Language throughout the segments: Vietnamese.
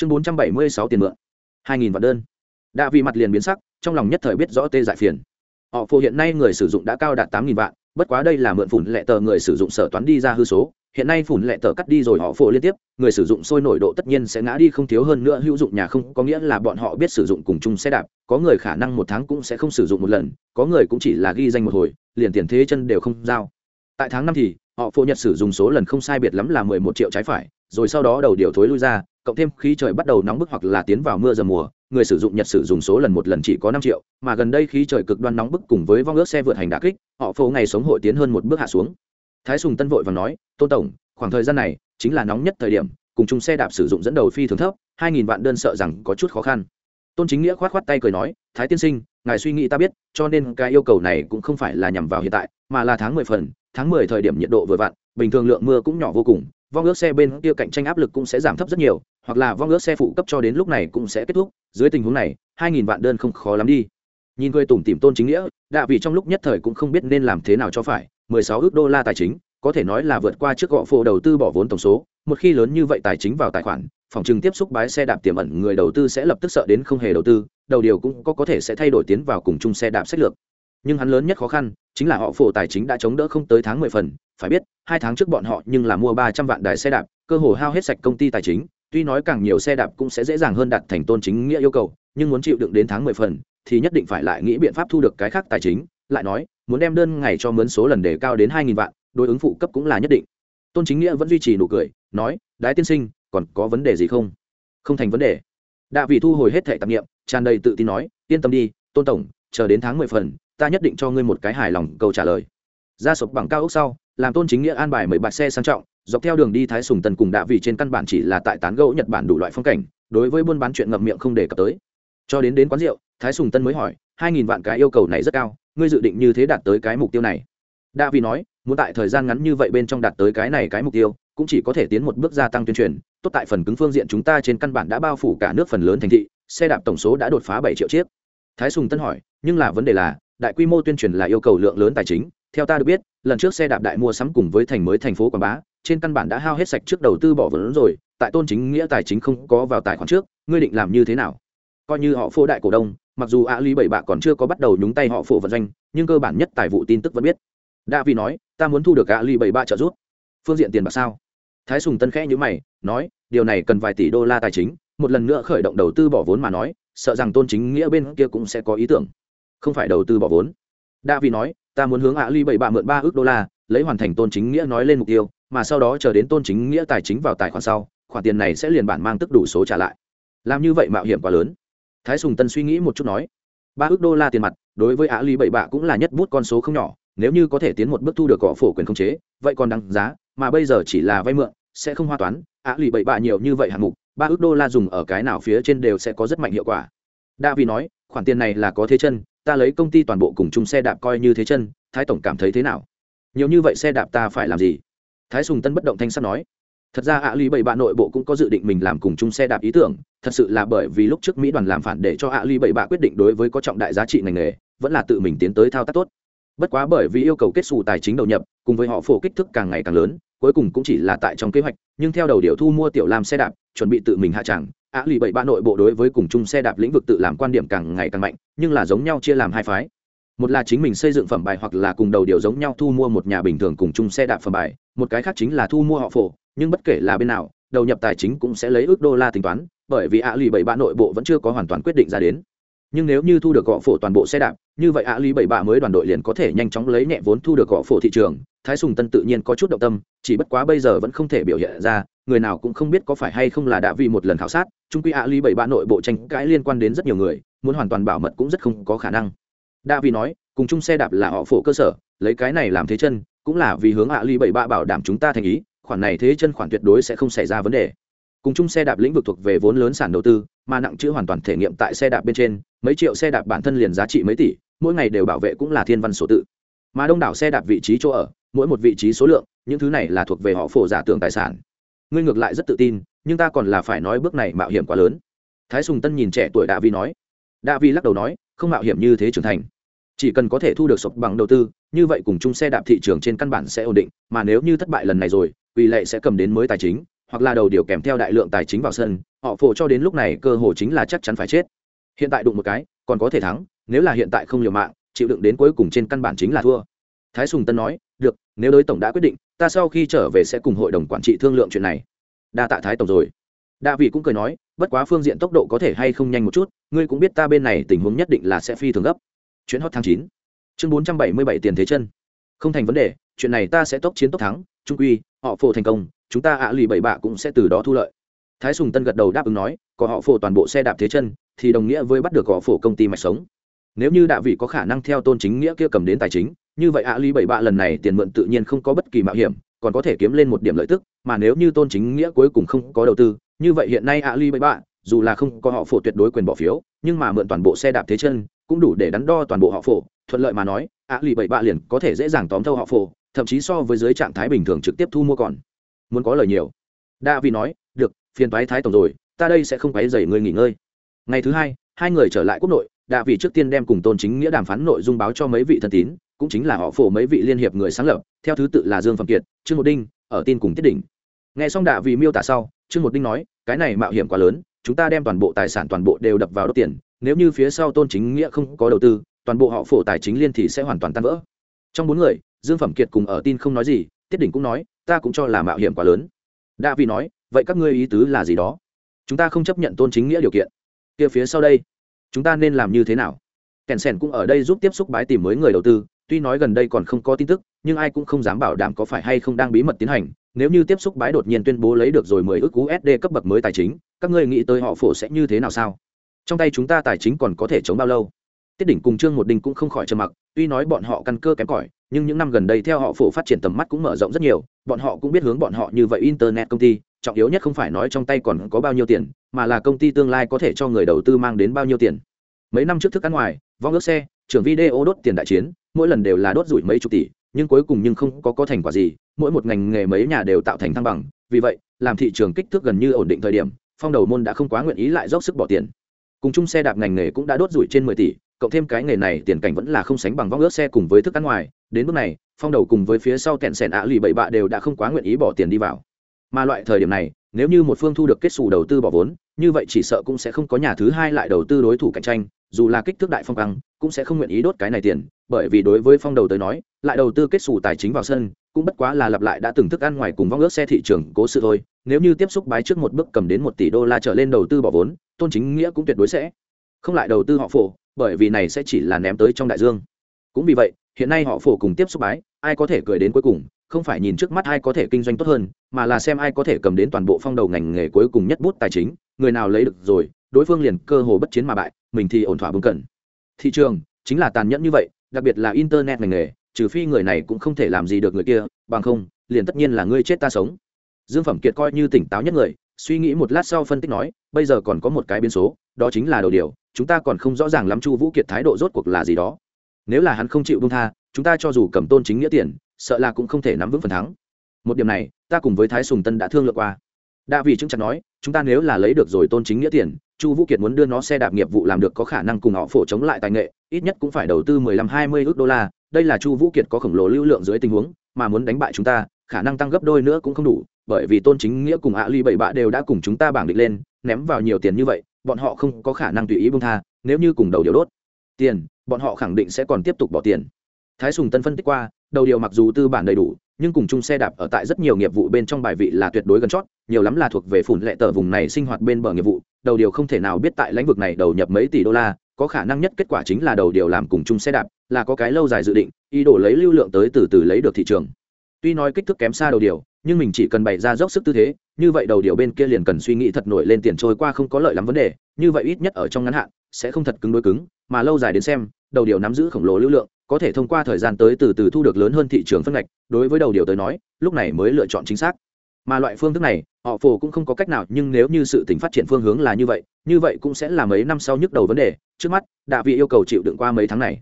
chương bốn trăm bảy mươi sáu tiền mượn. hai nghìn vạn đơn. Đạ vị mặt liền biến sắc, trong lòng nhất thời biết rõ tê dại phiền. Họ phổ hiện nay người sử dụng đã cao đạt tám nghìn vạn, bất quá đây là mượn phủn lệ tờ người sử dụng sở toán đi ra hư số. Hiện nay phủn lệ tờ cắt đi rồi, họ phổ liên tiếp, người sử dụng sôi nổi độ tất nhiên sẽ ngã đi, không thiếu hơn nữa, hữu dụng nhà không, có nghĩa là bọn họ biết sử dụng cùng chung xe đạp, có người khả năng một tháng cũng sẽ không sử dụng một lần, có người cũng chỉ là ghi danh một hồi, liền tiền thế chân đều không giao. Tại tháng năm thì, họ phổ nhật sử dụng số lần không sai biệt lắm là mười một triệu trái phải, rồi sau đó đầu điều thối lui ra cộng thêm khí trời bắt đầu nóng bức hoặc là tiến vào mưa dầm mùa, người sử dụng nhật sử dụng số lần một lần chỉ có năm triệu, mà gần đây khí trời cực đoan nóng bức cùng với vong ước xe vượt hành đà kích, họ phố ngày sống hội tiến hơn một bước hạ xuống. Thái sùng tân vội và nói, tôn tổng, khoảng thời gian này chính là nóng nhất thời điểm, cùng chung xe đạp sử dụng dẫn đầu phi thường thấp, hai nghìn vạn đơn sợ rằng có chút khó khăn. Tôn chính nghĩa khoát khoát tay cười nói, thái tiên sinh, ngài suy nghĩ ta biết, cho nên cái yêu cầu này cũng không phải là nhằm vào hiện tại, mà là tháng mười phần, tháng mười thời điểm nhiệt độ vừa vặn, bình thường lượng mưa cũng nhỏ vô cùng, vong ước xe bên kia cạnh tranh áp lực cũng sẽ giảm thấp rất nhiều hoặc là vong ước xe phụ cấp cho đến lúc này cũng sẽ kết thúc, dưới tình huống này, hai nghìn vạn đơn không khó lắm đi. Nhìn cười tủm tìm tôn chính nghĩa, đạ vị trong lúc nhất thời cũng không biết nên làm thế nào cho phải, mười sáu ước đô la tài chính, có thể nói là vượt qua trước gọ phổ đầu tư bỏ vốn tổng số, một khi lớn như vậy tài chính vào tài khoản, phòng trừng tiếp xúc bái xe đạp tiềm ẩn người đầu tư sẽ lập tức sợ đến không hề đầu tư, đầu điều cũng có có thể sẽ thay đổi tiến vào cùng chung xe đạp sách lược. Nhưng hắn lớn nhất khó khăn, chính là họ phổ tài chính đã chống đỡ không tới tháng mười phần, phải biết, hai tháng trước bọn họ nhưng là mua ba trăm vạn đài xe đạp, cơ hồ hao hết sạch công ty tài chính tuy nói càng nhiều xe đạp cũng sẽ dễ dàng hơn đạt thành tôn chính nghĩa yêu cầu, nhưng muốn chịu đựng đến tháng mười phần, thì nhất định phải lại nghĩ biện pháp thu được cái khác tài chính. Lại nói, muốn đem đơn ngày cho mướn số lần đề cao đến hai nghìn vạn, đối ứng phụ cấp cũng là nhất định. Tôn chính nghĩa vẫn duy trì nụ cười, nói, đái tiên sinh, còn có vấn đề gì không? Không thành vấn đề. Đạ vị thu hồi hết thẻ tạp nghiệm, tràn đầy tự tin nói, yên tâm đi, tôn tổng, chờ đến tháng mười phần, ta nhất định cho ngươi một cái hài lòng câu trả lời. Ra sụp bằng cao ốc sau làm tôn chính nghĩa an bài mười bạt xe sang trọng, dọc theo đường đi thái sùng tần cùng đạ vị trên căn bản chỉ là tại tán gẫu nhật bản đủ loại phong cảnh, đối với buôn bán chuyện ngậm miệng không đề cập tới. Cho đến đến quán rượu, thái sùng tân mới hỏi, hai nghìn vạn cái yêu cầu này rất cao, ngươi dự định như thế đạt tới cái mục tiêu này? Đạ vị nói, muốn tại thời gian ngắn như vậy bên trong đạt tới cái này cái mục tiêu, cũng chỉ có thể tiến một bước gia tăng tuyên truyền, tốt tại phần cứng phương diện chúng ta trên căn bản đã bao phủ cả nước phần lớn thành thị, xe đạp tổng số đã đột phá bảy triệu chiếc. Thái sùng tân hỏi, nhưng là vấn đề là, đại quy mô tuyên truyền là yêu cầu lượng lớn tài chính, theo ta được biết lần trước xe đạp đại mua sắm cùng với thành mới thành phố quảng bá, trên căn bản đã hao hết sạch trước đầu tư bỏ vốn rồi, tại tôn chính nghĩa tài chính không có vào tài khoản trước, ngươi định làm như thế nào? Coi như họ phô đại cổ đông, mặc dù ạ lý bảy bạ còn chưa có bắt đầu nhúng tay họ phổ vận doanh, nhưng cơ bản nhất tài vụ tin tức vẫn biết. Đa vì nói, ta muốn thu được ạ lý bảy bạ trợ giúp. Phương diện tiền bạc sao? Thái sùng tân khẽ nhữ mày, nói, điều này cần vài tỷ đô la tài chính, một lần nữa khởi động đầu tư bỏ vốn mà nói, sợ rằng tôn chính nghĩa bên kia cũng sẽ có ý tưởng. Không phải đầu tư bỏ vốn. Đa vì nói ta muốn hướng ạ ly bảy bạ mượn ba ước đô la, lấy hoàn thành tôn chính nghĩa nói lên mục tiêu, mà sau đó chờ đến tôn chính nghĩa tài chính vào tài khoản sau, khoản tiền này sẽ liền bản mang tức đủ số trả lại. Làm như vậy mạo hiểm quá lớn. Thái sùng tân suy nghĩ một chút nói, ba ước đô la tiền mặt, đối với ạ ly bảy bạ cũng là nhất bút con số không nhỏ, nếu như có thể tiến một bước thu được cỏ phổ quyền khống chế, vậy còn đáng giá, mà bây giờ chỉ là vay mượn, sẽ không hoa toán, ạ lì bảy bạ nhiều như vậy hạng mục, ba ước đô la dùng ở cái nào phía trên đều sẽ có rất mạnh hiệu quả. Đa vì nói, khoản tiền này là có thế chân ta lấy công ty toàn bộ cùng chung xe đạp coi như thế chân, thái tổng cảm thấy thế nào? Nhiều như vậy xe đạp ta phải làm gì? Thái sùng tân bất động thanh sắt nói. Thật ra ạ Ly bảy bạ nội bộ cũng có dự định mình làm cùng chung xe đạp ý tưởng, thật sự là bởi vì lúc trước mỹ đoàn làm phản để cho ạ Ly bảy bạ quyết định đối với có trọng đại giá trị ngành nghề, vẫn là tự mình tiến tới thao tác tốt. Bất quá bởi vì yêu cầu kết xù tài chính đầu nhập, cùng với họ phổ kích thước càng ngày càng lớn, cuối cùng cũng chỉ là tại trong kế hoạch, nhưng theo đầu điều thu mua tiểu làm xe đạp, chuẩn bị tự mình hạ tràng á lì bảy ba nội bộ đối với cùng chung xe đạp lĩnh vực tự làm quan điểm càng ngày càng mạnh, nhưng là giống nhau chia làm hai phái. Một là chính mình xây dựng phẩm bài hoặc là cùng đầu điều giống nhau thu mua một nhà bình thường cùng chung xe đạp phẩm bài, một cái khác chính là thu mua họ phổ, nhưng bất kể là bên nào, đầu nhập tài chính cũng sẽ lấy ước đô la tính toán, bởi vì ạ lì bảy ba nội bộ vẫn chưa có hoàn toàn quyết định ra đến. Nhưng nếu như thu được họ phổ toàn bộ xe đạp như vậy ạ, lý bảy bạ mới đoàn đội liền có thể nhanh chóng lấy nhẹ vốn thu được gõ phổ thị trường. Thái sùng tân tự nhiên có chút động tâm, chỉ bất quá bây giờ vẫn không thể biểu hiện ra, người nào cũng không biết có phải hay không là đã vì một lần khảo sát. Trung quy ạ, lý bảy Bạ nội bộ tranh cãi liên quan đến rất nhiều người, muốn hoàn toàn bảo mật cũng rất không có khả năng. Đa vì nói, cùng chung xe đạp là họ phổ cơ sở, lấy cái này làm thế chân, cũng là vì hướng ạ, lý bảy Bạ bảo đảm chúng ta thành ý, khoản này thế chân khoản tuyệt đối sẽ không xảy ra vấn đề. Cùng chung xe đạp lĩnh vực thuộc về vốn lớn sản đầu tư, mà nặng chữ hoàn toàn thể nghiệm tại xe đạp bên trên, mấy triệu xe đạp bản thân liền giá trị mấy tỷ mỗi ngày đều bảo vệ cũng là thiên văn số tự. Mà đông đảo xe đạp vị trí chỗ ở, mỗi một vị trí số lượng, những thứ này là thuộc về họ phổ giả tưởng tài sản. Ngươi ngược lại rất tự tin, nhưng ta còn là phải nói bước này mạo hiểm quá lớn. Thái sùng tân nhìn trẻ tuổi đạ vi nói. Đạ vi lắc đầu nói, không mạo hiểm như thế trưởng thành. Chỉ cần có thể thu được sụp bằng đầu tư, như vậy cùng chung xe đạp thị trường trên căn bản sẽ ổn định, mà nếu như thất bại lần này rồi vì lệ sẽ cầm đến mới tài chính, hoặc là đầu điều kèm theo đại lượng tài chính vào sân, họ phổ cho đến lúc này cơ hồ chính là chắc chắn phải chết. Hiện tại đụng một cái, còn có thể thắng nếu là hiện tại không liều mạng, chịu đựng đến cuối cùng trên căn bản chính là thua. Thái sùng tân nói, được, nếu đối tổng đã quyết định, ta sau khi trở về sẽ cùng hội đồng quản trị thương lượng chuyện này. Đa tạ thái tổng rồi. Đa vị cũng cười nói, bất quá phương diện tốc độ có thể hay không nhanh một chút, ngươi cũng biết ta bên này tình huống nhất định là sẽ phi thường gấp. Chuyến hot tháng chín. Chương bốn trăm bảy mươi bảy tiền thế chân. Không thành vấn đề, chuyện này ta sẽ tốc chiến tốc thắng, trung quy, họ phổ thành công, chúng ta ạ lì bảy bạ cũng sẽ từ đó thu lợi. Thái sùng tân gật đầu đáp ứng nói, có họ phổ toàn bộ xe đạp thế chân, thì đồng nghĩa với bắt được họ phổ công ty mạch sống nếu như đạ vị có khả năng theo tôn chính nghĩa kia cầm đến tài chính, như vậy ạ lì bảy bạ lần này tiền mượn tự nhiên không có bất kỳ mạo hiểm, còn có thể kiếm lên một điểm lợi tức, mà nếu như tôn chính nghĩa cuối cùng không có đầu tư, như vậy hiện nay ạ lì bảy bạ dù là không có họ phổ tuyệt đối quyền bỏ phiếu, nhưng mà mượn toàn bộ xe đạp thế chân, cũng đủ để đắn đo toàn bộ họ phổ. Thuận lợi mà nói ạ lì bảy bạ liền có thể dễ dàng tóm thâu họ phổ, thậm chí so với dưới trạng thái bình thường trực tiếp thu mua còn. Muốn có lời nhiều. Đa vì nói, được, phiền toái thái tổng rồi, ta đây sẽ không quấy dày người nghỉ ngơi. Ngày thứ hai hai người trở lại quốc nội đã vì trước tiên đem cùng tôn chính nghĩa đàm phán nội dung báo cho mấy vị thân tín, cũng chính là họ phổ mấy vị liên hiệp người sáng lập, theo thứ tự là dương phẩm kiệt, trương một đinh, ở tin cùng tiết đỉnh. Nghe xong đạ vì miêu tả sau, trương một đinh nói, cái này mạo hiểm quá lớn, chúng ta đem toàn bộ tài sản toàn bộ đều đập vào đốt tiền, nếu như phía sau tôn chính nghĩa không có đầu tư, toàn bộ họ phổ tài chính liên thì sẽ hoàn toàn tan vỡ. Trong bốn người, dương phẩm kiệt cùng ở tin không nói gì, tiết đỉnh cũng nói, ta cũng cho là mạo hiểm quá lớn. Đạ vì nói, vậy các ngươi ý tứ là gì đó? Chúng ta không chấp nhận tôn chính nghĩa điều kiện. Kia phía sau đây chúng ta nên làm như thế nào? Kèn sèn cũng ở đây giúp tiếp xúc bái tìm mới người đầu tư, tuy nói gần đây còn không có tin tức, nhưng ai cũng không dám bảo đảm có phải hay không đang bí mật tiến hành. Nếu như tiếp xúc bái đột nhiên tuyên bố lấy được rồi mười ước usd cấp bậc mới tài chính, các ngươi nghĩ tới họ phổ sẽ như thế nào sao? Trong tay chúng ta tài chính còn có thể chống bao lâu? Tiết đỉnh cùng trương một đình cũng không khỏi trầm mặc, tuy nói bọn họ căn cơ kém cỏi, nhưng những năm gần đây theo họ phổ phát triển tầm mắt cũng mở rộng rất nhiều, bọn họ cũng biết hướng bọn họ như vậy internet công ty trọng yếu nhất không phải nói trong tay còn có bao nhiêu tiền, mà là công ty tương lai có thể cho người đầu tư mang đến bao nhiêu tiền. Mấy năm trước thức ăn ngoài, vong ước xe, trưởng video đốt tiền đại chiến, mỗi lần đều là đốt rủi mấy chục tỷ, nhưng cuối cùng nhưng không có có thành quả gì, mỗi một ngành nghề mấy nhà đều tạo thành thăng bằng. Vì vậy, làm thị trường kích thước gần như ổn định thời điểm, phong đầu môn đã không quá nguyện ý lại dốc sức bỏ tiền. Cùng chung xe đạp ngành nghề cũng đã đốt rủi trên mười tỷ, cộng thêm cái nghề này tiền cảnh vẫn là không sánh bằng vong ước xe cùng với thức ăn ngoài. Đến bước này, phong đầu cùng với phía sau kẹn sẻn ạ lì bảy bạ đều đã không quá nguyện ý bỏ tiền đi vào mà loại thời điểm này, nếu như một phương thu được kết xù đầu tư bỏ vốn, như vậy chỉ sợ cũng sẽ không có nhà thứ hai lại đầu tư đối thủ cạnh tranh, dù là kích thước đại phong căng, cũng sẽ không nguyện ý đốt cái này tiền, bởi vì đối với phong đầu tới nói, lại đầu tư kết xù tài chính vào sân, cũng bất quá là lặp lại đã từng thức ăn ngoài cùng vong ước xe thị trường cố sự thôi. Nếu như tiếp xúc bái trước một bước cầm đến một tỷ đô la trở lên đầu tư bỏ vốn, tôn chính nghĩa cũng tuyệt đối sẽ không lại đầu tư họ phổ, bởi vì này sẽ chỉ là ném tới trong đại dương. Cũng vì vậy, hiện nay họ phổ cùng tiếp xúc bái, ai có thể cười đến cuối cùng không phải nhìn trước mắt ai có thể kinh doanh tốt hơn, mà là xem ai có thể cầm đến toàn bộ phong đầu ngành nghề cuối cùng nhất bút tài chính, người nào lấy được rồi, đối phương liền cơ hồ bất chiến mà bại, mình thì ổn thỏa bưng cần thị trường chính là tàn nhẫn như vậy, đặc biệt là internet ngành nghề, trừ phi người này cũng không thể làm gì được người kia, bằng không, liền tất nhiên là ngươi chết ta sống. Dương phẩm kiệt coi như tỉnh táo nhất người, suy nghĩ một lát sau phân tích nói, bây giờ còn có một cái biến số, đó chính là đầu điều, chúng ta còn không rõ ràng lắm chu vũ kiệt thái độ rốt cuộc là gì đó. Nếu là hắn không chịu buông tha, chúng ta cho dù cầm tôn chính nghĩa tiền sợ là cũng không thể nắm vững phần thắng. Một điểm này, ta cùng với thái sùng tân đã thương lượng qua. Đã vì chứng chặt nói, chúng ta nếu là lấy được rồi tôn chính nghĩa tiền, chu vũ kiệt muốn đưa nó xe đạp nghiệp vụ làm được có khả năng cùng họ phổ chống lại tài nghệ, ít nhất cũng phải đầu tư mười lăm hai mươi ước đô la. Đây là chu vũ kiệt có khổng lồ lưu lượng dưới tình huống, mà muốn đánh bại chúng ta, khả năng tăng gấp đôi nữa cũng không đủ, bởi vì tôn chính nghĩa cùng ạ ly bảy bạ đều đã cùng chúng ta bảng định lên, ném vào nhiều tiền như vậy, bọn họ không có khả năng tùy ý bông tha, nếu như cùng đầu điều đốt tiền, bọn họ khẳng định sẽ còn tiếp tục bỏ tiền. Thái sùng tân phân tích qua đầu điều mặc dù tư bản đầy đủ, nhưng cùng chung xe đạp ở tại rất nhiều nghiệp vụ bên trong bài vị là tuyệt đối gần chót, nhiều lắm là thuộc về phủn lệ tờ vùng này sinh hoạt bên bờ nghiệp vụ. Đầu điều không thể nào biết tại lĩnh vực này đầu nhập mấy tỷ đô la, có khả năng nhất kết quả chính là đầu điều làm cùng chung xe đạp, là có cái lâu dài dự định, ý đồ lấy lưu lượng tới từ từ lấy được thị trường. Tuy nói kích thước kém xa đầu điều, nhưng mình chỉ cần bày ra dốc sức tư thế, như vậy đầu điều bên kia liền cần suy nghĩ thật nổi lên tiền trôi qua không có lợi lắm vấn đề, như vậy ít nhất ở trong ngắn hạn, sẽ không thật cứng đối cứng, mà lâu dài đến xem, đầu điều nắm giữ khổng lồ lưu lượng có thể thông qua thời gian tới từ từ thu được lớn hơn thị trường phân ngạch, đối với đầu điều tới nói, lúc này mới lựa chọn chính xác. Mà loại phương thức này, họ phổ cũng không có cách nào, nhưng nếu như sự tỉnh phát triển phương hướng là như vậy như vậy cũng sẽ là mấy năm sau nhức đầu vấn đề. Trước mắt, đạ vị yêu cầu chịu đựng qua mấy tháng này.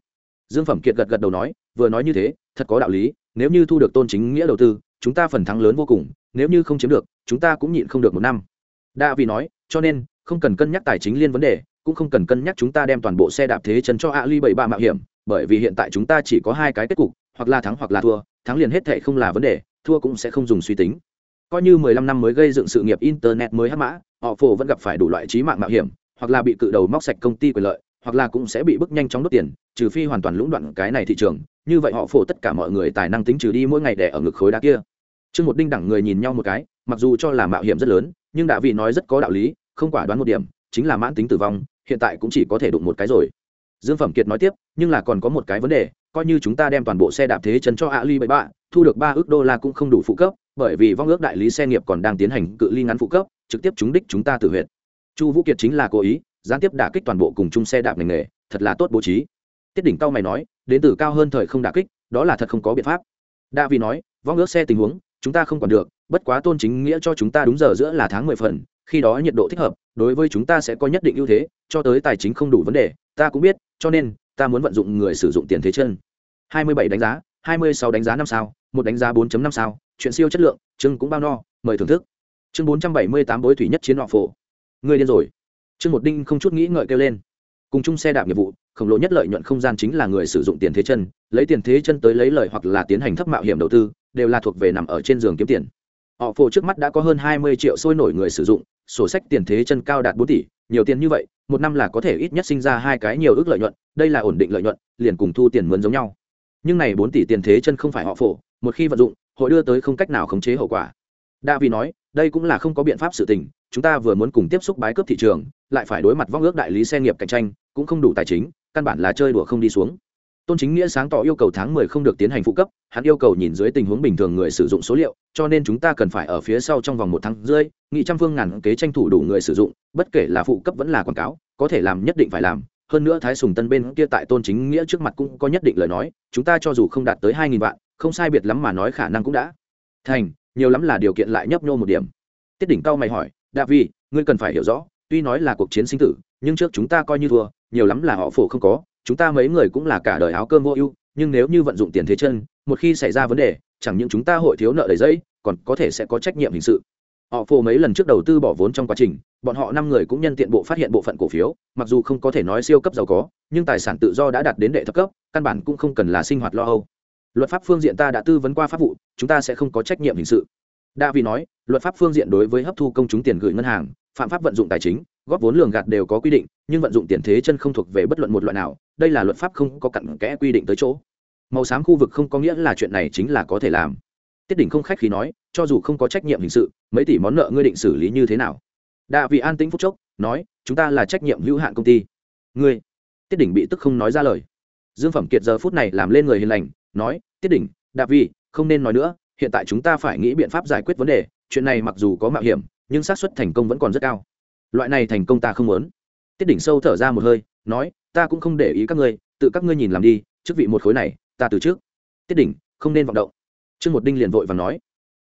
Dương phẩm kiệt gật gật đầu nói, vừa nói như thế, thật có đạo lý, nếu như thu được tôn chính nghĩa đầu tư, chúng ta phần thắng lớn vô cùng, nếu như không chiếm được, chúng ta cũng nhịn không được một năm. Đạ vị nói, cho nên, không cần cân nhắc tài chính liên vấn đề cũng không cần cân nhắc chúng ta đem toàn bộ xe đạp thế chân cho ali bảy ba mạo hiểm, bởi vì hiện tại chúng ta chỉ có hai cái kết cục, hoặc là thắng hoặc là thua, thắng liền hết thệ không là vấn đề, thua cũng sẽ không dùng suy tính. Coi như 15 năm mới gây dựng sự nghiệp internet mới hắc mã, họ phổ vẫn gặp phải đủ loại trí mạng mạo hiểm, hoặc là bị cự đầu móc sạch công ty quyền lợi, hoặc là cũng sẽ bị bức nhanh chóng đốt tiền, trừ phi hoàn toàn lũng đoạn cái này thị trường, như vậy họ phổ tất cả mọi người tài năng tính trừ đi mỗi ngày đẻ ở ngực khối đá kia. Trước một đinh đẳng người nhìn nhau một cái, mặc dù cho là mạo hiểm rất lớn, nhưng đã vị nói rất có đạo lý, không quả đoán một điểm, chính là mãn tính tử vong hiện tại cũng chỉ có thể đụng một cái rồi. Dương phẩm kiệt nói tiếp, nhưng là còn có một cái vấn đề, coi như chúng ta đem toàn bộ xe đạp thế chân cho ali bảy bạ, thu được ba ước đô la cũng không đủ phụ cấp, bởi vì vong ước đại lý xe nghiệp còn đang tiến hành cự ly ngắn phụ cấp, trực tiếp trúng đích chúng ta tự huyện chu vũ kiệt chính là cố ý, gián tiếp đả kích toàn bộ cùng chung xe đạp ngành nghề, thật là tốt bố trí. Tiết đỉnh cao mày nói, đến từ cao hơn thời không đả kích, đó là thật không có biện pháp. Đa vì nói, vong ước xe tình huống, chúng ta không còn được, bất quá tôn chính nghĩa cho chúng ta đúng giờ giữa là tháng mười phần, khi đó nhiệt độ thích hợp đối với chúng ta sẽ có nhất định ưu thế, cho tới tài chính không đủ vấn đề, ta cũng biết, cho nên, ta muốn vận dụng người sử dụng tiền thế chân. 27 đánh giá 26 đánh giá năm sao, một đánh giá 4.5 sao, chuyện siêu chất lượng, chương cũng bao no, mời thưởng thức. Chương 478 bối thủy nhất chiến họ phổ. Người điên rồi. Chương một đinh không chút nghĩ ngợi kêu lên. Cùng chung xe đạp nghiệp vụ, khổng lồ nhất lợi nhuận không gian chính là người sử dụng tiền thế chân, lấy tiền thế chân tới lấy lợi hoặc là tiến hành thấp mạo hiểm đầu tư, đều là thuộc về nằm ở trên giường kiếm tiền. Họ phổ trước mắt đã có hơn 20 triệu sôi nổi người sử dụng sổ sách tiền thế chân cao đạt 4 tỷ, nhiều tiền như vậy, một năm là có thể ít nhất sinh ra hai cái nhiều ước lợi nhuận, đây là ổn định lợi nhuận, liền cùng thu tiền mướn giống nhau. Nhưng này 4 tỷ tiền thế chân không phải họ phổ, một khi vận dụng, hội đưa tới không cách nào khống chế hậu quả. Đa vì nói, đây cũng là không có biện pháp sự tình, chúng ta vừa muốn cùng tiếp xúc bái cướp thị trường, lại phải đối mặt vong ước đại lý xe nghiệp cạnh tranh, cũng không đủ tài chính, căn bản là chơi đùa không đi xuống tôn chính nghĩa sáng tỏ yêu cầu tháng 10 không được tiến hành phụ cấp, hắn yêu cầu nhìn dưới tình huống bình thường người sử dụng số liệu, cho nên chúng ta cần phải ở phía sau trong vòng một tháng rưỡi, nghị trăm phương ngàn kế tranh thủ đủ người sử dụng, bất kể là phụ cấp vẫn là quảng cáo, có thể làm nhất định phải làm. Hơn nữa thái sùng tân bên kia tại tôn chính nghĩa trước mặt cũng có nhất định lời nói, chúng ta cho dù không đạt tới hai nghìn vạn, không sai biệt lắm mà nói khả năng cũng đã thành, nhiều lắm là điều kiện lại nhấp nhô một điểm. Tiết đỉnh cao mày hỏi đạ vi ngươi cần phải hiểu rõ, tuy nói là cuộc chiến sinh tử, nhưng trước chúng ta coi như thua, nhiều lắm là họ phổ không có chúng ta mấy người cũng là cả đời áo cơm vô ưu nhưng nếu như vận dụng tiền thế chân một khi xảy ra vấn đề chẳng những chúng ta hội thiếu nợ đầy giấy, còn có thể sẽ có trách nhiệm hình sự. Họ phô mấy lần trước đầu tư bỏ vốn trong quá trình bọn họ năm người cũng nhân tiện bộ phát hiện bộ phận cổ phiếu mặc dù không có thể nói siêu cấp giàu có nhưng tài sản tự do đã đạt đến đệ thấp cấp căn bản cũng không cần là sinh hoạt lo âu. Luật pháp phương diện ta đã tư vấn qua pháp vụ chúng ta sẽ không có trách nhiệm hình sự. Đa vì nói luật pháp phương diện đối với hấp thu công chúng tiền gửi ngân hàng phạm pháp vận dụng tài chính góp vốn lường gạt đều có quy định, nhưng vận dụng tiền thế chân không thuộc về bất luận một loại nào, đây là luật pháp không có cặn kẽ quy định tới chỗ. Màu xám khu vực không có nghĩa là chuyện này chính là có thể làm. Tiết đỉnh không khách khí nói, cho dù không có trách nhiệm hình sự, mấy tỷ món nợ ngươi định xử lý như thế nào? Đạ vị an tĩnh phúc chốc, nói, chúng ta là trách nhiệm hữu hạn công ty. Ngươi? Tiết đỉnh bị tức không nói ra lời. Dương phẩm kiệt giờ phút này làm lên người hiền lành, nói, tiết đỉnh đạ vị, không nên nói nữa, hiện tại chúng ta phải nghĩ biện pháp giải quyết vấn đề, chuyện này mặc dù có mạo hiểm, nhưng xác suất thành công vẫn còn rất cao loại này thành công ta không muốn. Tiết đỉnh sâu thở ra một hơi, nói, ta cũng không để ý các ngươi, tự các ngươi nhìn làm đi, chức vị một khối này, ta từ trước. Tiết đỉnh, không nên vọng động. Trương một đinh liền vội và nói,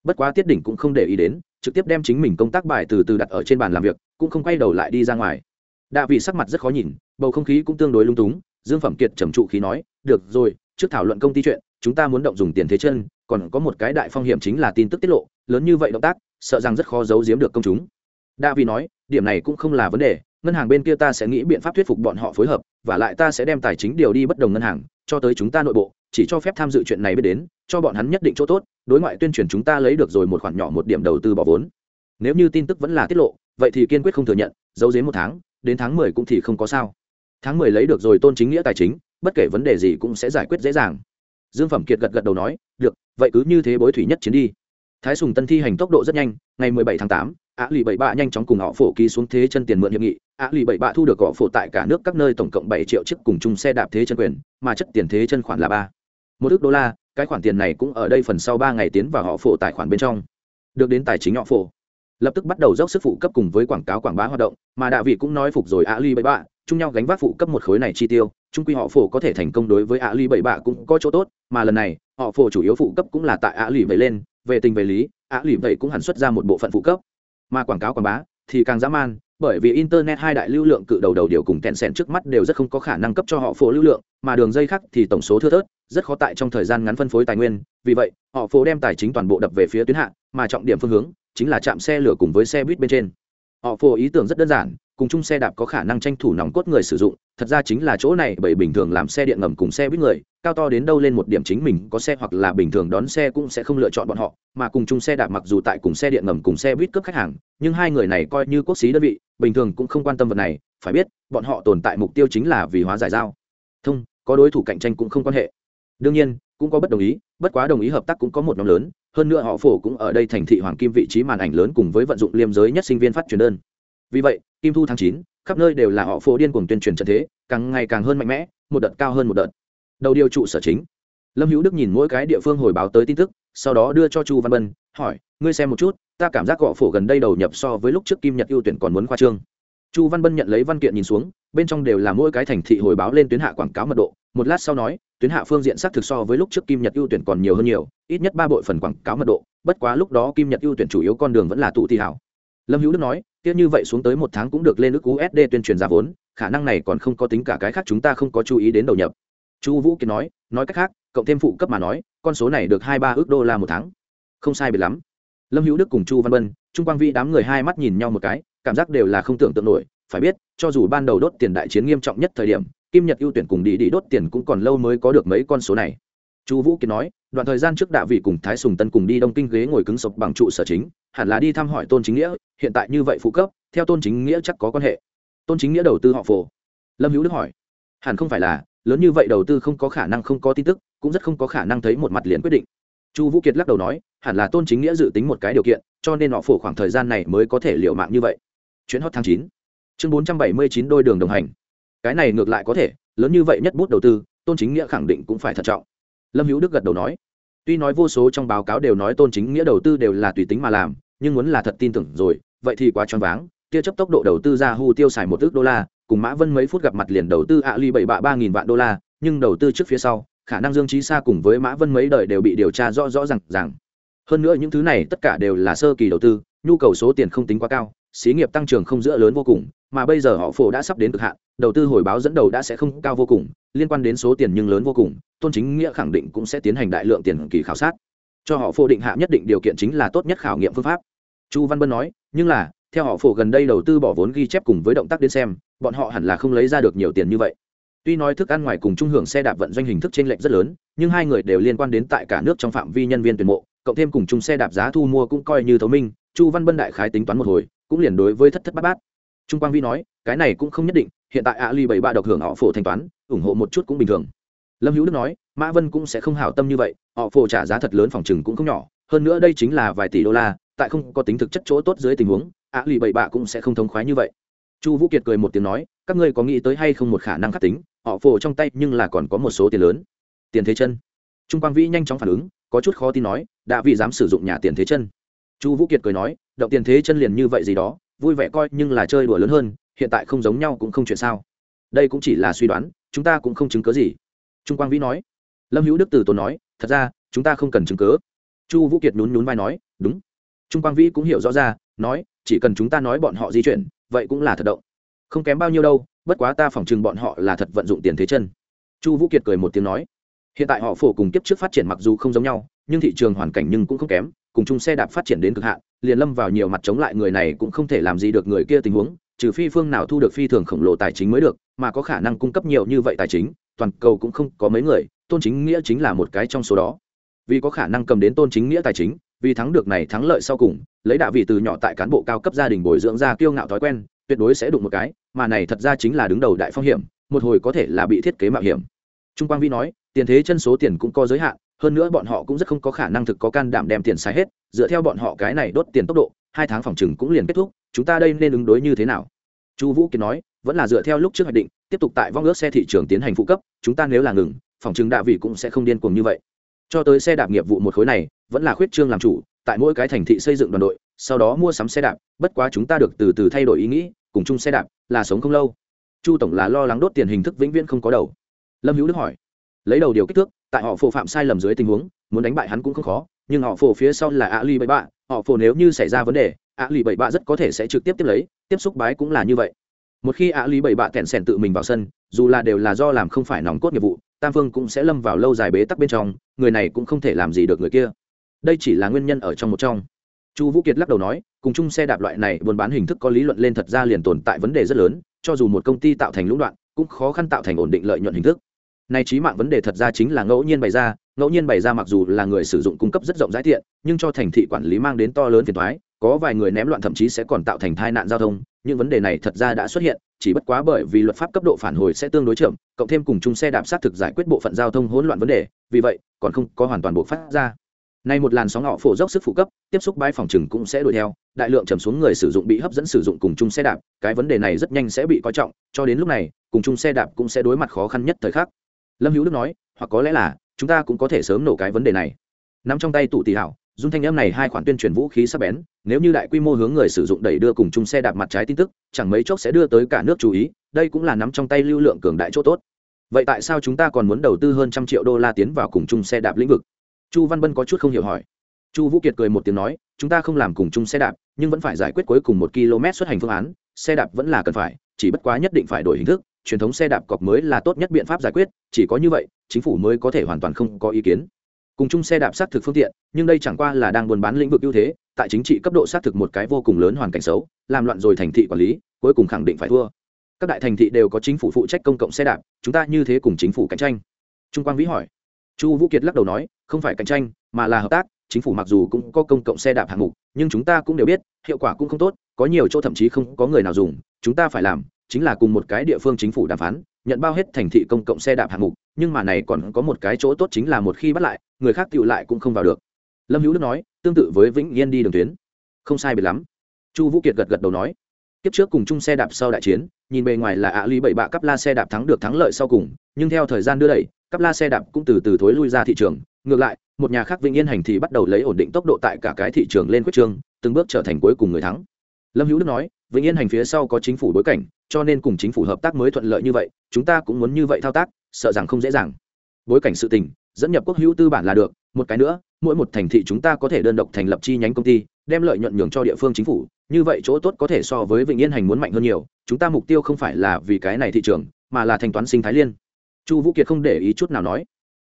bất quá tiết đỉnh cũng không để ý đến, trực tiếp đem chính mình công tác bài từ từ đặt ở trên bàn làm việc, cũng không quay đầu lại đi ra ngoài. Đạ vị sắc mặt rất khó nhìn, bầu không khí cũng tương đối lung túng, dương phẩm kiệt trầm trụ khí nói, được rồi, trước thảo luận công ty chuyện, chúng ta muốn động dùng tiền thế chân, còn có một cái đại phong hiểm chính là tin tức tiết lộ, lớn như vậy động tác, sợ rằng rất khó giấu giếm được công chúng đa vì nói, điểm này cũng không là vấn đề, ngân hàng bên kia ta sẽ nghĩ biện pháp thuyết phục bọn họ phối hợp, và lại ta sẽ đem tài chính điều đi bất đồng ngân hàng, cho tới chúng ta nội bộ, chỉ cho phép tham dự chuyện này biết đến, cho bọn hắn nhất định chỗ tốt, đối ngoại tuyên truyền chúng ta lấy được rồi một khoản nhỏ một điểm đầu tư bỏ vốn. Nếu như tin tức vẫn là tiết lộ, vậy thì kiên quyết không thừa nhận, giấu giếm một tháng, đến tháng mười cũng thì không có sao. Tháng mười lấy được rồi tôn chính nghĩa tài chính, bất kể vấn đề gì cũng sẽ giải quyết dễ dàng. Dương phẩm kiệt gật gật đầu nói, được, vậy cứ như thế bối thủy nhất chiến đi. Thái sùng tân thi hành tốc độ rất nhanh, ngày 17 tháng tám á lì bảy bạ nhanh chóng cùng họ phổ ký xuống thế chân tiền mượn hiệp nghị. Á lì bảy bạ thu được họ phổ tại cả nước các nơi tổng cộng bảy triệu chiếc cùng chung xe đạp thế chân quyền, mà chất tiền thế chân khoản là ba. Một ước đô la, cái khoản tiền này cũng ở đây phần sau ba ngày tiến vào họ phổ tài khoản bên trong. Được đến tài chính họ phổ. Lập tức bắt đầu dốc sức phụ cấp cùng với quảng cáo quảng bá hoạt động, mà đạo vị cũng nói phục rồi á lì bảy bạ, chung nhau gánh vác phụ cấp một khối này chi tiêu. Trung quy họ phổ có thể thành công đối với á lì bảy bạ cũng có chỗ tốt, mà lần này, họ phổ chủ yếu phụ cấp cũng là tại á lì Bảy lên. Về tình về lý, á lì Bảy cũng hẳn xuất ra một bộ phận phụ cấp mà quảng cáo quảng bá thì càng dã man, bởi vì internet hai đại lưu lượng cự đầu đầu điều cùng kẹn sẻn trước mắt đều rất không có khả năng cấp cho họ phổ lưu lượng, mà đường dây khác thì tổng số thưa thớt, rất khó tại trong thời gian ngắn phân phối tài nguyên. Vì vậy, họ phổ đem tài chính toàn bộ đập về phía tuyến hạ, mà trọng điểm phương hướng chính là chạm xe lửa cùng với xe buýt bên trên. Họ phổ ý tưởng rất đơn giản cùng chung xe đạp có khả năng tranh thủ nòng cốt người sử dụng, thật ra chính là chỗ này, bởi bình thường làm xe điện ngầm cùng xe buýt người, cao to đến đâu lên một điểm chính mình có xe hoặc là bình thường đón xe cũng sẽ không lựa chọn bọn họ, mà cùng chung xe đạp mặc dù tại cùng xe điện ngầm cùng xe buýt cướp khách hàng, nhưng hai người này coi như quốc xí đơn vị, bình thường cũng không quan tâm vật này, phải biết, bọn họ tồn tại mục tiêu chính là vì hóa giải giao. Thông, có đối thủ cạnh tranh cũng không quan hệ. Đương nhiên, cũng có bất đồng ý, bất quá đồng ý hợp tác cũng có một nhóm lớn, hơn nữa họ phổ cũng ở đây thành thị hoàng kim vị trí màn ảnh lớn cùng với vận dụng liêm giới nhất sinh viên phát truyền đơn. Vì vậy kim thu tháng chín, khắp nơi đều là họ phổ điên cuồng tuyên truyền trận thế, càng ngày càng hơn mạnh mẽ, một đợt cao hơn một đợt. Đầu điều trụ sở chính. Lâm hữu đức nhìn mỗi cái địa phương hồi báo tới tin tức, sau đó đưa cho chu văn bân, hỏi, ngươi xem một chút, ta cảm giác gõ phổ gần đây đầu nhập so với lúc trước kim nhật ưu tuyển còn muốn khoa trương. Chu văn bân nhận lấy văn kiện nhìn xuống, bên trong đều là mỗi cái thành thị hồi báo lên tuyến hạ quảng cáo mật độ. Một lát sau nói, tuyến hạ phương diện xác thực so với lúc trước kim nhật ưu tuyển còn nhiều hơn nhiều, ít nhất ba bội phần quảng cáo mật độ, bất quá lúc đó kim nhật ưu tuyển chủ yếu con đường vẫn là tụ thi hảo. Lâm hữu đức nói tiếc như vậy xuống tới một tháng cũng được lên ước usd tuyên truyền giá vốn, khả năng này còn không có tính cả cái khác chúng ta không có chú ý đến đầu nhập. Chu vũ kiệt nói nói cách khác, cộng thêm phụ cấp mà nói, con số này được hai ba ước đô la một tháng. Không sai biệt lắm. Lâm hữu đức cùng chu văn bân trung quang vi đám người hai mắt nhìn nhau một cái, cảm giác đều là không tưởng tượng nổi. Phải biết, cho dù ban đầu đốt tiền đại chiến nghiêm trọng nhất thời điểm, kim nhật ưu tuyển cùng đi đi đốt tiền cũng còn lâu mới có được mấy con số này chu vũ kiệt nói, đoạn thời gian trước đạ vị cùng thái sùng tân cùng đi đông kinh ghế ngồi cứng sập bằng trụ sở chính, hẳn là đi thăm hỏi tôn chính nghĩa, hiện tại như vậy phụ cấp, theo tôn chính nghĩa chắc có quan hệ. Tôn chính nghĩa đầu tư họ phổ. Lâm hữu đức hỏi, hẳn không phải là, lớn như vậy đầu tư không có khả năng không có tin tức, cũng rất không có khả năng thấy một mặt liền quyết định. Chu vũ kiệt lắc đầu nói, hẳn là tôn chính nghĩa dự tính một cái điều kiện, cho nên họ phổ khoảng thời gian này mới có thể liệu mạng như vậy. Chuyến hot tháng chín, chương bốn trăm bảy mươi chín đôi đường đồng hành. Cái này ngược lại có thể, lớn như vậy nhất bút đầu tư, tôn chính nghĩa khẳng định cũng phải thận trọng lâm hữu đức gật đầu nói, tuy nói vô số trong báo cáo đều nói tôn chính nghĩa đầu tư đều là tùy tính mà làm, nhưng muốn là thật tin tưởng rồi, vậy thì quá choáng váng kia chấp tốc độ đầu tư ra hu tiêu xài một ước đô la, cùng mã vân mấy phút gặp mặt liền đầu tư ạ ly bảy bạ ba nghìn vạn đô la, nhưng đầu tư trước phía sau, khả năng dương trí xa cùng với mã vân mấy đời đều bị điều tra rõ rõ r à n g rằng hơn nữa những thứ này tất cả đều là sơ kỳ đầu tư, nhu cầu số tiền không tính quá cao xí nghiệp tăng trưởng không giữa lớn vô cùng, mà bây giờ họ phổ đã sắp đến cực hạn, đầu tư hồi báo dẫn đầu đã sẽ không cao vô cùng, liên quan đến số tiền nhưng lớn vô cùng, tôn chính nghĩa khẳng định cũng sẽ tiến hành đại lượng tiền kỳ khảo sát. Cho họ phổ định hạ nhất định điều kiện chính là tốt nhất khảo nghiệm phương pháp. Chu văn bân nói, nhưng là, theo họ phổ gần đây đầu tư bỏ vốn ghi chép cùng với động tác đến xem, bọn họ hẳn là không lấy ra được nhiều tiền như vậy. Tuy nói thức ăn ngoài cùng trung hưởng xe đạp vận doanh hình thức trên lệnh rất lớn, nhưng hai người đều liên quan đến tại cả nước trong phạm vi nhân viên tuyển mộ, cộng thêm cùng chung xe đạp giá thu mua cũng coi như thấu minh, chu văn bân đại khái tính toán một hồi cũng liền đối với thất thất bát bát. Trung quang vi nói, cái này cũng không nhất định, hiện tại ali bảy ba độc hưởng họ phổ thanh toán, ủng hộ một chút cũng bình thường. Lâm hữu đức nói, mã vân cũng sẽ không hảo tâm như vậy, họ phổ trả giá thật lớn phòng chừng cũng không nhỏ, hơn nữa đây chính là vài tỷ đô la, tại không có tính thực chất chỗ tốt dưới tình huống ạ lì bảy bạ cũng sẽ không thống khoái như vậy. Chu vũ kiệt cười một tiếng nói, các ngươi có nghĩ tới hay không một khả năng khắc tính, họ phổ trong tay nhưng là còn có một số tiền lớn. Tiền thế chân. Trung quang vĩ nhanh chóng phản ứng, có chút khó tin nói đã vì dám sử dụng nhà tiền thế chân chu vũ kiệt cười nói, động tiền thế chân liền như vậy gì đó, vui vẻ coi nhưng là chơi đùa lớn hơn, hiện tại không giống nhau cũng không chuyện sao. Đây cũng chỉ là suy đoán, chúng ta cũng không chứng cớ gì. Trung quang vĩ nói. Lâm hữu đức từ tốn nói, thật ra, chúng ta không cần chứng cớ. Chu vũ kiệt nhún nhún vai nói, đúng. Trung quang vĩ cũng hiểu rõ ra, nói, chỉ cần chúng ta nói bọn họ di chuyển, vậy cũng là thật động. Không kém bao nhiêu đâu, bất quá ta phỏng chừng bọn họ là thật vận dụng tiền thế chân. Chu vũ kiệt cười một tiếng nói, hiện tại họ phổ cùng kiếp trước phát triển mặc dù không giống nhau, nhưng thị trường hoàn cảnh nhưng cũng không kém cùng chung xe đạp phát triển đến cực hạn, liền lâm vào nhiều mặt chống lại người này cũng không thể làm gì được người kia tình huống, trừ phi phương nào thu được phi thường khổng lồ tài chính mới được, mà có khả năng cung cấp nhiều như vậy tài chính, toàn cầu cũng không có mấy người, tôn chính nghĩa chính là một cái trong số đó. Vì có khả năng cầm đến tôn chính nghĩa tài chính, vì thắng được này thắng lợi sau cùng, lấy đạo vị từ nhỏ tại cán bộ cao cấp gia đình bồi dưỡng ra kiêu ngạo thói quen, tuyệt đối sẽ đụng một cái, mà này thật ra chính là đứng đầu đại phong hiểm, một hồi có thể là bị thiết kế mạo hiểm. Trung quang vi nói, tiền thế chân số tiền cũng có giới hạn hơn nữa bọn họ cũng rất không có khả năng thực có can đảm đem tiền xài hết, dựa theo bọn họ cái này đốt tiền tốc độ, hai tháng phòng chừng cũng liền kết thúc, chúng ta đây nên ứng đối như thế nào? Chu vũ kiệt nói, vẫn là dựa theo lúc trước hoạch định, tiếp tục tại vong ước xe thị trường tiến hành phụ cấp, chúng ta nếu là ngừng, phòng chừng đạ vị cũng sẽ không điên cuồng như vậy. Cho tới xe đạp nghiệp vụ một khối này, vẫn là khuyết trương làm chủ, tại mỗi cái thành thị xây dựng đoàn đội, sau đó mua sắm xe đạp, bất quá chúng ta được từ từ thay đổi ý nghĩ, cùng chung xe đạp, là sống không lâu. Chu tổng là lo lắng đốt tiền hình thức vĩnh viễn không có đầu. Lâm hữu đức hỏi lấy đầu điều kích thước, tại họ phổ phạm sai lầm dưới tình huống, muốn đánh bại hắn cũng không khó, nhưng họ phổ phía sau là ạ ly bảy bạ họ phổ nếu như xảy ra vấn đề ạ ly bảy bạ rất có thể sẽ trực tiếp tiếp lấy, tiếp xúc bái cũng là như vậy. Một khi ạ ly bảy bạ kẹn sẻn tự mình vào sân, dù là đều là do làm không phải nòng cốt nghiệp vụ, tam phương cũng sẽ lâm vào lâu dài bế tắc bên trong, người này cũng không thể làm gì được người kia. Đây chỉ là nguyên nhân ở trong một trong. Chu vũ kiệt lắc đầu nói, cùng chung xe đạp loại này buôn bán hình thức có lý luận lên thật ra liền tồn tại vấn đề rất lớn, cho dù một công ty tạo thành lũng đoạn, cũng khó khăn tạo thành ổn định lợi nhuận hình thức nay trí mạng vấn đề thật ra chính là ngẫu nhiên bày ra ngẫu nhiên bày ra mặc dù là người sử dụng cung cấp rất rộng rãi tiện nhưng cho thành thị quản lý mang đến to lớn phiền thoái có vài người ném loạn thậm chí sẽ còn tạo thành tai nạn giao thông nhưng vấn đề này thật ra đã xuất hiện chỉ bất quá bởi vì luật pháp cấp độ phản hồi sẽ tương đối chậm cộng thêm cùng chung xe đạp sát thực giải quyết bộ phận giao thông hỗn loạn vấn đề vì vậy còn không có hoàn toàn buộc phát ra Nay một làn sóng họ phổ dốc sức phụ cấp, tiếp xúc bãi phòng trừng cũng sẽ đuổi theo, đại lượng trầm xuống người sử dụng bị hấp dẫn sử dụng cùng chung xe đạp, cái vấn đề này rất nhanh sẽ bị coi trọng, cho đến lúc này, cùng chung xe đạp cũng sẽ đối mặt khó khăn nhất thời khắc. Lâm Hữu Đức nói, hoặc có lẽ là chúng ta cũng có thể sớm nổ cái vấn đề này. Nắm trong tay tụ tỷ hảo, dung thanh em này hai khoản tuyên truyền vũ khí sắc bén, nếu như đại quy mô hướng người sử dụng đẩy đưa cùng chung xe đạp mặt trái tin tức, chẳng mấy chốc sẽ đưa tới cả nước chú ý, đây cũng là nắm trong tay lưu lượng cường đại chỗ tốt. Vậy tại sao chúng ta còn muốn đầu tư hơn trăm triệu đô la tiến vào cùng chung xe đạp lĩnh vực? Chu Văn Bân có chút không hiểu hỏi chu vũ kiệt cười một tiếng nói chúng ta không làm cùng chung xe đạp nhưng vẫn phải giải quyết cuối cùng một km xuất hành phương án xe đạp vẫn là cần phải chỉ bất quá nhất định phải đổi hình thức truyền thống xe đạp cọc mới là tốt nhất biện pháp giải quyết, chỉ có như vậy, chính phủ mới có thể hoàn toàn không có ý kiến. Cùng chung xe đạp xác thực phương tiện, nhưng đây chẳng qua là đang buôn bán lĩnh vực ưu thế, tại chính trị cấp độ xác thực một cái vô cùng lớn hoàn cảnh xấu, làm loạn rồi thành thị quản lý, cuối cùng khẳng định phải thua. Các đại thành thị đều có chính phủ phụ trách công cộng xe đạp, chúng ta như thế cùng chính phủ cạnh tranh. Trung quang vĩ hỏi. Chu vũ kiệt lắc đầu nói, không phải cạnh tranh, mà là hợp tác, chính phủ mặc dù cũng có công cộng xe đạp hạng mục, nhưng chúng ta cũng đều biết, hiệu quả cũng không tốt, có nhiều chỗ thậm chí không có người nào dùng, chúng ta phải làm chính là cùng một cái địa phương chính phủ đàm phán, nhận bao hết thành thị công cộng xe đạp hạng mục, nhưng mà này còn có một cái chỗ tốt chính là một khi bắt lại, người khác tựu lại cũng không vào được. Lâm hữu đức nói, tương tự với vĩnh yên đi đường tuyến. Không sai biệt lắm. Chu vũ kiệt gật gật đầu nói, kiếp trước cùng chung xe đạp sau đại chiến, nhìn bề ngoài là ạ ly bảy bạ cắp la xe đạp thắng được thắng lợi sau cùng, nhưng theo thời gian đưa đẩy, cắp la xe đạp cũng từ từ thối lui ra thị trường. Ngược lại, một nhà khác vĩnh yên hành thì bắt đầu lấy ổn định tốc độ tại cả cái thị trường lên quyết trường, từng bước trở thành cuối cùng người thắng. Lâm hữu đức nói vĩnh yên hành phía sau có chính phủ bối cảnh, cho nên cùng chính phủ hợp tác mới thuận lợi như vậy, chúng ta cũng muốn như vậy thao tác, sợ rằng không dễ dàng. Bối cảnh sự tình, dẫn nhập quốc hữu tư bản là được, một cái nữa, mỗi một thành thị chúng ta có thể đơn độc thành lập chi nhánh công ty, đem lợi nhuận nhường cho địa phương chính phủ, như vậy chỗ tốt có thể so với vĩnh yên hành muốn mạnh hơn nhiều, chúng ta mục tiêu không phải là vì cái này thị trường, mà là thanh toán sinh thái liên. Chu vũ kiệt không để ý chút nào nói.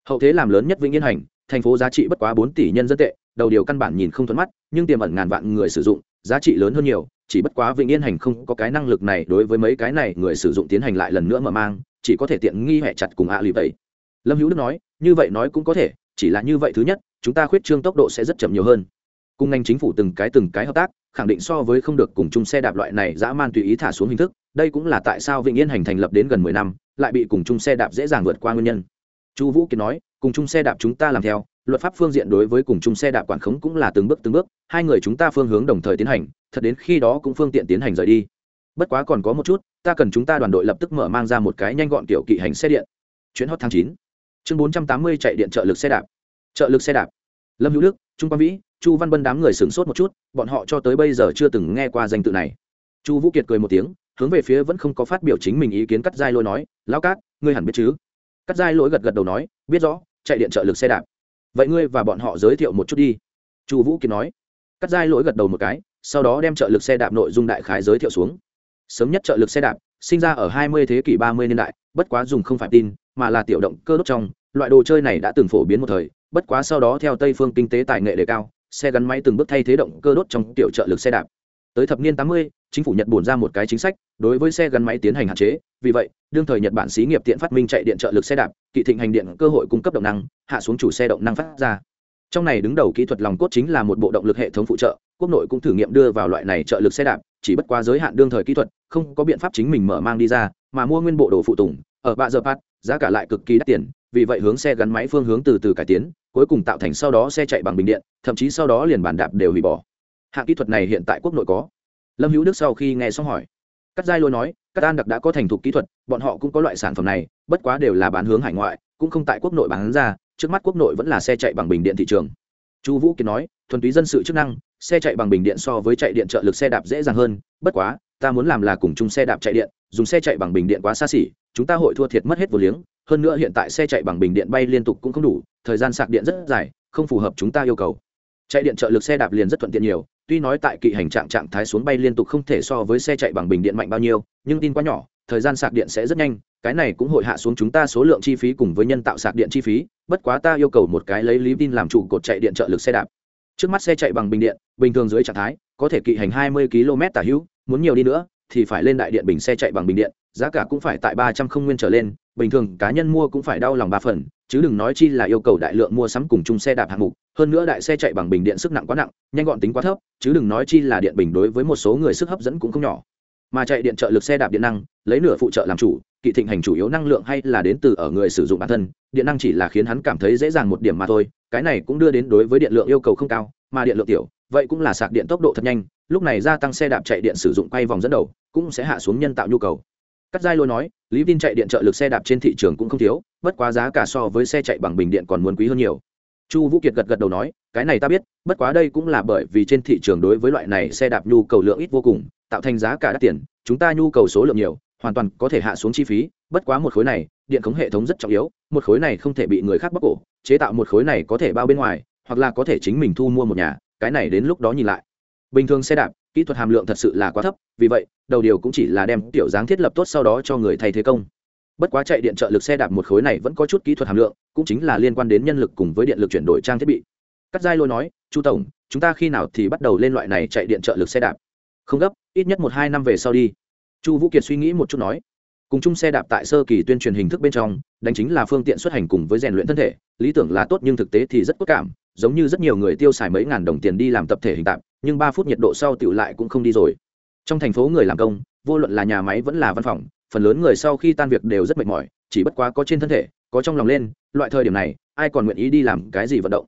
Hậu thế làm lớn nhất vĩnh yên hành, thành phố giá trị bất quá bốn tỷ nhân dân tệ, đầu điều căn bản nhìn không thuận mắt, nhưng tiềm ẩn ngàn vạn người sử dụng, giá trị lớn hơn nhiều chỉ bất quá vĩnh yên hành không có cái năng lực này đối với mấy cái này người sử dụng tiến hành lại lần nữa mở mang, chỉ có thể tiện nghi hẹ chặt cùng ạ lì vậy. Lâm hữu đức nói, như vậy nói cũng có thể, chỉ là như vậy thứ nhất, chúng ta khuyết trương tốc độ sẽ rất chậm nhiều hơn. Cùng ngành chính phủ từng cái từng cái hợp tác, khẳng định so với không được cùng chung xe đạp loại này dã man tùy ý thả xuống hình thức, đây cũng là tại sao vĩnh yên hành thành lập đến gần mười năm, lại bị cùng chung xe đạp dễ dàng vượt qua nguyên nhân. Chu vũ kiệt nói, cùng chung xe đạp chúng ta làm theo, luật pháp phương diện đối với cùng chung xe đạp quản khống cũng là từng bước từng bước, hai người chúng ta phương hướng đồng thời tiến hành thật đến khi đó cũng phương tiện tiến hành rời đi. Bất quá còn có một chút, ta cần chúng ta đoàn đội lập tức mở mang ra một cái nhanh gọn tiểu kỵ hành xe điện. Chuyến hot tháng chín. Chương bốn trăm tám mươi chạy điện trợ lực xe đạp. Trợ lực xe đạp. Lâm hữu đức, trung quang vĩ, chu văn bân đám người sửng sốt một chút, bọn họ cho tới bây giờ chưa từng nghe qua danh tự này. Chu vũ kiệt cười một tiếng, hướng về phía vẫn không có phát biểu chính mình ý kiến cắt giai lỗi nói, lão cát, ngươi hẳn biết chứ? Cắt giai lỗi gật gật đầu nói, biết rõ, chạy điện trợ lực xe đạp. Vậy ngươi và bọn họ giới thiệu một chút đi. Chu vũ kiệt nói. Cắt giai lỗi gật đầu một cái sau đó đem trợ lực xe đạp nội dung đại khái giới thiệu xuống. Sớm nhất trợ lực xe đạp sinh ra ở 20 thế kỷ 30 niên đại bất quá dùng không phải tin mà là tiểu động cơ đốt trong loại đồ chơi này đã từng phổ biến một thời bất quá sau đó theo tây phương kinh tế tài nghệ đề cao xe gắn máy từng bước thay thế động cơ đốt trong tiểu trợ lực xe đạp. Tới thập niên 80, chính phủ nhật bổn ra một cái chính sách đối với xe gắn máy tiến hành hạn chế vì vậy đương thời nhật bản xí nghiệp tiện phát minh chạy điện trợ lực xe đạp kỵ thịnh hành điện cơ hội cung cấp động năng hạ xuống chủ xe động năng phát ra. Trong này đứng đầu kỹ thuật lòng cốt chính là một bộ động lực hệ thống phụ trợ quốc nội cũng thử nghiệm đưa vào loại này trợ lực xe đạp, chỉ bất quá giới hạn đương thời kỹ thuật, không có biện pháp chính mình mở mang đi ra, mà mua nguyên bộ đồ phụ tùng, ở bạ giờ pat giá cả lại cực kỳ đắt tiền, vì vậy hướng xe gắn máy phương hướng từ từ cải tiến, cuối cùng tạo thành sau đó xe chạy bằng bình điện, thậm chí sau đó liền bản đạp đều hủy bỏ. Hạng kỹ thuật này hiện tại quốc nội có. Lâm hữu đức sau khi nghe xong hỏi cắt giai lôi nói các an đặc đã có thành thục kỹ thuật, bọn họ cũng có loại sản phẩm này, bất quá đều là bán hướng hải ngoại, cũng không tại quốc nội bán ra, trước mắt quốc nội vẫn là xe chạy bằng bình điện thị trường. Chu vũ kiệt nói, thuần túy dân sự chức năng xe chạy bằng bình điện so với chạy điện trợ lực xe đạp dễ dàng hơn, bất quá, ta muốn làm là cùng chung xe đạp chạy điện, dùng xe chạy bằng bình điện quá xa xỉ, chúng ta hội thua thiệt mất hết vô liếng, hơn nữa hiện tại xe chạy bằng bình điện bay liên tục cũng không đủ, thời gian sạc điện rất dài, không phù hợp chúng ta yêu cầu. Chạy điện trợ lực xe đạp liền rất thuận tiện nhiều, tuy nói tại kỵ hành trạng trạng thái xuống bay liên tục không thể so với xe chạy bằng bình điện mạnh bao nhiêu, nhưng tin quá nhỏ, thời gian sạc điện sẽ rất nhanh, cái này cũng hội hạ xuống chúng ta số lượng chi phí cùng với nhân tạo sạc điện chi phí, bất quá ta yêu cầu một cái lấy lý tin làm trụ cột chạy điện trợ lực xe đạp trước mắt xe chạy bằng bình điện, bình thường dưới trạng thái, có thể kỵ hành 20 km tả hữu, muốn nhiều đi nữa thì phải lên đại điện bình xe chạy bằng bình điện, giá cả cũng phải tại ba trăm không nguyên trở lên, bình thường cá nhân mua cũng phải đau lòng ba phần, chứ đừng nói chi là yêu cầu đại lượng mua sắm cùng chung xe đạp hạng mục, hơn nữa đại xe chạy bằng bình điện sức nặng quá nặng, nhanh gọn tính quá thấp, chứ đừng nói chi là điện bình đối với một số người sức hấp dẫn cũng không nhỏ. Mà chạy điện trợ lực xe đạp điện năng, lấy nửa phụ trợ làm chủ kỵ thịnh hành chủ yếu năng lượng hay là đến từ ở người sử dụng bản thân, điện năng chỉ là khiến hắn cảm thấy dễ dàng một điểm mà thôi, cái này cũng đưa đến đối với điện lượng yêu cầu không cao, mà điện lượng tiểu, vậy cũng là sạc điện tốc độ thật nhanh, lúc này gia tăng xe đạp chạy điện sử dụng quay vòng dẫn đầu, cũng sẽ hạ xuống nhân tạo nhu cầu. Cắt giai lôi nói, lý tin chạy điện trợ lực xe đạp trên thị trường cũng không thiếu, bất quá giá cả so với xe chạy bằng bình điện còn muốn quý hơn nhiều. Chu vũ kiệt gật gật đầu nói, cái này ta biết, bất quá đây cũng là bởi vì trên thị trường đối với loại này xe đạp nhu cầu lượng ít vô cùng, tạo thành giá cả đắt tiền, chúng ta nhu cầu số lượng nhiều hoàn toàn có thể hạ xuống chi phí, bất quá một khối này, điện khống hệ thống rất trọng yếu, một khối này không thể bị người khác bóc cổ, chế tạo một khối này có thể bao bên ngoài, hoặc là có thể chính mình thu mua một nhà, cái này đến lúc đó nhìn lại. Bình thường xe đạp, kỹ thuật hàm lượng thật sự là quá thấp, vì vậy, đầu điều cũng chỉ là đem tiểu dáng thiết lập tốt sau đó cho người thay thế công. Bất quá chạy điện trợ lực xe đạp một khối này vẫn có chút kỹ thuật hàm lượng, cũng chính là liên quan đến nhân lực cùng với điện lực chuyển đổi trang thiết bị. Cắt giai lôi nói, chu tổng, chúng ta khi nào thì bắt đầu lên loại này chạy điện trợ lực xe đạp? Không gấp, ít nhất một hai năm về sau đi chu vũ kiệt suy nghĩ một chút nói, cùng chung xe đạp tại sơ kỳ tuyên truyền hình thức bên trong, đánh chính là phương tiện xuất hành cùng với rèn luyện thân thể, lý tưởng là tốt nhưng thực tế thì rất cốt cảm, giống như rất nhiều người tiêu xài mấy ngàn đồng tiền đi làm tập thể hình tạm nhưng ba phút nhiệt độ sau tựu lại cũng không đi rồi. Trong thành phố người làm công, vô luận là nhà máy vẫn là văn phòng, phần lớn người sau khi tan việc đều rất mệt mỏi, chỉ bất quá có trên thân thể, có trong lòng lên, loại thời điểm này, ai còn nguyện ý đi làm cái gì vận động?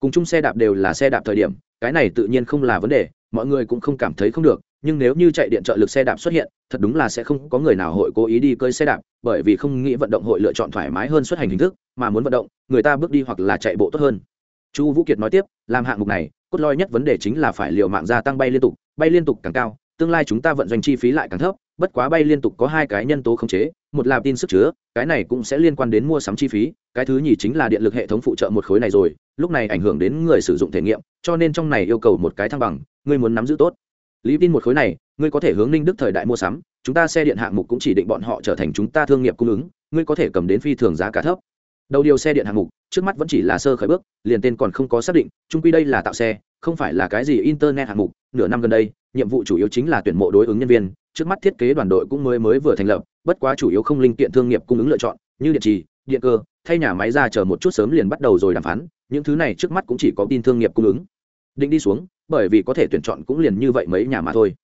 Cùng chung xe đạp đều là xe đạp thời điểm, cái này tự nhiên không là vấn đề, mọi người cũng không cảm thấy không được, nhưng nếu như chạy điện trợ lực xe đạp xuất hiện thật đúng là sẽ không có người nào hội cố ý đi cơi xe đạp, bởi vì không nghĩ vận động hội lựa chọn thoải mái hơn xuất hành hình thức, mà muốn vận động, người ta bước đi hoặc là chạy bộ tốt hơn. Chu vũ kiệt nói tiếp, làm hạng mục này, cốt lõi nhất vấn đề chính là phải liều mạng gia tăng bay liên tục, bay liên tục càng cao, tương lai chúng ta vận doanh chi phí lại càng thấp, bất quá bay liên tục có hai cái nhân tố khống chế, một là tin sức chứa, cái này cũng sẽ liên quan đến mua sắm chi phí, cái thứ nhì chính là điện lực hệ thống phụ trợ một khối này rồi, lúc này ảnh hưởng đến người sử dụng thể nghiệm, cho nên trong này yêu cầu một cái thăng bằng, ngươi muốn nắm giữ tốt. Lý tin một khối này ngươi có thể hướng ninh đức thời đại mua sắm, chúng ta xe điện hạng mục cũng chỉ định bọn họ trở thành chúng ta thương nghiệp cung ứng, ngươi có thể cầm đến phi thường giá cả thấp. Đầu điều xe điện hạng mục, trước mắt vẫn chỉ là sơ khởi bước, liền tên còn không có xác định trung quy đây là tạo xe, không phải là cái gì internet hạng mục, nửa năm gần đây, nhiệm vụ chủ yếu chính là tuyển mộ đối ứng nhân viên, trước mắt thiết kế đoàn đội cũng mới mới vừa thành lập, bất quá chủ yếu không linh kiện thương nghiệp cung ứng lựa chọn, như điện trì, điện cơ, thay nhà máy ra chờ một chút sớm liền bắt đầu rồi đàm phán, những thứ này trước mắt cũng chỉ có tin thương nghiệp cung ứng. Định đi xuống, bởi vì có thể tuyển chọn cũng liền như vậy mấy nhà mà thôi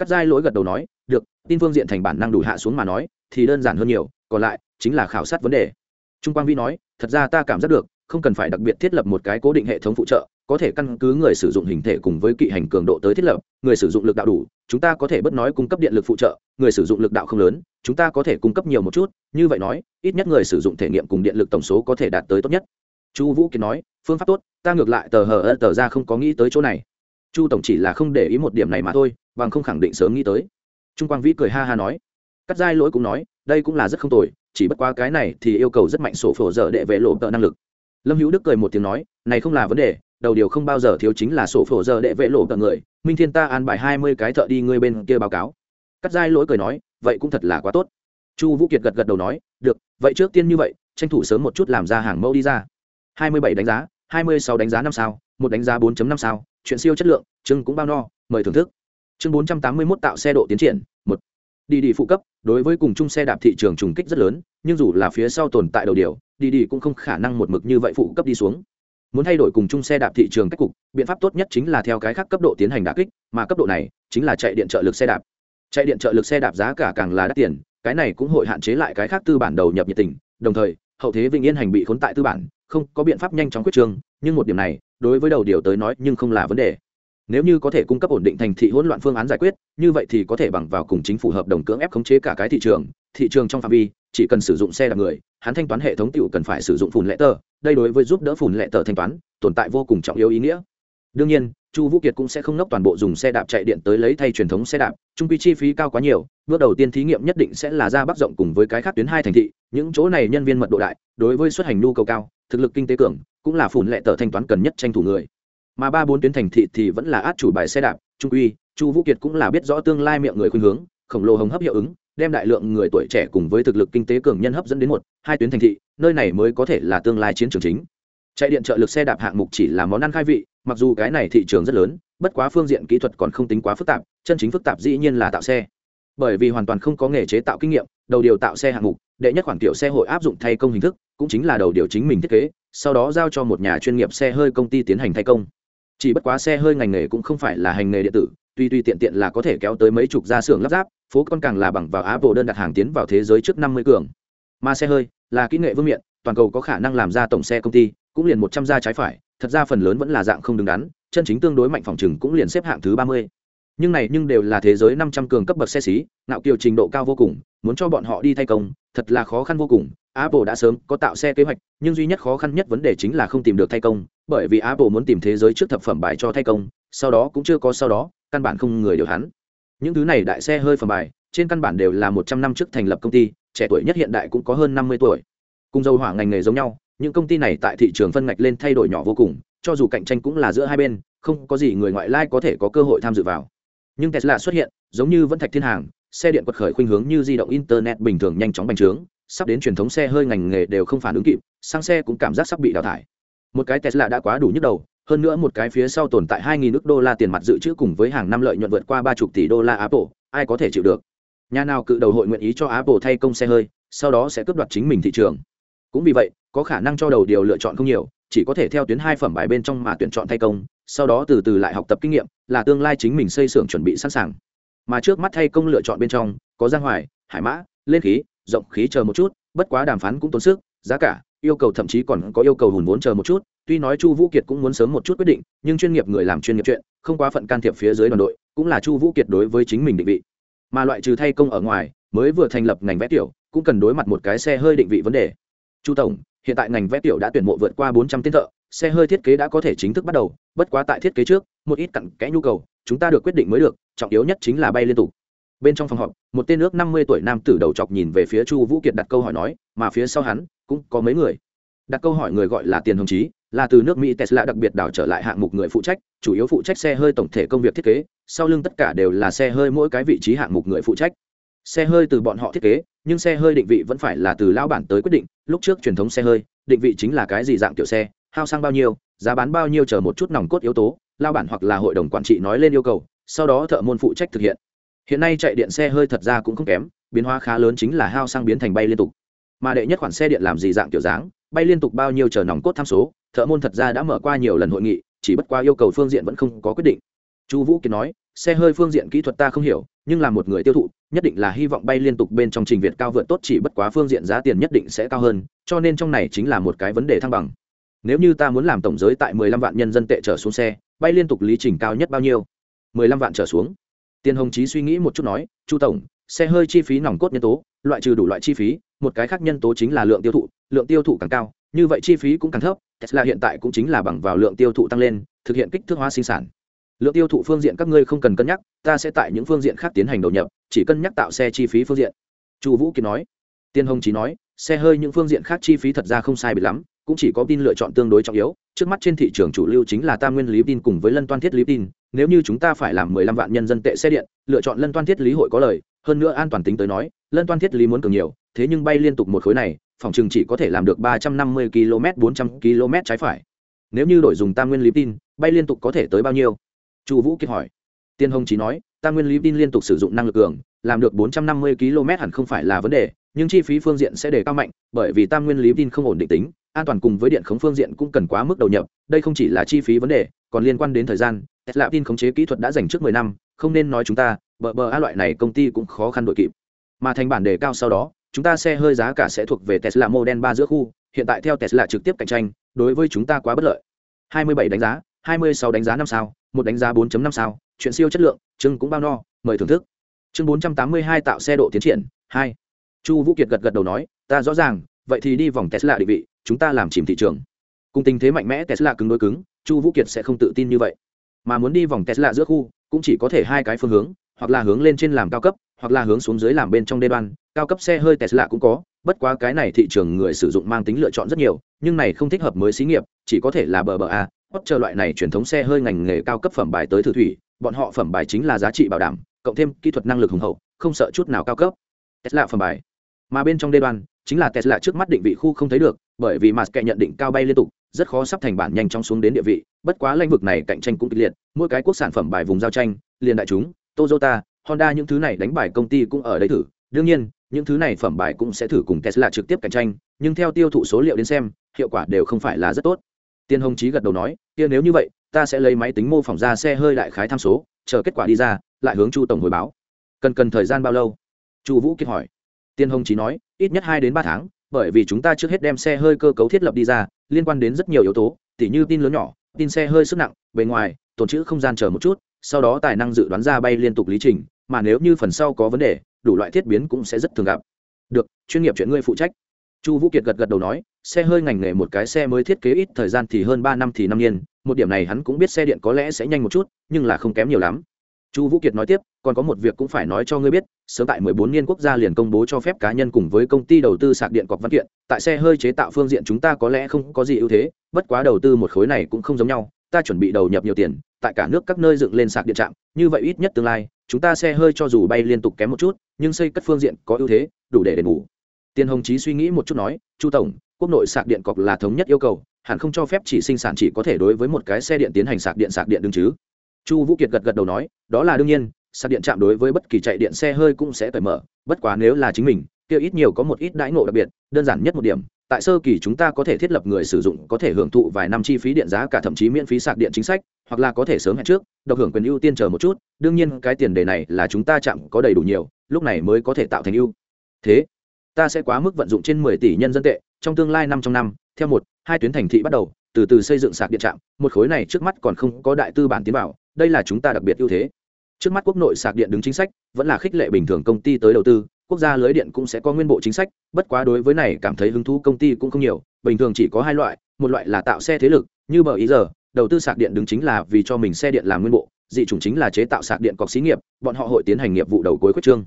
cắt giai lỗi gật đầu nói, được, tin phương diện thành bản năng đủ hạ xuống mà nói, thì đơn giản hơn nhiều, còn lại chính là khảo sát vấn đề. Trung quang vi nói, thật ra ta cảm giác được, không cần phải đặc biệt thiết lập một cái cố định hệ thống phụ trợ, có thể căn cứ người sử dụng hình thể cùng với kỵ hành cường độ tới thiết lập, người sử dụng lực đạo đủ, chúng ta có thể bất nói cung cấp điện lực phụ trợ, người sử dụng lực đạo không lớn, chúng ta có thể cung cấp nhiều một chút, như vậy nói, ít nhất người sử dụng thể nghiệm cùng điện lực tổng số có thể đạt tới tốt nhất. Chu vũ kiến nói, phương pháp tốt, ta ngược lại tờ hờ ơ tờ ra không có nghĩ tới chỗ này. Chu tổng chỉ là không để ý một điểm này mà thôi bằng không khẳng định sớm nghĩ tới. Trung quang vĩ cười ha ha nói. Cắt giai lỗi cũng nói, đây cũng là rất không tồi, chỉ bất qua cái này thì yêu cầu rất mạnh sổ phổ dở để vệ lộ tợ năng lực. Lâm hữu đức cười một tiếng nói, này không là vấn đề, đầu điều không bao giờ thiếu chính là sổ phổ dở đệ vệ lộ tợ người, minh thiên ta an bài hai mươi cái thợ đi ngươi bên kia báo cáo. Cắt giai lỗi cười nói, vậy cũng thật là quá tốt. Chu vũ kiệt gật gật đầu nói, được, vậy trước tiên như vậy, tranh thủ sớm một chút làm ra hàng mẫu đi ra. hai mươi bảy đánh giá, hai mươi sáu đánh giá năm sao, một đánh giá 4 năm sao, chuyện siêu chất lượng chưng cũng bao no, mời thưởng thức chương bốn trăm tám mươi 481 tạo xe độ tiến triển, một. Đi đi phụ cấp, đối với cùng chung xe đạp thị trường trùng kích rất lớn, nhưng dù là phía sau tồn tại đầu điều, đi đi cũng không khả năng một mực như vậy phụ cấp đi xuống. Muốn thay đổi cùng chung xe đạp thị trường cách cục, biện pháp tốt nhất chính là theo cái khác cấp độ tiến hành đả kích, mà cấp độ này chính là chạy điện trợ lực xe đạp. Chạy điện trợ lực xe đạp giá cả càng là đắt tiền, cái này cũng hội hạn chế lại cái khác tư bản đầu nhập nhiệt tình, đồng thời, hậu thế vĩnh yên hành bị khốn tại tư bản, không có biện pháp nhanh chóng quyết trương nhưng một điểm này, đối với đầu điều tới nói nhưng không là vấn đề nếu như có thể cung cấp ổn định thành thị hỗn loạn phương án giải quyết, như vậy thì có thể bằng vào cùng chính phủ hợp đồng cưỡng ép khống chế cả cái thị trường. Thị trường trong phạm vi, chỉ cần sử dụng xe đạp người, hắn thanh toán hệ thống tựu cần phải sử dụng phùn lệ tờ. Đây đối với giúp đỡ phùn lệ tờ thanh toán, tồn tại vô cùng trọng yếu ý nghĩa. Đương nhiên, chu vũ kiệt cũng sẽ không nốc toàn bộ dùng xe đạp chạy điện tới lấy thay truyền thống xe đạp, trung quy chi phí cao quá nhiều, bước đầu tiên thí nghiệm nhất định sẽ là ra bắc rộng cùng với cái khác tuyến hai thành thị. Những chỗ này nhân viên mật độ đại, đối với xuất hành nhu cầu cao, thực lực kinh tế cường, cũng là phùn lệ tờ thanh toán cần nhất tranh thủ người mà ba bốn tuyến thành thị thì vẫn là át chủ bài xe đạp, trung uy chu vũ kiệt cũng là biết rõ tương lai miệng người khuyên hướng, khổng lồ hồng hấp hiệu ứng, đem đại lượng người tuổi trẻ cùng với thực lực kinh tế cường nhân hấp dẫn đến một, hai tuyến thành thị, nơi này mới có thể là tương lai chiến trường chính. Chạy điện trợ lực xe đạp hạng mục chỉ là món ăn khai vị, mặc dù cái này thị trường rất lớn, bất quá phương diện kỹ thuật còn không tính quá phức tạp, chân chính phức tạp dĩ nhiên là tạo xe. Bởi vì hoàn toàn không có nghề chế tạo kinh nghiệm, đầu điều tạo xe hạng mục, đệ nhất khoản kiểu xe hội áp dụng thay công hình thức, cũng chính là đầu điều chính mình thiết kế, sau đó giao cho một nhà chuyên nghiệp xe hơi công ty tiến hành thay công chỉ bất quá xe hơi ngành nghề cũng không phải là hành nghề điện tử, tuy tuy tiện tiện là có thể kéo tới mấy chục gia xưởng lắp ráp, phố con càng là bằng vào apple đơn đặt hàng tiến vào thế giới trước năm mươi cường. Mà xe hơi là kỹ nghệ vương miện, toàn cầu có khả năng làm ra tổng xe công ty, cũng liền một trăm gia trái phải, thật ra phần lớn vẫn là dạng không đứng đắn, chân chính tương đối mạnh phòng chừng cũng liền xếp hạng thứ ba mươi. Nhưng này nhưng đều là thế giới năm trăm cường cấp bậc xe xí, ngạo kiều trình độ cao vô cùng, muốn cho bọn họ đi thay công, thật là khó khăn vô cùng. Apple đã sớm có tạo xe kế hoạch, nhưng duy nhất khó khăn nhất vấn đề chính là không tìm được thay công bởi vì apple muốn tìm thế giới trước thập phẩm bài cho thay công, sau đó cũng chưa có sau đó, căn bản không người điều hắn. Những thứ này đại xe hơi phẩm bài, trên căn bản đều là một trăm năm trước thành lập công ty, trẻ tuổi nhất hiện đại cũng có hơn năm mươi tuổi. Cùng dầu hỏa ngành nghề giống nhau, những công ty này tại thị trường phân ngạch lên thay đổi nhỏ vô cùng, cho dù cạnh tranh cũng là giữa hai bên, không có gì người ngoại lai có thể có cơ hội tham dự vào. Nhưng tesla xuất hiện, giống như vẫn thạch thiên hàng, xe điện quật khởi khuynh hướng như di động internet bình thường nhanh chóng bành trướng, sắp đến truyền thống xe hơi ngành nghề đều không phản ứng kịp, sang xe cũng cảm giác sắp bị đào thải một cái tesla đã quá đủ nhức đầu hơn nữa một cái phía sau tồn tại 2.000 nước đô la tiền mặt dự trữ cùng với hàng năm lợi nhuận vượt qua ba chục tỷ đô la Apple, ai có thể chịu được? Nhà nào cự đầu hội nguyện ý cho Apple thay công xe hơi, sau đó sẽ cướp đoạt chính mình thị trường. Cũng vì vậy, có khả năng cho đầu điều lựa chọn không nhiều, chỉ có thể theo tuyến hai phẩm bài bên trong mà tuyển chọn thay công, sau đó từ từ lại học tập kinh nghiệm, là tương lai chính mình xây xưởng chuẩn bị sẵn sàng. Mà trước mắt thay công lựa chọn bên trong, có Giang Hoài, Hải Mã, lên khí, rộng khí chờ một chút, bất quá đàm phán cũng tốn sức, giá cả, yêu cầu thậm chí còn có yêu cầu hùn vốn chờ một chút, tuy nói chu vũ kiệt cũng muốn sớm một chút quyết định nhưng chuyên nghiệp người làm chuyên nghiệp chuyện không quá phận can thiệp phía dưới đoàn đội cũng là chu vũ kiệt đối với chính mình định vị. Mà loại trừ thay công ở ngoài mới vừa thành lập ngành vẽ tiểu cũng cần đối mặt một cái xe hơi định vị vấn đề. Chu tổng hiện tại ngành vẽ tiểu đã tuyển mộ vượt qua bốn trăm tên thợ xe hơi thiết kế đã có thể chính thức bắt đầu bất quá tại thiết kế trước một ít cặn kẽ nhu cầu chúng ta được quyết định mới được trọng yếu nhất chính là bay liên tục. Bên trong phòng họp một tên nước năm mươi tuổi nam tử đầu chọc nhìn về phía chu vũ kiệt đặt câu hỏi nói mà phía sau hắn cũng có mấy người. Đặt câu hỏi người gọi là tiền hồng chí, là từ nước mỹ tesla đặc biệt đảo trở lại hạng mục người phụ trách, chủ yếu phụ trách xe hơi tổng thể công việc thiết kế, sau lưng tất cả đều là xe hơi mỗi cái vị trí hạng mục người phụ trách. Xe hơi từ bọn họ thiết kế, nhưng xe hơi định vị vẫn phải là từ lao bản tới quyết định, lúc trước truyền thống xe hơi, định vị chính là cái gì dạng kiểu xe, hao sang bao nhiêu, giá bán bao nhiêu chờ một chút nòng cốt yếu tố lao bản hoặc là hội đồng quản trị nói lên yêu cầu, sau đó thợ môn phụ trách thực hiện. Hiện nay chạy điện xe hơi thật ra cũng không kém, biến hóa khá lớn chính là hao sang biến thành bay liên tục mà đệ nhất khoản xe điện làm gì dạng kiểu dáng, bay liên tục bao nhiêu chờ nòng cốt tham số, thợ môn thật ra đã mở qua nhiều lần hội nghị, chỉ bất qua yêu cầu phương diện vẫn không có quyết định. Chu vũ kiệt nói, xe hơi phương diện kỹ thuật ta không hiểu, nhưng là một người tiêu thụ, nhất định là hy vọng bay liên tục bên trong trình việt cao vượt tốt chỉ bất quá phương diện giá tiền nhất định sẽ cao hơn, cho nên trong này chính là một cái vấn đề thăng bằng. Nếu như ta muốn làm tổng giới tại mười lăm vạn nhân dân tệ trở xuống xe, bay liên tục lý trình cao nhất bao nhiêu? mười lăm vạn trở xuống. Tiền hồng chí suy nghĩ một chút nói, chu tổng, xe hơi chi phí nòng cốt nhân tố loại trừ đủ loại chi phí, một cái khác nhân tố chính là lượng tiêu thụ, lượng tiêu thụ càng cao, như vậy chi phí cũng càng thấp, tesla hiện tại cũng chính là bằng vào lượng tiêu thụ tăng lên, thực hiện kích thước hóa sinh sản. Lượng tiêu thụ phương diện các ngươi không cần cân nhắc, ta sẽ tại những phương diện khác tiến hành đầu nhập, chỉ cân nhắc tạo xe chi phí phương diện. Chu vũ kiệt nói. Tiên hồng chỉ nói, xe hơi những phương diện khác chi phí thật ra không sai bị lắm, cũng chỉ có tin lựa chọn tương đối trọng yếu. Trước mắt trên thị trường chủ lưu chính là tam nguyên lý tin cùng với lân toan thiết lý tin nếu như chúng ta phải làm mười lăm vạn nhân dân tệ xe điện, lựa chọn lân toan thiết lý hội có lời, hơn nữa an toàn tính tới nói, lân toan thiết lý muốn cường nhiều, thế nhưng bay liên tục một khối này, phòng chừng chỉ có thể làm được ba trăm năm mươi km bốn trăm km trái phải. Nếu như đổi dùng tam nguyên lý tin, bay liên tục có thể tới bao nhiêu? Chu vũ kiệt hỏi. Tiên hồng chỉ nói, tam nguyên lý tin liên tục sử dụng năng lực cường, làm được bốn trăm năm mươi km hẳn không phải là vấn đề, nhưng chi phí phương diện sẽ đề cao mạnh, bởi vì tam nguyên lý tin không ổn định tính, an toàn cùng với điện khống phương diện cũng cần quá mức đầu nhập, đây không chỉ là chi phí vấn đề, còn liên quan đến thời gian tesla tin khống chế kỹ thuật đã dành trước mười năm không nên nói chúng ta bờ bờ a loại này công ty cũng khó khăn đội kịp mà thành bản đề cao sau đó chúng ta xe hơi giá cả sẽ thuộc về Tesla Model 3 giữa khu, hiện tại theo Tesla trực tiếp cạnh tranh, đối với chúng ta quá bất lợi. 27 đánh giá, 26 đánh giá 5 sao, một đánh giá 4.5 sao, chuyện siêu chất lượng, chương cũng bao no, mời thưởng thức. Chương 482 tạo xe độ tiến triển, 2. Chu Vũ Kiệt gật gật đầu nói, ta rõ ràng, vậy thì đi vòng Tesla định vị, chúng ta làm chìm thị trường. Cùng tình thế mạnh mẽ Tesla cứng đối cứng, Chu Vũ Kiệt sẽ không tự tin như vậy. Mà muốn đi vòng Tesla giữa khu, cũng chỉ có thể hai cái phương hướng, hoặc là hướng lên trên làm cao cấp, hoặc là hướng xuống dưới làm bên trong đê đoan, cao cấp xe hơi Tesla cũng có, bất quá cái này thị trường người sử dụng mang tính lựa chọn rất nhiều, nhưng này không thích hợp mới xí nghiệp, chỉ có thể là bờ bờ a, hoặc chờ loại này truyền thống xe hơi ngành nghề cao cấp phẩm bài tới thử thủy, bọn họ phẩm bài chính là giá trị bảo đảm, cộng thêm kỹ thuật năng lực hùng hậu, không sợ chút nào cao cấp. Tesla phẩm bài. Mà bên trong đê đoan, chính là Tesla trước mắt định vị khu không thấy được, bởi vì mà kẻ nhận định cao bay liên tục, rất khó sắp thành bản nhanh chóng xuống đến địa vị, bất quá lĩnh vực này cạnh tranh cũng kịch liệt, mỗi cái quốc sản phẩm bài vùng giao tranh, liền đại chúng, toyota, honda những thứ này đánh bài công ty cũng ở đây thử. Đương nhiên, những thứ này phẩm bài cũng sẽ thử cùng tesla trực tiếp cạnh tranh, nhưng theo tiêu thụ số liệu đến xem, hiệu quả đều không phải là rất tốt. Tiên hồng chí gật đầu nói, kia nếu như vậy, ta sẽ lấy máy tính mô phỏng ra xe hơi đại khái tham số, chờ kết quả đi ra, lại hướng chu tổng hồi báo. Cần cần thời gian bao lâu? Chu vũ kiệt hỏi. Tiên hồng chí nói, ít nhất hai đến ba tháng bởi vì chúng ta trước hết đem xe hơi cơ cấu thiết lập đi ra, liên quan đến rất nhiều yếu tố, tỉ như tin lớn nhỏ tin xe hơi sức nặng, bề ngoài, tồn trữ không gian chờ một chút, sau đó tài năng dự đoán ra bay liên tục lý trình, mà nếu như phần sau có vấn đề, đủ loại thiết biến cũng sẽ rất thường gặp. Được, chuyên nghiệp chuyện ngươi phụ trách. Chu vũ kiệt gật gật đầu nói, xe hơi ngành nghề một cái xe mới thiết kế ít thời gian thì hơn ba năm thì năm niên, một điểm này hắn cũng biết xe điện có lẽ sẽ nhanh một chút, nhưng là không kém nhiều lắm chu vũ kiệt nói tiếp, còn có một việc cũng phải nói cho ngươi biết, sớm tại 14 niên quốc gia liền công bố cho phép cá nhân cùng với công ty đầu tư sạc điện cọc văn kiện, tại xe hơi chế tạo phương diện chúng ta có lẽ không có gì ưu thế, bất quá đầu tư một khối này cũng không giống nhau, ta chuẩn bị đầu nhập nhiều tiền, tại cả nước các nơi dựng lên sạc điện trạm, như vậy ít nhất tương lai, chúng ta xe hơi cho dù bay liên tục kém một chút, nhưng xây cất phương diện có ưu thế, đủ để đền bù. Tiền hồng chí suy nghĩ một chút nói, chu tổng, quốc nội sạc điện cọc là thống nhất yêu cầu, hẳn không cho phép chỉ sinh sản chỉ có thể đối với một cái xe điện tiến hành sạc điện sạc điện đương chứ? Chu vũ kiệt gật gật đầu nói, đó là đương nhiên, sạc điện chạm đối với bất kỳ chạy điện xe hơi cũng sẽ cởi mở, bất quá nếu là chính mình, kia ít nhiều có một ít đãi ngộ đặc biệt, đơn giản nhất một điểm, tại sơ kỳ chúng ta có thể thiết lập người sử dụng, có thể hưởng thụ vài năm chi phí điện giá cả thậm chí miễn phí sạc điện chính sách, hoặc là có thể sớm hẹn trước, độc hưởng quyền ưu tiên chờ một chút, đương nhiên cái tiền đề này là chúng ta chạm có đầy đủ nhiều, lúc này mới có thể tạo thành ưu. Thế, ta sẽ quá mức vận dụng trên mười tỷ nhân dân tệ, trong tương lai năm trong năm, theo một, hai tuyến thành thị bắt đầu từ từ xây dựng sạc điện trạm, một khối này trước mắt còn không có đại tư bản tiến bảo đây là chúng ta đặc biệt ưu thế. Trước mắt quốc nội sạc điện đứng chính sách, vẫn là khích lệ bình thường công ty tới đầu tư, quốc gia lưới điện cũng sẽ có nguyên bộ chính sách, bất quá đối với này cảm thấy hứng thú công ty cũng không nhiều, bình thường chỉ có hai loại, một loại là tạo xe thế lực, như bờ ý giờ, đầu tư sạc điện đứng chính là vì cho mình xe điện làm nguyên bộ, dị chủng chính là chế tạo sạc điện cọc xí nghiệp, bọn họ hội tiến hành nghiệp vụ đầu cuối quyết trương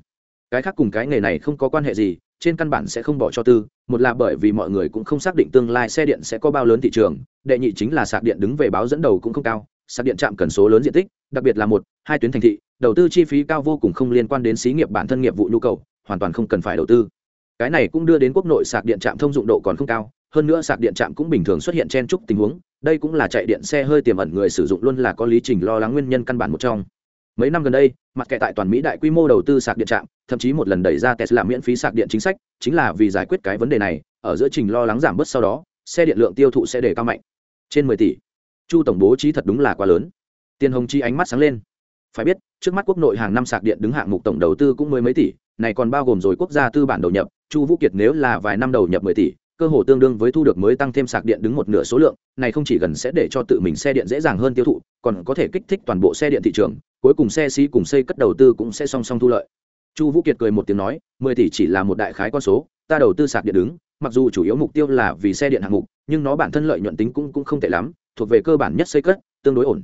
cái khác cùng cái nghề này không có quan hệ gì trên căn bản sẽ không bỏ cho tư, một là bởi vì mọi người cũng không xác định tương lai xe điện sẽ có bao lớn thị trường, đệ nhị chính là sạc điện đứng về báo dẫn đầu cũng không cao, sạc điện chạm cần số lớn diện tích, đặc biệt là một, hai tuyến thành thị, đầu tư chi phí cao vô cùng không liên quan đến xí nghiệp bản thân nghiệp vụ nhu cầu, hoàn toàn không cần phải đầu tư. Cái này cũng đưa đến quốc nội sạc điện trạm thông dụng độ còn không cao, hơn nữa sạc điện trạm cũng bình thường xuất hiện chen chúc tình huống, đây cũng là chạy điện xe hơi tiềm ẩn người sử dụng luôn là có lý trình lo lắng nguyên nhân căn bản một trong mấy năm gần đây, mặt kệ tại toàn mỹ đại quy mô đầu tư sạc điện trạm, thậm chí một lần đẩy ra tesla miễn phí sạc điện chính sách, chính là vì giải quyết cái vấn đề này, ở giữa trình lo lắng giảm bớt sau đó, xe điện lượng tiêu thụ sẽ đề cao mạnh. Trên mười tỷ, chu tổng bố trí thật đúng là quá lớn. Tiền hồng chi ánh mắt sáng lên. Phải biết, trước mắt quốc nội hàng năm sạc điện đứng hạng mục tổng đầu tư cũng mới mấy tỷ, này còn bao gồm rồi quốc gia tư bản đầu nhập, chu vũ kiệt nếu là vài năm đầu nhập mười tỷ cơ hồ tương đương với thu được mới tăng thêm sạc điện đứng một nửa số lượng, này không chỉ gần sẽ để cho tự mình xe điện dễ dàng hơn tiêu thụ, còn có thể kích thích toàn bộ xe điện thị trường, cuối cùng xe xí cùng xây cất đầu tư cũng sẽ song song thu lợi. Chu vũ kiệt cười một tiếng nói, mười tỷ chỉ là một đại khái con số, ta đầu tư sạc điện đứng, mặc dù chủ yếu mục tiêu là vì xe điện hạng mục, nhưng nó bản thân lợi nhuận tính cũng cũng không tệ lắm, thuộc về cơ bản nhất xây cất, tương đối ổn.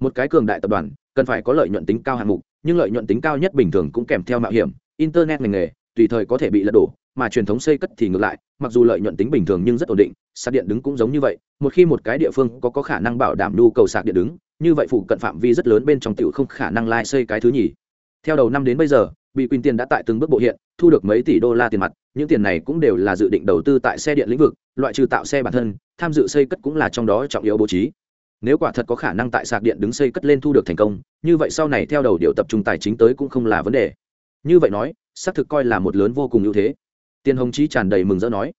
Một cái cường đại tập đoàn, cần phải có lợi nhuận tính cao hạng mục, nhưng lợi nhuận tính cao nhất bình thường cũng kèm theo mạo hiểm, internet ngành nghề, tùy thời có thể bị lật đổ mà truyền thống xây cất thì ngược lại mặc dù lợi nhuận tính bình thường nhưng rất ổn định sạc điện đứng cũng giống như vậy một khi một cái địa phương có, có khả năng bảo đảm nhu cầu sạc điện đứng như vậy phụ cận phạm vi rất lớn bên trong tiểu không khả năng lai xây cái thứ nhì. Theo đầu năm đến bây giờ bị quyền tiền đã tại từng bước bộ hiện thu được mấy tỷ đô la tiền mặt những tiền này cũng đều là dự định đầu tư tại xe điện lĩnh vực loại trừ tạo xe bản thân tham dự xây cất cũng là trong đó trọng yếu bố trí. Nếu quả thật có khả năng tại sạc điện đứng xây cất lên thu được thành công như vậy sau này theo đầu điều tập trung tài chính tới cũng không là vấn đề. Như vậy nói xác thực coi là một lớn vô cùng ưu thế tiên hồng chí tràn đầy mừng rỡ nói,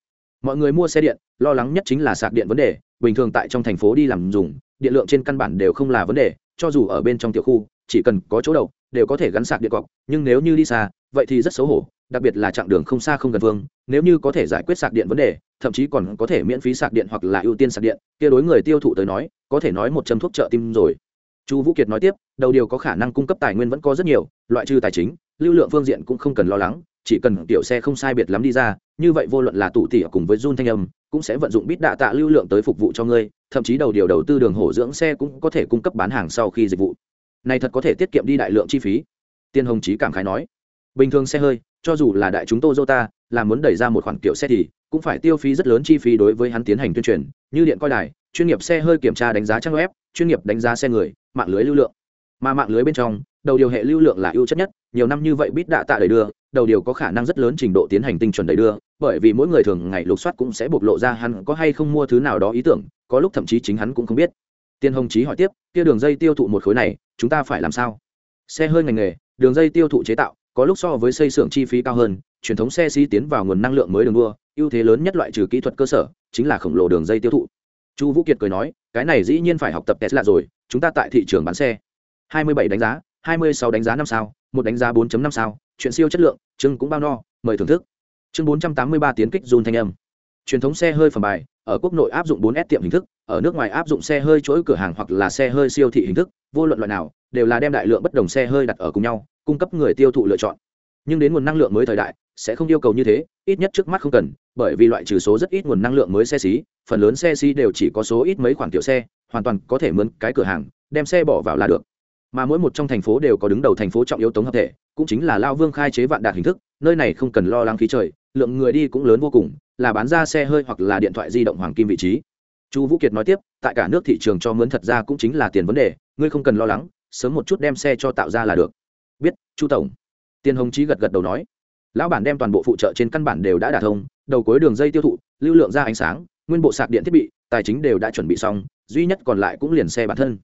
mọi người mua xe điện, lo lắng nhất chính là sạc điện vấn đề, bình thường tại trong thành phố đi làm dùng, điện lượng trên căn bản đều không là vấn đề, cho dù ở bên trong tiểu khu, chỉ cần có chỗ đậu, đều có thể gắn sạc điện cọc, nhưng nếu như đi xa, vậy thì rất xấu hổ, đặc biệt là chặng đường không xa không gần vương, nếu như có thể giải quyết sạc điện vấn đề, thậm chí còn có thể miễn phí sạc điện hoặc là ưu tiên sạc điện. Kia đối người tiêu thụ tới nói, có thể nói một châm thuốc trợ tim rồi. Chu vũ kiệt nói tiếp, đầu điều có khả năng cung cấp tài nguyên vẫn có rất nhiều, loại trừ tài chính, lưu lượng phương diện cũng không cần lo lắng chỉ cần tiểu xe không sai biệt lắm đi ra, như vậy vô luận là tụ tỉ cùng với run thanh âm, cũng sẽ vận dụng bít đạ tạ lưu lượng tới phục vụ cho ngươi, thậm chí đầu điều đầu tư đường hổ dưỡng xe cũng có thể cung cấp bán hàng sau khi dịch vụ. Này thật có thể tiết kiệm đi đại lượng chi phí. Tiên hồng chí cảm khái nói. Bình thường xe hơi, cho dù là đại chúng Toyota, là muốn đẩy ra một khoản kiểu xe thì cũng phải tiêu phí rất lớn chi phí đối với hắn tiến hành tuyên truyền, như điện coi đài, chuyên nghiệp xe hơi kiểm tra đánh giá trang web, chuyên nghiệp đánh giá xe người, mạng lưới lưu lượng. Mà mạng lưới bên trong, đầu điều hệ lưu lượng là ưu chất nhất, nhiều năm như vậy bít đạ tạ đẩy đưa đầu điều có khả năng rất lớn trình độ tiến hành tinh chuẩn đầy đưa, bởi vì mỗi người thường ngày lục soát cũng sẽ bộc lộ ra hắn có hay không mua thứ nào đó ý tưởng, có lúc thậm chí chính hắn cũng không biết. Tiên hồng chí hỏi tiếp, kia đường dây tiêu thụ một khối này, chúng ta phải làm sao? Xe hơi ngành nghề, đường dây tiêu thụ chế tạo, có lúc so với xây xưởng chi phí cao hơn, truyền thống xe xí tiến vào nguồn năng lượng mới đường đua, ưu thế lớn nhất loại trừ kỹ thuật cơ sở, chính là khổng lồ đường dây tiêu thụ. Chu vũ kiệt cười nói, cái này dĩ nhiên phải học tập tesla rồi, chúng ta tại thị trường bán xe. 27 đánh giá 26 đánh giá năm sao, một đánh giá 4.5 sao chuyện siêu chất lượng chưng cũng bao no, mời thưởng thức. Chương 483 tiến kích dùn thanh âm. Truyền thống xe hơi phẩm bài, ở quốc nội áp dụng 4S tiệm hình thức, ở nước ngoài áp dụng xe hơi chuỗi cửa hàng hoặc là xe hơi siêu thị hình thức, vô luận loại nào, đều là đem đại lượng bất đồng xe hơi đặt ở cùng nhau, cung cấp người tiêu thụ lựa chọn. Nhưng đến nguồn năng lượng mới thời đại, sẽ không yêu cầu như thế, ít nhất trước mắt không cần, bởi vì loại trừ số rất ít nguồn năng lượng mới xe xí, phần lớn xe xí đều chỉ có số ít mấy khoản tiểu xe, hoàn toàn có thể mướn cái cửa hàng, đem xe bỏ vào là được mà mỗi một trong thành phố đều có đứng đầu thành phố trọng yếu tống hợp thể, cũng chính là lao vương khai chế vạn đạt hình thức, nơi này không cần lo lắng khí trời, lượng người đi cũng lớn vô cùng, là bán ra xe hơi hoặc là điện thoại di động hoàng kim vị trí. Chu vũ kiệt nói tiếp, tại cả nước thị trường cho mướn thật ra cũng chính là tiền vấn đề, ngươi không cần lo lắng, sớm một chút đem xe cho tạo ra là được. Biết, chu tổng. Tiền hồng trí gật gật đầu nói. Lão bản đem toàn bộ phụ trợ trên căn bản đều đã đả thông, đầu cuối đường dây tiêu thụ, lưu lượng ra ánh sáng, nguyên bộ sạc điện thiết bị, tài chính đều đã chuẩn bị xong, duy nhất còn lại cũng liền xe bản thân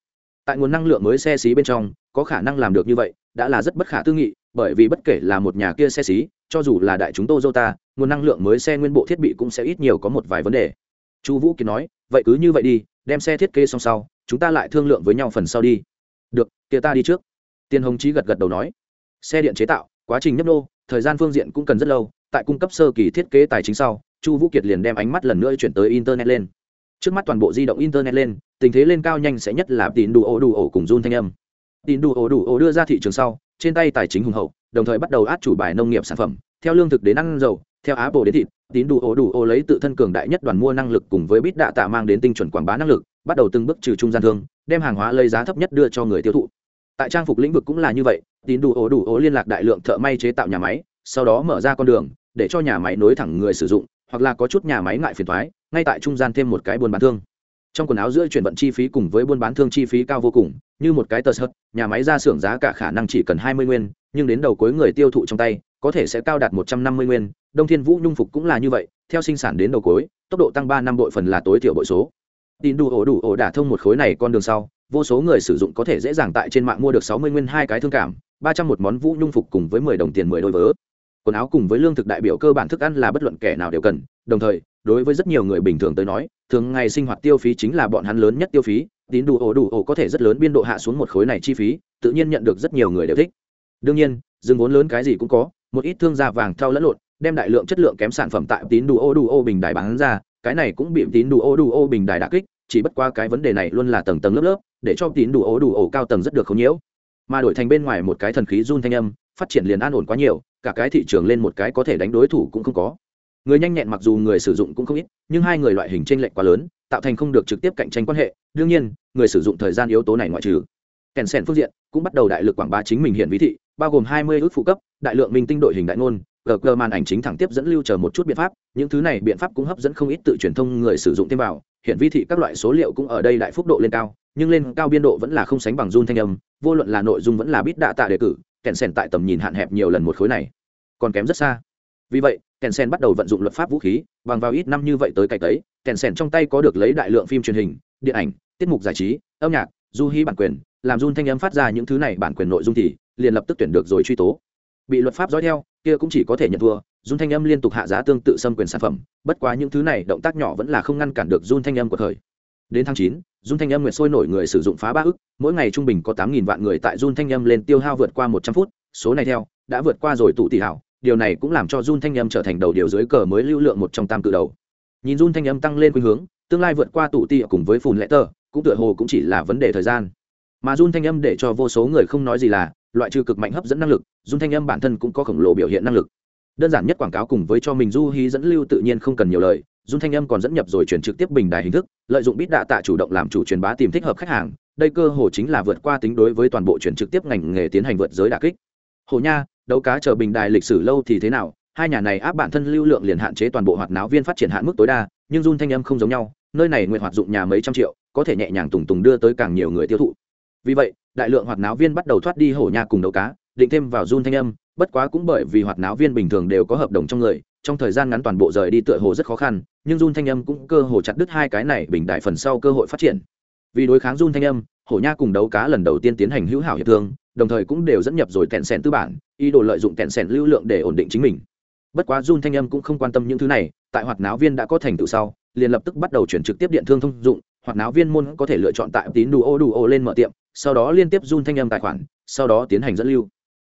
tại nguồn năng lượng mới xe xí bên trong có khả năng làm được như vậy đã là rất bất khả tư nghị bởi vì bất kể là một nhà kia xe xí cho dù là đại chúng Toyota, nguồn năng lượng mới xe nguyên bộ thiết bị cũng sẽ ít nhiều có một vài vấn đề. Chu Vũ Kiệt nói, vậy cứ như vậy đi, đem xe thiết kế xong sau, chúng ta lại thương lượng với nhau phần sau đi. Được, kia ta đi trước. Tiên Hồng Chí gật gật đầu nói, xe điện chế tạo, quá trình nhấp nô, thời gian phương diện cũng cần rất lâu, tại cung cấp sơ kỳ thiết kế tài chính sau, Chu Vũ Kiệt liền đem ánh mắt lần nữa chuyển tới internet lên. Trước mắt toàn bộ di động internet lên, tình thế lên cao nhanh sẽ nhất là tín đủ ổ đủ ổ cùng run thanh âm. Tín đủ ổ đủ ổ đưa ra thị trường sau, trên tay tài chính hùng hậu, đồng thời bắt đầu át chủ bài nông nghiệp sản phẩm theo lương thực đến ăn dầu theo apple đến thịt tín đủ ổ đủ ổ lấy tự thân cường đại nhất đoàn mua năng lực cùng với bít đạ tạ mang đến tinh chuẩn quảng bá năng lực bắt đầu từng bước trừ trung gian thương đem hàng hóa lấy giá thấp nhất đưa cho người tiêu thụ tại trang phục lĩnh vực cũng là như vậy tín đủ ổ đủ ổ liên lạc đại lượng thợ may chế tạo nhà máy sau đó mở ra con đường để cho nhà máy nối thẳng người sử dụng hoặc là có chút nhà máy ngại phiền thoái ngay tại trung gian thêm một cái buôn bán thương trong quần áo giữa chuyển vận chi phí cùng với buôn bán thương chi phí cao vô cùng, như một cái tờ sợt, nhà máy ra xưởng giá cả khả năng chỉ cần hai mươi nguyên, nhưng đến đầu cuối người tiêu thụ trong tay, có thể sẽ cao đạt một trăm năm mươi nguyên. Đông thiên vũ nhung phục cũng là như vậy, theo sinh sản đến đầu cuối, tốc độ tăng ba năm bội phần là tối thiểu bội số. Tin đủ ổ đủ ổ đả thông một khối này con đường sau, vô số người sử dụng có thể dễ dàng tại trên mạng mua được sáu mươi nguyên hai cái thương cảm, ba trăm một món vũ nhung phục cùng với mười đồng tiền mười đôi vớ quần áo cùng với lương thực đại biểu cơ bản thức ăn là bất luận kẻ nào đều cần. Đồng thời, đối với rất nhiều người bình thường tới nói, thường ngày sinh hoạt tiêu phí chính là bọn hắn lớn nhất tiêu phí, tín đủ ổ đủ ổ có thể rất lớn biên độ hạ xuống một khối này chi phí, tự nhiên nhận được rất nhiều người đều thích. Đương nhiên, rừng vốn lớn cái gì cũng có, một ít thương gia vàng thau lẫn lộn, đem đại lượng chất lượng kém sản phẩm tại tín đủ ô đủ ô bình đài bán ra, cái này cũng bị tín đủ ô đủ ô bình đài đà kích, chỉ bất qua cái vấn đề này luôn là tầng tầng lớp lớp, để cho tín đủ ô đủ ô cao tầng rất được không nhiễu. Mà đổi thành bên ngoài một cái thần khí run thanh âm phát triển liền an ổn quá nhiều, cả cái thị trường lên một cái có thể đánh đối thủ cũng không có. Người nhanh nhẹn mặc dù người sử dụng cũng không ít, nhưng hai người loại hình tranh lệch quá lớn, tạo thành không được trực tiếp cạnh tranh quan hệ. Đương nhiên, người sử dụng thời gian yếu tố này ngoại trừ kèn sèn phương diện, cũng bắt đầu đại lực quảng bá chính mình hiện vị thị, bao gồm 20 ước phụ cấp, đại lượng minh tinh đội hình đại ngôn gg màn ảnh chính thẳng tiếp dẫn lưu chờ một chút biện pháp, những thứ này biện pháp cũng hấp dẫn không ít tự truyền thông người sử dụng thêm vào. Hiện vi thị các loại số liệu cũng ở đây đại phúc độ lên cao, nhưng lên cao biên độ vẫn là không sánh bằng run thanh âm, vô luận là nội dung vẫn là bít đạ tạ đề cử kèn sen tại tầm nhìn hạn hẹp nhiều lần một khối này. Còn kém rất xa. Vì vậy, kèn sen bắt đầu vận dụng luật pháp vũ khí, bằng vào ít năm như vậy tới cày tấy, kèn sen trong tay có được lấy đại lượng phim truyền hình, điện ảnh, tiết mục giải trí, âm nhạc, du hy bản quyền, làm run thanh âm phát ra những thứ này bản quyền nội dung thì liền lập tức tuyển được rồi truy tố. Bị luật pháp dõi theo, kia cũng chỉ có thể nhận thua, run thanh âm liên tục hạ giá tương tự xâm quyền sản phẩm, bất quá những thứ này động tác nhỏ vẫn là không ngăn cản được run thanh âm của thời đến tháng chín dung thanh âm nguyệt sôi nổi người sử dụng phá ba ức, mỗi ngày trung bình có tám nghìn vạn người tại dung thanh âm lên tiêu hao vượt qua một trăm phút, số này theo, đã vượt qua rồi tụ tỷ hảo, điều này cũng làm cho dung thanh âm trở thành đầu điều dưới cờ mới lưu lượng một trong tam cự đầu. Nhìn dung thanh âm tăng lên khuynh hướng, tương lai vượt qua tụ tỷ cùng với phùn lẽ tờ cũng tựa hồ cũng chỉ là vấn đề thời gian. Mà dung thanh âm để cho vô số người không nói gì là, loại trừ cực mạnh hấp dẫn năng lực dung thanh âm bản thân cũng có khổng lồ biểu hiện năng lực. Đơn giản nhất quảng cáo cùng với cho mình du hí dẫn lưu tự nhiên không cần nhiều lời dung thanh âm còn dẫn nhập rồi chuyển trực tiếp bình đài hình thức, lợi dụng bít đạ tạ chủ động làm chủ truyền bá tìm thích hợp khách hàng, đây cơ hồ chính là vượt qua tính đối với toàn bộ chuyển trực tiếp ngành nghề tiến hành vượt giới đà kích. Hồ nha, đấu cá chờ bình đài lịch sử lâu thì thế nào? Hai nhà này áp bản thân lưu lượng liền hạn chế toàn bộ hoạt náo viên phát triển hạn mức tối đa, nhưng dung thanh âm không giống nhau, nơi này nguyện hoạt dụng nhà mấy trăm triệu, có thể nhẹ nhàng tùng tùng đưa tới càng nhiều người tiêu thụ. Vì vậy, đại lượng hoạt náo viên bắt đầu thoát đi hổ nha cùng đấu cá, định thêm vào run thanh âm, bất quá cũng bởi vì hoạt náo viên bình thường đều có hợp đồng trong người trong thời gian ngắn toàn bộ rời đi tựa hồ rất khó khăn, nhưng run thanh âm cũng cơ hồ chặt đứt hai cái này bình đại phần sau cơ hội phát triển. Vì đối kháng run thanh âm, hổ nha cùng đấu cá lần đầu tiên tiến hành hữu hảo hiệp thương, đồng thời cũng đều dẫn nhập rồi kẹn sẻn tư bản, ý đồ lợi dụng kẹn sẻn lưu lượng để ổn định chính mình. Bất quá run thanh âm cũng không quan tâm những thứ này, tại hoạt náo viên đã có thành tựu sau, liền lập tức bắt đầu chuyển trực tiếp điện thương thông dụng, hoạt náo viên môn có thể lựa chọn tại tín đủ ô đủ ô lên mở tiệm, sau đó liên tiếp run thanh âm tài khoản, sau đó tiến hành dẫn lưu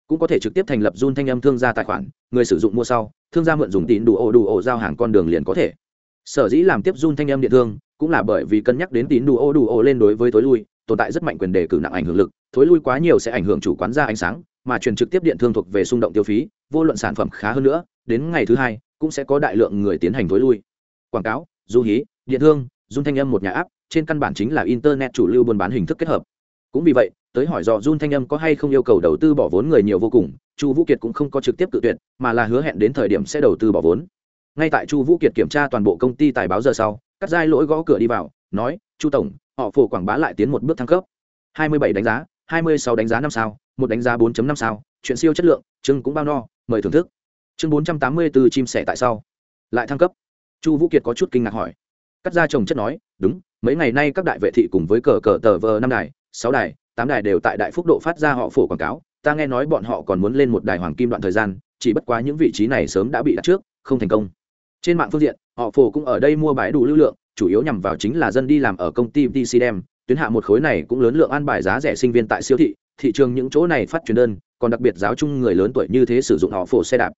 cũng có thể trực tiếp thành lập run thanh âm thương gia tài khoản, người sử dụng mua sau, thương gia mượn dùng tín đủ ổ đủ ổ giao hàng con đường liền có thể. Sở dĩ làm tiếp run thanh âm điện thương, cũng là bởi vì cân nhắc đến tín đủ ổ đủ ổ lên đối với tối lui, tồn tại rất mạnh quyền đề cử nặng ảnh hưởng lực, thối lui quá nhiều sẽ ảnh hưởng chủ quán ra ánh sáng, mà truyền trực tiếp điện thương thuộc về xung động tiêu phí, vô luận sản phẩm khá hơn nữa, đến ngày thứ hai, cũng sẽ có đại lượng người tiến hành thối lui. Quảng cáo, du hí, điện thương, run thanh âm một nhà áp trên căn bản chính là internet chủ lưu buôn bán hình thức kết hợp. Cũng vì vậy tới hỏi dò Jun thanh âm có hay không yêu cầu đầu tư bỏ vốn người nhiều vô cùng, chu vũ kiệt cũng không có trực tiếp cự tuyệt, mà là hứa hẹn đến thời điểm sẽ đầu tư bỏ vốn. Ngay tại chu vũ kiệt kiểm tra toàn bộ công ty tài báo giờ sau, cắt dai lỗi gõ cửa đi vào, nói, chu tổng, họ phổ quảng bá lại tiến một bước thăng cấp. 27 đánh giá 26 đánh giá năm sao, một đánh giá 4.5 sao, chuyện siêu chất lượng, chương cũng bao no, mời thưởng thức. Chương 484 chim sẻ tại sao lại thăng cấp. Chu vũ kiệt có chút kinh ngạc hỏi. Cắt ra chồng chất nói, đúng, mấy ngày nay các đại vệ thị cùng với cờ cờ tờ vờ năm đài, sáu đài tám đài đều tại đại phúc độ phát ra họ phổ quảng cáo, ta nghe nói bọn họ còn muốn lên một đài hoàng kim đoạn thời gian, chỉ bất quá những vị trí này sớm đã bị đặt trước, không thành công. Trên mạng phương diện, họ phổ cũng ở đây mua bài đủ lưu lượng, chủ yếu nhằm vào chính là dân đi làm ở công ty DC đem tuyến hạ một khối này cũng lớn lượng ăn bài giá rẻ sinh viên tại siêu thị thị trường những chỗ này phát truyền đơn, còn đặc biệt giáo chung người lớn tuổi như thế sử dụng họ phổ xe đạp.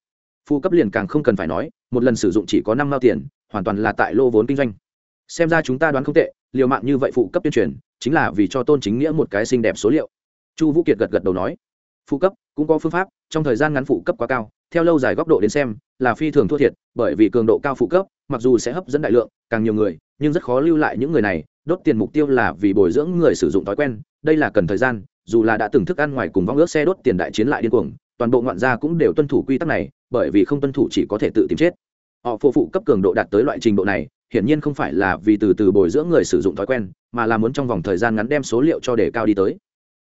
Phu cấp liền càng không cần phải nói, một lần sử dụng chỉ có năm mao tiền, hoàn toàn là tại lô vốn kinh doanh. Xem ra chúng ta đoán không tệ, liều mạng như vậy phụ cấp tuyên truyền chính là vì cho tôn chính nghĩa một cái xinh đẹp số liệu. Chu vũ kiệt gật gật đầu nói, phụ cấp cũng có phương pháp, trong thời gian ngắn phụ cấp quá cao, theo lâu dài góc độ đến xem, là phi thường thua thiệt, bởi vì cường độ cao phụ cấp, mặc dù sẽ hấp dẫn đại lượng, càng nhiều người, nhưng rất khó lưu lại những người này, đốt tiền mục tiêu là vì bồi dưỡng người sử dụng thói quen, đây là cần thời gian, dù là đã từng thức ăn ngoài cùng vong ước xe đốt tiền đại chiến lại điên cuồng, toàn bộ ngoạn gia cũng đều tuân thủ quy tắc này, bởi vì không tuân thủ chỉ có thể tự tìm chết. Họ phụ phụ cấp cường độ đạt tới loại trình độ này hiển nhiên không phải là vì từ từ bồi dưỡng người sử dụng thói quen, mà là muốn trong vòng thời gian ngắn đem số liệu cho đề cao đi tới.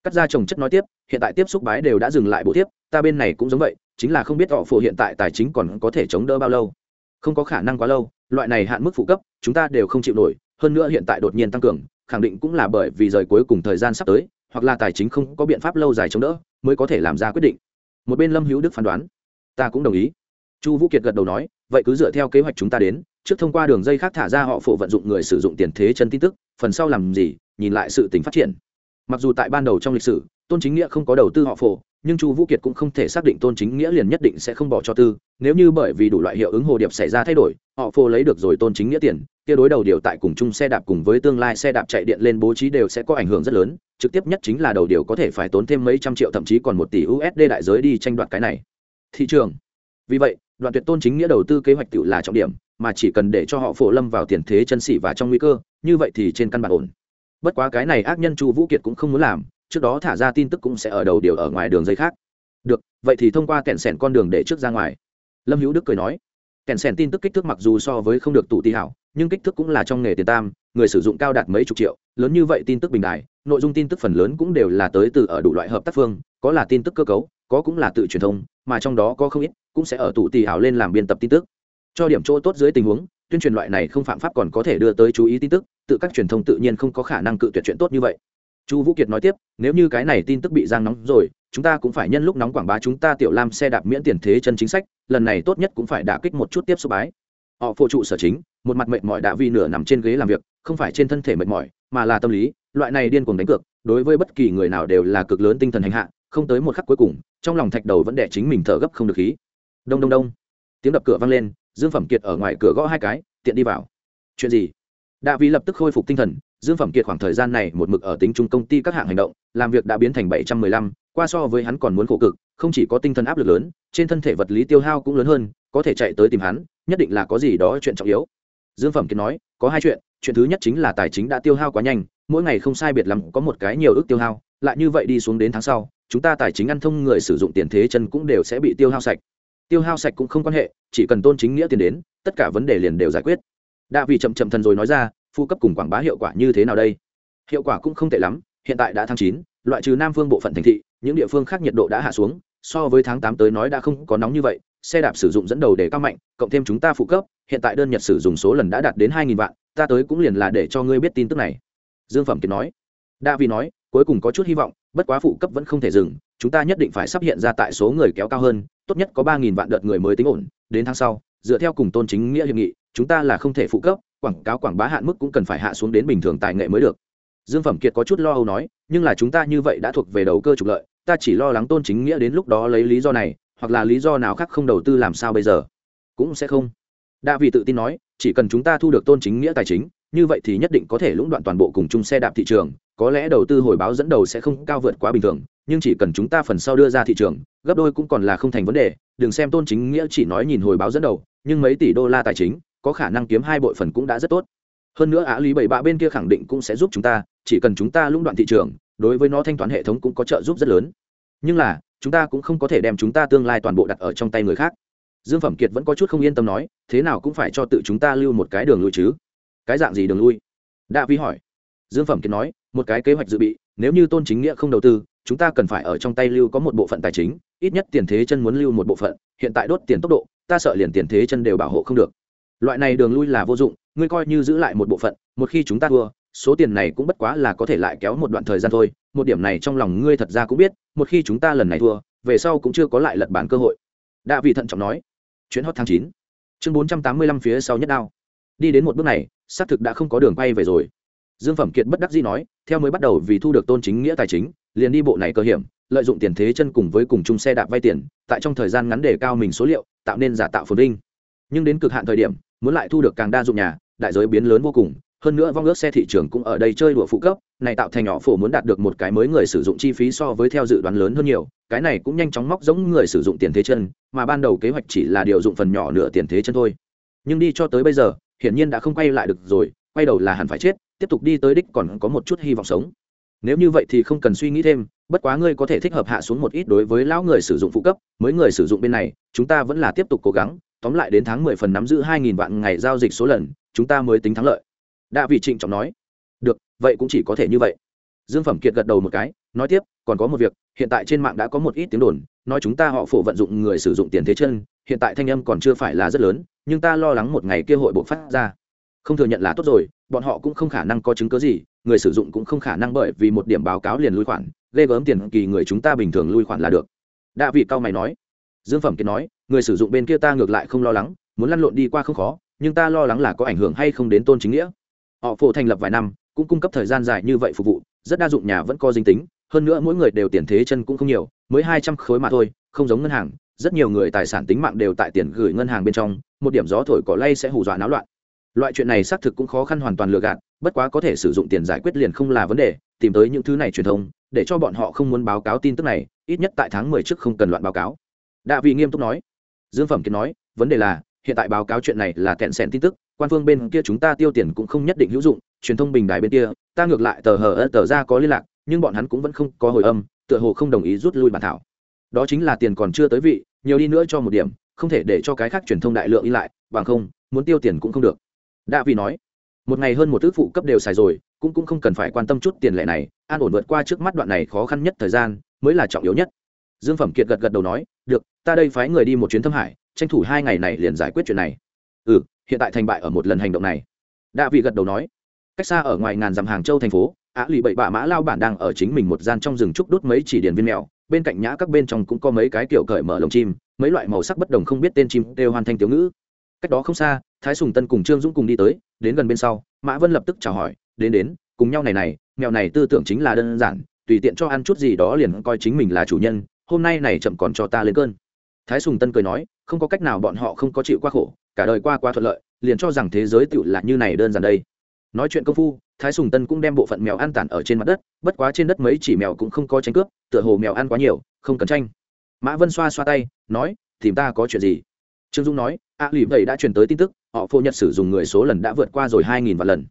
Cắt ra trồng chất nói tiếp, hiện tại tiếp xúc bái đều đã dừng lại bộ tiếp, ta bên này cũng giống vậy, chính là không biết họ phụ hiện tại tài chính còn có thể chống đỡ bao lâu. Không có khả năng quá lâu, loại này hạn mức phụ cấp, chúng ta đều không chịu nổi, hơn nữa hiện tại đột nhiên tăng cường, khẳng định cũng là bởi vì rời cuối cùng thời gian sắp tới, hoặc là tài chính không có biện pháp lâu dài chống đỡ, mới có thể làm ra quyết định. Một bên lâm hữu đức phán đoán, ta cũng đồng ý. Chu vũ kiệt gật đầu nói vậy cứ dựa theo kế hoạch chúng ta đến, trước thông qua đường dây khác thả ra họ phổ vận dụng người sử dụng tiền thế chân tin tức, phần sau làm gì, nhìn lại sự tính phát triển. Mặc dù tại ban đầu trong lịch sử, tôn chính nghĩa không có đầu tư họ phổ, nhưng chu vũ kiệt cũng không thể xác định tôn chính nghĩa liền nhất định sẽ không bỏ cho tư, nếu như bởi vì đủ loại hiệu ứng hồ điệp xảy ra thay đổi, họ phô lấy được rồi tôn chính nghĩa tiền, kia đối đầu điều tại cùng chung xe đạp cùng với tương lai xe đạp chạy điện lên bố trí đều sẽ có ảnh hưởng rất lớn, trực tiếp nhất chính là đầu điều có thể phải tốn thêm mấy trăm triệu thậm chí còn một tỷ usd đại giới đi tranh đoạt cái này. Thị trường. Vì vậy đoạn tuyệt tôn chính nghĩa đầu tư kế hoạch tự là trọng điểm, mà chỉ cần để cho họ phổ lâm vào tiền thế chân xỉ và trong nguy cơ, như vậy thì trên căn bản ổn. Bất quá cái này ác nhân chu vũ kiệt cũng không muốn làm, trước đó thả ra tin tức cũng sẽ ở đầu điều ở ngoài đường dây khác. Được, vậy thì thông qua kẹn sẻn con đường để trước ra ngoài. Lâm hữu đức cười nói, kẹn sẻn tin tức kích thước mặc dù so với không được tụ tì hảo, nhưng kích thước cũng là trong nghề tiền tam, người sử dụng cao đạt mấy chục triệu, lớn như vậy tin tức bình đại, nội dung tin tức phần lớn cũng đều là tới từ ở đủ loại hợp tác phương, có là tin tức cơ cấu, có cũng là tự truyền thông mà trong đó có không ít, cũng sẽ ở tụ tì hảo lên làm biên tập tin tức. Cho điểm chỗ tốt dưới tình huống, tuyên truyền loại này không phạm pháp còn có thể đưa tới chú ý tin tức, tự các truyền thông tự nhiên không có khả năng cự tuyệt chuyện tốt như vậy. Chu vũ kiệt nói tiếp, nếu như cái này tin tức bị giang nóng rồi, chúng ta cũng phải nhân lúc nóng quảng bá chúng ta tiểu lam xe đạp miễn tiền thế chân chính sách, lần này tốt nhất cũng phải đả kích một chút tiếp xúc bái. Họ phụ trụ sở chính, một mặt mệt mỏi đã vì nửa nằm trên ghế làm việc, không phải trên thân thể mệt mỏi, mà là tâm lý, loại này điên cuồng đánh cược, đối với bất kỳ người nào đều là cực lớn tinh thần hành hạ không tới một khắc cuối cùng, trong lòng thạch đầu vẫn đẻ chính mình thở gấp không được khí. Đông đông đông. Tiếng đập cửa vang lên, dương phẩm kiệt ở ngoài cửa gõ hai cái, tiện đi vào. Chuyện gì? Đạ Vi lập tức khôi phục tinh thần, dương phẩm kiệt khoảng thời gian này một mực ở tính trung công ty các hạng hành động, làm việc đã biến thành bảy trăm mười lăm, qua so với hắn còn muốn khổ cực, không chỉ có tinh thần áp lực lớn, trên thân thể vật lý tiêu hao cũng lớn hơn, có thể chạy tới tìm hắn, nhất định là có gì đó chuyện trọng yếu. Dương phẩm kiệt nói, có hai chuyện chuyện thứ nhất chính là tài chính đã tiêu hao quá nhanh, mỗi ngày không sai biệt lắm có một cái nhiều ước tiêu hao, lại như vậy đi xuống đến tháng sau chúng ta tài chính ăn thông người sử dụng tiền thế chân cũng đều sẽ bị tiêu hao sạch. Tiêu hao sạch cũng không quan hệ, chỉ cần tôn chính nghĩa tiền đến, tất cả vấn đề liền đều giải quyết. Đạ vì chậm chậm thần rồi nói ra phụ cấp cùng quảng bá hiệu quả như thế nào đây? Hiệu quả cũng không tệ lắm, hiện tại đã tháng chín, loại trừ nam phương bộ phận thành thị, những địa phương khác nhiệt độ đã hạ xuống, so với tháng tám tới nói đã không có nóng như vậy, xe đạp sử dụng dẫn đầu để cao mạnh, cộng thêm chúng ta phụ cấp, hiện tại đơn nhật sử dụng số lần đã đạt đến hai nghìn vạn, ta tới cũng liền là để cho ngươi biết tin tức này. Dương phẩm kiệt nói. Đa vì nói, cuối cùng có chút hy vọng bất quá phụ cấp vẫn không thể dừng, chúng ta nhất định phải sắp hiện ra tại số người kéo cao hơn, tốt nhất có ba nghìn vạn đợt người mới tính ổn, đến tháng sau, dựa theo cùng tôn chính nghĩa hiệp nghị, chúng ta là không thể phụ cấp, quảng cáo quảng bá hạn mức cũng cần phải hạ xuống đến bình thường tài nghệ mới được. Dương phẩm kiệt có chút lo âu nói, nhưng là chúng ta như vậy đã thuộc về đầu cơ trục lợi, ta chỉ lo lắng tôn chính nghĩa đến lúc đó lấy lý do này, hoặc là lý do nào khác không đầu tư làm sao bây giờ. Cũng sẽ không. Đa vị tự tin nói, chỉ cần chúng ta thu được tôn chính nghĩa tài chính như vậy thì nhất định có thể lũng đoạn toàn bộ cùng chung xe đạp thị trường, có lẽ đầu tư hồi báo dẫn đầu sẽ không cao vượt quá bình thường, nhưng chỉ cần chúng ta phần sau đưa ra thị trường, gấp đôi cũng còn là không thành vấn đề, đừng xem tôn chính nghĩa chỉ nói nhìn hồi báo dẫn đầu, nhưng mấy tỷ đô la tài chính, có khả năng kiếm hai bội phần cũng đã rất tốt. Hơn nữa á lý bảy bạ bên kia khẳng định cũng sẽ giúp chúng ta, chỉ cần chúng ta lũng đoạn thị trường, đối với nó thanh toán hệ thống cũng có trợ giúp rất lớn. Nhưng là, chúng ta cũng không có thể đem chúng ta tương lai toàn bộ đặt ở trong tay người khác. Dương phẩm kiệt vẫn có chút không yên tâm nói, thế nào cũng phải cho tự chúng ta lưu một cái đường lui chứ cái dạng gì đường lui? Đạ vi hỏi. Dương phẩm kiệt nói, một cái kế hoạch dự bị, nếu như tôn chính nghĩa không đầu tư, chúng ta cần phải ở trong tay lưu có một bộ phận tài chính, ít nhất tiền thế chân muốn lưu một bộ phận, hiện tại đốt tiền tốc độ, ta sợ liền tiền thế chân đều bảo hộ không được. Loại này đường lui là vô dụng, ngươi coi như giữ lại một bộ phận, một khi chúng ta thua, số tiền này cũng bất quá là có thể lại kéo một đoạn thời gian thôi, một điểm này trong lòng ngươi thật ra cũng biết, một khi chúng ta lần này thua, về sau cũng chưa có lại lật bản cơ hội. Đạ vị thận trọng nói. Chuyến hot tháng chín. Chương bốn trăm tám mươi lăm phía sau nhất đao đi đến một bước này, xác thực đã không có đường bay về rồi. Dương phẩm kiệt bất đắc dĩ nói, theo mới bắt đầu vì thu được tôn chính nghĩa tài chính, liền đi bộ này cơ hiểm, lợi dụng tiền thế chân cùng với cùng chung xe đạp vay tiền, tại trong thời gian ngắn để cao mình số liệu, tạo nên giả tạo phồn vinh. Nhưng đến cực hạn thời điểm, muốn lại thu được càng đa dụng nhà, đại giới biến lớn vô cùng, hơn nữa vong ước xe thị trường cũng ở đây chơi đùa phụ cấp, này tạo thành nhỏ phổ muốn đạt được một cái mới người sử dụng chi phí so với theo dự đoán lớn hơn nhiều, cái này cũng nhanh chóng móc giống người sử dụng tiền thế chân, mà ban đầu kế hoạch chỉ là điều dụng phần nhỏ nửa tiền thế chân thôi. Nhưng đi cho tới bây giờ hiển nhiên đã không quay lại được rồi, quay đầu là hẳn phải chết, tiếp tục đi tới đích còn có một chút hy vọng sống. Nếu như vậy thì không cần suy nghĩ thêm, bất quá ngươi có thể thích hợp hạ xuống một ít đối với lão người sử dụng phụ cấp, mới người sử dụng bên này, chúng ta vẫn là tiếp tục cố gắng, tóm lại đến tháng mười phần nắm giữ hai nghìn vạn ngày giao dịch số lần, chúng ta mới tính thắng lợi. Đạ vị trịnh trọng nói. Được, vậy cũng chỉ có thể như vậy. Dương phẩm kiệt gật đầu một cái, nói tiếp, còn có một việc, hiện tại trên mạng đã có một ít tiếng đồn, nói chúng ta họ phổ vận dụng người sử dụng tiền thế chân, hiện tại thanh âm còn chưa phải là rất lớn nhưng ta lo lắng một ngày kia hội bộ phát ra. Không thừa nhận là tốt rồi, bọn họ cũng không khả năng có chứng cứ gì, người sử dụng cũng không khả năng bởi vì một điểm báo cáo liền lui khoản, ghê gớm tiền kỳ người chúng ta bình thường lui khoản là được. Đạ vị cao mày nói. Dương phẩm kiệt nói, người sử dụng bên kia ta ngược lại không lo lắng, muốn lăn lộn đi qua không khó, nhưng ta lo lắng là có ảnh hưởng hay không đến tôn chính nghĩa. Họ phổ thành lập vài năm, cũng cung cấp thời gian dài như vậy phục vụ, rất đa dụng nhà vẫn có dính tính, hơn nữa mỗi người đều tiền thế chân cũng không nhiều, mới hai trăm khối mà thôi, không giống ngân hàng, rất nhiều người tài sản tính mạng đều tại tiền gửi ngân hàng bên trong một điểm gió thổi cỏ lay sẽ hù dọa náo loạn. Loại chuyện này xác thực cũng khó khăn hoàn toàn lừa gạt, bất quá có thể sử dụng tiền giải quyết liền không là vấn đề, tìm tới những thứ này truyền thông, để cho bọn họ không muốn báo cáo tin tức này, ít nhất tại tháng mười trước không cần loạn báo cáo. Đạ vị nghiêm túc nói, dương phẩm kiệt nói, vấn đề là, hiện tại báo cáo chuyện này là kẹn sẻn tin tức, quan phương bên kia chúng ta tiêu tiền cũng không nhất định hữu dụng, truyền thông bình đài bên kia, ta ngược lại tờ hờ tờ ra có liên lạc, nhưng bọn hắn cũng vẫn không có hồi âm, tựa hồ không đồng ý rút lui bản thảo. Đó chính là tiền còn chưa tới vị, nhiều đi nữa cho một điểm không thể để cho cái khác truyền thông đại lượng đi lại, bằng không, muốn tiêu tiền cũng không được. Đạ vị nói, một ngày hơn một thứ phụ cấp đều xài rồi, cũng cũng không cần phải quan tâm chút tiền lệ này, an ổn vượt qua trước mắt đoạn này khó khăn nhất thời gian, mới là trọng yếu nhất. Dương phẩm kiệt gật gật đầu nói, được, ta đây phái người đi một chuyến thâm hải, tranh thủ hai ngày này liền giải quyết chuyện này. Ừ hiện tại thành bại ở một lần hành động này. Đạ vị gật đầu nói, cách xa ở ngoài ngàn dặm hàng châu thành phố, á lì bậy bạ mã lao bản đang ở chính mình một gian trong rừng trúc đốt mấy chỉ điền viên mèo bên cạnh nhã các bên trong cũng có mấy cái kiểu cởi mở lồng chim, mấy loại màu sắc bất đồng không biết tên chim đều hoàn thành tiểu ngữ. Cách đó không xa, thái sùng tân cùng trương dũng cùng đi tới, đến gần bên sau, mã vân lập tức chào hỏi, đến đến, cùng nhau này này mèo này tư tưởng chính là đơn giản, tùy tiện cho ăn chút gì đó liền coi chính mình là chủ nhân, hôm nay này chậm còn cho ta lên cơn. Thái sùng tân cười nói, không có cách nào bọn họ không có chịu qua khổ, cả đời qua qua thuận lợi, liền cho rằng thế giới tựu là như này đơn giản đây nói chuyện công phu, thái sùng tân cũng đem bộ phận mèo ăn tản ở trên mặt đất, bất quá trên đất mấy chỉ mèo cũng không có tranh cướp, tựa hồ mèo ăn quá nhiều, không cần tranh. Mã vân xoa xoa tay, nói, tìm ta có chuyện gì? Trương dung nói, a lì vậy đã truyền tới tin tức, họ phô nhật sử dụng người số lần đã vượt qua rồi hai nghìn vạn lần.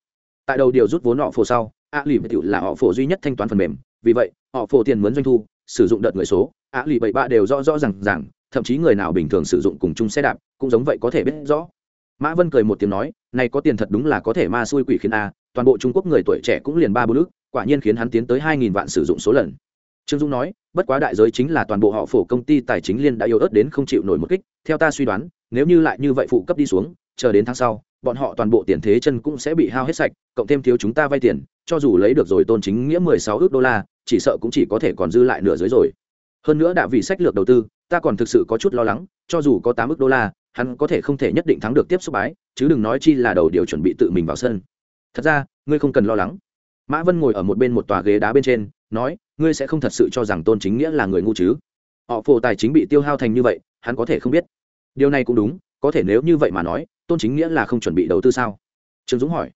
Tại đầu điều rút vốn họ phô sau, a lì vậy là họ phô duy nhất thanh toán phần mềm, vì vậy, họ phô tiền mướn doanh thu, sử dụng đợt người số. A lì bảy ba đều rõ rõ rằng rằng thậm chí người nào bình thường sử dụng cùng chung xe đạp, cũng giống vậy có thể biết rõ. Mã vân cười một tiếng nói này có tiền thật đúng là có thể ma xui quỷ khiến a, toàn bộ trung quốc người tuổi trẻ cũng liền ba bốn ước quả nhiên khiến hắn tiến tới hai nghìn vạn sử dụng số lần. Trương dung nói, bất quá đại giới chính là toàn bộ họ phổ công ty tài chính liên đã yếu ớt đến không chịu nổi một kích, theo ta suy đoán, nếu như lại như vậy phụ cấp đi xuống, chờ đến tháng sau, bọn họ toàn bộ tiền thế chân cũng sẽ bị hao hết sạch, cộng thêm thiếu chúng ta vay tiền, cho dù lấy được rồi tôn chính nghĩa mười sáu ước đô la, chỉ sợ cũng chỉ có thể còn dư lại nửa dưới rồi. Hơn nữa đã vì sách lược đầu tư, ta còn thực sự có chút lo lắng, cho dù có tám ước đô la hắn có thể không thể nhất định thắng được tiếp xúc bái, chứ đừng nói chi là đầu điều chuẩn bị tự mình vào sân. Thật ra, ngươi không cần lo lắng. Mã vân ngồi ở một bên một tòa ghế đá bên trên, nói, ngươi sẽ không thật sự cho rằng tôn chính nghĩa là người ngu chứ? Họ phổ tài chính bị tiêu hao thành như vậy, hắn có thể không biết. Điều này cũng đúng, có thể nếu như vậy mà nói, tôn chính nghĩa là không chuẩn bị đầu tư sao? Trương dũng hỏi.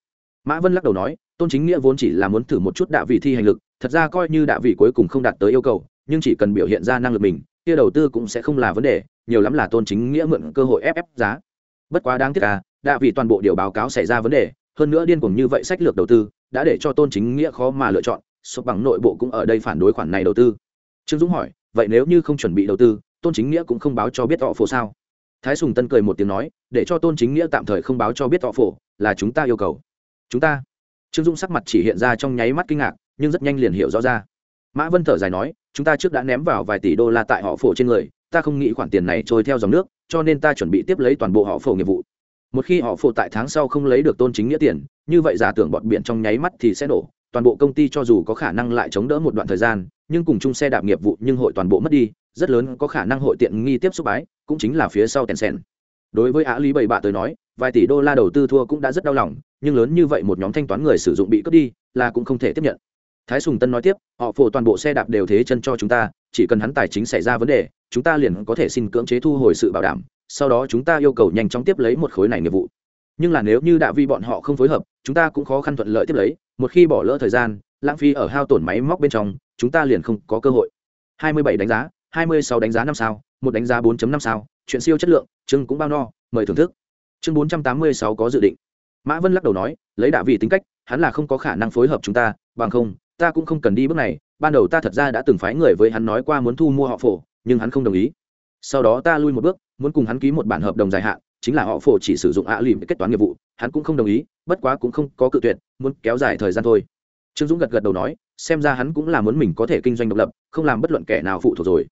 Mã vân lắc đầu nói, tôn chính nghĩa vốn chỉ là muốn thử một chút đạ vị thi hành lực, thật ra coi như đạ vị cuối cùng không đạt tới yêu cầu, nhưng chỉ cần biểu hiện ra năng lực mình kia đầu tư cũng sẽ không là vấn đề, nhiều lắm là tôn chính nghĩa mượn cơ hội ép ép giá. Bất quá đáng tiếc à đã vì toàn bộ điều báo cáo xảy ra vấn đề, hơn nữa điên cuồng như vậy sách lược đầu tư, đã để cho tôn chính nghĩa khó mà lựa chọn, sụp bằng nội bộ cũng ở đây phản đối khoản này đầu tư. Trương dũng hỏi, vậy nếu như không chuẩn bị đầu tư, tôn chính nghĩa cũng không báo cho biết họ phổ sao? Thái sùng tân cười một tiếng nói, để cho tôn chính nghĩa tạm thời không báo cho biết họ phổ, là chúng ta yêu cầu. Chúng ta. Trương dũng sắc mặt chỉ hiện ra trong nháy mắt kinh ngạc, nhưng rất nhanh liền hiểu rõ ra. Mã vân thở dài nói chúng ta trước đã ném vào vài tỷ đô la tại họ phổ trên người, ta không nghĩ khoản tiền này trôi theo dòng nước, cho nên ta chuẩn bị tiếp lấy toàn bộ họ phổ nghiệp vụ. Một khi họ phổ tại tháng sau không lấy được tôn chính nghĩa tiền, như vậy giả tưởng bọn biển trong nháy mắt thì sẽ nổ toàn bộ công ty cho dù có khả năng lại chống đỡ một đoạn thời gian, nhưng cùng chung xe đạp nghiệp vụ nhưng hội toàn bộ mất đi, rất lớn có khả năng hội tiện nghi tiếp xúc bái, cũng chính là phía sau tèn sen đối với á lý bảy bạ tới nói, vài tỷ đô la đầu tư thua cũng đã rất đau lòng, nhưng lớn như vậy một nhóm thanh toán người sử dụng bị cướp đi, là cũng không thể tiếp nhận thái sùng tân nói tiếp, họ phổ toàn bộ xe đạp đều thế chân cho chúng ta, chỉ cần hắn tài chính xảy ra vấn đề, chúng ta liền có thể xin cưỡng chế thu hồi sự bảo đảm, sau đó chúng ta yêu cầu nhanh chóng tiếp lấy một khối này nghiệp vụ. Nhưng là nếu như đạ vi bọn họ không phối hợp, chúng ta cũng khó khăn thuận lợi tiếp lấy, một khi bỏ lỡ thời gian, lãng phí ở hao tổn máy móc bên trong, chúng ta liền không có cơ hội. 27 đánh giá 26 đánh giá năm sao, một đánh giá 4.5 sao, chuyện siêu chất lượng, chương cũng bao no, mời thưởng thức. Chương 486 có dự định. Mã vân lắc đầu nói, lấy đạ vị tính cách, hắn là không có khả năng phối hợp chúng ta, bằng không ta cũng không cần đi bước này, ban đầu ta thật ra đã từng phái người với hắn nói qua muốn thu mua họ phổ, nhưng hắn không đồng ý. Sau đó ta lui một bước, muốn cùng hắn ký một bản hợp đồng dài hạn, chính là họ phổ chỉ sử dụng ạ lìm để kết toán nghiệp vụ, hắn cũng không đồng ý, bất quá cũng không có cự tuyệt, muốn kéo dài thời gian thôi. Trương dũng gật gật đầu nói, xem ra hắn cũng là muốn mình có thể kinh doanh độc lập, không làm bất luận kẻ nào phụ thuộc rồi.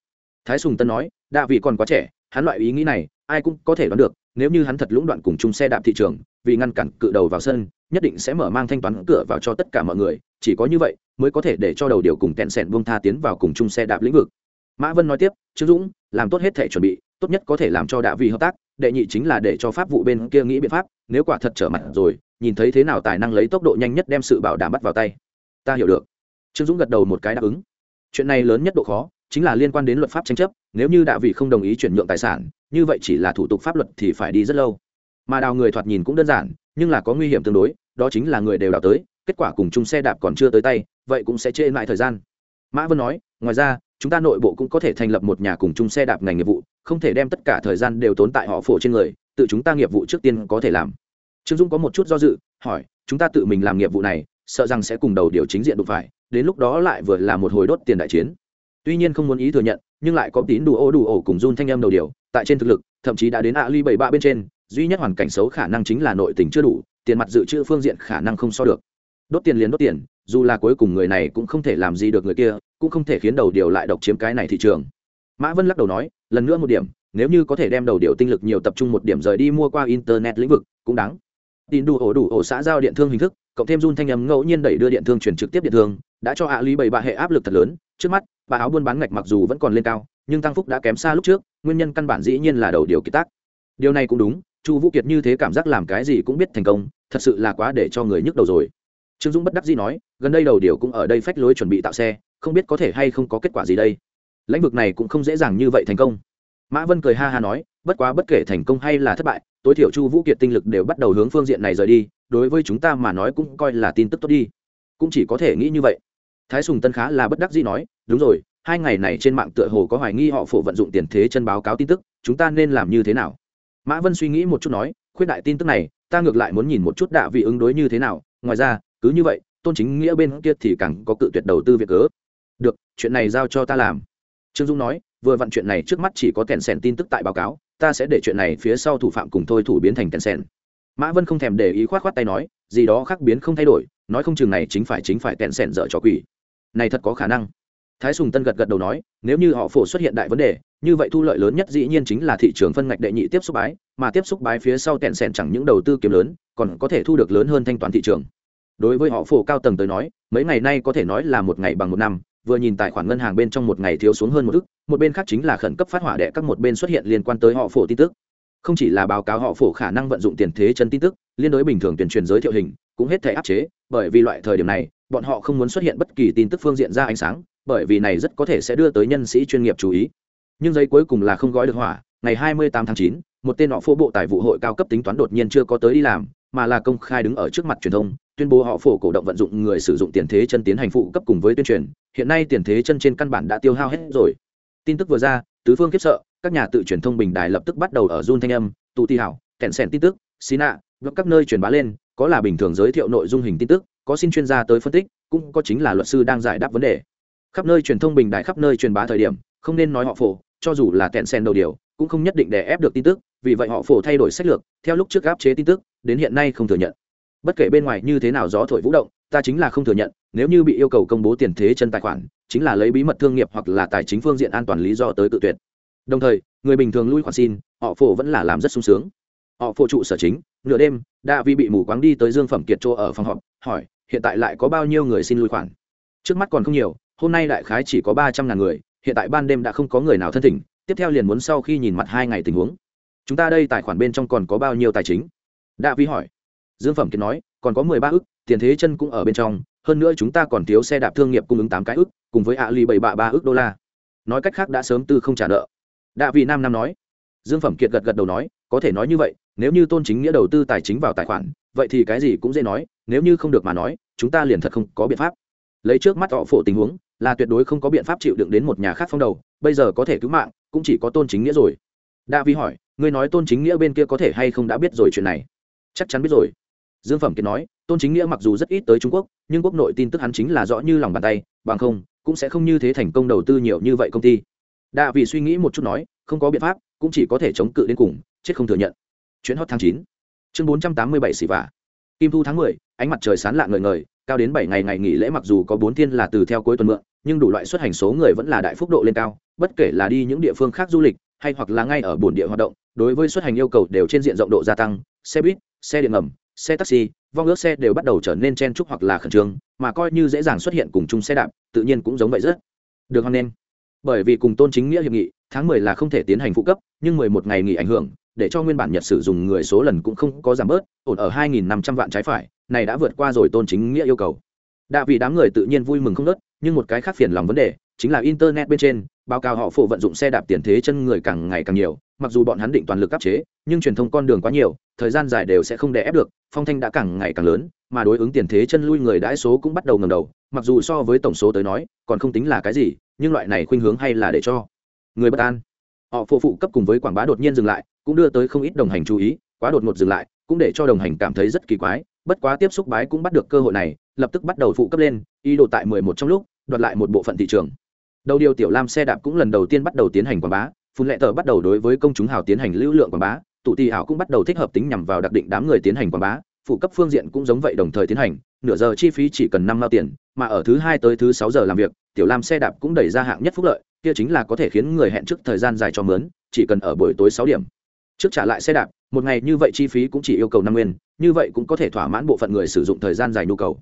Thái sùng tân nói, đạ vị còn quá trẻ, hắn loại ý nghĩ này, ai cũng có thể đoán được, nếu như hắn thật lũng đoạn cùng chung xe đạp thị trường, vì ngăn cản cự đầu vào sân nhất định sẽ mở mang thanh toán cửa vào cho tất cả mọi người, chỉ có như vậy mới có thể để cho đầu điều cùng kẹn sẻn buông tha tiến vào cùng chung xe đạp lĩnh vực. Mã vân nói tiếp, trương dũng, làm tốt hết thể chuẩn bị, tốt nhất có thể làm cho đạ vị hợp tác, đệ nhị chính là để cho pháp vụ bên kia nghĩ biện pháp, nếu quả thật trở mặt rồi, nhìn thấy thế nào tài năng lấy tốc độ nhanh nhất đem sự bảo đảm bắt vào tay. Ta hiểu được. Trương dũng gật đầu một cái đáp ứng. Chuyện này lớn nhất độ khó chính là liên quan đến luật pháp tranh chấp, nếu như đạ vị không đồng ý chuyển nhượng tài sản, như vậy chỉ là thủ tục pháp luật thì phải đi rất lâu. Mà đào người thoạt nhìn cũng đơn giản, nhưng là có nguy hiểm tương đối đó chính là người đều đào tới, kết quả cùng chung xe đạp còn chưa tới tay, vậy cũng sẽ trễ lại thời gian. Mã vân nói, ngoài ra, chúng ta nội bộ cũng có thể thành lập một nhà cùng chung xe đạp ngành nghiệp vụ, không thể đem tất cả thời gian đều tốn tại họ phổ trên người, tự chúng ta nghiệp vụ trước tiên có thể làm. Trương dung có một chút do dự, hỏi, chúng ta tự mình làm nghiệp vụ này, sợ rằng sẽ cùng đầu điều chính diện đụng phải, đến lúc đó lại vừa là một hồi đốt tiền đại chiến. Tuy nhiên không muốn ý thừa nhận, nhưng lại có tín đủ ô đủ ổ cùng run thanh âm đầu điều, tại trên thực lực, thậm chí đã đến ạ ly bảy ba bên trên, duy nhất hoàn cảnh xấu khả năng chính là nội tình chưa đủ tiền mặt dự trữ phương diện khả năng không so được. Đốt tiền liền đốt tiền, dù là cuối cùng người này cũng không thể làm gì được người kia, cũng không thể khiến đầu điều lại độc chiếm cái này thị trường. Mã vân lắc đầu nói, lần nữa một điểm, nếu như có thể đem đầu điều tinh lực nhiều tập trung một điểm rời đi mua qua internet lĩnh vực, cũng đáng. Tin đủ ổ đủ ổ xã giao điện thương hình thức, cộng thêm run thanh âm ngẫu nhiên đẩy đưa điện thương chuyển trực tiếp điện thương, đã cho ạ lý bảy bạ hệ áp lực thật lớn. Trước mắt, bà áo buôn bán ngạch mặc dù vẫn còn lên cao, nhưng tăng phúc đã kém xa lúc trước, nguyên nhân căn bản dĩ nhiên là đầu điều kiệt tác. Điều này cũng đúng chu vũ kiệt như thế cảm giác làm cái gì cũng biết thành công, thật sự là quá để cho người nhức đầu rồi. Trương dũng bất đắc dĩ nói, gần đây đầu điều cũng ở đây phách lối chuẩn bị tạo xe, không biết có thể hay không có kết quả gì đây. Lãnh vực này cũng không dễ dàng như vậy thành công. Mã vân cười ha ha nói, bất quá bất kể thành công hay là thất bại, tối thiểu chu vũ kiệt tinh lực đều bắt đầu hướng phương diện này rời đi, đối với chúng ta mà nói cũng coi là tin tức tốt đi. Cũng chỉ có thể nghĩ như vậy. Thái sùng tân khá là bất đắc dĩ nói, đúng rồi, hai ngày này trên mạng tựa hồ có hoài nghi họ phổ vận dụng tiền thế chân báo cáo tin tức, chúng ta nên làm như thế nào? Mã vân suy nghĩ một chút nói, khuyết đại tin tức này, ta ngược lại muốn nhìn một chút đạ vị ứng đối như thế nào. Ngoài ra, cứ như vậy, tôn chính nghĩa bên kia thì càng có cự tuyệt đầu tư việc cớ. Được, chuyện này giao cho ta làm. Trương dung nói, vừa vặn chuyện này trước mắt chỉ có kèn sèn tin tức tại báo cáo, ta sẽ để chuyện này phía sau thủ phạm cùng thôi thủ biến thành kèn sèn. Mã vân không thèm để ý khoát khoát tay nói, gì đó khác biến không thay đổi, nói không chừng này chính phải chính phải kèn sèn dở cho quỷ. Này thật có khả năng thái sùng tân gật gật đầu nói, nếu như họ phổ xuất hiện đại vấn đề, như vậy thu lợi lớn nhất dĩ nhiên chính là thị trường phân ngạch đệ nhị tiếp xúc bái, mà tiếp xúc bái phía sau tẹn sẹn chẳng những đầu tư kiếm lớn, còn có thể thu được lớn hơn thanh toán thị trường. Đối với họ phổ cao tầng tới nói, mấy ngày nay có thể nói là một ngày bằng một năm, vừa nhìn tài khoản ngân hàng bên trong một ngày thiếu xuống hơn một ức, một bên khác chính là khẩn cấp phát hỏa đệ các một bên xuất hiện liên quan tới họ phổ tin tức. Không chỉ là báo cáo họ phổ khả năng vận dụng tiền thế chân tin tức, liên đối bình thường tuyển truyền giới thiệu hình, cũng hết thể áp chế, bởi vì loại thời điểm này, bọn họ không muốn xuất hiện bất kỳ tin tức phương diện ra ánh sáng bởi vì này rất có thể sẽ đưa tới nhân sĩ chuyên nghiệp chú ý. Nhưng giấy cuối cùng là không gói được hỏa ngày 28 tháng 9, một tên họ phố bộ tài vụ hội cao cấp tính toán đột nhiên chưa có tới đi làm mà là công khai đứng ở trước mặt truyền thông tuyên bố họ phổ cổ động vận dụng người sử dụng tiền thế chân tiến hành phụ cấp cùng với tuyên truyền. Hiện nay tiền thế chân trên căn bản đã tiêu hao hết rồi. Tin tức vừa ra tứ phương kiếp sợ các nhà tự truyền thông bình đài lập tức bắt đầu ở run thanh âm tụ ti hảo kẹn sẻn tin tức xí nạ các nơi truyền bá lên có là bình thường giới thiệu nội dung hình tin tức có xin chuyên gia tới phân tích cũng có chính là luật sư đang giải đáp vấn đề khắp nơi truyền thông bình đại khắp nơi truyền bá thời điểm, không nên nói họ phổ, cho dù là tẹn sen đầu điều, cũng không nhất định để ép được tin tức, vì vậy họ phổ thay đổi sách lược, theo lúc trước áp chế tin tức, đến hiện nay không thừa nhận. Bất kể bên ngoài như thế nào gió thổi vũ động, ta chính là không thừa nhận, nếu như bị yêu cầu công bố tiền thế chân tài khoản, chính là lấy bí mật thương nghiệp hoặc là tài chính phương diện an toàn lý do tới tự tuyệt. Đồng thời, người bình thường lui khoản xin, họ phổ vẫn là làm rất sung sướng. Họ phổ trụ sở chính, nửa đêm, đa vi bị mù quáng đi tới dương phẩm kiệt chỗ ở phòng họp, hỏi, hiện tại lại có bao nhiêu người xin lui khoản? Trước mắt còn không nhiều hôm nay đại khái chỉ có ba trăm ngàn người, hiện tại ban đêm đã không có người nào thân thỉnh, tiếp theo liền muốn sau khi nhìn mặt hai ngày tình huống. Chúng ta đây tài khoản bên trong còn có bao nhiêu tài chính? Đạ vi hỏi. Dương phẩm kiệt nói, còn có mười ba ức, tiền thế chân cũng ở bên trong, hơn nữa chúng ta còn thiếu xe đạp thương nghiệp cung ứng tám cái ức, cùng với ạ lì bảy bạ ba ức đô la. Nói cách khác đã sớm tư không trả nợ. Đạ vị nam nam nói. Dương phẩm kiệt gật gật đầu nói, có thể nói như vậy, nếu như tôn chính nghĩa đầu tư tài chính vào tài khoản, vậy thì cái gì cũng dễ nói, nếu như không được mà nói, chúng ta liền thật không có biện pháp lấy trước mắt họ phổ tình huống, là tuyệt đối không có biện pháp chịu đựng đến một nhà khác phong đầu, bây giờ có thể cứu mạng, cũng chỉ có tôn chính nghĩa rồi. Đa vi hỏi, ngươi nói tôn chính nghĩa bên kia có thể hay không đã biết rồi chuyện này? Chắc chắn biết rồi. Dương phẩm kiệt nói, tôn chính nghĩa mặc dù rất ít tới trung quốc, nhưng quốc nội tin tức hắn chính là rõ như lòng bàn tay, bằng không, cũng sẽ không như thế thành công đầu tư nhiều như vậy công ty. Đa vì suy nghĩ một chút nói, không có biện pháp, cũng chỉ có thể chống cự đến cùng, chết không thừa nhận. Chuyến hot tháng chín. Chương bốn trăm tám mươi bảy xỉ vả. Kim thu tháng mười, ánh mặt trời sán lạ ngời ngời cao đến bảy ngày ngày nghỉ lễ mặc dù có bốn thiên là từ theo cuối tuần mượn, nhưng đủ loại xuất hành số người vẫn là đại phúc độ lên cao, bất kể là đi những địa phương khác du lịch, hay hoặc là ngay ở buồn địa hoạt động, đối với xuất hành yêu cầu đều trên diện rộng độ gia tăng, xe buýt, xe điện ngầm, xe taxi, vong ước xe đều bắt đầu trở nên chen chúc hoặc là khẩn trương, mà coi như dễ dàng xuất hiện cùng chung xe đạp, tự nhiên cũng giống vậy rất được hoan nên bởi vì cùng tôn chính nghĩa hiệp nghị, tháng mười là không thể tiến hành phụ cấp, nhưng mười một ngày nghỉ ảnh hưởng, để cho nguyên bản nhật sử dụng người số lần cũng không có giảm bớt, ổn ở hai nghìn năm trăm vạn trái phải này đã vượt qua rồi tôn chính nghĩa yêu cầu. Đã vì đám người tự nhiên vui mừng không nớt nhưng một cái khác phiền lòng vấn đề, chính là internet bên trên, báo cáo họ phổ vận dụng xe đạp tiền thế chân người càng ngày càng nhiều, mặc dù bọn hắn định toàn lực áp chế, nhưng truyền thông con đường quá nhiều, thời gian dài đều sẽ không đè ép được, phong thanh đã càng ngày càng lớn, mà đối ứng tiền thế chân lui người đãi số cũng bắt đầu ngầm đầu, mặc dù so với tổng số tới nói, còn không tính là cái gì, nhưng loại này khuynh hướng hay là để cho người bất an. Họ phụ phụ cấp cùng với quảng bá đột nhiên dừng lại, cũng đưa tới không ít đồng hành chú ý, quá đột ngột dừng lại, cũng để cho đồng hành cảm thấy rất kỳ quái bất quá tiếp xúc bái cũng bắt được cơ hội này, lập tức bắt đầu phụ cấp lên, ý đồ tại mười một trong lúc, đoạt lại một bộ phận thị trường. Đầu điều tiểu lam xe đạp cũng lần đầu tiên bắt đầu tiến hành quảng bá, phun lệ tờ bắt đầu đối với công chúng hào tiến hành lưu lượng quảng bá, tụ tì hảo cũng bắt đầu thích hợp tính nhằm vào đặc định đám người tiến hành quảng bá, phụ cấp phương diện cũng giống vậy đồng thời tiến hành, nửa giờ chi phí chỉ cần năm mao tiền, mà ở thứ hai tới thứ sáu giờ làm việc, tiểu lam xe đạp cũng đẩy ra hạng nhất phúc lợi, kia chính là có thể khiến người hẹn trước thời gian dài cho mướn, chỉ cần ở buổi tối sáu điểm trước trả lại xe đạp, một ngày như vậy chi phí cũng chỉ yêu cầu năm nguyên, như vậy cũng có thể thỏa mãn bộ phận người sử dụng thời gian dài nhu cầu.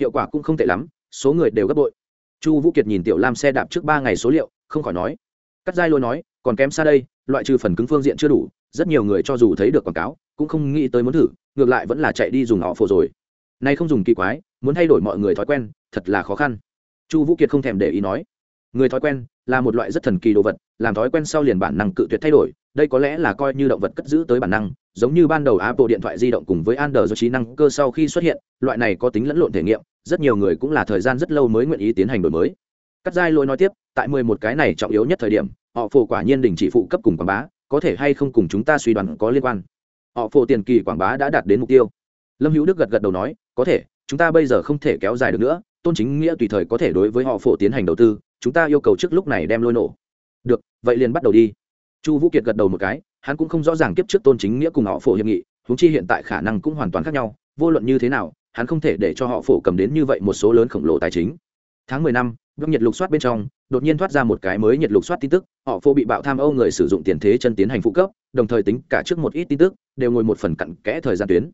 Hiệu quả cũng không tệ lắm, số người đều gấp bội. Chu vũ kiệt nhìn tiểu lam xe đạp trước ba ngày số liệu, không khỏi nói. Cắt dai lôi nói, còn kém xa đây, loại trừ phần cứng phương diện chưa đủ, rất nhiều người cho dù thấy được quảng cáo, cũng không nghĩ tới muốn thử, ngược lại vẫn là chạy đi dùng họ phổ rồi. Nay không dùng kỳ quái, muốn thay đổi mọi người thói quen, thật là khó khăn. Chu vũ kiệt không thèm để ý nói. Người thói quen là một loại rất thần kỳ đồ vật, làm thói quen sau liền bản năng cự tuyệt thay đổi đây có lẽ là coi như động vật cất giữ tới bản năng, giống như ban đầu apple điện thoại di động cùng với android do trí năng cơ sau khi xuất hiện, loại này có tính lẫn lộn thể nghiệm, rất nhiều người cũng là thời gian rất lâu mới nguyện ý tiến hành đổi mới. Cắt giai lỗi nói tiếp, tại mười một cái này trọng yếu nhất thời điểm, họ phổ quả nhiên đình chỉ phụ cấp cùng quảng bá, có thể hay không cùng chúng ta suy đoán có liên quan. Họ phổ tiền kỳ quảng bá đã đạt đến mục tiêu. Lâm hữu đức gật gật đầu nói, có thể, chúng ta bây giờ không thể kéo dài được nữa, tôn chính nghĩa tùy thời có thể đối với họ phổ tiến hành đầu tư, chúng ta yêu cầu trước lúc này đem lôi nổ. Được, vậy liền bắt đầu đi chu vũ kiệt gật đầu một cái, hắn cũng không rõ ràng kiếp trước tôn chính nghĩa cùng họ phổ hiệp nghị húng chi hiện tại khả năng cũng hoàn toàn khác nhau, vô luận như thế nào, hắn không thể để cho họ phổ cầm đến như vậy một số lớn khổng lồ tài chính. Tháng mười năm góc nhiệt lục soát bên trong, đột nhiên thoát ra một cái mới nhiệt lục soát tin tức, họ Phổ bị bạo tham âu người sử dụng tiền thế chân tiến hành phụ cấp, đồng thời tính cả trước một ít tin tức, đều ngồi một phần cặn kẽ thời gian tuyến.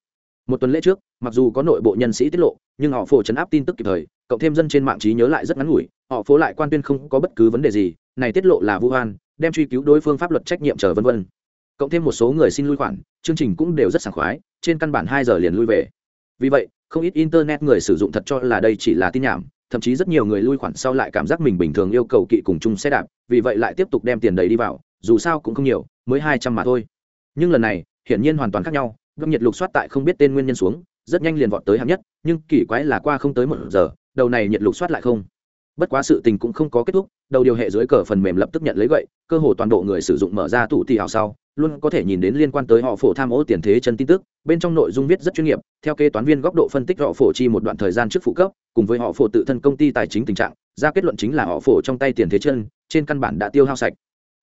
Một tuần lễ trước, mặc dù có nội bộ nhân sĩ tiết lộ, nhưng họ Phổ chấn áp tin tức kịp thời, cộng thêm dân trên mạng trí nhớ lại rất ngắn ngủi, họ phố lại quan tuyên không có bất cứ vấn đề gì, này tiết lộ là vu hoan đem truy cứu đối phương pháp luật trách nhiệm chờ vân vân. Cộng thêm một số người xin lui khoản, chương trình cũng đều rất sảng khoái, trên căn bản hai giờ liền lui về. Vì vậy, không ít internet người sử dụng thật cho là đây chỉ là tin nhảm, thậm chí rất nhiều người lui khoản sau lại cảm giác mình bình thường yêu cầu kỵ cùng chung xe đạp, vì vậy lại tiếp tục đem tiền đầy đi vào, dù sao cũng không nhiều, mới hai trăm mà thôi. Nhưng lần này, hiển nhiên hoàn toàn khác nhau gấp nhiệt lục soát tại không biết tên nguyên nhân xuống, rất nhanh liền vọt tới hạng nhất, nhưng kỳ quái là qua không tới một giờ, đầu này nhiệt lục soát lại không bất quá sự tình cũng không có kết thúc, đầu điều hệ dưới cờ phần mềm lập tức nhận lấy gậy, cơ hồ toàn bộ người sử dụng mở ra tủ tì hào sau, luôn có thể nhìn đến liên quan tới họ phổ tham ô tiền thế chân tin tức, bên trong nội dung viết rất chuyên nghiệp, theo kế toán viên góc độ phân tích họ phổ chi một đoạn thời gian trước phụ cấp, cùng với họ phổ tự thân công ty tài chính tình trạng, ra kết luận chính là họ phổ trong tay tiền thế chân, trên căn bản đã tiêu hao sạch.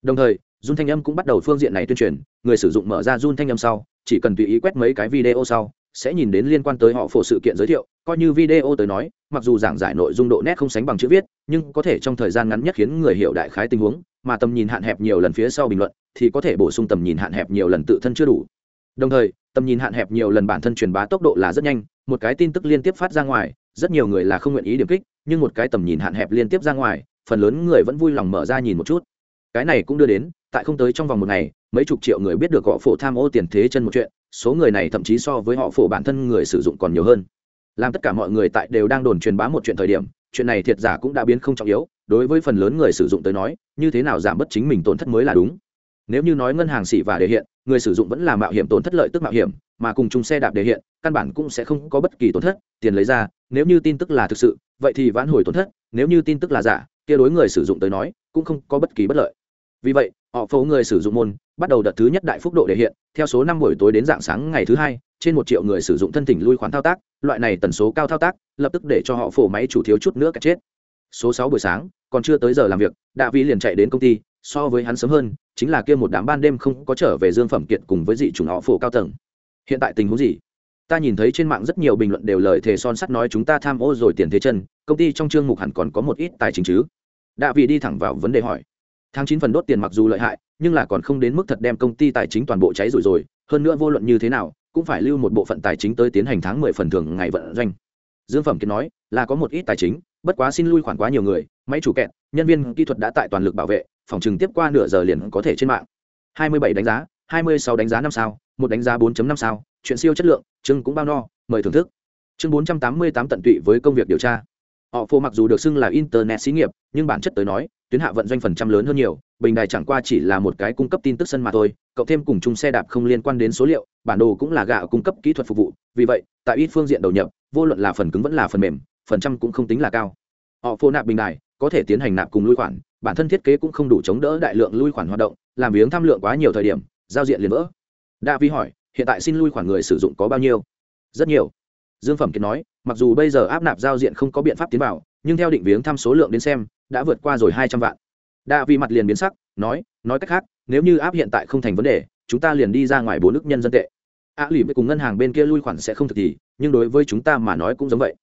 Đồng thời dung thanh âm cũng bắt đầu phương diện này tuyên truyền, người sử dụng mở ra dung thanh âm sau, chỉ cần tùy ý quét mấy cái video sau sẽ nhìn đến liên quan tới họ phổ sự kiện giới thiệu, coi như video tới nói, mặc dù giảng giải nội dung độ nét không sánh bằng chữ viết, nhưng có thể trong thời gian ngắn nhất khiến người hiểu đại khái tình huống, mà tầm nhìn hạn hẹp nhiều lần phía sau bình luận, thì có thể bổ sung tầm nhìn hạn hẹp nhiều lần tự thân chưa đủ. Đồng thời, tầm nhìn hạn hẹp nhiều lần bản thân truyền bá tốc độ là rất nhanh, một cái tin tức liên tiếp phát ra ngoài, rất nhiều người là không nguyện ý điểm kích, nhưng một cái tầm nhìn hạn hẹp liên tiếp ra ngoài, phần lớn người vẫn vui lòng mở ra nhìn một chút. Cái này cũng đưa đến, tại không tới trong vòng một ngày, mấy chục triệu người biết được họ phổ tham ô tiền thế chân một chuyện số người này thậm chí so với họ phổ bản thân người sử dụng còn nhiều hơn. Làm tất cả mọi người tại đều đang đồn truyền bá một chuyện thời điểm, chuyện này thiệt giả cũng đã biến không trọng yếu, đối với phần lớn người sử dụng tới nói, như thế nào giảm bớt chính mình tổn thất mới là đúng. Nếu như nói ngân hàng xỉ và đề hiện, người sử dụng vẫn là mạo hiểm tổn thất lợi tức mạo hiểm, mà cùng chung xe đạp đề hiện, căn bản cũng sẽ không có bất kỳ tổn thất, tiền lấy ra, nếu như tin tức là thực sự, vậy thì vãn hồi tổn thất, nếu như tin tức là giả, kia đối người sử dụng tới nói, cũng không có bất kỳ bất lợi. Vì vậy, họ phố người sử dụng môn bắt đầu đợt thứ nhất đại phúc độ để hiện, theo số năm buổi tối đến dạng sáng ngày thứ hai, trên một triệu người sử dụng thân thỉnh lui khoán thao tác, loại này tần số cao thao tác, lập tức để cho họ phổ máy chủ thiếu chút nữa cả chết. Số sáu buổi sáng, còn chưa tới giờ làm việc, đạ vi liền chạy đến công ty, so với hắn sớm hơn, chính là kia một đám ban đêm không có trở về dương phẩm kiệt cùng với dị chủng họ phổ cao tầng. Hiện tại tình huống gì? Ta nhìn thấy trên mạng rất nhiều bình luận đều lời thề son sắt nói chúng ta tham ô rồi tiền thế chân, công ty trong chương mục hẳn còn có một ít tài chính chứ? Đạ vị đi thẳng vào vấn đề hỏi tháng chín phần đốt tiền mặc dù lợi hại, nhưng là còn không đến mức thật đem công ty tài chính toàn bộ cháy rủi rồi, hơn nữa vô luận như thế nào, cũng phải lưu một bộ phận tài chính tới tiến hành tháng mười phần thường ngày vận doanh. Dương phẩm kiến nói, là có một ít tài chính, bất quá xin lui khoản quá nhiều người, máy chủ kẹt, nhân viên kỹ thuật đã tại toàn lực bảo vệ, phòng chừng tiếp qua nửa giờ liền có thể trên mạng. Hai mươi bảy đánh giá, hai mươi sáu đánh giá năm sao, một đánh giá 4 năm sao, chuyện siêu chất lượng, chương cũng bao no, mời thưởng thức. Chương bốn trăm tám mươi tám tận tụy với công việc điều tra. Họ phô mặc dù được xưng là internet xí nghiệp, nhưng bản chất tới nói tuyến hạ vận doanh phần trăm lớn hơn nhiều, bình đài chẳng qua chỉ là một cái cung cấp tin tức sân mà thôi, cộng thêm cùng chung xe đạp không liên quan đến số liệu, bản đồ cũng là gạo cung cấp kỹ thuật phục vụ, vì vậy, tại ít phương diện đầu nhập, vô luận là phần cứng vẫn là phần mềm, phần trăm cũng không tính là cao. Họ phô nạp bình đài, có thể tiến hành nạp cùng lui khoản, bản thân thiết kế cũng không đủ chống đỡ đại lượng lui khoản hoạt động, làm viếng tham lượng quá nhiều thời điểm, giao diện liền vỡ. Đa vi hỏi, hiện tại xin lui khoản người sử dụng có bao nhiêu? Rất nhiều. Dương phẩm kiệt nói, mặc dù bây giờ áp nạp giao diện không có biện pháp tiến vào, nhưng theo định viếng thăm số lượng đến xem đã vượt qua rồi hai trăm vạn. Đa vi mặt liền biến sắc, nói nói cách khác, nếu như áp hiện tại không thành vấn đề, chúng ta liền đi ra ngoài bốn nước nhân dân tệ. A lì với cùng ngân hàng bên kia lui khoản sẽ không thực thì, nhưng đối với chúng ta mà nói cũng giống vậy.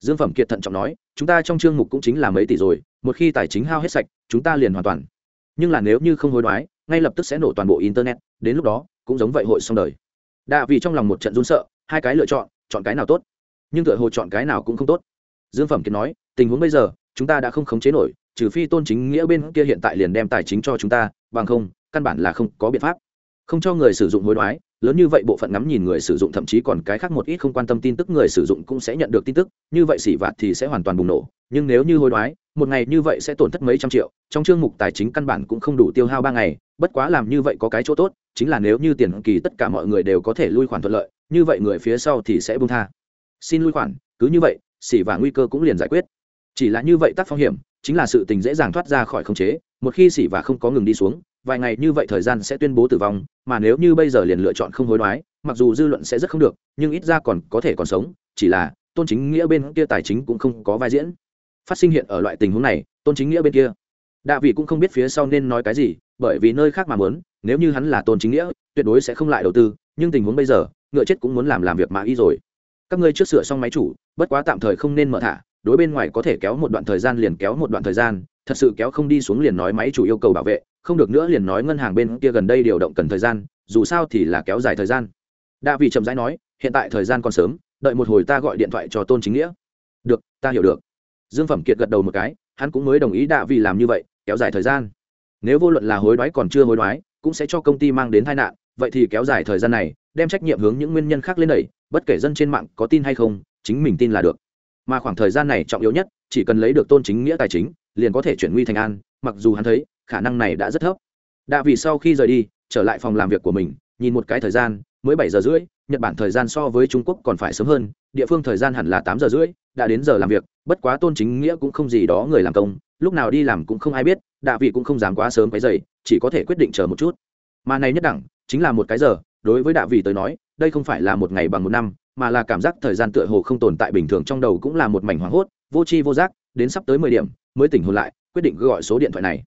Dương phẩm kiệt thận trọng nói, chúng ta trong chương mục cũng chính là mấy tỷ rồi, một khi tài chính hao hết sạch, chúng ta liền hoàn toàn. Nhưng là nếu như không hối đoái, ngay lập tức sẽ nổ toàn bộ internet, đến lúc đó, cũng giống vậy hội xong đời. Đạ vì trong lòng một trận run sợ, hai cái lựa chọn chọn cái nào tốt? Nhưng tựa hồ chọn cái nào cũng không tốt. Dương phẩm kiệt nói, tình huống bây giờ, chúng ta đã không khống chế nổi trừ phi tôn chính nghĩa bên kia hiện tại liền đem tài chính cho chúng ta, bằng không, căn bản là không có biện pháp. Không cho người sử dụng hối đoái, lớn như vậy bộ phận ngắm nhìn người sử dụng, thậm chí còn cái khác một ít không quan tâm tin tức người sử dụng cũng sẽ nhận được tin tức, như vậy xỉ vạt thì sẽ hoàn toàn bùng nổ. Nhưng nếu như hối đoái, một ngày như vậy sẽ tổn thất mấy trăm triệu, trong chương mục tài chính căn bản cũng không đủ tiêu hao ba ngày, bất quá làm như vậy có cái chỗ tốt, chính là nếu như tiền kỳ tất cả mọi người đều có thể lui khoản thuận lợi, như vậy người phía sau thì sẽ bung tha. Xin lui khoản, cứ như vậy xỉ và nguy cơ cũng liền giải quyết. Chỉ là như vậy tác phong hiểm chính là sự tình dễ dàng thoát ra khỏi khống chế, một khi xỉ và không có ngừng đi xuống, vài ngày như vậy thời gian sẽ tuyên bố tử vong, mà nếu như bây giờ liền lựa chọn không hối đoái, mặc dù dư luận sẽ rất không được, nhưng ít ra còn có thể còn sống, chỉ là tôn chính nghĩa bên kia tài chính cũng không có vai diễn. Phát sinh hiện ở loại tình huống này, tôn chính nghĩa bên kia. Đạ vị cũng không biết phía sau nên nói cái gì, bởi vì nơi khác mà muốn, nếu như hắn là tôn chính nghĩa, tuyệt đối sẽ không lại đầu tư, nhưng tình huống bây giờ, ngựa chết cũng muốn làm làm việc mà y rồi. Các ngươi trước sửa xong máy chủ, bất quá tạm thời không nên mở thả đối bên ngoài có thể kéo một đoạn thời gian liền kéo một đoạn thời gian, thật sự kéo không đi xuống liền nói máy chủ yêu cầu bảo vệ, không được nữa liền nói ngân hàng bên kia gần đây điều động cần thời gian, dù sao thì là kéo dài thời gian. Đa vị chậm rãi nói, hiện tại thời gian còn sớm, đợi một hồi ta gọi điện thoại cho tôn chính nghĩa. Được, ta hiểu được. Dương phẩm kiệt gật đầu một cái, hắn cũng mới đồng ý đạ vì làm như vậy, kéo dài thời gian. Nếu vô luận là hối đoái còn chưa hối đoái, cũng sẽ cho công ty mang đến tai nạn, vậy thì kéo dài thời gian này, đem trách nhiệm hướng những nguyên nhân khác lên đẩy, bất kể dân trên mạng có tin hay không, chính mình tin là được mà khoảng thời gian này trọng yếu nhất, chỉ cần lấy được tôn chính nghĩa tài chính, liền có thể chuyển nguy thành an, mặc dù hắn thấy, khả năng này đã rất thấp. Đạ vì sau khi rời đi, trở lại phòng làm việc của mình, nhìn một cái thời gian, mới bảy giờ rưỡi, nhật bản thời gian so với trung quốc còn phải sớm hơn, địa phương thời gian hẳn là tám giờ rưỡi, đã đến giờ làm việc, bất quá tôn chính nghĩa cũng không gì đó người làm công, lúc nào đi làm cũng không ai biết, đạ vị cũng không dám quá sớm cái dậy chỉ có thể quyết định chờ một chút. Mà này nhất đẳng, chính là một cái giờ, đối với đạ vị tới nói, đây không phải là một ngày bằng một năm mà là cảm giác thời gian tựa hồ không tồn tại bình thường trong đầu cũng là một mảnh hoảng hốt, vô tri vô giác, đến sắp tới mười điểm, mới tỉnh hồn lại, quyết định gọi số điện thoại này.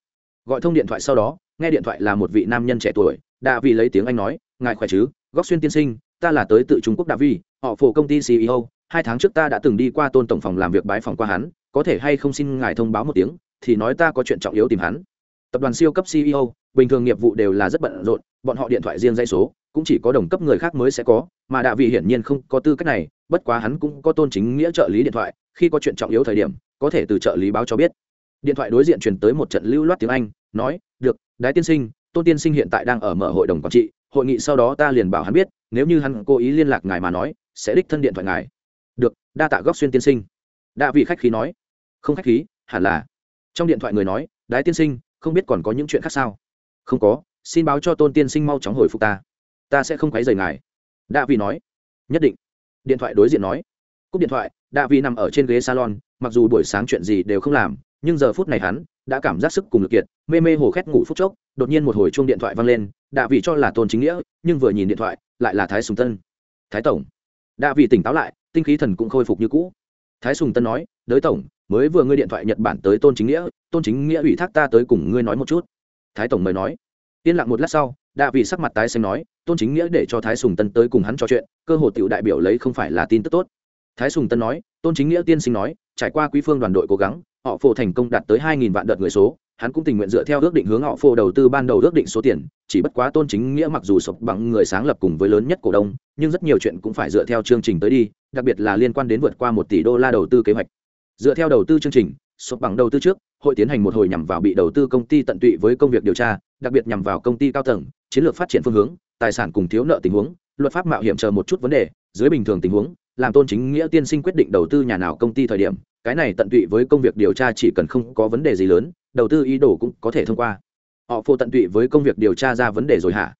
Gọi thông điện thoại sau đó, nghe điện thoại là một vị nam nhân trẻ tuổi, đạ vi lấy tiếng anh nói, ngài khỏe chứ? Góc xuyên tiên sinh, ta là tới tự trung quốc đạ vi họ phổ công ty ceo hai tháng trước ta đã từng đi qua tôn tổng phòng làm việc bái phòng qua hắn, có thể hay không xin ngài thông báo một tiếng, thì nói ta có chuyện trọng yếu tìm hắn. Tập đoàn siêu cấp ceo bình thường nghiệp vụ đều là rất bận rộn, bọn họ điện thoại riêng dây số cũng chỉ có đồng cấp người khác mới sẽ có, mà đạ vị hiển nhiên không có tư cách này, bất quá hắn cũng có tôn chính nghĩa trợ lý điện thoại, khi có chuyện trọng yếu thời điểm, có thể từ trợ lý báo cho biết. Điện thoại đối diện truyền tới một trận lưu loát tiếng anh, nói, được, đái tiên sinh, tôn tiên sinh hiện tại đang ở mở hội đồng quản trị, hội nghị sau đó ta liền bảo hắn biết, nếu như hắn cố ý liên lạc ngài mà nói, sẽ đích thân điện thoại ngài. Được, đa tạ góc xuyên tiên sinh. Đạ vị khách khí nói. Không khách khí, hẳn là. Trong điện thoại người nói, đái tiên sinh, không biết còn có những chuyện khác sao? Không có, xin báo cho tôn tiên sinh mau chóng hồi phục ta ta sẽ không quấy rầy ngài. Đa vị nói. Nhất định. Điện thoại đối diện nói. Cúp điện thoại đa vị nằm ở trên ghế salon, mặc dù buổi sáng chuyện gì đều không làm, nhưng giờ phút này hắn đã cảm giác sức cùng lực kiệt, mê mê hồ khét ngủ phút chốc, đột nhiên một hồi chuông điện thoại vang lên, đạ vị cho là tôn chính nghĩa, nhưng vừa nhìn điện thoại, lại là thái sùng tân. Thái tổng. Đạ vị tỉnh táo lại, tinh khí thần cũng khôi phục như cũ. Thái sùng tân nói, đới tổng, mới vừa ngươi điện thoại nhật bản tới tôn chính nghĩa, tôn chính nghĩa ủy thác ta tới cùng ngươi nói một chút. Thái tổng mời nói. Yên lặng một lát sau đạ vị sắc mặt tái xanh nói, tôn chính nghĩa để cho thái sùng tân tới cùng hắn trò chuyện, cơ hội tiểu đại biểu lấy không phải là tin tức tốt. Thái sùng tân nói, tôn chính nghĩa tiên sinh nói, trải qua quý phương đoàn đội cố gắng, họ phổ thành công đạt tới hai nghìn vạn đợt người số, hắn cũng tình nguyện dựa theo ước định hướng họ phổ đầu tư ban đầu ước định số tiền, chỉ bất quá tôn chính nghĩa mặc dù sụp bằng người sáng lập cùng với lớn nhất cổ đông, nhưng rất nhiều chuyện cũng phải dựa theo chương trình tới đi, đặc biệt là liên quan đến vượt qua một tỷ đô la đầu tư kế hoạch. Dựa theo đầu tư chương trình sụp bằng đầu tư trước, hội tiến hành một hồi nhằm vào bị đầu tư công ty tận tụy với công việc điều tra, đặc biệt nhằm vào công ty cao tầng, chiến lược phát triển phương hướng, tài sản cùng thiếu nợ tình huống, luật pháp mạo hiểm chờ một chút vấn đề, dưới bình thường tình huống, làm tôn chính nghĩa tiên sinh quyết định đầu tư nhà nào công ty thời điểm, cái này tận tụy với công việc điều tra chỉ cần không có vấn đề gì lớn, đầu tư ý đồ cũng có thể thông qua. Họ phô tận tụy với công việc điều tra ra vấn đề rồi hả?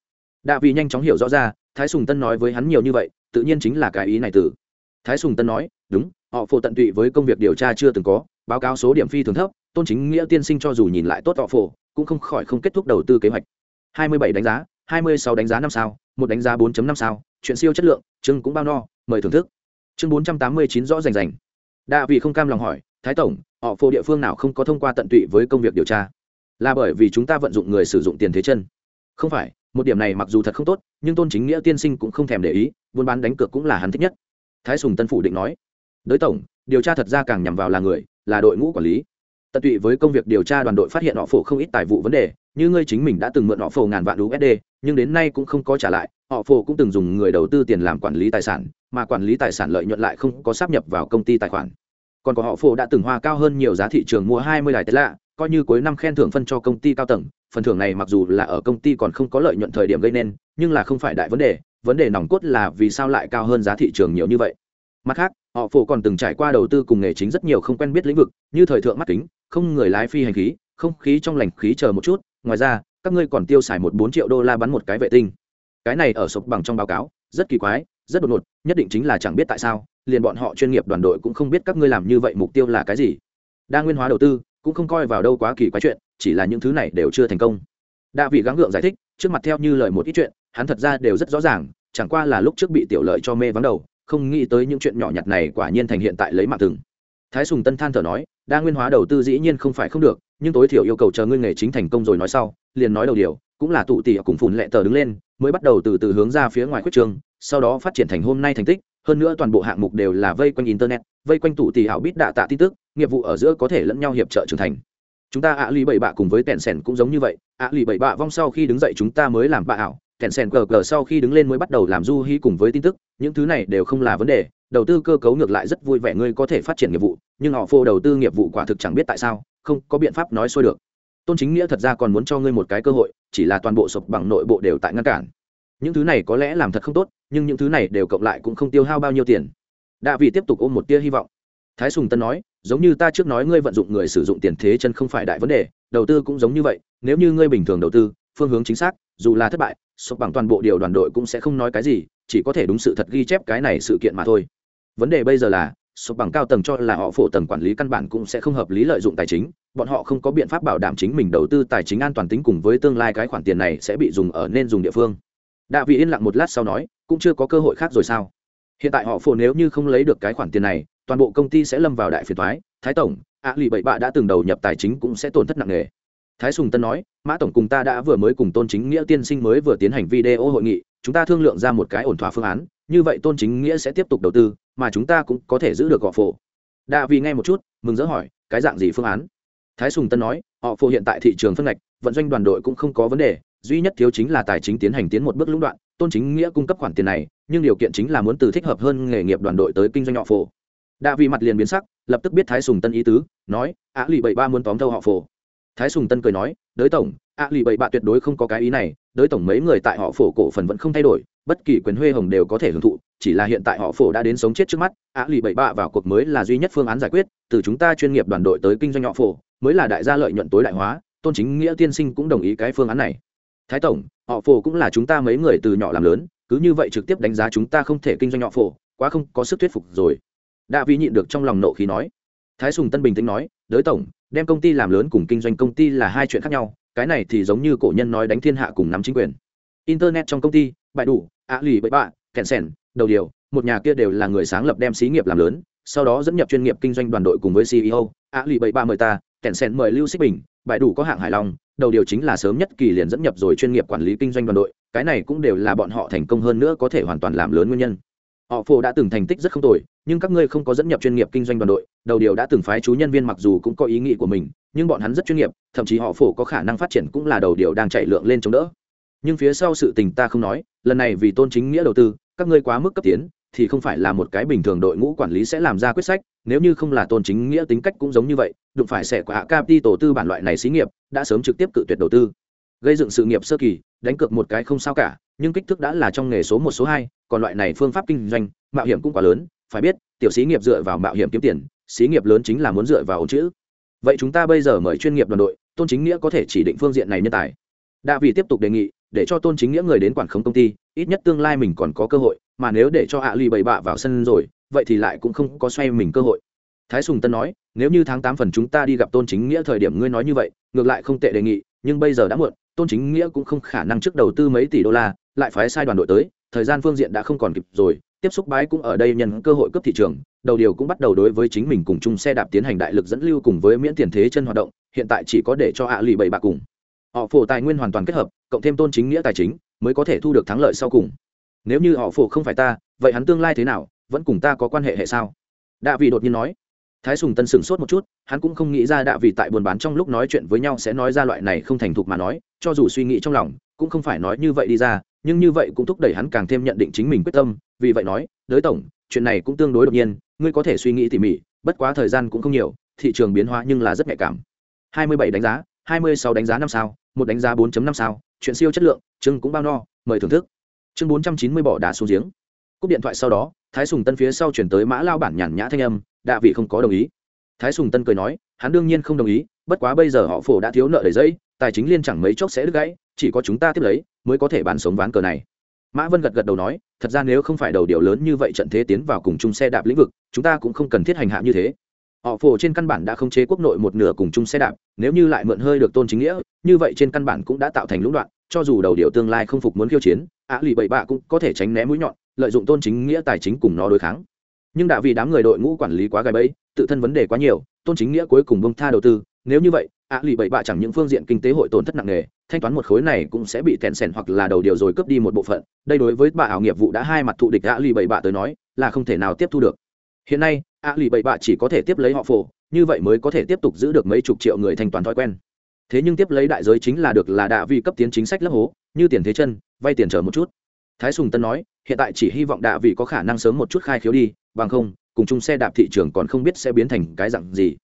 Đạ vị nhanh chóng hiểu rõ ra, thái sùng tân nói với hắn nhiều như vậy, tự nhiên chính là cái ý này từ. Thái sùng tân nói, đúng, họ phô tận tụy với công việc điều tra chưa từng có báo cáo số điểm phi thường thấp, tôn chính nghĩa tiên sinh cho dù nhìn lại tốt họ phổ, cũng không khỏi không kết thúc đầu tư kế hoạch. 27 đánh giá 26 đánh giá năm sao, một đánh giá 4.5 sao, chuyện siêu chất lượng, chương cũng bao no, mời thưởng thức. Chương 489 rõ rành rành. Đa vị không cam lòng hỏi, thái tổng, họ phổ địa phương nào không có thông qua tận tụy với công việc điều tra? Là bởi vì chúng ta vận dụng người sử dụng tiền thế chân. Không phải, một điểm này mặc dù thật không tốt, nhưng tôn chính nghĩa tiên sinh cũng không thèm để ý, buôn bán đánh cược cũng là hắn thích nhất. Thái sùng tân phủ định nói. Đới tổng, điều tra thật ra càng nhằm vào là người là đội ngũ quản lý. Tận tụy với công việc điều tra đoàn đội phát hiện họ phổ không ít tài vụ vấn đề như ngươi chính mình đã từng mượn họ phổ ngàn vạn usd nhưng đến nay cũng không có trả lại họ phổ cũng từng dùng người đầu tư tiền làm quản lý tài sản mà quản lý tài sản lợi nhuận lại không có sắp nhập vào công ty tài khoản. Còn có họ phổ đã từng hoa cao hơn nhiều giá thị trường mua hai mươi đài lạ, coi như cuối năm khen thưởng phân cho công ty cao tầng phần thưởng này mặc dù là ở công ty còn không có lợi nhuận thời điểm gây nên nhưng là không phải đại vấn đề vấn đề nòng cốt là vì sao lại cao hơn giá thị trường nhiều như vậy. Mặt khác họ phổ còn từng trải qua đầu tư cùng nghề chính rất nhiều không quen biết lĩnh vực, như thời thượng mắt kính, không người lái phi hành khí, không khí trong lành khí chờ một chút, ngoài ra, các ngươi còn tiêu xài một bốn triệu đô la bắn một cái vệ tinh. Cái này ở sụp bằng trong báo cáo, rất kỳ quái, rất đột ngột, nhất định chính là chẳng biết tại sao, liền bọn họ chuyên nghiệp đoàn đội cũng không biết các ngươi làm như vậy mục tiêu là cái gì. Đa nguyên hóa đầu tư, cũng không coi vào đâu quá kỳ quái chuyện, chỉ là những thứ này đều chưa thành công. Đa vị gắng gượng giải thích, trước mặt theo như lời một ít chuyện, hắn thật ra đều rất rõ ràng, chẳng qua là lúc trước bị tiểu lợi cho mê vắng đầu không nghĩ tới những chuyện nhỏ nhặt này quả nhiên thành hiện tại lấy mạng từng thái sùng tân than thở nói, đa nguyên hóa đầu tư dĩ nhiên không phải không được, nhưng tối thiểu yêu cầu chờ ngươi nghề chính thành công rồi nói sau, liền nói đầu điều, cũng là tụ tỉ cùng phùn lệ tờ đứng lên, mới bắt đầu từ từ hướng ra phía ngoài quyết trường, sau đó phát triển thành hôm nay thành tích, hơn nữa toàn bộ hạng mục đều là vây quanh internet, vây quanh tụ tỷ hảo bít đạ tạ tin tức, nghiệp vụ ở giữa có thể lẫn nhau hiệp trợ trưởng thành. Chúng ta ạ lì bảy bạ cùng với tèn sèn cũng giống như vậy ạ lì bảy bạ vong sau khi đứng dậy chúng ta mới làm bạ ảo kẹn sèn cờ cờ sau khi đứng lên mới bắt đầu làm du hí cùng với tin tức, những thứ này đều không là vấn đề, đầu tư cơ cấu ngược lại rất vui vẻ, ngươi có thể phát triển nghiệp vụ, nhưng họ phô đầu tư nghiệp vụ quả thực chẳng biết tại sao, không có biện pháp nói xuôi được. Tôn chính nghĩa thật ra còn muốn cho ngươi một cái cơ hội, chỉ là toàn bộ sụp bằng nội bộ đều tại ngăn cản. Những thứ này có lẽ làm thật không tốt, nhưng những thứ này đều cộng lại cũng không tiêu hao bao nhiêu tiền. Đạ vị tiếp tục ôm một tia hy vọng. Thái sùng tân nói, giống như ta trước nói ngươi vận dụng người sử dụng tiền thế chân không phải đại vấn đề, đầu tư cũng giống như vậy, nếu như ngươi bình thường đầu tư, phương hướng chính xác, dù là thất bại sụp bằng toàn bộ điều đoàn đội cũng sẽ không nói cái gì, chỉ có thể đúng sự thật ghi chép cái này sự kiện mà thôi. Vấn đề bây giờ là, sụp bằng cao tầng cho là họ phổ tầng quản lý căn bản cũng sẽ không hợp lý lợi dụng tài chính, bọn họ không có biện pháp bảo đảm chính mình đầu tư tài chính an toàn tính cùng với tương lai cái khoản tiền này sẽ bị dùng ở nên dùng địa phương. Đạ vị yên lặng một lát sau nói, cũng chưa có cơ hội khác rồi sao? Hiện tại họ phổ nếu như không lấy được cái khoản tiền này, toàn bộ công ty sẽ lâm vào đại phiền thoái thái tổng, ạ lì bậy bạ đã từng đầu nhập tài chính cũng sẽ tổn thất nặng nề thái sùng tân nói, mã tổng cùng ta đã vừa mới cùng tôn chính nghĩa tiên sinh mới vừa tiến hành video hội nghị, chúng ta thương lượng ra một cái ổn thỏa phương án, như vậy tôn chính nghĩa sẽ tiếp tục đầu tư, mà chúng ta cũng có thể giữ được họ phổ. Đạ vì nghe một chút, mừng rỡ hỏi, cái dạng gì phương án? Thái sùng tân nói, họ phổ hiện tại thị trường phân ngạch, vận doanh đoàn đội cũng không có vấn đề, duy nhất thiếu chính là tài chính tiến hành tiến một bước lũng đoạn, tôn chính nghĩa cung cấp khoản tiền này, nhưng điều kiện chính là muốn từ thích hợp hơn nghề nghiệp đoàn đội tới kinh doanh họ phổ. Đạ vì mặt liền biến sắc, lập tức biết thái sùng tân ý tứ, nói, á lì bảy ba muốn tóm thâu họ phổ thái sùng tân cười nói, đới tổng á lì bảy bạ tuyệt đối không có cái ý này, đới tổng mấy người tại họ phổ cổ phần vẫn không thay đổi, bất kỳ quyền huê hồng đều có thể hưởng thụ, chỉ là hiện tại họ phổ đã đến sống chết trước mắt á lì bảy bạ vào cuộc mới là duy nhất phương án giải quyết, từ chúng ta chuyên nghiệp đoàn đội tới kinh doanh họ phổ, mới là đại gia lợi nhuận tối đại hóa, tôn chính nghĩa tiên sinh cũng đồng ý cái phương án này. Thái tổng, họ phổ cũng là chúng ta mấy người từ nhỏ làm lớn, cứ như vậy trực tiếp đánh giá chúng ta không thể kinh doanh họ phổ, quá không có sức thuyết phục rồi. Đạ vi nhịn được trong lòng nộ khí nói. Thái sùng tân bình tĩnh nói, đới tổng đem công ty làm lớn cùng kinh doanh công ty là hai chuyện khác nhau, cái này thì giống như cổ nhân nói đánh thiên hạ cùng nắm chính quyền. Internet trong công ty, bại đủ, ạ lì bậy bạ, kẹn sẻn, đầu điều, một nhà kia đều là người sáng lập đem xí nghiệp làm lớn, sau đó dẫn nhập chuyên nghiệp kinh doanh đoàn đội cùng với ceo ạ lì bậy bạ mời ta, kẹn sẻn mời lưu xích bình, bại đủ có hạng hải long, đầu điều chính là sớm nhất kỳ liền dẫn nhập rồi chuyên nghiệp quản lý kinh doanh đoàn đội, cái này cũng đều là bọn họ thành công hơn nữa có thể hoàn toàn làm lớn nguyên nhân. Họ phổ đã từng thành tích rất không tồi nhưng các ngươi không có dẫn nhập chuyên nghiệp kinh doanh đoàn đội, đầu điều đã từng phái chú nhân viên mặc dù cũng có ý nghĩ của mình, nhưng bọn hắn rất chuyên nghiệp, thậm chí họ phổ có khả năng phát triển cũng là đầu điều đang chạy lượng lên chống đỡ. Nhưng phía sau sự tình ta không nói, lần này vì tôn chính nghĩa đầu tư, các ngươi quá mức cấp tiến, thì không phải là một cái bình thường đội ngũ quản lý sẽ làm ra quyết sách, nếu như không là tôn chính nghĩa tính cách cũng giống như vậy, đụng phải sẽ của hạ capi tổ tư bản loại này xí nghiệp, đã sớm trực tiếp cự tuyệt đầu tư. Gây dựng sự nghiệp sơ kỳ, đánh cược một cái không sao cả, nhưng kích thước đã là trong nghề số một, số hai, còn loại này phương pháp kinh doanh, mạo hiểm cũng quá lớn phải biết, tiểu xí nghiệp dựa vào mạo hiểm kiếm tiền, xí nghiệp lớn chính là muốn dựa vào ổn chữ. Vậy chúng ta bây giờ mời chuyên nghiệp đoàn đội, tôn chính nghĩa có thể chỉ định phương diện này nhân tài. Đạ vị tiếp tục đề nghị, để cho tôn chính nghĩa người đến quản khống công ty, ít nhất tương lai mình còn có cơ hội, mà nếu để cho hạ ly bậy bạ vào sân rồi, vậy thì lại cũng không có xoay mình cơ hội. Thái sùng tân nói, nếu như tháng tám phần chúng ta đi gặp tôn chính nghĩa thời điểm ngươi nói như vậy, ngược lại không tệ đề nghị, nhưng bây giờ đã muộn, tôn chính nghĩa cũng không khả năng trước đầu tư mấy tỷ đô la, lại phái sai đoàn đội tới, thời gian phương diện đã không còn kịp rồi tiếp xúc bái cũng ở đây nhân cơ hội cấp thị trường, đầu điều cũng bắt đầu đối với chính mình cùng chung xe đạp tiến hành đại lực dẫn lưu cùng với miễn tiền thế chân hoạt động, hiện tại chỉ có để cho hạ lì bảy bạc cùng. Họ phổ tài nguyên hoàn toàn kết hợp, cộng thêm tôn chính nghĩa tài chính, mới có thể thu được thắng lợi sau cùng. Nếu như họ phổ không phải ta, vậy hắn tương lai thế nào, vẫn cùng ta có quan hệ hệ sao? Đạ vị đột nhiên nói thái sùng tân sửng sốt một chút, hắn cũng không nghĩ ra đạ vì tại buôn bán trong lúc nói chuyện với nhau sẽ nói ra loại này không thành thục mà nói, cho dù suy nghĩ trong lòng, cũng không phải nói như vậy đi ra, nhưng như vậy cũng thúc đẩy hắn càng thêm nhận định chính mình quyết tâm, vì vậy nói, đới tổng, chuyện này cũng tương đối đột nhiên, ngươi có thể suy nghĩ tỉ mỉ, bất quá thời gian cũng không nhiều, thị trường biến hóa nhưng là rất nhạy cảm. 27 đánh giá 26 đánh giá năm sao, một đánh giá 4.5 sao, chuyện siêu chất lượng chưng cũng bao no, mời thưởng thức. Chương 490 bỏ đá xuống giếng. Cúp điện thoại sau đó, thái sùng tân phía sau chuyển tới mã lao bản nhàn nhã thanh âm đạ vị không có đồng ý. Thái sùng tân cười nói, hắn đương nhiên không đồng ý, bất quá bây giờ họ phổ đã thiếu nợ đầy dây tài chính liên chẳng mấy chốc sẽ đứt gãy, chỉ có chúng ta tiếp lấy mới có thể bán sống ván cờ này. Mã vân gật gật đầu nói, thật ra nếu không phải đầu điều lớn như vậy trận thế tiến vào cùng chung xe đạp lĩnh vực, chúng ta cũng không cần thiết hành hạ như thế. Họ phổ trên căn bản đã không chế quốc nội một nửa cùng chung xe đạp, nếu như lại mượn hơi được tôn chính nghĩa, như vậy trên căn bản cũng đã tạo thành lũng đoạn, cho dù đầu điều tương lai không phục muốn khiêu chiến, ạ lì bậy bạ cũng có thể tránh né mũi nhọn, lợi dụng tôn chính nghĩa tài chính cùng nó đối kháng nhưng đã vì đám người đội ngũ quản lý quá gai bẫy, tự thân vấn đề quá nhiều, tôn chính nghĩa cuối cùng bông tha đầu tư. Nếu như vậy, ạ lì bậy bạ chẳng những phương diện kinh tế hội tổn thất nặng nề, thanh toán một khối này cũng sẽ bị tèn sèn hoặc là đầu điều rồi cướp đi một bộ phận. Đây đối với bà ảo nghiệp vụ đã hai mặt thụ địch ạ lì bậy bạ tới nói, là không thể nào tiếp thu được. Hiện nay a lì bậy bạ chỉ có thể tiếp lấy họ phổ, như vậy mới có thể tiếp tục giữ được mấy chục triệu người thanh toán thói quen. Thế nhưng tiếp lấy đại giới chính là được là đạ vi cấp tiến chính sách lấp hố, như tiền thế chân, vay tiền chờ một chút. Thái sùng tân nói, hiện tại chỉ hy vọng đạ vị có khả năng sớm một chút khai khiếu đi bằng không, cùng chung xe đạp thị trường còn không biết sẽ biến thành cái dặn gì.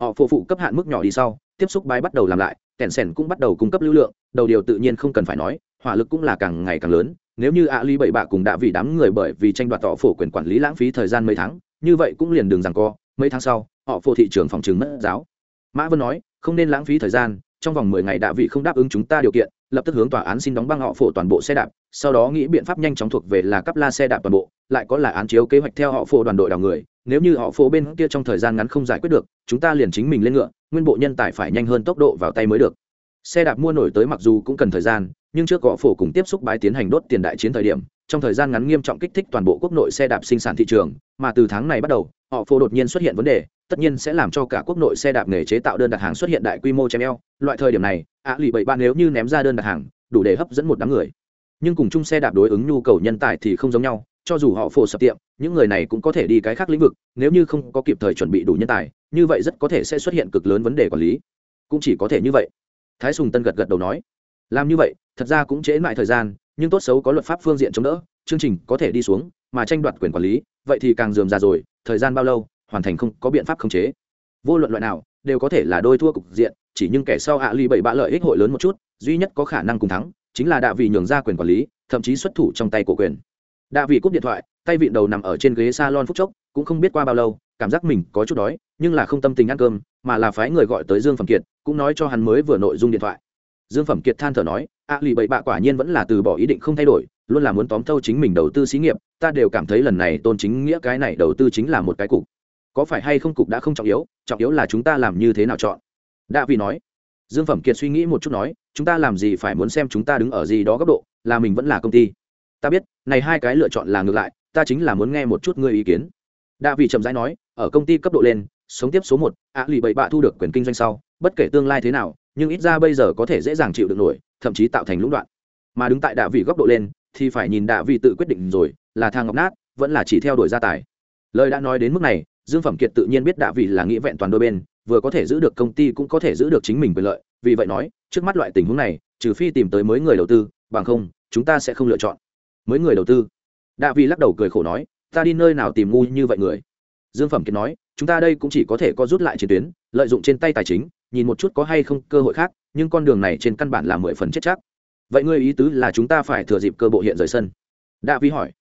Họ phụ phụ cấp hạn mức nhỏ đi sau, tiếp xúc bái bắt đầu làm lại, kẻn sẻn cũng bắt đầu cung cấp lưu lượng, đầu điều tự nhiên không cần phải nói, hỏa lực cũng là càng ngày càng lớn. Nếu như ạ ly bảy bạ cùng đã vị đám người bởi vì tranh đoạt tỏ phổ quyền quản lý lãng phí thời gian mấy tháng, như vậy cũng liền đường rằng co, mấy tháng sau, họ phổ thị trường phòng trừng mất giáo. Mã vân nói, không nên lãng phí thời gian, trong vòng mười ngày đạ vị không đáp ứng chúng ta điều kiện, lập tức hướng tòa án xin đóng băng họ phổ toàn bộ xe đạp, sau đó nghĩ biện pháp nhanh chóng thuộc về là cấp la xe đạp toàn bộ lại có là án chiếu kế hoạch theo họ phổ đoàn đội đào người, nếu như họ phổ bên kia trong thời gian ngắn không giải quyết được, chúng ta liền chính mình lên ngựa, nguyên bộ nhân tài phải nhanh hơn tốc độ vào tay mới được. Xe đạp mua nổi tới mặc dù cũng cần thời gian, nhưng trước gõ phổ cùng tiếp xúc bái tiến hành đốt tiền đại chiến thời điểm, trong thời gian ngắn nghiêm trọng kích thích toàn bộ quốc nội xe đạp sinh sản thị trường, mà từ tháng này bắt đầu, họ phổ đột nhiên xuất hiện vấn đề, tất nhiên sẽ làm cho cả quốc nội xe đạp nghề chế tạo đơn đặt hàng xuất hiện đại quy mô chém eo loại thời điểm này, ạ lì bảy bạn nếu như ném ra đơn đặt hàng, đủ để hấp dẫn một đám người. Nhưng cùng chung xe đạp đối ứng nhu cầu nhân tài thì không giống nhau cho dù họ phổ sập tiệm, những người này cũng có thể đi cái khác lĩnh vực, nếu như không có kịp thời chuẩn bị đủ nhân tài, như vậy rất có thể sẽ xuất hiện cực lớn vấn đề quản lý. Cũng chỉ có thể như vậy. Thái sùng tân gật gật đầu nói. Làm như vậy, thật ra cũng trễ lại thời gian, nhưng tốt xấu có luật pháp phương diện chống đỡ, chương trình có thể đi xuống, mà tranh đoạt quyền quản lý, vậy thì càng dườm ra rồi, thời gian bao lâu, hoàn thành không có biện pháp khống chế. Vô luận loại nào, đều có thể là đôi thua cục diện, chỉ nhưng kẻ sau ạ ly bảy bạ lợi ích hội lớn một chút, duy nhất có khả năng cùng thắng, chính là đạ vì nhường ra quyền quản lý, thậm chí xuất thủ trong tay của quyền đạ vị cúp điện thoại, tay vịn đầu nằm ở trên ghế salon phút chốc, cũng không biết qua bao lâu, cảm giác mình có chút đói, nhưng là không tâm tình ăn cơm, mà là phái người gọi tới dương phẩm kiệt, cũng nói cho hắn mới vừa nội dung điện thoại. Dương phẩm kiệt than thở nói ạ lì bậy bạ quả nhiên vẫn là từ bỏ ý định không thay đổi, luôn là muốn tóm thâu chính mình đầu tư xí nghiệp, ta đều cảm thấy lần này tôn chính nghĩa cái này đầu tư chính là một cái cục. Có phải hay không cục đã không trọng yếu trọng yếu là chúng ta làm như thế nào chọn? Đã vị nói. Dương phẩm kiệt suy nghĩ một chút nói, chúng ta làm gì phải muốn xem chúng ta đứng ở gì đó góc độ, là mình vẫn là công ty ta biết, này hai cái lựa chọn là ngược lại, ta chính là muốn nghe một chút ngươi ý kiến. Đa vị chậm rãi nói, ở công ty cấp độ lên, sống tiếp số một, ạ lì bậy bạ thu được quyền kinh doanh sau, bất kể tương lai thế nào, nhưng ít ra bây giờ có thể dễ dàng chịu được nổi, thậm chí tạo thành lũng đoạn. Mà đứng tại đạ vị góc độ lên, thì phải nhìn đạ vị tự quyết định rồi, là thang ngọc nát, vẫn là chỉ theo đuổi gia tài. Lời đã nói đến mức này, dương phẩm kiệt tự nhiên biết đạ vị là nghĩa vẹn toàn đôi bên, vừa có thể giữ được công ty cũng có thể giữ được chính mình quyền lợi, vì vậy nói, trước mắt loại tình huống này, trừ phi tìm tới mới người đầu tư, bằng không, chúng ta sẽ không lựa chọn mới người đầu tư. Đạ vị lắc đầu cười khổ nói, ta đi nơi nào tìm ngu như vậy người? Dương phẩm kiệt nói, chúng ta đây cũng chỉ có thể có rút lại chiến tuyến, lợi dụng trên tay tài chính, nhìn một chút có hay không cơ hội khác, nhưng con đường này trên căn bản là mười phần chết chắc. Vậy ngươi ý tứ là chúng ta phải thừa dịp cơ bộ hiện rời sân? Đạ vi hỏi.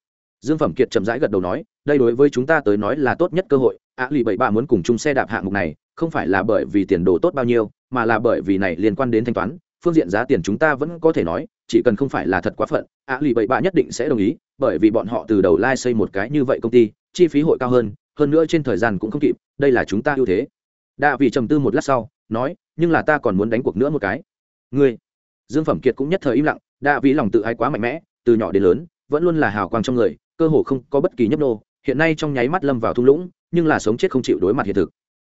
Dương phẩm kiệt chậm rãi gật đầu nói, đây đối với chúng ta tới nói là tốt nhất cơ hội. Ạ lì bảy ba muốn cùng chung xe đạp hạng mục này, không phải là bởi vì tiền đồ tốt bao nhiêu, mà là bởi vì này liên quan đến thanh toán. Phương diện giá tiền chúng ta vẫn có thể nói chỉ cần không phải là thật quá phận, ạ lì bậy bạ nhất định sẽ đồng ý, bởi vì bọn họ từ đầu lai xây một cái như vậy công ty, chi phí hội cao hơn hơn nữa trên thời gian cũng không kịp, đây là chúng ta ưu thế. Đạ vị trầm tư một lát sau, nói, nhưng là ta còn muốn đánh cuộc nữa một cái. Ngươi, dương phẩm kiệt cũng nhất thời im lặng, đạ vị lòng tự ái quá mạnh mẽ, từ nhỏ đến lớn, vẫn luôn là hào quang trong người, cơ hồ không có bất kỳ nhấp nô, hiện nay trong nháy mắt lâm vào thung lũng, nhưng là sống chết không chịu đối mặt hiện thực.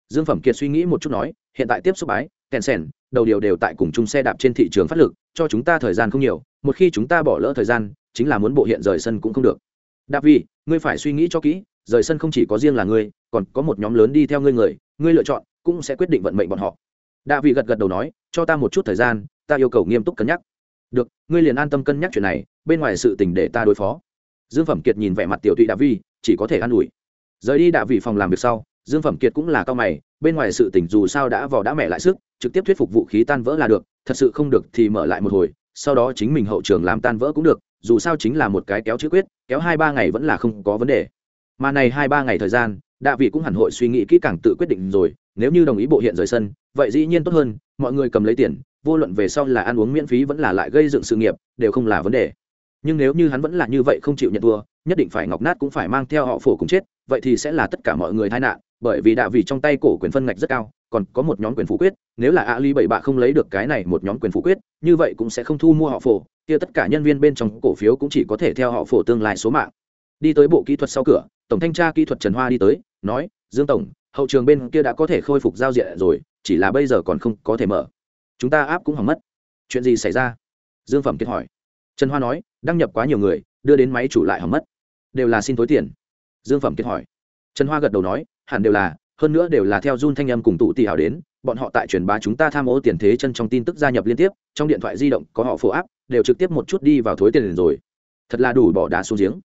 Dương phẩm kiệt suy nghĩ một chút nói, hiện tại tiếp xúc bái, kèn sèn đầu điều đều tại cùng chung xe đạp trên thị trường phát lực, cho chúng ta thời gian không nhiều, một khi chúng ta bỏ lỡ thời gian, chính là muốn bộ hiện rời sân cũng không được. Đạp vì ngươi phải suy nghĩ cho kỹ, rời sân không chỉ có riêng là ngươi, còn có một nhóm lớn đi theo ngươi người, ngươi lựa chọn, cũng sẽ quyết định vận mệnh bọn họ. Đạ vị gật gật đầu nói, cho ta một chút thời gian, ta yêu cầu nghiêm túc cân nhắc. Được, ngươi liền an tâm cân nhắc chuyện này, bên ngoài sự tình để ta đối phó. Dương phẩm kiệt nhìn vẻ mặt tiểu Tụy đạ vi chỉ có thể an ủi. Rời đi đạ vị phòng làm việc sau, dương phẩm kiệt cũng là cao mày bên ngoài sự tình dù sao đã vào đã mẹ lại sức, trực tiếp thuyết phục vũ khí tan vỡ là được, thật sự không được thì mở lại một hồi, sau đó chính mình hậu trường làm tan vỡ cũng được, dù sao chính là một cái kéo chữ quyết, kéo hai ba ngày vẫn là không có vấn đề. Mà này hai ba ngày thời gian, đạ vị cũng hẳn hội suy nghĩ kỹ càng tự quyết định rồi, nếu như đồng ý bộ hiện rời sân, vậy dĩ nhiên tốt hơn, mọi người cầm lấy tiền, vô luận về sau là ăn uống miễn phí vẫn là lại gây dựng sự nghiệp, đều không là vấn đề. Nhưng nếu như hắn vẫn là như vậy không chịu nhận thua nhất định phải ngọc nát cũng phải mang theo họ phổ cùng chết, vậy thì sẽ là tất cả mọi người tai nạn, bởi vì đạ vị trong tay cổ quyền phân ngạch rất cao, còn có một nhóm quyền phủ quyết, nếu là a ly bảy bạ không lấy được cái này một nhóm quyền phủ quyết, như vậy cũng sẽ không thu mua họ phổ, kia tất cả nhân viên bên trong cổ phiếu cũng chỉ có thể theo họ phổ tương lai số mạng. Đi tới bộ kỹ thuật sau cửa, tổng thanh tra kỹ thuật trần hoa đi tới, nói, dương tổng, hậu trường bên kia đã có thể khôi phục giao diện rồi, chỉ là bây giờ còn không có thể mở. Chúng ta áp cũng hỏng mất. Chuyện gì xảy ra? Dương phẩm kiệt hỏi. Trần hoa nói, đăng nhập quá nhiều người, đưa đến máy chủ lại hỏng mất đều là xin tối tiền. Dương phẩm kiệt hỏi. Trần hoa gật đầu nói, hẳn đều là, hơn nữa đều là theo Jun thanh âm cùng tụ tỷ hảo đến, bọn họ tại truyền bá chúng ta tham ô tiền thế chân trong tin tức gia nhập liên tiếp, trong điện thoại di động có họ phổ áp, đều trực tiếp một chút đi vào thối tiền rồi. Thật là đủ bỏ đá xuống giếng.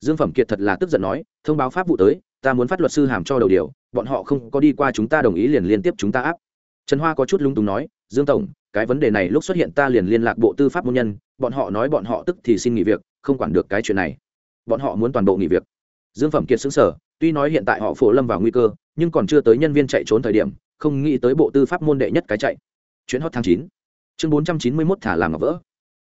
Dương phẩm kiệt thật là tức giận nói, thông báo pháp vụ tới, ta muốn phát luật sư hàm cho đầu điều, bọn họ không có đi qua chúng ta đồng ý liền liên tiếp chúng ta áp. Trần hoa có chút lung túng nói, dương tổng, cái vấn đề này lúc xuất hiện ta liền liên lạc bộ tư pháp môn nhân, bọn họ nói bọn họ tức thì xin nghỉ việc, không quản được cái chuyện này bọn họ muốn toàn bộ nghỉ việc. Dương phẩm kiệt xứng sở tuy nói hiện tại họ phổ lâm vào nguy cơ, nhưng còn chưa tới nhân viên chạy trốn thời điểm, không nghĩ tới bộ tư pháp môn đệ nhất cái chạy. Chuyến hot tháng chín. Chương bốn trăm chín mươi mốt thả làm ngọc vỡ.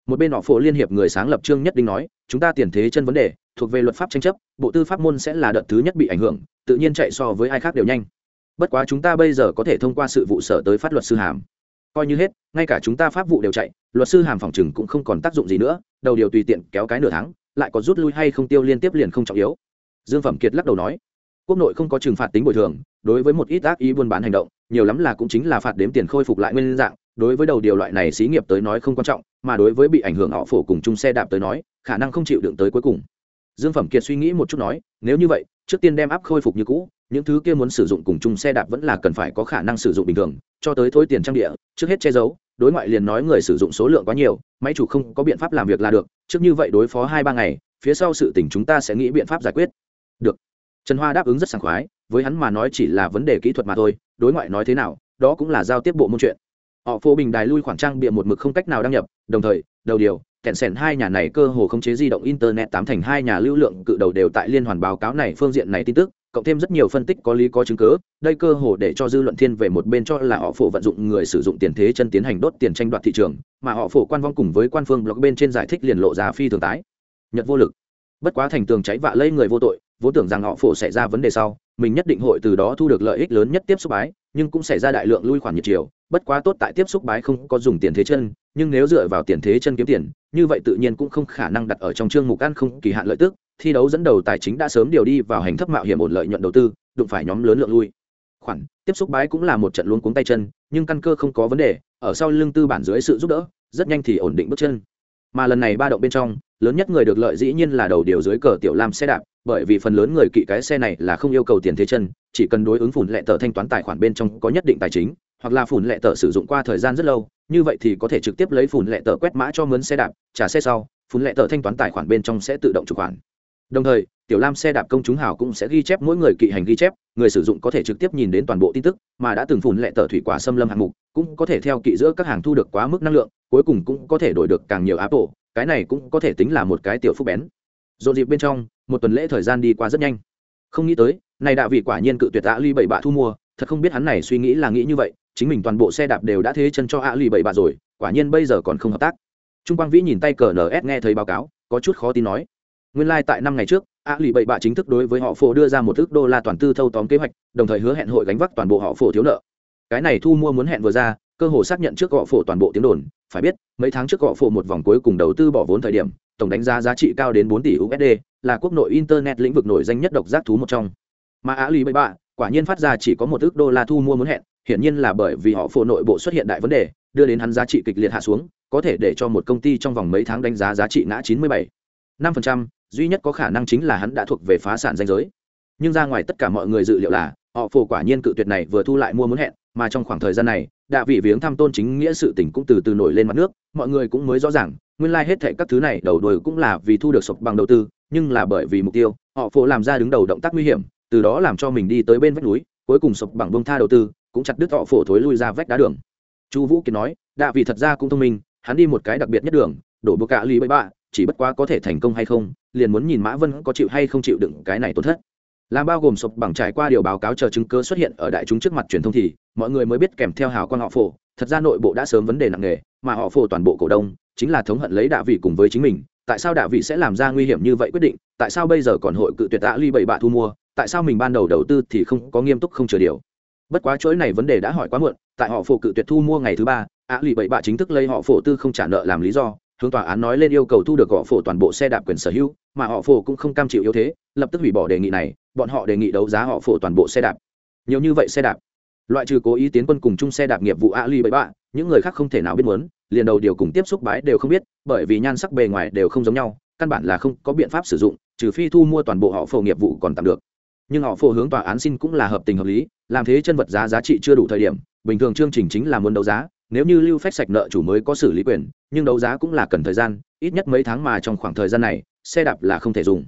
Một bên họ phổ liên hiệp người sáng lập trương nhất đinh nói, chúng ta tiền thế chân vấn đề, thuộc về luật pháp tranh chấp, bộ tư pháp môn sẽ là đợt thứ nhất bị ảnh hưởng, tự nhiên chạy so với ai khác đều nhanh. Bất quá chúng ta bây giờ có thể thông qua sự vụ sở tới phát luật sư hàm. Coi như hết, ngay cả chúng ta pháp vụ đều chạy, luật sư hàm phòng chừng cũng không còn tác dụng gì nữa, đầu điều tùy tiện kéo cái nửa tháng lại có rút lui hay không tiêu liên tiếp liền không trọng yếu. Dương phẩm kiệt lắc đầu nói, quốc nội không có trừng phạt tính bồi thường, đối với một ít ác ý buôn bán hành động, nhiều lắm là cũng chính là phạt đếm tiền khôi phục lại nguyên dạng, đối với đầu điều loại này xí nghiệp tới nói không quan trọng, mà đối với bị ảnh hưởng họ phổ cùng chung xe đạp tới nói, khả năng không chịu đựng tới cuối cùng. Dương phẩm kiệt suy nghĩ một chút nói, nếu như vậy, trước tiên đem áp khôi phục như cũ, những thứ kia muốn sử dụng cùng chung xe đạp vẫn là cần phải có khả năng sử dụng bình thường cho tới thối tiền trang địa, trước hết che giấu, đối ngoại liền nói người sử dụng số lượng quá nhiều, máy chủ không có biện pháp làm việc là được, trước như vậy đối phó hai ba ngày, phía sau sự tình chúng ta sẽ nghĩ biện pháp giải quyết. Được. Trần hoa đáp ứng rất sảng khoái, với hắn mà nói chỉ là vấn đề kỹ thuật mà thôi, đối ngoại nói thế nào, đó cũng là giao tiếp bộ môn chuyện. Họ phô bình đài lui khoảng trang bịa một mực không cách nào đăng nhập, đồng thời, đầu điều, kẹn sẻn hai nhà này cơ hồ khống chế di động internet tám thành hai nhà lưu lượng cự đầu đều tại liên hoàn báo cáo này phương diện này tin tức cộng thêm rất nhiều phân tích có lý có chứng cứ, đây cơ hồ để cho dư luận thiên về một bên cho là họ phổ vận dụng người sử dụng tiền thế chân tiến hành đốt tiền tranh đoạt thị trường, mà họ phổ quan vong cùng với quan phương blog bên trên giải thích liền lộ ra phi thường tái. Nhật vô lực. Bất quá thành tường cháy vạ lây người vô tội, vốn tưởng rằng họ phổ xảy ra vấn đề sau, mình nhất định hội từ đó thu được lợi ích lớn nhất tiếp xúc bái, nhưng cũng xảy ra đại lượng lui khoản nhiệt chiều, bất quá tốt tại tiếp xúc bái không có dùng tiền thế chân, nhưng nếu dựa vào tiền thế chân kiếm tiền, như vậy tự nhiên cũng không khả năng đặt ở trong chương mục ăn không kỳ hạn lợi tức thi đấu dẫn đầu tài chính đã sớm điều đi vào hành thấp mạo hiểm ổn lợi nhuận đầu tư, đụng phải nhóm lớn lượng lui. Khoản, tiếp xúc bái cũng là một trận luôn cuống tay chân, nhưng căn cơ không có vấn đề, ở sau lưng tư bản dưới sự giúp đỡ, rất nhanh thì ổn định bước chân. Mà lần này ba động bên trong, lớn nhất người được lợi dĩ nhiên là đầu điều dưới cờ tiểu lam xe đạp, bởi vì phần lớn người kỵ cái xe này là không yêu cầu tiền thế chân, chỉ cần đối ứng phủn lệ tờ thanh toán tài khoản bên trong có nhất định tài chính, hoặc là phủn lệ tờ sử dụng qua thời gian rất lâu, như vậy thì có thể trực tiếp lấy phủn lệ tờ quét mã cho mướn xe đạp, trả xe sau, phủn lệ tờ thanh toán tài khoản bên trong sẽ tự động chủ khoản đồng thời, tiểu lam xe đạp công chúng hào cũng sẽ ghi chép mỗi người kỵ hành ghi chép, người sử dụng có thể trực tiếp nhìn đến toàn bộ tin tức, mà đã từng phùn lệ tờ thủy quả xâm lâm hạng mục, cũng có thể theo kỵ giữa các hàng thu được quá mức năng lượng, cuối cùng cũng có thể đổi được càng nhiều apple, cái này cũng có thể tính là một cái tiểu phúc bén. Dồn dịp bên trong, một tuần lễ thời gian đi qua rất nhanh. Không nghĩ tới, này đạo vị quả nhiên cự tuyệt ạ ly bảy bạ thu mua, thật không biết hắn này suy nghĩ là nghĩ như vậy, chính mình toàn bộ xe đạp đều đã thế chân cho ạ ly bảy bạ rồi, quả nhiên bây giờ còn không hợp tác. Trung quang vĩ nhìn tay cờ ns nghe thấy báo cáo, có chút khó tin nói nguyên lai tại năm ngày trước a lì bậy bạ chính thức đối với họ phổ đưa ra một ước đô la toàn tư thâu tóm kế hoạch đồng thời hứa hẹn hội gánh vác toàn bộ họ phổ thiếu nợ. Cái này thu mua muốn hẹn vừa ra cơ hội xác nhận trước gọ phổ toàn bộ tiếng đồn. Phải biết mấy tháng trước gọ phổ một vòng cuối cùng đầu tư bỏ vốn thời điểm tổng đánh giá giá trị cao đến bốn tỷ usd là quốc nội internet lĩnh vực nổi danh nhất độc giác thú một trong. Mà a lì bậy bạ quả nhiên phát ra chỉ có một ước đô la thu mua muốn hẹn hiển nhiên là bởi vì họ phổ nội bộ xuất hiện đại vấn đề đưa đến hắn giá trị kịch liệt hạ xuống có thể để cho một công ty trong vòng mấy tháng đánh giá giá trị ngã 97. 5%, duy nhất có khả năng chính là hắn đã thuộc về phá sản danh giới. Nhưng ra ngoài tất cả mọi người dự liệu là, họ phổ quả nhiên cự tuyệt này vừa thu lại mua muốn hẹn, mà trong khoảng thời gian này, đạ vị viếng thăm tôn chính nghĩa sự tình cũng từ từ nổi lên mặt nước, mọi người cũng mới rõ ràng, nguyên lai hết thệ các thứ này đầu đuôi cũng là vì thu được sộc bằng đầu tư, nhưng là bởi vì mục tiêu, họ phổ làm ra đứng đầu động tác nguy hiểm, từ đó làm cho mình đi tới bên vách núi, cuối cùng sộc bằng bông tha đầu tư, cũng chặt đứt họ phổ thối lui ra vách đá đường. Chu vũ kiệt nói, đạ vị thật ra cũng thông minh, hắn đi một cái đặc biệt nhất đường, đổ bô cạ ly bậy bạ, chỉ bất quá có thể thành công hay không liền muốn nhìn mã vân có chịu hay không chịu đựng cái này tổn thất. Làm bao gồm sụp bằng trải qua điều báo cáo chờ chứng cứ xuất hiện ở đại chúng trước mặt truyền thông thì, mọi người mới biết kèm theo hào quan họ phổ, thật ra nội bộ đã sớm vấn đề nặng nề, mà họ phổ toàn bộ cổ đông, chính là thống hận lấy đạ vị cùng với chính mình. Tại sao đạ vị sẽ làm ra nguy hiểm như vậy quyết định? Tại sao bây giờ còn hội cự tuyệt tạ ly bảy bạ thu mua? Tại sao mình ban đầu đầu tư thì không có nghiêm túc không chờ điều? Bất quá chuỗi này vấn đề đã hỏi quá muộn, tại họ phổ cự tuyệt thu mua ngày thứ ba ạ lì bảy bạ chính thức lấy họ phổ tư không trả nợ làm lý do, hướng tòa án nói lên yêu cầu thu được họ phổ toàn bộ xe đạp quyền sở hữu mà họ phổ cũng không cam chịu yếu thế, lập tức hủy bỏ đề nghị này, bọn họ đề nghị đấu giá họ phổ toàn bộ xe đạp. Nhiều như vậy xe đạp. Loại trừ cố ý tiến quân cùng chung xe đạp nghiệp vụ ạ ly bậy bạ những người khác không thể nào biết muốn, liền đầu điều cùng tiếp xúc bái đều không biết, bởi vì nhan sắc bề ngoài đều không giống nhau, căn bản là không có biện pháp sử dụng, trừ phi thu mua toàn bộ họ phổ nghiệp vụ còn tạm được. Nhưng họ phổ hướng tòa án xin cũng là hợp tình hợp lý, làm thế chân vật giá giá trị chưa đủ thời điểm, bình thường chương trình chính là muốn đấu giá, nếu như lưu phép sạch nợ chủ mới có xử lý quyền, nhưng đấu giá cũng là cần thời gian, ít nhất mấy tháng mà trong khoảng thời gian này xe đạp là không thể dùng.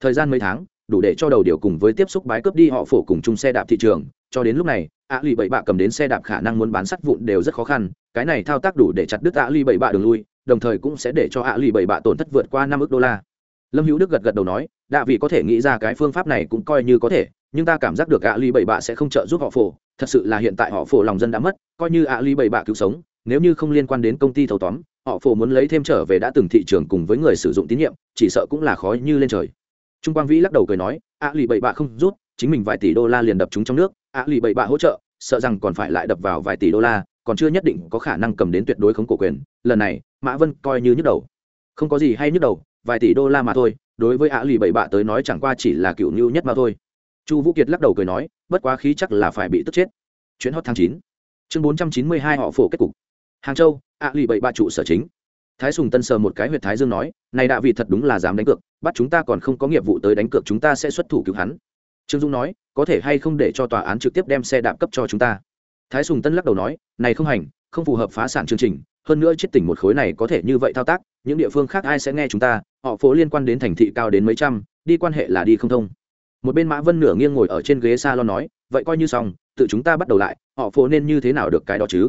Thời gian mấy tháng, đủ để cho đầu điều cùng với tiếp xúc bái cướp đi họ phổ cùng chung xe đạp thị trường. Cho đến lúc này ạ lụy bảy bạ cầm đến xe đạp khả năng muốn bán sắt vụn đều rất khó khăn. Cái này thao tác đủ để chặt đứt ạ lụy bảy bạ đường lui, đồng thời cũng sẽ để cho ạ lụy bảy bạ tổn thất vượt qua năm ước đô la. Lâm hữu đức gật gật đầu nói, đạ vị có thể nghĩ ra cái phương pháp này cũng coi như có thể, nhưng ta cảm giác được ạ lụy bảy bạ sẽ không trợ giúp họ phổ. Thật sự là hiện tại họ phổ lòng dân đã mất, coi như ạ lụy bảy bạ cứu sống, nếu như không liên quan đến công ty thầu tóm họ phổ muốn lấy thêm trở về đã từng thị trường cùng với người sử dụng tín nhiệm, chỉ sợ cũng là khó như lên trời. Trung quang vĩ lắc đầu cười nói ạ lì bậy bạ không rút, chính mình vài tỷ đô la liền đập chúng trong nước ạ lì bậy bạ hỗ trợ, sợ rằng còn phải lại đập vào vài tỷ đô la, còn chưa nhất định có khả năng cầm đến tuyệt đối khống cổ quyền, lần này, mã vân coi như nhức đầu. Không có gì hay nhức đầu, vài tỷ đô la mà thôi, đối với ạ lì bậy bạ tới nói chẳng qua chỉ là cựu nhu nhất mà thôi. Chu vũ kiệt lắc đầu cười nói, bất quá khí chắc là phải bị tức chết. Chuyến hot tháng chín. Chương bốn trăm chín mươi hai họ phổ kết cục hàng châu ạ lì bậy ba trụ sở chính. Thái sùng tân sờ một cái huyệt thái dương nói, này đạ vị thật đúng là dám đánh cược, bắt chúng ta còn không có nghiệp vụ tới đánh cược chúng ta sẽ xuất thủ cứu hắn. Trương dung nói, có thể hay không để cho tòa án trực tiếp đem xe đạp cấp cho chúng ta? Thái sùng tân lắc đầu nói, này không hành, không phù hợp phá sản chương trình, hơn nữa chết tỉnh một khối này có thể như vậy thao tác, những địa phương khác ai sẽ nghe chúng ta, họ phố liên quan đến thành thị cao đến mấy trăm, đi quan hệ là đi không thông. Một bên mã vân nửa nghiêng ngồi ở trên ghế s a lon nói, vậy coi như xong, tự chúng ta bắt đầu lại, họ phố nên như thế nào được cái đó chứ?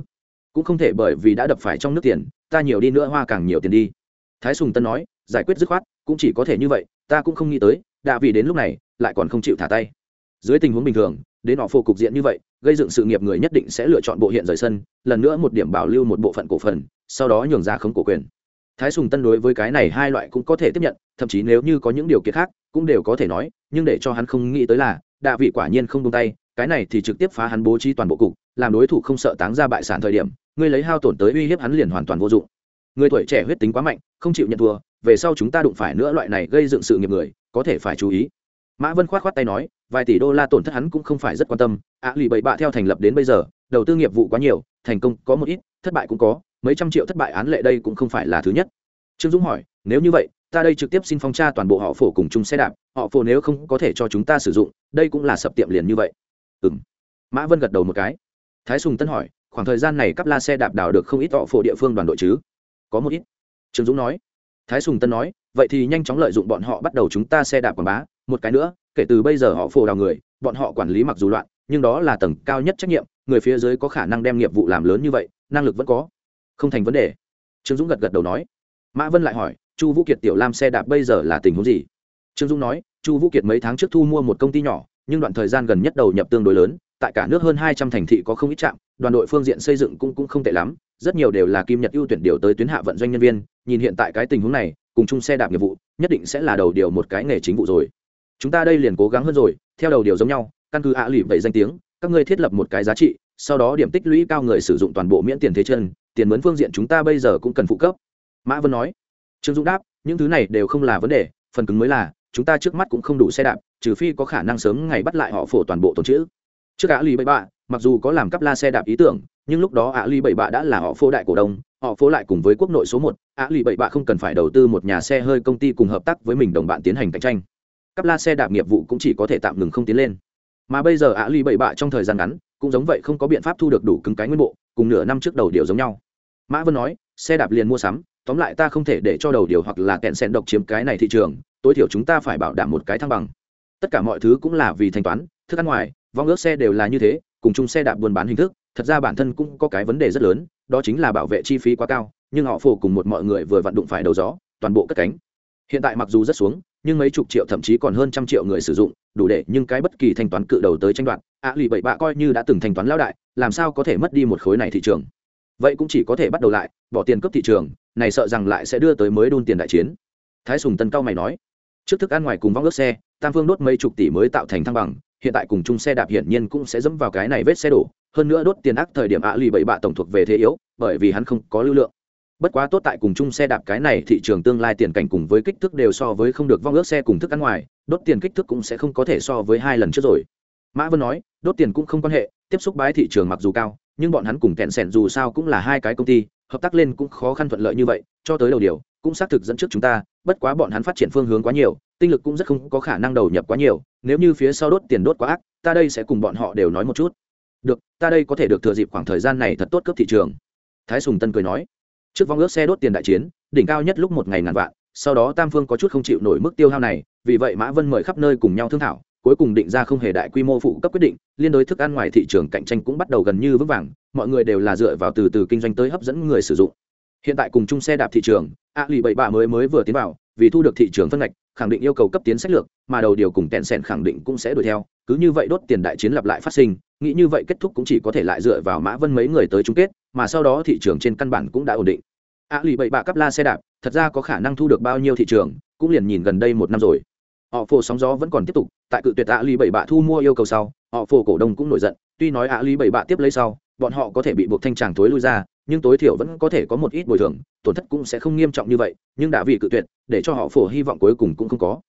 Cũng không thể bởi vì đã đập phải trong nước tiền, ta nhiều đi nữa hoa càng nhiều tiền đi. Thái sùng tân nói, giải quyết dứt khoát, cũng chỉ có thể như vậy, ta cũng không nghĩ tới đã vì đến lúc này, lại còn không chịu thả tay. Dưới tình huống bình thường, đến họ phô cục diện như vậy, gây dựng sự nghiệp người nhất định sẽ lựa chọn bộ hiện rời sân, lần nữa một điểm bảo lưu một bộ phận cổ phần, sau đó nhường ra khống cổ quyền. Thái sùng tân đối với cái này hai loại cũng có thể tiếp nhận, thậm chí nếu như có những điều kiện khác, cũng đều có thể nói, nhưng để cho hắn không nghĩ tới là, đạ vị quả nhiên không tung tay, cái này thì trực tiếp phá hắn bố trí toàn bộ cục làm đối thủ không sợ táng ra bại sản thời điểm, ngươi lấy hao tổn tới uy hiếp hắn liền hoàn toàn vô dụng. Người tuổi trẻ huyết tính quá mạnh, không chịu nhận thua, về sau chúng ta đụng phải nữa loại này gây dựng sự nghiệp người, có thể phải chú ý. Mã vân khoát khoát tay nói, vài tỷ đô la tổn thất hắn cũng không phải rất quan tâm, ạ lì bậy bạ theo thành lập đến bây giờ, đầu tư nghiệp vụ quá nhiều, thành công có một ít, thất bại cũng có, mấy trăm triệu thất bại án lệ đây cũng không phải là thứ nhất. Trương dũng hỏi, nếu như vậy, ta đây trực tiếp xin phong tra toàn bộ họ phổ cùng chung xe đạp, họ phổ nếu không có thể cho chúng ta sử dụng, đây cũng là sập tiệm liền như vậy. Ừ m mã vân gật đầu một cái thái sùng tân hỏi, khoảng thời gian này cắp la xe đạp đào được không ít tọ phổ địa phương đoàn đội chứ? Có một ít. Trương dũng nói. Thái sùng tân nói, vậy thì nhanh chóng lợi dụng bọn họ bắt đầu chúng ta xe đạp quảng bá. Một cái nữa, kể từ bây giờ họ phổ đào người, bọn họ quản lý mặc dù loạn, nhưng đó là tầng cao nhất trách nhiệm, người phía dưới có khả năng đem nghiệp vụ làm lớn như vậy, năng lực vẫn có. Không thành vấn đề. Trương dũng gật gật đầu nói. Mã vân lại hỏi, chu vũ kiệt tiểu lam xe đạp bây giờ là tình huống gì? Trương dũng nói, chu vũ kiệt mấy tháng trước thu mua một công ty nhỏ, nhưng đoạn thời gian gần nhất đầu nhập tương đối lớn tại cả nước hơn hai trăm thành thị có không ít trạm, đoàn đội phương diện xây dựng cũng cũng không tệ lắm, rất nhiều đều là kim nhật ưu tuyển điều tới tuyến hạ vận doanh nhân viên, nhìn hiện tại cái tình huống này, cùng chung xe đạp nghiệp vụ, nhất định sẽ là đầu điều một cái nghề chính vụ rồi. Chúng ta đây liền cố gắng hơn rồi, theo đầu điều giống nhau, căn cứ ạ à lụy vậy danh tiếng, các ngươi thiết lập một cái giá trị, sau đó điểm tích lũy cao người sử dụng toàn bộ miễn tiền thế chân, tiền mướn phương diện chúng ta bây giờ cũng cần phụ cấp. Mã vân nói. Trương dũng đáp, những thứ này đều không là vấn đề, phần cứng mới là, chúng ta trước mắt cũng không đủ xe đạp, trừ phi có khả năng sớm ngày bắt lại họ phổ toàn bộ tồn chữ trước ạ lì bảy bạ, mặc dù có làm cắp la xe đạp ý tưởng, nhưng lúc đó ạ lì bảy bạ đã là họ phố đại cổ đông, họ phố lại cùng với quốc nội số một. Ạ lì bảy bạ không cần phải đầu tư một nhà xe hơi công ty cùng hợp tác với mình đồng bạn tiến hành cạnh tranh. Cắp la xe đạp nghiệp vụ cũng chỉ có thể tạm ngừng không tiến lên. Mà bây giờ ạ lì bảy bạ trong thời gian ngắn, cũng giống vậy không có biện pháp thu được đủ cứng cái nguyên bộ, cùng nửa năm trước đầu điều giống nhau. Mã vân nói, xe đạp liền mua sắm, tóm lại ta không thể để cho đầu điều hoặc là kẹn sen độc chiếm cái này thị trường, tối thiểu chúng ta phải bảo đảm một cái thăng bằng. Tất cả mọi thứ cũng là vì thanh toán, thức ăn ngoài vong ước xe đều là như thế, cùng chung xe đạp buôn bán hình thức, thật ra bản thân cũng có cái vấn đề rất lớn, đó chính là bảo vệ chi phí quá cao, nhưng họ phổ cùng một mọi người vừa vặn đụng phải đầu gió, toàn bộ cất cánh. Hiện tại mặc dù rất xuống, nhưng mấy chục triệu thậm chí còn hơn trăm triệu người sử dụng, đủ để nhưng cái bất kỳ thanh toán cự đầu tới tranh đoạt, ạ lì bậy bạ coi như đã từng thanh toán lao đại, làm sao có thể mất đi một khối này thị trường? Vậy cũng chỉ có thể bắt đầu lại, bỏ tiền cấp thị trường, này sợ rằng lại sẽ đưa tới mới đun tiền đại chiến. Thái sùng tân cao mày nói, trước thức ăn ngoài cùng vong ước xe, tam phương đốt mấy chục tỷ mới tạo thành thăng bằng hiện tại cùng chung xe đạp hiển nhiên cũng sẽ dẫm vào cái này vết xe đổ, hơn nữa đốt tiền ác thời điểm ạ lì bảy bạ tổng thuộc về thế yếu, bởi vì hắn không có lưu lượng. Bất quá tốt tại cùng chung xe đạp cái này thị trường tương lai tiền cảnh cùng với kích thước đều so với không được vong ước xe cùng thức ăn ngoài, đốt tiền kích thước cũng sẽ không có thể so với hai lần trước rồi. Mã vân nói, đốt tiền cũng không quan hệ, tiếp xúc bái thị trường mặc dù cao, nhưng bọn hắn cùng kẹn sẻn dù sao cũng là hai cái công ty, hợp tác lên cũng khó khăn thuận lợi như vậy, cho tới đầu điều cũng xác thực dẫn trước chúng ta, bất quá bọn hắn phát triển phương hướng quá nhiều, tinh lực cũng rất không có khả năng đầu nhập quá nhiều, nếu như phía sau đốt tiền đốt quá ác, ta đây sẽ cùng bọn họ đều nói một chút. Được, ta đây có thể được thừa dịp khoảng thời gian này thật tốt cấp thị trường. Thái sùng tân cười nói. Trước vong ước xe đốt tiền đại chiến, đỉnh cao nhất lúc một ngày ngàn vạn, sau đó tam phương có chút không chịu nổi mức tiêu hao này, vì vậy mã vân mời khắp nơi cùng nhau thương thảo, cuối cùng định ra không hề đại quy mô phụ cấp quyết định, liên đối thức ăn ngoài thị trường cạnh tranh cũng bắt đầu gần như vững vàng, mọi người đều là dựa vào từ từ kinh doanh tới hấp dẫn người sử dụng hiện tại cùng chung xe đạp thị trường, a lì bảy bạ mới mới vừa tiến vào, vì thu được thị trường phân ngạch, khẳng định yêu cầu cấp tiến sách lược, mà đầu điều cùng tẹn sẻn khẳng định cũng sẽ đuổi theo. Cứ như vậy đốt tiền đại chiến lặp lại phát sinh, nghĩ như vậy kết thúc cũng chỉ có thể lại dựa vào mã vân mấy người tới chung kết, mà sau đó thị trường trên căn bản cũng đã ổn định. A lì bảy bạ cấp la xe đạp, thật ra có khả năng thu được bao nhiêu thị trường, cũng liền nhìn gần đây một năm rồi. Họ phổ sóng gió vẫn còn tiếp tục, tại cự tuyệt a lì bảy bạ thu mua yêu cầu sau, họ phổ cổ đông cũng nổi giận, tuy nói a lì bảy bạ tiếp lấy sau, bọn họ có thể bị buộc thanh tràng thối lui ra nhưng tối thiểu vẫn có thể có một ít bồi thường, tổn thất cũng sẽ không nghiêm trọng như vậy, nhưng đã vì cự tuyệt, để cho họ phổ hy vọng cuối cùng cũng không có.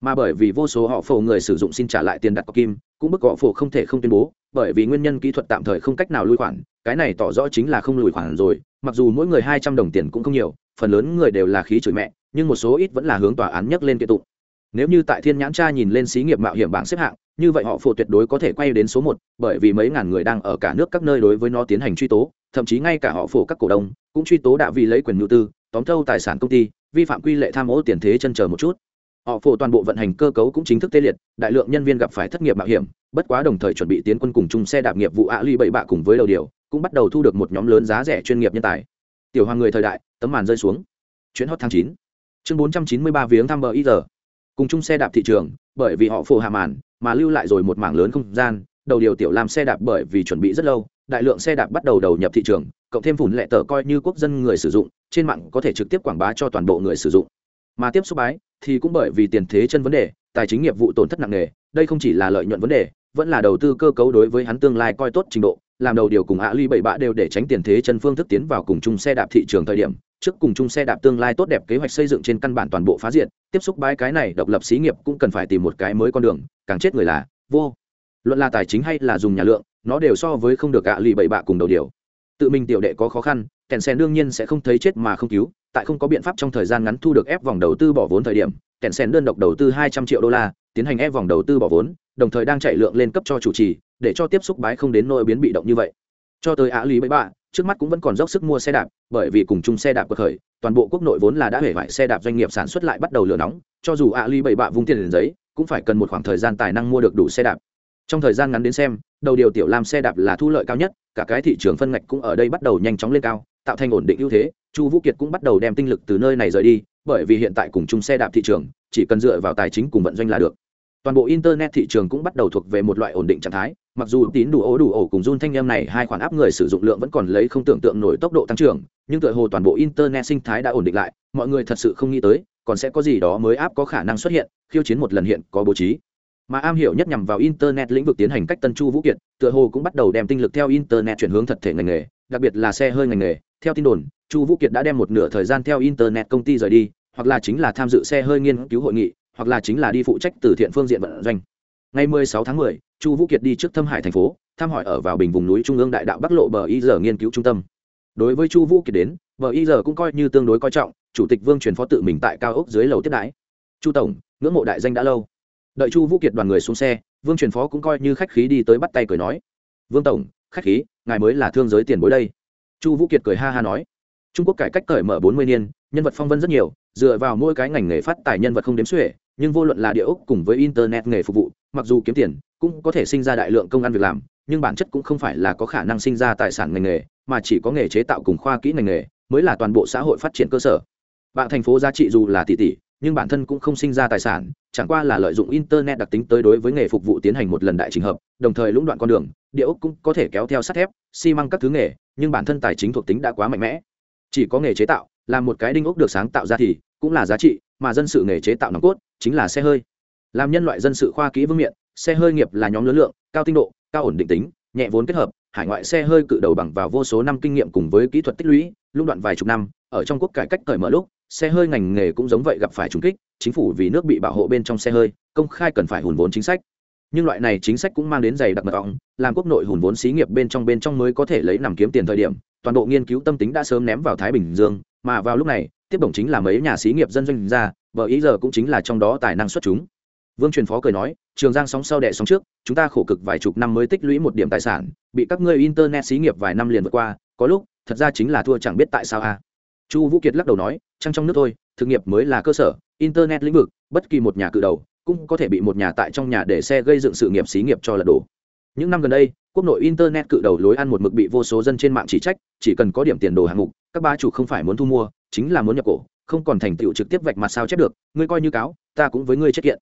Mà bởi vì vô số họ phổ người sử dụng xin trả lại tiền đặt cọc kim, cũng bức họ phổ không thể không tuyên bố, bởi vì nguyên nhân kỹ thuật tạm thời không cách nào lùi khoản, cái này tỏ rõ chính là không lùi khoản rồi, mặc dù mỗi người hai trăm đồng tiền cũng không nhiều, phần lớn người đều là khí chửi mẹ, nhưng một số ít vẫn là hướng tòa án nhắc lên kiện tụng nếu như tại thiên nhãn tra nhìn lên xí nghiệp mạo hiểm bảng xếp hạng, như vậy họ phổ tuyệt đối có thể quay đến số một, bởi vì mấy ngàn người đang ở cả nước các nơi đối với nó tiến hành truy tố, thậm chí ngay cả họ phổ các cổ đông cũng truy tố đã vì lấy quyền nhu tư, tóm thâu tài sản công ty, vi phạm quy lệ tham ô tiền thế chân chờ một chút. Họ phổ toàn bộ vận hành cơ cấu cũng chính thức tê liệt, đại lượng nhân viên gặp phải thất nghiệp mạo hiểm, bất quá đồng thời chuẩn bị tiến quân cùng chung xe đạp nghiệp vụ ạ ly bảy bạ cùng với đầu điều, cũng bắt đầu thu được một nhóm lớn giá rẻ chuyên nghiệp nhân tài. Tiểu hoàng người thời đại, tấm màn rơi xuống. Chuyến hot tháng chín. Chương bốn trăm chín mươi ba viếng thăm bờ y giờ cùng chung xe đạp thị trường, bởi vì họ phổ hạ màn, mà lưu lại rồi một mảng lớn không gian. Đầu điều tiểu làm xe đạp bởi vì chuẩn bị rất lâu, đại lượng xe đạp bắt đầu đầu nhập thị trường, cộng thêm phủn lệ tờ coi như quốc dân người sử dụng, trên mạng có thể trực tiếp quảng bá cho toàn bộ người sử dụng. Mà tiếp xúc bái, thì cũng bởi vì tiền thế chân vấn đề, tài chính nghiệp vụ tổn thất nặng nề, đây không chỉ là lợi nhuận vấn đề, vẫn là đầu tư cơ cấu đối với hắn tương lai coi tốt trình độ, làm đầu điều cùng ạ ly bảy bạ đều để tránh tiền thế chân phương thức tiến vào cùng chung xe đạp thị trường thời điểm trước cùng chung xe đạp tương lai tốt đẹp kế hoạch xây dựng trên căn bản toàn bộ phá diện tiếp xúc bãi cái này độc lập xí nghiệp cũng cần phải tìm một cái mới con đường, càng chết người là vô. Luận là tài chính hay là dùng nhà lượng, nó đều so với không được ạ lì bậy bạ cùng đầu điều. Tự mình tiểu đệ có khó khăn, kèn sen đương nhiên sẽ không thấy chết mà không cứu, tại không có biện pháp trong thời gian ngắn thu được ép vòng đầu tư bỏ vốn thời điểm, kèn sen đơn độc đầu tư hai trăm triệu đô la, tiến hành ép vòng đầu tư bỏ vốn, đồng thời đang chạy lượng lên cấp cho chủ trì, để cho tiếp xúc bái không đến nỗi biến bị động như vậy cho tới ạ lý bẫy bạ, trước mắt cũng vẫn còn dốc sức mua xe đạp, bởi vì cùng chung xe đạp cuộc khởi, toàn bộ quốc nội vốn là đã hể vải xe đạp doanh nghiệp sản xuất lại bắt đầu lửa nóng, cho dù ạ lý bảy bạ vung tiền liền giấy, cũng phải cần một khoảng thời gian tài năng mua được đủ xe đạp. Trong thời gian ngắn đến xem, đầu điều tiểu làm xe đạp là thu lợi cao nhất, cả cái thị trường phân ngạch cũng ở đây bắt đầu nhanh chóng lên cao, tạo thành ổn định ưu thế, chu vũ kiệt cũng bắt đầu đem tinh lực từ nơi này rời đi, bởi vì hiện tại cùng chung xe đạp thị trường, chỉ cần dựa vào tài chính cùng vận doanh là được toàn bộ internet thị trường cũng bắt đầu thuộc về một loại ổn định trạng thái, mặc dù tín đủ ố đủ ổ cùng run thanh em này hai khoản áp người sử dụng lượng vẫn còn lấy không tưởng tượng nổi tốc độ tăng trưởng, nhưng tựa hồ toàn bộ internet sinh thái đã ổn định lại, mọi người thật sự không nghĩ tới, còn sẽ có gì đó mới áp có khả năng xuất hiện, khiêu chiến một lần hiện có bố trí. Mà am hiểu nhất nhằm vào internet lĩnh vực tiến hành cách tân chu vũ kiệt, tựa hồ cũng bắt đầu đem tinh lực theo internet chuyển hướng thật thể ngành nghề, đặc biệt là xe hơi ngành nghề. Theo tin đồn, chu vũ kiệt đã đem một nửa thời gian theo internet công ty rời đi, hoặc là chính là tham dự xe hơi nghiên cứu hội nghị hoặc là chính là đi phụ trách từ thiện phương diện vận doanh. Ngày 16 tháng 10, chu vũ kiệt đi trước thâm hải thành phố thăm hỏi ở vào bình vùng núi trung ương đại đạo bắc lộ bờ y giờ nghiên cứu trung tâm. Đối với chu vũ kiệt đến bờ y giờ cũng coi như tương đối coi trọng chủ tịch vương truyền phó tự mình tại cao ốc dưới lầu tiếp đãi. Chu tổng ngưỡng mộ đại danh đã lâu. Đợi chu vũ kiệt đoàn người xuống xe vương truyền phó cũng coi như khách khí đi tới bắt tay cười nói. Vương tổng khách khí ngài mới là thương giới tiền bối đây. Chu vũ kiệt cười ha ha nói. Trung quốc cải cách cởi mở bốn mươi niên nhân vật phong vân rất nhiều dựa vào mỗi cái ngành nghề phát tài nhân vật không đếm xuể nhưng vô luận là địa ốc cùng với internet nghề phục vụ, mặc dù kiếm tiền, cũng có thể sinh ra đại lượng công ăn việc làm, nhưng bản chất cũng không phải là có khả năng sinh ra tài sản ngành nghề, mà chỉ có nghề chế tạo cùng khoa kỹ ngành nghề mới là toàn bộ xã hội phát triển cơ sở. Bạn thành phố giá trị dù là tỷ tỷ, nhưng bản thân cũng không sinh ra tài sản, chẳng qua là lợi dụng internet đặc tính tới đối với nghề phục vụ tiến hành một lần đại trình hợp, đồng thời lũng đoạn con đường, địa ốc cũng có thể kéo theo sắt thép, xi măng các thứ nghề, nhưng bản thân tài chính thuộc tính đã quá mạnh mẽ. Chỉ có nghề chế tạo là một cái đinh ốc được sáng tạo ra thì cũng là giá trị, mà dân sự nghề chế tạo nòng cốt chính là xe hơi. Làm nhân loại dân sự khoa kỹ vương miện, xe hơi nghiệp là nhóm lớn lượng, cao tinh độ, cao ổn định tính, nhẹ vốn kết hợp, hải ngoại xe hơi cự đầu bằng vào vô số năm kinh nghiệm cùng với kỹ thuật tích lũy, lũng đoạn vài chục năm, ở trong quốc cải cách cởi mở lúc, xe hơi ngành nghề cũng giống vậy gặp phải trùng kích, chính phủ vì nước bị bảo hộ bên trong xe hơi, công khai cần phải hùn vốn chính sách. Nhưng loại này chính sách cũng mang đến dày đặc mật ong, làm quốc nội hùn vốn xí nghiệp bên trong bên trong mới có thể lấy nằm kiếm tiền thời điểm, toàn bộ nghiên cứu tâm tính đã sớm ném vào thái bình dương, mà vào lúc này tiếp đồng chính là mấy nhà xí nghiệp dân doanh ra, vợ ý giờ cũng chính là trong đó tài năng xuất chúng. Vương truyền phó cười nói, trường giang sóng sau đẻ sóng trước, chúng ta khổ cực vài chục năm mới tích lũy một điểm tài sản, bị các ngươi internet xí nghiệp vài năm liền vượt qua, có lúc, thật ra chính là thua chẳng biết tại sao a. Chu vũ kiệt lắc đầu nói, trăng trong nước thôi, thực nghiệp mới là cơ sở, internet lĩnh vực, bất kỳ một nhà cự đầu, cũng có thể bị một nhà tại trong nhà để xe gây dựng sự nghiệp xí nghiệp cho lật đổ. Những năm gần đây, quốc nội internet cự đầu lối ăn một mực bị vô số dân trên mạng chỉ trách, chỉ cần có điểm tiền đồ hạng mục, các ba chủ không phải muốn thu mua chính là muốn nhập cổ, không còn thành tựu trực tiếp vạch mặt sao chép được, ngươi coi như cáo, ta cũng với ngươi chết kiện.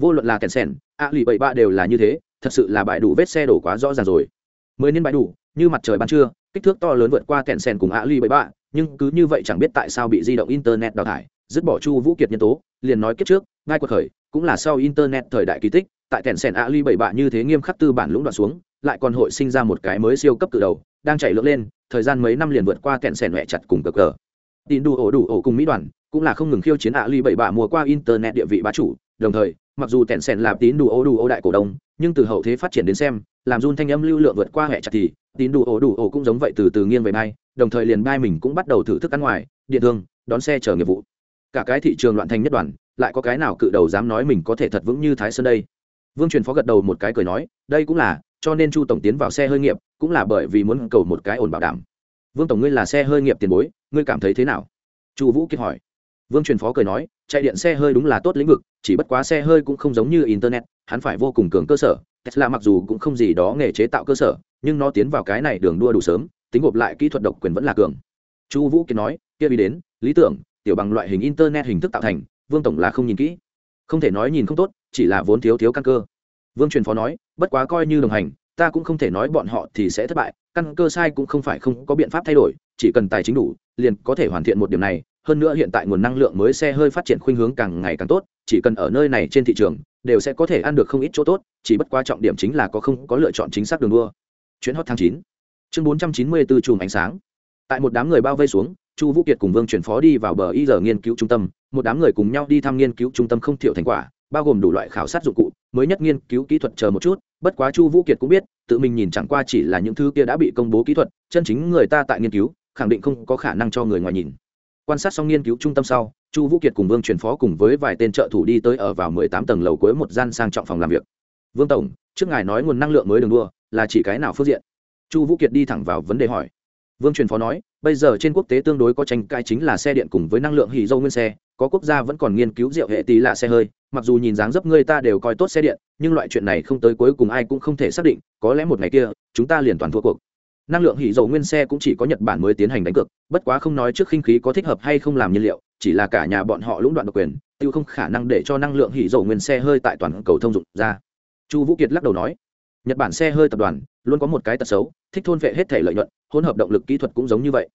Vô luận là kèn sèn a lì bảy ba đều là như thế, thật sự là bãi đủ vết xe đổ quá rõ ràng rồi. Mười niên bãi đủ, như mặt trời ban trưa, kích thước to lớn vượt qua kèn sèn cùng a lì bảy ba nhưng cứ như vậy chẳng biết tại sao bị di động internet đào thải, dứt bỏ chu vũ kiệt nhân tố, liền nói kiếp trước, ngay cuộc khởi, cũng là sau internet thời đại kỳ tích, tại kèn sèn a lì bảy ba như thế nghiêm khắc tư bản lũng đoạn xuống, lại còn hội sinh ra một cái mới siêu cấp cự đầu, đang chạy lượn lên, thời gian mấy năm liền vượt qua kẹn sèn huệ chặt cùng cờ cờ tin đủ ổ đủ ổ cùng mỹ đoàn, cũng là không ngừng khiêu chiến ạ ly bảy bạ mùa qua internet địa vị bá chủ. Đồng thời, mặc dù tẹn sèn là tín đủ ổ đủ ổ đại cổ đông, nhưng từ hậu thế phát triển đến xem, làm run thanh âm lưu lượng vượt qua hệ chặt thì, tín đủ ổ đủ ổ cũng giống vậy từ từ nghiêng về mai. đồng thời liền bay mình cũng bắt đầu thử thức ăn ngoài, điện thương, đón xe chở nghiệp vụ. Cả cái thị trường loạn thành nhất đoàn, lại có cái nào cự đầu dám nói mình có thể thật vững như thái sơn đây? Vương truyền phó gật đầu một cái cười nói, đây cũng là, cho nên chu tổng tiến vào xe hơi nghiệp, cũng là bởi vì muốn cầu một cái ổn bảo đảm vương tổng ngươi là xe hơi nghiệp tiền bối, ngươi cảm thấy thế nào? Chu vũ kiệt hỏi. Vương truyền phó cười nói, chạy điện xe hơi đúng là tốt lĩnh vực, chỉ bất quá xe hơi cũng không giống như internet, hắn phải vô cùng cường cơ sở. Tesla mặc dù cũng không gì đó nghề chế tạo cơ sở, nhưng nó tiến vào cái này đường đua đủ sớm, tính gộp lại kỹ thuật độc quyền vẫn là cường. Chu vũ kiệt nói, kia đi đến, lý tưởng, tiểu bằng loại hình internet hình thức tạo thành, vương tổng là không nhìn kỹ. Không thể nói nhìn không tốt, chỉ là vốn thiếu thiếu căn cơ. Vương truyền phó nói, bất quá coi như đồng hành, ta cũng không thể nói bọn họ thì sẽ thất bại căn cơ sai cũng không phải không có biện pháp thay đổi, chỉ cần tài chính đủ, liền có thể hoàn thiện một điểm này. Hơn nữa hiện tại nguồn năng lượng mới xe hơi phát triển khuynh hướng càng ngày càng tốt, chỉ cần ở nơi này trên thị trường, đều sẽ có thể ăn được không ít chỗ tốt, chỉ bất quá trọng điểm chính là có không có lựa chọn chính xác đường đua. Chuyến hot tháng chín. Chương bốn trăm chín mươi bốn chùm ánh sáng. Tại một đám người bao vây xuống, chu vũ kiệt cùng vương chuyển phó đi vào bờ y giờ nghiên cứu trung tâm, một đám người cùng nhau đi thăm nghiên cứu trung tâm không thiệu thành quả bao gồm đủ loại khảo sát dụng cụ, mới nhất nghiên cứu kỹ thuật chờ một chút, bất quá chu vũ kiệt cũng biết, tự mình nhìn chẳng qua chỉ là những thứ kia đã bị công bố kỹ thuật, chân chính người ta tại nghiên cứu, khẳng định không có khả năng cho người ngoài nhìn. Quan sát xong nghiên cứu trung tâm sau, chu vũ kiệt cùng vương truyền phó cùng với vài tên trợ thủ đi tới ở vào mười tám tầng lầu cuối một gian sang trọng phòng làm việc. Vương tổng, trước ngài nói nguồn năng lượng mới đường đua, là chỉ cái nào phương diện? Chu vũ kiệt đi thẳng vào vấn đề hỏi. Vương truyền phó nói bây giờ trên quốc tế tương đối có tranh cãi chính là xe điện cùng với năng lượng hỉ dâu nguyên xe, có quốc gia vẫn còn nghiên cứu rượu hệ tí lạ xe hơi, mặc dù nhìn dáng dấp người ta đều coi tốt xe điện, nhưng loại chuyện này không tới cuối cùng ai cũng không thể xác định, có lẽ một ngày kia, chúng ta liền toàn thua cuộc. Năng lượng hỉ dầu nguyên xe cũng chỉ có nhật bản mới tiến hành đánh cược, bất quá không nói trước khinh khí có thích hợp hay không làm nhiên liệu, chỉ là cả nhà bọn họ lũng đoạn độc quyền, tiêu không khả năng để cho năng lượng hỉ dầu nguyên xe hơi tại toàn cầu thông dụng ra. Chu vũ kiệt lắc đầu nói, nhật bản xe hơi tập đoàn luôn có một cái tật xấu, thích thôn vệ hết thể lợi nhuận, hỗn hợp động lực kỹ thuật cũng giống như vậy.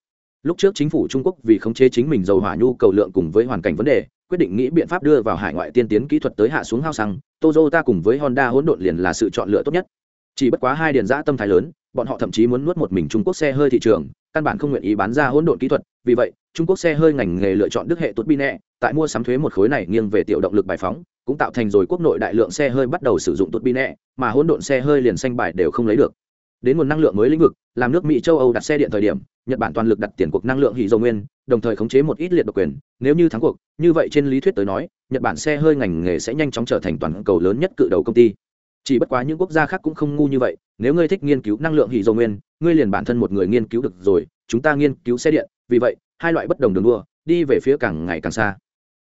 Lúc trước chính phủ trung quốc vì khống chế chính mình dầu hỏa nhu cầu lượng cùng với hoàn cảnh vấn đề, quyết định nghĩ biện pháp đưa vào hải ngoại tiên tiến kỹ thuật tới hạ xuống hao xăng, toyota cùng với honda hỗn độn liền là sự chọn lựa tốt nhất. Chỉ bất quá hai điện giã tâm thái lớn, bọn họ thậm chí muốn nuốt một mình trung quốc xe hơi thị trường, căn bản không nguyện ý bán ra hỗn độn kỹ thuật, vì vậy, trung quốc xe hơi ngành nghề lựa chọn đức hệ tốt bi nẹ tại mua sắm thuế một khối này nghiêng về tiểu động lực bài phóng, cũng tạo thành rồi quốc nội đại lượng xe hơi bắt đầu sử dụng tốt bi nẹ mà hỗn độn xe hơi liền xanh bài đều không lấy được đến nguồn năng lượng mới lĩnh vực, làm nước mỹ, châu âu đặt xe điện thời điểm, nhật bản toàn lực đặt tiền cuộc năng lượng hì dầu nguyên, đồng thời khống chế một ít liệt độc quyền. Nếu như thắng cuộc, như vậy trên lý thuyết tới nói, nhật bản xe hơi ngành nghề sẽ nhanh chóng trở thành toàn cầu lớn nhất cự đầu công ty. Chỉ bất quá những quốc gia khác cũng không ngu như vậy, nếu ngươi thích nghiên cứu năng lượng hì dầu nguyên, ngươi liền bản thân một người nghiên cứu được rồi, chúng ta nghiên cứu xe điện. Vì vậy, hai loại bất đồng đường đua, đi về phía càng ngày càng xa.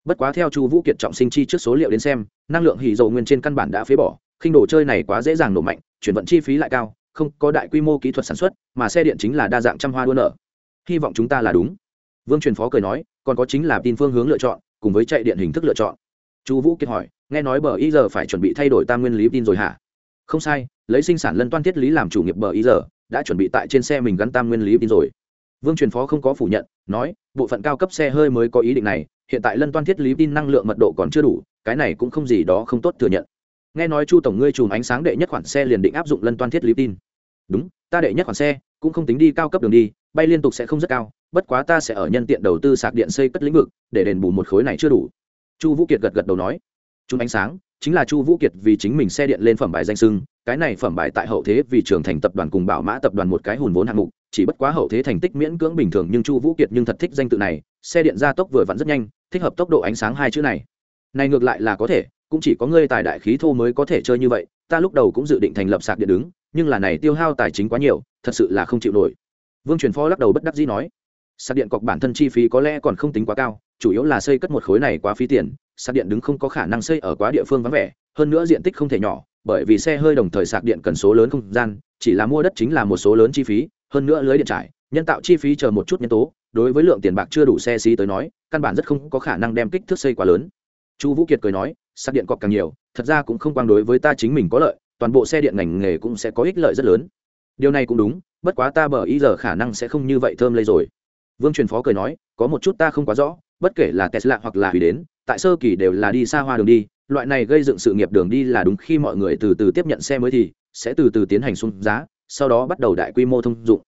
Bất quá theo chu vũ kiệt trọng sinh chi trước số liệu đến xem, năng lượng hì dầu nguyên trên căn bản đã phế bỏ, khinh đồ chơi này quá dễ dàng nổ mạnh, chuyển vận chi phí lại cao không có đại quy mô kỹ thuật sản xuất, mà xe điện chính là đa dạng trăm hoa đua nở. Hy vọng chúng ta là đúng. Vương truyền phó cười nói, còn có chính là tin phương hướng lựa chọn, cùng với chạy điện hình thức lựa chọn. Chu vũ kiệt hỏi, nghe nói bờ y giờ phải chuẩn bị thay đổi tam nguyên lý tin rồi hả? Không sai, lấy sinh sản lân toan thiết lý làm chủ nghiệp bờ y giờ, đã chuẩn bị tại trên xe mình gắn tam nguyên lý tin rồi. Vương truyền phó không có phủ nhận, nói, bộ phận cao cấp xe hơi mới có ý định này, hiện tại lân toan thiết lý tin năng lượng mật độ còn chưa đủ, cái này cũng không gì đó không tốt thừa nhận. Nghe nói chu tổng ngươi chùm ánh sáng đệ nhất khoản xe liền định áp dụng lân toan thiết lý tin đúng, ta đệ nhất khoản xe, cũng không tính đi cao cấp đường đi, bay liên tục sẽ không rất cao, bất quá ta sẽ ở nhân tiện đầu tư sạc điện xây cất lĩnh vực, để đền bù một khối này chưa đủ. Chu vũ kiệt gật gật đầu nói. Chùm ánh sáng, chính là chu vũ kiệt vì chính mình xe điện lên phẩm bài danh sưng cái này phẩm bài tại hậu thế vì trường thành tập đoàn cùng bảo mã tập đoàn một cái hùn vốn hạng mục, chỉ bất quá hậu thế thành tích miễn cưỡng bình thường nhưng chu vũ kiệt nhưng thật thích danh tự này, xe điện gia tốc vừa vặn rất nhanh, thích hợp tốc độ ánh sáng hai chữ này. Này ngược lại là có thể, cũng chỉ có ngươi tài đại khí thô mới có thể chơi như vậy, ta lúc đầu cũng dự định thành lập sạc điện đứng nhưng là này tiêu hao tài chính quá nhiều, thật sự là không chịu nổi. Vương truyền phó lắc đầu bất đắc dĩ nói, sạc điện cọc bản thân chi phí có lẽ còn không tính quá cao, chủ yếu là xây cất một khối này quá phí tiền, sạc điện đứng không có khả năng xây ở quá địa phương vắng vẻ, hơn nữa diện tích không thể nhỏ, bởi vì xe hơi đồng thời sạc điện cần số lớn không gian, chỉ là mua đất chính là một số lớn chi phí, hơn nữa lưới điện trải, nhân tạo chi phí chờ một chút nhân tố, đối với lượng tiền bạc chưa đủ xe xí tới nói, căn bản rất không có khả năng đem kích thước xây quá lớn. Chu vũ kiệt cười nói, sạc điện cọc càng nhiều, thật ra cũng không quang đối với ta chính mình có lợi toàn bộ xe điện ngành nghề cũng sẽ có ích lợi rất lớn. Điều này cũng đúng, bất quá ta bờ ý giờ khả năng sẽ không như vậy thơm lây rồi. Vương truyền phó cười nói, có một chút ta không quá rõ, bất kể là tesla hoặc là hủy đến, tại sơ kỳ đều là đi xa hoa đường đi, loại này gây dựng sự nghiệp đường đi là đúng khi mọi người từ từ tiếp nhận xe mới thì sẽ từ từ tiến hành xuống giá, sau đó bắt đầu đại quy mô thông dụng.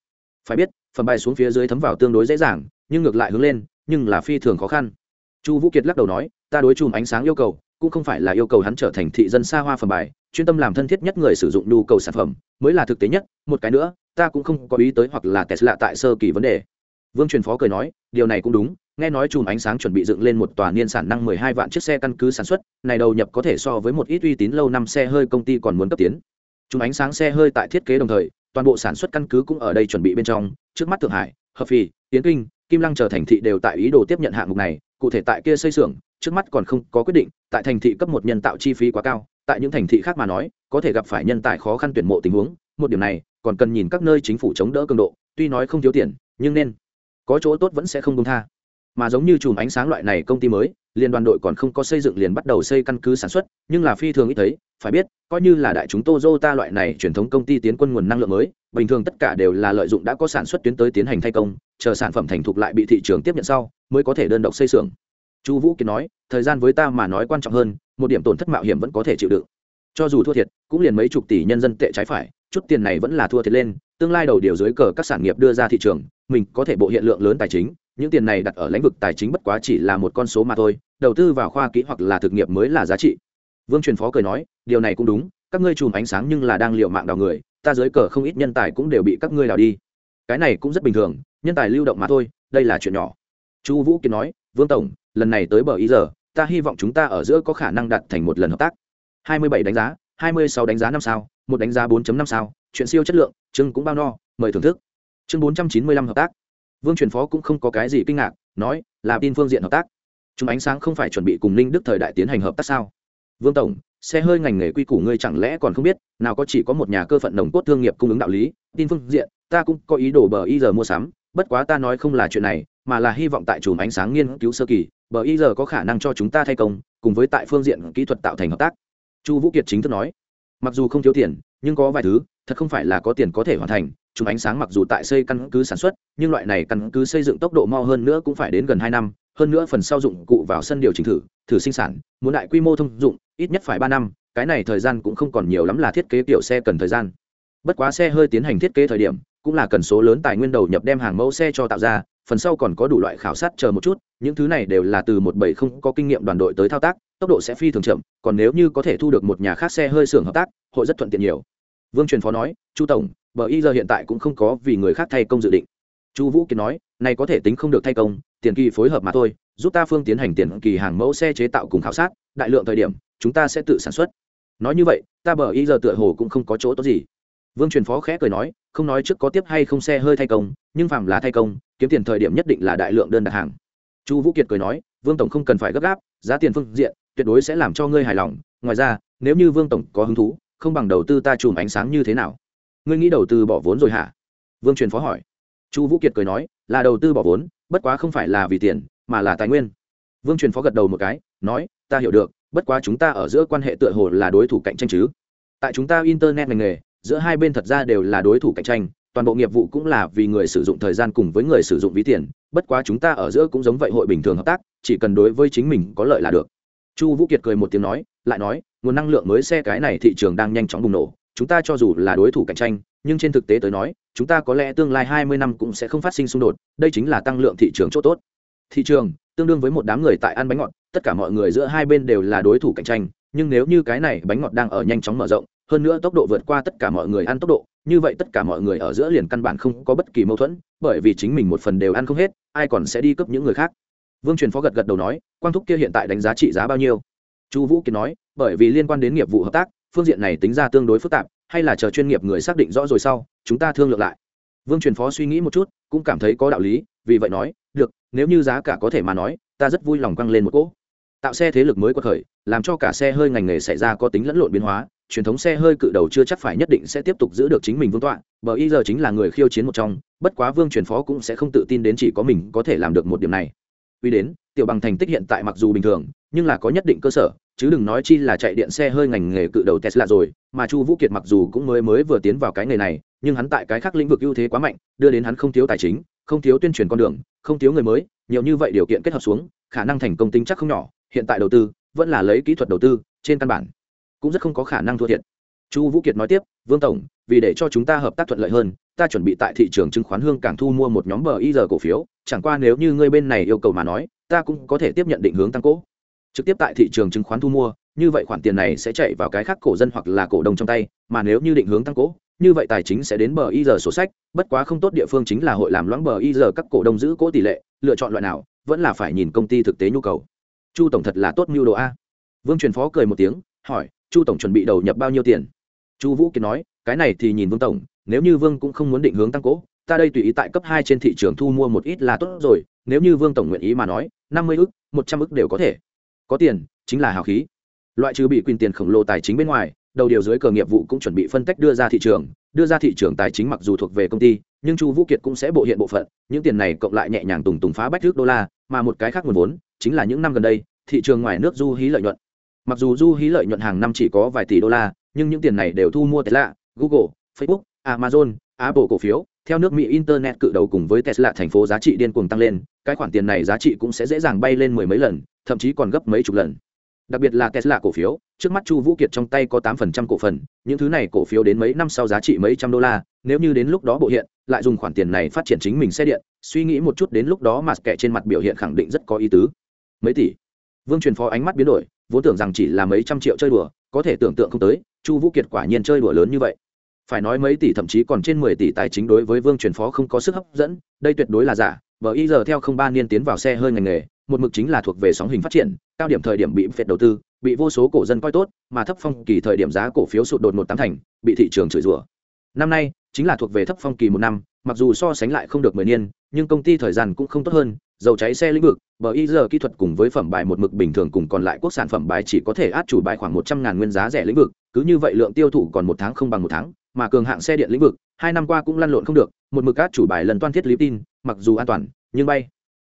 Phải biết phần bài xuống phía dưới thấm vào tương đối dễ dàng, nhưng ngược lại hướng lên, nhưng là phi thường khó khăn. Chu vũ kiệt lắc đầu nói, ta đối chùm ánh sáng yêu cầu cũng không phải là yêu cầu hắn trở thành thị dân xa hoa phẩm bài, chuyên tâm làm thân thiết nhất người sử dụng nhu cầu sản phẩm, mới là thực tế nhất, một cái nữa, ta cũng không có ý tới hoặc là tesla tại sơ kỳ vấn đề. Vương truyền phó cười nói, điều này cũng đúng, nghe nói chùm ánh sáng chuẩn bị dựng lên một tòa niên sản năng mười hai vạn chiếc xe căn cứ sản xuất, này đầu nhập có thể so với một ít uy tín lâu năm xe hơi công ty còn muốn cấp tiến. Chùm ánh sáng xe hơi tại thiết kế đồng thời, toàn bộ sản xuất căn cứ cũng ở đây chuẩn bị bên trong, trước mắt thượng hải, hợp phì tiến kinh, kim lăng chờ thành thị đều tại ý đồ tiếp nhận hạng mục này, cụ thể tại kia xây xưởng trước mắt còn không có quyết định, tại thành thị cấp một nhân tạo chi phí quá cao, tại những thành thị khác mà nói, có thể gặp phải nhân tài khó khăn tuyển mộ tình huống, một điểm này, còn cần nhìn các nơi chính phủ chống đỡ cường độ, tuy nói không thiếu tiền, nhưng nên có chỗ tốt vẫn sẽ không công tha. Mà giống như chùm ánh sáng loại này công ty mới, liên đoàn đội còn không có xây dựng liền bắt đầu xây căn cứ sản xuất, nhưng là phi thường ít thấy, phải biết, coi như là đại chúng Toyota loại này truyền thống công ty tiến quân nguồn năng lượng mới, bình thường tất cả đều là lợi dụng đã có sản xuất tuyến tới tiến hành thay công, chờ sản phẩm thành thục lại bị thị trường tiếp nhận sau, mới có thể đơn độc xây xưởng chu vũ kiệt nói, thời gian với ta mà nói quan trọng hơn, một điểm tổn thất mạo hiểm vẫn có thể chịu đựng. Cho dù thua thiệt, cũng liền mấy chục tỷ nhân dân tệ trái phải, chút tiền này vẫn là thua thiệt lên, tương lai đầu điều dưới cờ các sản nghiệp đưa ra thị trường, mình có thể bộ hiện lượng lớn tài chính, những tiền này đặt ở lĩnh vực tài chính bất quá chỉ là một con số mà thôi, đầu tư vào khoa kỹ hoặc là thực nghiệp mới là giá trị. Vương truyền phó cười nói, điều này cũng đúng, các ngươi chùm ánh sáng nhưng là đang liệu mạng đào người, ta dưới cờ không ít nhân tài cũng đều bị các ngươi đào đi. Cái này cũng rất bình thường, nhân tài lưu động mà thôi, đây là chuyện nhỏ. Chu vũ kiệt nói, vương tổng lần này tới bờ ý giờ, ta hy vọng chúng ta ở giữa có khả năng đạt thành một lần hợp tác. 27 đánh giá 26 đánh giá năm sao, một đánh giá 4.5 sao, chuyện siêu chất lượng, chương cũng bao no, mời thưởng thức. Chương 495 hợp tác. Vương truyền phó cũng không có cái gì kinh ngạc, nói, là tin phương diện hợp tác. Chúng ánh sáng không phải chuẩn bị cùng ninh đức thời đại tiến hành hợp tác sao? Vương tổng, xe hơi ngành nghề quy củ ngươi chẳng lẽ còn không biết, nào có chỉ có một nhà cơ phận đồng cốt thương nghiệp cung ứng đạo lý, tin phương diện, ta cũng có ý đồ bờ y giờ mua sắm, bất quá ta nói không là chuyện này mà là hy vọng tại chùm ánh sáng nghiên cứu sơ kỳ, bờ y giờ có khả năng cho chúng ta thay công, cùng với tại phương diện kỹ thuật tạo thành hợp tác. Chu vũ kiệt chính thức nói, mặc dù không thiếu tiền, nhưng có vài thứ, thật không phải là có tiền có thể hoàn thành, chùm ánh sáng mặc dù tại xây căn cứ sản xuất, nhưng loại này căn cứ xây dựng tốc độ mau hơn nữa cũng phải đến gần hai năm, hơn nữa phần sau dụng cụ vào sân điều chỉnh thử thử sinh sản, muốn đại quy mô thông dụng, ít nhất phải ba năm, cái này thời gian cũng không còn nhiều lắm là thiết kế kiểu xe cần thời gian. Bất quá xe hơi tiến hành thiết kế thời điểm, cũng là cần số lớn tài nguyên đầu nhập đem hàng mẫu xe cho tạo ra phần sau còn có đủ loại khảo sát chờ một chút, những thứ này đều là từ một bảy không có kinh nghiệm đoàn đội tới thao tác, tốc độ sẽ phi thường chậm, còn nếu như có thể thu được một nhà khác xe hơi xưởng hợp tác, hội rất thuận tiện nhiều. Vương truyền phó nói, chu tổng, bờ y giờ hiện tại cũng không có vì người khác thay công dự định. Chu vũ kiệt nói, này có thể tính không được thay công, tiền kỳ phối hợp mà thôi, giúp ta phương tiến hành tiền kỳ hàng mẫu xe chế tạo cùng khảo sát, đại lượng thời điểm, chúng ta sẽ tự sản xuất. Nói như vậy, ta bờ y giờ tựa hồ cũng không có chỗ tốt gì vương truyền phó khẽ cười nói, không nói trước có tiếp hay không xe hơi thay công, nhưng phạm là thay công, kiếm tiền thời điểm nhất định là đại lượng đơn đặt hàng. Chu vũ kiệt cười nói, vương tổng không cần phải gấp gáp, giá tiền phương diện, tuyệt đối sẽ làm cho ngươi hài lòng. Ngoài ra, nếu như vương tổng có hứng thú, không bằng đầu tư ta chùm ánh sáng như thế nào? Ngươi nghĩ đầu tư bỏ vốn rồi hả? Vương truyền phó hỏi. Chu vũ kiệt cười nói, là đầu tư bỏ vốn, bất quá không phải là vì tiền, mà là tài nguyên. Vương truyền phó gật đầu một cái, nói, ta hiểu được, bất quá chúng ta ở giữa quan hệ tựa hồ là đối thủ cạnh tranh chứ. Tại chúng ta internet ngành nghề giữa hai bên thật ra đều là đối thủ cạnh tranh, toàn bộ nghiệp vụ cũng là vì người sử dụng thời gian cùng với người sử dụng ví tiền, bất quá chúng ta ở giữa cũng giống vậy hội bình thường hợp tác, chỉ cần đối với chính mình có lợi là được. Chu vũ kiệt cười một tiếng nói, lại nói, nguồn năng lượng mới xe cái này thị trường đang nhanh chóng bùng nổ, chúng ta cho dù là đối thủ cạnh tranh, nhưng trên thực tế tới nói, chúng ta có lẽ tương lai hai mươi năm cũng sẽ không phát sinh xung đột, đây chính là tăng lượng thị trường chỗ tốt. Thị trường, tương đương với một đám người tại ăn bánh ngọt, tất cả mọi người giữa hai bên đều là đối thủ cạnh tranh, nhưng nếu như cái này bánh ngọt đang ở nhanh chóng mở rộng hơn nữa tốc độ vượt qua tất cả mọi người ăn tốc độ, như vậy tất cả mọi người ở giữa liền căn bản không có bất kỳ mâu thuẫn, bởi vì chính mình một phần đều ăn không hết, ai còn sẽ đi cướp những người khác. Vương truyền phó gật gật đầu nói, quang thúc kia hiện tại đánh giá trị giá bao nhiêu? Chu vũ kiệt nói, bởi vì liên quan đến nghiệp vụ hợp tác, phương diện này tính ra tương đối phức tạp, hay là chờ chuyên nghiệp người xác định rõ rồi sau, chúng ta thương lượng lại. Vương truyền phó suy nghĩ một chút, cũng cảm thấy có đạo lý, vì vậy nói, được, nếu như giá cả có thể mà nói, ta rất vui lòng quăng lên một cỗ. Tạo xe thế lực mới có khởi, làm cho cả xe hơi ngành nghề xảy ra có tính lẫn lộn biến hóa truyền thống xe hơi cự đầu chưa chắc phải nhất định sẽ tiếp tục giữ được chính mình vương tọa, bởi y giờ chính là người khiêu chiến một trong, bất quá vương truyền phó cũng sẽ không tự tin đến chỉ có mình có thể làm được một điểm này. Uy đến, tiểu bằng thành tích hiện tại mặc dù bình thường, nhưng là có nhất định cơ sở, chứ đừng nói chi là chạy điện xe hơi ngành nghề cự đầu tesla rồi, mà chu vũ kiệt mặc dù cũng mới mới vừa tiến vào cái nghề này, nhưng hắn tại cái khác lĩnh vực ưu thế quá mạnh, đưa đến hắn không thiếu tài chính, không thiếu tuyên truyền con đường, không thiếu người mới, nhiều như vậy điều kiện kết hợp xuống, khả năng thành công tính chắc không nhỏ, hiện tại đầu tư, vẫn là lấy kỹ thuật đầu tư, trên căn bản cũng rất không có khả năng thua thiệt. Chu vũ kiệt nói tiếp, vương tổng, vì để cho chúng ta hợp tác thuận lợi hơn, ta chuẩn bị tại thị trường chứng khoán hương cảng thu mua một nhóm bờ y giờ cổ phiếu, chẳng qua nếu như ngươi bên này yêu cầu mà nói, ta cũng có thể tiếp nhận định hướng tăng cố. Trực tiếp tại thị trường chứng khoán thu mua, như vậy khoản tiền này sẽ chạy vào cái khác cổ dân hoặc là cổ đông trong tay, mà nếu như định hướng tăng cố, như vậy tài chính sẽ đến bờ y giờ sổ sách, bất quá không tốt địa phương chính là hội làm loãng bờ y giờ các cổ đông giữ cố tỷ lệ, lựa chọn loại nào, vẫn là phải nhìn công ty thực tế nhu cầu. Chu tổng thật là tốt mưu đồ a. Vương truyền phó cười một tiếng, hỏi chu tổng chuẩn bị đầu nhập bao nhiêu tiền? Chu vũ kiệt nói, cái này thì nhìn vương tổng, nếu như vương cũng không muốn định hướng tăng cố, ta đây tùy ý tại cấp hai trên thị trường thu mua một ít là tốt rồi, nếu như vương tổng nguyện ý mà nói, năm mươi ức, một trăm ức đều có thể. Có tiền, chính là hào khí. Loại trừ bị quyền tiền khổng lồ tài chính bên ngoài, đầu điều dưới cờ nghiệp vụ cũng chuẩn bị phân tách đưa ra thị trường, đưa ra thị trường tài chính mặc dù thuộc về công ty, nhưng chu vũ kiệt cũng sẽ bộ hiện bộ phận, những tiền này cộng lại nhẹ nhàng tùng tùng phá bách thước đô la, mà một cái khác nguồn vốn, chính là những năm gần đây, thị trường ngoài nước du hí lợi nhuận mặc dù du hí lợi nhuận hàng năm chỉ có vài tỷ đô la, nhưng những tiền này đều thu mua tesla, google, facebook, amazon, apple cổ phiếu. Theo nước mỹ internet cự đầu cùng với tesla, thành phố giá trị điên cuồng tăng lên. Cái khoản tiền này giá trị cũng sẽ dễ dàng bay lên mười mấy lần, thậm chí còn gấp mấy chục lần. Đặc biệt là tesla cổ phiếu, trước mắt chu vũ kiệt trong tay có tám phần trăm cổ phần, những thứ này cổ phiếu đến mấy năm sau giá trị mấy trăm đô la. Nếu như đến lúc đó bộ hiện, lại dùng khoản tiền này phát triển chính mình xe điện. Suy nghĩ một chút đến lúc đó mà kẻ trên mặt biểu hiện khẳng định rất có ý tứ. Mấy tỷ? Vương truyền phó ánh mắt biến đổi vốn tưởng rằng chỉ là mấy trăm triệu chơi đùa, có thể tưởng tượng không tới, chu vũ kiệt quả nhiên chơi đùa lớn như vậy. Phải nói mấy tỷ thậm chí còn trên mười tỷ tài chính đối với vương truyền phó không có sức hấp dẫn, đây tuyệt đối là giả. Vợ y giờ theo không ba niên tiến vào xe hơi ngành nghề, một mực chính là thuộc về sóng hình phát triển, cao điểm thời điểm bị phệt đầu tư, bị vô số cổ dân coi tốt, mà thấp phong kỳ thời điểm giá cổ phiếu sụt đột một tám thành, bị thị trường chửi rủa. Năm nay, chính là thuộc về thấp phong kỳ một năm, mặc dù so sánh lại không được mười niên, nhưng công ty thời gian cũng không tốt hơn dầu cháy xe lĩnh vực, bờ y giờ kỹ thuật cùng với phẩm bài một mực bình thường cùng còn lại quốc sản phẩm bài chỉ có thể át chủ bài khoảng một trăm ngàn nguyên giá rẻ lĩnh vực, cứ như vậy lượng tiêu thụ còn một tháng không bằng một tháng, mà cường hạng xe điện lĩnh vực, hai năm qua cũng lăn lộn không được, một mực át chủ bài lần toan thiết lý tin, mặc dù an toàn, nhưng bay.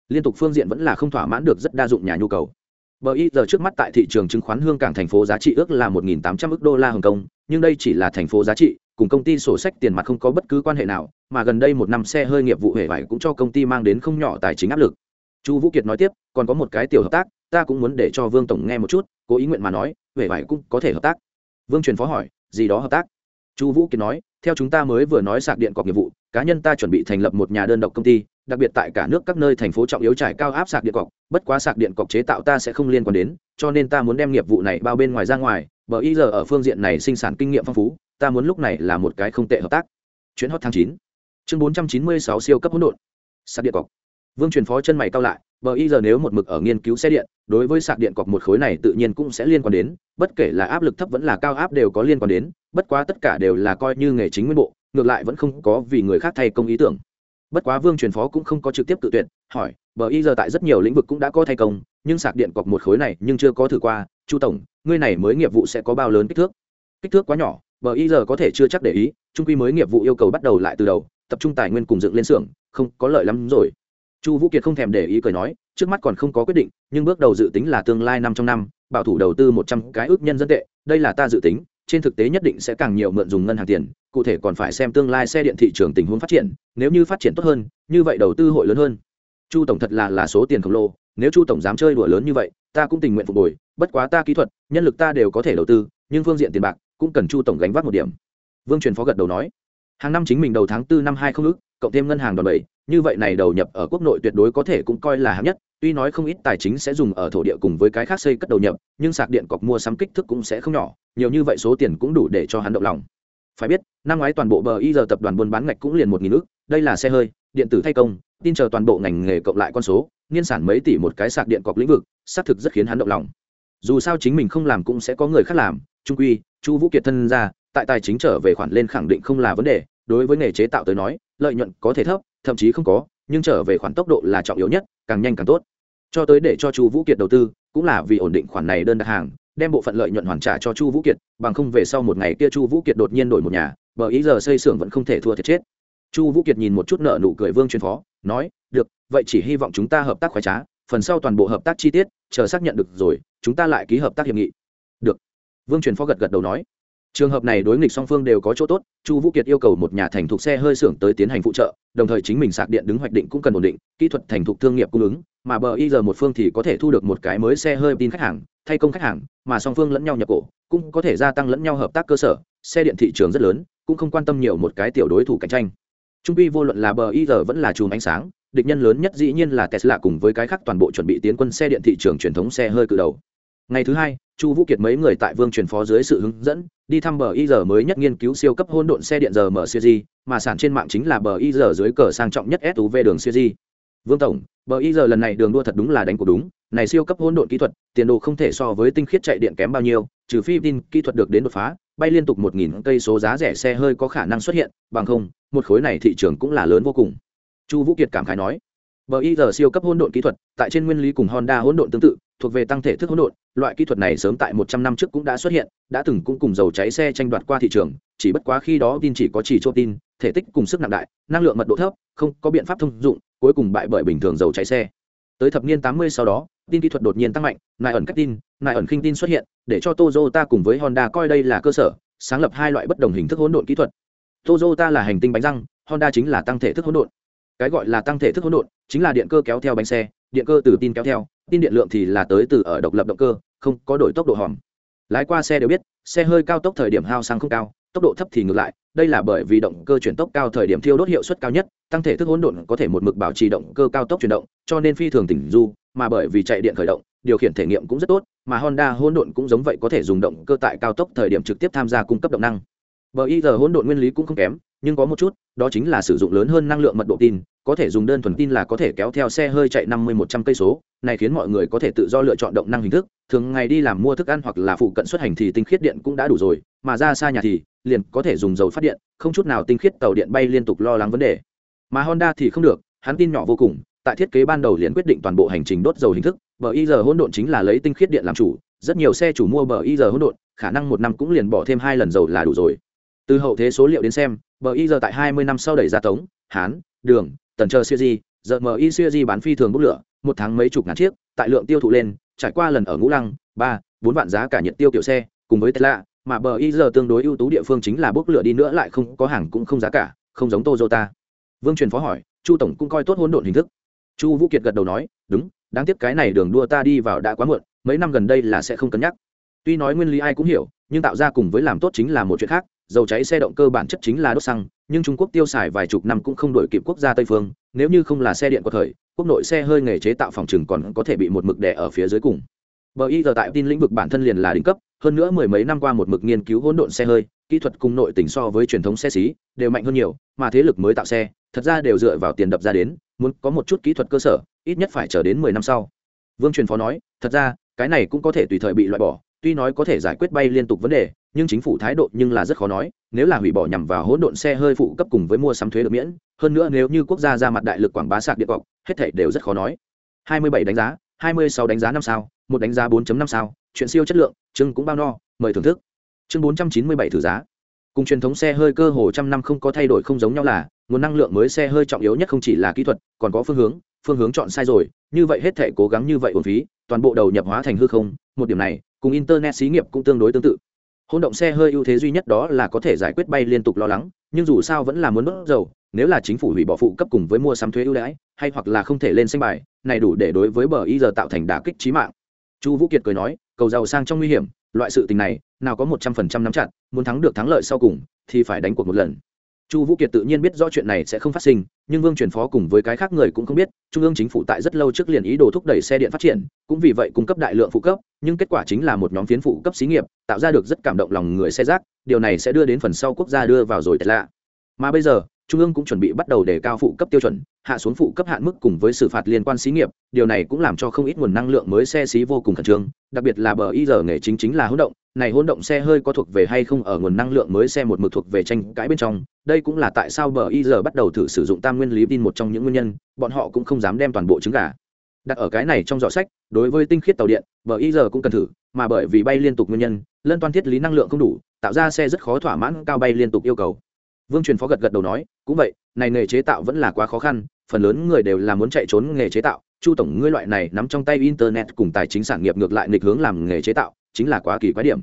Liên tục phương diện vẫn là không thỏa mãn được rất đa dụng nhà nhu cầu. Bờ y giờ trước mắt tại thị trường chứng khoán hương cảng thành phố giá trị ước là một tám trăm ước đô la hồng kông, nhưng đây chỉ là thành phố giá trị cùng công ty sổ sách tiền mặt không có bất cứ quan hệ nào, mà gần đây một năm xe hơi nghiệp vụ hệ vải cũng cho công ty mang đến không nhỏ tài chính áp lực. Chu vũ kiệt nói tiếp, còn có một cái tiểu hợp tác, ta cũng muốn để cho vương tổng nghe một chút, cố ý nguyện mà nói, hệ vải cũng có thể hợp tác. Vương truyền phó hỏi, gì đó hợp tác? Chu vũ kiệt nói, theo chúng ta mới vừa nói sạc điện cọc nghiệp vụ, cá nhân ta chuẩn bị thành lập một nhà đơn độc công ty, đặc biệt tại cả nước các nơi thành phố trọng yếu trải cao áp sạc điện cọc, bất quá sạc điện cọc chế tạo ta sẽ không liên quan đến, cho nên ta muốn đem nghiệp vụ này bao bên ngoài ra ngoài, bởi y giờ ở phương diện này sinh sản kinh nghiệm phong phú ta muốn lúc này là một cái không tệ hợp tác. Chuyến hot tháng chín. Chương bốn trăm chín mươi sáu siêu cấp hỗn độn. Sạc điện cọc. Vương truyền phó chân mày cao lại, bờ y giờ nếu một mực ở nghiên cứu xe điện, đối với sạc điện cọc một khối này tự nhiên cũng sẽ liên quan đến, bất kể là áp lực thấp vẫn là cao áp đều có liên quan đến, bất quá tất cả đều là coi như nghề chính nguyên bộ, ngược lại vẫn không có vì người khác thay công ý tưởng. Bất quá vương truyền phó cũng không có trực tiếp tự tuyệt hỏi, bờ y giờ tại rất nhiều lĩnh vực cũng đã có thay công, nhưng sạc điện cọc một khối này nhưng chưa có thử qua, chu tổng, ngươi này mới nghiệp vụ sẽ có bao lớn kích thước? Kích thước quá nhỏ bờ y giờ có thể chưa chắc để ý, trung quy mới nghiệp vụ yêu cầu bắt đầu lại từ đầu, tập trung tài nguyên cùng dựng lên xưởng, không có lợi lắm rồi. Chu vũ kiệt không thèm để ý cười nói, trước mắt còn không có quyết định, nhưng bước đầu dự tính là tương lai năm trong năm, bảo thủ đầu tư một trăm cái ước nhân dân tệ, đây là ta dự tính, trên thực tế nhất định sẽ càng nhiều mượn dùng ngân hàng tiền, cụ thể còn phải xem tương lai xe điện thị trường tình huống phát triển, nếu như phát triển tốt hơn, như vậy đầu tư hội lớn hơn. Chu tổng thật là là số tiền khổng lồ, nếu chu tổng dám chơi đùa lớn như vậy, ta cũng tình nguyện phục hồi, bất quá ta kỹ thuật, nhân lực ta đều có thể đầu tư, nhưng phương diện tiền bạc cũng cần chu tổng gánh vác một điểm. Vương truyền phó gật đầu nói, hàng năm chính mình đầu tháng tư năm hai không ước, cộng thêm ngân hàng đòn bẩy, như vậy này đầu nhập ở quốc nội tuyệt đối có thể cũng coi là hạng nhất, tuy nói không ít tài chính sẽ dùng ở thổ địa cùng với cái khác xây cất đầu nhập, nhưng sạc điện cọc mua sắm kích thước cũng sẽ không nhỏ, nhiều như vậy số tiền cũng đủ để cho hắn động lòng. Phải biết, năm ngoái toàn bộ bờ y giờ tập đoàn buôn bán ngạch cũng liền một nghìn ước, đây là xe hơi, điện tử thay công, tin chờ toàn bộ ngành nghề cộng lại con số niên sản mấy tỷ một cái sạc điện cọc lĩnh vực, xác thực rất khiến hắn động lòng dù sao chính mình không làm cũng sẽ có người khác làm. Trung quy, chu vũ kiệt thân ra, tại tài chính trở về khoản lên khẳng định không là vấn đề. Đối với nghề chế tạo tới nói, lợi nhuận có thể thấp, thậm chí không có, nhưng trở về khoản tốc độ là trọng yếu nhất, càng nhanh càng tốt. Cho tới để cho chu vũ kiệt đầu tư, cũng là vì ổn định khoản này đơn đặt hàng, đem bộ phận lợi nhuận hoàn trả cho chu vũ kiệt, bằng không về sau một ngày kia chu vũ kiệt đột nhiên đổi một nhà, bởi ý giờ xây xưởng vẫn không thể thua thiệt chết. Chu vũ kiệt nhìn một chút nợ nụ cười vương truyền phó, nói, được, vậy chỉ hy vọng chúng ta hợp tác khoái trá, phần sau toàn bộ hợp tác chi tiết, chờ xác nhận được rồi chúng ta lại ký hợp tác hiệp nghị. Được. Vương truyền phó gật gật đầu nói. Trường hợp này đối nghịch song phương đều có chỗ tốt, chu vũ kiệt yêu cầu một nhà thành thục xe hơi xưởng tới tiến hành phụ trợ, đồng thời chính mình sạc điện đứng hoạch định cũng cần ổn định, kỹ thuật thành thục thương nghiệp cung ứng, mà bờ y giờ một phương thì có thể thu được một cái mới xe hơi tin khách hàng, thay công khách hàng, mà song phương lẫn nhau nhập cổ, cũng có thể gia tăng lẫn nhau hợp tác cơ sở, xe điện thị trường rất lớn, cũng không quan tâm nhiều một cái tiểu đối thủ cạnh tranh. Trung quy vô luận là bờ y giờ vẫn là chùm ánh sáng, địch nhân lớn nhất dĩ nhiên là tesla cùng với cái khác toàn bộ chuẩn bị tiến quân xe điện thị trường truyền thống xe hơi cự đầu ngày thứ hai, chu vũ kiệt mấy người tại vương truyền phó dưới sự hướng dẫn, đi thăm bờ y giờ mới nhất nghiên cứu siêu cấp hôn độn xe điện giờ mở siêu di, mà sản trên mạng chính là bờ y giờ dưới cờ sang trọng nhất suv đường siêu di. Vương tổng, bờ y giờ lần này đường đua thật đúng là đánh cuộc đúng, này siêu cấp hôn độn kỹ thuật, tiền đồ không thể so với tinh khiết chạy điện kém bao nhiêu, trừ phi tin kỹ thuật được đến đột phá, bay liên tục một nghìn cây số giá rẻ xe hơi có khả năng xuất hiện, bằng không, một khối này thị trường cũng là lớn vô cùng. Chu vũ kiệt cảm khái nói bờ y giờ siêu cấp hỗn độn kỹ thuật, tại trên nguyên lý cùng honda hỗn độn tương tự, thuộc về tăng thể thức hỗn độn, loại kỹ thuật này sớm tại một trăm năm trước cũng đã xuất hiện, đã từng cũng cùng dầu cháy xe tranh đoạt qua thị trường, chỉ bất quá khi đó tin chỉ có chỉ cho tin, thể tích cùng sức nặng đại, năng lượng mật độ thấp, không có biện pháp thông dụng, cuối cùng bại bởi bình thường dầu cháy xe. Tới thập niên tám mươi sau đó, tin kỹ thuật đột nhiên tăng mạnh nại ẩn cách tin nại ẩn khinh tin xuất hiện, để cho Toyota cùng với Honda coi đây là cơ sở, sáng lập hai loại bất đồng hình thức hỗn độn kỹ thuật. Toyota là hành tinh bánh răng, Honda chính là tăng thể thức hỗn độn cái gọi là tăng thể thức hỗn độn chính là điện cơ kéo theo bánh xe, điện cơ từ tin kéo theo, tin điện lượng thì là tới từ ở độc lập động cơ, không có đổi tốc độ hòm. Lái qua xe đều biết, xe hơi cao tốc thời điểm hao xăng không cao, tốc độ thấp thì ngược lại, đây là bởi vì động cơ chuyển tốc cao thời điểm thiêu đốt hiệu suất cao nhất, tăng thể thức hỗn độn có thể một mực bảo trì động cơ cao tốc chuyển động, cho nên phi thường tỉnh du, mà bởi vì chạy điện khởi động, điều khiển thể nghiệm cũng rất tốt, mà honda hỗn độn cũng giống vậy có thể dùng động cơ tại cao tốc thời điểm trực tiếp tham gia cung cấp động năng. Bờ y giờ hỗn độn nguyên lý cũng không kém nhưng có một chút, đó chính là sử dụng lớn hơn năng lượng mật độ tin, có thể dùng đơn thuần tin là có thể kéo theo xe hơi chạy năm mươi một trăm cây số, này khiến mọi người có thể tự do lựa chọn động năng hình thức, thường ngày đi làm mua thức ăn hoặc là phụ cận xuất hành thì tinh khiết điện cũng đã đủ rồi, mà ra xa nhà thì, liền có thể dùng dầu phát điện, không chút nào tinh khiết tàu điện bay liên tục lo lắng vấn đề. Mà honda thì không được, hắn tin nhỏ vô cùng, tại thiết kế ban đầu liền quyết định toàn bộ hành trình đốt dầu hình thức, bờ y giờ hỗn độn chính là lấy tinh khiết điện làm chủ, rất nhiều xe chủ mua bờ y giờ hỗn độn, khả năng một năm cũng liền bỏ thêm hai lần dầu là đủ rồi. Từ hậu thế số liệu đến xem bờ y giờ tại hai mươi năm sau đẩy ra tống, hán, đường, tần chờ siêu di, giờ mi siêu di bán phi thường bốc lửa, một tháng mấy chục ngàn chiếc, tại lượng tiêu thụ lên, trải qua lần ở ngũ lăng, ba, bốn vạn giá cả nhiệt tiêu kiểu xe, cùng với tesla mà bờ y giờ tương đối ưu tú địa phương chính là bốc lửa đi nữa lại không có hàng cũng không giá cả, không giống toyota. Vương truyền phó hỏi, chu tổng cũng coi tốt hỗn độn hình thức. Chu vũ kiệt gật đầu nói, đúng, đáng tiếc cái này đường đua ta đi vào đã quá muộn, mấy năm gần đây là sẽ không cân nhắc. Tuy nói nguyên lý ai cũng hiểu, nhưng tạo ra cùng với làm tốt chính là một chuyện khác dầu cháy xe động cơ bản chất chính là đốt xăng, nhưng trung quốc tiêu xài vài chục năm cũng không đổi kịp quốc gia tây phương, nếu như không là xe điện của thời, quốc nội xe hơi nghề chế tạo phòng trừng còn có thể bị một mực đè ở phía dưới cùng. Bờ y giờ tại tin lĩnh vực bản thân liền là đỉnh cấp, hơn nữa mười mấy năm qua một mực nghiên cứu hỗn độn xe hơi, kỹ thuật cùng nội tỉnh so với truyền thống xe xí đều mạnh hơn nhiều, mà thế lực mới tạo xe, thật ra đều dựa vào tiền đập ra đến, muốn có một chút kỹ thuật cơ sở, ít nhất phải chờ đến mười năm sau. Vương truyền phó nói, thật ra, cái này cũng có thể tùy thời bị loại bỏ tuy nói có thể giải quyết bay liên tục vấn đề, nhưng chính phủ thái độ nhưng là rất khó nói, nếu là hủy bỏ nhằm vào hỗn độn xe hơi phụ cấp cùng với mua sắm thuế được miễn, hơn nữa nếu như quốc gia ra mặt đại lực quảng bá sạc điện cọc, hết thảy đều rất khó nói. 27 đánh giá 26 đánh giá năm sao, một đánh giá 4.5 sao, chuyện siêu chất lượng chưng cũng bao no, mời thưởng thức. Chương 497 thử giá. Cùng truyền thống xe hơi cơ hồ trăm năm không có thay đổi không giống nhau là, nguồn năng lượng mới xe hơi trọng yếu nhất không chỉ là kỹ thuật, còn có phương hướng phương hướng chọn sai rồi, như vậy hết thể cố gắng như vậy uổng phí, toàn bộ đầu nhập hóa thành hư không, một điểm này cùng internet xí nghiệp cũng tương đối tương tự. Hỗn động xe hơi ưu thế duy nhất đó là có thể giải quyết bay liên tục lo lắng, nhưng dù sao vẫn là muốn đốt dầu, nếu là chính phủ hủy bỏ phụ cấp cùng với mua sắm thuế ưu đãi, hay hoặc là không thể lên xanh bài, này đủ để đối với bờ y giờ tạo thành đả kích trí mạng. Chu vũ kiệt cười nói, cầu giàu sang trong nguy hiểm, loại sự tình này, nào có một trăm phần trăm nắm chặt, muốn thắng được thắng lợi sau cùng, thì phải đánh cuộc một lần. Chu vũ kiệt tự nhiên biết rõ chuyện này sẽ không phát sinh, nhưng vương truyền phó cùng với cái khác người cũng không biết, trung ương chính phủ tại rất lâu trước liền ý đồ thúc đẩy xe điện phát triển, cũng vì vậy cung cấp đại lượng phụ cấp nhưng kết quả chính là một nhóm phiến phụ cấp xí nghiệp, tạo ra được rất cảm động lòng người xe rác, điều này sẽ đưa đến phần sau quốc gia đưa vào rồi tệ lạ. mà bây giờ, trung ương cũng chuẩn bị bắt đầu đề cao phụ cấp tiêu chuẩn, hạ xuống phụ cấp hạn mức cùng với xử phạt liên quan xí nghiệp, điều này cũng làm cho không ít nguồn năng lượng mới xe xí vô cùng khẩn trương, đặc biệt là bờ y giờ nghề chính chính là hỗn động, này hỗn động xe hơi có thuộc về hay không ở nguồn năng lượng mới xe một mực thuộc về tranh cãi bên trong, đây cũng là tại sao bờ y giờ bắt đầu thử sử dụng tam nguyên lý tin một trong những nguyên nhân, bọn họ cũng không dám đem toàn bộ trứng gà đặt ở cái này trong giỏ sách, đối với tinh khiết tàu điện, bờ y giờ cũng cần thử, mà bởi vì bay liên tục nguyên nhân, lân toan thiết lý năng lượng không đủ, tạo ra xe rất khó thỏa mãn cao bay liên tục yêu cầu. Vương truyền phó gật gật đầu nói, cũng vậy, này nghề chế tạo vẫn là quá khó khăn, phần lớn người đều là muốn chạy trốn nghề chế tạo, chu tổng ngươi loại này nắm trong tay internet cùng tài chính sản nghiệp ngược lại nghịch hướng làm nghề chế tạo, chính là quá kỳ quái điểm.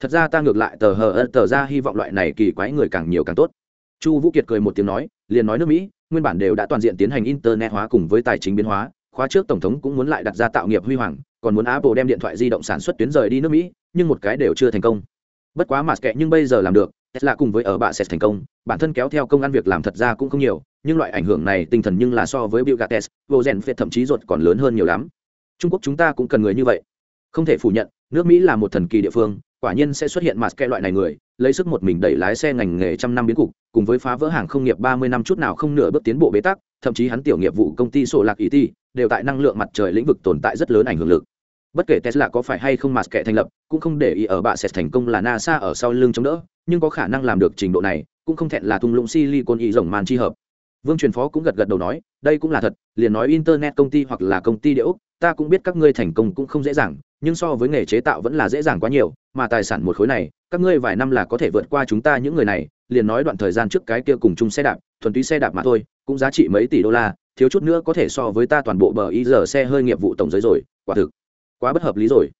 Thật ra ta ngược lại tờ hờ tờ ra hy vọng loại này kỳ quái người càng nhiều càng tốt. Chu vũ kiệt cười một tiếng nói, liền nói nước mỹ, nguyên bản đều đã toàn diện tiến hành internet hóa cùng với tài chính biến hóa khóa trước tổng thống cũng muốn lại đặt ra tạo nghiệp huy hoàng, còn muốn apple đem điện thoại di động sản xuất tuyến rời đi nước mỹ, nhưng một cái đều chưa thành công. Bất quá mặt kệ nhưng bây giờ làm được, tesla cùng với ở bạ sẽ thành công, bản thân kéo theo công ăn việc làm thật ra cũng không nhiều, nhưng loại ảnh hưởng này tinh thần nhưng là so với bill gates vô rèn phết thậm chí ruột còn lớn hơn nhiều lắm. Trung quốc chúng ta cũng cần người như vậy. Không thể phủ nhận, nước mỹ là một thần kỳ địa phương, quả nhiên sẽ xuất hiện mặt kệ loại này người, lấy sức một mình đẩy lái xe ngành nghề trăm năm biến cục cùng với phá vỡ hàng không nghiệp ba mươi năm chút nào không nửa bước tiến bộ bế tắc, thậm chí hắn tiểu nghiệp vụ công ty sổ lạc ý ti đều tại năng lượng mặt trời lĩnh vực tồn tại rất lớn ảnh hưởng lực. Bất kể tesla có phải hay không mà kệ thành lập, cũng không để ý ở bạ sẽ thành công là nasa ở sau lưng chống đỡ, nhưng có khả năng làm được trình độ này, cũng không thẹn là thung lũng silicon y rồng màn chi hợp. Vương truyền phó cũng gật gật đầu nói, đây cũng là thật, liền nói internet công ty hoặc là công ty địa ốc, ta cũng biết các ngươi thành công cũng không dễ dàng, nhưng so với nghề chế tạo vẫn là dễ dàng quá nhiều, mà tài sản một khối này, các ngươi vài năm là có thể vượt qua chúng ta những người này liền nói đoạn thời gian trước cái kia cùng chung xe đạp, thuần túy xe đạp mà thôi, cũng giá trị mấy tỷ đô la, thiếu chút nữa có thể so với ta toàn bộ bờ y giờ xe hơi nghiệp vụ tổng giới rồi, quả thực quá bất hợp lý rồi.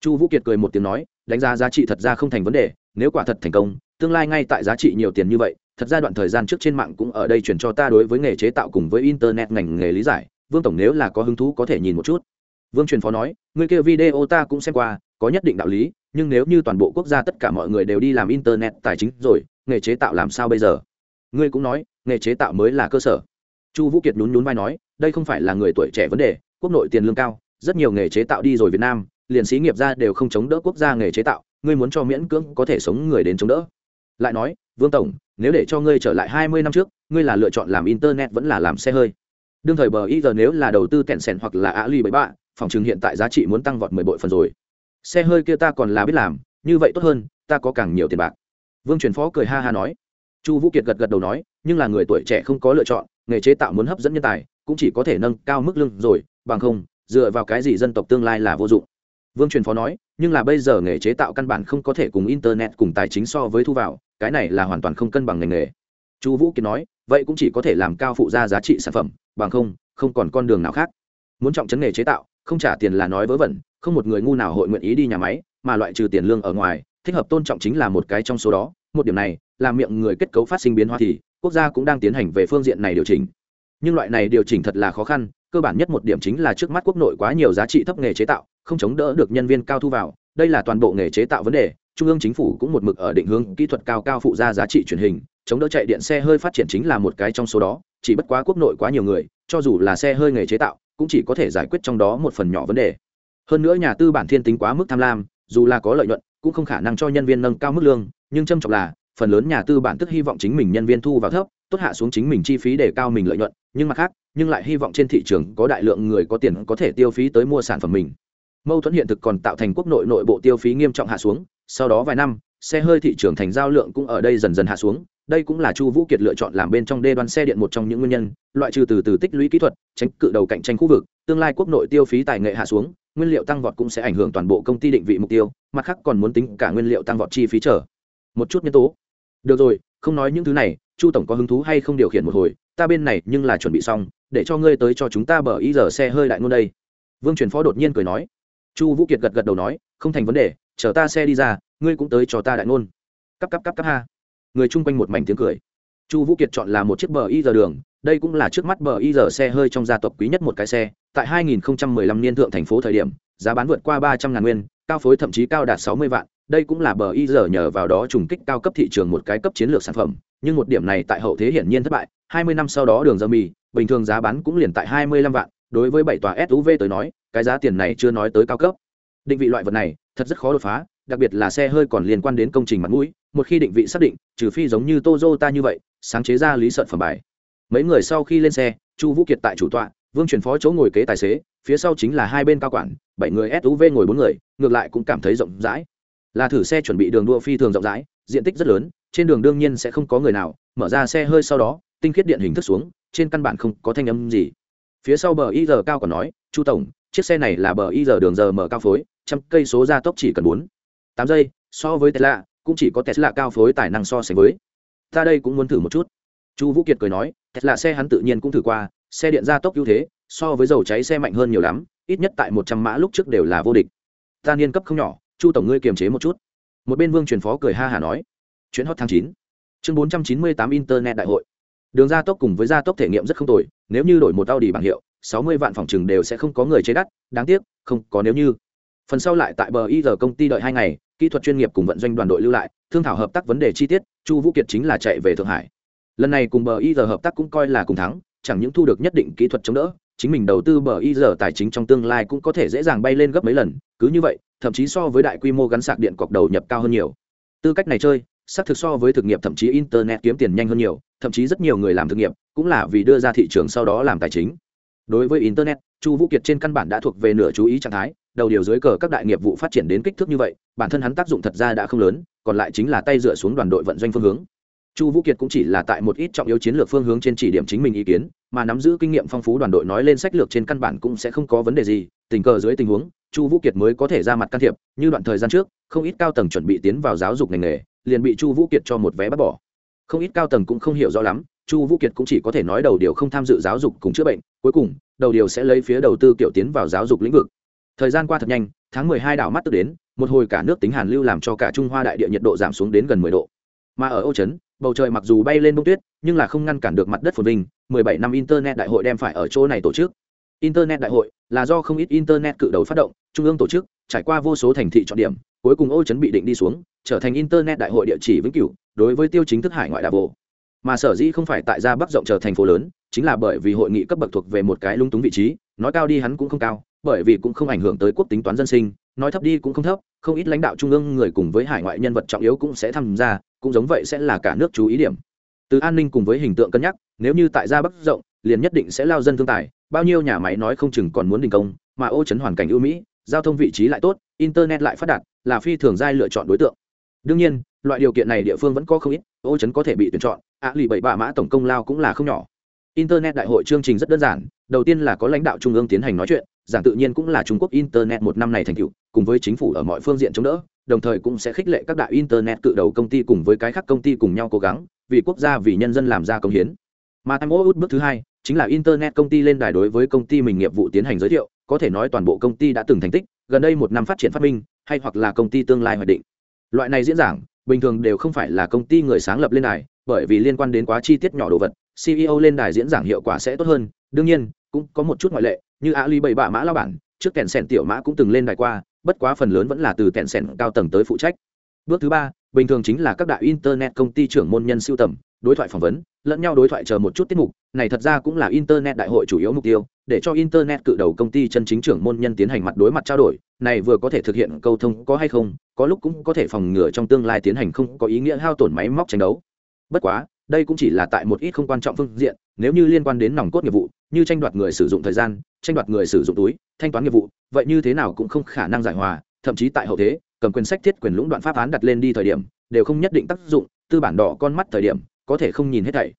Chu vũ kiệt cười một tiếng nói, đánh giá giá trị thật ra không thành vấn đề, nếu quả thật thành công, tương lai ngay tại giá trị nhiều tiền như vậy, thật ra đoạn thời gian trước trên mạng cũng ở đây chuyển cho ta đối với nghề chế tạo cùng với internet ngành nghề lý giải, vương tổng nếu là có hứng thú có thể nhìn một chút. Vương truyền phó nói, người kia video ta cũng xem qua, có nhất định đạo lý, nhưng nếu như toàn bộ quốc gia tất cả mọi người đều đi làm internet tài chính rồi nghề chế tạo làm sao bây giờ? Ngươi cũng nói, nghề chế tạo mới là cơ sở. Chu vũ kiệt nhún nhún vai nói, đây không phải là người tuổi trẻ vấn đề, quốc nội tiền lương cao, rất nhiều nghề chế tạo đi rồi việt nam, liền sĩ nghiệp ra đều không chống đỡ quốc gia nghề chế tạo, ngươi muốn cho miễn cưỡng có thể sống người đến chống đỡ. Lại nói, vương tổng, nếu để cho ngươi trở lại hai mươi năm trước, ngươi là lựa chọn làm internet vẫn là làm xe hơi. Đương thời bờ y giờ nếu là đầu tư kẹn sèn hoặc là á ly bảy bạ phòng chừng hiện tại giá trị muốn tăng vọt mười bội phần rồi. Xe hơi kia ta còn là biết làm, như vậy tốt hơn, ta có càng nhiều tiền bạc vương truyền phó cười ha ha nói. Chu vũ kiệt gật gật đầu nói, nhưng là người tuổi trẻ không có lựa chọn, nghề chế tạo muốn hấp dẫn nhân tài, cũng chỉ có thể nâng cao mức lương rồi, bằng không, dựa vào cái gì dân tộc tương lai là vô dụng. Vương truyền phó nói, nhưng là bây giờ nghề chế tạo căn bản không có thể cùng internet cùng tài chính so với thu vào, cái này là hoàn toàn không cân bằng ngành nghề. Chu vũ kiệt nói, vậy cũng chỉ có thể làm cao phụ gia giá trị sản phẩm, bằng không không còn con đường nào khác. Muốn trọng chấn nghề chế tạo, không trả tiền là nói vớ vẩn, không một người ngu nào hội nguyện ý đi nhà máy, mà loại trừ tiền lương ở ngoài thích hợp tôn trọng chính là một cái trong số đó, một điểm này làm miệng người kết cấu phát sinh biến hóa thì, quốc gia cũng đang tiến hành về phương diện này điều chỉnh. Nhưng loại này điều chỉnh thật là khó khăn, cơ bản nhất một điểm chính là trước mắt quốc nội quá nhiều giá trị thấp nghề chế tạo, không chống đỡ được nhân viên cao thu vào, đây là toàn bộ nghề chế tạo vấn đề, trung ương chính phủ cũng một mực ở định hướng kỹ thuật cao cao phụ ra giá trị truyền hình, chống đỡ chạy điện xe hơi phát triển chính là một cái trong số đó, chỉ bất quá quốc nội quá nhiều người, cho dù là xe hơi nghề chế tạo, cũng chỉ có thể giải quyết trong đó một phần nhỏ vấn đề. Hơn nữa nhà tư bản thiên tính quá mức tham lam, dù là có lợi nhuận cũng không khả năng cho nhân viên nâng cao mức lương, nhưng trâm trọng là, phần lớn nhà tư bản tức hy vọng chính mình nhân viên thu vào thấp, tốt hạ xuống chính mình chi phí để cao mình lợi nhuận, nhưng mặt khác, nhưng lại hy vọng trên thị trường có đại lượng người có tiền có thể tiêu phí tới mua sản phẩm mình. Mâu thuẫn hiện thực còn tạo thành quốc nội nội bộ tiêu phí nghiêm trọng hạ xuống, sau đó vài năm xe hơi thị trường thành giao lượng cũng ở đây dần dần hạ xuống, đây cũng là chu vũ kiệt lựa chọn làm bên trong đê đoan xe điện một trong những nguyên nhân, loại trừ từ từ tích lũy kỹ thuật, tránh cự đầu cạnh tranh khu vực, tương lai quốc nội tiêu phí tài nghệ hạ xuống, nguyên liệu tăng vọt cũng sẽ ảnh hưởng toàn bộ công ty định vị mục tiêu, mặt khác còn muốn tính cả nguyên liệu tăng vọt chi phí trở một chút nhân tố. Được rồi, không nói những thứ này, chu tổng có hứng thú hay không điều khiển một hồi, ta bên này nhưng là chuẩn bị xong, để cho ngươi tới cho chúng ta bờ ý giờ xe hơi đại ngôn đây. Vương truyền phó đột nhiên cười nói. Chu vũ kiệt gật gật đầu nói, không thành vấn đề, chờ ta xe đi ra ngươi cũng tới cho ta đại ngôn. Cắp cắp cắp cắp, ha. Người chung quanh một mảnh tiếng cười. Chu vũ kiệt chọn là một chiếc bờ y giờ đường, đây cũng là trước mắt bờ y giờ xe hơi trong gia tộc quý nhất một cái xe. Tại 2015 niên thượng thành phố thời điểm, giá bán vượt qua 300 ngàn nguyên, cao phối thậm chí cao đạt 60 vạn. Đây cũng là bờ y giờ nhờ vào đó trùng kích cao cấp thị trường một cái cấp chiến lược sản phẩm. Nhưng một điểm này tại hậu thế hiển nhiên thất bại. 20 năm sau đó đường dơ mì, bình thường giá bán cũng liền tại 25 vạn. Đối với bảy tòa suv tới nói, cái giá tiền này chưa nói tới cao cấp. Định vị loại vật này, thật rất khó đột phá đặc biệt là xe hơi còn liên quan đến công trình mặt mũi, một khi định vị xác định, trừ phi giống như tozota như vậy, sáng chế ra lý sợn phẩm bài. Mấy người sau khi lên xe, chu vũ kiệt tại chủ tọa, vương truyền phó chỗ ngồi kế tài xế, phía sau chính là hai bên cao quản, bảy người suv ngồi bốn người, ngược lại cũng cảm thấy rộng rãi. Là thử xe chuẩn bị đường đua phi thường rộng rãi, diện tích rất lớn, trên đường đương nhiên sẽ không có người nào, mở ra xe hơi sau đó, tinh khiết điện hình thức xuống, trên căn bản không có thanh âm gì. Phía sau bờ y giờ cao còn nói, chu tổng, chiếc xe này là bờ y giờ đường giờ mở cao phối, trăm cây số gia tốc chỉ cần bốn tám giây, so với tesla, cũng chỉ có tesla cao phối tài năng so sánh với. Ta đây cũng muốn thử một chút. Chu vũ kiệt cười nói, tesla xe hắn tự nhiên cũng thử qua, xe điện gia tốc ưu thế, so với dầu cháy xe mạnh hơn nhiều lắm, ít nhất tại một trăm mã lúc trước đều là vô địch. Ta niên cấp không nhỏ, chu tổng ngươi kiềm chế một chút. Một bên vương truyền phó cười ha hả nói chuyến hot tháng chín, chương bốn trăm chín mươi tám internet đại hội. Đường gia tốc cùng với gia tốc thể nghiệm rất không tồi, nếu như đổi một audi bảng hiệu, sáu mươi vạn phòng chừng đều sẽ không có người chế đắt, đáng tiếc, không có nếu như. Phần sau lại tại bờ y giờ công ty đợi hai ngày kỹ thuật chuyên nghiệp cùng vận doanh đoàn đội lưu lại, thương thảo hợp tác vấn đề chi tiết, chu vũ kiệt chính là chạy về thượng hải. Lần này cùng bờ y giờ hợp tác cũng coi là cùng thắng, chẳng những thu được nhất định kỹ thuật chống đỡ, chính mình đầu tư bờ y giờ tài chính trong tương lai cũng có thể dễ dàng bay lên gấp mấy lần, cứ như vậy, thậm chí so với đại quy mô gắn sạc điện cọc đầu nhập cao hơn nhiều. Tư cách này chơi, xác thực so với thực nghiệp thậm chí internet kiếm tiền nhanh hơn nhiều, thậm chí rất nhiều người làm thực nghiệp cũng là vì đưa ra thị trường sau đó làm tài chính. Đối với internet, chu vũ kiệt trên căn bản đã thuộc về nửa chú ý trạng thái đầu điều dưới cờ các đại nghiệp vụ phát triển đến kích thước như vậy, bản thân hắn tác dụng thật ra đã không lớn, còn lại chính là tay dựa xuống đoàn đội vận doanh phương hướng. Chu vũ kiệt cũng chỉ là tại một ít trọng yếu chiến lược phương hướng trên chỉ điểm chính mình ý kiến, mà nắm giữ kinh nghiệm phong phú đoàn đội nói lên sách lược trên căn bản cũng sẽ không có vấn đề gì, tình cờ dưới tình huống, chu vũ kiệt mới có thể ra mặt can thiệp, như đoạn thời gian trước, không ít cao tầng chuẩn bị tiến vào giáo dục ngành nghề, liền bị chu vũ kiệt cho một vé bắt bỏ. Không ít cao tầng cũng không hiểu rõ lắm, chu vũ kiệt cũng chỉ có thể nói đầu điều không tham dự giáo dục cùng chữa bệnh, cuối cùng, đầu điều sẽ lấy phía đầu tư kiểu tiến vào giáo dục lĩnh vực thời gian qua thật nhanh, tháng mười hai đảo mắt tức đến, một hồi cả nước tính hàn lưu làm cho cả trung hoa đại địa nhiệt độ giảm xuống đến gần mười độ. Mà ở ô trấn, bầu trời mặc dù bay lên bông tuyết, nhưng là không ngăn cản được mặt đất phồn vinh, mười bảy năm internet đại hội đem phải ở chỗ này tổ chức. Internet đại hội là do không ít internet cự đầu phát động, trung ương tổ chức, trải qua vô số thành thị chọn điểm, cuối cùng ô trấn bị định đi xuống, trở thành internet đại hội địa chỉ vĩnh cửu, đối với tiêu chính thức hải ngoại đà bộ mà sở dĩ không phải tại gia bắc rộng trở thành phố lớn, chính là bởi vì hội nghị cấp bậc thuộc về một cái lung túng vị trí, nói cao đi hắn cũng không cao bởi vì cũng không ảnh hưởng tới quốc tính toán dân sinh, nói thấp đi cũng không thấp, không ít lãnh đạo trung ương người cùng với hải ngoại nhân vật trọng yếu cũng sẽ tham gia, cũng giống vậy sẽ là cả nước chú ý điểm. Từ an ninh cùng với hình tượng cân nhắc, nếu như tại gia bắc rộng, liền nhất định sẽ lao dân thương tài, bao nhiêu nhà máy nói không chừng còn muốn đình công, mà ô chấn hoàn cảnh ưu mỹ, giao thông vị trí lại tốt, internet lại phát đạt, là phi thường giai lựa chọn đối tượng. Đương nhiên, loại điều kiện này địa phương vẫn có không ít, ô chấn có thể bị tuyển chọn, ạ lì bảy bạ mã tổng công lao cũng là không nhỏ. Internet đại hội chương trình rất đơn giản, đầu tiên là có lãnh đạo trung ương tiến hành nói chuyện giảng tự nhiên cũng là trung quốc internet một năm này thành tựu, cùng với chính phủ ở mọi phương diện chống đỡ, đồng thời cũng sẽ khích lệ các đại internet cự đầu công ty cùng với cái khác công ty cùng nhau cố gắng, vì quốc gia, vì nhân dân làm ra công hiến. Mà time Out bước thứ hai, chính là internet công ty lên đài đối với công ty mình nghiệp vụ tiến hành giới thiệu, có thể nói toàn bộ công ty đã từng thành tích, gần đây một năm phát triển phát minh, hay hoặc là công ty tương lai hoạch định. Loại này diễn giảng, bình thường đều không phải là công ty người sáng lập lên đài, bởi vì liên quan đến quá chi tiết nhỏ đồ vật ceo lên đài diễn giảng hiệu quả sẽ tốt hơn, đương nhiên, cũng có một chút ngoại lệ như ali bảy bạ mã lao bản, trước kèn sèn tiểu mã cũng từng lên đài qua, bất quá phần lớn vẫn là từ kèn sèn cao tầng tới phụ trách. Bước thứ ba, bình thường chính là các đại internet công ty trưởng môn nhân siêu tầm, đối thoại phỏng vấn, lẫn nhau đối thoại chờ một chút tiết mục, này thật ra cũng là internet đại hội chủ yếu mục tiêu, để cho internet cự đầu công ty chân chính trưởng môn nhân tiến hành mặt đối mặt trao đổi, này vừa có thể thực hiện câu thông có hay không, có lúc cũng có thể phòng ngừa trong tương lai tiến hành không có ý nghĩa hao tổn máy móc tranh đấu. Bất quá, đây cũng chỉ là tại một ít không quan trọng phương diện, nếu như liên quan đến nòng cốt nghiệp vụ, như tranh đoạt người sử dụng thời gian tranh đoạt người sử dụng túi, thanh toán nghiệp vụ, vậy như thế nào cũng không khả năng giải hòa, thậm chí tại hậu thế, cầm quyền sách thiết quyền lũng đoạn pháp án đặt lên đi thời điểm, đều không nhất định tác dụng, tư bản đỏ con mắt thời điểm, có thể không nhìn hết thảy.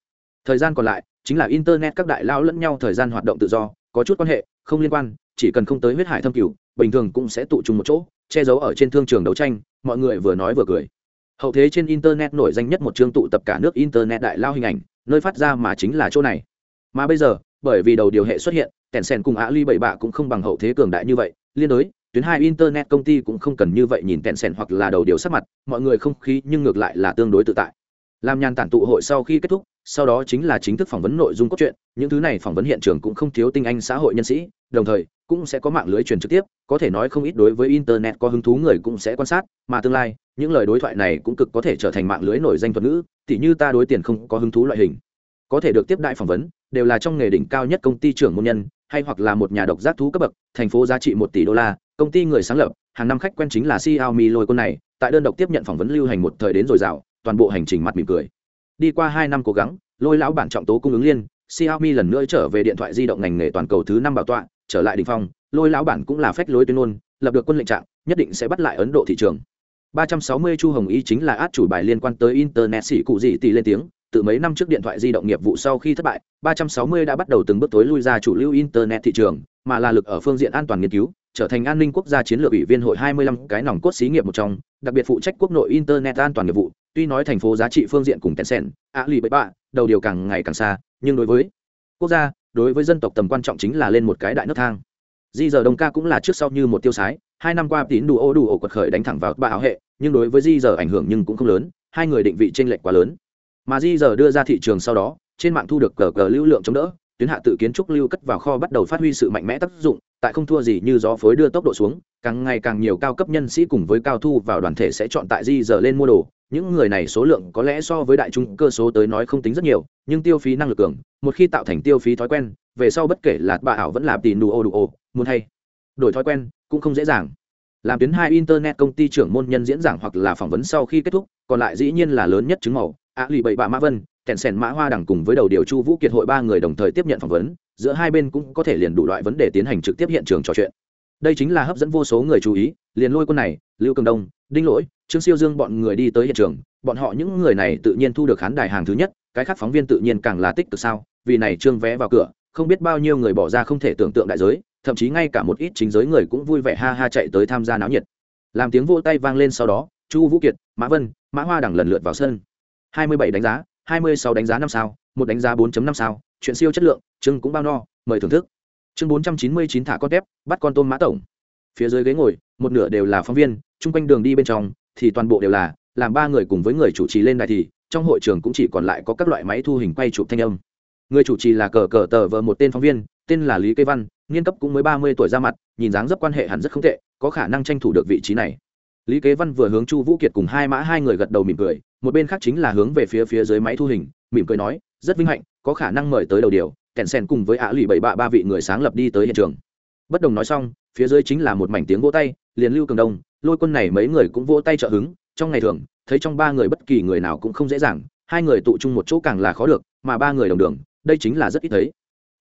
Thời gian còn lại, chính là internet các đại lao lẫn nhau thời gian hoạt động tự do, có chút quan hệ, không liên quan, chỉ cần không tới huyết hải thâm cửu, bình thường cũng sẽ tụ trung một chỗ, che giấu ở trên thương trường đấu tranh, mọi người vừa nói vừa cười. Hậu thế trên internet nổi danh nhất một chương tụ tập cả nước internet đại lao hình ảnh, nơi phát ra mà chính là chỗ này. Mà bây giờ bởi vì đầu điều hệ xuất hiện kèn sen cùng Ali bảy bạ cũng không bằng hậu thế cường đại như vậy. Liên đối, tuyến hai internet công ty cũng không cần như vậy nhìn kèn sen hoặc là đầu điều sắc mặt, mọi người không khí nhưng ngược lại là tương đối tự tại. Làm nhàn tản tụ hội sau khi kết thúc, sau đó chính là chính thức phỏng vấn nội dung cốt truyện, những thứ này phỏng vấn hiện trường cũng không thiếu tinh anh xã hội nhân sĩ, đồng thời cũng sẽ có mạng lưới truyền trực tiếp, có thể nói không ít đối với internet có hứng thú người cũng sẽ quan sát, mà tương lai, những lời đối thoại này cũng cực có thể trở thành mạng lưới nổi danh thuật ngữ, tỉ như ta đối tiền không có hứng thú loại hình. Có thể được tiếp đại phỏng vấn đều là trong nghề đỉnh cao nhất công ty trưởng môn nhân hay hoặc là một nhà độc giác thú cấp bậc thành phố giá trị một tỷ đô la công ty người sáng lập hàng năm khách quen chính là Xiaomi lôi con này, tại đơn độc tiếp nhận phỏng vấn lưu hành một thời đến rồi rào, toàn bộ hành trình mặt mỉm cười. Đi qua hai năm cố gắng, lôi lão bản trọng tố cung ứng liên, Xiaomi lần nữa trở về điện thoại di động ngành nghề toàn cầu thứ năm bảo tọa, trở lại đỉnh phong, lôi lão bản cũng là phách lối tuyên ngôn, lập được quân lệnh trạng, nhất định sẽ bắt lại Ấn Độ thị trường. 360 Chu Hồng Y chính là át chủ bài liên quan tới internet sĩ cụ gì tỷ lên tiếng, từ mấy năm trước điện thoại di động nghiệp vụ sau khi thất bại, 360 đã bắt đầu từng bước tối lui ra chủ lưu internet thị trường, mà là lực ở phương diện an toàn nghiên cứu, trở thành an ninh quốc gia chiến lược ủy viên hội 25 cái nòng cốt xí nghiệp một trong, đặc biệt phụ trách quốc nội internet an toàn nghiệp vụ, tuy nói thành phố giá trị phương diện cùng Tencent, Alibaba, đầu điều càng ngày càng xa, nhưng đối với quốc gia, đối với dân tộc tầm quan trọng chính là lên một cái đại nước thang. Di giờ Đông ca cũng là trước sau như một tiêu sái, hai năm qua tín đủ ô đủ ổ quật khởi đánh thẳng vào ba áo hệ, nhưng đối với Di giờ ảnh hưởng nhưng cũng không lớn, hai người định vị chênh lệch quá lớn. Mà Di giờ đưa ra thị trường sau đó, trên mạng thu được cờ cờ lưu lượng chống đỡ, tuyến hạ tự kiến trúc lưu cất vào kho bắt đầu phát huy sự mạnh mẽ tác dụng, tại không thua gì như gió phối đưa tốc độ xuống, càng ngày càng nhiều cao cấp nhân sĩ cùng với cao thu vào đoàn thể sẽ chọn tại Di giờ lên mua đồ, những người này số lượng có lẽ so với đại chúng cơ số tới nói không tính rất nhiều nhưng tiêu phí năng lực cường một khi tạo thành tiêu phí thói quen về sau bất kể là bà ảo vẫn là tiền nù ô đủ ô muốn hay đổi thói quen cũng không dễ dàng. Làm tuyến hai internet công ty trưởng môn nhân diễn giảng hoặc là phỏng vấn sau khi kết thúc còn lại dĩ nhiên là lớn nhất chứng màu ạ lì bảy bạ mã vân, kèn sèn mã hoa đẳng cùng với đầu điều chu vũ kiệt hội ba người đồng thời tiếp nhận phỏng vấn, giữa hai bên cũng có thể liền đủ loại vấn đề tiến hành trực tiếp hiện trường trò chuyện. Đây chính là hấp dẫn vô số người chú ý, liền lôi quân này, lưu cường đông, đinh lỗi, trương siêu dương bọn người đi tới hiện trường, bọn họ những người này tự nhiên thu được khán đài hàng thứ nhất, cái khác phóng viên tự nhiên càng là tích cực sao, vì này trương vé vào cửa, không biết bao nhiêu người bỏ ra không thể tưởng tượng đại giới, thậm chí ngay cả một ít chính giới người cũng vui vẻ ha ha chạy tới tham gia náo nhiệt. Làm tiếng vô tay vang lên sau đó, chu vũ kiệt, mã vân, mã hoa đẳng lần lượt vào sân. 27 đánh giá 26 đánh giá năm sao, một đánh giá 4.5 sao, chuyện siêu chất lượng, chương cũng bao no, mời thưởng thức. Chương 499 thả con tép, bắt con tôm mã tổng. Phía dưới ghế ngồi, một nửa đều là phóng viên, chung quanh đường đi bên trong thì toàn bộ đều là làm ba người cùng với người chủ trì lên đài thì, trong hội trường cũng chỉ còn lại có các loại máy thu hình quay chụp thanh âm. Người chủ trì là cờ cờ tờ vợ một tên phóng viên, tên là lý cây văn nghiên cấp cũng mới ba mươi tuổi ra mặt, nhìn dáng dấp quan hệ hẳn rất không tệ, có khả năng tranh thủ được vị trí này lý kế văn vừa hướng chu vũ kiệt cùng hai mã hai người gật đầu mỉm cười, một bên khác chính là hướng về phía phía dưới máy thu hình, mỉm cười nói, rất vinh hạnh, có khả năng mời tới đầu điều kèn sen cùng với ả lụy bảy bạ ba vị người sáng lập đi tới hiện trường. Bất đồng nói xong, phía dưới chính là một mảnh tiếng vỗ tay, liền lưu cường đông, lôi quân này mấy người cũng vỗ tay trợ hứng, trong ngày thường, thấy trong ba người bất kỳ người nào cũng không dễ dàng, hai người tụ chung một chỗ càng là khó được, mà ba người đồng đường, đây chính là rất ít thấy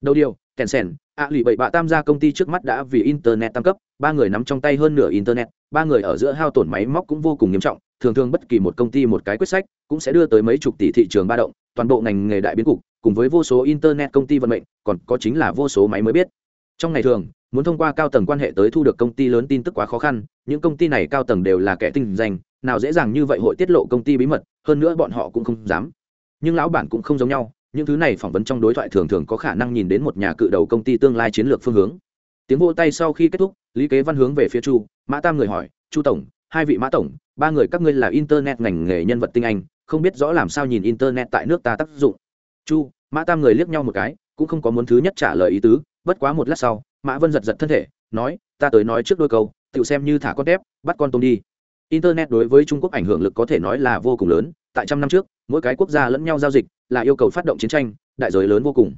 đầu điều, kèn sèn, ạ lụy bậy bạ tam gia công ty trước mắt đã vì internet tăng cấp, ba người nắm trong tay hơn nửa internet, ba người ở giữa hao tổn máy móc cũng vô cùng nghiêm trọng, thường thường bất kỳ một công ty một cái quyết sách cũng sẽ đưa tới mấy chục tỷ thị trường ba động, toàn bộ ngành nghề đại biến cục, cùng với vô số internet công ty vận mệnh, còn có chính là vô số máy mới biết. Trong ngày thường, muốn thông qua cao tầng quan hệ tới thu được công ty lớn tin tức quá khó khăn, những công ty này cao tầng đều là kẻ tinh danh, nào dễ dàng như vậy hội tiết lộ công ty bí mật, hơn nữa bọn họ cũng không dám. Nhưng lão bản cũng không giống nhau những thứ này phỏng vấn trong đối thoại thường thường có khả năng nhìn đến một nhà cự đầu công ty tương lai chiến lược phương hướng. Tiếng vô tay sau khi kết thúc, lý kế văn hướng về phía chu, mã tam người hỏi, chu tổng, hai vị mã tổng, ba người các ngươi là internet ngành nghề nhân vật tinh anh, không biết rõ làm sao nhìn internet tại nước ta tác dụng? Chu, mã tam người liếc nhau một cái, cũng không có muốn thứ nhất trả lời ý tứ, bất quá một lát sau, mã vân giật giật thân thể, nói, ta tới nói trước đôi câu tự xem như thả con tép, bắt con tôm đi internet đối với trung quốc ảnh hưởng lực có thể nói là vô cùng lớn, tại trăm năm trước, mỗi cái quốc gia lẫn nhau giao dịch là yêu cầu phát động chiến tranh, đại giới lớn vô cùng.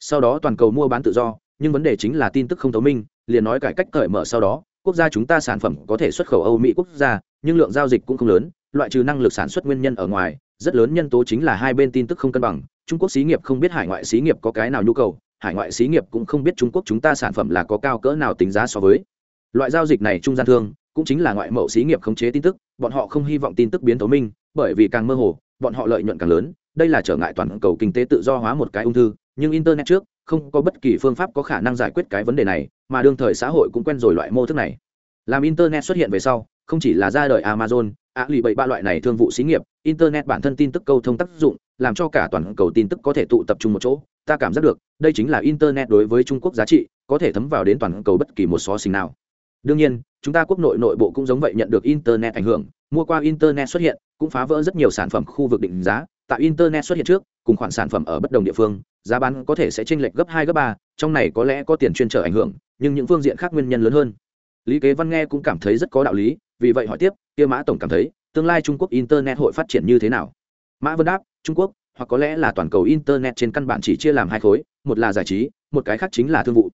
Sau đó toàn cầu mua bán tự do, nhưng vấn đề chính là tin tức không thấu minh, liền nói cải cách cởi mở sau đó, quốc gia chúng ta sản phẩm có thể xuất khẩu âu mỹ quốc gia, nhưng lượng giao dịch cũng không lớn, loại trừ năng lực sản xuất nguyên nhân ở ngoài, rất lớn nhân tố chính là hai bên tin tức không cân bằng, trung quốc xí nghiệp không biết hải ngoại xí nghiệp có cái nào nhu cầu, hải ngoại xí nghiệp cũng không biết trung quốc chúng ta sản phẩm là có cao cỡ nào tính giá so với. Loại giao dịch này trung gian thương cũng chính là ngoại mẫu xí nghiệp khống chế tin tức, bọn họ không hy vọng tin tức biến tấu minh, bởi vì càng mơ hồ, bọn họ lợi nhuận càng lớn, đây là trở ngại toàn cầu kinh tế tự do hóa một cái ung thư, nhưng internet trước, không có bất kỳ phương pháp có khả năng giải quyết cái vấn đề này, mà đương thời xã hội cũng quen rồi loại mô thức này. Làm internet xuất hiện về sau, không chỉ là ra đời amazon ạ lì bảy ba loại này thương vụ xí nghiệp, internet bản thân tin tức câu thông tác dụng, làm cho cả toàn cầu tin tức có thể tụ tập trung một chỗ, ta cảm giác được, đây chính là internet đối với trung quốc giá trị, có thể thấm vào đến toàn cầu bất kỳ một xó xình nào đương nhiên, chúng ta quốc nội nội bộ cũng giống vậy nhận được internet ảnh hưởng. Mua qua internet xuất hiện, cũng phá vỡ rất nhiều sản phẩm khu vực định giá. Tại internet xuất hiện trước, cùng khoản sản phẩm ở bất đồng địa phương, giá bán có thể sẽ chênh lệch gấp hai, gấp ba. Trong này có lẽ có tiền chuyên trở ảnh hưởng, nhưng những phương diện khác nguyên nhân lớn hơn. Lý kế văn nghe cũng cảm thấy rất có đạo lý, vì vậy hỏi tiếp, kia mã tổng cảm thấy, tương lai trung quốc internet hội phát triển như thế nào? Mã vân đáp, trung quốc, hoặc có lẽ là toàn cầu internet trên căn bản chỉ chia làm hai khối, một là giải trí, một cái khác chính là thương vụ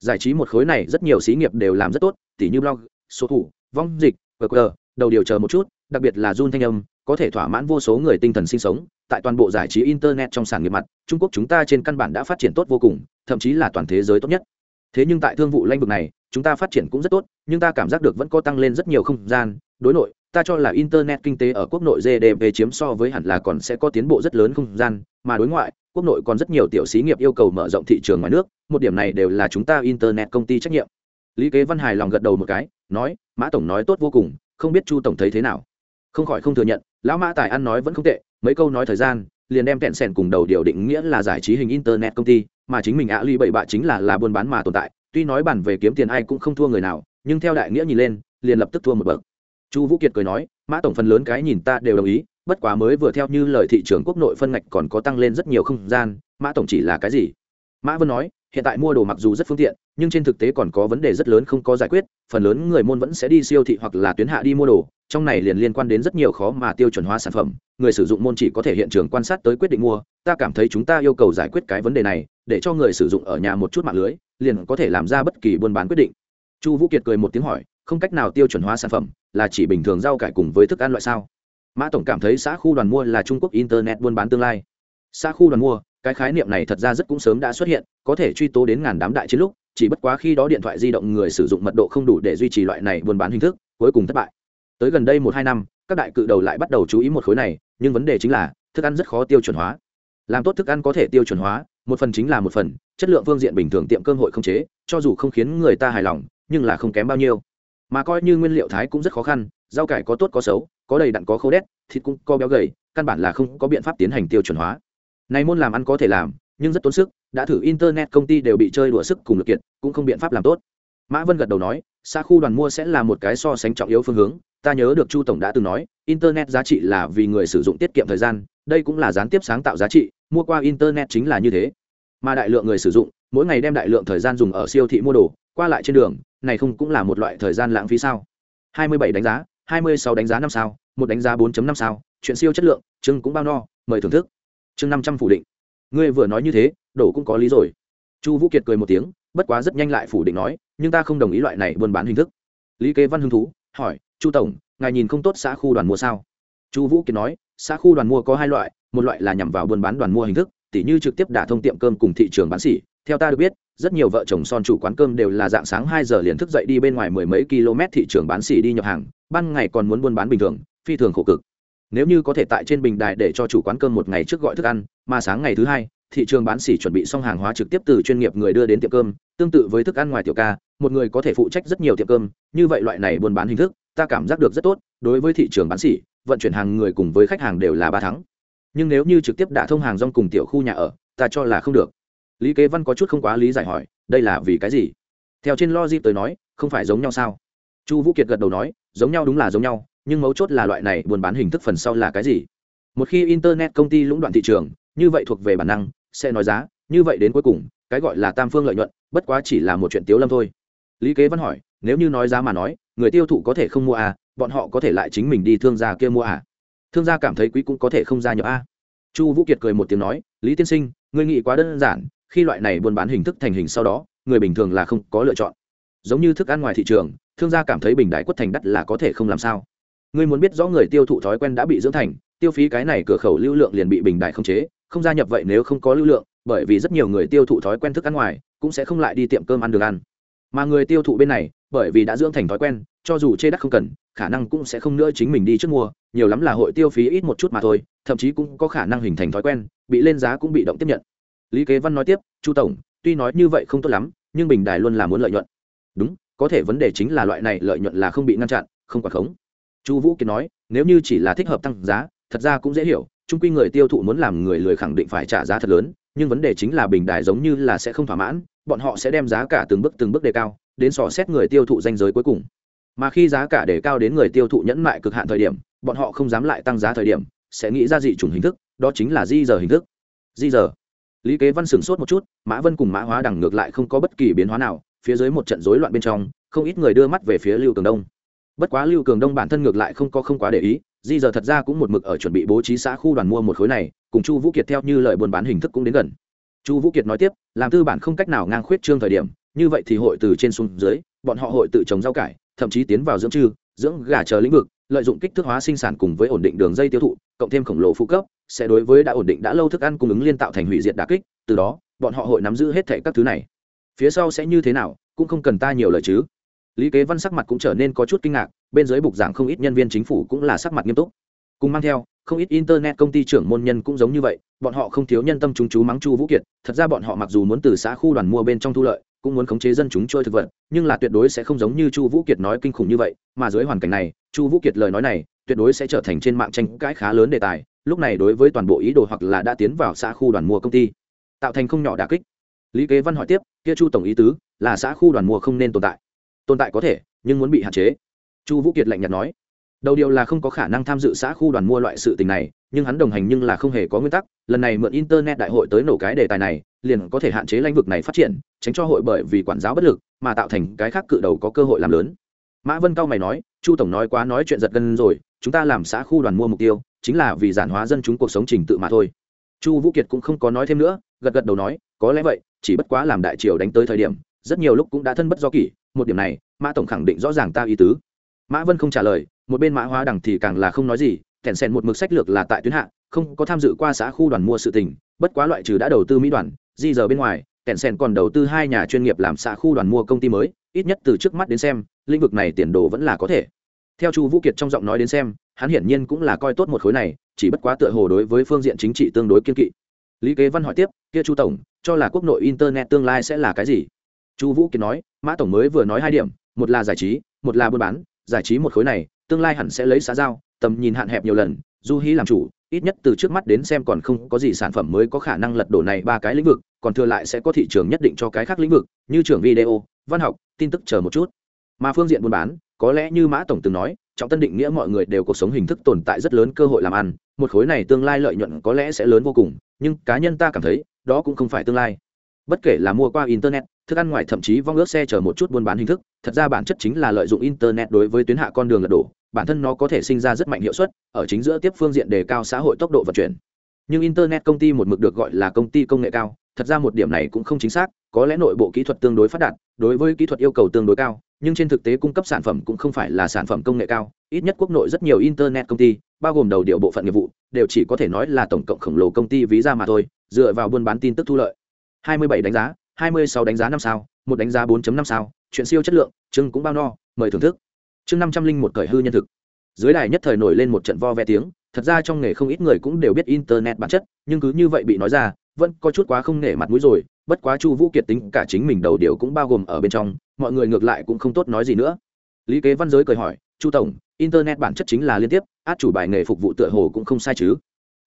giải trí một khối này rất nhiều xí nghiệp đều làm rất tốt, tỉ như blog, số thủ, vong dịch qr đầu điều chờ một chút, đặc biệt là run thanh âm, có thể thỏa mãn vô số người tinh thần sinh sống. Tại toàn bộ giải trí internet trong sản nghiệp mặt, trung quốc chúng ta trên căn bản đã phát triển tốt vô cùng, thậm chí là toàn thế giới tốt nhất. Thế nhưng tại thương vụ lãnh vực này, chúng ta phát triển cũng rất tốt, nhưng ta cảm giác được vẫn có tăng lên rất nhiều không gian. Đối nội, ta cho là internet kinh tế ở quốc nội gdp chiếm so với hẳn là còn sẽ có tiến bộ rất lớn không gian, mà đối ngoại quốc nội còn rất nhiều tiểu xí nghiệp yêu cầu mở rộng thị trường ngoài nước, một điểm này đều là chúng ta internet công ty trách nhiệm. Lý kế văn hài lòng gật đầu một cái, nói, mã tổng nói tốt vô cùng, không biết chu tổng thấy thế nào? Không khỏi không thừa nhận, lão mã tài ăn nói vẫn không tệ, mấy câu nói thời gian, liền đem kẹn sẻn cùng đầu điều định nghĩa là giải trí hình internet công ty, mà chính mình ạ ly bảy bạ chính là là buôn bán mà tồn tại, tuy nói bản về kiếm tiền ai cũng không thua người nào, nhưng theo đại nghĩa nhìn lên, liền lập tức thua một bậc chu vũ kiệt cười nói, mã tổng phần lớn cái nhìn ta đều đồng ý, bất quá mới vừa theo như lời thị trường quốc nội phân ngạch còn có tăng lên rất nhiều không gian, mã tổng chỉ là cái gì? Mã vân nói, hiện tại mua đồ mặc dù rất phương tiện, nhưng trên thực tế còn có vấn đề rất lớn không có giải quyết, phần lớn người môn vẫn sẽ đi siêu thị hoặc là tuyến hạ đi mua đồ, trong này liền liên quan đến rất nhiều khó mà tiêu chuẩn hóa sản phẩm, người sử dụng môn chỉ có thể hiện trường quan sát tới quyết định mua, ta cảm thấy chúng ta yêu cầu giải quyết cái vấn đề này, để cho người sử dụng ở nhà một chút mạng lưới, liền có thể làm ra bất kỳ buôn bán quyết định. Chu vũ kiệt cười một tiếng hỏi, không cách nào tiêu chuẩn hóa sản phẩm là chỉ bình thường rau cải cùng với thức ăn loại sao? Mã tổng cảm thấy xã khu đoàn mua là trung quốc internet buôn bán tương lai. Xã khu đoàn mua, cái khái niệm này thật ra rất cũng sớm đã xuất hiện, có thể truy tố đến ngàn đám đại chiến lúc, chỉ bất quá khi đó điện thoại di động người sử dụng mật độ không đủ để duy trì loại này buôn bán hình thức, cuối cùng thất bại. Tới gần đây một hai năm, các đại cự đầu lại bắt đầu chú ý một khối này, nhưng vấn đề chính là, thức ăn rất khó tiêu chuẩn hóa. Làm tốt thức ăn có thể tiêu chuẩn hóa, một phần chính là một phần, chất lượng phương diện bình thường tiệm cơ hội không chế, cho dù không khiến người ta hài lòng, nhưng là không kém bao nhiêu mà coi như nguyên liệu thái cũng rất khó khăn, rau cải có tốt có xấu, có đầy đặn có khâu đét, thịt cũng có béo gầy, căn bản là không có biện pháp tiến hành tiêu chuẩn hóa. Này môn làm ăn có thể làm, nhưng rất tốn sức, đã thử internet công ty đều bị chơi đùa sức cùng lực kiện cũng không biện pháp làm tốt. Mã vân gật đầu nói xa khu đoàn mua sẽ là một cái so sánh trọng yếu phương hướng, ta nhớ được chu tổng đã từng nói, internet giá trị là vì người sử dụng tiết kiệm thời gian, đây cũng là gián tiếp sáng tạo giá trị, mua qua internet chính là như thế. Mà đại lượng người sử dụng, mỗi ngày đem đại lượng thời gian dùng ở siêu thị mua đồ, qua lại trên đường này không cũng là một loại thời gian lãng phí sao? 27 đánh giá 26 đánh giá năm sao, một đánh giá 4.5 sao, chuyện siêu chất lượng, chương cũng bao no, mời thưởng thức. Chương 500 phủ định. Ngươi vừa nói như thế, đổ cũng có lý rồi. Chu vũ kiệt cười một tiếng, bất quá rất nhanh lại phủ định nói, nhưng ta không đồng ý loại này buôn bán hình thức. Lý kế văn hứng thú, hỏi, chu tổng, ngài nhìn không tốt xã khu đoàn mua sao? Chu vũ kiệt nói, xã khu đoàn mua có hai loại, một loại là nhằm vào buôn bán đoàn mua hình thức, tỉ như trực tiếp đả thông tiệm cơm cùng thị trường bán xỉ theo ta được biết, rất nhiều vợ chồng son chủ quán cơm đều là dạng sáng hai giờ liền thức dậy đi bên ngoài mười mấy km thị trường bán xỉ đi nhập hàng, ban ngày còn muốn buôn bán bình thường, phi thường khổ cực nếu như có thể tại trên bình đài để cho chủ quán cơm một ngày trước gọi thức ăn, mà sáng ngày thứ hai, thị trường bán xỉ chuẩn bị xong hàng hóa trực tiếp từ chuyên nghiệp người đưa đến tiệm cơm, tương tự với thức ăn ngoài tiểu ca, một người có thể phụ trách rất nhiều tiệm cơm, như vậy loại này buôn bán hình thức, ta cảm giác được rất tốt, đối với thị trường bán xỉ vận chuyển hàng người cùng với khách hàng đều là ba tháng. nhưng nếu như trực tiếp đã thông hàng rong cùng tiểu khu nhà ở, ta cho là không được lý kế văn có chút không quá lý giải hỏi, đây là vì cái gì? Theo trên logic tới nói, không phải giống nhau sao? Chu vũ kiệt gật đầu nói, giống nhau đúng là giống nhau, nhưng mấu chốt là loại này buôn bán hình thức phần sau là cái gì? Một khi internet công ty lũng đoạn thị trường, như vậy thuộc về bản năng, sẽ nói giá, như vậy đến cuối cùng, cái gọi là tam phương lợi nhuận, bất quá chỉ là một chuyện tiếu lâm thôi. Lý kế văn hỏi, nếu như nói giá mà nói, người tiêu thụ có thể không mua à bọn họ có thể lại chính mình đi thương gia kia mua à? Thương gia cảm thấy quý cũng có thể không gia nhập a chu vũ kiệt cười một tiếng nói, lý tiên sinh người nghĩ quá đơn giản khi loại này buôn bán hình thức thành hình sau đó, người bình thường là không có lựa chọn. Giống như thức ăn ngoài thị trường, thương gia cảm thấy bình đại quất thành đắt là có thể không làm sao. Ngươi muốn biết rõ người tiêu thụ thói quen đã bị dưỡng thành, tiêu phí cái này cửa khẩu lưu lượng liền bị bình đại không chế, không gia nhập vậy nếu không có lưu lượng, bởi vì rất nhiều người tiêu thụ thói quen thức ăn ngoài, cũng sẽ không lại đi tiệm cơm ăn đường ăn. Mà người tiêu thụ bên này, bởi vì đã dưỡng thành thói quen, cho dù chê đắt không cần, khả năng cũng sẽ không nữa chính mình đi trước mua, nhiều lắm là hội tiêu phí ít một chút mà thôi, thậm chí cũng có khả năng hình thành thói quen, bị lên giá cũng bị động tiếp nhận lý kế văn nói tiếp, chu tổng, tuy nói như vậy không tốt lắm, nhưng bình đài luôn là muốn lợi nhuận. Đúng, có thể vấn đề chính là loại này lợi nhuận là không bị ngăn chặn, không quản khống. Chu vũ kiệt nói, nếu như chỉ là thích hợp tăng giá, thật ra cũng dễ hiểu trung quy người tiêu thụ muốn làm người lười khẳng định phải trả giá thật lớn, nhưng vấn đề chính là bình đài giống như là sẽ không thỏa mãn, bọn họ sẽ đem giá cả từng bước từng bước đề cao, đến sò xét người tiêu thụ danh giới cuối cùng. Mà khi giá cả đề cao đến người tiêu thụ nhẫn mại cực hạn thời điểm, bọn họ không dám lại tăng giá thời điểm, sẽ nghĩ ra dị chủng hình thức, đó chính là di giờ hình thức. Di giờ lý kế văn sửng sốt một chút, mã vân cùng mã hóa đằng ngược lại không có bất kỳ biến hóa nào, phía dưới một trận rối loạn bên trong, không ít người đưa mắt về phía lưu cường đông. Bất quá lưu cường đông bản thân ngược lại không có không quá để ý, di giờ thật ra cũng một mực ở chuẩn bị bố trí xã khu đoàn mua một khối này, cùng chu vũ kiệt theo như lời buôn bán hình thức cũng đến gần. Chu vũ kiệt nói tiếp, làm tư bản không cách nào ngang khuyết trương thời điểm, như vậy thì hội từ trên xuống dưới, bọn họ hội tự trồng rau cải, thậm chí tiến vào dưỡng trư, dưỡng gà chờ lĩnh vực, lợi dụng kích thước hóa sinh sản cùng với ổn định đường dây tiêu thụ, cộng thêm khổng lồ phụ cấp sẽ đối với đã ổn định, đã lâu thức ăn cung ứng liên tạo thành hủy diệt đà kích, từ đó, bọn họ hội nắm giữ hết thệ các thứ này. Phía sau sẽ như thế nào, cũng không cần ta nhiều lời chứ. Lý kế văn sắc mặt cũng trở nên có chút kinh ngạc, bên dưới bục giảng không ít nhân viên chính phủ cũng là sắc mặt nghiêm túc. Cùng mang theo, không ít internet công ty trưởng môn nhân cũng giống như vậy, bọn họ không thiếu nhân tâm chúng chú mắng chu vũ kiệt, thật ra bọn họ mặc dù muốn từ xã khu đoàn mua bên trong thu lợi, cũng muốn khống chế dân chúng trôi thực vật, nhưng là tuyệt đối sẽ không giống như chu vũ kiệt nói kinh khủng như vậy, mà dưới hoàn cảnh này, chu vũ kiệt lời nói này, tuyệt đối sẽ trở thành trên mạng tranh cãi khá lớn đề tài lúc này đối với toàn bộ ý đồ hoặc là đã tiến vào xã khu đoàn mua công ty. Tạo thành không nhỏ đà kích. Lý kế văn hỏi tiếp, kia chu tổng ý tứ, là xã khu đoàn mua không nên tồn tại? Tồn tại có thể, nhưng muốn bị hạn chế. Chu vũ kiệt lạnh nhạt nói, đầu điều là không có khả năng tham dự xã khu đoàn mua loại sự tình này, nhưng hắn đồng hành nhưng là không hề có nguyên tắc, lần này mượn internet đại hội tới nổ cái đề tài này, liền có thể hạn chế lãnh vực này phát triển, tránh cho hội bởi vì quản giáo bất lực mà tạo thành cái khác cự đầu có cơ hội làm lớn. Mã vân cao mày nói, chu tổng nói quá nói chuyện giật gân rồi, chúng ta làm xã khu đoàn mua mục tiêu chính là vì giản hóa dân chúng cuộc sống trình tự mà thôi. Chu vũ kiệt cũng không có nói thêm nữa, gật gật đầu nói, có lẽ vậy, chỉ bất quá làm đại triều đánh tới thời điểm, rất nhiều lúc cũng đã thân bất do kỷ, một điểm này, mã tổng khẳng định rõ ràng ta ý tứ. Mã vân không trả lời, một bên mã hóa đằng thì càng là không nói gì, thẹn sen một mực sách lược là tại tuyến hạ, không có tham dự qua xã khu đoàn mua sự tình, bất quá loại trừ đã đầu tư mỹ đoàn, di giờ bên ngoài, thẹn sen còn đầu tư hai nhà chuyên nghiệp làm xã khu đoàn mua công ty mới, ít nhất từ trước mắt đến xem, lĩnh vực này tiền đồ vẫn là có thể theo chu vũ kiệt trong giọng nói đến xem, hắn hiển nhiên cũng là coi tốt một khối này, chỉ bất quá tựa hồ đối với phương diện chính trị tương đối kiên kỵ. Lý kế văn hỏi tiếp, kia chu tổng, cho là quốc nội internet tương lai sẽ là cái gì? Chu vũ kiệt nói, mã tổng mới vừa nói hai điểm, một là giải trí, một là buôn bán, giải trí một khối này, tương lai hẳn sẽ lấy xã giao, tầm nhìn hạn hẹp nhiều lần, du hí làm chủ, ít nhất từ trước mắt đến xem còn không có gì sản phẩm mới có khả năng lật đổ này ba cái lĩnh vực, còn thừa lại sẽ có thị trường nhất định cho cái khác lĩnh vực, như trường video, văn học, tin tức chờ một chút. Mà phương diện buôn bán có lẽ như mã tổng từng nói, trọng tân định nghĩa mọi người đều cuộc sống hình thức tồn tại rất lớn cơ hội làm ăn, một khối này tương lai lợi nhuận có lẽ sẽ lớn vô cùng, nhưng cá nhân ta cảm thấy, đó cũng không phải tương lai. Bất kể là mua qua internet, thức ăn ngoài thậm chí vong ước xe chở một chút buôn bán hình thức, thật ra bản chất chính là lợi dụng internet đối với tuyến hạ con đường lật đổ, bản thân nó có thể sinh ra rất mạnh hiệu suất, ở chính giữa tiếp phương diện đề cao xã hội tốc độ vận chuyển. Nhưng internet công ty một mực được gọi là công ty công nghệ cao thật ra một điểm này cũng không chính xác, có lẽ nội bộ kỹ thuật tương đối phát đạt, đối với kỹ thuật yêu cầu tương đối cao, nhưng trên thực tế cung cấp sản phẩm cũng không phải là sản phẩm công nghệ cao, ít nhất quốc nội rất nhiều internet công ty, bao gồm đầu điều bộ phận nghiệp vụ, đều chỉ có thể nói là tổng cộng khổng lồ công ty ví ra mà thôi, dựa vào buôn bán tin tức thu lợi. 27 đánh giá 26 đánh giá năm sao, một đánh giá 4.5 sao, chuyện siêu chất lượng chưng cũng bao no, mời thưởng thức. Chương năm trăm linh một cởi hư nhân thực. Dưới đài nhất thời nổi lên một trận vo ve tiếng, thật ra trong nghề không ít người cũng đều biết internet bản chất, nhưng cứ như vậy bị nói ra vẫn có chút quá không nể mặt mũi rồi, bất quá chu vũ kiệt tính cả chính mình đầu điều cũng bao gồm ở bên trong, mọi người ngược lại cũng không tốt nói gì nữa. Lý kế văn giới cười hỏi, chu tổng, internet bản chất chính là liên tiếp, át chủ bài nghề phục vụ tựa hồ cũng không sai chứ?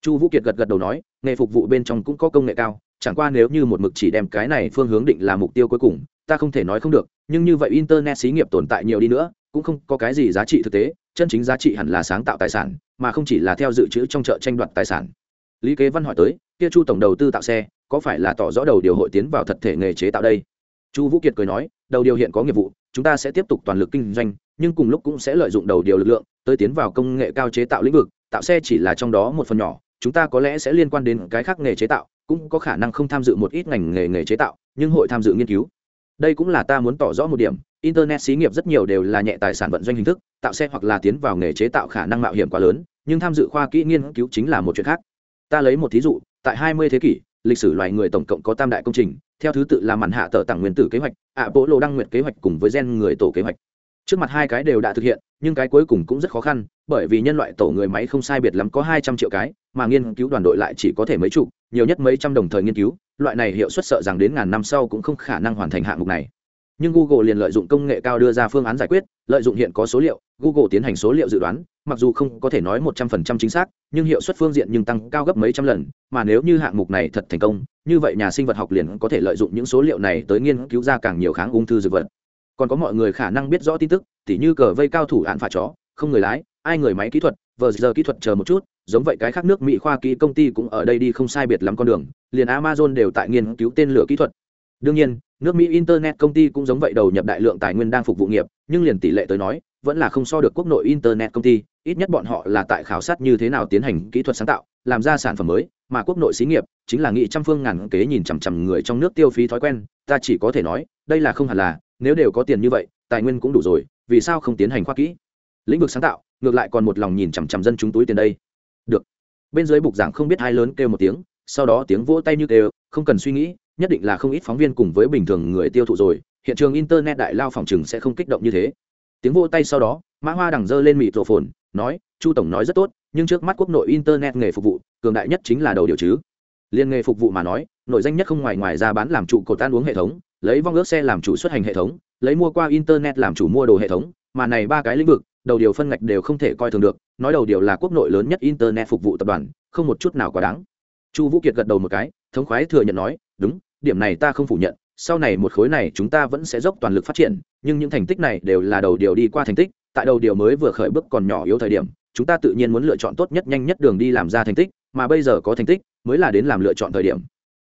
Chu vũ kiệt gật gật đầu nói, nghề phục vụ bên trong cũng có công nghệ cao, chẳng qua nếu như một mực chỉ đem cái này phương hướng định là mục tiêu cuối cùng, ta không thể nói không được, nhưng như vậy internet xí nghiệp tồn tại nhiều đi nữa, cũng không có cái gì giá trị thực tế, chân chính giá trị hẳn là sáng tạo tài sản, mà không chỉ là theo dự trữ trong chợ tranh đoạt tài sản lý kế văn hỏi tới, kia chu tổng đầu tư tạo xe, có phải là tỏ rõ đầu điều hội tiến vào thật thể nghề chế tạo đây? Chu vũ kiệt cười nói, đầu điều hiện có nghiệp vụ, chúng ta sẽ tiếp tục toàn lực kinh doanh, nhưng cùng lúc cũng sẽ lợi dụng đầu điều lực lượng, tới tiến vào công nghệ cao chế tạo lĩnh vực, tạo xe chỉ là trong đó một phần nhỏ, chúng ta có lẽ sẽ liên quan đến cái khác nghề chế tạo, cũng có khả năng không tham dự một ít ngành nghề nghề chế tạo, nhưng hội tham dự nghiên cứu. Đây cũng là ta muốn tỏ rõ một điểm, internet xí nghiệp rất nhiều đều là nhẹ tài sản vận doanh hình thức, tạo xe hoặc là tiến vào nghề chế tạo khả năng mạo hiểm quá lớn, nhưng tham dự khoa kỹ nghiên cứu chính là một chuyện khác ta lấy một thí dụ, tại 20 thế kỷ, lịch sử loài người tổng cộng có tam đại công trình, theo thứ tự là màn hạ tờ tặng nguyên tử kế hoạch ạ bộ lộ đăng nguyệt kế hoạch cùng với gen người tổ kế hoạch. Trước mặt hai cái đều đã thực hiện, nhưng cái cuối cùng cũng rất khó khăn, bởi vì nhân loại tổ người máy không sai biệt lắm có hai trăm triệu cái, mà nghiên cứu đoàn đội lại chỉ có thể mấy chục, nhiều nhất mấy trăm đồng thời nghiên cứu, loại này hiệu suất sợ rằng đến ngàn năm sau cũng không khả năng hoàn thành hạng mục này. Nhưng google liền lợi dụng công nghệ cao đưa ra phương án giải quyết, lợi dụng hiện có số liệu, google tiến hành số liệu dự đoán mặc dù không có thể nói một trăm phần trăm chính xác, nhưng hiệu suất phương diện nhưng tăng cao gấp mấy trăm lần, mà nếu như hạng mục này thật thành công, như vậy nhà sinh vật học liền có thể lợi dụng những số liệu này tới nghiên cứu ra càng nhiều kháng ung thư dược vật. Còn có mọi người khả năng biết rõ tin tức, tỉ như cờ vây cao thủ án phạt chó, không người lái, ai người máy kỹ thuật, vờ giờ kỹ thuật chờ một chút, giống vậy cái khác nước mỹ khoa kỹ công ty cũng ở đây đi không sai biệt lắm con đường, liền amazon đều tại nghiên cứu tên lửa kỹ thuật. Đương nhiên, nước mỹ internet công ty cũng giống vậy đầu nhập đại lượng tài nguyên đang phục vụ nghiệp, nhưng liền tỷ lệ tới nói, vẫn là không so được quốc nội internet công ty ít nhất bọn họ là tại khảo sát như thế nào tiến hành kỹ thuật sáng tạo, làm ra sản phẩm mới, mà quốc nội xí nghiệp chính là nghị trăm phương ngàn kế nhìn chằm chằm người trong nước tiêu phí thói quen, ta chỉ có thể nói, đây là không hẳn là, nếu đều có tiền như vậy, tài nguyên cũng đủ rồi, vì sao không tiến hành khoa kỹ? Lĩnh vực sáng tạo, ngược lại còn một lòng nhìn chằm chằm dân chúng túi tiền đây. Được. Bên dưới bục giảng không biết hai lớn kêu một tiếng, sau đó tiếng vỗ tay như kêu, không cần suy nghĩ, nhất định là không ít phóng viên cùng với bình thường người tiêu thụ rồi, hiện trường internet đại lao phòng chừng sẽ không kích động như thế. Tiếng vỗ tay sau đó, mã hoa đằng dơ lên mịt rộ phồn nói, chu tổng nói rất tốt, nhưng trước mắt quốc nội internet nghề phục vụ, cường đại nhất chính là đầu điều chứ. Liên nghề phục vụ mà nói, nội danh nhất không ngoài ngoài ra bán làm trụ cột tan uống hệ thống, lấy vong ước xe làm chủ xuất hành hệ thống, lấy mua qua internet làm chủ mua đồ hệ thống, mà này ba cái lĩnh vực, đầu điều phân ngạch đều không thể coi thường được, nói đầu điều là quốc nội lớn nhất internet phục vụ tập đoàn, không một chút nào quá đáng. Chu vũ kiệt gật đầu một cái, thống khoái thừa nhận nói, đúng, điểm này ta không phủ nhận, sau này một khối này chúng ta vẫn sẽ dốc toàn lực phát triển, nhưng những thành tích này đều là đầu điều đi qua thành tích tại đầu điều mới vừa khởi bước còn nhỏ yếu thời điểm, chúng ta tự nhiên muốn lựa chọn tốt nhất nhanh nhất đường đi làm ra thành tích, mà bây giờ có thành tích, mới là đến làm lựa chọn thời điểm.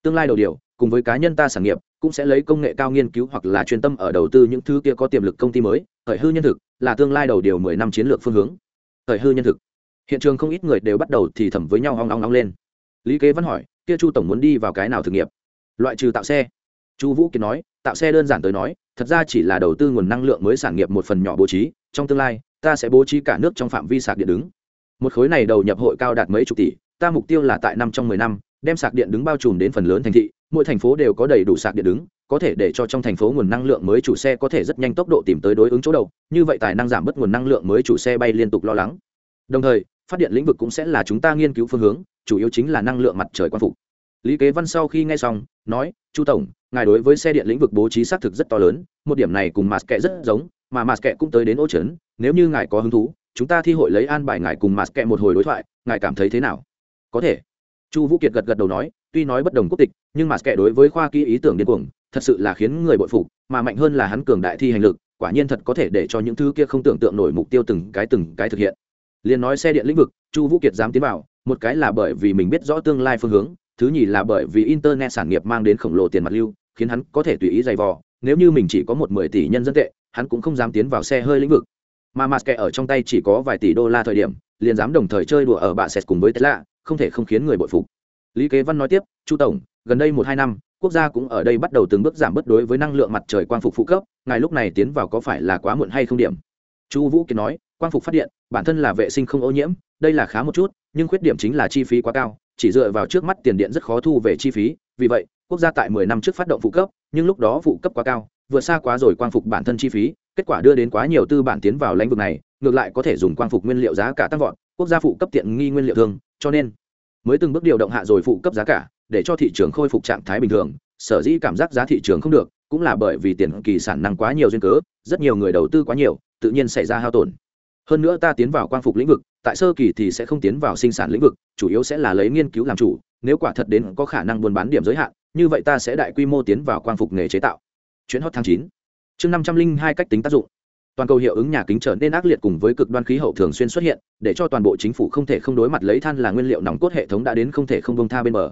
Tương lai đầu điều, cùng với cá nhân ta sản nghiệp, cũng sẽ lấy công nghệ cao nghiên cứu hoặc là chuyên tâm ở đầu tư những thứ kia có tiềm lực công ty mới, khởi hư nhân thực, là tương lai đầu điều mười năm chiến lược phương hướng. Khởi hư nhân thực. Hiện trường không ít người đều bắt đầu thì thầm với nhau ong ong ong lên. Lý kế văn hỏi, kia chu tổng muốn đi vào cái nào thực nghiệp? Loại trừ tạo xe. Chu vũ kiệt nói, tạo xe đơn giản tới nói, thật ra chỉ là đầu tư nguồn năng lượng mới sản nghiệp một phần nhỏ bố trí trong tương lai, ta sẽ bố trí cả nước trong phạm vi sạc điện đứng. Một khối này đầu nhập hội cao đạt mấy chục tỷ, ta mục tiêu là tại năm trong mười năm, đem sạc điện đứng bao trùm đến phần lớn thành thị, mỗi thành phố đều có đầy đủ sạc điện đứng, có thể để cho trong thành phố nguồn năng lượng mới chủ xe có thể rất nhanh tốc độ tìm tới đối ứng chỗ đầu, như vậy tài năng giảm bớt nguồn năng lượng mới chủ xe bay liên tục lo lắng. Đồng thời, phát điện lĩnh vực cũng sẽ là chúng ta nghiên cứu phương hướng, chủ yếu chính là năng lượng mặt trời quan phục. Lý kế văn sau khi nghe xong, nói, chu tổng, ngài đối với xe điện lĩnh vực bố trí xác thực rất to lớn, một điểm này cùng mặt kệ rất giống mà mạt kệ cũng tới đến ô trấn nếu như ngài có hứng thú, chúng ta thi hội lấy an bài ngài cùng mạt kệ một hồi đối thoại, ngài cảm thấy thế nào? Có thể. Chu vũ kiệt gật gật đầu nói, tuy nói bất đồng quốc tịch, nhưng mạt kệ đối với khoa kỹ ý tưởng điên cuồng, thật sự là khiến người bội phục, mà mạnh hơn là hắn cường đại thi hành lực, quả nhiên thật có thể để cho những thứ kia không tưởng tượng nổi mục tiêu từng cái từng cái thực hiện. Liền nói xe điện lĩnh vực, chu vũ kiệt dám tiến vào, một cái là bởi vì mình biết rõ tương lai phương hướng, thứ nhì là bởi vì internet sản nghiệp mang đến khổng lồ tiền mặt lưu, khiến hắn có thể tùy ý dày vò, nếu như mình chỉ có một mười tỷ nhân dân tệ hắn cũng không dám tiến vào xe hơi lĩnh vực. Mà mặt kệ ở trong tay chỉ có vài tỷ đô la thời điểm, liền dám đồng thời chơi đùa ở bạ sệt cùng với tesla, không thể không khiến người bội phục. Lý kế văn nói tiếp, chu tổng, gần đây một hai năm, quốc gia cũng ở đây bắt đầu từng bước giảm bớt đối với năng lượng mặt trời quang phục phụ cấp, ngài lúc này tiến vào có phải là quá muộn hay không điểm? Chu vũ kiệt nói, quang phục phát điện, bản thân là vệ sinh không ô nhiễm, đây là khá một chút, nhưng khuyết điểm chính là chi phí quá cao, chỉ dựa vào trước mắt tiền điện rất khó thu về chi phí, vì vậy, quốc gia tại 10 năm trước phát động phụ cấp, nhưng lúc đó phụ cấp quá cao vượt xa quá rồi quang phục bản thân chi phí, kết quả đưa đến quá nhiều tư bản tiến vào lĩnh vực này, ngược lại có thể dùng quang phục nguyên liệu giá cả tăng vọt, quốc gia phụ cấp tiện nghi nguyên liệu thương cho nên mới từng bước điều động hạ rồi phụ cấp giá cả, để cho thị trường khôi phục trạng thái bình thường. Sở dĩ cảm giác giá thị trường không được, cũng là bởi vì tiền kỳ sản năng quá nhiều duyên cớ, rất nhiều người đầu tư quá nhiều, tự nhiên xảy ra hao tổn. Hơn nữa ta tiến vào quang phục lĩnh vực, tại sơ kỳ thì sẽ không tiến vào sinh sản lĩnh vực, chủ yếu sẽ là lấy nghiên cứu làm chủ, nếu quả thật đến có khả năng buôn bán điểm giới hạn, như vậy ta sẽ đại quy mô tiến vào quang phục nghề chế tạo chuyến hot tháng chín. Chương năm trăm linh hai cách tính tác dụng. Toàn cầu hiệu ứng nhà kính trở nên ác liệt cùng với cực đoan khí hậu thường xuyên xuất hiện, để cho toàn bộ chính phủ không thể không đối mặt lấy than là nguyên liệu nòng cốt hệ thống đã đến không thể không bông tha bên bờ.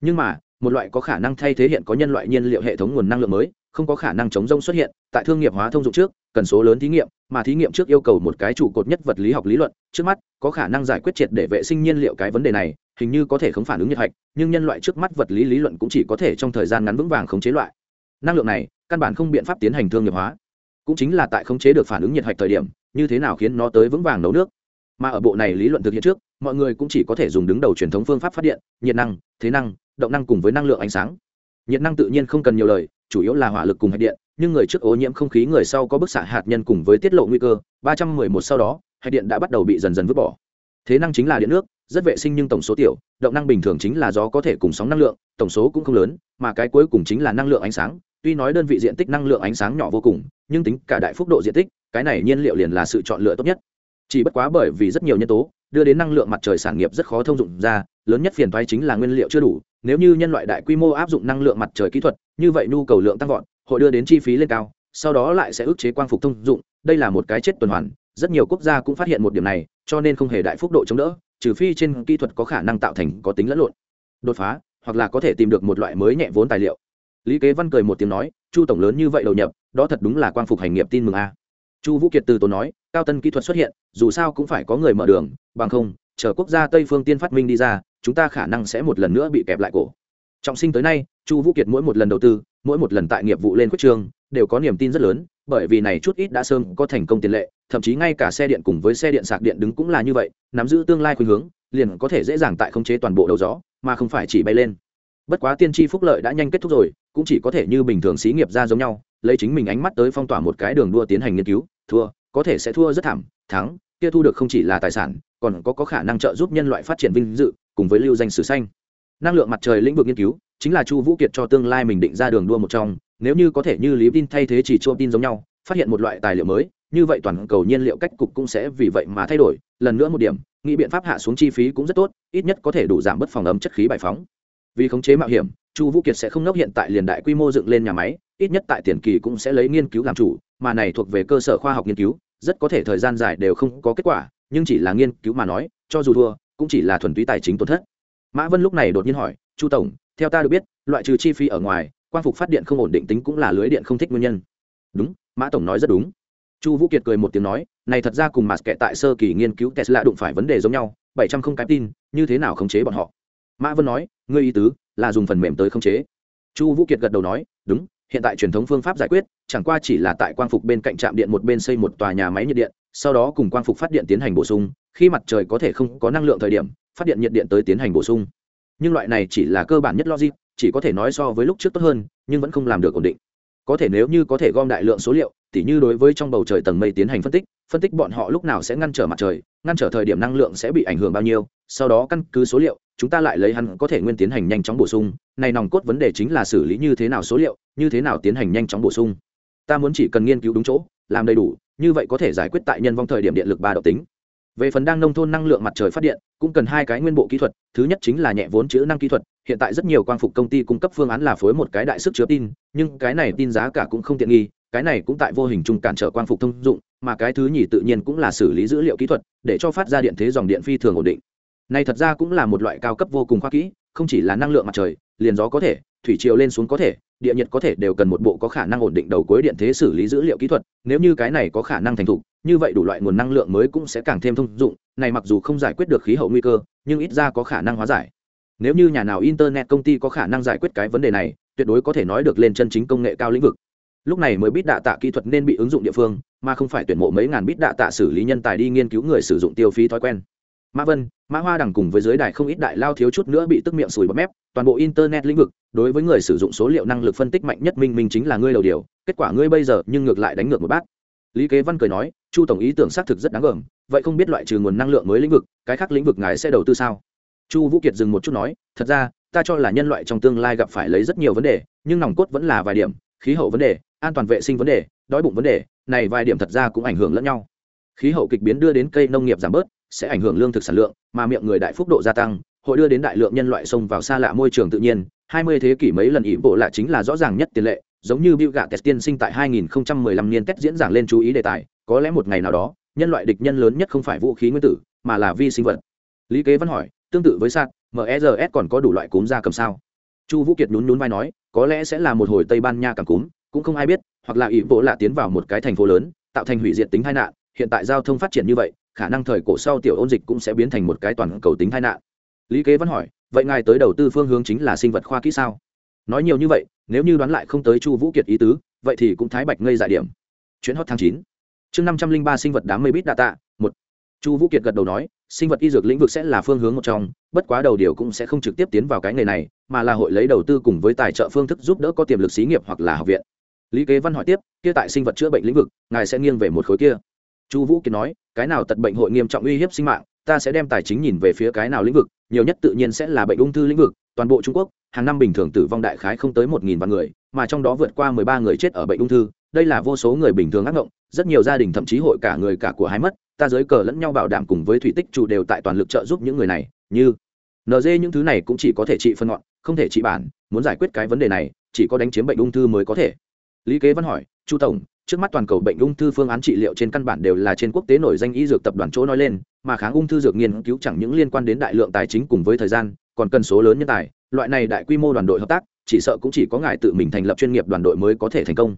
Nhưng mà, một loại có khả năng thay thế hiện có nhân loại nhiên liệu hệ thống nguồn năng lượng mới, không có khả năng chống rông xuất hiện, tại thương nghiệp hóa thông dụng trước, cần số lớn thí nghiệm, mà thí nghiệm trước yêu cầu một cái trụ cột nhất vật lý học lý luận, trước mắt, có khả năng giải quyết triệt để vệ sinh nhiên liệu cái vấn đề này, hình như có thể không phản ứng nhiệt hạch, nhưng nhân loại trước mắt vật lý lý luận cũng chỉ có thể trong thời gian ngắn vững vàng khống chế loại. Năng lượng này căn bản không biện pháp tiến hành thương nghiệp hóa. Cũng chính là tại khống chế được phản ứng nhiệt hạch thời điểm, như thế nào khiến nó tới vững vàng nấu nước. Mà ở bộ này lý luận thực hiện trước, mọi người cũng chỉ có thể dùng đứng đầu truyền thống phương pháp phát điện, nhiệt năng, thế năng, động năng cùng với năng lượng ánh sáng. Nhiệt năng tự nhiên không cần nhiều lời, chủ yếu là hỏa lực cùng hạch điện, nhưng người trước ô nhiễm không khí người sau có bức xạ hạt nhân cùng với tiết lộ nguy cơ, ba trăm mười một sau đó, hạch điện đã bắt đầu bị dần dần vứt bỏ. Thế năng chính là điện nước, rất vệ sinh nhưng tổng số tiểu, động năng bình thường chính là gió có thể cùng sóng năng lượng, tổng số cũng không lớn, mà cái cuối cùng chính là năng lượng ánh sáng tuy nói đơn vị diện tích năng lượng ánh sáng nhỏ vô cùng, nhưng tính cả đại phúc độ diện tích, cái này nhiên liệu liền là sự chọn lựa tốt nhất. Chỉ bất quá bởi vì rất nhiều nhân tố, đưa đến năng lượng mặt trời sản nghiệp rất khó thông dụng ra, lớn nhất phiền toái chính là nguyên liệu chưa đủ. Nếu như nhân loại đại quy mô áp dụng năng lượng mặt trời kỹ thuật, như vậy nhu cầu lượng tăng vọt, hội đưa đến chi phí lên cao, sau đó lại sẽ ức chế quang phục thông dụng, đây là một cái chết tuần hoàn, rất nhiều quốc gia cũng phát hiện một điểm này, cho nên không hề đại phúc độ chống đỡ, trừ phi trên kỹ thuật có khả năng tạo thành có tính lẫn lộn. Đột phá, hoặc là có thể tìm được một loại mới nhẹ vốn tài liệu lý kế văn cười một tiếng nói, chu tổng lớn như vậy đầu nhập, đó thật đúng là quang phục hành nghiệp tin mừng a. Chu vũ kiệt từ tốn nói, cao tân kỹ thuật xuất hiện, dù sao cũng phải có người mở đường, bằng không, chờ quốc gia tây phương tiên phát minh đi ra, chúng ta khả năng sẽ một lần nữa bị kẹp lại cổ. Trọng sinh tới nay, chu vũ kiệt mỗi một lần đầu tư, mỗi một lần tại nghiệp vụ lên quyết trường, đều có niềm tin rất lớn, bởi vì này chút ít đã sớm có thành công tiền lệ, thậm chí ngay cả xe điện cùng với xe điện sạc điện đứng cũng là như vậy, nắm giữ tương lai khuynh hướng, liền có thể dễ dàng tại khống chế toàn bộ đầu gió, mà không phải chỉ bay lên. Bất quá tiên tri phúc lợi đã nhanh kết thúc rồi cũng chỉ có thể như bình thường xí nghiệp ra giống nhau lấy chính mình ánh mắt tới phong tỏa một cái đường đua tiến hành nghiên cứu thua có thể sẽ thua rất thảm thắng kia thu được không chỉ là tài sản còn có, có khả năng trợ giúp nhân loại phát triển vinh dự cùng với lưu danh sử xanh. Năng lượng mặt trời lĩnh vực nghiên cứu chính là chu vũ kiệt cho tương lai mình định ra đường đua một trong nếu như có thể như lý tin thay thế chỉ chua tin giống nhau phát hiện một loại tài liệu mới như vậy toàn cầu nhiên liệu cách cục cũng sẽ vì vậy mà thay đổi lần nữa một điểm nghĩ biện pháp hạ xuống chi phí cũng rất tốt ít nhất có thể đủ giảm bớt phòng ấm chất khí bài phóng. Vì khống chế mạo hiểm chu vũ kiệt sẽ không nốc hiện tại liền đại quy mô dựng lên nhà máy, ít nhất tại tiền kỳ cũng sẽ lấy nghiên cứu làm chủ, mà này thuộc về cơ sở khoa học nghiên cứu, rất có thể thời gian dài đều không có kết quả, nhưng chỉ là nghiên cứu mà nói, cho dù thua, cũng chỉ là thuần túy tài chính tổn thất. Mã vân lúc này đột nhiên hỏi, chu tổng, theo ta được biết, loại trừ chi phí ở ngoài, quang phục phát điện không ổn định tính cũng là lưới điện không thích nguyên nhân. Đúng, mã tổng nói rất đúng. Chu vũ kiệt cười một tiếng nói, này thật ra cùng mặt kệ tại sơ kỳ nghiên cứu tesla đụng phải vấn đề giống nhau, bảy trăm không cái tin, như thế nào khống chế bọn họ? Mã vân nói, ngươi ý tứ là dùng phần mềm tới khống chế. Chu vũ kiệt gật đầu nói, đúng, hiện tại truyền thống phương pháp giải quyết, chẳng qua chỉ là tại quang phục bên cạnh trạm điện một bên xây một tòa nhà máy nhiệt điện, sau đó cùng quang phục phát điện tiến hành bổ sung, khi mặt trời có thể không có năng lượng thời điểm, phát điện nhiệt điện tới tiến hành bổ sung. Nhưng loại này chỉ là cơ bản nhất logic, chỉ có thể nói so với lúc trước tốt hơn, nhưng vẫn không làm được ổn định. Có thể nếu như có thể gom đại lượng số liệu, tỉ như đối với trong bầu trời tầng mây tiến hành phân tích phân tích bọn họ lúc nào sẽ ngăn trở mặt trời, ngăn trở thời điểm năng lượng sẽ bị ảnh hưởng bao nhiêu, sau đó căn cứ số liệu, chúng ta lại lấy hắn có thể nguyên tiến hành nhanh chóng bổ sung. Này nòng cốt vấn đề chính là xử lý như thế nào số liệu, như thế nào tiến hành nhanh chóng bổ sung. Ta muốn chỉ cần nghiên cứu đúng chỗ, làm đầy đủ, như vậy có thể giải quyết tại nhân vong thời điểm điện lực ba độ tính. Về phần đang nông thôn năng lượng mặt trời phát điện, cũng cần hai cái nguyên bộ kỹ thuật, thứ nhất chính là nhẹ vốn chữ năng kỹ thuật, hiện tại rất nhiều quang phục công ty cung cấp phương án là phối một cái đại sức chứa tin nhưng cái này tin giá cả cũng không tiện nghi cái này cũng tại vô hình chung cản trở quang phục thông dụng, mà cái thứ nhì tự nhiên cũng là xử lý dữ liệu kỹ thuật, để cho phát ra điện thế dòng điện phi thường ổn định. Này thật ra cũng là một loại cao cấp vô cùng khoa kỹ, không chỉ là năng lượng mặt trời, liền gió có thể, thủy triều lên xuống có thể, địa nhiệt có thể đều cần một bộ có khả năng ổn định đầu cuối điện thế xử lý dữ liệu kỹ thuật, nếu như cái này có khả năng thành thục, như vậy đủ loại nguồn năng lượng mới cũng sẽ càng thêm thông dụng, này mặc dù không giải quyết được khí hậu nguy cơ, nhưng ít ra có khả năng hóa giải. Nếu như nhà nào internet công ty có khả năng giải quyết cái vấn đề này, tuyệt đối có thể nói được lên chân chính công nghệ cao lĩnh vực lúc này mới biết đạ tạ kỹ thuật nên bị ứng dụng địa phương, mà không phải tuyển mộ mấy ngàn bít đạ tạ xử lý nhân tài đi nghiên cứu người sử dụng tiêu phí thói quen. Mã vân, mã hoa đằng cùng với giới đài không ít đại lao thiếu chút nữa bị tức miệng sùi bọt mép, toàn bộ internet lĩnh vực, đối với người sử dụng số liệu năng lực phân tích mạnh nhất minh minh chính là ngươi đầu điều, kết quả ngươi bây giờ nhưng ngược lại đánh ngược một bát. Lý kế văn cười nói, chu tổng ý tưởng xác thực rất đáng gờm, vậy không biết loại trừ nguồn năng lượng mới lĩnh vực, cái khác lĩnh vực ngài sẽ đầu tư sao? Chu vũ kiệt dừng một chút nói, thật ra, ta cho là nhân loại trong tương lai gặp phải lấy rất nhiều vấn đề, nhưng nòng cốt vẫn là vài điểm khí hậu vấn đề an toàn vệ sinh vấn đề đói bụng vấn đề này vài điểm thật ra cũng ảnh hưởng lẫn nhau khí hậu kịch biến đưa đến cây nông nghiệp giảm bớt sẽ ảnh hưởng lương thực sản lượng mà miệng người đại phúc độ gia tăng hội đưa đến đại lượng nhân loại xông vào xa lạ môi trường tự nhiên hai mươi thế kỷ mấy lần ỷ bộ lạ chính là rõ ràng nhất tiền lệ giống như Bill Gates tiên sinh tại 2015 niên test diễn giảng lên chú ý đề tài, có lẽ một ngày nào đó, nhân loại địch nhân lớn nhất không phải vũ khí nguyên tử, mà là vi sinh vật. Lý Kế Văn hỏi, tương tự với sạt, MERS còn có đủ loại cúm da cầm sao? Chu Vũ Kiệt nhún nhún vai nói, có lẽ sẽ là một hồi Tây Ban Nha cảm cúm, cũng không ai biết, hoặc là ỷ vỗ lạ tiến vào một cái thành phố lớn, tạo thành hủy diệt tính tai nạn, hiện tại giao thông phát triển như vậy, khả năng thời cổ sau tiểu ôn dịch cũng sẽ biến thành một cái toàn cầu tính tai nạn. Lý Kế vẫn hỏi, vậy ngài tới đầu tư phương hướng chính là sinh vật khoa kỹ sao? Nói nhiều như vậy, nếu như đoán lại không tới chu vũ kiệt ý tứ vậy thì cũng thái bạch ngây dại điểm chuyến hot tháng chín chương năm trăm linh ba sinh vật đám mây bít đa tạ một chu vũ kiệt gật đầu nói sinh vật y dược lĩnh vực sẽ là phương hướng một trong, bất quá đầu điều cũng sẽ không trực tiếp tiến vào cái nghề này, mà là hội lấy đầu tư cùng với tài trợ phương thức giúp đỡ có tiềm lực xí nghiệp hoặc là học viện. Lý kế văn hỏi tiếp, kia tại sinh vật chữa bệnh lĩnh vực, ngài sẽ nghiêng về một khối kia? Chu vũ kiệt nói, cái nào tật bệnh hội nghiêm trọng uy hiếp sinh mạng, ta sẽ đem tài chính nhìn về phía cái nào lĩnh vực, nhiều nhất tự nhiên sẽ là bệnh ung thư lĩnh vực, toàn bộ trung quốc, hàng năm bình thường tử vong đại khái không tới một nghìn vạn người, mà trong đó vượt qua mười ba người chết ở bệnh ung thư, đây là vô số người bình thường ác ngộng, rất nhiều gia đình thậm chí hội cả người cả của hai mất ta giới cờ lẫn nhau bảo đảm cùng với thủy tích chủ đều tại toàn lực trợ giúp những người này, như nd những thứ này cũng chỉ có thể trị phân ngọn, không thể trị bản, muốn giải quyết cái vấn đề này, chỉ có đánh chiếm bệnh ung thư mới có thể. Lý kế văn hỏi, chu tổng, trước mắt toàn cầu bệnh ung thư phương án trị liệu trên căn bản đều là trên quốc tế nổi danh y dược tập đoàn chỗ nói lên, mà kháng ung thư dược nghiên cứu chẳng những liên quan đến đại lượng tài chính cùng với thời gian, còn cần số lớn nhân tài, loại này đại quy mô đoàn đội hợp tác, chỉ sợ cũng chỉ có ngài tự mình thành lập chuyên nghiệp đoàn đội mới có thể thành công.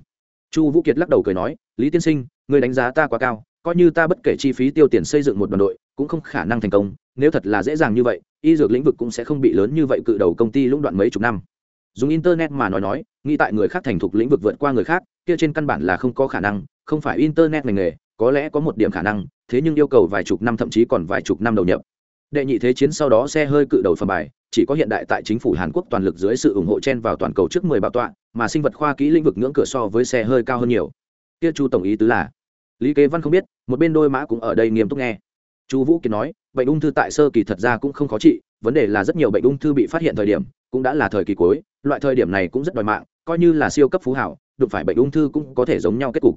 Chu vũ kiệt lắc đầu cười nói, lý tiên sinh, người đánh giá ta quá cao coi như ta bất kể chi phí tiêu tiền xây dựng một đoàn đội, cũng không khả năng thành công, nếu thật là dễ dàng như vậy, y dược lĩnh vực cũng sẽ không bị lớn như vậy cự đầu công ty lũng đoạn mấy chục năm. Dùng internet mà nói nói, nghĩ tại người khác thành thục lĩnh vực vượt qua người khác, kia trên căn bản là không có khả năng, không phải internet ngành nghề, có lẽ có một điểm khả năng, thế nhưng yêu cầu vài chục năm thậm chí còn vài chục năm đầu nhập. Đệ nhị thế chiến sau đó xe hơi cự đầu phần bài, chỉ có hiện đại tại chính phủ hàn quốc toàn lực dưới sự ủng hộ chen vào toàn cầu trước mười bảo tọa, mà sinh vật khoa kỹ lĩnh vực ngưỡng cửa so với xe hơi cao hơn nhiều. Kia chu tổng ý tứ là lý kế văn không biết, một bên đôi mã cũng ở đây nghiêm túc nghe. Chu vũ kiệt nói bệnh ung thư tại sơ kỳ thật ra cũng không khó trị, vấn đề là rất nhiều bệnh ung thư bị phát hiện thời điểm, cũng đã là thời kỳ cuối, loại thời điểm này cũng rất đòi mạng, coi như là siêu cấp phú hảo, đụng phải bệnh ung thư cũng có thể giống nhau kết cục.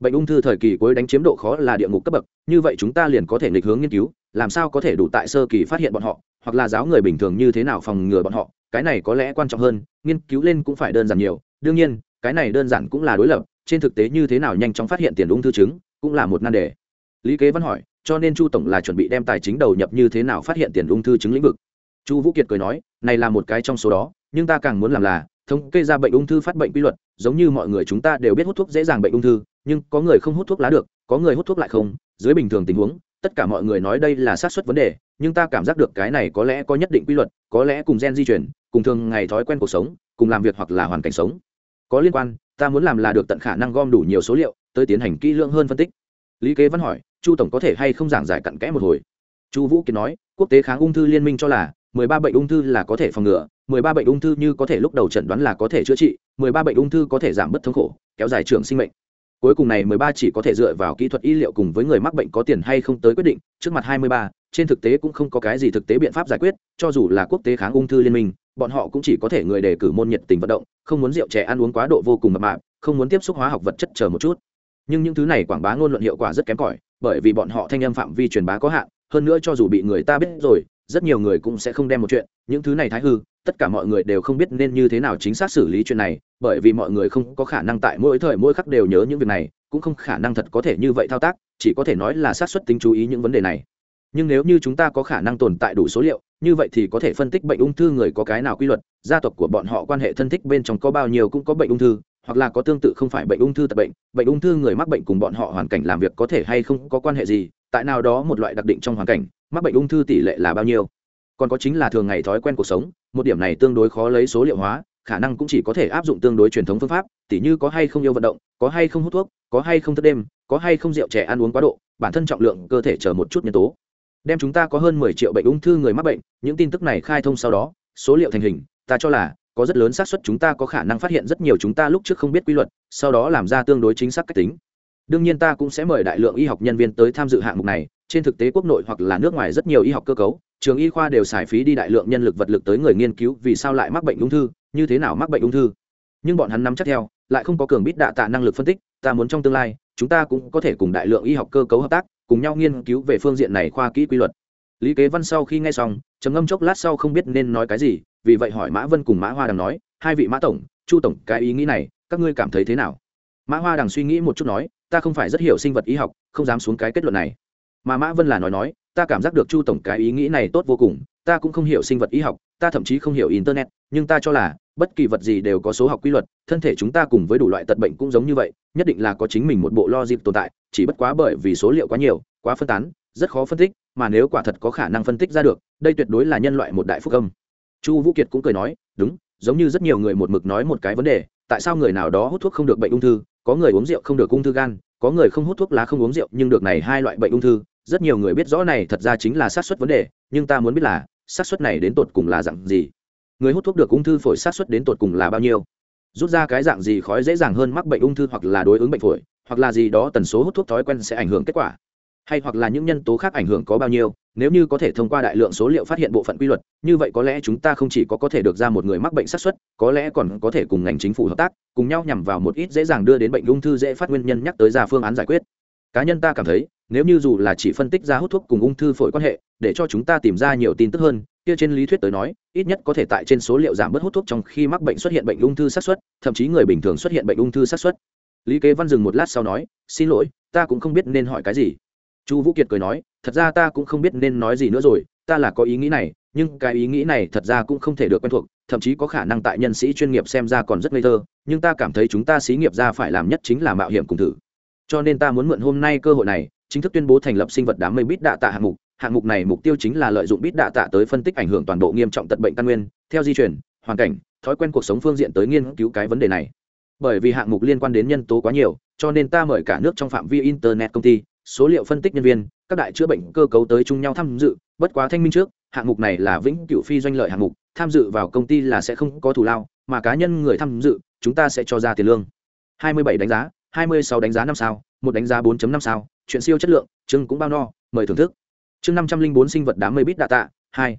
Bệnh ung thư thời kỳ cuối đánh chiếm độ khó là địa ngục cấp bậc, như vậy chúng ta liền có thể nghịch hướng nghiên cứu, làm sao có thể đủ tại sơ kỳ phát hiện bọn họ, hoặc là giáo người bình thường như thế nào phòng ngừa bọn họ, cái này có lẽ quan trọng hơn, nghiên cứu lên cũng phải đơn giản nhiều, đương nhiên, cái này đơn giản cũng là đối lập trên thực tế như thế nào nhanh chóng phát hiện tiền ung thư chứng cũng là một nan đề. Lý kế văn hỏi, cho nên chu tổng là chuẩn bị đem tài chính đầu nhập như thế nào phát hiện tiền ung thư chứng lĩnh vực? Chu vũ kiệt cười nói, này là một cái trong số đó, nhưng ta càng muốn làm là thống kê ra bệnh ung thư phát bệnh quy luật, giống như mọi người chúng ta đều biết hút thuốc dễ dàng bệnh ung thư, nhưng có người không hút thuốc lá được, có người hút thuốc lại không, dưới bình thường tình huống, tất cả mọi người nói đây là xác suất vấn đề, nhưng ta cảm giác được cái này có lẽ có nhất định quy luật, có lẽ cùng gen di chuyển cùng thường ngày thói quen cuộc sống, cùng làm việc hoặc là hoàn cảnh sống có liên quan, ta muốn làm là được tận khả năng gom đủ nhiều số liệu, tới tiến hành kỹ lưỡng hơn phân tích. Lý kế văn hỏi, chu tổng có thể hay không giảng giải cặn kẽ một hồi? Chu vũ kiệt nói, quốc tế kháng ung thư liên minh cho là mười ba bệnh ung thư là có thể phòng ngừa, mười ba bệnh ung thư như có thể lúc đầu chẩn đoán là có thể chữa trị, mười ba bệnh ung thư có thể giảm bớt thống khổ, kéo dài trường sinh mệnh. Cuối cùng này mười ba chỉ có thể dựa vào kỹ thuật y liệu cùng với người mắc bệnh có tiền hay không tới quyết định, trước mặt hai mươi ba trên thực tế cũng không có cái gì thực tế biện pháp giải quyết, cho dù là quốc tế kháng ung thư liên minh, bọn họ cũng chỉ có thể người đề cử môn nhiệt tình vận động, không muốn rượu trẻ ăn uống quá độ vô cùng mập mạp, không muốn tiếp xúc hóa học vật chất chờ một chút. Nhưng những thứ này quảng bá ngôn luận hiệu quả rất kém cỏi, bởi vì bọn họ thanh âm phạm vi truyền bá có hạn, hơn nữa cho dù bị người ta biết rồi, rất nhiều người cũng sẽ không đem một chuyện, những thứ này thái hư, tất cả mọi người đều không biết nên như thế nào chính xác xử lý chuyện này, bởi vì mọi người không có khả năng tại mỗi thời mỗi khắc đều nhớ những việc này, cũng không khả năng thật có thể như vậy thao tác, chỉ có thể nói là xác suất tính chú ý những vấn đề này nhưng nếu như chúng ta có khả năng tồn tại đủ số liệu, như vậy thì có thể phân tích bệnh ung thư người có cái nào quy luật, gia tộc của bọn họ quan hệ thân thích bên trong có bao nhiêu cũng có bệnh ung thư, hoặc là có tương tự không phải bệnh ung thư tật bệnh bệnh ung thư người mắc bệnh cùng bọn họ hoàn cảnh làm việc có thể hay không có quan hệ gì, tại nào đó một loại đặc định trong hoàn cảnh, mắc bệnh ung thư tỷ lệ là bao nhiêu. Còn có chính là thường ngày thói quen cuộc sống, một điểm này tương đối khó lấy số liệu hóa, khả năng cũng chỉ có thể áp dụng tương đối truyền thống phương pháp, tỉ như có hay không yêu vận động, có hay không hút thuốc, có hay không thức đêm, có hay không rượu trẻ ăn uống quá độ, bản thân trọng lượng cơ thể chờ một chút nhân tố đem chúng ta có hơn mười triệu bệnh ung thư người mắc bệnh, những tin tức này khai thông sau đó, số liệu thành hình, ta cho là, có rất lớn xác suất chúng ta có khả năng phát hiện rất nhiều chúng ta lúc trước không biết quy luật, sau đó làm ra tương đối chính xác cách tính. Đương nhiên ta cũng sẽ mời đại lượng y học nhân viên tới tham dự hạng mục này, trên thực tế quốc nội hoặc là nước ngoài rất nhiều y học cơ cấu, trường y khoa đều xài phí đi đại lượng nhân lực vật lực tới người nghiên cứu vì sao lại mắc bệnh ung thư, như thế nào mắc bệnh ung thư. Nhưng bọn hắn nắm chắc theo, lại không có cường bít đạ tạ năng lực phân tích, ta muốn trong tương lai, chúng ta cũng có thể cùng đại lượng y học cơ cấu hợp tác cùng nhau nghiên cứu về phương diện này khoa kỹ quy luật. Lý kế văn sau khi nghe xong, trầm ngâm chốc lát sau không biết nên nói cái gì, vì vậy hỏi mã vân cùng mã hoa đằng nói, hai vị mã tổng, chu tổng, cái ý nghĩ này, các ngươi cảm thấy thế nào? Mã hoa đằng suy nghĩ một chút nói, ta không phải rất hiểu sinh vật y học, không dám xuống cái kết luận này. Mà mã vân là nói nói, ta cảm giác được chu tổng cái ý nghĩ này tốt vô cùng ta cũng không hiểu sinh vật y học, ta thậm chí không hiểu internet, nhưng ta cho là, bất kỳ vật gì đều có số học quy luật, thân thể chúng ta cùng với đủ loại tật bệnh cũng giống như vậy, nhất định là có chính mình một bộ lo dịp tồn tại, chỉ bất quá bởi vì số liệu quá nhiều, quá phân tán, rất khó phân tích, mà nếu quả thật có khả năng phân tích ra được, đây tuyệt đối là nhân loại một đại phúc âm. Chu vũ kiệt cũng cười nói, đúng, giống như rất nhiều người một mực nói một cái vấn đề, tại sao người nào đó hút thuốc không được bệnh ung thư, có người uống rượu không được ung thư gan, có người không hút thuốc lá không uống rượu, nhưng được này hai loại bệnh ung thư rất nhiều người biết rõ này thật ra chính là xác suất vấn đề, nhưng ta muốn biết là, xác suất này đến tột cùng là dạng gì? Người hút thuốc được ung thư phổi xác suất đến tột cùng là bao nhiêu? Rút ra cái dạng gì khói dễ dàng hơn mắc bệnh ung thư hoặc là đối ứng bệnh phổi, hoặc là gì đó tần số hút thuốc thói quen sẽ ảnh hưởng kết quả. Hay hoặc là những nhân tố khác ảnh hưởng có bao nhiêu, nếu như có thể thông qua đại lượng số liệu phát hiện bộ phận quy luật, như vậy có lẽ chúng ta không chỉ có có thể được ra một người mắc bệnh xác suất, có lẽ còn có thể cùng ngành chính phủ hợp tác, cùng nhau nhằm vào một ít dễ dàng đưa đến bệnh ung thư dễ phát nguyên nhân nhắc tới ra phương án giải quyết. Cá nhân ta cảm thấy nếu như dù là chỉ phân tích ra hút thuốc cùng ung thư phổi quan hệ để cho chúng ta tìm ra nhiều tin tức hơn kia trên lý thuyết tới nói ít nhất có thể tại trên số liệu giảm bớt hút thuốc trong khi mắc bệnh xuất hiện bệnh ung thư sát xuất, thậm chí người bình thường xuất hiện bệnh ung thư sát xuất. lý kế văn dừng một lát sau nói xin lỗi ta cũng không biết nên hỏi cái gì chu vũ kiệt cười nói thật ra ta cũng không biết nên nói gì nữa rồi ta là có ý nghĩ này nhưng cái ý nghĩ này thật ra cũng không thể được quen thuộc thậm chí có khả năng tại nhân sĩ chuyên nghiệp xem ra còn rất ngây thơ nhưng ta cảm thấy chúng ta xí nghiệp ra phải làm nhất chính là mạo hiểm cùng thử cho nên ta muốn mượn hôm nay cơ hội này chính thức tuyên bố thành lập sinh vật đám mây bít đạ tạ hạng mục. Hạng mục này mục tiêu chính là lợi dụng bít đạ tạ tới phân tích ảnh hưởng toàn bộ nghiêm trọng tật bệnh căn nguyên, theo di chuyển hoàn cảnh, thói quen cuộc sống phương diện tới nghiên cứu cái vấn đề này. Bởi vì hạng mục liên quan đến nhân tố quá nhiều, cho nên ta mời cả nước trong phạm vi internet công ty, số liệu phân tích nhân viên, các đại chữa bệnh cơ cấu tới chung nhau tham dự. Bất quá thanh minh trước, hạng mục này là vĩnh cựu phi doanh lợi hạng mục, tham dự vào công ty là sẽ không có thù lao, mà cá nhân người tham dự, chúng ta sẽ cho ra tiền lương. 27 đánh giá 26 đánh giá năm sao, một đánh giá 4.5 sao chuyện siêu chất lượng chưng cũng bao no, mời thưởng thức. Chương 504 sinh vật đám mây bit data hai.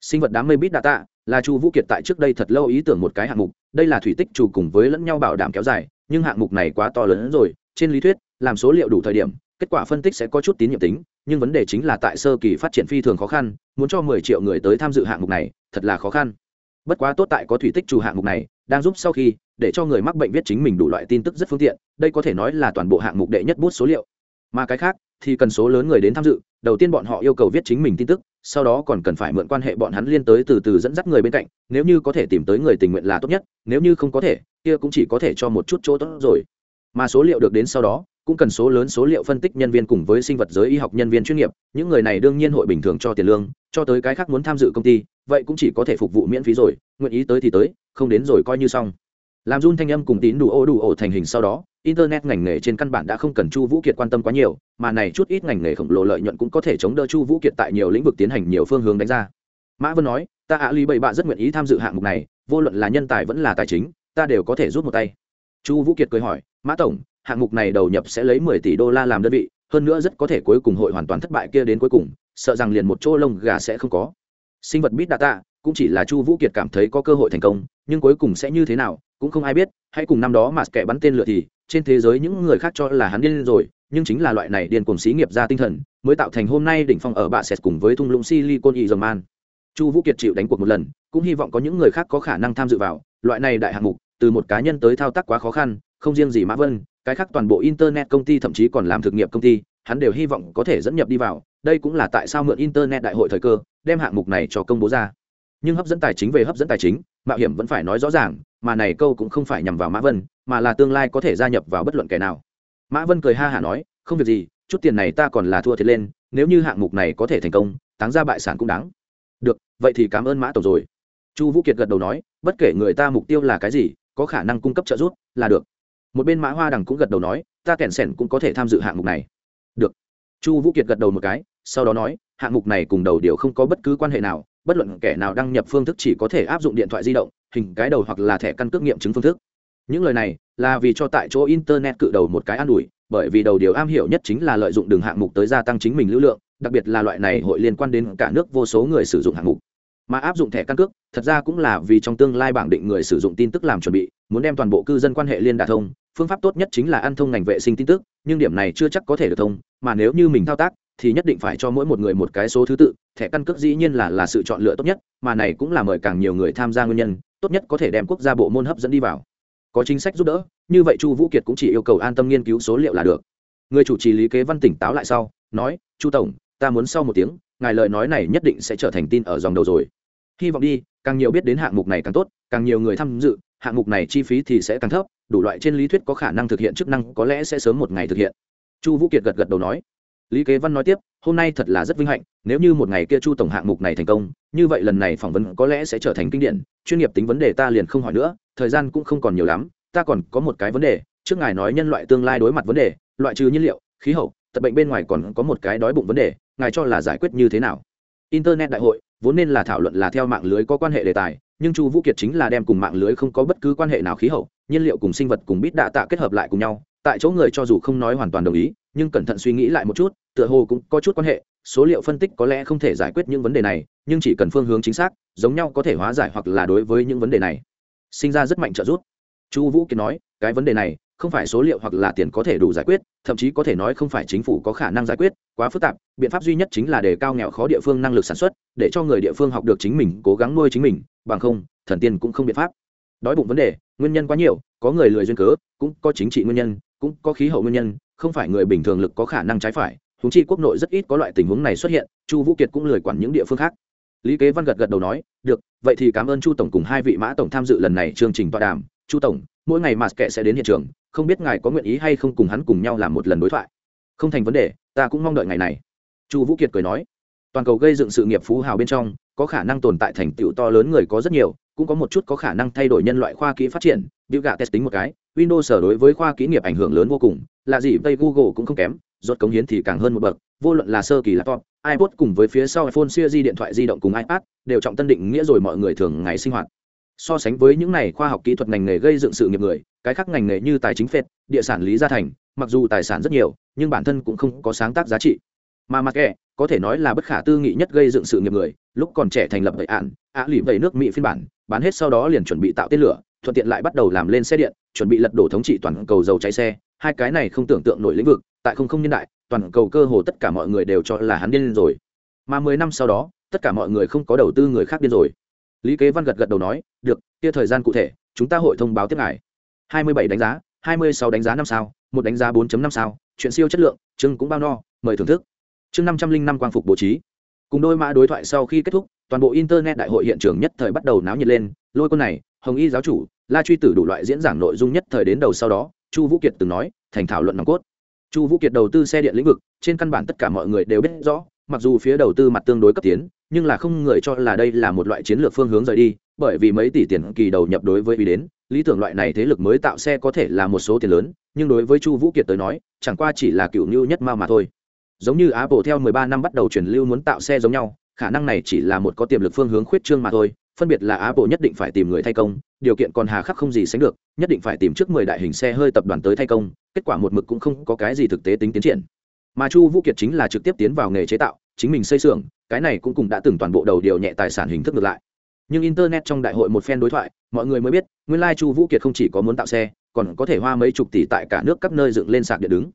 Sinh vật đám mây bit data là chu vũ kiệt tại trước đây thật lâu ý tưởng một cái hạng mục, đây là thủy tích trù cùng với lẫn nhau bảo đảm kéo dài, nhưng hạng mục này quá to lớn hơn rồi, trên lý thuyết, làm số liệu đủ thời điểm, kết quả phân tích sẽ có chút tín nhiệm tính, nhưng vấn đề chính là tại sơ kỳ phát triển phi thường khó khăn, muốn cho 10 triệu người tới tham dự hạng mục này, thật là khó khăn. Bất quá tốt tại có thủy tích trù hạng mục này, đang giúp sau khi, để cho người mắc bệnh viết chính mình đủ loại tin tức rất phương tiện, đây có thể nói là toàn bộ hạng mục đệ nhất bút số liệu mà cái khác, thì cần số lớn người đến tham dự, đầu tiên bọn họ yêu cầu viết chính mình tin tức, sau đó còn cần phải mượn quan hệ bọn hắn liên tới từ từ dẫn dắt người bên cạnh, nếu như có thể tìm tới người tình nguyện là tốt nhất, nếu như không có thể, kia cũng chỉ có thể cho một chút chỗ tốt rồi. Mà số liệu được đến sau đó, cũng cần số lớn số liệu phân tích nhân viên cùng với sinh vật giới y học nhân viên chuyên nghiệp, những người này đương nhiên hội bình thường cho tiền lương, cho tới cái khác muốn tham dự công ty, vậy cũng chỉ có thể phục vụ miễn phí rồi, nguyện ý tới thì tới, không đến rồi coi như xong. Làm run thanh âm cùng tín đủ ô đủ ổ thành hình sau đó internet ngành nghề trên căn bản đã không cần chu vũ kiệt quan tâm quá nhiều, mà này chút ít ngành nghề khổng lồ lợi nhuận cũng có thể chống đỡ chu vũ kiệt tại nhiều lĩnh vực tiến hành nhiều phương hướng đánh ra. Mã vân nói, ta ạ lý bảy bạ rất nguyện ý tham dự hạng mục này, vô luận là nhân tài vẫn là tài chính, ta đều có thể rút một tay. Chu vũ kiệt cười hỏi, mã tổng, hạng mục này đầu nhập sẽ lấy mười tỷ đô la làm đơn vị, hơn nữa rất có thể cuối cùng hội hoàn toàn thất bại kia đến cuối cùng, sợ rằng liền một chỗ lông gà sẽ không có. Sinh vật bit data, cũng chỉ là chu vũ kiệt cảm thấy có cơ hội thành công, nhưng cuối cùng sẽ như thế nào, cũng không ai biết, hãy cùng năm đó mà kẻ bắn tên lửa thì trên thế giới những người khác cho là hắn điên rồi, nhưng chính là loại này điên cuồng xí nghiệp ra tinh thần, mới tạo thành hôm nay đỉnh phong ở bạ sệt cùng với thung lũng silicon y dầm man chu vũ kiệt chịu đánh cuộc một lần, cũng hy vọng có những người khác có khả năng tham dự vào, loại này đại hạng mục, từ một cá nhân tới thao tác quá khó khăn, không riêng gì mã vân, cái khác toàn bộ internet công ty, thậm chí còn làm thực nghiệp công ty, hắn đều hy vọng có thể dẫn nhập đi vào, đây cũng là tại sao mượn internet đại hội thời cơ, đem hạng mục này cho công bố ra. Nhưng hấp dẫn tài chính về hấp dẫn tài chính mạo hiểm vẫn phải nói rõ ràng, mà này câu cũng không phải nhằm vào mã vân, mà là tương lai có thể gia nhập vào bất luận kẻ nào. Mã vân cười ha hả nói, không việc gì, chút tiền này ta còn là thua thiệt lên, nếu như hạng mục này có thể thành công, táng ra bại sản cũng đáng. Được, vậy thì cảm ơn mã tổng rồi. Chu vũ kiệt gật đầu nói, bất kể người ta mục tiêu là cái gì, có khả năng cung cấp trợ giúp là được. Một bên mã hoa đằng cũng gật đầu nói, ta kẻn sẻn cũng có thể tham dự hạng mục này. Được. Chu vũ kiệt gật đầu một cái, sau đó nói, hạng mục này cùng đầu điều không có bất cứ quan hệ nào bất luận kẻ nào đăng nhập phương thức chỉ có thể áp dụng điện thoại di động, hình cái đầu hoặc là thẻ căn cước nghiệm chứng phương thức. Những lời này là vì cho tại chỗ internet cự đầu một cái an ủi, bởi vì đầu điều am hiểu nhất chính là lợi dụng đường hạng mục tới gia tăng chính mình lưu lượng, đặc biệt là loại này hội liên quan đến cả nước vô số người sử dụng hạng mục. Mà áp dụng thẻ căn cước, thật ra cũng là vì trong tương lai bảng định người sử dụng tin tức làm chuẩn bị, muốn đem toàn bộ cư dân quan hệ liên đả thông. Phương pháp tốt nhất chính là ăn thông ngành vệ sinh tin tức, nhưng điểm này chưa chắc có thể được thông, mà nếu như mình thao tác thì nhất định phải cho mỗi một người một cái số thứ tự, thẻ căn cước dĩ nhiên là là sự chọn lựa tốt nhất, mà này cũng là mời càng nhiều người tham gia nguyên nhân, tốt nhất có thể đem quốc gia bộ môn hấp dẫn đi vào. Có chính sách giúp đỡ, như vậy chu vũ kiệt cũng chỉ yêu cầu an tâm nghiên cứu số liệu là được. Người chủ trì lý kế văn tỉnh táo lại sau, nói, chu tổng, ta muốn sau một tiếng, ngài lời nói này nhất định sẽ trở thành tin ở dòng đầu rồi. Hy vọng đi, càng nhiều biết đến hạng mục này càng tốt, càng nhiều người tham dự, hạng mục này chi phí thì sẽ càng thấp, đủ loại trên lý thuyết có khả năng thực hiện chức năng có lẽ sẽ sớm một ngày thực hiện. Chu vũ kiệt gật gật đầu nói lý kế văn nói tiếp, hôm nay thật là rất vinh hạnh, nếu như một ngày kia chu tổng hạng mục này thành công, như vậy lần này phỏng vấn có lẽ sẽ trở thành kinh điển, chuyên nghiệp tính vấn đề ta liền không hỏi nữa, thời gian cũng không còn nhiều lắm, ta còn có một cái vấn đề, trước ngài nói nhân loại tương lai đối mặt vấn đề, loại trừ nhiên liệu, khí hậu, tật bệnh bên ngoài còn có một cái đói bụng vấn đề, ngài cho là giải quyết như thế nào? Internet đại hội, vốn nên là thảo luận là theo mạng lưới có quan hệ đề tài, nhưng chu vũ kiệt chính là đem cùng mạng lưới không có bất cứ quan hệ nào khí hậu, nhiên liệu cùng sinh vật cùng bít đạ tạ kết hợp lại cùng nhau, tại chỗ người cho dù không nói hoàn toàn đồng ý nhưng cẩn thận suy nghĩ lại một chút, tựa hồ cũng có chút quan hệ, số liệu phân tích có lẽ không thể giải quyết những vấn đề này, nhưng chỉ cần phương hướng chính xác, giống nhau có thể hóa giải hoặc là đối với những vấn đề này. Sinh ra rất mạnh trợ giúp. Chu vũ kiệt nói, cái vấn đề này, không phải số liệu hoặc là tiền có thể đủ giải quyết, thậm chí có thể nói không phải chính phủ có khả năng giải quyết, quá phức tạp, biện pháp duy nhất chính là đề cao nghèo khó địa phương năng lực sản xuất, để cho người địa phương học được chính mình, cố gắng nuôi chính mình, bằng không, thần tiên cũng không biện pháp. Đói bụng vấn đề, nguyên nhân quá nhiều, có người lười duyên cớ, cũng có chính trị nguyên nhân, cũng có khí hậu nguyên nhân không phải người bình thường lực có khả năng trái phải húng chi quốc nội rất ít có loại tình huống này xuất hiện, chu vũ kiệt cũng lười quản những địa phương khác. Lý kế văn gật gật đầu nói, được, vậy thì cảm ơn chu tổng cùng hai vị mã tổng tham dự lần này chương trình tọa đàm. Chu tổng, mỗi ngày mạt kệ sẽ đến hiện trường, không biết ngài có nguyện ý hay không cùng hắn cùng nhau làm một lần đối thoại? Không thành vấn đề, ta cũng mong đợi ngày này. Chu vũ kiệt cười nói, toàn cầu gây dựng sự nghiệp phú hào bên trong, có khả năng tồn tại thành tựu to lớn người có rất nhiều, cũng có một chút có khả năng thay đổi nhân loại khoa kỹ phát triển. Biểu gạ test tính một cái, Windows sở đối với khoa kỹ nghiệp ảnh hưởng lớn vô cùng là gì đây Google cũng không kém, rốt cống hiến thì càng hơn một bậc, vô luận là sơ kỳ laptop, iPod cùng với phía sau iPhone series điện thoại di động cùng iPad, đều trọng tân định nghĩa rồi mọi người thường ngày sinh hoạt. So sánh với những này khoa học kỹ thuật ngành nghề gây dựng sự nghiệp người, cái khác ngành nghề như tài chính phệt, địa sản lý gia thành, mặc dù tài sản rất nhiều, nhưng bản thân cũng không có sáng tác giá trị. Mà mặc kệ, có thể nói là bất khả tư nghị nhất gây dựng sự nghiệp người, lúc còn trẻ thành lập vậy ạn, ạ lì vậy nước mỹ phiên bản, bán hết sau đó liền chuẩn bị tạo tên lửa, thuận tiện lại bắt đầu làm lên xe điện, chuẩn bị lật đổ thống trị toàn cầu dầu cháy xe hai cái này không tưởng tượng nổi lĩnh vực, tại không không nhân đại, toàn cầu cơ hồ tất cả mọi người đều cho là hắn điên rồi. Mà mười năm sau đó, tất cả mọi người không có đầu tư người khác điên rồi. Lý kế văn gật gật đầu nói, được, kia thời gian cụ thể, chúng ta hội thông báo tiếp ngài. Hai mươi bảy đánh giá, hai mươi sáu đánh giá năm sao, một đánh giá 4 năm sao, chuyện siêu chất lượng, chương cũng bao no, mời thưởng thức. Chương năm trăm linh năm quang phục bố trí. Cùng đôi mã đối thoại sau khi kết thúc, toàn bộ internet đại hội hiện trường nhất thời bắt đầu náo nhiệt lên. Lôi con này, hồng y giáo chủ, la truy tử đủ loại diễn giảng nội dung nhất thời đến đầu sau đó chu vũ kiệt từng nói, thành thảo luận nòng cốt. Chu vũ kiệt đầu tư xe điện lĩnh vực, trên căn bản tất cả mọi người đều biết rõ, mặc dù phía đầu tư mặt tương đối cấp tiến, nhưng là không người cho là đây là một loại chiến lược phương hướng rời đi, bởi vì mấy tỷ tiền kỳ đầu nhập đối với ý đến, lý tưởng loại này thế lực mới tạo xe có thể là một số tiền lớn, nhưng đối với chu vũ kiệt tới nói, chẳng qua chỉ là cựu nhu nhất mao mà thôi. Giống như apple theo 13 năm bắt đầu truyền lưu muốn tạo xe giống nhau, khả năng này chỉ là một có tiềm lực phương hướng khuyết trương mà thôi phân biệt là apple nhất định phải tìm người thay công, điều kiện còn hà khắc không gì sánh được, nhất định phải tìm trước 10 đại hình xe hơi tập đoàn tới thay công, kết quả một mực cũng không có cái gì thực tế tính tiến triển. Mà chu vũ kiệt chính là trực tiếp tiến vào nghề chế tạo, chính mình xây xưởng, cái này cũng cùng đã từng toàn bộ đầu điều nhẹ tài sản hình thức ngược lại. Nhưng internet trong đại hội một phen đối thoại, mọi người mới biết, nguyên lai chu vũ kiệt không chỉ có muốn tạo xe, còn có thể hoa mấy chục tỷ tại cả nước các nơi dựng lên sạc điện đứng.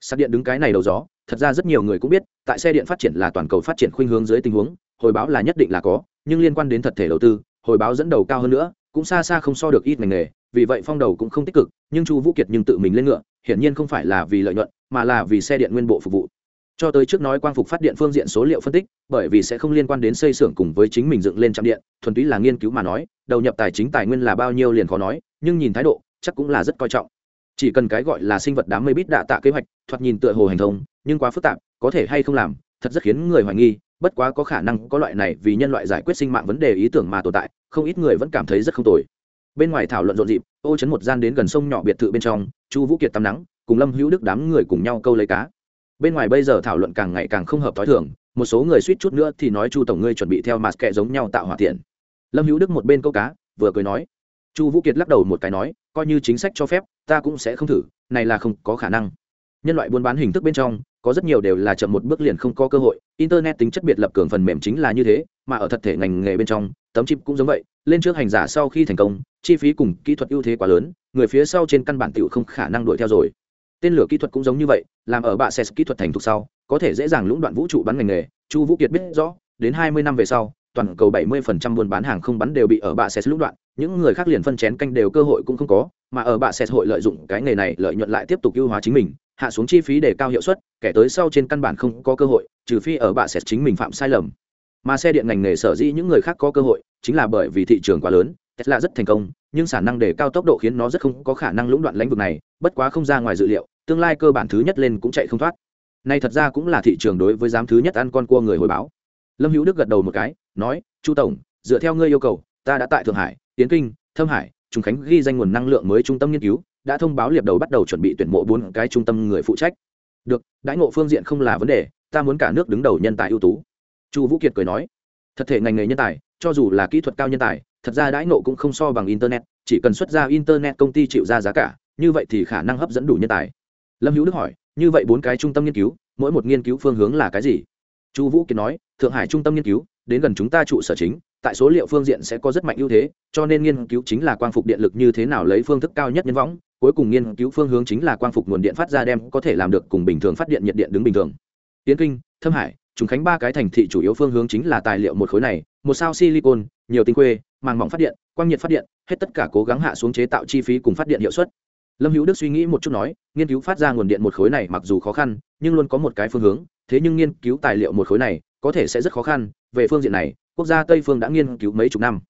Sạc điện đứng cái này đầu gió, thật ra rất nhiều người cũng biết, tại xe điện phát triển là toàn cầu phát triển khuynh hướng dưới tình huống, hồi báo là nhất định là có nhưng liên quan đến thật thể đầu tư, hồi báo dẫn đầu cao hơn nữa, cũng xa xa không so được ít ngành nghề, vì vậy phong đầu cũng không tích cực, nhưng chu vũ kiệt nhưng tự mình lên ngựa, hiển nhiên không phải là vì lợi nhuận, mà là vì xe điện nguyên bộ phục vụ. Cho tới trước nói quang phục phát điện phương diện số liệu phân tích, bởi vì sẽ không liên quan đến xây xưởng cùng với chính mình dựng lên trạm điện, thuần túy là nghiên cứu mà nói, đầu nhập tài chính tài nguyên là bao nhiêu liền khó nói, nhưng nhìn thái độ, chắc cũng là rất coi trọng. Chỉ cần cái gọi là sinh vật đám mây bít đạ tạ kế hoạch, thoạt nhìn tựa hồ hành thông, nhưng quá phức tạp, có thể hay không làm, thật rất khiến người hoài nghi bất quá có khả năng có loại này vì nhân loại giải quyết sinh mạng vấn đề ý tưởng mà tồn tại, không ít người vẫn cảm thấy rất không tồi. Bên ngoài thảo luận rộn rịp, ô chấn một gian đến gần sông nhỏ biệt thự bên trong, chu vũ kiệt tắm nắng, cùng lâm hữu đức đám người cùng nhau câu lấy cá. Bên ngoài bây giờ thảo luận càng ngày càng không hợp t h o i thường, một số người suýt chút nữa thì nói chu tổng ngươi chuẩn bị theo mặt kệ giống nhau tạo hỏa tiện. Lâm hữu đức một bên câu cá, vừa cười nói. Chu vũ kiệt lắc đầu một cái nói, coi như chính sách cho phép, ta cũng sẽ không thử, này là không có khả năng nhân loại buôn bán hình thức bên trong, có rất nhiều đều là chậm một bước liền không có cơ hội. Internet tính chất biệt lập cường phần mềm chính là như thế, mà ở thật thể ngành nghề bên trong, tấm chip cũng giống vậy. Lên trước hành giả sau khi thành công, chi phí cùng kỹ thuật ưu thế quá lớn, người phía sau trên căn bản t không khả năng đuổi theo rồi. Tên lửa kỹ thuật cũng giống như vậy, làm ở bạ xe kỹ thuật thành thục sau, có thể dễ dàng lũng đoạn vũ trụ bắn ngành nghề. Chu vũ kiệt biết rõ, đến hai mươi năm về sau, toàn cầu bảy mươi phần trăm buôn bán hàng không bắn đều bị ở bạ xe lũng đoạn. Những người khác liền phân chén canh đều cơ hội cũng không có, mà ở bạ xe hội lợi dụng cái nghề này lợi nhuận lại tiếp tục ưu hóa chính mình hạ xuống chi phí để cao hiệu suất, kẻ tới sau trên căn bản không có cơ hội, trừ phi ở bạ sẽ chính mình phạm sai lầm. Mà xe điện ngành nghề sở dĩ những người khác có cơ hội, chính là bởi vì thị trường quá lớn, tesla rất thành công, nhưng sản năng để cao tốc độ khiến nó rất không có khả năng lũng đoạn lĩnh vực này, bất quá không ra ngoài dự liệu, tương lai cơ bản thứ nhất lên cũng chạy không thoát. Nay thật ra cũng là thị trường đối với giám thứ nhất ăn con cua người hồi báo. Lâm hữu đức gật đầu một cái, nói, chu tổng, dựa theo ngươi yêu cầu, ta đã tại thượng hải tiến kinh, thâm hải, Trùng khánh ghi danh nguồn năng lượng mới trung tâm nghiên cứu đã thông báo liệp đầu bắt đầu chuẩn bị tuyển mộ bốn cái trung tâm người phụ trách. Được, đãi ngộ phương diện không là vấn đề, ta muốn cả nước đứng đầu nhân tài ưu tú. Chu vũ kiệt cười nói, thật thể ngành nghề nhân tài, cho dù là kỹ thuật cao nhân tài, thật ra đãi ngộ cũng không so bằng internet, chỉ cần xuất ra internet công ty chịu ra giá cả, như vậy thì khả năng hấp dẫn đủ nhân tài. Lâm hữu đức hỏi, như vậy bốn cái trung tâm nghiên cứu, mỗi một nghiên cứu phương hướng là cái gì? Chu vũ kiệt nói, thượng hải trung tâm nghiên cứu, đến gần chúng ta trụ sở chính, tại số liệu phương diện sẽ có rất mạnh ưu thế, cho nên nghiên cứu chính là quang phục điện lực như thế nào lấy phương thức cao nhất nhân võng cuối cùng nghiên cứu phương hướng chính là quang phục nguồn điện phát ra đem có thể làm được cùng bình thường phát điện nhiệt điện đứng bình thường. Tiến kinh, thâm hải chúng khánh ba cái thành thị chủ yếu phương hướng chính là tài liệu một khối này, một sao silicon, nhiều tinh quê màng mỏng phát điện, quang nhiệt phát điện, hết tất cả cố gắng hạ xuống chế tạo chi phí cùng phát điện hiệu suất. Lâm hữu đức suy nghĩ một chút nói, nghiên cứu phát ra nguồn điện một khối này mặc dù khó khăn, nhưng luôn có một cái phương hướng, thế nhưng nghiên cứu tài liệu một khối này có thể sẽ rất khó khăn. Về phương diện này, quốc gia tây phương đã nghiên cứu mấy chục năm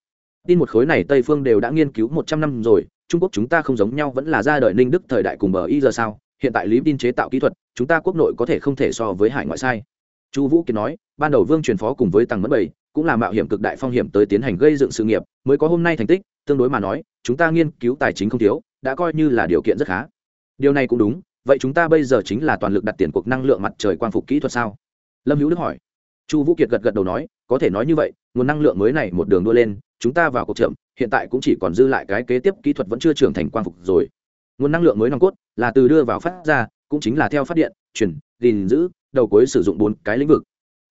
tin một khối này tây phương đều đã nghiên cứu một trăm năm rồi, trung quốc chúng ta không giống nhau vẫn là ra đời ninh đức thời đại cùng bờ y giờ sao? Hiện tại lý tin chế tạo kỹ thuật, chúng ta quốc nội có thể không thể so với hải ngoại sai. Chu vũ kiệt nói, ban đầu vương truyền phó cùng với tăng mẫn bảy cũng là mạo hiểm cực đại phong hiểm tới tiến hành gây dựng sự nghiệp, mới có hôm nay thành tích, tương đối mà nói, chúng ta nghiên cứu tài chính không thiếu, đã coi như là điều kiện rất khá. Điều này cũng đúng, vậy chúng ta bây giờ chính là toàn lực đặt tiền cuộc năng lượng mặt trời quang phục kỹ thuật sao? Lâm hữu đức hỏi. Chu vũ kiệt gật gật đầu nói có thể nói như vậy, nguồn năng lượng mới này một đường đua lên, chúng ta vào cuộc chậm, hiện tại cũng chỉ còn dư lại cái kế tiếp kỹ thuật vẫn chưa trưởng thành quang phục rồi. Nguồn năng lượng mới nòng cốt là từ đưa vào phát ra, cũng chính là theo phát điện, chuyển, gìn giữ, đầu cuối sử dụng bốn cái lĩnh vực.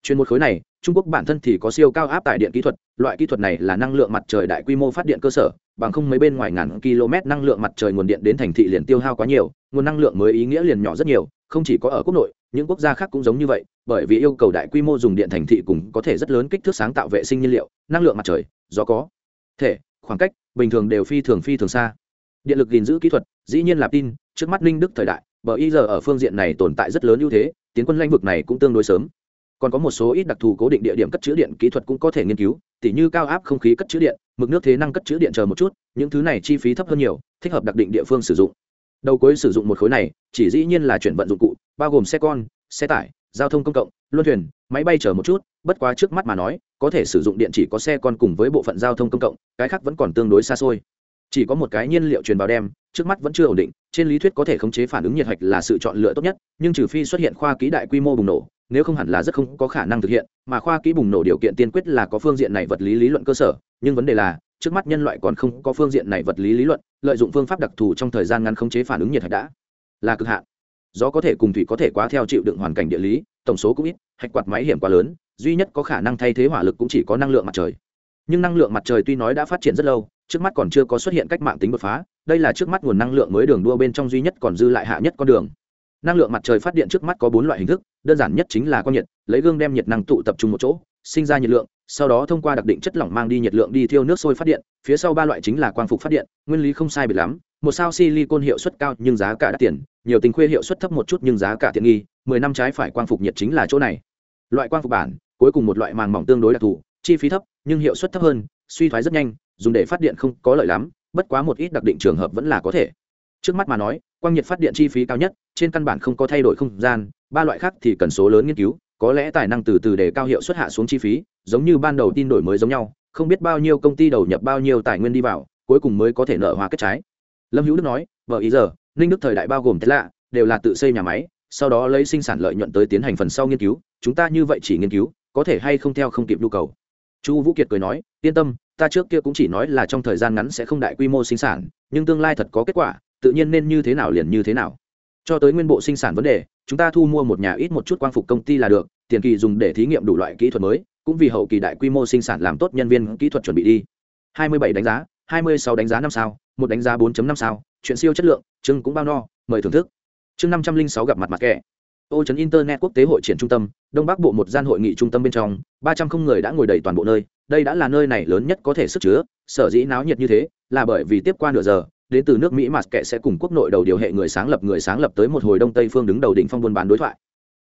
Chuyên một khối này, trung quốc bản thân thì có siêu cao áp tải điện kỹ thuật, loại kỹ thuật này là năng lượng mặt trời đại quy mô phát điện cơ sở, bằng không mấy bên ngoài ngàn km năng lượng mặt trời nguồn điện đến thành thị liền tiêu hao quá nhiều, nguồn năng lượng mới ý nghĩa liền nhỏ rất nhiều không chỉ có ở quốc nội, những quốc gia khác cũng giống như vậy, bởi vì yêu cầu đại quy mô dùng điện thành thị cùng có thể rất lớn kích thước sáng tạo vệ sinh nhiên liệu, năng lượng mặt trời, gió có thể, khoảng cách bình thường đều phi thường phi thường xa. Điện lực gìn giữ kỹ thuật, dĩ nhiên là tin, trước mắt ninh đức thời đại bởi y giờ ở phương diện này tồn tại rất lớn ưu thế, tiến quân lãnh vực này cũng tương đối sớm. Còn có một số ít đặc thù cố định địa điểm cất chứa điện kỹ thuật cũng có thể nghiên cứu, tỉ như cao áp không khí cất chứa điện, mực nước thế năng cất chứa điện chờ một chút, những thứ này chi phí thấp hơn nhiều, thích hợp đặc định địa phương sử dụng đầu cuối sử dụng một khối này, chỉ dĩ nhiên là chuyển vận dụng cụ, bao gồm xe con, xe tải, giao thông công cộng, luân thuyền, máy bay chở một chút, bất quá trước mắt mà nói, có thể sử dụng điện chỉ có xe con cùng với bộ phận giao thông công cộng, cái khác vẫn còn tương đối xa xôi. Chỉ có một cái nhiên liệu truyền vào đem, trước mắt vẫn chưa ổn định, trên lý thuyết có thể khống chế phản ứng nhiệt hạch là sự chọn lựa tốt nhất, nhưng trừ phi xuất hiện khoa kỹ đại quy mô bùng nổ, nếu không hẳn là rất không có khả năng thực hiện, mà khoa kỹ bùng nổ điều kiện tiên quyết là có phương diện này vật lý lý luận cơ sở, nhưng vấn đề là trước mắt nhân loại còn không có phương diện này vật lý lý luận, lợi dụng phương pháp đặc thù trong thời gian ngắn khống chế phản ứng nhiệt hạch đã là cực hạn. Gió có thể cùng thủy có thể quá theo chịu đựng hoàn cảnh địa lý, tổng số cũng ít, hạch quạt máy hiểm quá lớn, duy nhất có khả năng thay thế hỏa lực cũng chỉ có năng lượng mặt trời. Nhưng năng lượng mặt trời tuy nói đã phát triển rất lâu, trước mắt còn chưa có xuất hiện cách mạng tính đột phá, đây là trước mắt nguồn năng lượng mới đường đua bên trong duy nhất còn dư lại hạ nhất con đường. Năng lượng mặt trời phát điện trước mắt có bốn loại hình thức, đơn giản nhất chính là quang nhiệt, lấy gương đem nhiệt năng tụ tập trung một chỗ, sinh ra nhiệt lượng sau đó thông qua đặc định chất lỏng mang đi nhiệt lượng đi thiêu nước sôi phát điện, phía sau ba loại chính là quang phục phát điện, nguyên lý không sai biệt lắm, một sao silicon hiệu suất cao nhưng giá cả đắt tiền, nhiều tình khuê hiệu suất thấp một chút nhưng giá cả tiện nghi, mười năm trái phải quang phục nhiệt chính là chỗ này. Loại quang phục bản, cuối cùng một loại màng mỏng tương đối đặc thù, chi phí thấp, nhưng hiệu suất thấp hơn, suy thoái rất nhanh, dùng để phát điện không có lợi lắm, bất quá một ít đặc định trường hợp vẫn là có thể. Trước mắt mà nói, quang nhiệt phát điện chi phí cao nhất, trên căn bản không có thay đổi không gian, ba loại khác thì cần số lớn nghiên cứu, có lẽ tài năng từ từ để cao hiệu suất hạ xuống chi phí giống như ban đầu tin đổi mới giống nhau, không biết bao nhiêu công ty đầu nhập bao nhiêu tài nguyên đi vào, cuối cùng mới có thể nợ hóa kết trái. Lâm hữu đức nói, vợ ý giờ, ninh đức thời đại bao gồm thế lạ đều là tự xây nhà máy, sau đó lấy sinh sản lợi nhuận tới tiến hành phần sau nghiên cứu, chúng ta như vậy chỉ nghiên cứu, có thể hay không theo không kịp nhu cầu. Chu vũ kiệt cười nói, yên tâm, ta trước kia cũng chỉ nói là trong thời gian ngắn sẽ không đại quy mô sinh sản, nhưng tương lai thật có kết quả, tự nhiên nên như thế nào liền như thế nào. Cho tới nguyên bộ sinh sản vấn đề, chúng ta thu mua một nhà ít một chút quang phục công ty là được, tiền kỳ dùng để thí nghiệm đủ loại kỹ thuật mới cũng vì hậu kỳ đại quy mô sinh sản làm tốt nhân viên kỹ thuật chuẩn bị đi. 27 đánh giá 26 đánh giá năm sao, một đánh giá 4.5 sao, chuyện siêu chất lượng, chương cũng bao no, mời thưởng thức. Chương 506 gặp mặt mặt kẻ. Ô trấn internet quốc tế hội triển trung tâm, đông bắc bộ một gian hội nghị trung tâm bên trong, ba trăm không người đã ngồi đầy toàn bộ nơi, đây đã là nơi này lớn nhất có thể sức chứa, sở dĩ náo nhiệt như thế, là bởi vì tiếp qua nửa giờ, đến từ nước mỹ mà kệ sẽ cùng quốc nội đầu điều hệ người sáng lập người sáng lập tới một hồi đông tây phương đứng đầu đỉnh phong buôn bán đối thoại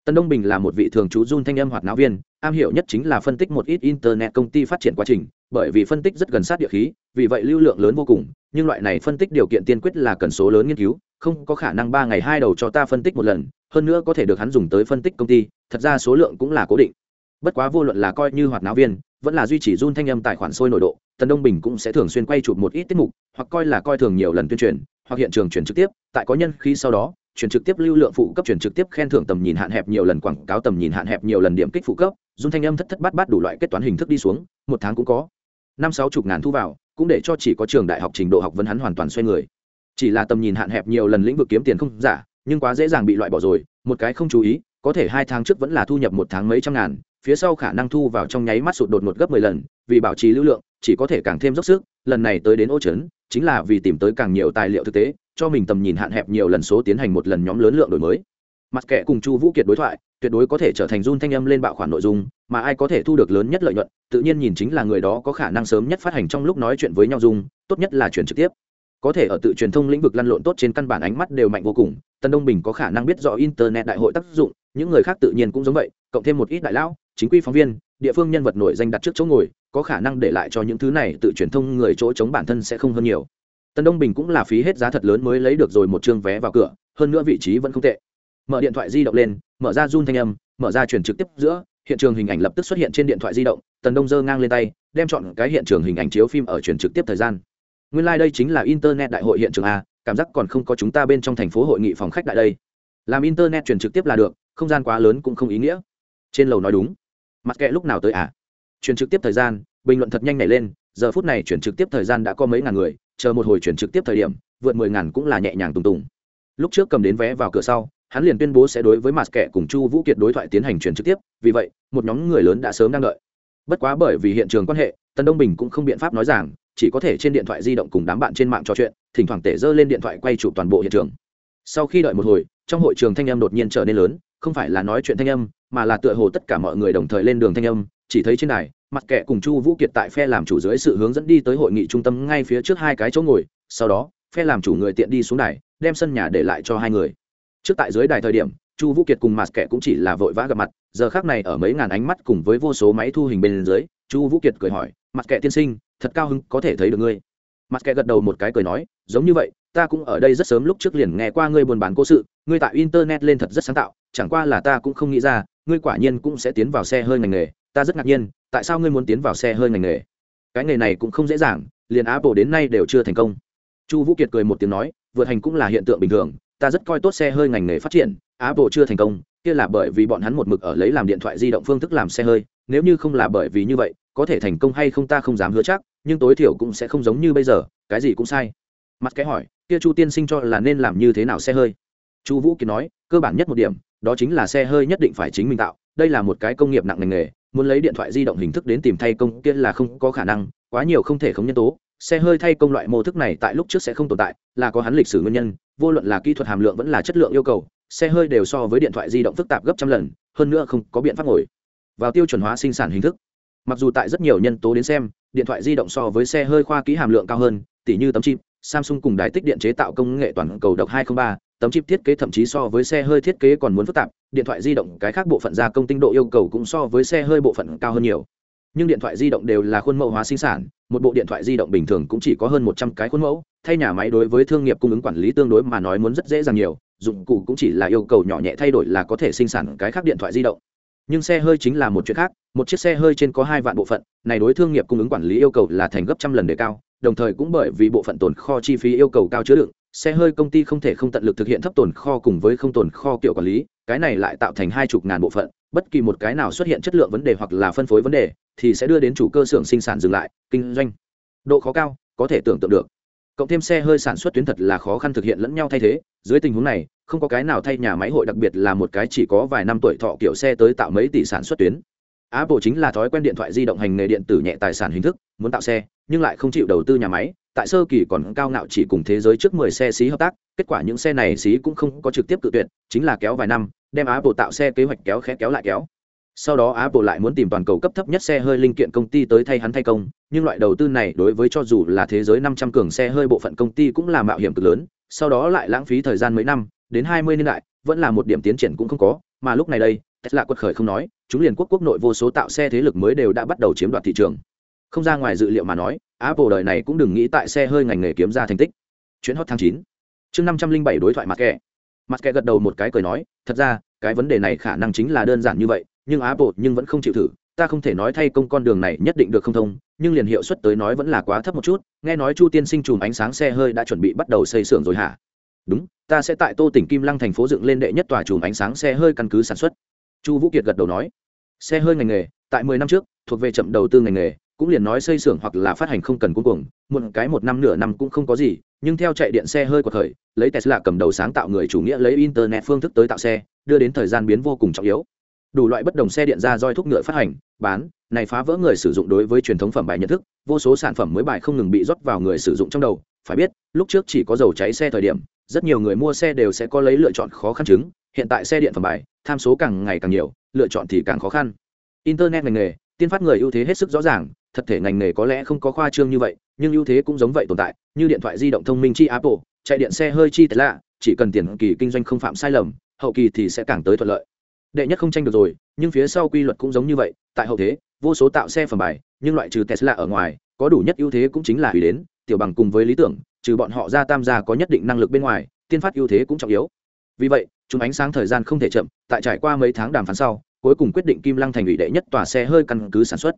tân đông bình là một vị thường trú run thanh âm hoạt náo viên, am hiểu nhất chính là phân tích một ít internet công ty phát triển quá trình, bởi vì phân tích rất gần sát địa khí, vì vậy lưu lượng lớn vô cùng, nhưng loại này phân tích điều kiện tiên quyết là cần số lớn nghiên cứu, không có khả năng ba ngày hai đầu cho ta phân tích một lần, hơn nữa có thể được hắn dùng tới phân tích công ty, thật ra số lượng cũng là cố định. Bất quá vô luận là coi như hoạt náo viên, vẫn là duy trì run thanh âm tài khoản sôi nội độ, tần đông bình cũng sẽ thường xuyên quay chụp một ít tiết mục, hoặc coi là coi thường nhiều lần tuyên truyền, hoặc hiện trường truyền trực tiếp, tại có nhân khí sau đó chuyển trực tiếp lưu lượng phụ cấp, chuyển trực tiếp khen thưởng tầm nhìn hạn hẹp nhiều lần, quảng cáo tầm nhìn hạn hẹp nhiều lần điểm kích phụ cấp, run thanh âm thất thất bát bát đủ loại kết toán hình thức đi xuống, một tháng cũng có năm sáu chục ngàn thu vào, cũng để cho chỉ có trường đại học trình độ học vấn hắn hoàn toàn xoay người. Chỉ là tầm nhìn hạn hẹp nhiều lần lĩnh vực kiếm tiền không giả, nhưng quá dễ dàng bị loại bỏ rồi, một cái không chú ý, có thể hai tháng trước vẫn là thu nhập một tháng mấy trăm ngàn, phía sau khả năng thu vào trong nháy mắt sụt đột một gấp mười lần, vì bảo trì lưu lượng, chỉ có thể càng thêm dốc sức, lần này tới đến ô trấn chính là vì tìm tới càng nhiều tài liệu thực tế, cho mình tầm nhìn hạn hẹp nhiều lần số tiến hành một lần nhóm lớn lượng đổi mới. Mặt kệ cùng chu vũ kiệt đối thoại, tuyệt đối có thể trở thành run thanh âm lên bạo khoản nội dung, mà ai có thể thu được lớn nhất lợi nhuận, tự nhiên nhìn chính là người đó có khả năng sớm nhất phát hành trong lúc nói chuyện với nhau dung, tốt nhất là chuyển trực tiếp. Có thể ở tự truyền thông lĩnh vực lăn lộn tốt trên căn bản ánh mắt đều mạnh vô cùng, tân đông bình có khả năng biết rõ internet đại hội tác dụng, những người khác tự nhiên cũng giống vậy, cộng thêm một ít đại lão, chính quy phóng viên, địa phương nhân vật nổi danh đặt trước chỗ ngồi có khả năng để lại cho những thứ này tự truyền thông người chỗ chống bản thân sẽ không hơn nhiều. Tân đông bình cũng là phí hết giá thật lớn mới lấy được rồi một chương vé vào cửa, hơn nữa vị trí vẫn không tệ. Mở điện thoại di động lên, mở ra run thanh âm, mở ra truyền trực tiếp giữa, hiện trường hình ảnh lập tức xuất hiện trên điện thoại di động tần đông giơ ngang lên tay, đem chọn cái hiện trường hình ảnh chiếu phim ở truyền trực tiếp thời gian. Nguyên lai、like、đây chính là internet đại hội hiện trường a, cảm giác còn không có chúng ta bên trong thành phố hội nghị phòng khách đại đây. Làm internet truyền trực tiếp là được, không gian quá lớn cũng không ý nghĩa. Trên lầu nói đúng. Mặt kệ lúc nào tới à truyền trực tiếp thời gian, bình luận thật nhanh nảy lên, giờ phút này chuyển trực tiếp thời gian đã có mấy ngàn người, chờ một hồi chuyển trực tiếp thời điểm, vượt mười ngàn cũng là nhẹ nhàng tùng tùng. Lúc trước cầm đến vé vào cửa sau, hắn liền tuyên bố sẽ đối với mặt kệ cùng chu vũ kiệt đối thoại tiến hành chuyển trực tiếp, vì vậy, một nhóm người lớn đã sớm đang đợi. Bất quá bởi vì hiện trường quan hệ tân đông bình cũng không biện pháp nói rằng, chỉ có thể trên điện thoại di động cùng đám bạn trên mạng trò chuyện, thỉnh thoảng tể dơ lên điện thoại quay chụp toàn bộ hiện trường. Sau khi đợi một hồi, trong hội trường thanh âm đột nhiên trở nên lớn, không phải là nói chuyện thanh âm, mà là tựa hồ tất cả mọi người đồng thời lên đường thanh âm chỉ thấy trên đài, mặt kệ cùng chu vũ kiệt tại phe làm chủ dưới sự hướng dẫn đi tới hội nghị trung tâm ngay phía trước hai cái chỗ ngồi, sau đó, phe làm chủ người tiện đi xuống đài, đem sân nhà để lại cho hai người. Trước tại dưới đài thời điểm, chu vũ kiệt cùng mặt kệ cũng chỉ là vội vã gặp mặt, giờ khác này ở mấy ngàn ánh mắt cùng với vô số máy thu hình bên dưới, chu vũ kiệt cười hỏi, mặt kệ tiên sinh, thật cao hứng có thể thấy được ngươi. Mặt kệ gật đầu một cái cười nói, giống như vậy, ta cũng ở đây rất sớm lúc trước liền nghe qua ngươi buôn bán cố sự, ngươi tại internet lên thật rất sáng tạo, chẳng qua là ta cũng không nghĩ ra, ngươi quả nhiên cũng sẽ tiến vào xe hơi ngành nghề ta rất ngạc nhiên, tại sao ngươi muốn tiến vào xe hơi ngành nghề? Cái nghề này cũng không dễ dàng, liền apple đến nay đều chưa thành công. Chu vũ kiệt cười một tiếng nói, vượt hành cũng là hiện tượng bình thường, ta rất coi tốt xe hơi ngành nghề phát triển, apple chưa thành công, kia là bởi vì bọn hắn một mực ở lấy làm điện thoại di động phương thức làm xe hơi, nếu như không là bởi vì như vậy, có thể thành công hay không ta không dám hứa chắc, nhưng tối thiểu cũng sẽ không giống như bây giờ, cái gì cũng sai. Mặt cái hỏi, kia chu tiên sinh cho là nên làm như thế nào xe hơi? Chu vũ kiệt nói, cơ bản nhất một điểm, đó chính là xe hơi nhất định phải chính mình tạo, đây là một cái công nghiệp nặng ngành nghề muốn lấy điện thoại di động hình thức đến tìm thay công kia là không có khả năng quá nhiều không thể không nhân tố. Xe hơi thay công loại mô thức này tại lúc trước sẽ không tồn tại là có hắn lịch sử nguyên nhân vô luận là kỹ thuật hàm lượng vẫn là chất lượng yêu cầu xe hơi đều so với điện thoại di động phức tạp gấp trăm lần hơn nữa không có biện pháp ngồi vào tiêu chuẩn hóa sinh sản hình thức. Mặc dù tại rất nhiều nhân tố đến xem điện thoại di động so với xe hơi khoa kỹ hàm lượng cao hơn tỷ như tấm chip samsung cùng đài tích điện chế tạo công nghệ toàn cầu độc 203, tấm chip thiết kế thậm chí so với xe hơi thiết kế còn muốn phức tạp, điện thoại di động cái khác bộ phận gia công tinh độ yêu cầu cũng so với xe hơi bộ phận cao hơn nhiều. Nhưng điện thoại di động đều là khuôn mẫu hóa sinh sản, một bộ điện thoại di động bình thường cũng chỉ có hơn một trăm cái khuôn mẫu, thay nhà máy đối với thương nghiệp cung ứng quản lý tương đối mà nói muốn rất dễ dàng nhiều, dụng cụ cũng chỉ là yêu cầu nhỏ nhẹ thay đổi là có thể sinh sản cái khác điện thoại di động. Nhưng xe hơi chính là một chuyện khác, một chiếc xe hơi trên có hai vạn bộ phận, này đối thương nghiệp cung ứng quản lý yêu cầu là thành gấp trăm lần đề cao, đồng thời cũng bởi vì bộ phận tồn kho chi phí yêu cầu cao chứa đựng xe hơi công ty không thể không tận lực thực hiện thấp tồn kho cùng với không tồn kho kiểu quản lý, cái này lại tạo thành hai chục ngàn bộ phận, bất kỳ một cái nào xuất hiện chất lượng vấn đề hoặc là phân phối vấn đề, thì sẽ đưa đến chủ cơ xưởng sinh sản dừng lại, kinh doanh. Độ khó cao, có thể tưởng tượng được. Cộng thêm xe hơi sản xuất tuyến thật là khó khăn thực hiện lẫn nhau thay thế, dưới tình huống này, không có cái nào thay nhà máy hội đặc biệt là một cái chỉ có vài năm tuổi thọ kiểu xe tới tạo mấy tỷ sản xuất tuyến. Apple chính là thói quen điện thoại di động hành nghề điện tử nhẹ tài sản hình thức, muốn tạo xe, nhưng lại không chịu đầu tư nhà máy tại sơ kỳ còn cao ngạo chỉ cùng thế giới trước 10 xe xí hợp tác, kết quả những xe này xí cũng không có trực tiếp tự tuyệt, chính là kéo vài năm, đem Apple tạo xe kế hoạch kéo khẽ kéo lại kéo. Sau đó Apple lại muốn tìm toàn cầu cấp thấp nhất xe hơi linh kiện công ty tới thay hắn thay công, nhưng loại đầu tư này đối với cho dù là thế giới 500 cường xe hơi bộ phận công ty cũng là mạo hiểm cực lớn, sau đó lại lãng phí thời gian mấy năm, đến 20 niên đại, vẫn là một điểm tiến triển cũng không có, mà lúc này đây, Tesla quật khởi không nói, chúng liền quốc quốc nội vô số tạo xe thế lực mới đều đã bắt đầu chiếm đoạt thị trường không ra ngoài dự liệu mà nói apple đời này cũng đừng nghĩ tại xe hơi ngành nghề kiếm ra thành tích. Chuyến hot tháng chín. Chương năm trăm linh bảy đối thoại mặt kệ mặt kệ gật đầu một cái cười nói, thật ra, cái vấn đề này khả năng chính là đơn giản như vậy, nhưng apple nhưng vẫn không chịu thử. Ta không thể nói thay công con đường này nhất định được không thông, nhưng liền hiệu suất tới nói vẫn là quá thấp một chút. Nghe nói chu tiên sinh chùm ánh sáng xe hơi đã chuẩn bị bắt đầu xây xưởng rồi hả? Đúng, ta sẽ tại tô tỉnh kim lăng thành phố dựng lên đệ nhất tòa chùm ánh sáng xe hơi căn cứ sản xuất. Chu vũ kiệt gật đầu nói. Xe hơi ngành nghề, tại mười năm trước, thuộc về chậm đầu tư ngành nghề cũng liền nói xây xưởng hoặc là phát hành không cần cuối cùng một cái một năm nửa năm cũng không có gì, nhưng theo chạy điện xe hơi của thời, lấy tesla cầm đầu sáng tạo người chủ nghĩa lấy internet phương thức tới tạo xe, đưa đến thời gian biến vô cùng trọng yếu. Đủ loại bất đồng xe điện ra roi thúc ngựa phát hành, bán, này phá vỡ người sử dụng đối với truyền thống phẩm bài nhận thức, vô số sản phẩm mới bài không ngừng bị rót vào người sử dụng trong đầu. Phải biết, lúc trước chỉ có dầu cháy xe thời điểm, rất nhiều người mua xe đều sẽ có lấy lựa chọn khó khăn chứng, hiện tại xe điện phẩm bài, tham số càng ngày càng nhiều, lựa chọn thì càng khó khăn. Internet ngành nghề, tiên phát người ưu thế hết sức rõ ràng thật thể ngành nghề có lẽ không có khoa trương như vậy, nhưng ưu thế cũng giống vậy tồn tại, như điện thoại di động thông minh chi apple, chạy điện xe hơi chi lạ chỉ cần tiền kỳ kinh doanh không phạm sai lầm, hậu kỳ thì sẽ càng tới thuận lợi. Đệ nhất không tranh được rồi, nhưng phía sau quy luật cũng giống như vậy, tại hậu thế, vô số tạo xe phẩm bài, nhưng loại trừ tesla ở ngoài, có đủ nhất ưu thế cũng chính là hủy đến, tiểu bằng cùng với lý tưởng, trừ bọn họ ra tam gia có nhất định năng lực bên ngoài, tiên phát ưu thế cũng trọng yếu. Vì vậy, chúng ánh sáng thời gian không thể chậm, tại trải qua mấy tháng đàm phán sau, cuối cùng quyết định kim lăng thành ủy đệ nhất tòa xe hơi căn cứ sản xuất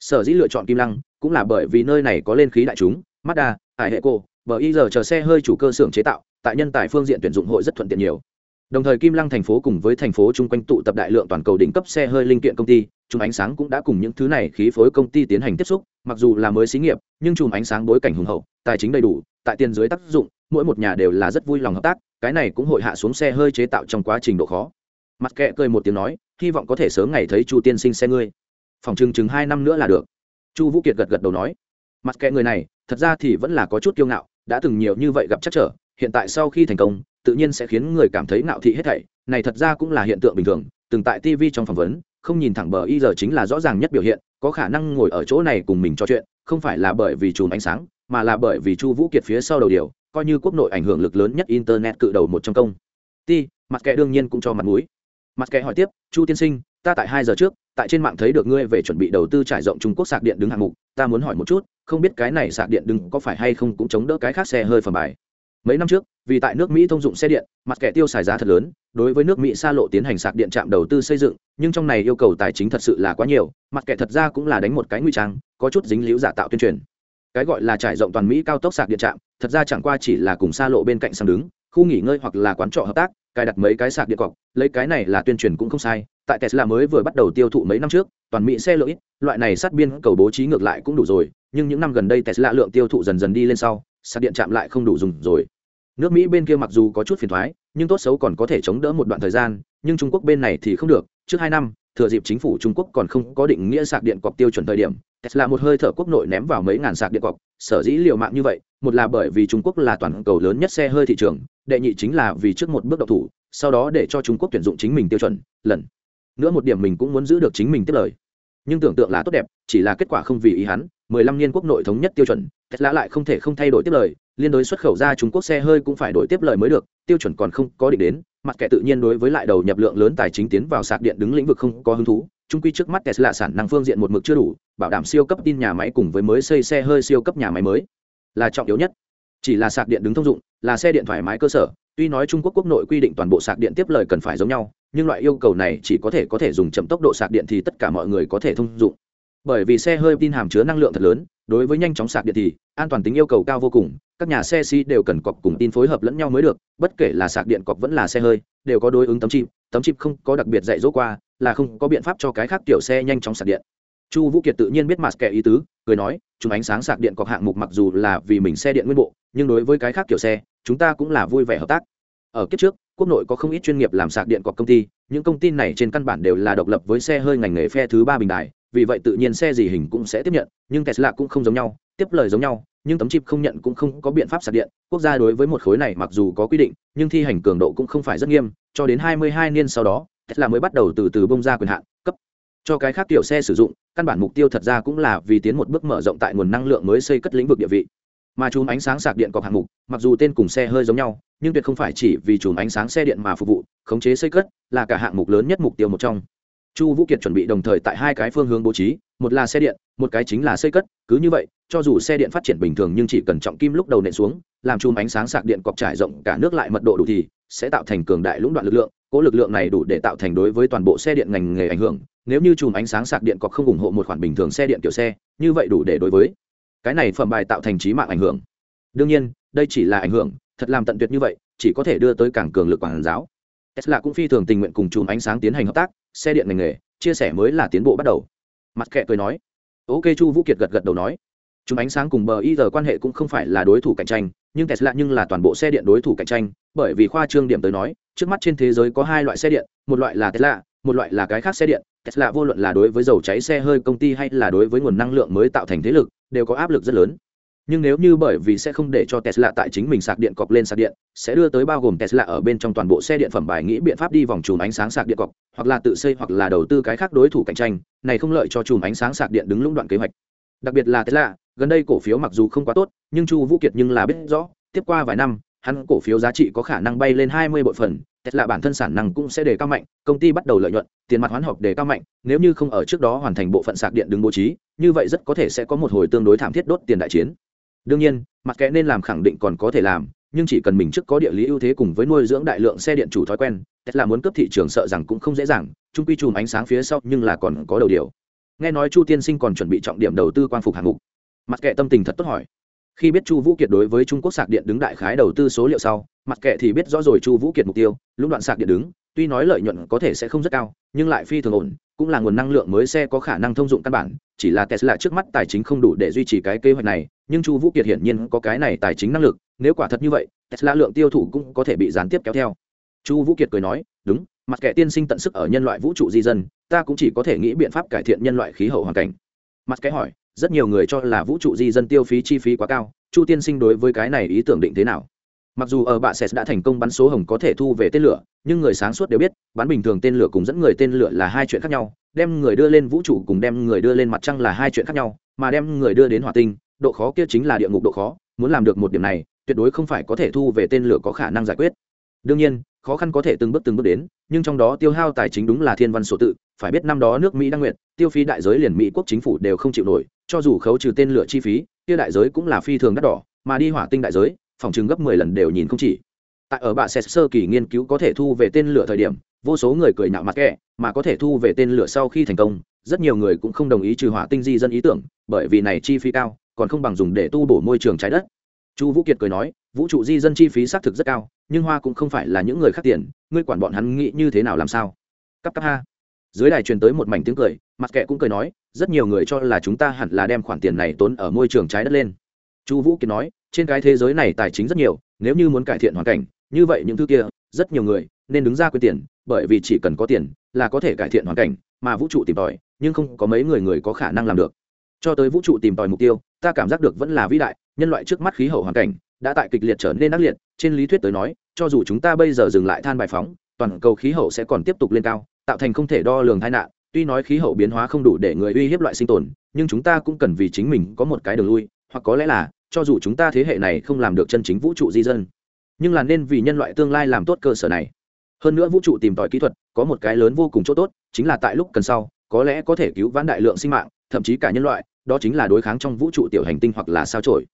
sở dĩ lựa chọn kim lăng cũng là bởi vì nơi này có lên khí đại chúng, mazda ải hệ cô bởi y giờ chờ xe hơi chủ cơ xưởng chế tạo, tại nhân tài phương diện tuyển dụng hội rất thuận tiện nhiều. Đồng thời kim lăng thành phố cùng với thành phố chung quanh tụ tập đại lượng toàn cầu đỉnh cấp xe hơi linh kiện công ty, chùm ánh sáng cũng đã cùng những thứ này khí phối công ty tiến hành tiếp xúc, mặc dù là mới xí nghiệp, nhưng chùm ánh sáng bối cảnh hùng hậu, tài chính đầy đủ, tại tiền dưới tác dụng, mỗi một nhà đều là rất vui lòng hợp tác, cái này cũng hội hạ xuống xe hơi chế tạo trong quá trình độ khó. Mặt kệ cười một tiếng nói, hy vọng có thể sớm ngày thấy chu tiên sinh xe ngươi phòng chừng chừng hai năm nữa là được. Chu vũ kiệt gật gật đầu nói, mặt kệ người này, thật ra thì vẫn là có chút kiêu ngạo, đã từng nhiều như vậy gặp chắc trở, hiện tại sau khi thành công, tự nhiên sẽ khiến người cảm thấy ngạo thị hết thảy, này thật ra cũng là hiện tượng bình thường, từng tại tv trong phỏng vấn, không nhìn thẳng bờ y giờ chính là rõ ràng nhất biểu hiện, có khả năng ngồi ở chỗ này cùng mình trò chuyện, không phải là bởi vì chùm ánh sáng, mà là bởi vì chu vũ kiệt phía sau đầu điều, coi như quốc nội ảnh hưởng lực lớn nhất internet cự đầu một trong công. Ti, mặt kệ đương nhiên cũng cho mặt mũi. Mặt kệ hỏi tiếp, chu tiên sinh ta tại hai giờ trước, tại trên mạng thấy được ngươi về chuẩn bị đầu tư trải rộng trung quốc sạc điện đứng hạng mục, ta muốn hỏi một chút, không biết cái này sạc điện đứng có phải hay không cũng chống đỡ cái khác xe hơi phẩm bài. Mấy năm trước, vì tại nước mỹ thông dụng xe điện, mặt kẻ tiêu xài giá thật lớn, đối với nước mỹ xa lộ tiến hành sạc điện trạm đầu tư xây dựng, nhưng trong này yêu cầu tài chính thật sự là quá nhiều, mặt kẻ thật ra cũng là đánh một cái nguy trang, có chút dính liễu giả tạo tuyên truyền. Cái gọi là trải rộng toàn mỹ cao tốc sạc điện trạm, thật ra chẳng qua chỉ là cùng xa lộ bên cạnh sang đứng, khu nghỉ ngơi hoặc là quán trọ hợp tác cài đặt mấy cái sạc điện cọc, lấy cái này là tuyên truyền cũng không sai, tại tesla mới vừa bắt đầu tiêu thụ mấy năm trước, toàn mỹ xe lỗi loại này sát biên cầu bố trí ngược lại cũng đủ rồi, nhưng những năm gần đây tesla lượng tiêu thụ dần dần đi lên sau, sạc điện chạm lại không đủ dùng rồi. Nước mỹ bên kia mặc dù có chút phiền thoái, nhưng tốt xấu còn có thể chống đỡ một đoạn thời gian, nhưng trung quốc bên này thì không được. Trước hai năm, thừa dịp chính phủ trung quốc còn không có định nghĩa sạc điện cọc tiêu chuẩn thời điểm, tesla một hơi thở quốc nội ném vào mấy ngàn sạc điện cọc, sở dĩ liều mạng như vậy một là bởi vì trung quốc là toàn cầu lớn nhất xe hơi thị trường, đệ nhị chính là vì trước một bước độc thủ, sau đó để cho trung quốc tuyển dụng chính mình tiêu chuẩn, lần nữa một điểm mình cũng muốn giữ được chính mình tiếp lời. Nhưng tưởng tượng là tốt đẹp, chỉ là kết quả không vì ý hắn, mười lăm niên quốc nội thống nhất tiêu chuẩn, tesla lại không thể không thay đổi tiếp lời, liên đối xuất khẩu ra trung quốc xe hơi cũng phải đổi tiếp lời mới được, tiêu chuẩn còn không có định đến, mặt kệ tự nhiên đối với lại đầu nhập lượng lớn tài chính tiến vào sạc điện đứng lĩnh vực không có hứng thú trung quy trước mắt tesla sản năng phương diện một mực chưa đủ, bảo đảm siêu cấp tin nhà máy cùng với mới xây xe hơi siêu cấp nhà máy mới là trọng yếu nhất. Chỉ là sạc điện đứng thông dụng, là xe điện thoải mái cơ sở, tuy nói trung quốc quốc nội quy định toàn bộ sạc điện tiếp lời cần phải giống nhau, nhưng loại yêu cầu này chỉ có thể có thể dùng chậm tốc độ sạc điện thì tất cả mọi người có thể thông dụng. Bởi vì xe hơi tin hàm chứa năng lượng thật lớn, đối với nhanh chóng sạc điện thì an toàn tính yêu cầu cao vô cùng, các nhà xe si đều cần cọc cùng tin phối hợp lẫn nhau mới được, bất kể là sạc điện cọc vẫn là xe hơi, đều có đối ứng tấm chip tấm chip không có đặc biệt dạy dỗ qua, là không có biện pháp cho cái khác tiểu xe nhanh chóng sạc điện chu vũ kiệt tự nhiên biết mặt kệ ý tứ, cười nói, chúng ánh sáng sạc điện cọc hạng mục mặc dù là vì mình xe điện nguyên bộ, nhưng đối với cái khác kiểu xe, chúng ta cũng là vui vẻ hợp tác. Ở kiếp trước, quốc nội có không ít chuyên nghiệp làm sạc điện cọc công ty, những công ty này trên căn bản đều là độc lập với xe hơi ngành nghề phe thứ ba bình đài, vì vậy tự nhiên xe gì hình cũng sẽ tiếp nhận, nhưng tesla cũng không giống nhau, tiếp lời giống nhau, nhưng tấm chip không nhận cũng không có biện pháp sạc điện. Quốc gia đối với một khối này mặc dù có quy định, nhưng thi hành cường độ cũng không phải rất nghiêm, cho đến 22 niên sau đó, tesla mới bắt đầu từ từ bông ra quyền hạn cho cái khác tiểu xe sử dụng, căn bản mục tiêu thật ra cũng là vì tiến một bước mở rộng tại nguồn năng lượng mới xây cất lĩnh vực địa vị. Mà chùm ánh sáng sạc điện cọc hạng mục, mặc dù tên cùng xe hơi giống nhau, nhưng tuyệt không phải chỉ vì chùm ánh sáng xe điện mà phục vụ, khống chế xây cất là cả hạng mục lớn nhất mục tiêu một trong. Chu vũ kiệt chuẩn bị đồng thời tại hai cái phương hướng bố trí, một là xe điện, một cái chính là xây cất, cứ như vậy, cho dù xe điện phát triển bình thường nhưng chỉ cần trọng kim lúc đầu nện xuống, làm chùm ánh sáng sạc điện cọc trải rộng cả nước lại mật độ đủ thì sẽ tạo thành cường đại lũng đoạn lực lượng cỗ lực lượng này đủ để tạo thành đối với toàn bộ xe điện ngành nghề ảnh hưởng, nếu như chùm ánh sáng sạc điện cọc không ủng hộ một khoản bình thường xe điện kiểu xe, như vậy đủ để đối với cái này phẩm bài tạo thành trí mạng ảnh hưởng. Đương nhiên, đây chỉ là ảnh hưởng, thật làm tận tuyệt như vậy, chỉ có thể đưa tới càng cường lực quảng giáo. Tesla cũng phi thường tình nguyện cùng chùm ánh sáng tiến hành hợp tác, xe điện ngành nghề, chia sẻ mới là tiến bộ bắt đầu. Mặt kệ cười nói. Ok chu vũ kiệt gật gật đầu nói chúng ánh sáng cùng bờ y giờ quan hệ cũng không phải là đối thủ cạnh tranh nhưng tesla nhưng là toàn bộ xe điện đối thủ cạnh tranh bởi vì khoa trương điểm tới nói trước mắt trên thế giới có hai loại xe điện một loại là tesla một loại là cái khác xe điện tesla vô luận là đối với dầu cháy xe hơi công ty hay là đối với nguồn năng lượng mới tạo thành thế lực đều có áp lực rất lớn nhưng nếu như bởi vì sẽ không để cho Tesla tại chính mình sạc điện cọc lên sạc điện, sẽ đưa tới bao gồm Tesla ở bên trong toàn bộ xe điện phẩm bài nghĩ biện pháp đi vòng chùm ánh sáng sạc điện cọc, hoặc là tự xây hoặc là đầu tư cái khác đối thủ cạnh tranh, này không lợi cho chùm ánh sáng sạc điện đứng lũng đoạn kế hoạch. Đặc biệt là Tesla, gần đây cổ phiếu mặc dù không quá tốt, nhưng Chu Vũ Kiệt nhưng là biết rõ, tiếp qua vài năm, hắn cổ phiếu giá trị có khả năng bay lên 20 bộ phần, là bản thân sản năng cũng sẽ đề cao mạnh, công ty bắt đầu lợi nhuận, tiền mặt hoán hộp đề cao mạnh, nếu như không ở trước đó hoàn thành bộ phận sạc điện đứng bố trí, như vậy rất có thể sẽ có một hồi tương đối thảm thiết đốt tiền đại chiến. Đương nhiên mặt kệ nên làm khẳng định còn có thể làm nhưng chỉ cần mình trước có địa lý ưu thế cùng với nuôi dưỡng đại lượng xe điện chủ thói quen là muốn cấp thị trường sợ rằng cũng không dễ dàng trung quy chùm ánh sáng phía sau nhưng là còn có đầu điều. Nghe nói chu tiên sinh còn chuẩn bị trọng điểm đầu tư quang phục hạng mục mặt kệ tâm tình thật tốt hỏi. Khi biết chu vũ kiệt đối với trung quốc sạc điện đứng đại khái đầu tư số liệu sau, mặt kệ thì biết rõ rồi chu vũ kiệt mục tiêu lũng đoạn sạc điện đứng, tuy nói lợi nhuận có thể sẽ không rất cao, nhưng lại phi thường ổn, cũng là nguồn năng lượng mới xe có khả năng thông dụng căn bản, chỉ là tesla trước mắt tài chính không đủ để duy trì cái kế hoạch này, nhưng chu vũ kiệt hiển nhiên có cái này tài chính năng lực, nếu quả thật như vậy, tesla lượng tiêu thụ cũng có thể bị gián tiếp kéo theo. Chu vũ kiệt cười nói, đúng, mặt kệ tiên sinh tận sức ở nhân loại vũ trụ di dân, ta cũng chỉ có thể nghĩ biện pháp cải thiện nhân loại khí hậu hoàn cảnh. Mặt kệ hỏi rất nhiều người cho là vũ trụ di dân tiêu phí chi phí quá cao, chu tiên sinh đối với cái này ý tưởng định thế nào? Mặc dù ở bạ sệt đã thành công bắn số hồng có thể thu về tên lửa, nhưng người sáng suốt đều biết, bắn bình thường tên lửa cùng dẫn người tên lửa là hai chuyện khác nhau, đem người đưa lên vũ trụ cùng đem người đưa lên mặt trăng là hai chuyện khác nhau, mà đem người đưa đến hỏa tinh, độ khó kia chính là địa ngục độ khó, muốn làm được một điểm này, tuyệt đối không phải có thể thu về tên lửa có khả năng giải quyết. Đương nhiên, khó khăn có thể từng bước từng bước đến, nhưng trong đó tiêu hao tài chính đúng là thiên văn số tự, phải biết năm đó nước mỹ đang nguyện, tiêu phí đại giới liền mỹ quốc chính phủ đều không chịu nổi cho dù khấu trừ tên lửa chi phí, kia đại giới cũng là phi thường đắt đỏ, mà đi hỏa tinh đại giới, phòng trường gấp mười lần đều nhìn không chỉ. Tại ở bạ xét sơ kỳ nghiên cứu có thể thu về tên lửa thời điểm, vô số người cười nhạo mặt kẻ, mà có thể thu về tên lửa sau khi thành công, rất nhiều người cũng không đồng ý trừ hỏa tinh di dân ý tưởng, bởi vì này chi phí cao, còn không bằng dùng để tu bổ môi trường trái đất. Chu vũ kiệt cười nói, vũ trụ di dân chi phí xác thực rất cao, nhưng hoa cũng không phải là những người khác tiền, ngươi quản bọn hắn nghĩ như thế nào làm sao? Cắp cắp ha. Dưới đài truyền tới một mảnh tiếng cười mặt kệ cũng cười nói, rất nhiều người cho là chúng ta hẳn là đem khoản tiền này tốn ở môi trường trái đất lên. Chu vũ kiệt nói, trên cái thế giới này tài chính rất nhiều, nếu như muốn cải thiện hoàn cảnh, như vậy những thứ kia, rất nhiều người nên đứng ra quyên tiền, bởi vì chỉ cần có tiền là có thể cải thiện hoàn cảnh, mà vũ trụ tìm tòi, nhưng không có mấy người người có khả năng làm được. Cho tới vũ trụ tìm tòi mục tiêu, ta cảm giác được vẫn là vĩ đại, nhân loại trước mắt khí hậu hoàn cảnh đã tại kịch liệt trở nên ác liệt, trên lý thuyết tới nói, cho dù chúng ta bây giờ dừng lại than bài phóng, toàn cầu khí hậu sẽ còn tiếp tục lên cao, tạo thành không thể đo lường tai nạn tuy nói khí hậu biến hóa không đủ để người uy hiếp loại sinh tồn, nhưng chúng ta cũng cần vì chính mình có một cái đường lui, hoặc có lẽ là, cho dù chúng ta thế hệ này không làm được chân chính vũ trụ di dân, nhưng là nên vì nhân loại tương lai làm tốt cơ sở này. Hơn nữa vũ trụ tìm tòi kỹ thuật, có một cái lớn vô cùng chỗ tốt, chính là tại lúc cần sau, có lẽ có thể cứu vãn đại lượng sinh mạng, thậm chí cả nhân loại, đó chính là đối kháng trong vũ trụ tiểu hành tinh hoặc là sao trổi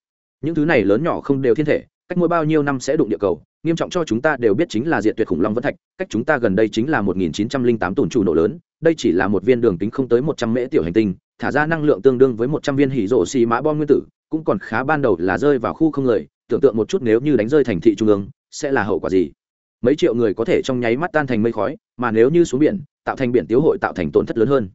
những thứ này lớn nhỏ không đều thiên thể, cách mỗi bao nhiêu năm sẽ đụng địa cầu, nghiêm trọng cho chúng ta đều biết chính là diệt tuyệt khủng long vẫn thạch, cách chúng ta gần đây chính là 1908 tổn trụ nổ lớn đây chỉ là một viên đường kính không tới 100 mễ tiểu hành tinh, thả ra năng lượng tương đương với 100 viên hỉ rổ xì mã bom nguyên tử, cũng còn khá ban đầu là rơi vào khu không người, tưởng tượng một chút nếu như đánh rơi thành thị trung ương, sẽ là hậu quả gì? Mấy triệu người có thể trong nháy mắt tan thành mây khói, mà nếu như xuống biển, tạo thành biển tiếu hội tạo thành tổn thất lớn hơn.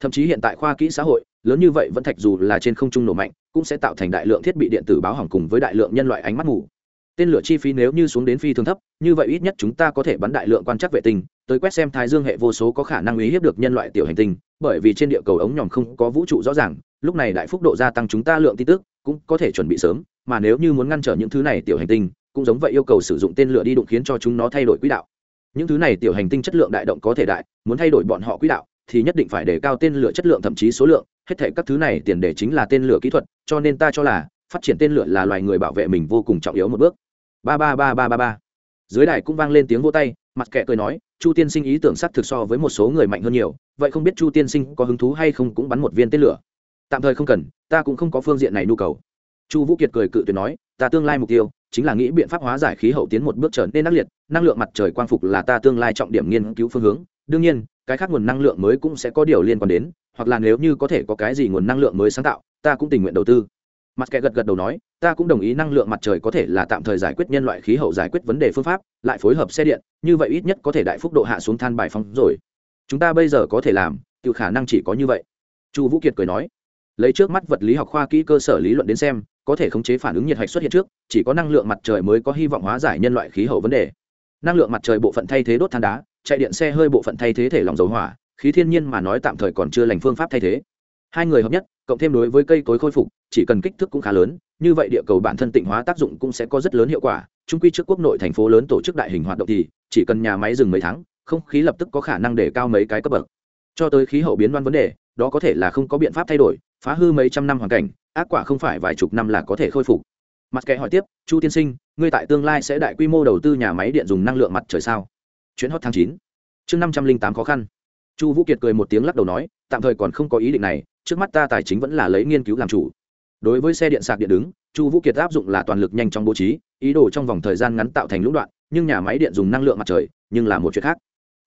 Thậm chí hiện tại khoa kỹ xã hội, lớn như vậy vẫn thạch dù là trên không trung nổ mạnh, cũng sẽ tạo thành đại lượng thiết bị điện tử báo hỏng cùng với đại lượng nhân loại ánh mắt mù tên lửa chi phí nếu như xuống đến phi thường thấp, như vậy ít nhất chúng ta có thể bắn đại lượng quan trắc vệ tinh, tới quét xem thái dương hệ vô số có khả năng uy hiếp được nhân loại tiểu hành tinh, bởi vì trên địa cầu ống nhòm không có vũ trụ rõ ràng, lúc này đại phúc độ gia tăng chúng ta lượng tin tức cũng có thể chuẩn bị sớm, mà nếu như muốn ngăn trở những thứ này tiểu hành tinh, cũng giống vậy yêu cầu sử dụng tên lửa đi đụng khiến cho chúng nó thay đổi quỹ đạo. Những thứ này tiểu hành tinh chất lượng đại động có thể đại, muốn thay đổi bọn họ quỹ đạo thì nhất định phải để cao tên lửa chất lượng thậm chí số lượng, hết thể các thứ này tiền đề chính là tên lửa kỹ thuật, cho nên ta cho là phát triển tên lửa là loài người bảo vệ mình vô cùng trọng yếu một bước. Ba ba ba ba ba ba. Dưới đài cũng vang lên tiếng vô tay, mặt kệ cười nói, chu tiên sinh ý tưởng sắt thực so với một số người mạnh hơn nhiều, vậy không biết chu tiên sinh có hứng thú hay không cũng bắn một viên tên lửa? Tạm thời không cần, ta cũng không có phương diện này nhu cầu. Chu vũ kiệt cười cự tuyệt nói, ta tương lai mục tiêu chính là nghĩ biện pháp hóa giải khí hậu tiến một bước trở nên ác liệt, năng lượng mặt trời quang phục là ta tương lai trọng điểm nghiên cứu phương hướng. Đương nhiên, cái khác nguồn năng lượng mới cũng sẽ có điều liên quan đến, hoặc là nếu như có thể có cái gì nguồn năng lượng mới sáng tạo, ta cũng tình nguyện đầu tư mặt kệ gật gật đầu nói, ta cũng đồng ý năng lượng mặt trời có thể là tạm thời giải quyết nhân loại khí hậu giải quyết vấn đề phương pháp, lại phối hợp xe điện, như vậy ít nhất có thể đại phúc độ hạ xuống than bài phóng rồi. Chúng ta bây giờ có thể làm tự khả năng chỉ có như vậy. Chu vũ kiệt cười nói, lấy trước mắt vật lý học khoa kỹ cơ sở lý luận đến xem, có thể khống chế phản ứng nhiệt hạch xuất hiện trước, chỉ có năng lượng mặt trời mới có hy vọng hóa giải nhân loại khí hậu vấn đề. Năng lượng mặt trời bộ phận thay thế đốt than đá, chạy điện xe hơi bộ phận thay thế thể lòng dầu hỏa, khí thiên nhiên mà nói tạm thời còn chưa lành phương pháp thay thế. Hai người hợp nhất cộng thêm đối với cây cối khôi phục, chỉ cần kích thước cũng khá lớn, như vậy địa cầu bản thân tịnh hóa tác dụng cũng sẽ có rất lớn hiệu quả. Trung quy trước quốc nội thành phố lớn tổ chức đại hình hoạt động thì, chỉ cần nhà máy dừng mấy tháng, không khí lập tức có khả năng để cao mấy cái cấp bậc. Cho tới khí hậu biến đoan vấn đề, đó có thể là không có biện pháp thay đổi, phá hư mấy trăm năm hoàn cảnh, ác quả không phải vài chục năm là có thể khôi phục. Mặt kệ hỏi tiếp, chu tiên sinh, ngươi tại tương lai sẽ đại quy mô đầu tư nhà máy điện dùng năng lượng mặt trời sao? Chuyến hot tháng chín. Chương năm trăm linh tám khó khăn. Chu vũ kiệt cười một tiếng lắc đầu nói, tạm thời còn không có ý định này trước mắt ta tài chính vẫn là lấy nghiên cứu làm chủ. Đối với xe điện sạc điện đứng, chu vũ kiệt áp dụng là toàn lực nhanh chóng bố trí, ý đồ trong vòng thời gian ngắn tạo thành lũng đoạn, nhưng nhà máy điện dùng năng lượng mặt trời, nhưng là một chuyện khác.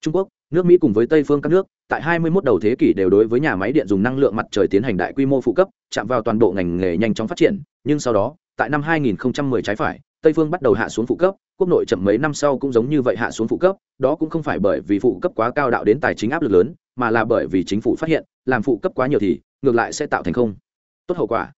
Trung quốc, nước mỹ cùng với tây phương các nước, tại 21 đầu thế kỷ đều đối với nhà máy điện dùng năng lượng mặt trời tiến hành đại quy mô phụ cấp, chạm vào toàn bộ ngành nghề nhanh chóng phát triển, nhưng sau đó, tại năm 2010 trái phải, tây phương bắt đầu hạ xuống phụ cấp, quốc nội chậm mấy năm sau cũng giống như vậy hạ xuống phụ cấp, đó cũng không phải bởi vì phụ cấp quá cao đạo đến tài chính áp lực lớn, mà là bởi vì chính phủ phát hiện, làm phụ cấp quá nhiều thì ngược lại sẽ tạo thành không tốt hậu quả.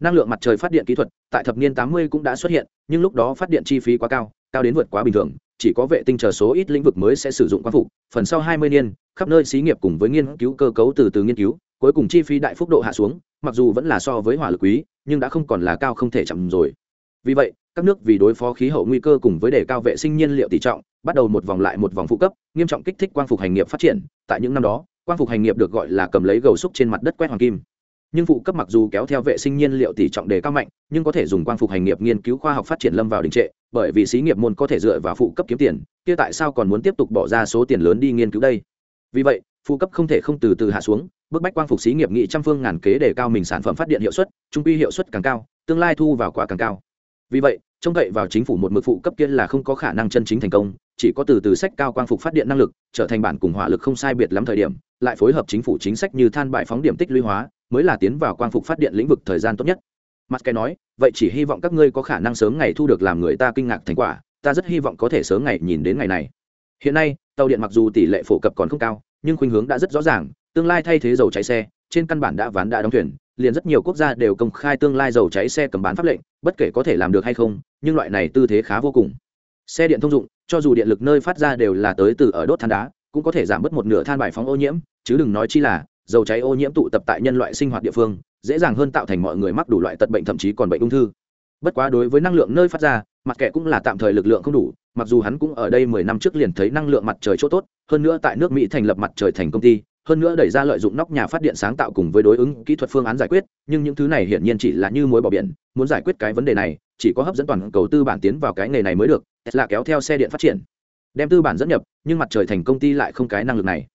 Năng lượng mặt trời phát điện kỹ thuật tại thập niên 80 cũng đã xuất hiện, nhưng lúc đó phát điện chi phí quá cao cao đến vượt quá bình thường, chỉ có vệ tinh chờ số ít lĩnh vực mới sẽ sử dụng quang phục. Phần sau 20 niên, khắp nơi xí nghiệp cùng với nghiên cứu cơ cấu từ từ nghiên cứu, cuối cùng chi phí đại phúc độ hạ xuống, mặc dù vẫn là so với hỏa lực quý, nhưng đã không còn là cao không thể chậm rồi. Vì vậy, các nước vì đối phó khí hậu nguy cơ cùng với đề cao vệ sinh nhiên liệu tỷ trọng, bắt đầu một vòng lại một vòng phụ cấp, nghiêm trọng kích thích quang phục hành nghiệp phát triển. Tại những năm đó quang phục hành nghiệp được gọi là cầm lấy gầu xúc trên mặt đất quét hoàng kim. Nhưng phụ cấp mặc dù kéo theo vệ sinh nhiên liệu tỷ trọng đề cao mạnh, nhưng có thể dùng quang phục hành nghiệp nghiên cứu khoa học phát triển lâm vào đình trệ, bởi vì xí nghiệp môn có thể dựa vào phụ cấp kiếm tiền, kia tại sao còn muốn tiếp tục bỏ ra số tiền lớn đi nghiên cứu đây? Vì vậy, phụ cấp không thể không từ từ hạ xuống, bức bách quang phục xí nghiệp nghị trăm phương ngàn kế để cao mình sản phẩm phát điện hiệu suất, trung quy hiệu suất càng cao, tương lai thu vào quả càng cao. Vì vậy, trông cậy vào chính phủ một mực phụ cấp kia là không có khả năng chân chính thành công, chỉ có từ từ sách cao quang phục phát điện năng lực, trở thành bản cùng hỏa lực không sai biệt lắm thời điểm lại phối hợp chính phủ chính sách như than bại phóng điểm tích lũy hóa, mới là tiến vào quang phục phát điện lĩnh vực thời gian tốt nhất. Mặt cái nói, vậy chỉ hy vọng các ngươi có khả năng sớm ngày thu được làm người ta kinh ngạc thành quả, ta rất hy vọng có thể sớm ngày nhìn đến ngày này. Hiện nay, tàu điện mặc dù tỷ lệ phổ cập còn không cao, nhưng khuynh hướng đã rất rõ ràng, tương lai thay thế dầu cháy xe, trên căn bản đã ván đã đóng thuyền, liền rất nhiều quốc gia đều công khai tương lai dầu cháy xe cầm bán pháp lệnh, bất kể có thể làm được hay không, nhưng loại này tư thế khá vô cùng. Xe điện thông dụng, cho dù điện lực nơi phát ra đều là tới từ ở đốt than đá, cũng có thể giảm bớt một nửa than bài phóng ô nhiễm chứ đừng nói chi là dầu cháy ô nhiễm tụ tập tại nhân loại sinh hoạt địa phương, dễ dàng hơn tạo thành mọi người mắc đủ loại tật bệnh thậm chí còn bệnh ung thư. Bất quá đối với năng lượng nơi phát ra, mặt kệ cũng là tạm thời lực lượng không đủ, mặc dù hắn cũng ở đây mười năm trước liền thấy năng lượng mặt trời chỗ tốt, hơn nữa tại nước mỹ thành lập mặt trời thành công ty, hơn nữa đẩy ra lợi dụng nóc nhà phát điện sáng tạo cùng với đối ứng kỹ thuật phương án giải quyết, nhưng những thứ này hiển nhiên chỉ là như mối bỏ biển, muốn giải quyết cái vấn đề này, chỉ có hấp dẫn toàn cầu tư bản tiến vào cái nghề này mới được là kéo theo xe điện phát triển, đem tư bản dẫn nhập, nhưng mặt trời thành công ty lại không cái năng lực này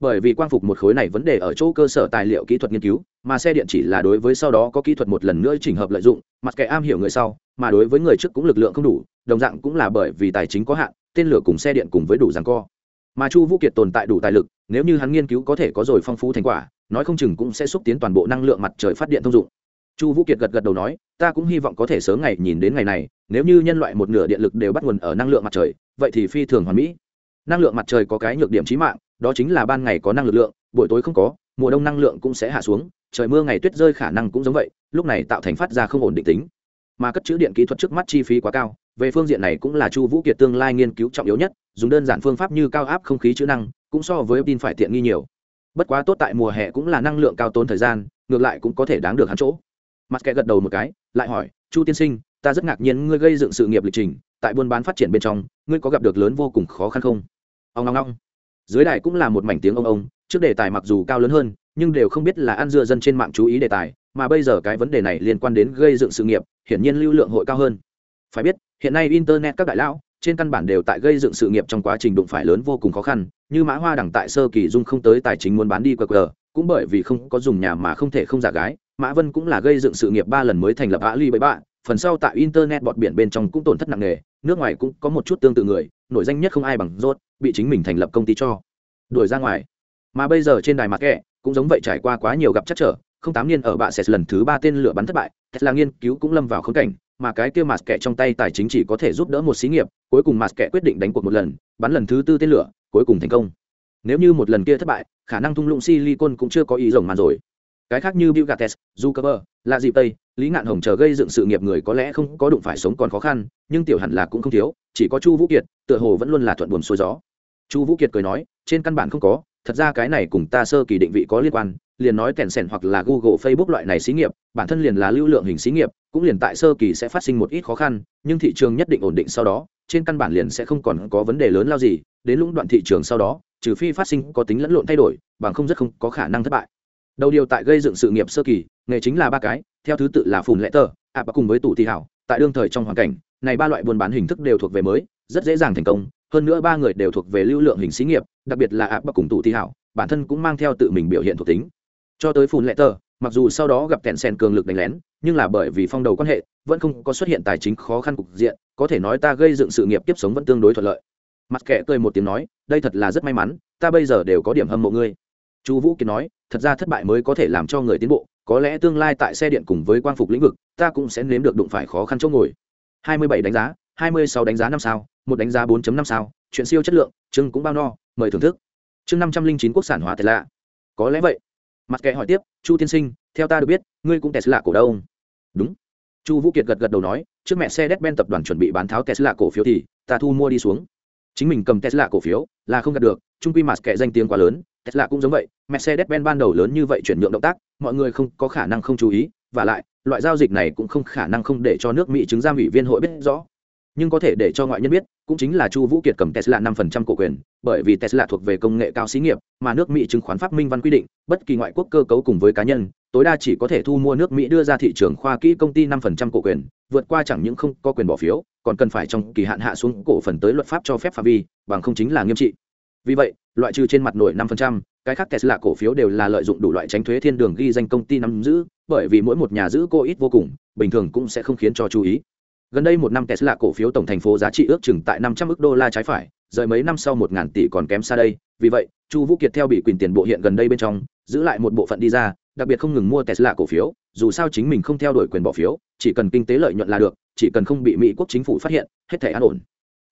bởi vì quang phục một khối này vấn đề ở chỗ cơ sở tài liệu kỹ thuật nghiên cứu, mà xe điện chỉ là đối với sau đó có kỹ thuật một lần nữa chỉnh hợp lợi dụng, mặt kệ am hiểu người sau, mà đối với người trước cũng lực lượng không đủ, đồng dạng cũng là bởi vì tài chính có hạn, tên lửa cùng xe điện cùng với đủ rằng co. Mà chu vũ kiệt tồn tại đủ tài lực, nếu như hắn nghiên cứu có thể có rồi phong phú thành quả, nói không chừng cũng sẽ xúc tiến toàn bộ năng lượng mặt trời phát điện thông dụng. Chu vũ kiệt gật gật đầu nói, ta cũng hy vọng có thể sớm ngày nhìn đến ngày này, nếu như nhân loại một nửa điện lực đều bắt nguồn ở năng lượng mặt trời, vậy thì phi thường hoàn mỹ. Năng lượng mặt trời có cái nhược điểm trí mạng đó chính là ban ngày có năng lực lượng, buổi tối không có, mùa đông năng lượng cũng sẽ hạ xuống, trời mưa ngày tuyết rơi khả năng cũng giống vậy, lúc này tạo thành phát ra không ổn định tính. Mà cất chữ điện kỹ thuật trước mắt chi phí quá cao, về phương diện này cũng là chu vũ kiệt tương lai nghiên cứu trọng yếu nhất, dùng đơn giản phương pháp như cao áp không khí chữ năng, cũng so với tin phải tiện nghi nhiều. Bất quá tốt tại mùa hè cũng là năng lượng cao tốn thời gian, ngược lại cũng có thể đáng được hắn chỗ. Mặt kẻ gật đầu một cái, lại hỏi, chu tiên sinh, ta rất ngạc nhiên ngươi gây dựng sự nghiệp lịch trình, tại buôn bán phát triển bên trong, ngươi có gặp được lớn vô cùng khó khăn không? Ông ngong ngong dưới đài cũng là một mảnh tiếng ông ông, trước đề tài mặc dù cao lớn hơn, nhưng đều không biết là ăn dưa dân trên mạng chú ý đề tài, mà bây giờ cái vấn đề này liên quan đến gây dựng sự nghiệp, hiển nhiên lưu lượng hội cao hơn. Phải biết, hiện nay internet các đại lão, trên căn bản đều tại gây dựng sự nghiệp trong quá trình đụng phải lớn vô cùng khó khăn, như mã hoa đẳng tại sơ kỳ dung không tới tài chính muốn bán đi qr cũng bởi vì không có dùng nhà mà không thể không giả gái, mã vân cũng là gây dựng sự nghiệp ba lần mới thành lập ali bảy bạ phần sau tại internet bọt biển bên trong cũng tổn thất nặng nề, nước ngoài cũng có một chút tương tự người, nổi danh nhất không ai bằng rốt, bị chính mình thành lập công ty cho. Đuổi ra ngoài. Mà bây giờ trên đài mặt kệ cũng giống vậy trải qua quá nhiều gặp chắc trở, không tám niên ở bạ sẽ lần thứ ba tên lửa bắn thất bại thật là nghiên cứu cũng lâm vào khốn cảnh, mà cái kia mặt kệ trong tay tài chính chỉ có thể giúp đỡ một xí nghiệp, cuối cùng mặt kệ quyết định đánh cuộc một lần, bắn lần thứ tư tên lửa, cuối cùng thành công. Nếu như một lần kia thất bại, khả năng thung lũng silicon cũng chưa có ý rồng màn rồi cái khác như Bill Gates, Zuckerberg, là dịp tây, Lý Ngạn Hồng chờ gây dựng sự nghiệp người có lẽ không có đụng phải sống còn khó khăn, nhưng tiểu hẳn là cũng không thiếu, chỉ có Chu Vũ Kiệt, tựa hồ vẫn luôn là thuận buồm xuôi gió. Chu Vũ Kiệt cười nói, trên căn bản không có, thật ra cái này cùng ta sơ kỳ định vị có liên quan, liền nói tèn sèn hoặc là Google, Facebook loại này xí nghiệp, bản thân liền là lưu lượng hình xí nghiệp, cũng liền tại sơ kỳ sẽ phát sinh một ít khó khăn, nhưng thị trường nhất định ổn định sau đó, trên căn bản liền sẽ không còn có vấn đề lớn lao gì, đến lũng đoạn thị trường sau đó, trừ phi phát sinh có tính lẫn lộn thay đổi, bằng không rất không có khả năng thất bại đầu điều tại gây dựng sự nghiệp sơ kỳ, nghề chính là ba cái, theo thứ tự là phùn lệ tờ, ạ và cùng với tủ thị hảo, tại đương thời trong hoàn cảnh, này ba loại buôn bán hình thức đều thuộc về mới, rất dễ dàng thành công, hơn nữa ba người đều thuộc về lưu lượng hình xí nghiệp, đặc biệt là ạ và cùng tủ thị hảo, bản thân cũng mang theo tự mình biểu hiện thuộc tính. Cho tới phùn lệ tờ, mặc dù sau đó gặp tẹn sen cường lực đánh lén, nhưng là bởi vì phong đầu quan hệ, vẫn không có xuất hiện tài chính khó khăn cục diện, có thể nói ta gây dựng sự nghiệp tiếp sống vẫn tương đối thuận lợi. Mặt kệ cười một tiếng nói, đây thật là rất may mắn, ta bây giờ đều có điểm hâm mộ ngươi. Chu vũ kiệt nói thật ra thất bại mới có thể làm cho người tiến bộ, có lẽ tương lai tại xe điện cùng với quang phục lĩnh vực, ta cũng sẽ nếm được đụng phải khó khăn chỗ ngồi. 27 đánh giá 26 đánh giá năm sao, một đánh giá 4.5 sao, chuyện siêu chất lượng chưng cũng bao no, mời thưởng thức. Chương 509 quốc sản hóa thật lạ có lẽ vậy. Mặt kệ hỏi tiếp, chu tiên sinh, theo ta được biết, ngươi cũng tesla cổ đông. Đúng. Chu vũ kiệt gật gật đầu nói, trước mẹ xe đét ben tập đoàn chuẩn bị bán tháo tesla cổ phiếu thì ta thu mua đi xuống. Chính mình cầm tesla cổ phiếu là không gạt được trung quy mặt kệ danh tiếng quá lớn tesla cũng giống vậy, mercedes-benz ban đầu lớn như vậy chuyển nhượng động tác, mọi người không có khả năng không chú ý, và lại, loại giao dịch này cũng không khả năng không để cho nước mỹ chứng giam ủy viên hội biết rõ. Nhưng có thể để cho ngoại nhân biết, cũng chính là chu vũ kiệt cầm tesla năm phần trăm cổ quyền, bởi vì tesla thuộc về công nghệ cao xí nghiệp, mà nước mỹ chứng khoán pháp minh văn quy định, bất kỳ ngoại quốc cơ cấu cùng với cá nhân, tối đa chỉ có thể thu mua nước mỹ đưa ra thị trường khoa kỹ công ty năm phần trăm cổ quyền, vượt qua chẳng những không có quyền bỏ phiếu, còn cần phải trong kỳ hạn hạ xuống cổ phần tới luật pháp cho phép phạm vi, bằng không chính là nghiêm trị. Vì vậy loại trừ trên mặt nổi năm phần trăm, cái khác tesla cổ phiếu đều là lợi dụng đủ loại tránh thuế thiên đường ghi danh công ty nắm giữ, bởi vì mỗi một nhà giữ cô ít vô cùng, bình thường cũng sẽ không khiến cho chú ý. Gần đây một năm tesla cổ phiếu tổng thành phố giá trị ước chừng tại năm trăm đô la trái phải, rời mấy năm sau một ngàn tỷ còn kém xa đây. Vì vậy, chu vũ kiệt theo bị quyền tiền bộ hiện gần đây bên trong, giữ lại một bộ phận đi ra, đặc biệt không ngừng mua tesla cổ phiếu, dù sao chính mình không theo đuổi quyền bỏ phiếu, chỉ cần kinh tế lợi nhuận là được, chỉ cần không bị mỹ quốc chính phủ phát hiện, hết thể an ổn.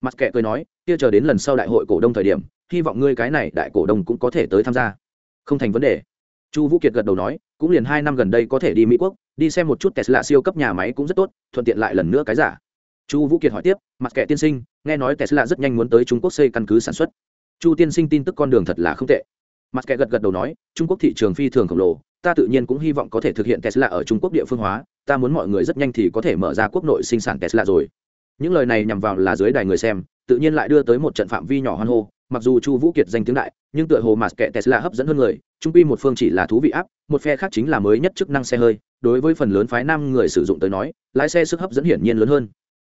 Mặt kệ cười nói, kia chờ đến lần sau đại hội cổ đông thời điểm hy vọng ngươi cái này đại cổ đông cũng có thể tới tham gia. Không thành vấn đề. Chu vũ kiệt gật đầu nói, cũng liền hai năm gần đây có thể đi mỹ quốc, đi xem một chút tesla siêu cấp nhà máy cũng rất tốt, thuận tiện lại lần nữa cái giả. Chu vũ kiệt hỏi tiếp, mặt kệ tiên sinh, nghe nói tesla rất nhanh muốn tới trung quốc xây căn cứ sản xuất. Chu tiên sinh tin tức con đường thật là không tệ. Mặt kệ gật gật đầu nói, trung quốc thị trường phi thường khổng lồ, ta tự nhiên cũng hy vọng có thể thực hiện tesla ở trung quốc địa phương hóa, ta muốn mọi người rất nhanh thì có thể mở ra quốc nội sinh sản tesla rồi. Những lời này nhằm vào là dưới đài người xem, tự nhiên lại đưa tới một trận phạm vi nhỏ hoan hô mặc dù chu vũ kiệt danh tiếng đại, nhưng tựa hồ mà kệ tesla hấp dẫn hơn người, trung quy một phương chỉ là thú vị áp, một phe khác chính là mới nhất chức năng xe hơi, đối với phần lớn phái nam người sử dụng tới nói, lái xe sức hấp dẫn hiển nhiên lớn hơn.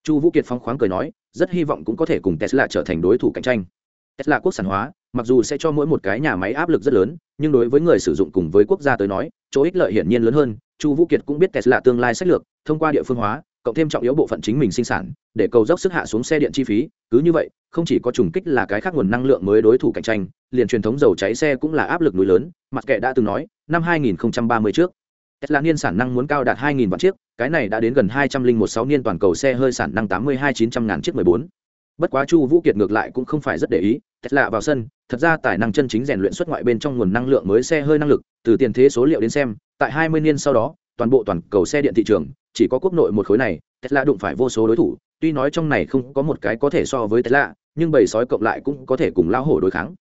Chu vũ kiệt phong khoáng cười nói, rất hy vọng cũng có thể cùng tesla trở thành đối thủ cạnh tranh. Tesla quốc sản hóa, mặc dù sẽ cho mỗi một cái nhà máy áp lực rất lớn, nhưng đối với người sử dụng cùng với quốc gia tới nói, chỗ ích lợi hiển nhiên lớn hơn. Chu vũ kiệt cũng biết tesla tương lai sách lược, thông qua địa phương hóa cộng thêm trọng yếu bộ phận chính mình sinh sản để cầu dốc sức hạ xuống xe điện chi phí cứ như vậy không chỉ có trùng kích là cái khác nguồn năng lượng mới đối thủ cạnh tranh liền truyền thống dầu cháy xe cũng là áp lực núi lớn mặt kệ đã từng nói năm 2030 trước Tesla niên sản năng muốn cao đạt 2.000 vạn chiếc, cái này đã đến gần 2016 niên toàn cầu xe hơi sản năng 82 900 ngàn chiếc 14. Bất quá Chu Vũ Kiệt ngược lại cũng không phải rất để ý, Tesla vào sân, thật ra tài năng chân chính rèn luyện xuất ngoại bên trong nguồn năng lượng mới xe hơi năng lực, từ tiền thế số liệu đến xem, tại 20 niên sau đó, toàn bộ toàn cầu xe điện thị trường, chỉ có quốc nội một khối này, Tesla đụng phải vô số đối thủ, tuy nói trong này không có một cái có thể so với Tesla, nhưng bầy sói cộng lại cũng có thể cùng lao hổ đối kháng.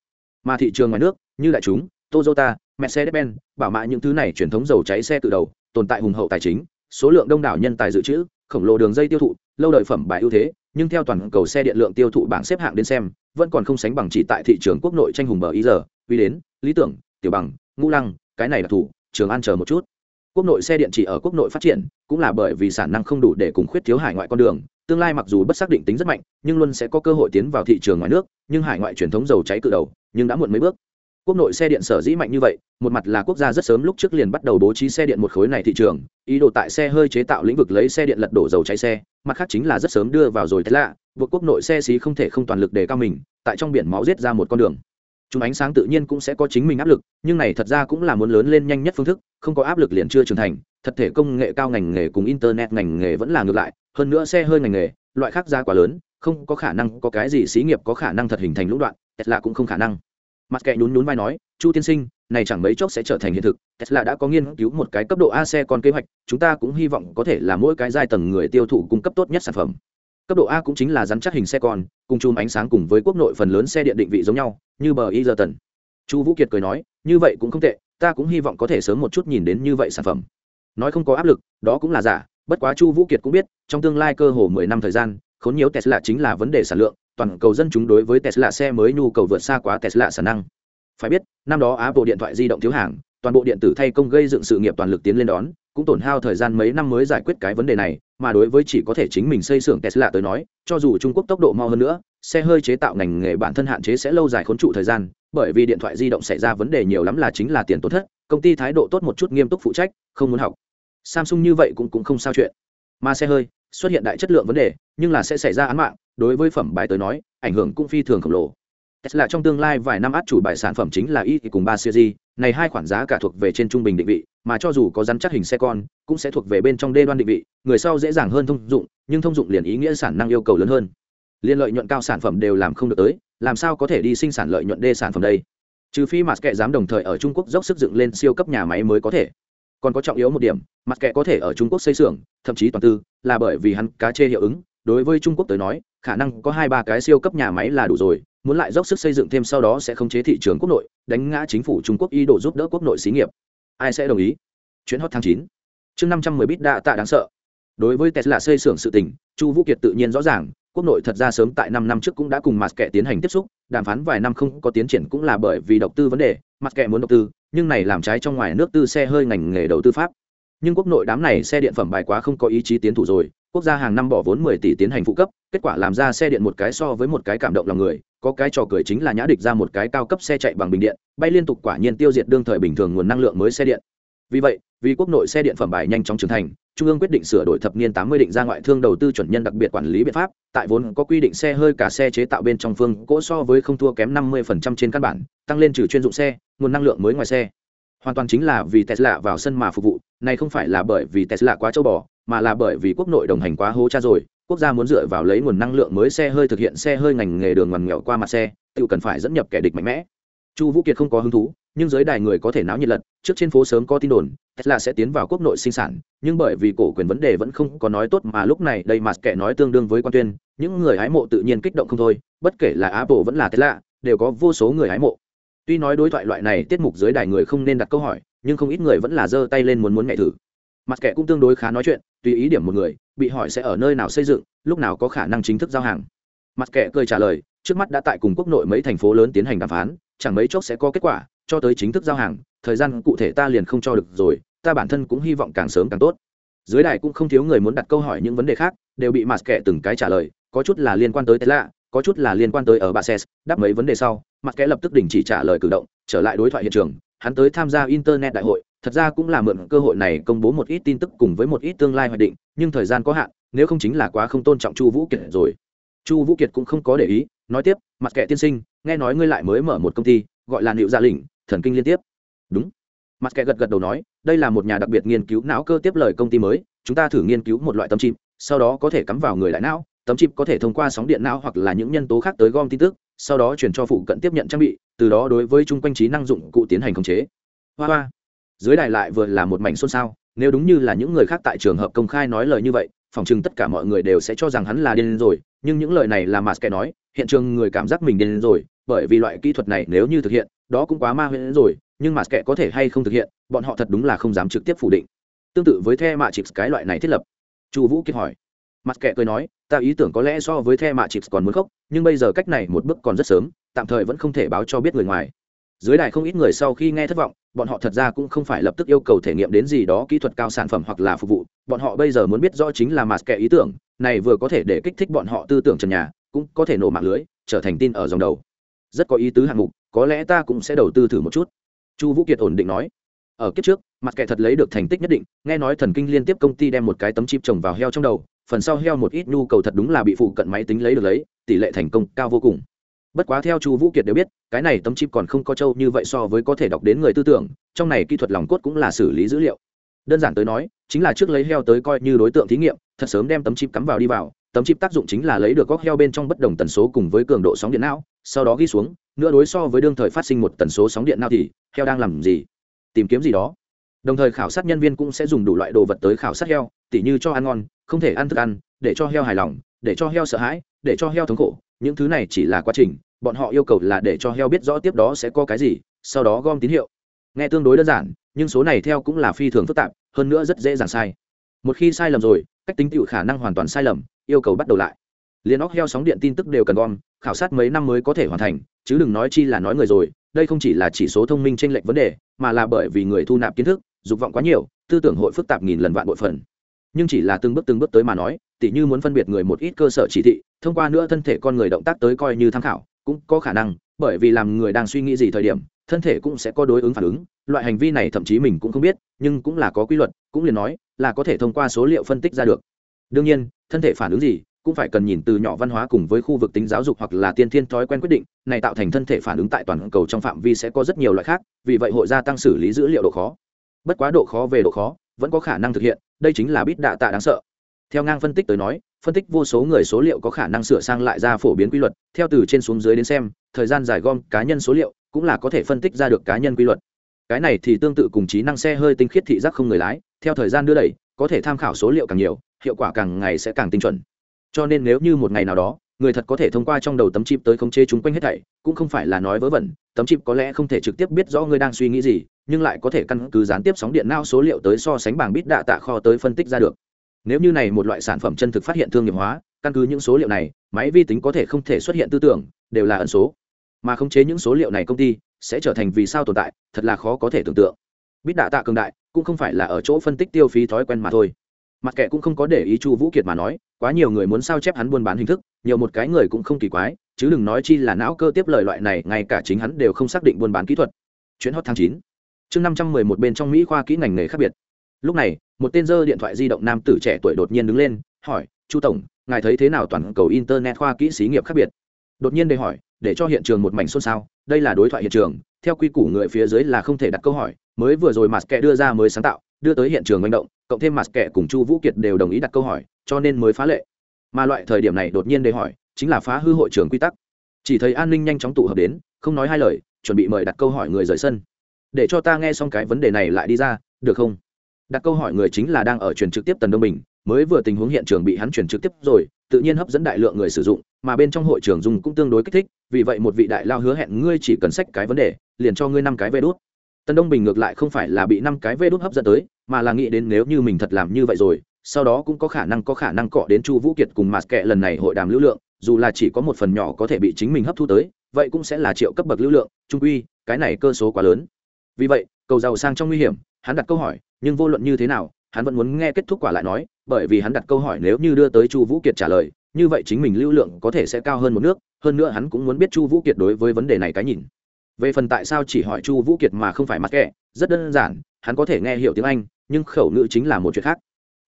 Mà thị trường ngoài nước, như đại chúng, Toyota, Mercedes-Benz, bảo mã những thứ này truyền thống dầu cháy xe từ đầu, tồn tại hùng hậu tài chính, số lượng đông đảo nhân tài dự trữ, khổng lồ đường dây tiêu thụ, lâu đời phẩm bài ưu thế, nhưng theo toàn cầu xe điện lượng tiêu thụ bảng xếp hạng đến xem, vẫn còn không sánh bằng chỉ tại thị trường quốc nội tranh hùng bờ ý giờ, uy đến, lý tưởng, tiểu bằng, ngũ lăng, cái này là thủ, trường an chờ một chút. Quốc nội xe điện chỉ ở quốc nội phát triển, cũng là bởi vì sản năng không đủ để cùng khuyết thiếu hải ngoại con đường, tương lai mặc dù bất xác định tính rất mạnh, nhưng luôn sẽ có cơ hội tiến vào thị trường ngoài nước, nhưng hải ngoại truyền thống dầu cháy cự đầu, nhưng đã muộn mấy bước. Quốc nội xe điện sở dĩ mạnh như vậy một mặt là quốc gia rất sớm lúc trước liền bắt đầu bố trí xe điện một khối này thị trường ý đồ tại xe hơi chế tạo lĩnh vực lấy xe điện lật đổ dầu cháy xe mặt khác chính là rất sớm đưa vào rồi thế lạ buộc quốc nội xe xí không thể không toàn lực để cao mình tại trong biển máu giết ra một con đường chúng ánh sáng tự nhiên cũng sẽ có chính mình áp lực, nhưng này thật ra cũng là muốn lớn lên nhanh nhất phương thức, không có áp lực liền chưa trưởng thành, thật thể công nghệ cao ngành nghề cùng internet ngành nghề vẫn là ngược lại, hơn nữa xe hơi ngành nghề, loại khác ra quá lớn, không có khả năng có cái gì xí nghiệp có khả năng thật hình thành lũng đoạn, tesla cũng không khả năng. Mặt kệ nhún nhún vai nói, chu tiên sinh, này chẳng mấy chốc sẽ trở thành hiện thực, tesla đã có nghiên cứu một cái cấp độ a xe còn kế hoạch, chúng ta cũng hy vọng có thể là mỗi cái giai tầng người tiêu thụ cung cấp tốt nhất sản phẩm. Cấp độ a cũng chính là rắn chắc hình xe con, cùng chùm ánh sáng cùng với quốc nội phần lớn xe điện định vị giống nhau như bờ y giờ tần chu vũ kiệt cười nói như vậy cũng không tệ ta cũng hy vọng có thể sớm một chút nhìn đến như vậy sản phẩm nói không có áp lực đó cũng là giả bất quá chu vũ kiệt cũng biết trong tương lai cơ hồ mười năm thời gian khốn nhiều tesla chính là vấn đề sản lượng toàn cầu dân chúng đối với Tesla xe mới nhu cầu vượt xa quá Tesla sản năng. Phải biết, năm đó Apple điện thoại di động thiếu hàng, toàn bộ điện tử thay công gây dựng sự nghiệp toàn lực tiến lên đón, cũng tổn hao thời gian mấy năm mới giải quyết cái vấn đề này, mà đối với chỉ có thể chính mình xây xưởng Tesla tới nói, cho dù Trung Quốc tốc độ mau hơn nữa, xe hơi chế tạo ngành nghề bản thân hạn chế sẽ lâu dài khốn trụ thời gian, bởi vì điện thoại di động xảy ra vấn đề nhiều lắm là chính là tiền tổn thất, công ty thái độ tốt một chút nghiêm túc phụ trách không muốn học. Samsung như vậy cũng cũng không sao chuyện. Mà xe hơi xuất hiện đại chất lượng vấn đề nhưng là sẽ xảy ra án mạng đối với phẩm bài tới nói ảnh hưởng cũng phi thường khổng lồ. Tesla trong tương lai vài năm át chủ bài sản phẩm chính là y cùng ba series, này hai khoản giá cả thuộc về trên trung bình định vị, mà cho dù có rắn chắc hình xe con, cũng sẽ thuộc về bên trong đê đoan định vị, người sau dễ dàng hơn thông dụng, nhưng thông dụng liền ý nghĩa sản năng yêu cầu lớn hơn. Liên lợi nhuận cao sản phẩm đều làm không được tới, làm sao có thể đi sinh sản lợi nhuận đê sản phẩm đây? Trừ phi mặt kệ dám đồng thời ở Trung Quốc dốc sức dựng lên siêu cấp nhà máy mới có thể. Còn có trọng yếu một điểm, mặt kệ có thể ở Trung Quốc xây xưởng, thậm chí toàn tư, là bởi vì hắn cá chê hiệu ứng, đối với Trung Quốc tới nói, khả năng có hai ba cái siêu cấp nhà máy là đủ rồi, muốn lại dốc sức xây dựng thêm sau đó sẽ không chế thị trường quốc nội, đánh ngã chính phủ trung quốc ý đồ giúp đỡ quốc nội xí nghiệp. Ai sẽ đồng ý? Chuyến hot tháng chín. Chương năm trăm mười bít đa tạ đáng sợ. Đối với tesla xây xưởng sự tình, chu vũ kiệt tự nhiên rõ ràng, quốc nội thật ra sớm tại năm năm trước cũng đã cùng mặt kệ tiến hành tiếp xúc, đàm phán vài năm không có tiến triển cũng là bởi vì đầu tư vấn đề mặt kệ muốn đầu tư, nhưng này làm trái trong ngoài nước tư xe hơi ngành nghề đầu tư pháp nhưng quốc nội đám này xe điện phẩm bài quá không có ý chí tiến thủ rồi quốc gia hàng năm bỏ vốn 10 tỷ tiến hành phụ cấp, kết quả làm ra xe điện một cái so với một cái cảm động lòng người, có cái trò cười chính là nhã địch ra một cái cao cấp xe chạy bằng bình điện, bay liên tục quả nhiên tiêu diệt đương thời bình thường nguồn năng lượng mới xe điện. Vì vậy, vì quốc nội xe điện phẩm bài nhanh chóng trưởng thành, Trung ương quyết định sửa đổi thập niên 80 định ra ngoại thương đầu tư chuẩn nhân đặc biệt quản lý biện pháp, tại vốn có quy định xe hơi cả xe chế tạo bên trong phương, cỗ so với không thua kém 50% trên căn bản, tăng lên trừ chuyên dụng xe, nguồn năng lượng mới ngoài xe. Hoàn toàn chính là vì Tesla vào sân mà phục vụ, này không phải là bởi vì Tesla quá châu bò, mà là bởi vì quốc nội đồng hành quá hố cha rồi quốc gia muốn dựa vào lấy nguồn năng lượng mới xe hơi thực hiện xe hơi ngành nghề đường ngoằn nghèo qua mặt xe tự cần phải dẫn nhập kẻ địch mạnh mẽ. Chu vũ kiệt không có hứng thú nhưng giới đài người có thể náo nhiệt lật trước trên phố sớm có tin đồn tesla sẽ tiến vào quốc nội sinh sản nhưng bởi vì cổ quyền vấn đề vẫn không có nói tốt mà lúc này đây mà kẻ nói tương đương với quan tuyên những người hái mộ tự nhiên kích động không thôi bất kể là apple vẫn là tesla đều có vô số người hái mộ tuy nói đối thoại loại này tiết mục dưới đài người không nên đặt câu hỏi, nhưng không ít người vẫn là giơ tay lên muốn muốn nhảy thử. Mặt kẻ cũng tương đối khá nói chuyện, tùy ý điểm một người, bị hỏi sẽ ở nơi nào xây dựng, lúc nào có khả năng chính thức giao hàng. Mặt kẻ cười trả lời, trước mắt đã tại cùng quốc nội mấy thành phố lớn tiến hành đàm phán, chẳng mấy chốc sẽ có kết quả, cho tới chính thức giao hàng, thời gian cụ thể ta liền không cho được rồi, ta bản thân cũng hy vọng càng sớm càng tốt. Dưới đài cũng không thiếu người muốn đặt câu hỏi những vấn đề khác, đều bị mặt kẻ từng cái trả lời, có chút là liên quan tới tesla có chút là liên quan tới ở bà ses đáp mấy vấn đề sau mặt kẽ lập tức đình chỉ trả lời cử động, trở lại đối thoại hiện trường, hắn tới tham gia internet đại hội, thật ra cũng là mượn cơ hội này công bố một ít tin tức cùng với một ít tương lai hoạch định, nhưng thời gian có hạn, nếu không chính là quá không tôn trọng chu vũ kiệt rồi. Chu vũ kiệt cũng không có để ý, nói tiếp mặt kệ tiên sinh, nghe nói ngươi lại mới mở một công ty, gọi là liệu gia lĩnh, thần kinh liên tiếp. Đúng. Mặt kệ gật gật đầu nói, đây là một nhà đặc biệt nghiên cứu não cơ tiếp lời công ty mới, chúng ta thử nghiên cứu một loại tâm chim, sau đó có thể cắm vào người lại não tấm chip có thể thông qua sóng điện não hoặc là những nhân tố khác tới gom tin tức, sau đó chuyển cho phụ cận tiếp nhận trang bị, từ đó đối với chung quanh trí năng dụng cụ tiến hành khống chế. Hoa hoa, dưới đài lại vừa là một mảnh xôn xao, nếu đúng như là những người khác tại trường hợp công khai nói lời như vậy, phòng chừng tất cả mọi người đều sẽ cho rằng hắn là điên rồi, nhưng những lời này là mà kẻ nói, hiện trường người cảm giác mình điên rồi, bởi vì loại kỹ thuật này nếu như thực hiện, đó cũng quá ma huyễn rồi, nhưng mà kẻ có thể hay không thực hiện, bọn họ thật đúng là không dám trực tiếp phủ định. Tương tự với the mạ chịp cái loại này thiết lập. Chu vũ kiệt hỏi mặt kệ cười nói, ta ý tưởng có lẽ so với the mạ chịp còn muốn khóc nhưng bây giờ cách này một bước còn rất sớm, tạm thời vẫn không thể báo cho biết người ngoài. Dưới đài không ít người sau khi nghe thất vọng, bọn họ thật ra cũng không phải lập tức yêu cầu thể nghiệm đến gì đó kỹ thuật cao sản phẩm hoặc là phục vụ, bọn họ bây giờ muốn biết rõ chính là mặt kệ ý tưởng, này vừa có thể để kích thích bọn họ tư tưởng trần nhà, cũng có thể nổ mạng lưới, trở thành tin ở dòng đầu. Rất có ý tứ hạng mục, có lẽ ta cũng sẽ đầu tư thử một chút. Chu vũ kiệt ổn định nói. Ở kiếp trước, mặt kệ thật lấy được thành tích nhất định, nghe nói thần kinh liên tiếp công ty đem một cái tấm chip trồng vào heo trong đầu phần sau heo một ít nhu cầu thật đúng là bị phụ cận máy tính lấy được lấy, tỷ lệ thành công cao vô cùng. Bất quá theo chu vũ kiệt đều biết, cái này tấm chip còn không có trâu như vậy so với có thể đọc đến người tư tưởng, trong này kỹ thuật lòng cốt cũng là xử lý dữ liệu. Đơn giản tới nói, chính là trước lấy heo tới coi như đối tượng thí nghiệm, thật sớm đem tấm chip cắm vào đi vào, tấm chip tác dụng chính là lấy được góc heo bên trong bất đồng tần số cùng với cường độ sóng điện não, sau đó ghi xuống nữa đối so với đương thời phát sinh một tần số sóng điện não thì, heo đang làm gì? Tìm kiếm gì đó. Đồng thời khảo sát nhân viên cũng sẽ dùng đủ loại đồ vật tới khảo sát heo, tỉ như cho ăn ngon không thể ăn thức ăn, để cho heo hài lòng, để cho heo sợ hãi, để cho heo thống khổ. Những thứ này chỉ là quá trình, bọn họ yêu cầu là để cho heo biết rõ tiếp đó sẽ có cái gì, sau đó gom tín hiệu. Nghe tương đối đơn giản, nhưng số này theo cũng là phi thường phức tạp, hơn nữa rất dễ dàng sai. Một khi sai lầm rồi, cách tính tựu khả năng hoàn toàn sai lầm, yêu cầu bắt đầu lại. Liên óc heo sóng điện tin tức đều cần gom, khảo sát mấy năm mới có thể hoàn thành, chứ đừng nói chi là nói người rồi, đây không chỉ là chỉ số thông minh trên lệnh vấn đề, mà là bởi vì người thu nạp kiến thức, dục vọng quá nhiều, tư tưởng hội phức tạp nghìn lần vạn bội phần nhưng chỉ là từng bước từng bước tới mà nói, tỉ như muốn phân biệt người một ít cơ sở chỉ thị, thông qua nữa thân thể con người động tác tới coi như tham khảo, cũng có khả năng, bởi vì làm người đang suy nghĩ gì thời điểm, thân thể cũng sẽ có đối ứng phản ứng, loại hành vi này thậm chí mình cũng không biết, nhưng cũng là có quy luật, cũng liền nói là có thể thông qua số liệu phân tích ra được. Đương nhiên, thân thể phản ứng gì cũng phải cần nhìn từ nhỏ văn hóa cùng với khu vực tính giáo dục hoặc là tiên thiên thói quen quyết định, này tạo thành thân thể phản ứng tại toàn cầu trong phạm vi sẽ có rất nhiều loại khác, vì vậy hội gia tăng xử lý dữ liệu độ khó. Bất quá độ khó về độ khó vẫn có khả năng thực hiện, đây chính là bít đạ tạ đáng sợ. Theo ngang phân tích tới nói, phân tích vô số người số liệu có khả năng sửa sang lại ra phổ biến quy luật, theo từ trên xuống dưới đến xem, thời gian giải gom cá nhân số liệu cũng là có thể phân tích ra được cá nhân quy luật. Cái này thì tương tự cùng trí năng xe hơi tinh khiết thị giác không người lái, theo thời gian đưa đẩy, có thể tham khảo số liệu càng nhiều, hiệu quả càng ngày sẽ càng tinh chuẩn. Cho nên nếu như một ngày nào đó, người thật có thể thông qua trong đầu tấm chip tới khống chế chúng quanh hết thảy, cũng không phải là nói vớ vẩn tấm chip có lẽ không thể trực tiếp biết rõ ngươi đang suy nghĩ gì, nhưng lại có thể căn cứ gián tiếp sóng điện não số liệu tới so sánh bảng bít đạ tạ kho tới phân tích ra được. Nếu như này một loại sản phẩm chân thực phát hiện thương nghiệp hóa, căn cứ những số liệu này, máy vi tính có thể không thể xuất hiện tư tưởng, đều là ẩn số. Mà khống chế những số liệu này công ty sẽ trở thành vì sao tồn tại, thật là khó có thể tưởng tượng. Bít đạ tạ cường đại, cũng không phải là ở chỗ phân tích tiêu phí thói quen mà thôi. Mặt kệ cũng không có để ý chu vũ kiệt mà nói, quá nhiều người muốn sao chép hắn buôn bán hình thức, nhiều một cái người cũng không kỳ quái chứ đừng nói chi là não cơ tiếp lời loại này, ngay cả chính hắn đều không xác định buôn bán kỹ thuật. Chuyến hot tháng chín. Chương năm trăm mười một bên trong mỹ khoa kỹ ngành nghề khác biệt. Lúc này, một tên dơ điện thoại di động nam tử trẻ tuổi đột nhiên đứng lên, hỏi, chu tổng, ngài thấy thế nào toàn cầu internet khoa kỹ xí nghiệp khác biệt? Đột nhiên đề hỏi, để cho hiện trường một mảnh xôn xao, đây là đối thoại hiện trường, theo quy củ người phía dưới là không thể đặt câu hỏi, mới vừa rồi mặt kệ đưa ra mới sáng tạo, đưa tới hiện trường manh động, cộng thêm mặt kệ cùng chu vũ kiệt đều đồng ý đặt câu hỏi, cho nên mới phá lệ. Mà loại thời điểm này đột nhiên đề hỏi chính là phá hư hội trường quy tắc. Chỉ thấy an ninh nhanh chóng tụ hợp đến, không nói hai lời, chuẩn bị mời đặt câu hỏi người rời sân. Để cho ta nghe xong cái vấn đề này lại đi ra, được không? Đặt câu hỏi người chính là đang ở truyền trực tiếp tần đông bình, mới vừa tình huống hiện trường bị hắn truyền trực tiếp rồi, tự nhiên hấp dẫn đại lượng người sử dụng, mà bên trong hội trường dùng cũng tương đối kích thích, vì vậy một vị đại lao hứa hẹn ngươi chỉ cần sách cái vấn đề, liền cho ngươi năm cái vé đốt tần đông bình ngược lại không phải là bị năm cái vé đốt hấp dẫn tới, mà là nghĩ đến nếu như mình thật làm như vậy rồi sau đó cũng có khả năng có khả năng cọ đến chu vũ kiệt cùng mạt kệ lần này hội đàm lưu lượng, dù là chỉ có một phần nhỏ có thể bị chính mình hấp thu tới, vậy cũng sẽ là triệu cấp bậc lưu lượng, trung quy, cái này cơ số quá lớn. Vì vậy, cầu giàu sang trong nguy hiểm, hắn đặt câu hỏi, nhưng vô luận như thế nào, hắn vẫn muốn nghe kết thúc quả lại nói, bởi vì hắn đặt câu hỏi nếu như đưa tới chu vũ kiệt trả lời, như vậy chính mình lưu lượng có thể sẽ cao hơn một nước, hơn nữa hắn cũng muốn biết chu vũ kiệt đối với vấn đề này cái nhìn. Về phần tại sao chỉ hỏi chu vũ kiệt mà không phải mặt kệ rất đơn giản, hắn có thể nghe hiểu tiếng anh, nhưng khẩu ngữ chính là một chuyện khác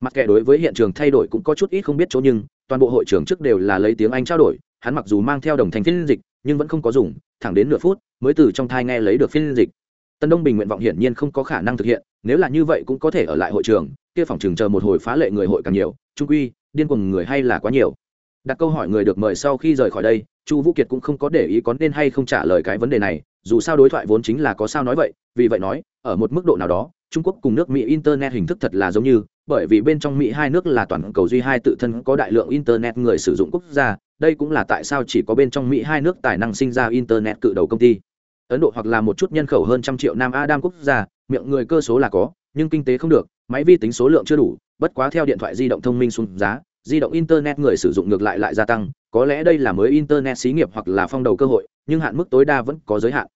mặt kệ đối với hiện trường thay đổi cũng có chút ít không biết chỗ nhưng, toàn bộ hội trường trước đều là lấy tiếng anh trao đổi, hắn mặc dù mang theo đồng thành phiên dịch, nhưng vẫn không có dùng, thẳng đến nửa phút, mới từ trong thai nghe lấy được phiên dịch. Tân đông bình nguyện vọng hiển nhiên không có khả năng thực hiện, nếu là như vậy cũng có thể ở lại hội trường, kia phòng trường chờ một hồi phá lệ người hội càng nhiều, trung quy, điên cuồng người hay là quá nhiều. Đặt câu hỏi người được mời sau khi rời khỏi đây, chu vũ kiệt cũng không có để ý có nên hay không trả lời cái vấn đề này, dù sao đối thoại vốn chính là có sao nói vậy, vì vậy nói, ở một mức độ nào đó, trung quốc cùng nước mỹ internet hình thức thật là giống như bởi vì bên trong mỹ hai nước là toàn cầu duy hai tự thân có đại lượng internet người sử dụng quốc gia, đây cũng là tại sao chỉ có bên trong mỹ hai nước tài năng sinh ra internet cự đầu công ty. Ấn độ hoặc là một chút nhân khẩu hơn trăm triệu nam adam quốc gia, miệng người cơ số là có, nhưng kinh tế không được, máy vi tính số lượng chưa đủ, bất quá theo điện thoại di động thông minh xuống giá, di động internet người sử dụng ngược lại lại gia tăng, có lẽ đây là mới internet xí nghiệp hoặc là phong đầu cơ hội, nhưng hạn mức tối đa vẫn có giới hạn.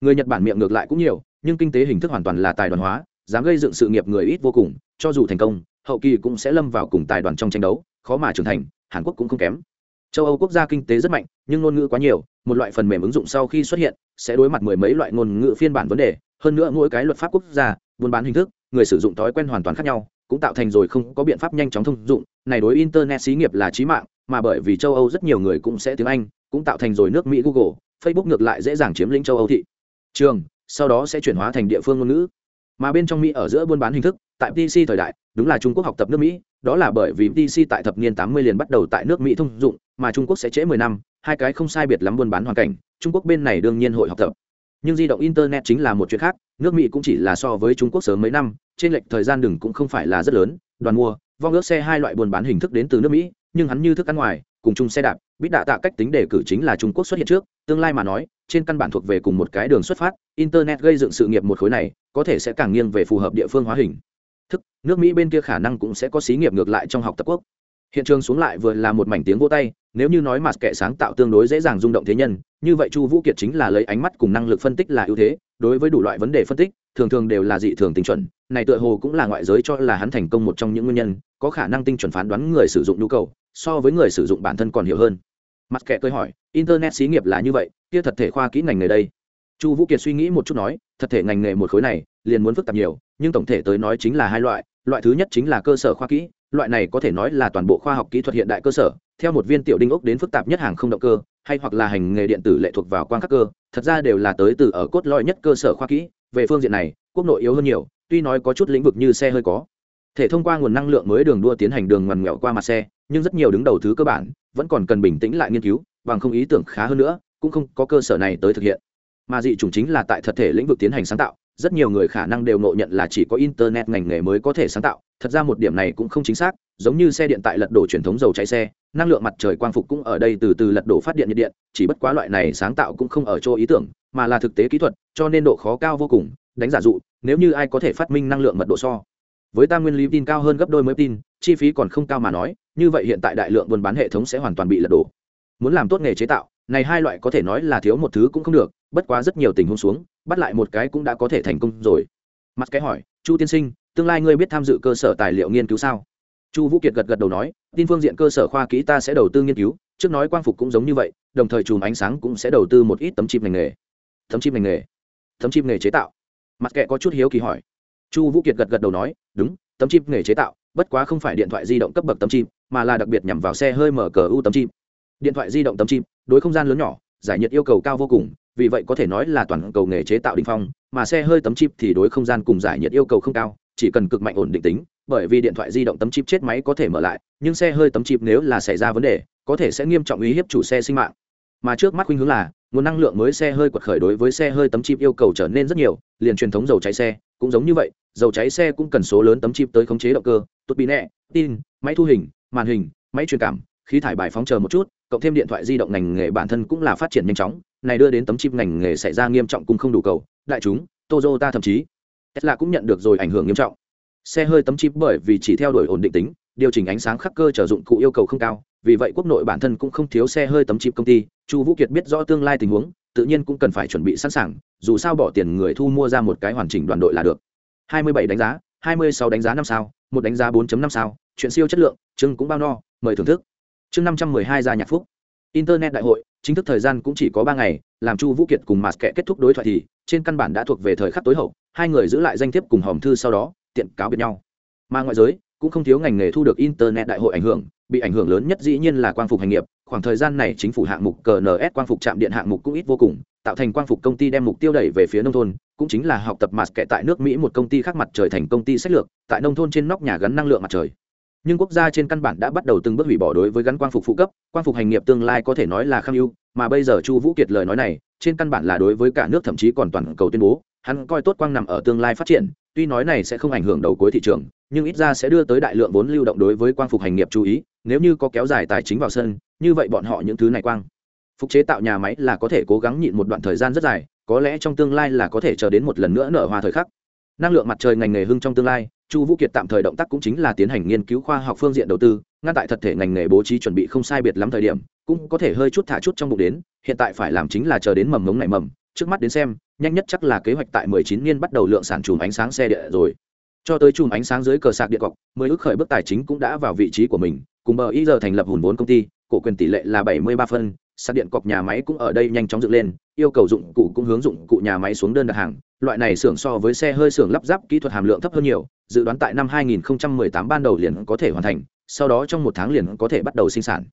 Người nhật bản miệng ngược lại cũng nhiều, nhưng kinh tế hình thức hoàn toàn là tài đoàn hóa, dám gây dựng sự nghiệp người ít vô cùng cho dù thành công, hậu kỳ cũng sẽ lâm vào cùng tài đoàn trong tranh đấu, khó mà trưởng thành, hàn quốc cũng không kém. Châu âu quốc gia kinh tế rất mạnh, nhưng ngôn ngữ quá nhiều, một loại phần mềm ứng dụng sau khi xuất hiện, sẽ đối mặt mười mấy loại ngôn ngữ phiên bản vấn đề. Hơn nữa mỗi cái luật pháp quốc gia, buôn bán hình thức, người sử dụng thói quen hoàn toàn khác nhau, cũng tạo thành rồi không có biện pháp nhanh chóng thông dụng. Này đối internet xí nghiệp là trí mạng, mà bởi vì châu âu rất nhiều người cũng sẽ tiếng anh, cũng tạo thành rồi nước mỹ google, facebook ngược lại dễ dàng chiếm lĩnh châu âu thị. Trường, sau đó sẽ chuyển hóa thành địa phương ngôn ngữ mà bên trong mỹ ở giữa buôn bán hình thức, tại pc thời đại, đúng là trung quốc học tập nước mỹ, đó là bởi vì pc tại thập niên tám mươi liền bắt đầu tại nước mỹ thông dụng, mà trung quốc sẽ trễ mười năm, hai cái không sai biệt lắm buôn bán hoàn cảnh, trung quốc bên này đương nhiên hội học tập. Nhưng di động internet chính là một chuyện khác, nước mỹ cũng chỉ là so với trung quốc sớm mấy năm, trên lệch thời gian đừng cũng không phải là rất lớn, đoàn mua, vong ước xe hai loại buôn bán hình thức đến từ nước mỹ, nhưng hắn như thức ăn ngoài, cùng chung xe đạp, bít đạ tạ cách tính đề cử chính là trung quốc xuất hiện trước, tương lai mà nói trên căn bản thuộc về cùng một cái đường xuất phát, internet gây dựng sự nghiệp một khối này, có thể sẽ càng nghiêng về phù hợp địa phương hóa hình. Thức, nước mỹ bên kia khả năng cũng sẽ có xí nghiệp ngược lại trong học tập quốc. Hiện trường xuống lại vừa là một mảnh tiếng vô tay, nếu như nói mà kệ sáng tạo tương đối dễ dàng rung động thế nhân, như vậy chu vũ kiệt chính là lấy ánh mắt cùng năng lực phân tích là ưu thế, đối với đủ loại vấn đề phân tích, thường thường đều là dị thường tinh chuẩn, này tựa hồ cũng là ngoại giới cho là hắn thành công một trong những nguyên nhân, có khả năng tinh chuẩn phán đoán người sử dụng nhu cầu, so với người sử dụng bản thân còn hiểu hơn mặt kệ tôi hỏi, internet xí nghiệp là như vậy, kia thật thể khoa kỹ ngành nghề đây? Chu vũ kiệt suy nghĩ một chút nói, thật thể ngành nghề một khối này, liền muốn phức tạp nhiều, nhưng tổng thể tới nói chính là hai loại loại thứ nhất chính là cơ sở khoa kỹ, loại này có thể nói là toàn bộ khoa học kỹ thuật hiện đại cơ sở, theo một viên tiểu đinh ốc đến phức tạp nhất hàng không động cơ, hay hoặc là hành nghề điện tử lệ thuộc vào quan các cơ, thật ra đều là tới từ ở cốt lõi nhất cơ sở khoa kỹ, về phương diện này, quốc nội yếu hơn nhiều, tuy nói có chút lĩnh vực như xe hơi có, thể thông qua nguồn năng lượng mới đường đua tiến hành đường ngoằn ngoẹo qua mặt xe nhưng rất nhiều đứng đầu thứ cơ bản vẫn còn cần bình tĩnh lại nghiên cứu, bằng không ý tưởng khá hơn nữa, cũng không có cơ sở này tới thực hiện. Mà dị chủng chính là tại thật thể lĩnh vực tiến hành sáng tạo, rất nhiều người khả năng đều ngộ nhận là chỉ có internet ngành nghề mới có thể sáng tạo, thật ra một điểm này cũng không chính xác, giống như xe điện tại lật đổ truyền thống dầu cháy xe, năng lượng mặt trời quang phục cũng ở đây từ từ lật đổ phát điện nhiệt điện, chỉ bất quá loại này sáng tạo cũng không ở chỗ ý tưởng, mà là thực tế kỹ thuật, cho nên độ khó cao vô cùng, đánh giả dụ, nếu như ai có thể phát minh năng lượng mật độ so. Với ta nguyên lý tin cao hơn gấp đôi mới tin, chi phí còn không cao mà nói như vậy hiện tại đại lượng buôn bán hệ thống sẽ hoàn toàn bị lật đổ. Muốn làm tốt nghề chế tạo, này hai loại có thể nói là thiếu một thứ cũng không được, bất quá rất nhiều tình huống xuống, bắt lại một cái cũng đã có thể thành công rồi. Mặt cái hỏi, chu tiên sinh, tương lai ngươi biết tham dự cơ sở tài liệu nghiên cứu sao? Chu vũ kiệt gật gật đầu nói, tin phương diện cơ sở khoa kỹ ta sẽ đầu tư nghiên cứu, trước nói quang phục cũng giống như vậy, đồng thời chùm ánh sáng cũng sẽ đầu tư một ít tấm chip ngành nghề. Tấm chip ngành nghề? Tấm chip nghề chế tạo? Mặt kệ có chút hiếu kỳ hỏi. Chu vũ kiệt gật gật đầu nói, đúng, tấm chip nghề chế tạo, bất quá không phải điện thoại di động cấp bậc tấm chip mà là đặc biệt nhằm vào xe hơi mở cờ u tấm chip điện thoại di động tấm chip đối không gian lớn nhỏ, giải nhiệt yêu cầu cao vô cùng, vì vậy có thể nói là toàn cầu nghề chế tạo đình phong, mà xe hơi tấm chip thì đối không gian cùng giải nhiệt yêu cầu không cao, chỉ cần cực mạnh ổn định tính, bởi vì điện thoại di động tấm chip chết máy có thể mở lại, nhưng xe hơi tấm chip nếu là xảy ra vấn đề, có thể sẽ nghiêm trọng uy hiếp chủ xe sinh mạng. Mà trước mắt khuynh hướng là, nguồn năng lượng mới xe hơi quật khởi đối với xe hơi tấm chip yêu cầu trở nên rất nhiều, liền truyền thống dầu cháy xe cũng giống như vậy, dầu cháy xe cũng cần số lớn tấm chip tới khống chế động cơ tốt bị nẹ, tin máy thu hình, màn hình, máy truyền cảm, khí thải bài phóng chờ một chút, cộng thêm điện thoại di động ngành nghề bản thân cũng là phát triển nhanh chóng, này đưa đến tấm chip ngành nghề xảy ra nghiêm trọng cũng không đủ cầu. Đại chúng, Toyota thậm chí, Tesla cũng nhận được rồi ảnh hưởng nghiêm trọng. Xe hơi tấm chip bởi vì chỉ theo đuổi ổn định tính, điều chỉnh ánh sáng khắc cơ trở dụng cụ yêu cầu không cao, vì vậy quốc nội bản thân cũng không thiếu xe hơi tấm chip công ty. Chu vũ kiệt biết rõ tương lai tình huống, tự nhiên cũng cần phải chuẩn bị sẵn sàng, dù sao bỏ tiền người thu mua ra một cái hoàn chỉnh đoàn đội là được. 27 đánh giá 26 đánh giá năm sao, một đánh giá 4.5 sao chuyện siêu chất lượng, chương cũng bao no, mời thưởng thức. Chương 512 gia nhạc phúc. Internet đại hội, chính thức thời gian cũng chỉ có ba ngày, làm chu vũ kiệt cùng mạt kệ kết thúc đối thoại thì, trên căn bản đã thuộc về thời khắc tối hậu, hai người giữ lại danh thiếp cùng hòm thư sau đó, tiện cáo biệt nhau. Mà ngoại giới, cũng không thiếu ngành nghề thu được internet đại hội ảnh hưởng, bị ảnh hưởng lớn nhất dĩ nhiên là quang phục hành nghiệp, khoảng thời gian này chính phủ hạng mục cns quang phục trạm điện hạng mục cũng ít vô cùng, tạo thành quang phục công ty đem mục tiêu đẩy về phía nông thôn, cũng chính là học tập mặt kệ tại nước mỹ một công ty khác mặt trời thành công ty sách lược, tại nông thôn trên nóc nhà gắn năng lượng mặt trời nhưng quốc gia trên căn bản đã bắt đầu từng bước hủy bỏ đối với gắn quang phục phụ cấp, quang phục hành nghiệp tương lai có thể nói là kham ưu, mà bây giờ chu vũ kiệt lời nói này, trên căn bản là đối với cả nước thậm chí còn toàn cầu tuyên bố, hắn coi tốt quang nằm ở tương lai phát triển, tuy nói này sẽ không ảnh hưởng đầu cuối thị trường, nhưng ít ra sẽ đưa tới đại lượng vốn lưu động đối với quang phục hành nghiệp chú ý, nếu như có kéo dài tài chính vào sân, như vậy bọn họ những thứ này quang phục chế tạo nhà máy là có thể cố gắng nhịn một đoạn thời gian rất dài, có lẽ trong tương lai là có thể chờ đến một lần nữa nở hoa thời khắc. Năng lượng mặt trời ngành nghề hưng trong tương lai chu vũ kiệt tạm thời động tác cũng chính là tiến hành nghiên cứu khoa học phương diện đầu tư, ngăn tại thật thể ngành nghề bố trí chuẩn bị không sai biệt lắm thời điểm, cũng có thể hơi chút thả chút trong bụng đến, hiện tại phải làm chính là chờ đến mầm mống này mầm, trước mắt đến xem, nhanh nhất chắc là kế hoạch tại 19 niên bắt đầu lượng sản chùm ánh sáng xe điện rồi. Cho tới chùm ánh sáng dưới cờ sạc điện cọc mới ước khởi bước tài chính cũng đã vào vị trí của mình, cùng bờ ý giờ thành lập hùn vốn công ty, cổ quyền tỷ lệ là 73 phân, sạc điện cọc nhà máy cũng ở đây nhanh chóng dựng lên, yêu cầu dụng cụ cũng hướng dụng cụ nhà máy xuống đơn đặt hàng loại này xưởng so với xe hơi xưởng lắp ráp kỹ thuật hàm lượng thấp hơn nhiều, dự đoán tại năm 2018 ban đầu liền có thể hoàn thành, sau đó trong một tháng liền có thể bắt đầu sinh sản.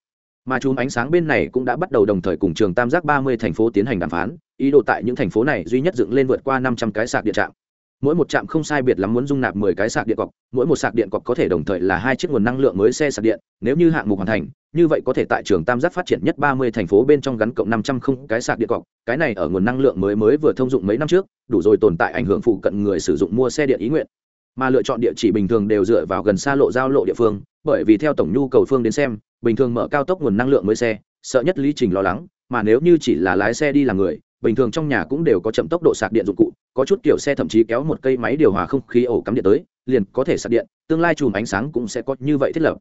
Mà chùm ánh sáng bên này cũng đã bắt đầu đồng thời cùng trường tam giác 30 thành phố tiến hành đàm phán, ý đồ tại những thành phố này duy nhất dựng lên vượt qua 500 cái sạc điện trạm. Mỗi một trạm không sai biệt lắm muốn dung nạp 10 cái sạc điện cọc, mỗi một sạc điện cọc có thể đồng thời là hai chiếc nguồn năng lượng mới xe sạc điện, nếu như hạng mục hoàn thành như vậy có thể tại trường tam giác phát triển nhất 30 thành phố bên trong gắn cộng 500 không cái sạc điện cọc, cái này ở nguồn năng lượng mới mới vừa thông dụng mấy năm trước, đủ rồi tồn tại ảnh hưởng phụ cận người sử dụng mua xe điện ý nguyện. Mà lựa chọn địa chỉ bình thường đều dựa vào gần xa lộ giao lộ địa phương, bởi vì theo tổng nhu cầu phương đến xem, bình thường mở cao tốc nguồn năng lượng mới xe, sợ nhất lý trình lo lắng, mà nếu như chỉ là lái xe đi là người, bình thường trong nhà cũng đều có chậm tốc độ sạc điện dụng cụ, có chút kiểu xe thậm chí kéo một cây máy điều hòa không khí ổ cắm điện tới, liền có thể sạc điện, tương lai chùm ánh sáng cũng sẽ có như vậy thiết lập.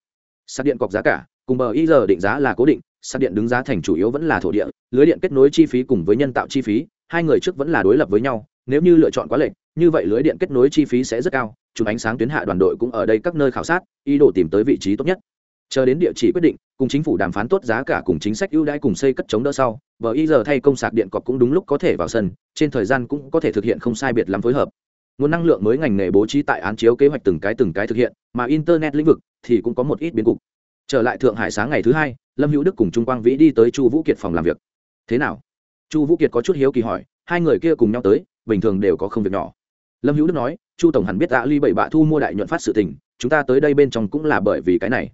Sạc điện cọc giá cả cùng bờ y giờ định giá là cố định, sạc điện đứng giá thành chủ yếu vẫn là thổ địa, lưới điện kết nối chi phí cùng với nhân tạo chi phí, hai người trước vẫn là đối lập với nhau, nếu như lựa chọn quá lệch, như vậy lưới điện kết nối chi phí sẽ rất cao chùm ánh sáng tuyến hạ đoàn đội cũng ở đây các nơi khảo sát, ý đồ tìm tới vị trí tốt nhất. Chờ đến địa chỉ quyết định, cùng chính phủ đàm phán tốt giá cả cùng chính sách ưu đãi cùng xây cất chống đỡ sau vợ y giờ thay công sạc điện cọc cũng đúng lúc có thể vào sân, trên thời gian cũng có thể thực hiện không sai biệt lắm phối hợp. Nguồn năng lượng mới ngành nghề bố trí tại án chiếu kế hoạch từng cái từng cái thực hiện, mà internet lĩnh vực thì cũng có một ít biến cục trở lại thượng hải sáng ngày thứ hai, lâm hữu đức cùng trung quang vĩ đi tới chu vũ kiệt phòng làm việc. Thế nào? Chu vũ kiệt có chút hiếu kỳ hỏi, hai người kia cùng nhau tới, bình thường đều có không việc nhỏ. Lâm hữu đức nói, chu tổng hẳn biết tạ ly bảy bạ thu mua đại nhuận phát sự tình, chúng ta tới đây bên trong cũng là bởi vì cái này.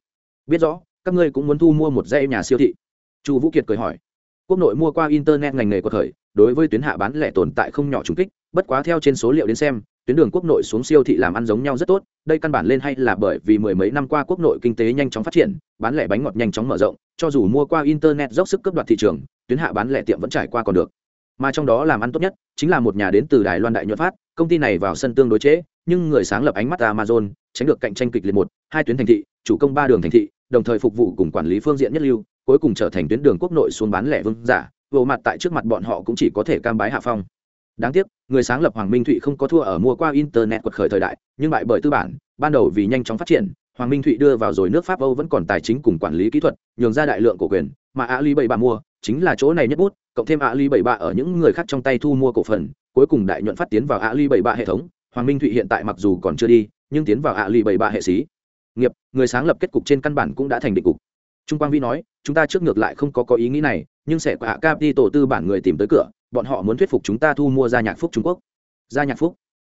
Biết rõ, các ngươi cũng muốn thu mua một dãy nhà siêu thị. Chu vũ kiệt cười hỏi quốc nội mua qua internet ngành nghề của thời đối với tuyến hạ bán lẻ tồn tại không nhỏ trùng kích bất quá theo trên số liệu đến xem tuyến đường quốc nội xuống siêu thị làm ăn giống nhau rất tốt đây căn bản lên hay là bởi vì mười mấy năm qua quốc nội kinh tế nhanh chóng phát triển bán lẻ bánh ngọt nhanh chóng mở rộng cho dù mua qua internet dốc sức cấp đoạt thị trường tuyến hạ bán lẻ tiệm vẫn trải qua còn được. Mà trong đó làm ăn tốt nhất chính là một nhà đến từ đài loan đại nhuận phát công ty này vào sân tương đối chế, nhưng người sáng lập ánh mắt amazon tránh được cạnh tranh kịch liệt một hai tuyến thành thị chủ công ba đường thành thị đồng thời phục vụ cùng quản lý phương diện nhất lưu cuối cùng trở thành tuyến đường quốc nội xuống bán lẻ vương giả, vô mặt tại trước mặt bọn họ cũng chỉ có thể cam bái hạ phong. Đáng tiếc, người sáng lập hoàng minh thụy không có thua ở mua qua internet quật khởi thời đại, nhưng bại bởi tư bản, ban đầu vì nhanh chóng phát triển, hoàng minh thụy đưa vào rồi nước pháp âu vẫn còn tài chính cùng quản lý kỹ thuật, nhường ra đại lượng cổ quyền, mà Á lý bảy ba mua, chính là chỗ này nhất bút, cộng thêm Á lý bảy ba ở những người khác trong tay thu mua cổ phần, cuối cùng đại nhuận phát tiến vào Á lý bảy ba hệ thống. Hoàng minh thụy hiện tại mặc dù còn chưa đi, nhưng tiến vào Á lý bảy ba hệ xí. Nghiệp, người sáng lập kết cục trên căn bản cũng đã thành định cục trung quang vi nói, chúng ta trước ngược lại không có có ý nghĩ này, nhưng sẽ có hạ cap đi tổ tư bản người tìm tới cửa, bọn họ muốn thuyết phục chúng ta thu mua gia nhạc phúc trung quốc. Gia nhạc phúc.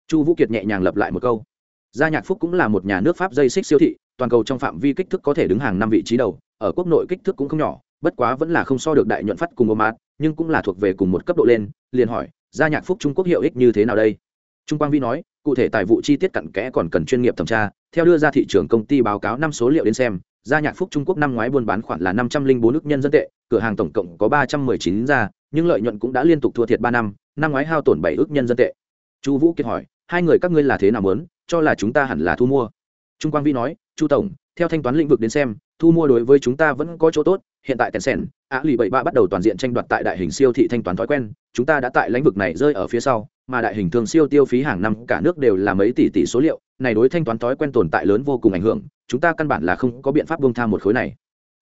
Chu vũ kiệt nhẹ nhàng lập lại một câu. Gia nhạc phúc cũng là một nhà nước pháp dây xích siêu thị, toàn cầu trong phạm vi kích thước có thể đứng hàng năm vị trí đầu, ở quốc nội kích thước cũng không nhỏ, bất quá vẫn là không so được đại nhuận phát cùng ô mát nhưng cũng là thuộc về cùng một cấp độ lên, liền hỏi, gia nhạc phúc trung quốc hiệu ích như thế nào đây? Trung quang vi nói, cụ thể tài vụ chi tiết cặn kẽ còn cần chuyên nghiệp thẩm tra, theo đưa ra thị trường công ty báo cáo năm số liệu đến xem gia nhạc phúc trung quốc năm ngoái buôn bán khoảng là năm trăm linh bốn ước nhân dân tệ, cửa hàng tổng cộng có ba trăm mười chín gia nhưng lợi nhuận cũng đã liên tục thua thiệt ba năm năm ngoái hao tổn bảy ước nhân dân tệ. Chu vũ kiệt hỏi, hai người các ngươi là thế nào muốn? Cho là chúng ta hẳn là thu mua. Trung quang vi nói, chu tổng, theo thanh toán lĩnh vực đến xem, thu mua đối với chúng ta vẫn có chỗ tốt, hiện tại tèn sèn á lì bảy ba bắt đầu toàn diện tranh đoạt tại đại hình siêu thị thanh toán thói quen, chúng ta đã tại lĩnh vực này rơi ở phía sau, mà đại hình thường siêu tiêu phí hàng năm cả nước đều là mấy tỷ tỷ số liệu, này đối thanh toán thói quen tồn tại lớn vô cùng ảnh hưởng chúng ta căn bản là không có biện pháp bông tha một khối này.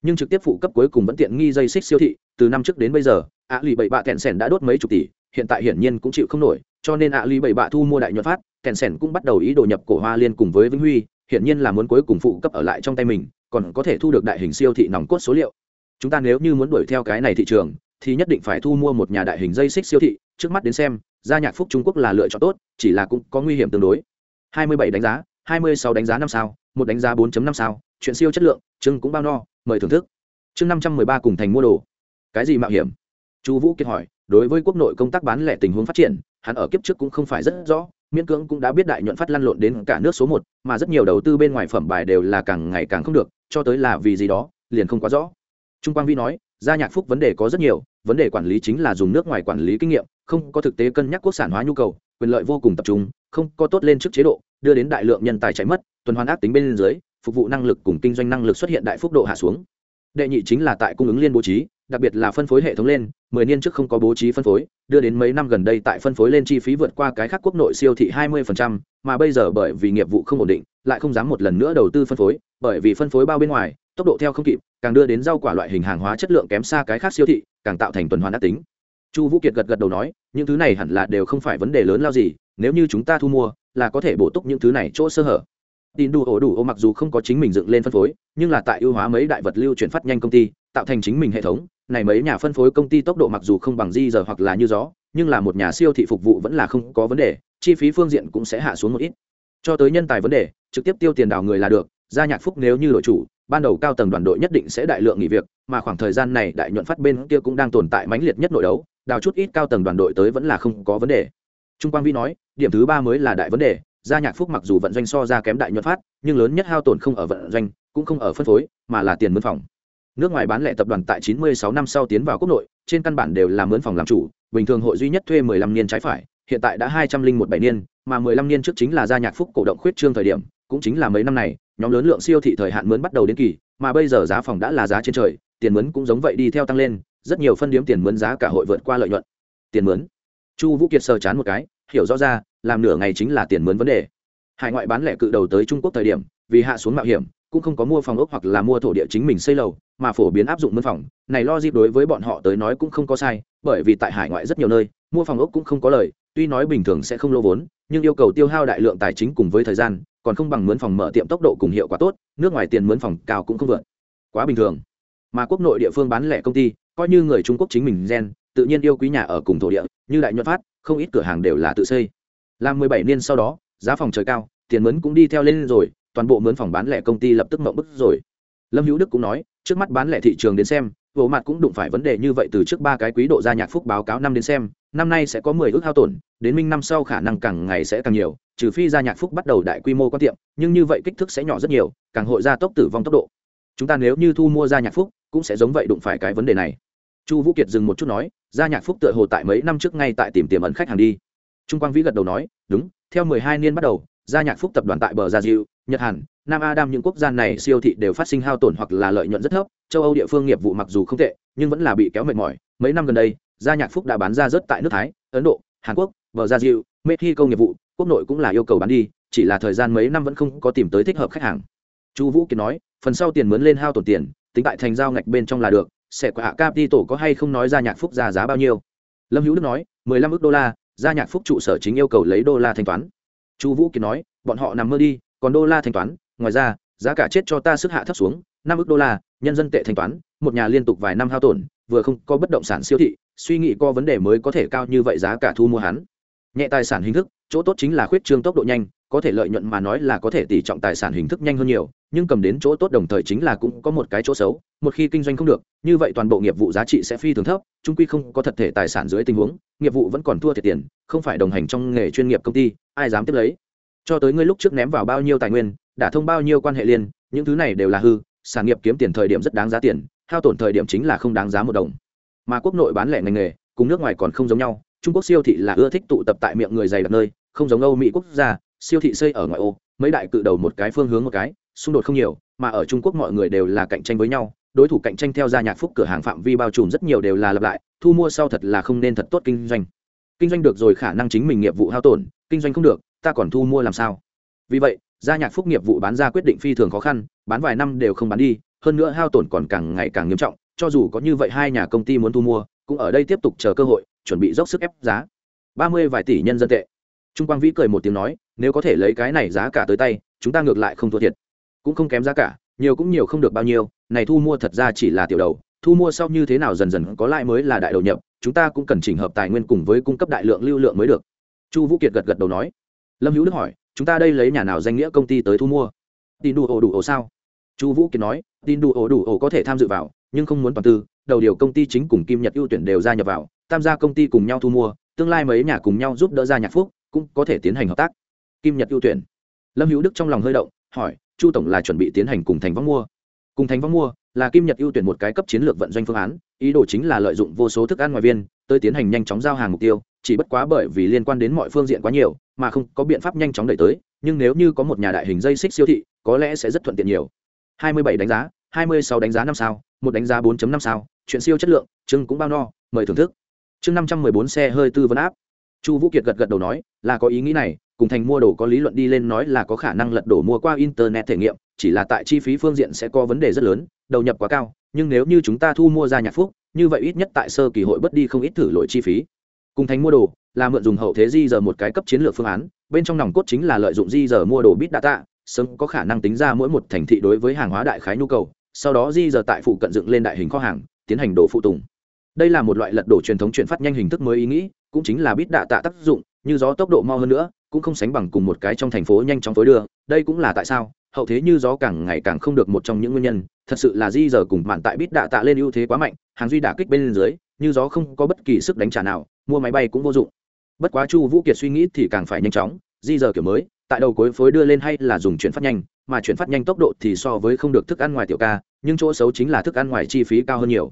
Nhưng trực tiếp phụ cấp cuối cùng vẫn tiện nghi dây xích siêu thị, từ năm trước đến bây giờ ạ lì bảy bạ kẹn sẻn đã đốt mấy chục tỷ, hiện tại hiển nhiên cũng chịu không nổi, cho nên ạ lì bảy bạ thu mua đại nhuận phát kẹn sẻn cũng bắt đầu ý đồ nhập cổ hoa liên cùng với vĩnh huy, hiển nhiên là muốn cuối cùng phụ cấp ở lại trong tay mình, còn có thể thu được đại hình siêu thị nòng cốt số liệu. Chúng ta nếu như muốn đuổi theo cái này thị trường, thì nhất định phải thu mua một nhà đại hình dây xích siêu thị, trước mắt đến xem, gia nhạc phúc trung quốc là lựa chọn tốt, chỉ là cũng có nguy hiểm tương đối. 27 đánh giá 26 đánh giá năm sao một đánh giá 4.5 sao, chuyện siêu chất lượng, chương cũng bao no, mời thưởng thức. Chương 513 cùng thành mua đồ. Cái gì mạo hiểm? Chu vũ kiệt hỏi, đối với quốc nội công tác bán lẻ tình huống phát triển, hắn ở kiếp trước cũng không phải rất rõ, miễn cưỡng cũng đã biết đại nhuận phát lăn lộn đến cả nước số một, mà rất nhiều đầu tư bên ngoài phẩm bài đều là càng ngày càng không được, cho tới là vì gì đó, liền không quá rõ. Trung quang vi nói, gia nhạc phúc vấn đề có rất nhiều, vấn đề quản lý chính là dùng nước ngoài quản lý kinh nghiệm, không có thực tế cân nhắc quốc sản hóa nhu cầu, quyền lợi vô cùng tập trung, không có tốt lên trước chế độ, đưa đến đại lượng nhân tài chạy mất tuần hoàn ác tính bên dưới phục vụ năng lực cùng kinh doanh năng lực xuất hiện đại phúc độ hạ xuống. Đệ nhị chính là tại cung ứng liên bố trí đặc biệt là phân phối hệ thống lên mười niên trước không có bố trí phân phối đưa đến mấy năm gần đây tại phân phối lên chi phí vượt qua cái khác quốc nội siêu thị hai 20%, mà bây giờ bởi vì nghiệp vụ không ổn định lại không dám một lần nữa đầu tư phân phối bởi vì phân phối bao bên ngoài tốc độ theo không kịp càng đưa đến rau quả loại hình hàng hóa chất lượng kém xa cái khác siêu thị càng tạo thành tuần hoàn ác tính. Chu vũ kiệt gật gật đầu nói những thứ này hẳn là đều không phải vấn đề lớn lao gì nếu như chúng ta thu mua là có thể bổ túc những thứ này chỗ sơ hở tin đủ ổ đủ ô mặc dù không có chính mình dựng lên phân phối, nhưng là tại ưu hóa mấy đại vật lưu chuyển phát nhanh công ty, tạo thành chính mình hệ thống. Này mấy nhà phân phối công ty tốc độ mặc dù không bằng di giờ hoặc là như gió, nhưng là một nhà siêu thị phục vụ vẫn là không có vấn đề, chi phí phương diện cũng sẽ hạ xuống một ít. Cho tới nhân tài vấn đề, trực tiếp tiêu tiền đào người là được, gia nhạc phúc nếu như đội chủ, ban đầu cao tầng đoàn đội nhất định sẽ đại lượng nghỉ việc, mà khoảng thời gian này đại nhuận phát bên kia cũng đang tồn tại mãnh liệt nhất nội đấu, đào chút ít cao tầng đoàn đội tới vẫn là không có vấn đề. Trung quang vi nói, điểm thứ ba mới là đại vấn đề gia nhạc phúc mặc dù vận doanh so ra kém đại nhuận phát, nhưng lớn nhất hao tổn không ở vận doanh, cũng không ở phân phối, mà là tiền mướn phòng. Nước ngoài bán lẻ tập đoàn tại 96 năm sau tiến vào quốc nội, trên căn bản đều là mướn phòng làm chủ, bình thường hội duy nhất thuê 15 niên trái phải, hiện tại đã 201 niên, mà 15 niên trước chính là gia nhạc phúc cổ động khuyết trương thời điểm, cũng chính là mấy năm này, nhóm lớn lượng siêu thị thời hạn mướn bắt đầu đến kỳ, mà bây giờ giá phòng đã là giá trên trời, tiền mướn cũng giống vậy đi theo tăng lên, rất nhiều phân điếm tiền mướn giá cả hội vượt qua lợi nhuận. Tiền mướn. Chu vũ kiệt sờ chán một cái hiểu rõ ra, làm nửa ngày chính là tiền mướn vấn đề. Hải ngoại bán lẻ cự đầu tới trung quốc thời điểm, vì hạ xuống mạo hiểm, cũng không có mua phòng ốc hoặc là mua thổ địa chính mình xây lầu, mà phổ biến áp dụng mướn phòng. Này lo dịp đối với bọn họ tới nói cũng không có sai, bởi vì tại hải ngoại rất nhiều nơi, mua phòng ốc cũng không có lời, tuy nói bình thường sẽ không lô vốn, nhưng yêu cầu tiêu hao đại lượng tài chính cùng với thời gian, còn không bằng mướn phòng mở tiệm tốc độ cùng hiệu quả tốt, nước ngoài tiền mướn phòng cao cũng không vượt quá bình thường. Mà quốc nội địa phương bán lẻ công ty coi như người trung quốc chính mình gen, tự nhiên yêu quý nhà ở cùng thổ địa, như đại nhuận phát, không ít cửa hàng đều là tự xây. Làm mười bảy niên sau đó, giá phòng trời cao, tiền mướn cũng đi theo lên rồi, toàn bộ mướn phòng bán lẻ công ty lập tức mộng bức rồi. Lâm hữu đức cũng nói, trước mắt bán lẻ thị trường đến xem bộ mặt cũng đụng phải vấn đề như vậy từ trước ba cái quý độ gia nhạc phúc báo cáo năm đến xem, năm nay sẽ có mười ước hao tổn, đến minh năm sau khả năng càng ngày sẽ càng nhiều, trừ phi gia nhạc phúc bắt đầu đại quy mô quan tiệm, nhưng như vậy kích thước sẽ nhỏ rất nhiều, càng hội gia tốc tử vong tốc độ. Chúng ta nếu như thu mua gia nhạc phúc, cũng sẽ giống vậy đụng phải cái vấn đề này chu vũ kiệt dừng một chút nói, gia nhạc phúc tựa hồ tại mấy năm trước ngay tại tìm tiềm ẩn khách hàng đi. Trung quang vĩ gật đầu nói, đúng, theo mười hai niên bắt đầu, gia nhạc phúc tập đoàn tại bờ gia diệu, nhật hàn, nam adam những quốc gia này siêu thị đều phát sinh hao tổn hoặc là lợi nhuận rất thấp, châu âu địa phương nghiệp vụ mặc dù không tệ, nhưng vẫn là bị kéo mệt mỏi. Mấy năm gần đây, gia nhạc phúc đã bán ra rất tại nước thái, ấn độ, hàn quốc, bờ gia diệu, mexico nghiệp vụ, quốc nội cũng là yêu cầu bán đi, chỉ là thời gian mấy năm vẫn không có tìm tới thích hợp khách hàng. Chu vũ kiệt nói, phần sau tiền mướn lên hao tổn tiền, tính tại thành giao ngạch bên trong là được sẽ của hạ tổ có hay không nói ra nhạc phúc ra giá bao nhiêu? Lâm hữu đức nói, mười lăm ước đô la gia nhạc phúc trụ sở chính yêu cầu lấy đô la thanh toán. Chu vũ kiệt nói, bọn họ nằm mơ đi, còn đô la thanh toán, ngoài ra, giá cả chết cho ta sức hạ thấp xuống, năm ước đô la, nhân dân tệ thanh toán, một nhà liên tục vài năm hao tổn, vừa không có bất động sản siêu thị, suy nghĩ có vấn đề mới có thể cao như vậy giá cả thu mua hắn. Nhẹ tài sản hình thức, chỗ tốt chính là khuyết trương tốc độ nhanh, có thể lợi nhuận mà nói là có thể tỷ trọng tài sản hình thức nhanh hơn nhiều, nhưng cầm đến chỗ tốt đồng thời chính là cũng có một cái chỗ xấu, một khi kinh doanh không được như vậy toàn bộ nghiệp vụ giá trị sẽ phi thường thấp trung quy không có thật thể tài sản dưới tình huống, nghiệp vụ vẫn còn thua thiệt tiền, không phải đồng hành trong nghề chuyên nghiệp công ty, ai dám tiếp lấy. Cho tới ngươi lúc trước ném vào bao nhiêu tài nguyên, đã thông bao nhiêu quan hệ liên, những thứ này đều là hư, sản nghiệp kiếm tiền thời điểm rất đáng giá tiền, hao tổn thời điểm chính là không đáng giá một đồng. Mà quốc nội bán lẻ ngành nghề, cùng nước ngoài còn không giống nhau, trung quốc siêu thị là ưa thích tụ tập tại miệng người dày đặc nơi, không giống âu mỹ quốc gia, siêu thị xây ở ngoại ô, mấy đại cự đầu một cái phương hướng một cái, xung đột không nhiều, mà ở trung quốc mọi người đều là cạnh tranh với nhau đối thủ cạnh tranh theo gia nhạc phúc cửa hàng phạm vi bao trùm rất nhiều đều là lặp lại, thu mua sau thật là không nên thật tốt kinh doanh. Kinh doanh được rồi khả năng chính mình nghiệp vụ hao tổn, kinh doanh không được, ta còn thu mua làm sao? Vì vậy gia nhạc phúc nghiệp vụ bán ra quyết định phi thường khó khăn, bán vài năm đều không bán đi, hơn nữa hao tổn còn càng ngày càng nghiêm trọng, cho dù có như vậy hai nhà công ty muốn thu mua, cũng ở đây tiếp tục chờ cơ hội, chuẩn bị dốc sức ép giá. Ba mươi vài tỷ nhân dân tệ. Trung quang vĩ cười một tiếng nói, nếu có thể lấy cái này giá cả tới tay, chúng ta ngược lại không thua thiệt. Cũng không kém giá cả, nhiều cũng nhiều không được bao nhiêu này thu mua thật ra chỉ là tiểu đầu, thu mua sau như thế nào dần dần có lại mới là đại đầu nhập, chúng ta cũng cần chỉnh hợp tài nguyên cùng với cung cấp đại lượng lưu lượng mới được. Chu vũ kiệt gật gật đầu nói. Lâm hữu đức hỏi, chúng ta đây lấy nhà nào danh nghĩa công ty tới thu mua? Tin đủ ổ đủ ổ sao? Chu vũ kiệt nói, tin đủ ổ đủ ổ có thể tham dự vào, nhưng không muốn toàn tư, đầu điều công ty chính cùng kim nhật ưu tuyển đều gia nhập vào, tham gia công ty cùng nhau thu mua, tương lai mấy nhà cùng nhau giúp đỡ ra nhạc phúc, cũng có thể tiến hành hợp tác. Kim nhật ưu tuyển. Lâm hữu đức trong lòng hơi động, hỏi, chu tổng là chuẩn bị tiến hành cùng thành vong mua cùng thành vong mua là kim nhật ưu tuyển một cái cấp chiến lược vận doanh phương án, ý đồ chính là lợi dụng vô số thức ăn ngoài viên tới tiến hành nhanh chóng giao hàng mục tiêu, chỉ bất quá bởi vì liên quan đến mọi phương diện quá nhiều, mà không có biện pháp nhanh chóng đẩy tới, nhưng nếu như có một nhà đại hình dây xích siêu thị, có lẽ sẽ rất thuận tiện nhiều. 27 đánh giá 26 đánh giá năm sao, một đánh giá 4.5 sao, chuyện siêu chất lượng chưng cũng bao no, mời thưởng thức. Chương 514 xe hơi tư vấn áp chu vũ kiệt gật gật đầu nói, là có ý nghĩ này cùng thành mua đồ có lý luận đi lên nói là có khả năng lật đổ mua qua internet thể nghiệm, chỉ là tại chi phí phương diện sẽ có vấn đề rất lớn, đầu nhập quá cao, nhưng nếu như chúng ta thu mua ra nhạc phúc, như vậy ít nhất tại sơ kỳ hội bất đi không ít thử lỗi chi phí. Cùng thành mua đồ, là mượn dùng hậu thế di giờ một cái cấp chiến lược phương án, bên trong nòng cốt chính là lợi dụng di giờ mua đồ bit data, sớm có khả năng tính ra mỗi một thành thị đối với hàng hóa đại khái nhu cầu, sau đó di giờ tại phụ cận dựng lên đại hình kho hàng, tiến hành đồ phụ tùng. Đây là một loại lật đổ truyền thống chuyển phát nhanh hình thức mới ý nghĩ, cũng chính là bit data tạ tác dụng, như gió tốc độ mau hơn nữa cũng không sánh bằng cùng một cái trong thành phố nhanh chóng phối đưa, đây cũng là tại sao, hậu thế như gió càng ngày càng không được một trong những nguyên nhân, thật sự là di giờ cùng mạn tại bít đạ tạ lên ưu thế quá mạnh, hàng duy đả kích bên dưới, như gió không có bất kỳ sức đánh trả nào, mua máy bay cũng vô dụng. Bất quá chu vũ kiệt suy nghĩ thì càng phải nhanh chóng, di giờ kiểu mới, tại đầu cuối phối đưa lên hay là dùng chuyển phát nhanh, mà chuyển phát nhanh tốc độ thì so với không được thức ăn ngoài tiểu ca, nhưng chỗ xấu chính là thức ăn ngoài chi phí cao hơn nhiều.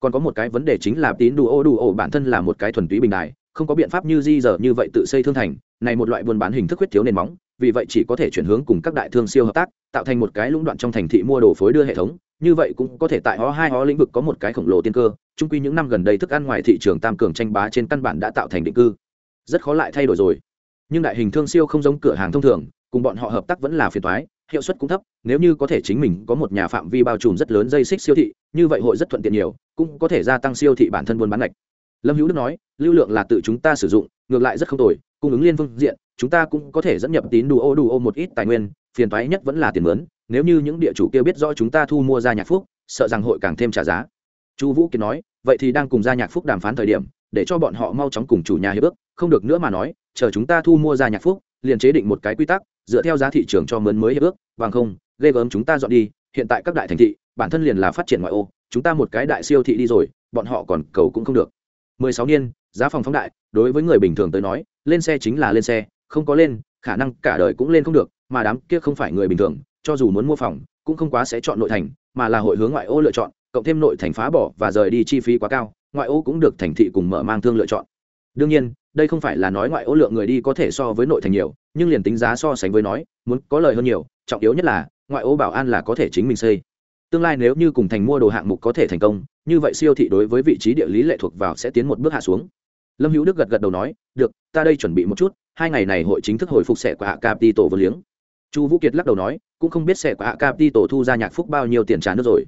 Còn có một cái vấn đề chính là tín đủ ô đủ ổ bản thân là một cái thuần túy bình đại không có biện pháp như di giờ như vậy tự xây thương thành, này một loại buôn bán hình thức huyết thiếu nền móng, vì vậy chỉ có thể chuyển hướng cùng các đại thương siêu hợp tác, tạo thành một cái lũng đoạn trong thành thị mua đồ phối đưa hệ thống, như vậy cũng có thể tại ho hai ho lĩnh vực có một cái khổng lồ tiên cơ trung quy những năm gần đây thức ăn ngoài thị trường tam cường tranh bá trên căn bản đã tạo thành định cư. Rất khó lại thay đổi rồi. Nhưng đại hình thương siêu không giống cửa hàng thông thường, cùng bọn họ hợp tác vẫn là phiền toái, hiệu suất cũng thấp, nếu như có thể chính mình có một nhà phạm vi bao trùm rất lớn dây xích siêu thị, như vậy hội rất thuận tiện nhiều, cũng có thể gia tăng siêu thị bản thân buôn bán lệch lâm hữu đức nói, lưu lượng là tự chúng ta sử dụng, ngược lại rất không tồi, cung ứng liên phương diện, chúng ta cũng có thể dẫn nhập tín đủ ô đủ ô một ít tài nguyên, phiền toái nhất vẫn là tiền mướn, nếu như những địa chủ kia biết rõ chúng ta thu mua ra nhạc phúc, sợ rằng hội càng thêm trả giá. Chu vũ kiệt nói, vậy thì đang cùng gia nhạc phúc đàm phán thời điểm, để cho bọn họ mau chóng cùng chủ nhà hiệp ước, không được nữa mà nói, chờ chúng ta thu mua ra nhạc phúc, liền chế định một cái quy tắc, dựa theo giá thị trường cho mướn mới hiệp ước, bằng không, ghê gớm chúng ta dọn đi, hiện tại các đại thành thị, bản thân liền là phát triển ngoại ô, chúng ta một cái đại siêu thị đi rồi, bọn họ còn cầu cũng không được mười sáu niên, giá phòng phóng đại, đối với người bình thường tới nói, lên xe chính là lên xe, không có lên, khả năng cả đời cũng lên không được, mà đám kia không phải người bình thường, cho dù muốn mua phòng, cũng không quá sẽ chọn nội thành, mà là hội hướng ngoại ô lựa chọn, cộng thêm nội thành phá bỏ và rời đi chi phí quá cao, ngoại ô cũng được thành thị cùng mở mang thương lựa chọn. Đương nhiên, đây không phải là nói ngoại ô lượng người đi có thể so với nội thành nhiều, nhưng liền tính giá so sánh với nói, muốn có lời hơn nhiều, trọng yếu nhất là, ngoại ô bảo an là có thể chính mình xây tương lai nếu như cùng thành mua đồ hạng mục có thể thành công, như vậy siêu thị đối với vị trí địa lý lệ thuộc vào sẽ tiến một bước hạ xuống. Lâm hữu đức gật gật đầu nói, được, ta đây chuẩn bị một chút, hai ngày này hội chính thức hồi phục sẻ của hạ capi tổ vừa liếng. Chu vũ kiệt lắc đầu nói, cũng không biết sẻ của hạ capi tổ thu ra nhạc phúc bao nhiêu tiền trả nước rồi.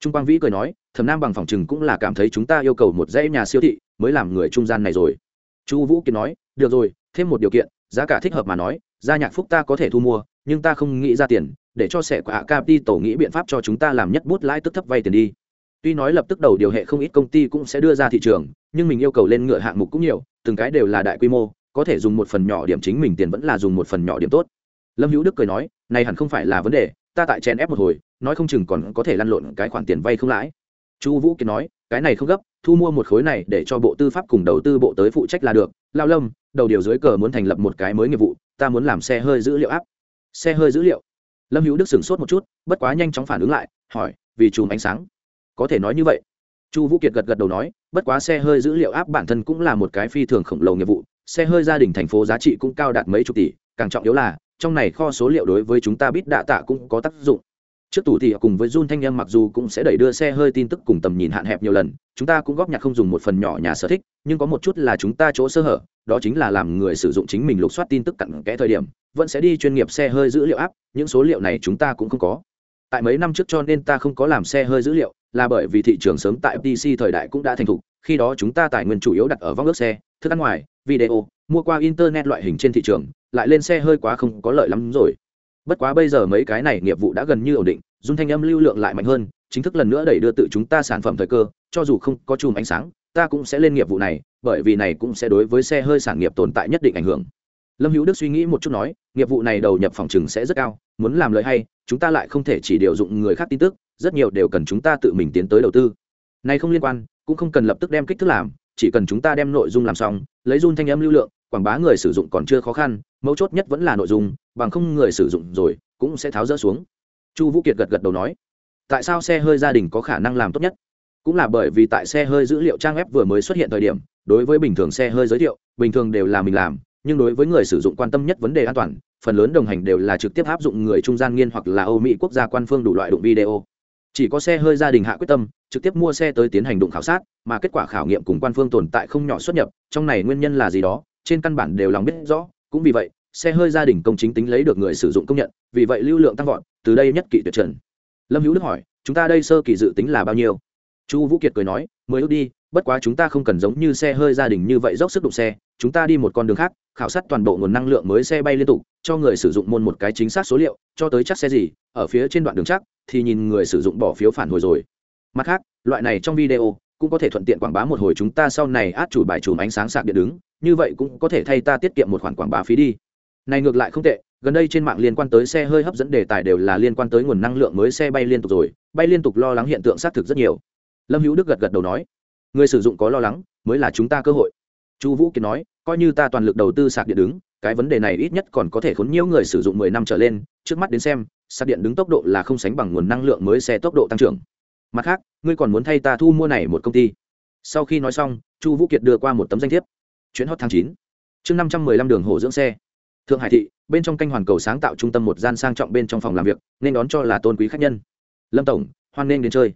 Trung quang vĩ cười nói, thẩm nam bằng phòng chừng cũng là cảm thấy chúng ta yêu cầu một dãy nhà siêu thị mới làm người trung gian này rồi. Chu vũ kiệt nói, được rồi, thêm một điều kiện, giá cả thích hợp mà nói gia nhạc phúc ta có thể thu mua, nhưng ta không nghĩ ra tiền để cho sẻ của hạ capi tổ nghĩ biện pháp cho chúng ta làm nhất bút lãi tức thấp vay tiền đi. Tuy nói lập tức đầu điều hệ không ít công ty cũng sẽ đưa ra thị trường, nhưng mình yêu cầu lên ngựa hạng mục cũng nhiều, từng cái đều là đại quy mô, có thể dùng một phần nhỏ điểm chính mình tiền vẫn là dùng một phần nhỏ điểm tốt. Lâm hữu đức cười nói, này hẳn không phải là vấn đề, ta tại chen ép một hồi, nói không chừng còn có thể lăn lộn cái khoản tiền vay không lãi. Chu vũ kiệt nói, cái này không gấp, thu mua một khối này để cho bộ tư pháp cùng đầu tư bộ tới phụ trách là được. Lao lâm, đầu điều dưới cờ muốn thành lập một cái mới nghiệp vụ, ta muốn làm xe hơi dữ liệu áp xe hơi dữ liệu? Lâm hữu đức sửng sốt một chút bất quá nhanh chóng phản ứng lại hỏi vì chùm ánh sáng? Có thể nói như vậy. Chu vũ kiệt gật gật đầu nói bất quá xe hơi dữ liệu áp bản thân cũng là một cái phi thường khổng lồ nghiệp vụ xe hơi gia đình thành phố giá trị cũng cao đạt mấy chục tỷ càng trọng yếu là trong này kho số liệu đối với chúng ta biết đạ tạ cũng có tác dụng. Trước tủ thì cùng với Jun Thanh Em mặc dù cũng sẽ đẩy đưa xe hơi tin tức cùng tầm nhìn hạn hẹp nhiều lần, chúng ta cũng góp nhặt không dùng một phần nhỏ nhà sở thích, nhưng có một chút là chúng ta chỗ sơ hở, đó chính là làm người sử dụng chính mình lục soát tin tức cặn kẽ thời điểm, vẫn sẽ đi chuyên nghiệp xe hơi dữ liệu áp, những số liệu này chúng ta cũng không có. Tại mấy năm trước cho nên ta không có làm xe hơi dữ liệu, là bởi vì thị trường sớm tại pc thời đại cũng đã thành thục, khi đó chúng ta tài nguyên chủ yếu đặt ở vong ước xe, thức ăn ngoài, video, mua qua internet loại hình trên thị trường, lại lên xe hơi quá không có lợi lắm rồi bất quá bây giờ mấy cái này nghiệp vụ đã gần như ổn định dung thanh âm lưu lượng lại mạnh hơn chính thức lần nữa đẩy đưa tự chúng ta sản phẩm thời cơ cho dù không có chùm ánh sáng ta cũng sẽ lên nghiệp vụ này, bởi vì này cũng sẽ đối với xe hơi sản nghiệp tồn tại nhất định ảnh hưởng. Lâm hữu đức suy nghĩ một chút nói, nghiệp vụ này đầu nhập phòng chừng sẽ rất cao, muốn làm lợi hay, chúng ta lại không thể chỉ điều dụng người khác tin tức, rất nhiều đều cần chúng ta tự mình tiến tới đầu tư. Này không liên quan, cũng không cần lập tức đem kích thước làm, chỉ cần chúng ta đem nội dung làm xong, lấy run thanh âm lưu lượng, quảng bá người sử dụng còn chưa khó khăn, mấu chốt nhất vẫn là nội dung, bằng không người sử dụng rồi, cũng sẽ tháo rỡ xuống. Chu vũ kiệt gật gật đầu nói, tại sao xe hơi gia đình có khả năng làm tốt nhất? Cũng là bởi vì tại xe hơi dữ liệu trang web vừa mới xuất hiện thời điểm, đối với bình thường xe hơi giới thiệu, bình thường đều là mình làm, nhưng đối với người sử dụng quan tâm nhất vấn đề an toàn, phần lớn đồng hành đều là trực tiếp áp dụng người trung gian nghiên hoặc là âu mỹ quốc gia quan phương đủ loại đụng video. Chỉ có xe hơi gia đình hạ quyết tâm, trực tiếp mua xe tới tiến hành đụng khảo sát, mà kết quả khảo nghiệm cùng quan phương tồn tại không nhỏ xuất nhập, trong này nguyên nhân là gì đó, trên căn bản đều lòng biết rõ. Cũng vì vậy, xe hơi gia đình công chính tính lấy được người sử dụng công nhận, vì vậy lưu lượng tăng vọt, từ đây nhất kỵ tuyệt trần. Lâm hữu đức hỏi, chúng ta đây sơ kỳ dự tính là bao nhiêu? Chu vũ kiệt cười nói mới ước đi, bất quá chúng ta không cần giống như xe hơi gia đình như vậy dốc sức đụng xe, chúng ta đi một con đường khác, khảo sát toàn bộ nguồn năng lượng mới xe bay liên tục, cho người sử dụng môn một cái chính xác số liệu, cho tới chắc xe gì, ở phía trên đoạn đường chắc, thì nhìn người sử dụng bỏ phiếu phản hồi rồi. Mặt khác, loại này trong video, cũng có thể thuận tiện quảng bá một hồi chúng ta sau này át chủ bài chùm ánh sáng sạc điện đứng, như vậy cũng có thể thay ta tiết kiệm một khoản quảng bá phí đi. Này ngược lại không tệ, gần đây trên mạng liên quan tới xe hơi hấp dẫn đề tài đều là liên quan tới nguồn năng lượng mới xe bay liên tục rồi, bay liên tục lo lắng hiện tượng xác thực rất nhiều lâm hữu đức gật gật đầu nói, người sử dụng có lo lắng, mới là chúng ta cơ hội. Chu vũ kiệt nói, coi như ta toàn lực đầu tư sạc điện đứng, cái vấn đề này ít nhất còn có thể khốn nhiều người sử dụng mười năm trở lên, trước mắt đến xem, sạc điện đứng tốc độ là không sánh bằng nguồn năng lượng mới xe tốc độ tăng trưởng. Mặt khác, ngươi còn muốn thay ta thu mua này một công ty. Sau khi nói xong, chu vũ kiệt đưa qua một tấm danh thiếp. Chuyến hot tháng chín. Chương năm trăm mười lăm đường hồ dưỡng xe. Thượng hải thị, bên trong canh hoàn cầu sáng tạo trung tâm một gian sang trọng bên trong phòng làm việc, nên đón cho là tôn quý khách nhân. Lâm tổng, hoan nghênh đến chơi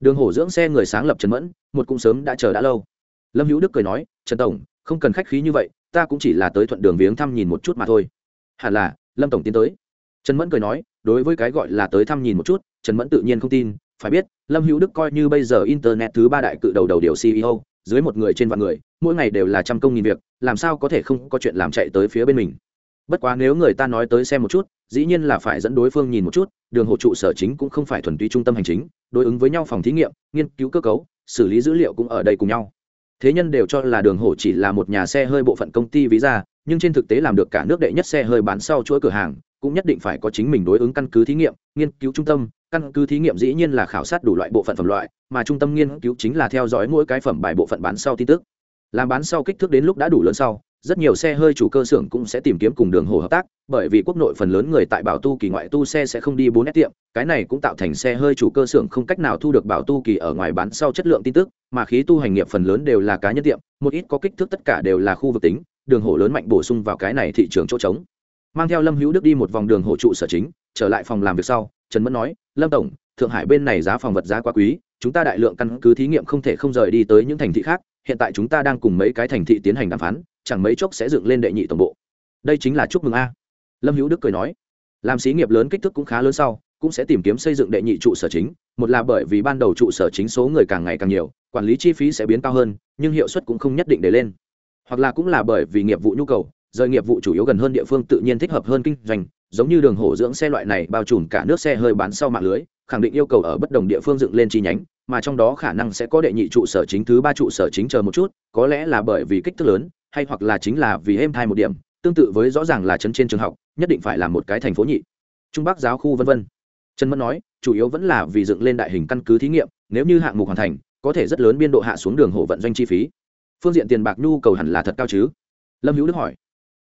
đường hổ dưỡng xe người sáng lập trần mẫn, một cũng sớm đã chờ đã lâu. Lâm hữu đức cười nói, trần tổng, không cần khách khí như vậy, ta cũng chỉ là tới thuận đường viếng thăm nhìn một chút mà thôi. Hẳn là, lâm tổng tiến tới. Trần mẫn cười nói, đối với cái gọi là tới thăm nhìn một chút, trần mẫn tự nhiên không tin. Phải biết, lâm hữu đức coi như bây giờ internet thứ ba đại cự đầu đầu điều ceo dưới một người trên vạn người, mỗi ngày đều là trăm công nghìn việc, làm sao có thể không có chuyện làm chạy tới phía bên mình? Bất quá nếu người ta nói tới xem một chút, dĩ nhiên là phải dẫn đối phương nhìn một chút, đường hộ trụ sở chính cũng không phải thuần túy trung tâm hành chính, đối ứng với nhau phòng thí nghiệm, nghiên cứu cơ cấu, xử lý dữ liệu cũng ở đây cùng nhau. Thế nhân đều cho là đường hổ chỉ là một nhà xe hơi bộ phận công ty ví ra nhưng trên thực tế làm được cả nước đệ nhất xe hơi bán sau chuỗi cửa hàng, cũng nhất định phải có chính mình đối ứng căn cứ thí nghiệm, nghiên cứu trung tâm. Căn cứ thí nghiệm dĩ nhiên là khảo sát đủ loại bộ phận phẩm loại, mà trung tâm nghiên cứu chính là theo dõi mỗi cái phẩm bài bộ phận bán sau tin tức. Làm bán sau kích thước đến lúc đã đủ lớn sau rất nhiều xe hơi chủ cơ xưởng cũng sẽ tìm kiếm cùng đường hồ hợp tác, bởi vì quốc nội phần lớn người tại bảo tu kỳ ngoại tu xe sẽ không đi bốn nét tiệm, cái này cũng tạo thành xe hơi chủ cơ xưởng không cách nào thu được bảo tu kỳ ở ngoài bán sau chất lượng tin tức, mà khí tu hành nghiệp phần lớn đều là cá nhân tiệm, một ít có kích thước tất cả đều là khu vực tính, đường hồ lớn mạnh bổ sung vào cái này thị trường chỗ trống. Mang theo lâm hữu đức đi một vòng đường hồ trụ sở chính, trở lại phòng làm việc sau, trần mẫn nói, lâm tổng, thượng hải bên này giá phòng vật giá quá quý, chúng ta đại lượng căn cứ thí nghiệm không thể không rời đi tới những thành thị khác, hiện tại chúng ta đang cùng mấy cái thành thị tiến hành đàm phán chẳng mấy chốc sẽ dựng lên đệ nhị tổng bộ. Đây chính là chúc mừng a. Lâm hữu đức cười nói, làm xí nghiệp lớn kích thước cũng khá lớn sau, cũng sẽ tìm kiếm xây dựng đệ nhị trụ sở chính, một là bởi vì ban đầu trụ sở chính số người càng ngày càng nhiều, quản lý chi phí sẽ biến cao hơn, nhưng hiệu suất cũng không nhất định để lên. Hoặc là cũng là bởi vì nghiệp vụ nhu cầu, rời nghiệp vụ chủ yếu gần hơn địa phương tự nhiên thích hợp hơn kinh doanh, giống như đường hổ dưỡng xe loại này bao trùm cả nước xe hơi bán sau mạng lưới, khẳng định yêu cầu ở bất đồng địa phương dựng lên chi nhánh, mà trong đó khả năng sẽ có đệ nhị trụ sở chính thứ ba trụ sở chính chờ một chút, có lẽ là bởi vì kích thước lớn hay hoặc là chính là vì êm thai một điểm, tương tự với rõ ràng là chân trên trường học, nhất định phải là một cái thành phố nhị. Trung bắc giáo khu v v trần mẫn nói, chủ yếu vẫn là vì dựng lên đại hình căn cứ thí nghiệm, nếu như hạng mục hoàn thành, có thể rất lớn biên độ hạ xuống đường hộ vận doanh chi phí. Phương diện tiền bạc nhu cầu hẳn là thật cao chứ? Lâm hữu đức hỏi.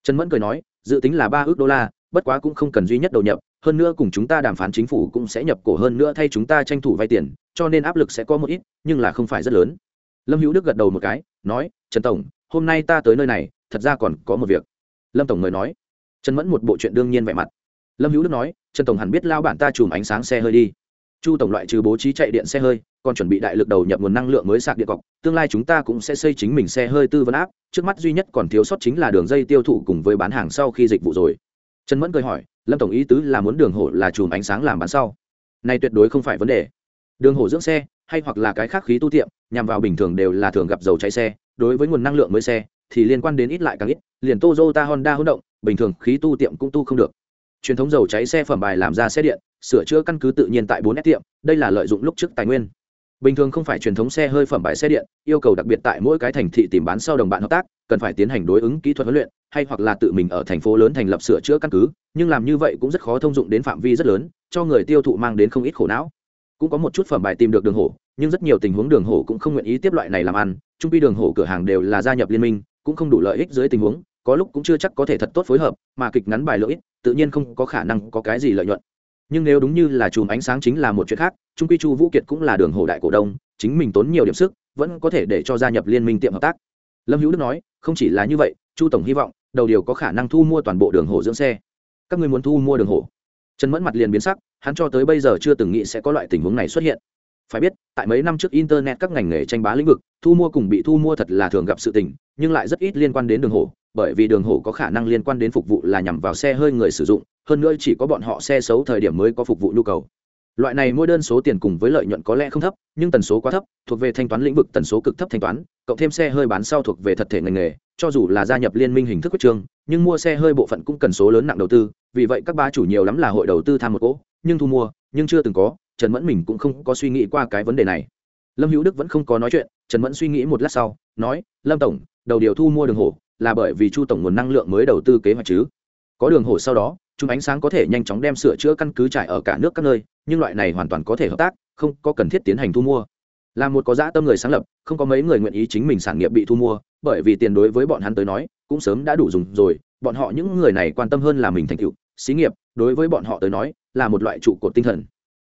Trần mẫn cười nói, dự tính là ba ước đô la, bất quá cũng không cần duy nhất đầu nhập, hơn nữa cùng chúng ta đàm phán chính phủ cũng sẽ nhập cổ hơn nữa thay chúng ta tranh thủ vay tiền, cho nên áp lực sẽ có một ít, nhưng là không phải rất lớn. Lâm hữu đức gật đầu một cái, nói, trần tổng hôm nay ta tới nơi này, thật ra còn có một việc. Lâm tổng mời nói. Trần mẫn một bộ chuyện đương nhiên vẻ mặt. Lâm hữu đức nói, trần tổng hẳn biết lao bản ta chùm ánh sáng xe hơi đi. Chu tổng loại trừ bố trí chạy điện xe hơi, còn chuẩn bị đại lực đầu nhập nguồn năng lượng mới sạc điện cọc, tương lai chúng ta cũng sẽ xây chính mình xe hơi tư vấn áp, trước mắt duy nhất còn thiếu sót chính là đường dây tiêu thụ cùng với bán hàng sau khi dịch vụ rồi. Trần mẫn cười hỏi, lâm tổng ý tứ là muốn đường hổ là chùm ánh sáng làm bán sau? Nay tuyệt đối không phải vấn đề. Đường hổ dưỡng xe, hay hoặc là cái khác khí tu tiệm, nhằm vào bình thường đều là thường gặp dầu cháy xe đối với nguồn năng lượng mới xe, thì liên quan đến ít lại càng ít, liền Toyota, Honda hỗn động, bình thường khí tu tiệm cũng tu không được. Truyền thống dầu cháy xe phẩm bài làm ra xe điện, sửa chữa căn cứ tự nhiên tại bốn s tiệm, đây là lợi dụng lúc trước tài nguyên. Bình thường không phải truyền thống xe hơi phẩm bài xe điện, yêu cầu đặc biệt tại mỗi cái thành thị tìm bán sau đồng bạn hợp tác, cần phải tiến hành đối ứng kỹ thuật huấn luyện, hay hoặc là tự mình ở thành phố lớn thành lập sửa chữa căn cứ, nhưng làm như vậy cũng rất khó thông dụng đến phạm vi rất lớn, cho người tiêu thụ mang đến không ít khổ não. Cũng có một chút phẩm bài tìm được đường hổ, nhưng rất nhiều tình huống đường hổ cũng không nguyện ý tiếp loại này làm ăn trung quy đường hổ cửa hàng đều là gia nhập liên minh, cũng không đủ lợi ích dưới tình huống, có lúc cũng chưa chắc có thể thật tốt phối hợp, mà kịch ngắn bài lợi tự nhiên không có khả năng có cái gì lợi nhuận. Nhưng nếu đúng như là chùm ánh sáng chính là một chuyện khác, trung quy chu vũ kiệt cũng là đường hổ đại cổ đông, chính mình tốn nhiều điểm sức, vẫn có thể để cho gia nhập liên minh tiệm hợp tác. Lâm hữu đức nói, không chỉ là như vậy, chu tổng hy vọng, đầu điều có khả năng thu mua toàn bộ đường hổ dưỡng xe. Các người muốn thu mua đường hổ? Trần mẫn mặt liền biến sắc, hắn cho tới bây giờ chưa từng nghĩ sẽ có loại tình huống này xuất hiện. Phải biết, tại mấy năm trước internet các ngành nghề tranh bá lĩnh vực thu mua cùng bị thu mua thật là thường gặp sự tình, nhưng lại rất ít liên quan đến đường hổ, bởi vì đường hổ có khả năng liên quan đến phục vụ là nhằm vào xe hơi người sử dụng, hơn nữa chỉ có bọn họ xe xấu thời điểm mới có phục vụ nhu cầu. Loại này mỗi đơn số tiền cùng với lợi nhuận có lẽ không thấp, nhưng tần số quá thấp, thuộc về thanh toán lĩnh vực tần số cực thấp thanh toán, cộng thêm xe hơi bán sau thuộc về thật thể ngành nghề, cho dù là gia nhập liên minh hình thức quyết trương nhưng mua xe hơi bộ phận cũng cần số lớn nặng đầu tư, vì vậy các ba chủ nhiều lắm là hội đầu tư tham một cỗ, nhưng thu mua, nhưng chưa từng có, trần mẫn mình cũng không có suy nghĩ qua cái vấn đề này lâm hữu đức vẫn không có nói chuyện, trần mẫn suy nghĩ một lát sau, nói, lâm tổng, đầu điều thu mua đường hổ, là bởi vì chu tổng nguồn năng lượng mới đầu tư kế hoạch chứ. Có đường hổ sau đó, chúng ánh sáng có thể nhanh chóng đem sửa chữa căn cứ trải ở cả nước các nơi, nhưng loại này hoàn toàn có thể hợp tác, không có cần thiết tiến hành thu mua. Là một có dã tâm người sáng lập, không có mấy người nguyện ý chính mình sản nghiệp bị thu mua, bởi vì tiền đối với bọn hắn tới nói, cũng sớm đã đủ dùng rồi, bọn họ những người này quan tâm hơn là mình thành tựu, xí nghiệp, đối với bọn họ tới nói, là một loại trụ cột tinh thần.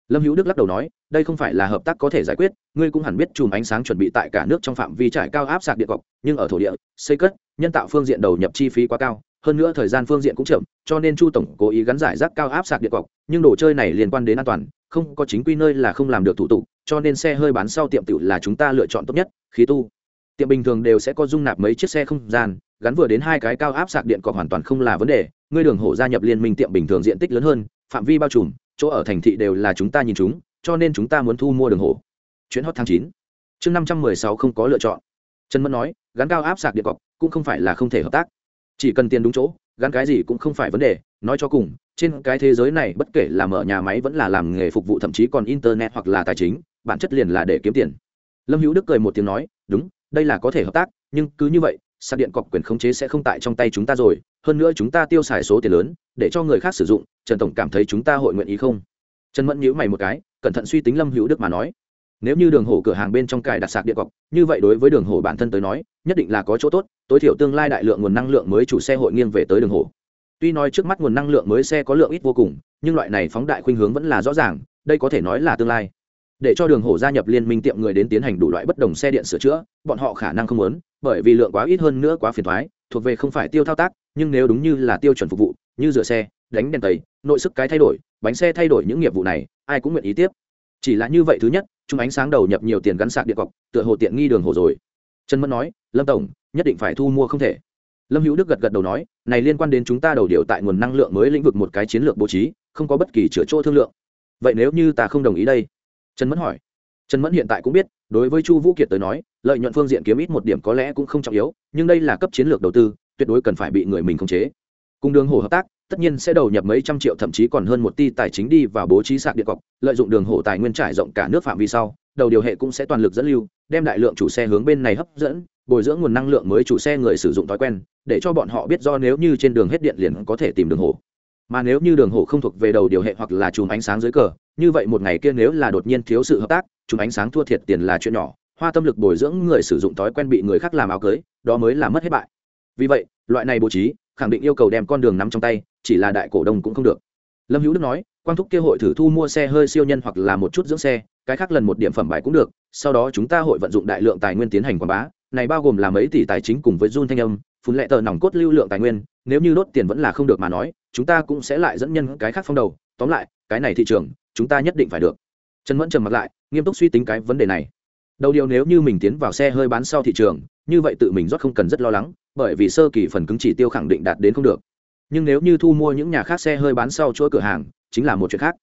Lâm hữu đức lắc đầu nói đây không phải là hợp tác có thể giải quyết, ngươi cũng hẳn biết chùm ánh sáng chuẩn bị tại cả nước trong phạm vi trải cao áp sạc điện cọc, nhưng ở thổ địa, xây cất, nhân tạo phương diện đầu nhập chi phí quá cao, hơn nữa thời gian phương diện cũng chậm, cho nên chu tổng cố ý gắn giải rác cao áp sạc điện cọc, nhưng đồ chơi này liên quan đến an toàn, không có chính quy nơi là không làm được thủ tục, cho nên xe hơi bán sau tiệm tự là chúng ta lựa chọn tốt nhất, khí tu. Tiệm bình thường đều sẽ có dung nạp mấy chiếc xe không gian, gắn vừa đến hai cái cao áp sạc điện cọc hoàn toàn không là vấn đề, ngươi đường hổ gia nhập liên minh tiệm bình thường diện tích lớn hơn, phạm vi bao trùm, chỗ ở thành thị đều là chúng ta nhìn chúng cho nên chúng ta muốn thu mua đường hồ chuyến hot tháng chín. Chương năm trăm mười sáu không có lựa chọn. Trần mẫn nói, gắn cao áp sạc điện cọc cũng không phải là không thể hợp tác. Chỉ cần tiền đúng chỗ, gắn cái gì cũng không phải vấn đề. Nói cho cùng, trên cái thế giới này bất kể là mở nhà máy vẫn là làm nghề phục vụ thậm chí còn internet hoặc là tài chính, bản chất liền là để kiếm tiền. Lâm hữu đức cười một tiếng nói, đúng, đây là có thể hợp tác, nhưng cứ như vậy, sạc điện cọc quyền khống chế sẽ không tại trong tay chúng ta rồi. Hơn nữa chúng ta tiêu xài số tiền lớn, để cho người khác sử dụng, trần tổng cảm thấy chúng ta hội nguyện ý không? Trần mẫn nhữ mày một cái cẩn thận suy tính lâm hữu đức mà nói. Nếu như đường hổ cửa hàng bên trong cài đặt sạc điện cọc như vậy đối với đường hổ bản thân tới nói, nhất định là có chỗ tốt, tối thiểu tương lai đại lượng nguồn năng lượng mới chủ xe hội nghiêng về tới đường hổ. Tuy nói trước mắt nguồn năng lượng mới xe có lượng ít vô cùng, nhưng loại này phóng đại khuynh hướng vẫn là rõ ràng, đây có thể nói là tương lai. Để cho đường hổ gia nhập liên minh tiệm người đến tiến hành đủ loại bất đồng xe điện sửa chữa, bọn họ khả năng không muốn, bởi vì lượng quá ít hơn nữa quá phiền thoái thuộc về không phải tiêu thao tác, nhưng nếu đúng như là tiêu chuẩn phục vụ, như rửa xe, đánh đèn tẩy, nội sức cái thay đổi, bánh xe thay đổi những nghiệp vụ này ai cũng nguyện ý tiếp. Chỉ là như vậy thứ nhất, chúng ánh sáng đầu nhập nhiều tiền gắn sạc điện cọc, tựa hồ tiện nghi đường hồ rồi. Trần mẫn nói, lâm tổng, nhất định phải thu mua không thể. Lâm hữu đức gật gật đầu nói, này liên quan đến chúng ta đầu điều tại nguồn năng lượng mới lĩnh vực một cái chiến lược bố trí, không có bất kỳ chữa chỗ thương lượng. Vậy nếu như ta không đồng ý đây? Trần mẫn hỏi. Trần mẫn hiện tại cũng biết, đối với chu vũ kiệt tới nói, lợi nhuận phương diện kiếm ít một điểm có lẽ cũng không trọng yếu, nhưng đây là cấp chiến lược đầu tư, tuyệt đối cần phải bị người mình khống chế. Cùng đường hồ hợp tác tất nhiên sẽ đầu nhập mấy trăm triệu, thậm chí còn hơn một tỷ tài chính đi vào bố trí sạc điện cọc, lợi dụng đường hổ tài nguyên trải rộng cả nước phạm vi sau, đầu điều hệ cũng sẽ toàn lực dẫn lưu, đem đại lượng chủ xe hướng bên này hấp dẫn, bồi dưỡng nguồn năng lượng mới chủ xe người sử dụng thói quen, để cho bọn họ biết do nếu như trên đường hết điện liền có thể tìm đường hổ. Mà nếu như đường hổ không thuộc về đầu điều hệ hoặc là chùm ánh sáng dưới cờ, như vậy một ngày kia nếu là đột nhiên thiếu sự hợp tác, chùm ánh sáng thua thiệt tiền là chuyện nhỏ, hoa tâm lực bồi dưỡng người sử dụng thói quen bị người khác làm áo cưới, đó mới là mất hết bại. Vì vậy, loại này bố trí khẳng định yêu cầu đem con đường nắm trong tay chỉ là đại cổ đông cũng không được. Lâm hữu đức nói, quang thúc kia hội thử thu mua xe hơi siêu nhân hoặc là một chút dưỡng xe, cái khác lần một điểm phẩm bài cũng được, sau đó chúng ta hội vận dụng đại lượng tài nguyên tiến hành quảng bá, này bao gồm là mấy tỷ tài chính cùng với Jun thanh âm, phun lệ tờ nòng cốt lưu lượng tài nguyên, nếu như đốt tiền vẫn là không được mà nói, chúng ta cũng sẽ lại dẫn nhân cái khác phong đầu. Tóm lại, cái này thị trường, chúng ta nhất định phải được. Trần mẫn trầm mặt lại, nghiêm túc suy tính cái vấn đề này. Đầu điều nếu như mình tiến vào xe hơi bán sau thị trường, như vậy tự mình rót không cần rất lo lắng, bởi vì sơ kỳ phần cứng chỉ tiêu khẳng định đạt đến không được nhưng nếu như thu mua những nhà khác xe hơi bán sau chuỗi cửa hàng, chính là một chuyện khác.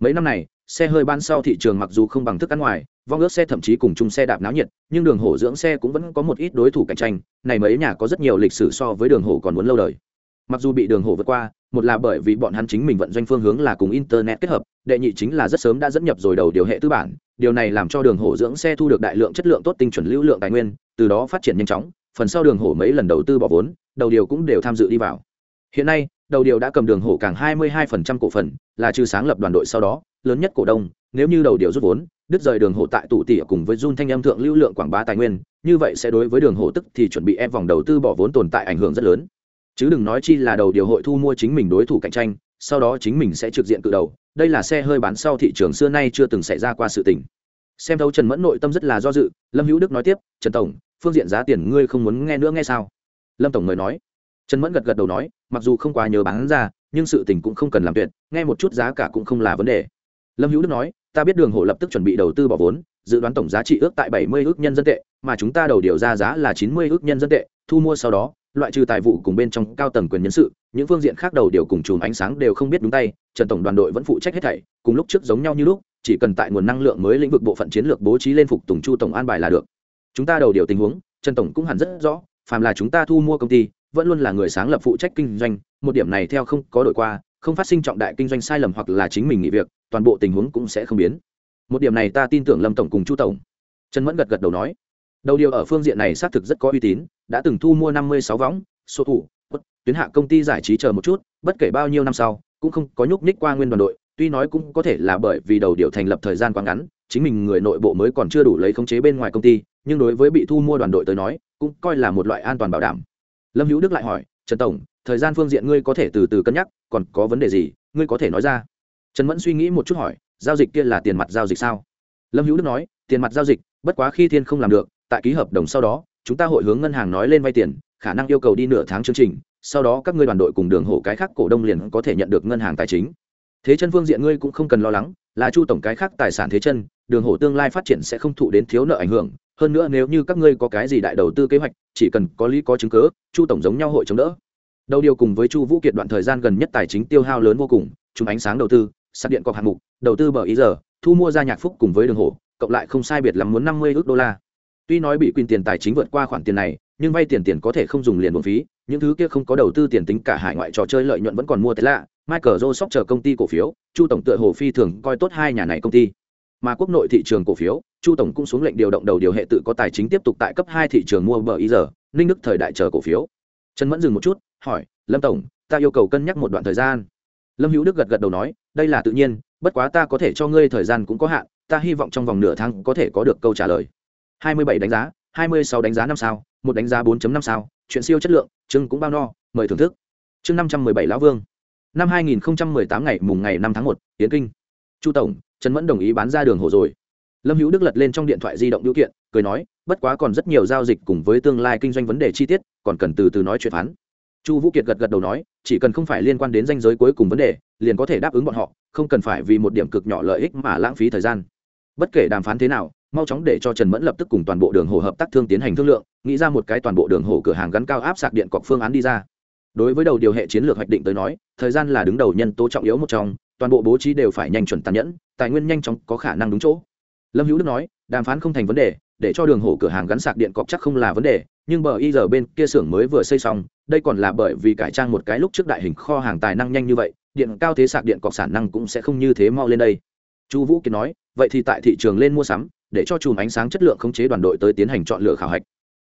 Mấy năm này, xe hơi bán sau thị trường mặc dù không bằng thức ăn ngoài, vong ước xe thậm chí cùng chung xe đạp náo nhiệt, nhưng đường hổ dưỡng xe cũng vẫn có một ít đối thủ cạnh tranh, này mấy nhà có rất nhiều lịch sử so với đường hổ còn muốn lâu đời. Mặc dù bị đường hổ vượt qua, một là bởi vì bọn hắn chính mình vận doanh phương hướng là cùng internet kết hợp, đệ nhị chính là rất sớm đã dẫn nhập rồi đầu điều hệ tư bản, điều này làm cho đường hổ dưỡng xe thu được đại lượng chất lượng tốt tinh chuẩn lưu lượng tài nguyên, từ đó phát triển nhanh chóng, phần sau đường hổ mấy lần đầu tư bỏ vốn, đầu điều cũng đều tham dự đi vào hiện nay, đầu điều đã cầm đường hổ càng 22% cổ phần, là trừ sáng lập đoàn đội sau đó, lớn nhất cổ đông, nếu như đầu điều rút vốn, đứt rời đường hổ tại tụ tỉ cùng với Jun thanh âm thượng lưu lượng quảng bá tài nguyên, như vậy sẽ đối với đường hổ tức thì chuẩn bị ép vòng đầu tư bỏ vốn tồn tại ảnh hưởng rất lớn. Chứ đừng nói chi là đầu điều hội thu mua chính mình đối thủ cạnh tranh, sau đó chính mình sẽ trực diện cự đầu, đây là xe hơi bán sau thị trường xưa nay chưa từng xảy ra qua sự tình. Xem thấu trần mẫn nội tâm rất là do dự, lâm hữu đức nói tiếp, trần tổng, phương diện giá tiền ngươi không muốn nghe nữa nghe sao? Lâm tổng mời nói trần mẫn gật gật đầu nói, mặc dù không quá nhớ bán ra, nhưng sự tình cũng không cần làm tuyệt, nghe một chút giá cả cũng không là vấn đề. Lâm hữu đức nói, ta biết đường hộ lập tức chuẩn bị đầu tư bỏ vốn, dự đoán tổng giá trị ước tại bảy mươi ước nhân dân tệ, mà chúng ta đầu điều ra giá là chín mươi ước nhân dân tệ, thu mua sau đó, loại trừ tài vụ cùng bên trong cao tầng quyền nhân sự, những phương diện khác đầu điều cùng chùm ánh sáng đều không biết đúng tay, trần tổng đoàn đội vẫn phụ trách hết thảy, cùng lúc trước giống nhau như lúc, chỉ cần tại nguồn năng lượng mới lĩnh vực bộ phận chiến lược bố trí lên phục tùng chu tổng an bài là được. Chúng ta đầu điều tình huống, trần tổng cũng hẳn rất rõ, phàm là chúng ta thu mua công ty vẫn luôn là người sáng lập phụ trách kinh doanh, một điểm này theo không có đổi qua, không phát sinh trọng đại kinh doanh sai lầm hoặc là chính mình nghỉ việc, toàn bộ tình huống cũng sẽ không biến. Một điểm này ta tin tưởng lâm tổng cùng chu tổng. Trần mẫn gật gật đầu nói. Đầu điều ở phương diện này xác thực rất có uy tín, đã từng thu mua năm mươi sáu võng, số thủ tuyến hạ công ty giải trí chờ một chút, bất kể bao nhiêu năm sau, cũng không có nhúc nhích qua nguyên đoàn đội, tuy nói cũng có thể là bởi vì đầu điều thành lập thời gian quá ngắn, chính mình người nội bộ mới còn chưa đủ lấy khống chế bên ngoài công ty, nhưng đối với bị thu mua đoàn đội tới nói, cũng coi là một loại an toàn bảo đảm lâm hữu đức lại hỏi, trần tổng, thời gian phương diện ngươi có thể từ từ cân nhắc, còn có vấn đề gì, ngươi có thể nói ra? Trần mẫn suy nghĩ một chút hỏi, giao dịch kia là tiền mặt giao dịch sao? Lâm hữu đức nói, tiền mặt giao dịch, bất quá khi thiên không làm được, tại ký hợp đồng sau đó, chúng ta hội hướng ngân hàng nói lên vay tiền, khả năng yêu cầu đi nửa tháng chương trình, sau đó các ngươi đoàn đội cùng đường hộ cái khác cổ đông liền có thể nhận được ngân hàng tài chính. Thế chân phương diện ngươi cũng không cần lo lắng, là chu tổng cái khác tài sản thế chân, đường hộ tương lai phát triển sẽ không thụ đến thiếu nợ ảnh hưởng hơn nữa nếu như các ngươi có cái gì đại đầu tư kế hoạch, chỉ cần có lý có chứng cớ chu tổng giống nhau hội chống đỡ. Đầu điều cùng với chu vũ kiệt đoạn thời gian gần nhất tài chính tiêu hao lớn vô cùng, chúng ánh sáng đầu tư, sạc điện cọc hạng mục, đầu tư bờ ý giờ, thu mua ra nhạc phúc cùng với đường hồ cộng lại không sai biệt lắm muốn năm mươi ước đô la. Tuy nói bị quyền tiền tài chính vượt qua khoản tiền này, nhưng vay tiền tiền có thể không dùng liền một phí, những thứ kia không có đầu tư tiền tính cả hải ngoại trò chơi lợi nhuận vẫn còn mua thế lạ. Michael joseph chờ công ty cổ phiếu, chu tổng tựa hồ phi thường coi tốt hai nhà này công ty. Mà quốc nội thị trường cổ phiếu chu tổng cũng xuống lệnh điều động đầu điều hệ tự có tài chính tiếp tục tại cấp hai thị trường mua bờ ý giờ, ninh đức thời đại chờ cổ phiếu. Trần mẫn dừng một chút, hỏi, lâm tổng, ta yêu cầu cân nhắc một đoạn thời gian. Lâm hữu đức gật gật đầu nói, đây là tự nhiên, bất quá ta có thể cho ngươi thời gian cũng có hạn, ta hy vọng trong vòng nửa tháng có thể có được câu trả lời. Hai mươi bảy đánh giá, hai mươi sáu đánh giá năm sao, một đánh giá 4 năm sao, chuyện siêu chất lượng, chương cũng bao no, mời thưởng thức. Chương năm trăm mười bảy lão vương. Năm hai nghìn tám ngày mùng ngày năm tháng một tiến kinh. Chu tổng, trần mẫn đồng ý bán ra đường hồ rồi lâm hữu đức lật lên trong điện thoại di động biểu kiện, cười nói, bất quá còn rất nhiều giao dịch cùng với tương lai kinh doanh vấn đề chi tiết, còn cần từ từ nói chuyện phán. Chu vũ kiệt gật gật đầu nói, chỉ cần không phải liên quan đến danh giới cuối cùng vấn đề, liền có thể đáp ứng bọn họ, không cần phải vì một điểm cực nhỏ lợi ích mà lãng phí thời gian. Bất kể đàm phán thế nào, mau chóng để cho trần mẫn lập tức cùng toàn bộ đường hồ hợp tác thương tiến hành thương lượng, nghĩ ra một cái toàn bộ đường hồ cửa hàng gắn cao áp sạc điện cọc phương án đi ra. Đối với đầu điều hệ chiến lược hoạch định tới nói, thời gian là đứng đầu nhân tố trọng yếu một trong, toàn bộ bố trí đều phải nhanh chuẩn tàn nhẫn, tài nguyên nhanh chóng có khả năng đúng chỗ lâm hữu đức nói, đàm phán không thành vấn đề, để cho đường Hổ cửa hàng gắn sạc điện cọc chắc không là vấn đề, nhưng bờ y giờ bên kia xưởng mới vừa xây xong, đây còn là bởi vì cải trang một cái lúc trước đại hình kho hàng tài năng nhanh như vậy, điện cao thế sạc điện cọc sản năng cũng sẽ không như thế mau lên đây. Chu vũ kiệt nói, vậy thì tại thị trường lên mua sắm, để cho chùm ánh sáng chất lượng khống chế đoàn đội tới tiến hành chọn lựa khảo hạch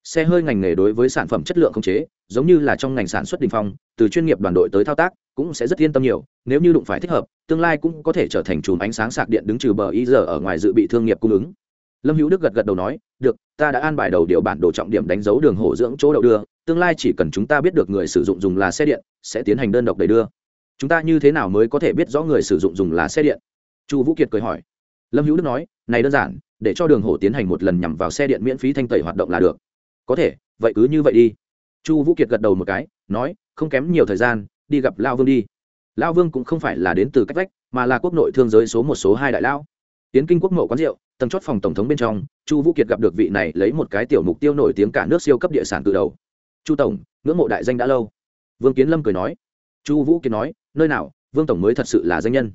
xe hơi ngành nghề đối với sản phẩm chất lượng không chế, giống như là trong ngành sản xuất đình phong, từ chuyên nghiệp đoàn đội tới thao tác, cũng sẽ rất yên tâm nhiều. Nếu như đụng phải thích hợp, tương lai cũng có thể trở thành chùm ánh sáng sạc điện đứng trừ bờ y giờ ở ngoài dự bị thương nghiệp cung ứng. Lâm hữu đức gật gật đầu nói, được, ta đã an bài đầu điều bản đồ trọng điểm đánh dấu đường hổ dưỡng chỗ đậu đưa, tương lai chỉ cần chúng ta biết được người sử dụng dùng là xe điện, sẽ tiến hành đơn độc đẩy đưa. Chúng ta như thế nào mới có thể biết rõ người sử dụng dùng là xe điện? Chu vũ kiệt cười hỏi. Lâm hữu đức nói, này đơn giản, để cho đường hổ tiến hành một lần nhằm vào xe điện miễn phí thanh tẩy hoạt động là được có thể, vậy cứ như vậy đi. Chu vũ kiệt gật đầu một cái, nói, không kém nhiều thời gian, đi gặp lao vương đi. Lao vương cũng không phải là đến từ cách vách, mà là quốc nội thương giới số một số hai đại lao tiến kinh quốc mậu quán rượu, tầng chót phòng tổng thống bên trong, chu vũ kiệt gặp được vị này lấy một cái tiểu mục tiêu nổi tiếng cả nước siêu cấp địa sản từ đầu. Chu tổng, ngưỡng mộ đại danh đã lâu. Vương kiến lâm cười nói. Chu vũ kiệt nói, nơi nào, vương tổng mới thật sự là danh nhân.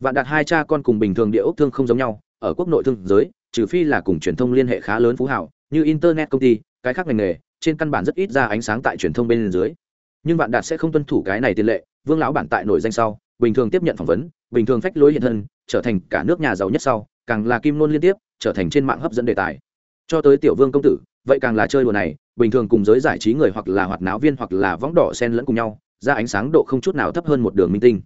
Vạn đạt hai cha con cùng bình thường địa ốc thương không giống nhau, ở quốc nội thương giới, trừ phi là cùng truyền thông liên hệ khá lớn phú hảo như internet công ty cái khác ngành nghề, trên căn bản rất ít ra ánh sáng tại truyền thông bên dưới. Nhưng vạn đạt sẽ không tuân thủ cái này tiền lệ, vương lão bản tại nổi danh sau, bình thường tiếp nhận phỏng vấn, bình thường phách lối hiện thân, trở thành cả nước nhà giàu nhất sau, càng là kim nôn liên tiếp, trở thành trên mạng hấp dẫn đề tài. Cho tới tiểu vương công tử, vậy càng là chơi đùa này, bình thường cùng giới giải trí người hoặc là hoạt náo viên hoặc là võng đỏ sen lẫn cùng nhau, ra ánh sáng độ không chút nào thấp hơn một đường minh tinh.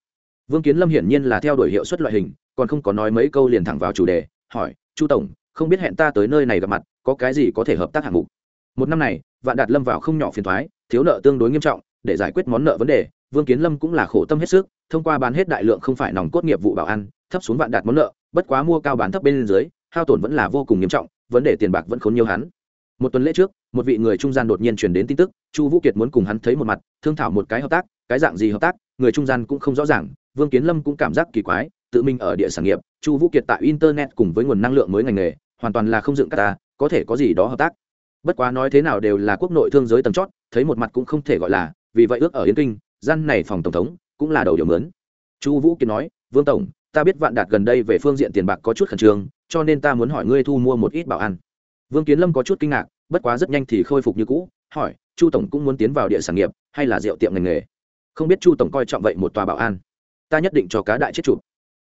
Vương kiến lâm hiển nhiên là theo đuổi hiệu suất loại hình, còn không có nói mấy câu liền thẳng vào chủ đề, hỏi, chu tổng, không biết hẹn ta tới nơi này gặp mặt, có cái gì có thể hợp tác hạng mục? Một năm này, vạn đạt lâm vào không nhỏ phiền thoái thiếu nợ tương đối nghiêm trọng, để giải quyết món nợ vấn đề, vương kiến lâm cũng là khổ tâm hết sức, thông qua bán hết đại lượng không phải nòng cốt nghiệp vụ bảo ăn thấp xuống vạn đạt món nợ, bất quá mua cao bán thấp bên dưới, hao tổn vẫn là vô cùng nghiêm trọng, vấn đề tiền bạc vẫn khốn nhiều hắn. Một tuần lễ trước, một vị người trung gian đột nhiên truyền đến tin tức, chu vũ kiệt muốn cùng hắn thấy một mặt, thương thảo một cái hợp tác, cái dạng gì hợp tác, người trung gian cũng không rõ ràng, vương kiến lâm cũng cảm giác kỳ quái, tự mình ở địa sản nghiệp, chu vũ kiệt tại internet cùng với nguồn năng lượng mới ngành nghề, hoàn toàn là không dựng các ta, có thể có gì đó hợp tác bất quá nói thế nào đều là quốc nội thương giới tầng chót, thấy một mặt cũng không thể gọi là, vì vậy ước ở yên kinh, gian này phòng tổng thống cũng là đầu điều mướn. Chu vũ kiệt nói, vương tổng, ta biết vạn đạt gần đây về phương diện tiền bạc có chút khẩn trương, cho nên ta muốn hỏi ngươi thu mua một ít bảo ăn vương kiến lâm có chút kinh ngạc, bất quá rất nhanh thì khôi phục như cũ, hỏi, chu tổng cũng muốn tiến vào địa sản nghiệp hay là rượu tiệm ngành nghề? Không biết chu tổng coi trọng vậy một tòa bảo an. Ta nhất định cho cá đại chết chụp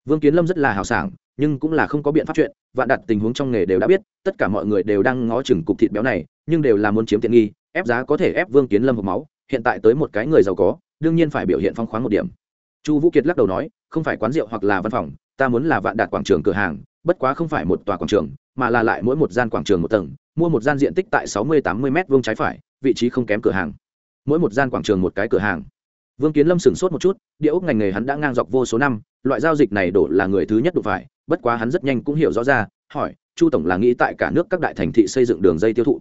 vương kiến lâm rất là hào sảng, nhưng cũng là không có biện pháp chuyện, vạn đặt tình huống trong nghề đều đã biết, tất cả mọi người đều đang ngó chừng cục thịt béo này, nhưng đều là muốn chiếm tiện nghi, ép giá có thể ép vương kiến lâm hộp máu, hiện tại tới một cái người giàu có, đương nhiên phải biểu hiện phong khoáng một điểm. Chu vũ kiệt lắc đầu nói, không phải quán rượu hoặc là văn phòng, ta muốn là vạn đạt quảng trường cửa hàng, bất quá không phải một tòa quảng trường, mà là lại mỗi một gian quảng trường một tầng, mua một gian diện tích tại sáu mươi, tám mươi m vuông trái phải, vị trí không kém cửa hàng. Mỗi một gian quảng trường một cái cửa hàng. Vương kiến lâm sửng sốt một chút, địa ốc ngành nghề hắn đã ngang dọc vô số năm loại giao dịch này đổ là người thứ nhất đụng phải, bất quá hắn rất nhanh cũng hiểu rõ ra, hỏi, chu tổng là nghĩ tại cả nước các đại thành thị xây dựng đường dây tiêu thụ.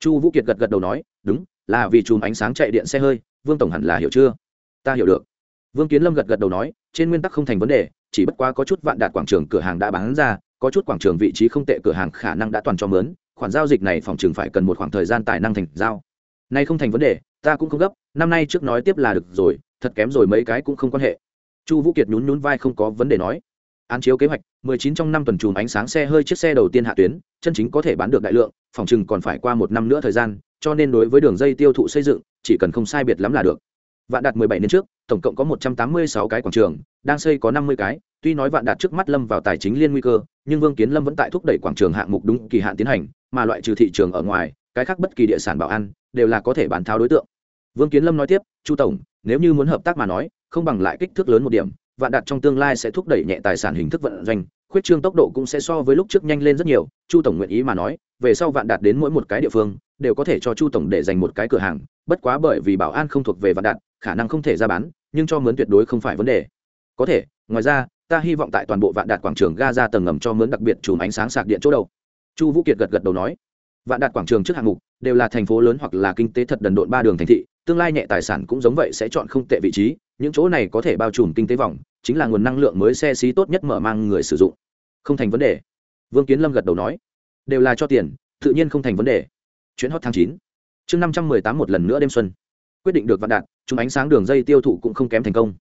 Chu vũ kiệt gật gật đầu nói, đúng, là vì chùm ánh sáng chạy điện xe hơi, vương tổng hẳn là hiểu chưa? Ta hiểu được. Vương kiến lâm gật gật đầu nói, trên nguyên tắc không thành vấn đề, chỉ bất quá có chút vạn đạt quảng trường cửa hàng đã bán ra, có chút quảng trường vị trí không tệ cửa hàng khả năng đã toàn cho mướn, khoản giao dịch này phòng trường phải cần một khoảng thời gian tài năng thành giao. Nay không thành vấn đề, ta cũng không gấp, năm nay trước nói tiếp là được rồi, thật kém rồi mấy cái cũng không quan hệ chu vũ kiệt nhún nhún vai không có vấn đề nói. Án chiếu kế hoạch 19 trong năm tuần chùm ánh sáng xe hơi chiếc xe đầu tiên hạ tuyến chân chính có thể bán được đại lượng phòng chừng còn phải qua một năm nữa thời gian cho nên đối với đường dây tiêu thụ xây dựng chỉ cần không sai biệt lắm là được. Vạn đạt 17 trước, tổng cộng có 186 cái quảng trường đang xây có 50 cái tuy nói vạn đạt trước mắt lâm vào tài chính liên nguy cơ nhưng vương kiến lâm vẫn tại thúc đẩy quảng trường hạng mục đúng kỳ hạn tiến hành mà loại trừ thị trường ở ngoài cái khác bất kỳ địa sản bảo an đều là có thể bán tháo đối tượng. Vương kiến lâm nói tiếp chu tổng nếu như muốn hợp tác mà nói không bằng lại kích thước lớn một điểm, vạn đạt trong tương lai sẽ thúc đẩy nhẹ tài sản hình thức vận doanh, khuyết trương tốc độ cũng sẽ so với lúc trước nhanh lên rất nhiều, chu tổng nguyện ý mà nói, về sau vạn đạt đến mỗi một cái địa phương, đều có thể cho chu tổng để dành một cái cửa hàng, bất quá bởi vì bảo an không thuộc về vạn đạt, khả năng không thể ra bán, nhưng cho mướn tuyệt đối không phải vấn đề. Có thể, ngoài ra, ta hy vọng tại toàn bộ vạn đạt quảng trường ga ra tầng ngầm cho mướn đặc biệt chùm ánh sáng sạc điện chỗ đầu. Chu vũ kiệt gật gật đầu nói, vạn đạt quảng trường trước hạng mục đều là thành phố lớn hoặc là kinh tế thật đần độn ba đường thành thị, tương lai nhẹ tài sản cũng giống vậy sẽ chọn không tệ vị trí những chỗ này có thể bao trùm kinh tế vòng chính là nguồn năng lượng mới xe xí tốt nhất mở mang người sử dụng. Không thành vấn đề. Vương kiến lâm gật đầu nói. Đều là cho tiền, tự nhiên không thành vấn đề. Chuyến hot tháng chín. Chương năm trăm mười tám một lần nữa đêm xuân. Quyết định được vạn đạt, chúng ánh sáng đường dây tiêu thụ cũng không kém thành công.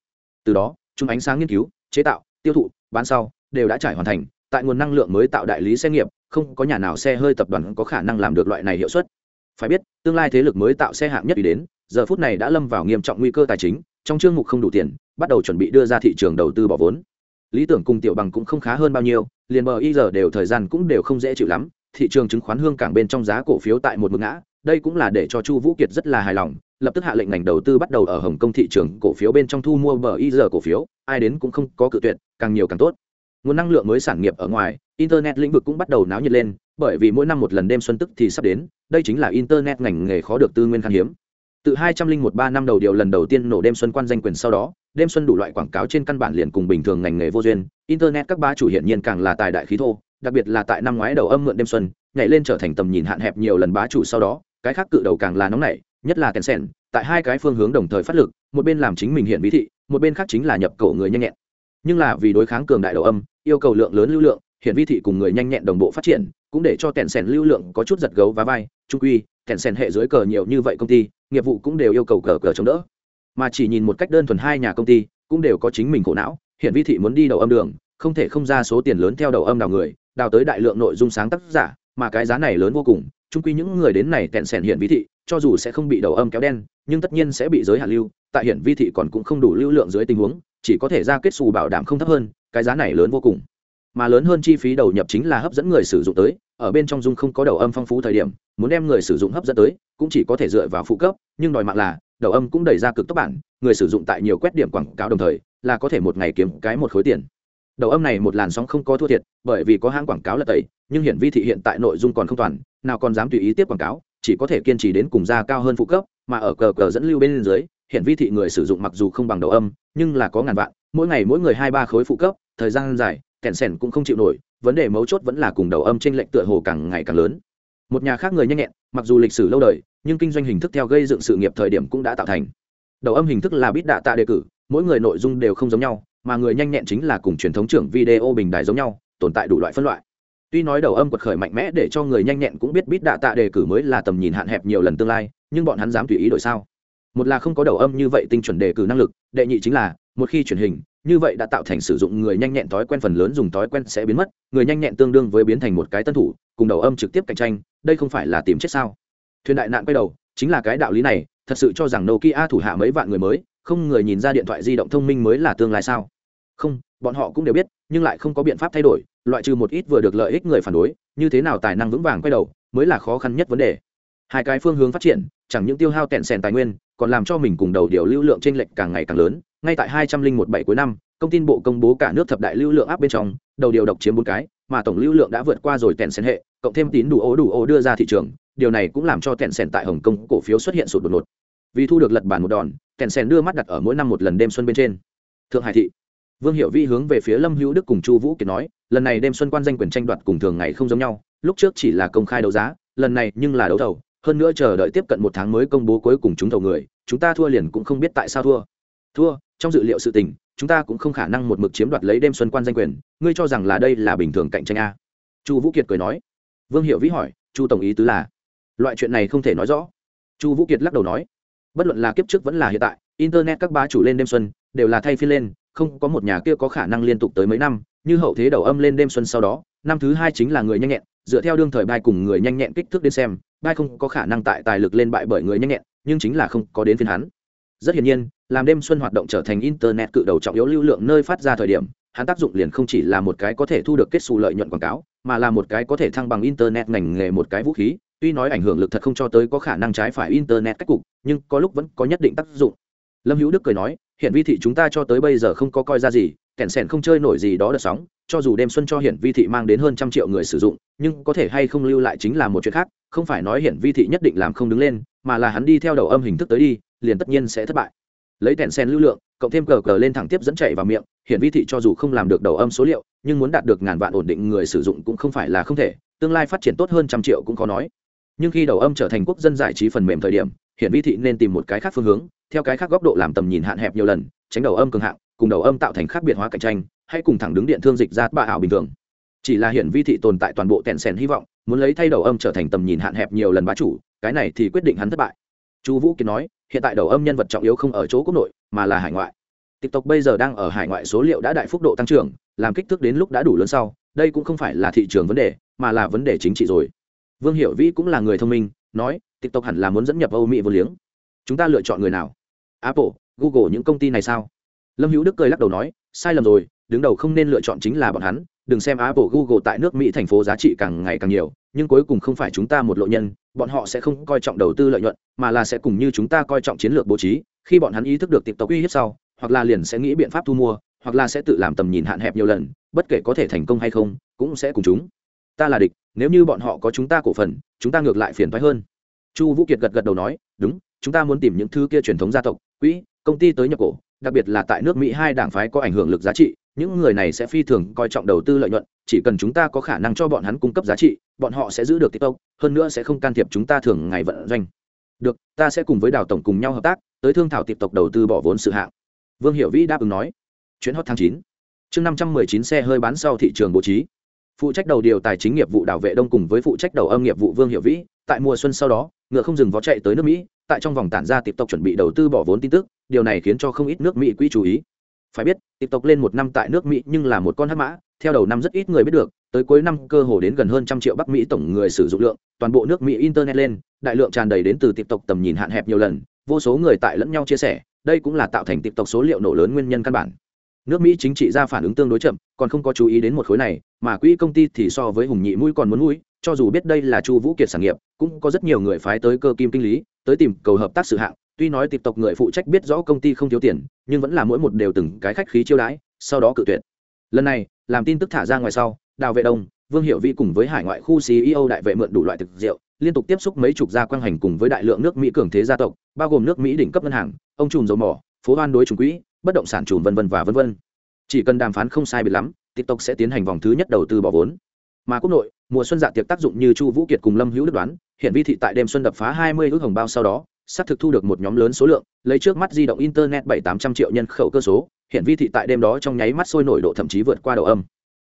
Từ đó, chúng ánh sáng nghiên cứu, chế tạo, tiêu thụ, bán sau, đều đã trải hoàn thành, tại nguồn năng lượng mới tạo đại lý xe nghiệp, không có nhà nào xe hơi tập đoàn có khả năng làm được loại này hiệu suất. Phải biết, tương lai thế lực mới tạo xe hạng nhất đi đến, giờ phút này đã lâm vào nghiêm trọng nguy cơ tài chính trong chương mục không đủ tiền, bắt đầu chuẩn bị đưa ra thị trường đầu tư bỏ vốn. Lý tưởng cùng tiểu bằng cũng không khá hơn bao nhiêu, liền bờ y giờ đều thời gian cũng đều không dễ chịu lắm, thị trường chứng khoán hương cảng bên trong giá cổ phiếu tại một mức ngã, đây cũng là để cho chu vũ kiệt rất là hài lòng, lập tức hạ lệnh ngành đầu tư bắt đầu ở hồng kông thị trường cổ phiếu bên trong thu mua bờ y giờ cổ phiếu, ai đến cũng không có cự tuyệt, càng nhiều càng tốt. Nguồn năng lượng mới sản nghiệp ở ngoài, internet lĩnh vực cũng bắt đầu náo nhiệt lên, bởi vì mỗi năm một lần đêm xuân tức thì sắp đến, đây chính là internet ngành nghề khó được tư nguyên khan hiếm từ hai trăm linh một ba năm đầu điều lần đầu tiên nổ đêm xuân quan danh quyền sau đó, đêm xuân đủ loại quảng cáo trên căn bản liền cùng bình thường ngành nghề vô duyên. Internet các bá chủ hiện nhiên càng là tài đại khí thô, đặc biệt là tại năm ngoái đầu âm mượn đêm xuân, nhảy lên trở thành tầm nhìn hạn hẹp nhiều lần bá chủ sau đó, cái khác cự đầu càng là nóng nảy, nhất là tencent, tại hai cái phương hướng đồng thời phát lực, một bên làm chính mình hiện ví thị, một bên khác chính là nhập cổ người nhanh nhẹn. Nhưng là vì đối kháng cường đại đầu âm, yêu cầu lượng lớn lưu lượng, hiện vi thị cùng người nhanh nhẹn đồng bộ phát triển, cũng để cho tẹn lưu lượng có chút giật gấu và vai. Trung quy tẹn hệ dưới cờ nhiều như vậy công ty nghiệp vụ cũng đều yêu cầu cờ cờ chống đỡ. Mà chỉ nhìn một cách đơn thuần hai nhà công ty, cũng đều có chính mình khổ não, hiện vi thị muốn đi đầu âm đường, không thể không ra số tiền lớn theo đầu âm đào người, đào tới đại lượng nội dung sáng tác giả, mà cái giá này lớn vô cùng trung quy những người đến này tẹn sẻn hiện vi thị, cho dù sẽ không bị đầu âm kéo đen, nhưng tất nhiên sẽ bị giới hạn lưu, tại hiện vi thị còn cũng không đủ lưu lượng dưới tình huống, chỉ có thể ra kết xù bảo đảm không thấp hơn, cái giá này lớn vô cùng mà lớn hơn chi phí đầu nhập chính là hấp dẫn người sử dụng tới, ở bên trong dung không có đầu âm phong phú thời điểm, muốn đem người sử dụng hấp dẫn tới, cũng chỉ có thể dựa vào phụ cấp, nhưng đòi mạng là, đầu âm cũng đẩy ra cực tốc bản, người sử dụng tại nhiều quét điểm quảng cáo đồng thời, là có thể một ngày kiếm cái một khối tiền. Đầu âm này một làn sóng không có thua thiệt, bởi vì có hãng quảng cáo là tẩy, nhưng hiển vi thị hiện tại nội dung còn không toàn, nào còn dám tùy ý tiếp quảng cáo, chỉ có thể kiên trì đến cùng ra cao hơn phụ cấp, mà ở cờ cờ dẫn lưu bên dưới, hiển vi thị người sử dụng mặc dù không bằng đầu âm, nhưng là có ngàn vạn, mỗi ngày mỗi người hai ba khối phụ cấp, thời gian dài kẹn sẻn cũng không chịu nổi, vấn đề mấu chốt vẫn là cùng đầu âm trên lệnh tựa hồ càng ngày càng lớn. Một nhà khác người nhanh nhẹn, mặc dù lịch sử lâu đời, nhưng kinh doanh hình thức theo gây dựng sự nghiệp thời điểm cũng đã tạo thành. Đầu âm hình thức là bít đạ tạ đề cử, mỗi người nội dung đều không giống nhau, mà người nhanh nhẹn chính là cùng truyền thống trưởng video bình đài giống nhau, tồn tại đủ loại phân loại. Tuy nói đầu âm quật khởi mạnh mẽ để cho người nhanh nhẹn cũng biết bít đạ tạ đề cử mới là tầm nhìn hạn hẹp nhiều lần tương lai, nhưng bọn hắn dám tùy ý đổi sao? Một là không có đầu âm như vậy tinh chuẩn đề cử năng lực, đệ nhị chính là, một khi truyền hình như vậy đã tạo thành sử dụng người nhanh nhẹn thói quen phần lớn dùng thói quen sẽ biến mất, người nhanh nhẹn tương đương với biến thành một cái tân thủ, cùng đầu âm trực tiếp cạnh tranh, đây không phải là tìm chết sao? Thuyền đại nạn quay đầu, chính là cái đạo lý này, thật sự cho rằng nokia thủ hạ mấy vạn người mới, không người nhìn ra điện thoại di động thông minh mới là tương lai sao? Không, bọn họ cũng đều biết, nhưng lại không có biện pháp thay đổi, loại trừ một ít vừa được lợi ích người phản đối, như thế nào tài năng vững vàng quay đầu, mới là khó khăn nhất vấn đề. Hai cái phương hướng phát triển, chẳng những tiêu hao tẹn sèn tài nguyên, còn làm cho mình cùng đầu điều lưu lượng trên lệch càng ngày càng lớn ngay tại hai trăm linh một bảy cuối năm, công tin bộ công bố cả nước thập đại lưu lượng áp bên trong, đầu điều độc chiếm bốn cái, mà tổng lưu lượng đã vượt qua rồi tẹn sen hệ, cộng thêm tín đủ ố đủ ố đưa ra thị trường, điều này cũng làm cho tẹn sen tại hồng kông cổ phiếu xuất hiện sụt đột ngột. Vì thu được lật bản một đòn tẹn sen đưa mắt đặt ở mỗi năm một lần đêm xuân bên trên. Thượng hải thị, vương hiệu vi hướng về phía lâm hữu đức cùng chu vũ kiệt nói, lần này đêm xuân quan danh quyền tranh đoạt cùng thường ngày không giống nhau, lúc trước chỉ là công khai đấu giá, lần này nhưng là đấu thầu, hơn nữa chờ đợi tiếp cận một tháng mới công bố cuối cùng chúng thầu người, chúng ta thua liền cũng không biết tại sao thua. Thua trong dự liệu sự tình, chúng ta cũng không khả năng một mực chiếm đoạt lấy đêm xuân quan danh quyền, ngươi cho rằng là đây là bình thường cạnh tranh a? Chu vũ kiệt cười nói. Vương hiệu vĩ hỏi, chu tổng ý tứ là? Loại chuyện này không thể nói rõ. Chu vũ kiệt lắc đầu nói. Bất luận là kiếp trước vẫn là hiện tại, internet các bá chủ lên đêm xuân, đều là thay phiên lên, không có một nhà kia có khả năng liên tục tới mấy năm, như hậu thế đầu âm lên đêm xuân sau đó, năm thứ hai chính là người nhanh nhẹn, dựa theo đương thời bai cùng người nhanh nhẹn kích thước đến xem bai không có khả năng tại tài lực lên bại bởi người nhanh nhẹn, nhưng chính là không có đến phiên hắn. Rất hiển nhiên làm đêm xuân hoạt động trở thành internet cự đầu trọng yếu lưu lượng nơi phát ra thời điểm, hắn tác dụng liền không chỉ là một cái có thể thu được kết xù lợi nhuận quảng cáo, mà là một cái có thể thăng bằng internet ngành nghề một cái vũ khí, tuy nói ảnh hưởng lực thật không cho tới có khả năng trái phải internet cách cục, nhưng có lúc vẫn có nhất định tác dụng. Lâm hữu đức cười nói hiện vi thị chúng ta cho tới bây giờ không có coi ra gì, kẻn sẻn không chơi nổi gì đó đợt sóng, cho dù đêm xuân cho hiển vi thị mang đến hơn trăm triệu người sử dụng, nhưng có thể hay không lưu lại chính là một chuyện khác, không phải nói hiển vi thị nhất định làm không đứng lên, mà là hắn đi theo đầu âm hình thức tới đi, liền tất nhiên sẽ thất bại lấy tẹn sen lưu lượng, cộng thêm cờ cờ lên thẳng tiếp dẫn chạy vào miệng, hiển vi thị cho dù không làm được đầu âm số liệu, nhưng muốn đạt được ngàn vạn ổn định người sử dụng cũng không phải là không thể, tương lai phát triển tốt hơn trăm triệu cũng khó nói. Nhưng khi đầu âm trở thành quốc dân giải trí phần mềm thời điểm, hiển vi thị nên tìm một cái khác phương hướng, theo cái khác góc độ làm tầm nhìn hạn hẹp nhiều lần, tránh đầu âm cường hạng, cùng đầu âm tạo thành khác biệt hóa cạnh tranh, hay cùng thẳng đứng điện thương dịch ra bạ ảo bình thường. Chỉ là hiển vi thị tồn tại toàn bộ tẹn sèn hy vọng, muốn lấy thay đầu âm trở thành tầm nhìn hạn hẹp nhiều lần bá chủ, cái này thì quyết định hắn thất bại. Chu vũ kiến nói hiện tại đầu âm nhân vật trọng yếu không ở chỗ quốc nội, mà là hải ngoại. Tiktok bây giờ đang ở hải ngoại số liệu đã đại phúc độ tăng trưởng, làm kích thước đến lúc đã đủ lớn sau, đây cũng không phải là thị trường vấn đề, mà là vấn đề chính trị rồi. Vương hiểu vĩ cũng là người thông minh, nói, tiktok hẳn là muốn dẫn nhập âu mỹ vô liếng. Chúng ta lựa chọn người nào? Apple, google những công ty này sao? Lâm hữu đức cười lắc đầu nói, sai lầm rồi, đứng đầu không nên lựa chọn chính là bọn hắn đừng xem apple, google tại nước mỹ thành phố giá trị càng ngày càng nhiều, nhưng cuối cùng không phải chúng ta một lộ nhân, bọn họ sẽ không coi trọng đầu tư lợi nhuận, mà là sẽ cùng như chúng ta coi trọng chiến lược bố trí. Khi bọn hắn ý thức được tiếp tục uy hiếp sau, hoặc là liền sẽ nghĩ biện pháp thu mua, hoặc là sẽ tự làm tầm nhìn hạn hẹp nhiều lần, bất kể có thể thành công hay không, cũng sẽ cùng chúng. Ta là địch, nếu như bọn họ có chúng ta cổ phần, chúng ta ngược lại phiền toái hơn. Chu vũ kiệt gật gật đầu nói, đúng, chúng ta muốn tìm những thứ kia truyền thống gia tộc, quỹ, công ty tới nhập cổ, đặc biệt là tại nước mỹ hai đảng phái có ảnh hưởng lực giá trị những người này sẽ phi thường coi trọng đầu tư lợi nhuận, chỉ cần chúng ta có khả năng cho bọn hắn cung cấp giá trị, bọn họ sẽ giữ được tiktok, hơn nữa sẽ không can thiệp chúng ta thường ngày vận doanh. Được, ta sẽ cùng với đào tổng cùng nhau hợp tác, tới thương thảo tiệp tộc đầu tư bỏ vốn sự hạng. Vương hiệu vĩ đáp ứng nói. Chuyến hot tháng chín. Chương năm trăm mười chín xe hơi bán sau thị trường bố trí. Phụ trách đầu điều tài chính nghiệp vụ đảo vệ đông cùng với phụ trách đầu âm nghiệp vụ vương hiệu vĩ, tại mùa xuân sau đó, ngựa không dừng vó chạy tới nước mỹ, tại trong vòng tản ra tiệp tộc chuẩn bị đầu tư bỏ vốn tin tức, điều này khiến cho không ít nước mỹ quỹ chú ý phải biết tiếp tục lên một năm tại nước mỹ nhưng là một con hắc mã, theo đầu năm rất ít người biết được, tới cuối năm cơ hồ đến gần hơn trăm triệu bắc mỹ tổng người sử dụng lượng, toàn bộ nước mỹ internet lên, đại lượng tràn đầy đến từ tiếp tục tầm nhìn hạn hẹp nhiều lần, vô số người tại lẫn nhau chia sẻ, đây cũng là tạo thành tiếp tục số liệu nổ lớn nguyên nhân căn bản. Nước mỹ chính trị ra phản ứng tương đối chậm, còn không có chú ý đến một khối này, mà quỹ công ty thì so với hùng nhị mũi còn muốn mũi, cho dù biết đây là chu vũ kiệt sản nghiệp, cũng có rất nhiều người phái tới cơ kim kinh lý, tới tìm cầu hợp tác sự hạng tuy nói tịp tộc người phụ trách biết rõ công ty không thiếu tiền, nhưng vẫn là mỗi một đều từng cái khách khí chiêu đãi, sau đó cự tuyệt. Lần này, làm tin tức thả ra ngoài sau, đào vệ đông, vương hiệu vi cùng với hải ngoại khu ceo đại vệ mượn đủ loại thực rượu, liên tục tiếp xúc mấy chục gia quang hành cùng với đại lượng nước mỹ cường thế gia tộc, bao gồm nước mỹ đỉnh cấp ngân hàng, ông trùm dầu mỏ, phố hoan đối trùng quỹ, bất động sản trùm vân vân và vân vân. Chỉ cần đàm phán không sai biệt lắm tiktok sẽ tiến hành vòng thứ nhất đầu tư bỏ vốn. Mà quốc nội, mùa xuân dạ tiệc tác dụng như chu vũ kiệt cùng lâm hữu đức đoán, hiện vi thị tại đêm xuân đập phá hai mươi ước hồng bao sau đó xác thực thu được một nhóm lớn số lượng, lấy trước mắt di động internet bảy tám trăm triệu nhân khẩu cơ số hiện vi thị tại đêm đó trong nháy mắt sôi nổi độ thậm chí vượt qua đầu âm.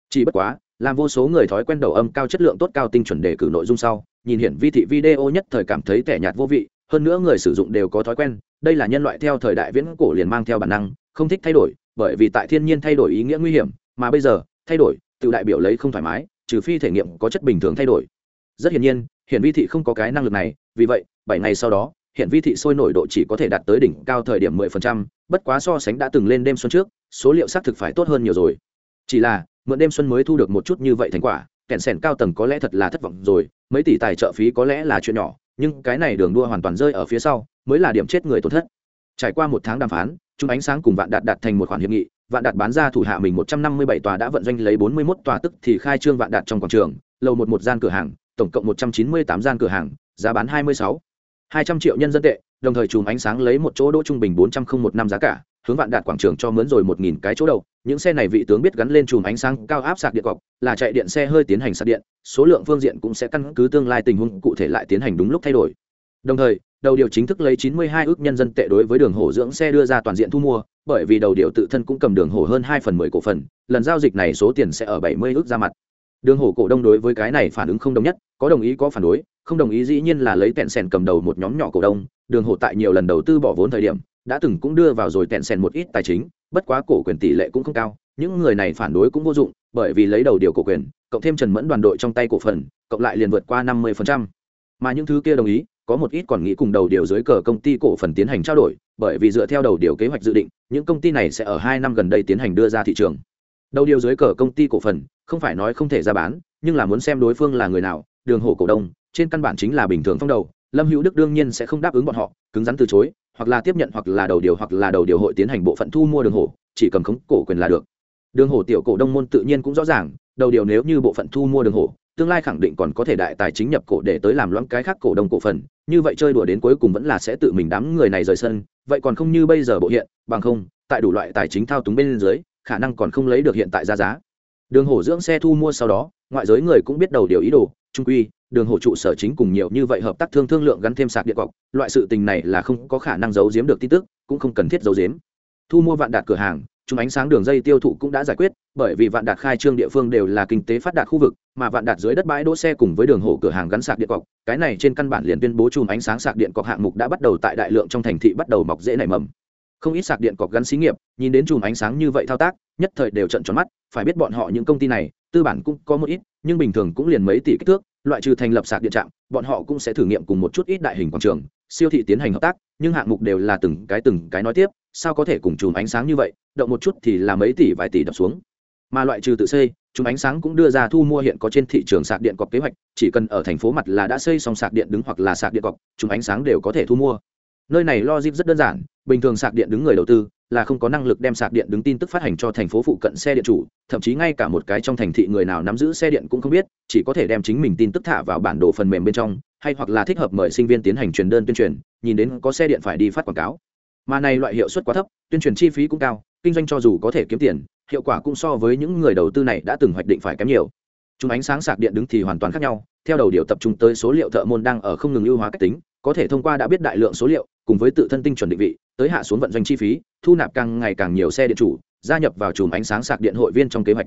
Chỉ bất quá, làm vô số người thói quen đầu âm cao chất lượng tốt cao tinh chuẩn đề cử nội dung sau, nhìn hiện vi thị video nhất thời cảm thấy tẻ nhạt vô vị, hơn nữa người sử dụng đều có thói quen, đây là nhân loại theo thời đại viễn cổ liền mang theo bản năng, không thích thay đổi, bởi vì tại thiên nhiên thay đổi ý nghĩa nguy hiểm, mà bây giờ, thay đổi, tự đại biểu lấy không thoải mái, trừ phi thể nghiệm có chất bình thường thay đổi. Rất hiển nhiên hiện vi thị không có cái năng lực này, vì vậy, bảy ngày sau đó hiện vi thị sôi nổi độ chỉ có thể đạt tới đỉnh cao thời điểm 10%, bất quá so sánh đã từng lên đêm xuân trước số liệu xác thực phải tốt hơn nhiều rồi. Chỉ là mượn đêm xuân mới thu được một chút như vậy thành quả kẹn sẻn cao tầng có lẽ thật là thất vọng rồi mấy tỷ tài trợ phí có lẽ là chuyện nhỏ nhưng cái này đường đua hoàn toàn rơi ở phía sau mới là điểm chết người tổn thất. Trải qua một tháng đàm phán chúng ánh sáng cùng vạn đạt đạt thành một khoản hiệp nghị vạn đạt bán ra thủ hạ mình một trăm năm mươi bảy tòa đã vận doanh lấy 41 tòa tức thì khai trương vạn đạt trong quảng trường lầu một một gian cửa hàng tổng cộng một trăm chín mươi tám gian cửa hàng giá bán hai mươi sáu hai trăm triệu nhân dân tệ, đồng thời chùm ánh sáng lấy một chỗ đỗ trung bình bốn trăm không một năm giá cả, hướng vạn đạt quảng trường cho mướn rồi một nghìn cái chỗ đầu. Những xe này vị tướng biết gắn lên chùm ánh sáng cao áp sạc điện cọc, là chạy điện xe hơi tiến hành sạc điện, số lượng phương diện cũng sẽ căn cứ tương lai tình huống cụ thể lại tiến hành đúng lúc thay đổi. Đồng thời, đầu điều chính thức lấy 92 ước nhân dân tệ đối với đường hổ dưỡng xe đưa ra toàn diện thu mua, bởi vì đầu điều tự thân cũng cầm đường hổ hơn 2 phần 10 cổ phần, lần giao dịch này số tiền sẽ ở 70 ước ra mặt. Đường hổ cổ đông đối với cái này phản ứng không đồng nhất, có đồng ý có phản đối không đồng ý dĩ nhiên là lấy tẹn sèn cầm đầu một nhóm nhỏ cổ đông, đường hổ tại nhiều lần đầu tư bỏ vốn thời điểm, đã từng cũng đưa vào rồi tẹn sèn một ít tài chính, bất quá cổ quyền tỷ lệ cũng không cao, những người này phản đối cũng vô dụng, bởi vì lấy đầu điều cổ quyền, cộng thêm trần mẫn đoàn đội trong tay cổ phần, cộng lại liền vượt qua năm mươi mà những thứ kia đồng ý, có một ít còn nghĩ cùng đầu điều dưới cờ công ty cổ phần tiến hành trao đổi, bởi vì dựa theo đầu điều kế hoạch dự định, những công ty này sẽ ở hai năm gần đây tiến hành đưa ra thị trường. Đầu điều dưới cờ công ty cổ phần, không phải nói không thể ra bán, nhưng là muốn xem đối phương là người nào, đường hổ cổ đông trên căn bản chính là bình thường phong đầu, lâm hữu đức đương nhiên sẽ không đáp ứng bọn họ, cứng rắn từ chối, hoặc là tiếp nhận, hoặc là đầu điều, hoặc là đầu điều hội tiến hành bộ phận thu mua đường hổ, chỉ cầm khống cổ quyền là được. Đường hổ tiểu cổ đông môn tự nhiên cũng rõ ràng, đầu điều nếu như bộ phận thu mua đường hổ, tương lai khẳng định còn có thể đại tài chính nhập cổ để tới làm loãng cái khác cổ đông cổ phần, như vậy chơi đùa đến cuối cùng vẫn là sẽ tự mình đám người này rời sân, vậy còn không như bây giờ bộ hiện, bằng không, tại đủ loại tài chính thao túng bên dưới, khả năng còn không lấy được hiện tại ra giá. Đường hổ dưỡng xe thu mua sau đó, ngoại giới người cũng biết đầu điều ý đồ, trung quy đường hộ trụ sở chính cùng nhiều như vậy hợp tác thương thương lượng gắn thêm sạc điện cọc, loại sự tình này là không có khả năng giấu giếm được tin tức, cũng không cần thiết giấu giếm. Thu mua vạn đạt cửa hàng, chúng ánh sáng đường dây tiêu thụ cũng đã giải quyết, bởi vì vạn đạt khai trương địa phương đều là kinh tế phát đạt khu vực, mà vạn đạt dưới đất bãi đỗ xe cùng với đường hộ cửa hàng gắn sạc điện cọc, cái này trên căn bản liền tuyên bố chùm ánh sáng sạc điện cọc hạng mục đã bắt đầu tại đại lượng trong thành thị bắt đầu mọc dễ nảy mầm. Không ít sạc điện cọc gắn xí nghiệp, nhìn đến chùm ánh sáng như vậy thao tác, nhất thời đều trận tròn mắt, phải biết bọn họ những công ty này, tư bản cũng có một ít, nhưng bình thường cũng liền mấy tỷ kích thước loại trừ thành lập sạc điện trạm, bọn họ cũng sẽ thử nghiệm cùng một chút ít đại hình quảng trường, siêu thị tiến hành hợp tác, nhưng hạng mục đều là từng cái từng cái nói tiếp, sao có thể cùng chùm ánh sáng như vậy, động một chút thì là mấy tỷ vài tỷ đập xuống. Mà loại trừ tự xây, chùm ánh sáng cũng đưa ra thu mua hiện có trên thị trường sạc điện cọc kế hoạch, chỉ cần ở thành phố mặt là đã xây xong sạc điện đứng hoặc là sạc điện cọc, chùm ánh sáng đều có thể thu mua. Nơi này logic rất đơn giản, bình thường sạc điện đứng người đầu tư là không có năng lực đem sạc điện đứng tin tức phát hành cho thành phố phụ cận xe điện chủ, thậm chí ngay cả một cái trong thành thị người nào nắm giữ xe điện cũng không biết, chỉ có thể đem chính mình tin tức thả vào bản đồ phần mềm bên trong, hay hoặc là thích hợp mời sinh viên tiến hành truyền đơn tuyên truyền, nhìn đến có xe điện phải đi phát quảng cáo. Mà này loại hiệu suất quá thấp, tuyên truyền chi phí cũng cao, kinh doanh cho dù có thể kiếm tiền, hiệu quả cũng so với những người đầu tư này đã từng hoạch định phải kém nhiều. Chúng ánh sáng sạc điện đứng thì hoàn toàn khác nhau, theo đầu điều tập trung tới số liệu thợ môn đang ở không ngừng ưu hóa cách tính, có thể thông qua đã biết đại lượng số liệu cùng với tự thân tinh chuẩn định vị, tới hạ xuống vận doanh chi phí, thu nạp càng ngày càng nhiều xe điện chủ, gia nhập vào chùm ánh sáng sạc điện hội viên trong kế hoạch.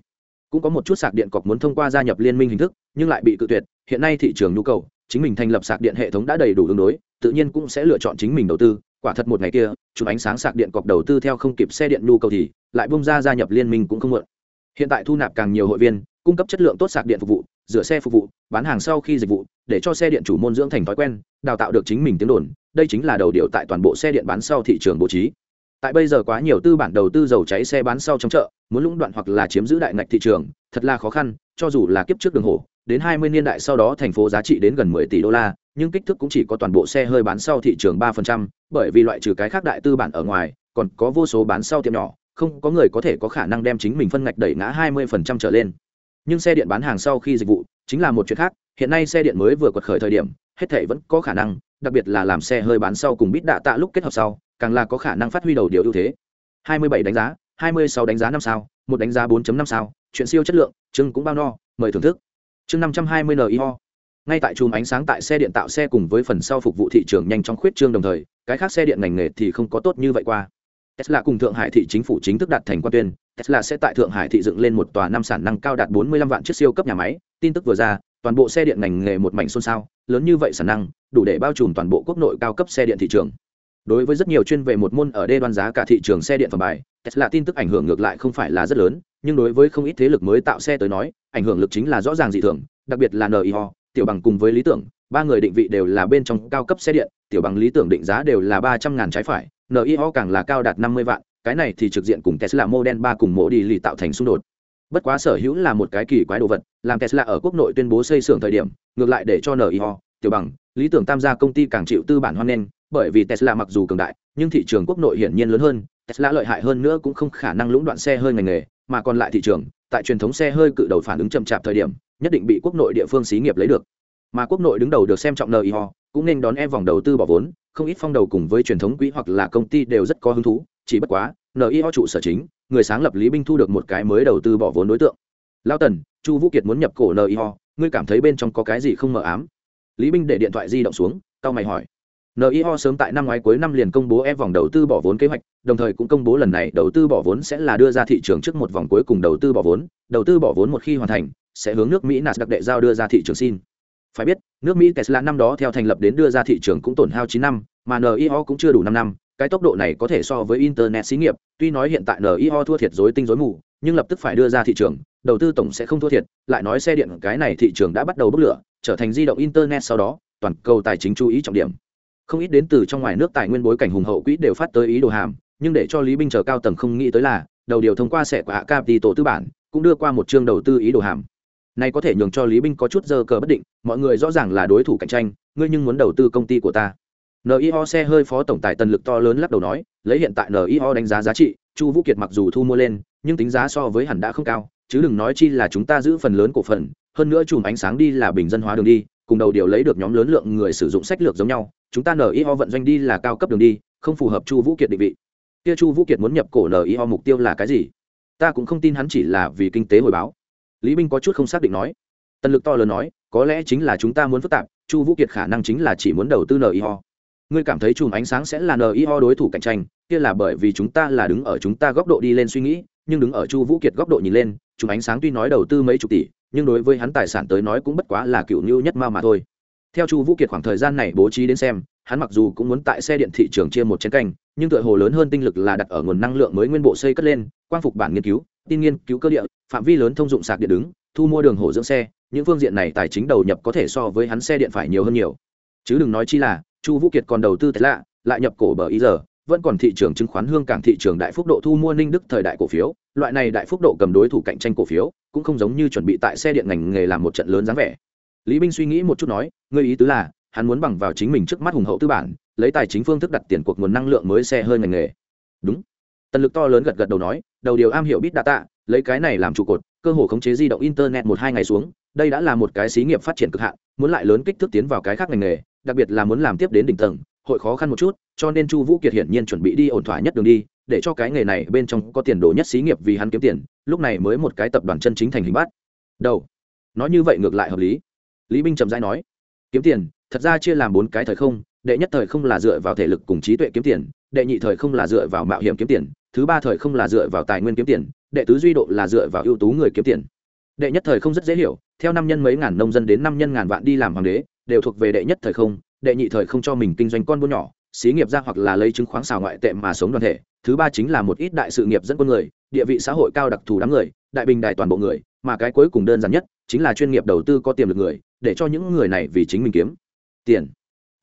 Cũng có một chút sạc điện cọc muốn thông qua gia nhập liên minh hình thức, nhưng lại bị cự tuyệt, hiện nay thị trường nhu cầu, chính mình thành lập sạc điện hệ thống đã đầy đủ ứng đối, tự nhiên cũng sẽ lựa chọn chính mình đầu tư. Quả thật một ngày kia chụp ánh sáng sạc điện cọc đầu tư theo không kịp xe điện nhu cầu thì, lại bung ra gia nhập liên minh cũng không muộn. Hiện tại thu nạp càng nhiều hội viên, cung cấp chất lượng tốt sạc điện phục vụ rửa xe phục vụ bán hàng sau khi dịch vụ để cho xe điện chủ môn dưỡng thành thói quen đào tạo được chính mình tiếng đồn. Đây chính là đầu điều tại toàn bộ xe điện bán sau thị trường bố trí. Tại bây giờ quá nhiều tư bản đầu tư dầu cháy xe bán sau trong chợ muốn lũng đoạn hoặc là chiếm giữ đại ngạch thị trường thật là khó khăn cho dù là kiếp trước đường hổ đến 20 niên đại sau đó thành phố giá trị đến gần 10 tỷ đô la nhưng kích thước cũng chỉ có toàn bộ xe hơi bán sau thị trường 3%, bởi vì loại trừ cái khác đại tư bản ở ngoài còn có vô số bán sau tiệm nhỏ không có người có thể có khả năng đem chính mình phân ngạch đẩy ngã 20% trở lên nhưng xe điện bán hàng sau khi dịch vụ chính là một chuyện khác, hiện nay xe điện mới vừa quật khởi thời điểm, hết thể vẫn có khả năng, đặc biệt là làm xe hơi bán sau cùng bít đạ tạ lúc kết hợp sau, càng là có khả năng phát huy đầu điều ưu thế. 27 đánh giá 26 đánh giá năm sao, một đánh giá 4.5 sao, chuyện siêu chất lượng chưng cũng bao no, mời thưởng thức. Chương 520 niho ngay tại chùm ánh sáng tại xe điện tạo xe cùng với phần sau phục vụ thị trường nhanh chóng khuyết trương đồng thời, cái khác xe điện ngành nghề thì không có tốt như vậy qua tesla cùng thượng hải thị chính phủ chính thức đạt thành quan tuyên tesla sẽ tại thượng hải thị dựng lên một tòa năm sản năng cao đạt 45 vạn chiếc siêu cấp nhà máy. Tin tức vừa ra toàn bộ xe điện ngành nghề một mảnh xôn xao lớn như vậy sản năng đủ để bao trùm toàn bộ quốc nội cao cấp xe điện thị trường. Đối với rất nhiều chuyên về một môn ở đê đoan giá cả thị trường xe điện phẩm bài tesla tin tức ảnh hưởng ngược lại không phải là rất lớn nhưng đối với không ít thế lực mới tạo xe tới nói ảnh hưởng lực chính là rõ ràng dị thường đặc biệt là NIO, tiểu bằng cùng với lý tưởng ba người định vị đều là bên trong cao cấp xe điện tiểu bằng lý tưởng định giá đều là ba trăm ngàn trái phải NIO càng là cao đạt năm mươi vạn, cái này thì trực diện cùng tesla model 3 cùng mộ đi lì tạo thành xung đột. Bất quá sở hữu là một cái kỳ quái đồ vật, làm tesla ở quốc nội tuyên bố xây xưởng thời điểm, ngược lại để cho NIO tiểu bằng, lý tưởng tham gia công ty càng chịu tư bản hoan nghênh, bởi vì tesla mặc dù cường đại, nhưng thị trường quốc nội hiển nhiên lớn hơn, tesla lợi hại hơn nữa cũng không khả năng lũng đoạn xe hơi ngành nghề, mà còn lại thị trường, tại truyền thống xe hơi cự đầu phản ứng chậm chạp thời điểm, nhất định bị quốc nội địa phương xí nghiệp lấy được. Mà quốc nội đứng đầu được xem trọng NIO cũng nên đón em vòng đầu tư bỏ vốn không ít phong đầu cùng với truyền thống quỹ hoặc là công ty đều rất có hứng thú chỉ bất quá NIO trụ sở chính người sáng lập lý binh thu được một cái mới đầu tư bỏ vốn đối tượng. Lao tần chu vũ kiệt muốn nhập cổ NIO, ngươi cảm thấy bên trong có cái gì không mờ ám? Lý binh để điện thoại di động xuống tao mày hỏi. NIO sớm tại năm ngoái cuối năm liền công bố e vòng đầu tư bỏ vốn kế hoạch, đồng thời cũng công bố lần này đầu tư bỏ vốn sẽ là đưa ra thị trường trước một vòng cuối cùng đầu tư bỏ vốn, đầu tư bỏ vốn một khi hoàn thành, sẽ hướng nước Mỹ Nasdaq đệ giao đưa ra thị trường xin. Phải biết, nước Mỹ Tesla năm đó theo thành lập đến đưa ra thị trường cũng tổn hao 9 năm, mà NIO cũng chưa đủ 5 năm, cái tốc độ này có thể so với internet xí nghiệp, tuy nói hiện tại NIO thua thiệt rối tinh rối mù, nhưng lập tức phải đưa ra thị trường đầu tư tổng sẽ không thua thiệt lại nói xe điện cái này thị trường đã bắt đầu bốc lửa trở thành di động internet sau đó toàn cầu tài chính chú ý trọng điểm. Không ít đến từ trong ngoài nước tài nguyên bối cảnh hùng hậu quỹ đều phát tới ý đồ hàm nhưng để cho lý binh chờ cao tầng không nghĩ tới là đầu điều thông qua sẽ của hạ tổ tư bản cũng đưa qua một chương đầu tư ý đồ hàm này có thể nhường cho lý binh có chút dơ cờ bất định, mọi người rõ ràng là đối thủ cạnh tranh, ngươi nhưng muốn đầu tư công ty của ta. Nio xe hơi phó tổng tài tần lực to lớn lắc đầu nói, lấy hiện tại nio đánh giá giá trị, chu vũ kiệt mặc dù thu mua lên, nhưng tính giá so với hẳn đã không cao, chứ đừng nói chi là chúng ta giữ phần lớn cổ phần, hơn nữa chùm ánh sáng đi là bình dân hóa đường đi, cùng đầu điều lấy được nhóm lớn lượng người sử dụng sách lược giống nhau, chúng ta nio vận doanh đi là cao cấp đường đi, không phù hợp chu vũ kiệt định vị. Kia chu vũ kiệt muốn nhập cổ nio mục tiêu là cái gì? Ta cũng không tin hắn chỉ là vì kinh tế hồi báo lý binh có chút không xác định nói. Tần lực to lớn nói, có lẽ chính là chúng ta muốn phức tạp, chu vũ kiệt khả năng chính là chỉ muốn đầu tư nio ngươi cảm thấy chùm ánh sáng sẽ là nio đối thủ cạnh tranh, kia là bởi vì chúng ta là đứng ở chúng ta góc độ đi lên suy nghĩ, nhưng đứng ở chu vũ kiệt góc độ nhìn lên, chùm ánh sáng tuy nói đầu tư mấy chục tỷ, nhưng đối với hắn tài sản tới nói cũng bất quá là cựu như nhất mao mà thôi. Theo chu vũ kiệt khoảng thời gian này bố trí đến xem, hắn mặc dù cũng muốn tại xe điện thị trường chia một chén canh, nhưng tựa hồ lớn hơn tinh lực là đặt ở nguồn năng lượng mới nguyên bộ xây cất lên, quang phục bản nghiên cứu tin nghiên cứu cơ địa, phạm vi lớn thông dụng sạc điện đứng, thu mua đường hổ dưỡng xe, những phương diện này tài chính đầu nhập có thể so với hắn xe điện phải nhiều hơn nhiều. Chứ đừng nói chi là, chu vũ kiệt còn đầu tư thật lạ lại nhập cổ bờ ý giờ vẫn còn thị trường chứng khoán hương cảng thị trường đại phúc độ thu mua ninh đức thời đại cổ phiếu. Loại này đại phúc độ cầm đối thủ cạnh tranh cổ phiếu, cũng không giống như chuẩn bị tại xe điện ngành nghề làm một trận lớn dáng vẻ. Lý binh suy nghĩ một chút nói, ngươi ý tứ là, hắn muốn bằng vào chính mình trước mắt hùng hậu tư bản, lấy tài chính phương thức đặt tiền cuộc nguồn năng lượng mới xe hơi ngành nghề. Đúng. Tần lực to lớn gật gật đầu nói đầu điều am hiểu bit data, lấy cái này làm trụ cột, cơ hồ khống chế di động internet một hai ngày xuống, đây đã là một cái xí nghiệp phát triển cực hạn, muốn lại lớn kích thước tiến vào cái khác ngành nghề, đặc biệt là muốn làm tiếp đến đỉnh tầng, hội khó khăn một chút, cho nên chu vũ kiệt hiển nhiên chuẩn bị đi ổn thỏa nhất đường đi, để cho cái nghề này bên trong có tiền đồ nhất xí nghiệp vì hắn kiếm tiền, lúc này mới một cái tập đoàn chân chính thành hình bắt đầu. Nói như vậy ngược lại hợp lý. Lý binh trầm rãi nói, kiếm tiền, thật ra chia làm bốn cái thời không, đệ nhất thời không là dựa vào thể lực cùng trí tuệ kiếm tiền, đệ nhị thời không là dựa vào mạo hiểm kiếm tiền thứ ba thời không là dựa vào tài nguyên kiếm tiền, đệ tứ duy độ là dựa vào ưu tú người kiếm tiền. Đệ nhất thời không rất dễ hiểu, theo năm nhân mấy ngàn nông dân đến năm nhân ngàn vạn đi làm hoàng đế, đều thuộc về đệ nhất thời không, đệ nhị thời không cho mình kinh doanh con buôn nhỏ, xí nghiệp ra hoặc là lấy chứng khoáng xào ngoại tệ mà sống đoàn thể. Thứ ba chính là một ít đại sự nghiệp dẫn quân người, địa vị xã hội cao đặc thù đám người, đại bình đại toàn bộ người, mà cái cuối cùng đơn giản nhất chính là chuyên nghiệp đầu tư có tiềm lực người, để cho những người này vì chính mình kiếm tiền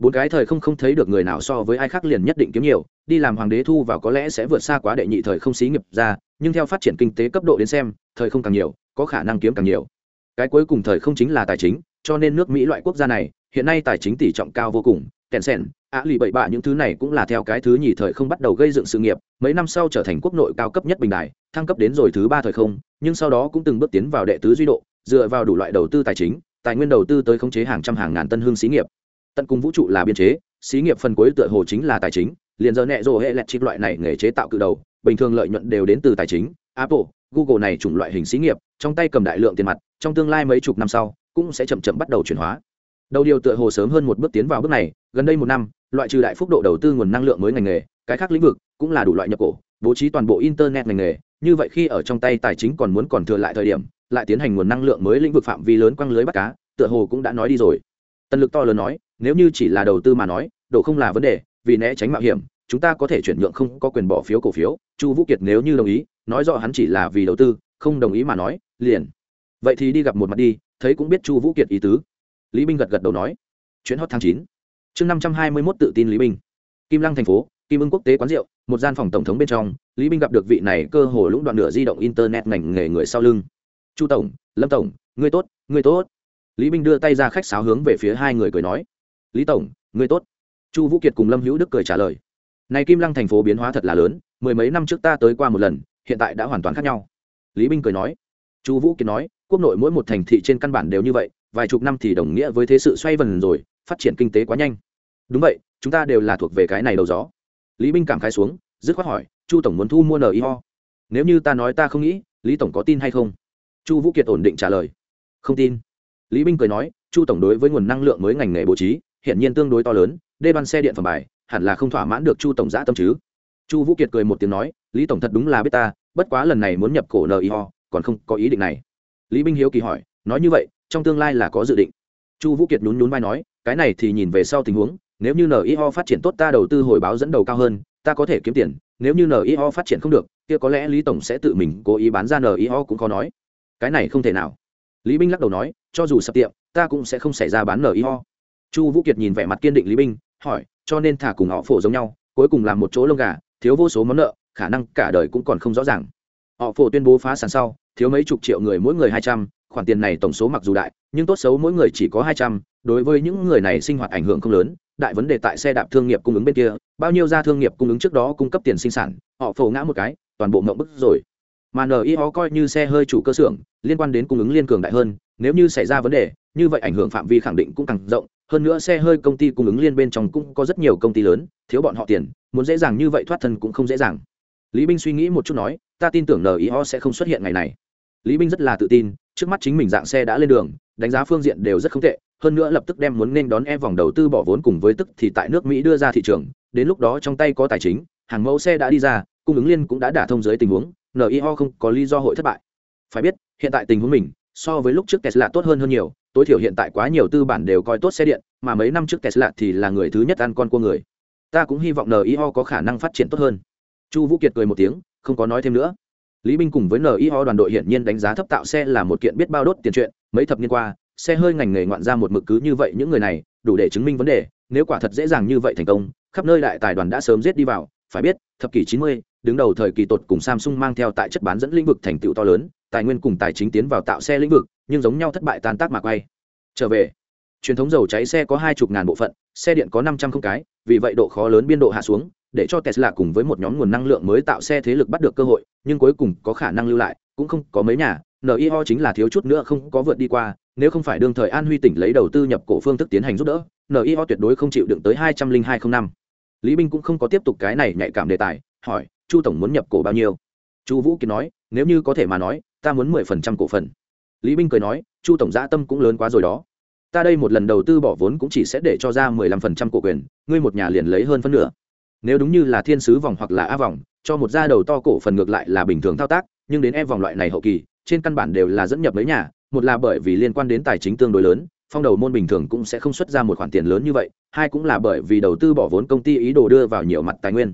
bốn cái thời không không thấy được người nào so với ai khác liền nhất định kiếm nhiều, đi làm hoàng đế thu vào có lẽ sẽ vượt xa quá đệ nhị thời không xí nghiệp ra, nhưng theo phát triển kinh tế cấp độ đến xem, thời không càng nhiều, có khả năng kiếm càng nhiều. Cái cuối cùng thời không chính là tài chính, cho nên nước mỹ loại quốc gia này, hiện nay tài chính tỷ trọng cao vô cùng, kèn sen á lì bậy bạ những thứ này cũng là theo cái thứ nhì thời không bắt đầu gây dựng sự nghiệp, mấy năm sau trở thành quốc nội cao cấp nhất bình đại thăng cấp đến rồi thứ ba thời không, nhưng sau đó cũng từng bước tiến vào đệ tứ duy độ, dựa vào đủ loại đầu tư tài chính, tài nguyên đầu tư tới khống chế hàng trăm hàng ngàn tân hương xí nghiệp tận cùng vũ trụ là biên chế, xí nghiệp phần cuối tựa hồ chính là tài chính, liền giờ nẹ rồ hệ lẹt chip loại này nghề chế tạo cự đầu, bình thường lợi nhuận đều đến từ tài chính, apple, google này chủng loại hình xí nghiệp, trong tay cầm đại lượng tiền mặt, trong tương lai mấy chục năm sau, cũng sẽ chậm chậm bắt đầu chuyển hóa. Đầu điều tựa hồ sớm hơn một bước tiến vào bước này, gần đây một năm, loại trừ đại phúc độ đầu tư nguồn năng lượng mới ngành nghề, cái khác lĩnh vực cũng là đủ loại nhập cổ, bố trí toàn bộ internet ngành nghề, như vậy khi ở trong tay tài chính còn muốn còn thừa lại thời điểm, lại tiến hành nguồn năng lượng mới lĩnh vực phạm vi lớn quăng lưới bắt cá, tựa hồ cũng đã nói đi rồi. Tần lực to lớn nói nếu như chỉ là đầu tư mà nói độ không là vấn đề, vì né tránh mạo hiểm, chúng ta có thể chuyển nhượng không có quyền bỏ phiếu cổ phiếu. Chu vũ kiệt nếu như đồng ý, nói rõ hắn chỉ là vì đầu tư, không đồng ý mà nói, liền. Vậy thì đi gặp một mặt đi, thấy cũng biết chu vũ kiệt ý tứ. Lý binh gật gật đầu nói. Chuyến hot tháng chín. Chương năm trăm hai mươi mốt tự tin lý binh kim lăng thành phố, kim ưng quốc tế quán rượu, một gian phòng tổng thống bên trong, lý binh gặp được vị này cơ hồ lũng đoạn nửa di động internet ngành nghề người sau lưng. Chu tổng, lâm tổng, ngươi tốt ngươi tốt. Lý binh đưa tay ra khách sáo hướng về phía hai người cười nói lý tổng người tốt. Chu vũ kiệt cùng lâm hữu đức cười trả lời. Này kim lăng thành phố biến hóa thật là lớn, mười mấy năm trước ta tới qua một lần, hiện tại đã hoàn toàn khác nhau. Lý binh cười nói. Chu vũ kiệt nói, quốc nội mỗi một thành thị trên căn bản đều như vậy, vài chục năm thì đồng nghĩa với thế sự xoay vần rồi, phát triển kinh tế quá nhanh. Đúng vậy, chúng ta đều là thuộc về cái này đầu gió. Lý binh cảm khai xuống, dứt khoát hỏi, chu tổng muốn thu mua niho nếu như ta nói ta không nghĩ, lý tổng có tin hay không? Chu vũ kiệt ổn định trả lời. Không tin. Lý binh cười nói, chu tổng đối với nguồn năng lượng mới ngành nghề bố trí hiện nhiên tương đối to lớn, đê ban xe điện phẩm bài, hẳn là không thỏa mãn được chu tổng giã tâm chứ. Chu vũ kiệt cười một tiếng nói, lý tổng thật đúng là biết ta, bất quá lần này muốn nhập cổ niho còn không có ý định này. Lý binh hiếu kỳ hỏi, nói như vậy, trong tương lai là có dự định. Chu vũ kiệt nhún nhún vai nói, cái này thì nhìn về sau tình huống, nếu như niho phát triển tốt ta đầu tư hồi báo dẫn đầu cao hơn, ta có thể kiếm tiền, nếu như niho phát triển không được, kia có lẽ lý tổng sẽ tự mình cố ý bán ra nio cũng khó nói. Cái này không thể nào. Lý binh lắc đầu nói, cho dù sập tiệm, ta cũng sẽ không xảy ra bán nio chu vũ kiệt nhìn vẻ mặt kiên định lý binh hỏi, cho nên thả cùng họ phổ giống nhau, cuối cùng làm một chỗ lông gà, thiếu vô số món nợ, khả năng cả đời cũng còn không rõ ràng. Họ phổ tuyên bố phá sản sau, thiếu mấy chục triệu người mỗi người hai trăm, khoản tiền này tổng số mặc dù đại, nhưng tốt xấu mỗi người chỉ có hai trăm, đối với những người này sinh hoạt ảnh hưởng không lớn, đại vấn đề tại xe đạp thương nghiệp cung ứng bên kia, bao nhiêu gia thương nghiệp cung ứng trước đó cung cấp tiền sinh sản, họ phổ ngã một cái, toàn bộ mộng bức rồi. Mà nio coi như xe hơi chủ cơ xưởng, liên quan đến cung ứng liên cường đại hơn, nếu như xảy ra vấn đề, như vậy ảnh hưởng phạm vi khẳng định cũng càng rộng hơn nữa xe hơi công ty cung ứng liên bên trong cũng có rất nhiều công ty lớn, thiếu bọn họ tiền, muốn dễ dàng như vậy thoát thân cũng không dễ dàng. Lý binh suy nghĩ một chút nói, ta tin tưởng nio sẽ không xuất hiện ngày này. Lý binh rất là tự tin, trước mắt chính mình dạng xe đã lên đường, đánh giá phương diện đều rất không tệ, hơn nữa lập tức đem muốn nên đón e vòng đầu tư bỏ vốn cùng với tức thì tại nước mỹ đưa ra thị trường, đến lúc đó trong tay có tài chính, hàng mẫu xe đã đi ra, cung ứng liên cũng đã đả thông dưới tình huống nio không có lý do hội thất bại. Phải biết, hiện tại tình huống mình, so với lúc trước tesla tốt hơn hơn nhiều tối thiểu hiện tại quá nhiều tư bản đều coi tốt xe điện mà mấy năm trước tesla thì là người thứ nhất ăn con cua người. Ta cũng hy vọng nio có khả năng phát triển tốt hơn. Chu vũ kiệt cười một tiếng không có nói thêm nữa. Lý binh cùng với nio đoàn đội hiển nhiên đánh giá thấp tạo xe là một kiện biết bao đốt tiền chuyện mấy thập niên qua xe hơi ngành nghề ngoạn ra một mực cứ như vậy những người này đủ để chứng minh vấn đề nếu quả thật dễ dàng như vậy thành công khắp nơi đại tài đoàn đã sớm giết đi vào phải biết thập kỷ 90, đứng đầu thời kỳ tột cùng Samsung mang theo tại chất bán dẫn lĩnh vực thành tựu to lớn, tài nguyên cùng tài chính tiến vào tạo xe lĩnh vực, nhưng giống nhau thất bại tan tác mà quay. Trở về, truyền thống dầu cháy xe có hai chục ngàn bộ phận, xe điện có năm trăm không cái, vì vậy độ khó lớn biên độ hạ xuống, để cho Tesla cùng với một nhóm nguồn năng lượng mới tạo xe thế lực bắt được cơ hội, nhưng cuối cùng có khả năng lưu lại, cũng không có mấy nhà, NIO chính là thiếu chút nữa không có vượt đi qua, nếu không phải đương thời An Huy tỉnh lấy đầu tư nhập cổ phương thức tiến hành giúp đỡ, NIO tuyệt đối không chịu đựng tới hai trăm linh hai không năm. Lý Binh cũng không có tiếp tục cái này nhạy cảm đề tài, hỏi, Chu tổng muốn nhập cổ bao nhiêu? Chu Vũ Kiệt nói, nếu như có thể mà nói, ta muốn mười phần trăm cổ phần. Lý Binh cười nói, Chu tổng dạ tâm cũng lớn quá rồi đó. Ta đây một lần đầu tư bỏ vốn cũng chỉ sẽ để cho ra mười lăm phần trăm cổ quyền, ngươi một nhà liền lấy hơn phân nửa. Nếu đúng như là thiên sứ vòng hoặc là a vòng, cho một gia đầu to cổ phần ngược lại là bình thường thao tác, nhưng đến e vòng loại này hậu kỳ, trên căn bản đều là dẫn nhập mấy nhà, một là bởi vì liên quan đến tài chính tương đối lớn, phong đầu môn bình thường cũng sẽ không xuất ra một khoản tiền lớn như vậy, hai cũng là bởi vì đầu tư bỏ vốn công ty ý đồ đưa vào nhiều mặt tài nguyên.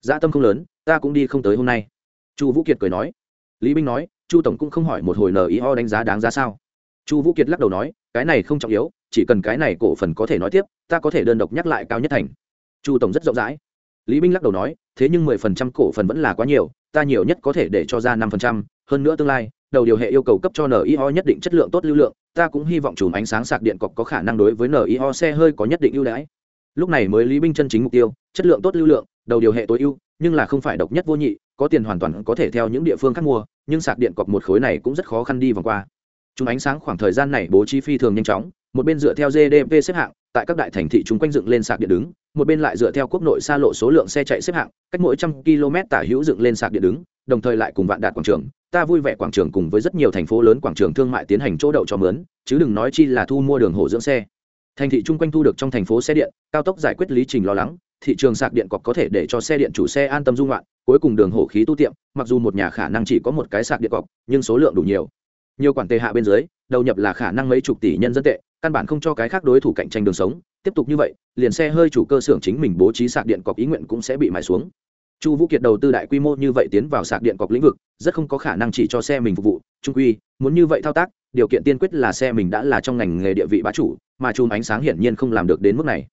Dạ tâm không lớn, ta cũng đi không tới hôm nay. Chu Vũ Kiệt cười nói. Lý Binh nói, Chu tổng cũng không hỏi một hồi NIO đánh giá đáng giá sao? Chu Vũ Kiệt lắc đầu nói, cái này không trọng yếu, chỉ cần cái này cổ phần có thể nói tiếp, ta có thể đơn độc nhắc lại cao nhất thành. Chu tổng rất rộng rãi. Lý Binh lắc đầu nói, thế nhưng mười phần trăm cổ phần vẫn là quá nhiều, ta nhiều nhất có thể để cho ra năm phần trăm, hơn nữa tương lai, đầu điều hệ yêu cầu cấp cho NIO nhất định chất lượng tốt lưu lượng, ta cũng hy vọng chùm ánh sáng sạc điện cọc có khả năng đối với NIO xe hơi có nhất định ưu đãi. Lúc này mới Lý Binh chân chính mục tiêu, chất lượng tốt lưu lượng, đầu điều hệ tối ưu, nhưng là không phải độc nhất vô nhị, có tiền hoàn toàn có thể theo những địa phương khác mua, nhưng sạc điện cọc một khối này cũng rất khó khăn đi vòng qua. chúng ánh sáng khoảng thời gian này bố trí phi thường nhanh chóng, một bên dựa theo GDP xếp hạng, tại các đại thành thị chúng quanh dựng lên sạc điện đứng, một bên lại dựa theo quốc nội xa lộ số lượng xe chạy xếp hạng, cách mỗi trăm km tả hữu dựng lên sạc điện đứng, đồng thời lại cùng vạn đạt quảng trường, ta vui vẻ quảng trường cùng với rất nhiều thành phố lớn quảng trường thương mại tiến hành chỗ đậu cho mướn chứ đừng nói chi là thu mua đường hồ dưỡng xe thành thị chung quanh thu được trong thành phố xe điện cao tốc giải quyết lý trình lo lắng thị trường sạc điện cọc có thể để cho xe điện chủ xe an tâm dung loạn, cuối cùng đường hổ khí tu tiệm, mặc dù một nhà khả năng chỉ có một cái sạc điện cọc, nhưng số lượng đủ nhiều. Nhiều quản tệ hạ bên dưới, đầu nhập là khả năng mấy chục tỷ nhân dân tệ, căn bản không cho cái khác đối thủ cạnh tranh đường sống. Tiếp tục như vậy, liền xe hơi chủ cơ xưởng chính mình bố trí sạc điện cọc ý nguyện cũng sẽ bị mài xuống. Chu vũ kiệt đầu tư đại quy mô như vậy tiến vào sạc điện cọc lĩnh vực, rất không có khả năng chỉ cho xe mình phục vụ. Trung quy, muốn như vậy thao tác, điều kiện tiên quyết là xe mình đã là trong ngành nghề địa vị bá chủ, mà chùm ánh sáng hiển nhiên không làm được đến mức này.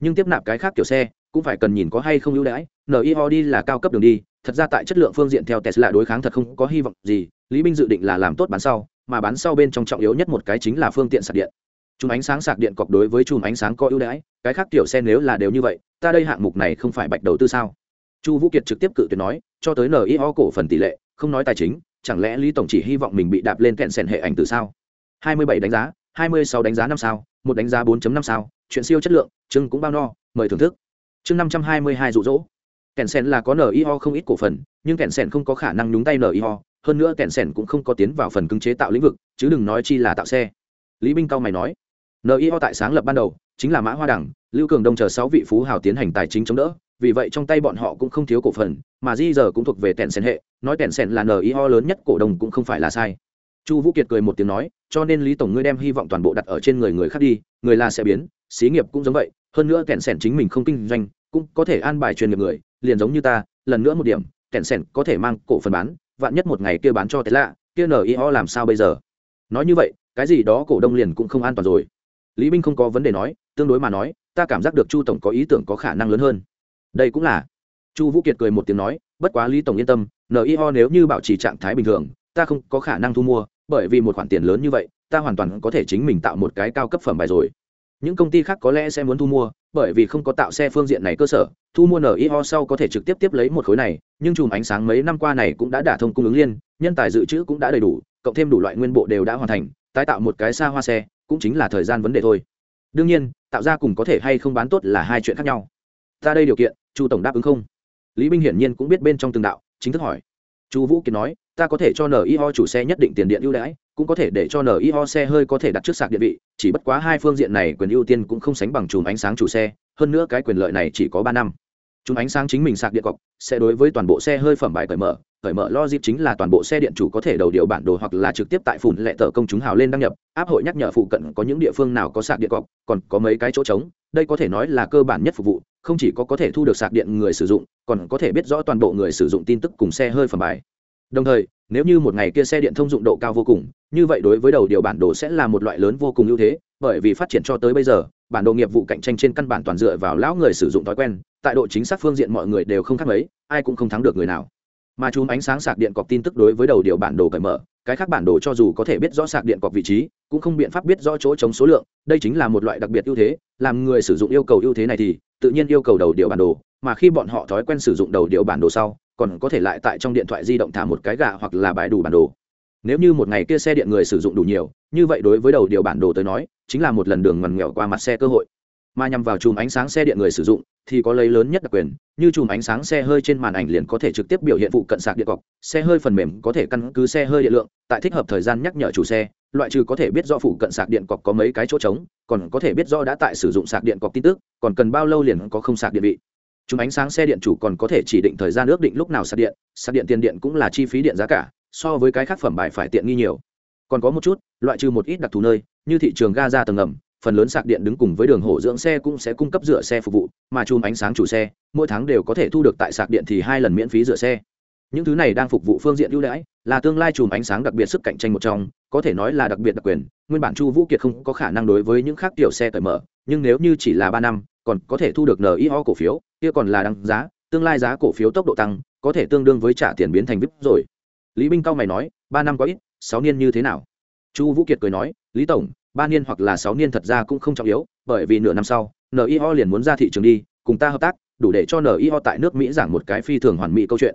Nhưng tiếp nạp cái khác kiểu xe cũng phải cần nhìn có hay không ưu đãi. Nio đi là cao cấp đường đi, thật ra tại chất lượng phương diện theo tesla đối kháng thật không có hy vọng gì, lý binh dự định là làm tốt bán sau, mà bán sau bên trong trọng yếu nhất một cái chính là phương tiện sạc điện. Chùm ánh sáng sạc điện cọc đối với chùm ánh sáng có ưu đãi, cái khác tiểu xe nếu là đều như vậy, ta đây hạng mục này không phải bạch đầu tư sao? Chu vũ kiệt trực tiếp cự tuyệt nói, cho tới nio cổ phần tỷ lệ, không nói tài chính, chẳng lẽ lý tổng chỉ hy vọng mình bị đạp lên kẹn sèn hệ ảnh từ sao? Hai mươi bảy đánh giá, hai mươi sáu đánh giá năm sao, một đánh giá 4 năm sao, chuyện siêu chất lượng chưng cũng bao no, mời thưởng thức chương năm trăm hai mươi hai rụ rỗ. Kèn sen là có nio không ít cổ phần, nhưng kèn sen không có khả năng nhúng tay nio hơn nữa kèn sen cũng không có tiến vào phần cứng chế tạo lĩnh vực, chứ đừng nói chi là tạo xe. Lý binh cao mày nói nio tại sáng lập ban đầu, chính là mã hoa đẳng, lưu cường đông chờ sáu vị phú hào tiến hành tài chính chống đỡ, vì vậy trong tay bọn họ cũng không thiếu cổ phần, mà di giờ cũng thuộc về tèn sen hệ, nói tèn sen là nio lớn nhất cổ đông cũng không phải là sai. Chu vũ kiệt cười một tiếng nói, cho nên lý tổng ngươi đem hy vọng toàn bộ đặt ở trên người người khác đi, người là sẽ biến, xí nghiệp cũng giống vậy hơn nữa kẹn sẻn chính mình không kinh doanh, cũng có thể an bài chuyên nghiệp người, liền giống như ta, lần nữa một điểm, kẹn sẻn có thể mang cổ phần bán, vạn nhất một ngày kia bán cho tesla, kia nio làm sao bây giờ? Nói như vậy, cái gì đó cổ đông liền cũng không an toàn rồi. Lý binh không có vấn đề nói, tương đối mà nói, ta cảm giác được chu tổng có ý tưởng có khả năng lớn hơn. Đây cũng là. Chu vũ kiệt cười một tiếng nói, bất quá lý tổng yên tâm nio nếu như bảo trì trạng thái bình thường, ta không có khả năng thu mua, bởi vì một khoản tiền lớn như vậy, ta hoàn toàn có thể chính mình tạo một cái cao cấp phẩm bài rồi những công ty khác có lẽ sẽ muốn thu mua, bởi vì không có tạo xe phương diện này cơ sở, thu mua nio sau có thể trực tiếp tiếp lấy một khối này, nhưng chùm ánh sáng mấy năm qua này cũng đã đả thông cung ứng liên, nhân tài dự trữ cũng đã đầy đủ, cộng thêm đủ loại nguyên bộ đều đã hoàn thành, tái tạo một cái xa hoa xe, cũng chính là thời gian vấn đề thôi. Đương nhiên, tạo ra cùng có thể hay không bán tốt là hai chuyện khác nhau. Ra đây điều kiện, chu tổng đáp ứng không? Lý binh hiển nhiên cũng biết bên trong từng đạo, chính thức hỏi chu vũ kiệt nói, ta có thể cho nio chủ xe nhất định tiền điện ưu đãi, cũng có thể để cho nio xe hơi có thể đặt trước sạc điện vị, chỉ bất quá hai phương diện này quyền ưu tiên cũng không sánh bằng chùm ánh sáng chủ xe, hơn nữa cái quyền lợi này chỉ có ba năm. Chùm ánh sáng chính mình sạc điện cọc, sẽ đối với toàn bộ xe hơi phẩm bài cởi mở cởi mở logic chính là toàn bộ xe điện chủ có thể đầu điều bản đồ hoặc là trực tiếp tại phủn lệ tờ công chúng hào lên đăng nhập, áp hội nhắc nhở phụ cận có những địa phương nào có sạc điện cọc, còn có mấy cái chỗ trống, đây có thể nói là cơ bản nhất phục vụ không chỉ có có thể thu được sạc điện người sử dụng, còn có thể biết rõ toàn bộ người sử dụng tin tức cùng xe hơi phẩm bài. Đồng thời, nếu như một ngày kia xe điện thông dụng độ cao vô cùng, như vậy đối với đầu điều bản đồ sẽ là một loại lớn vô cùng ưu thế, bởi vì phát triển cho tới bây giờ, bản đồ nghiệp vụ cạnh tranh trên căn bản toàn dựa vào lão người sử dụng thói quen, tại độ chính xác phương diện mọi người đều không khác mấy, ai cũng không thắng được người nào. Mà chùm ánh sáng sạc điện cọc tin tức đối với đầu điều bản đồ cởi mở, cái khác bản đồ cho dù có thể biết rõ sạc điện cọc vị trí, cũng không biện pháp biết rõ chỗ chống số lượng, đây chính là một loại đặc biệt ưu thế, làm người sử dụng yêu cầu ưu thế này thì tự nhiên yêu cầu đầu điều bản đồ, mà khi bọn họ thói quen sử dụng đầu điều bản đồ sau, còn có thể lại tại trong điện thoại di động thả một cái gà hoặc là bài đủ bản đồ. Nếu như một ngày kia xe điện người sử dụng đủ nhiều, như vậy đối với đầu điều bản đồ tới nói, chính là một lần đường ngoằn nghèo qua mặt xe cơ hội. Mà nhằm vào chùm ánh sáng xe điện người sử dụng thì có lấy lớn nhất đặc quyền, như chùm ánh sáng xe hơi trên màn ảnh liền có thể trực tiếp biểu hiện vụ cận sạc điện cọc, xe hơi phần mềm có thể căn cứ xe hơi điện lượng, tại thích hợp thời gian nhắc nhở chủ xe, loại trừ có thể biết do phụ cận sạc điện cọc có mấy cái chỗ trống, còn có thể biết do đã tại sử dụng sạc điện cọc tin tức, còn cần bao lâu liền có không sạc điện vị. Chùm ánh sáng xe điện chủ còn có thể chỉ định thời gian ước định lúc nào sạc điện sạc điện tiền điện cũng là chi phí điện giá cả, so với cái khác phẩm bài phải tiện nghi nhiều. Còn có một chút, loại trừ một ít đặc thù nơi, như thị trường ga ra tầng ngầm phần lớn sạc điện đứng cùng với đường hổ dưỡng xe cũng sẽ cung cấp rửa xe phục vụ, mà chùm ánh sáng chủ xe, mỗi tháng đều có thể thu được tại sạc điện thì hai lần miễn phí rửa xe. Những thứ này đang phục vụ phương diện ưu đãi, là tương lai chùm ánh sáng đặc biệt sức cạnh tranh một trong, có thể nói là đặc biệt đặc quyền, nguyên bản chu vũ kiệt không có khả năng đối với những khác tiểu xe cởi mở, nhưng nếu như chỉ là ba năm, còn có thể thu được nio cổ phiếu, kia còn là đăng giá, tương lai giá cổ phiếu tốc độ tăng, có thể tương đương với trả tiền biến thành vip rồi. Lý binh cao mày nói, ba năm có ít, sáu niên như thế nào? Chu vũ kiệt cười nói, lý tổng ba niên hoặc là sáu niên thật ra cũng không trọng yếu, bởi vì nửa năm sau nio liền muốn ra thị trường đi, cùng ta hợp tác, đủ để cho nio tại nước mỹ giảng một cái phi thường hoàn mỹ câu chuyện.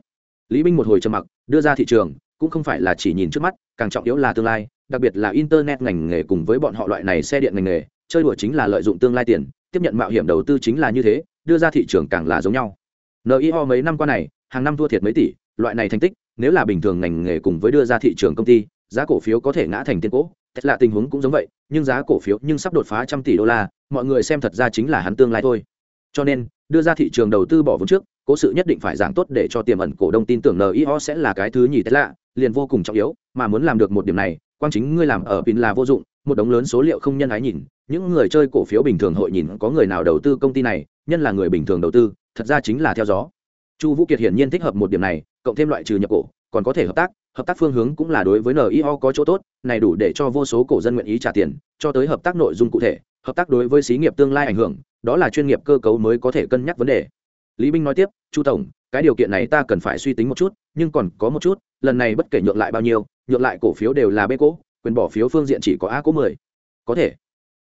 Lý Minh một hồi trầm mặc, đưa ra thị trường, cũng không phải là chỉ nhìn trước mắt, càng trọng yếu là tương lai, đặc biệt là internet ngành nghề cùng với bọn họ loại này xe điện ngành nghề, chơi đùa chính là lợi dụng tương lai tiền, tiếp nhận mạo hiểm đầu tư chính là như thế, đưa ra thị trường càng là giống nhau. Nio mấy năm qua này, hàng năm thua thiệt mấy tỷ, loại này thành tích, nếu là bình thường ngành nghề cùng với đưa ra thị trường công ty, giá cổ phiếu có thể ngã thành tiền cỗ Tesla là tình huống cũng giống vậy nhưng giá cổ phiếu nhưng sắp đột phá trăm tỷ đô la mọi người xem thật ra chính là hắn tương lai thôi. Cho nên đưa ra thị trường đầu tư bỏ vốn trước cố sự nhất định phải giảng tốt để cho tiềm ẩn cổ đông tin tưởng nio sẽ là cái thứ nhì Tesla, liền vô cùng trọng yếu mà muốn làm được một điểm này quang chính ngươi làm ở pin là vô dụng một đống lớn số liệu không nhân ái nhìn những người chơi cổ phiếu bình thường hội nhìn có người nào đầu tư công ty này nhân là người bình thường đầu tư thật ra chính là theo gió. Chu vũ kiệt hiển nhiên thích hợp một điểm này cộng thêm loại trừ nhập cổ còn có thể hợp tác hợp tác phương hướng cũng là đối với nio có chỗ tốt, này đủ để cho vô số cổ dân nguyện ý trả tiền, cho tới hợp tác nội dung cụ thể, hợp tác đối với xí nghiệp tương lai ảnh hưởng, đó là chuyên nghiệp cơ cấu mới có thể cân nhắc vấn đề. Lý binh nói tiếp, chu tổng, cái điều kiện này ta cần phải suy tính một chút, nhưng còn có một chút, lần này bất kể nhượng lại bao nhiêu, nhượng lại cổ phiếu đều là bê cố, quyền bỏ phiếu phương diện chỉ có a cố mười. Có thể.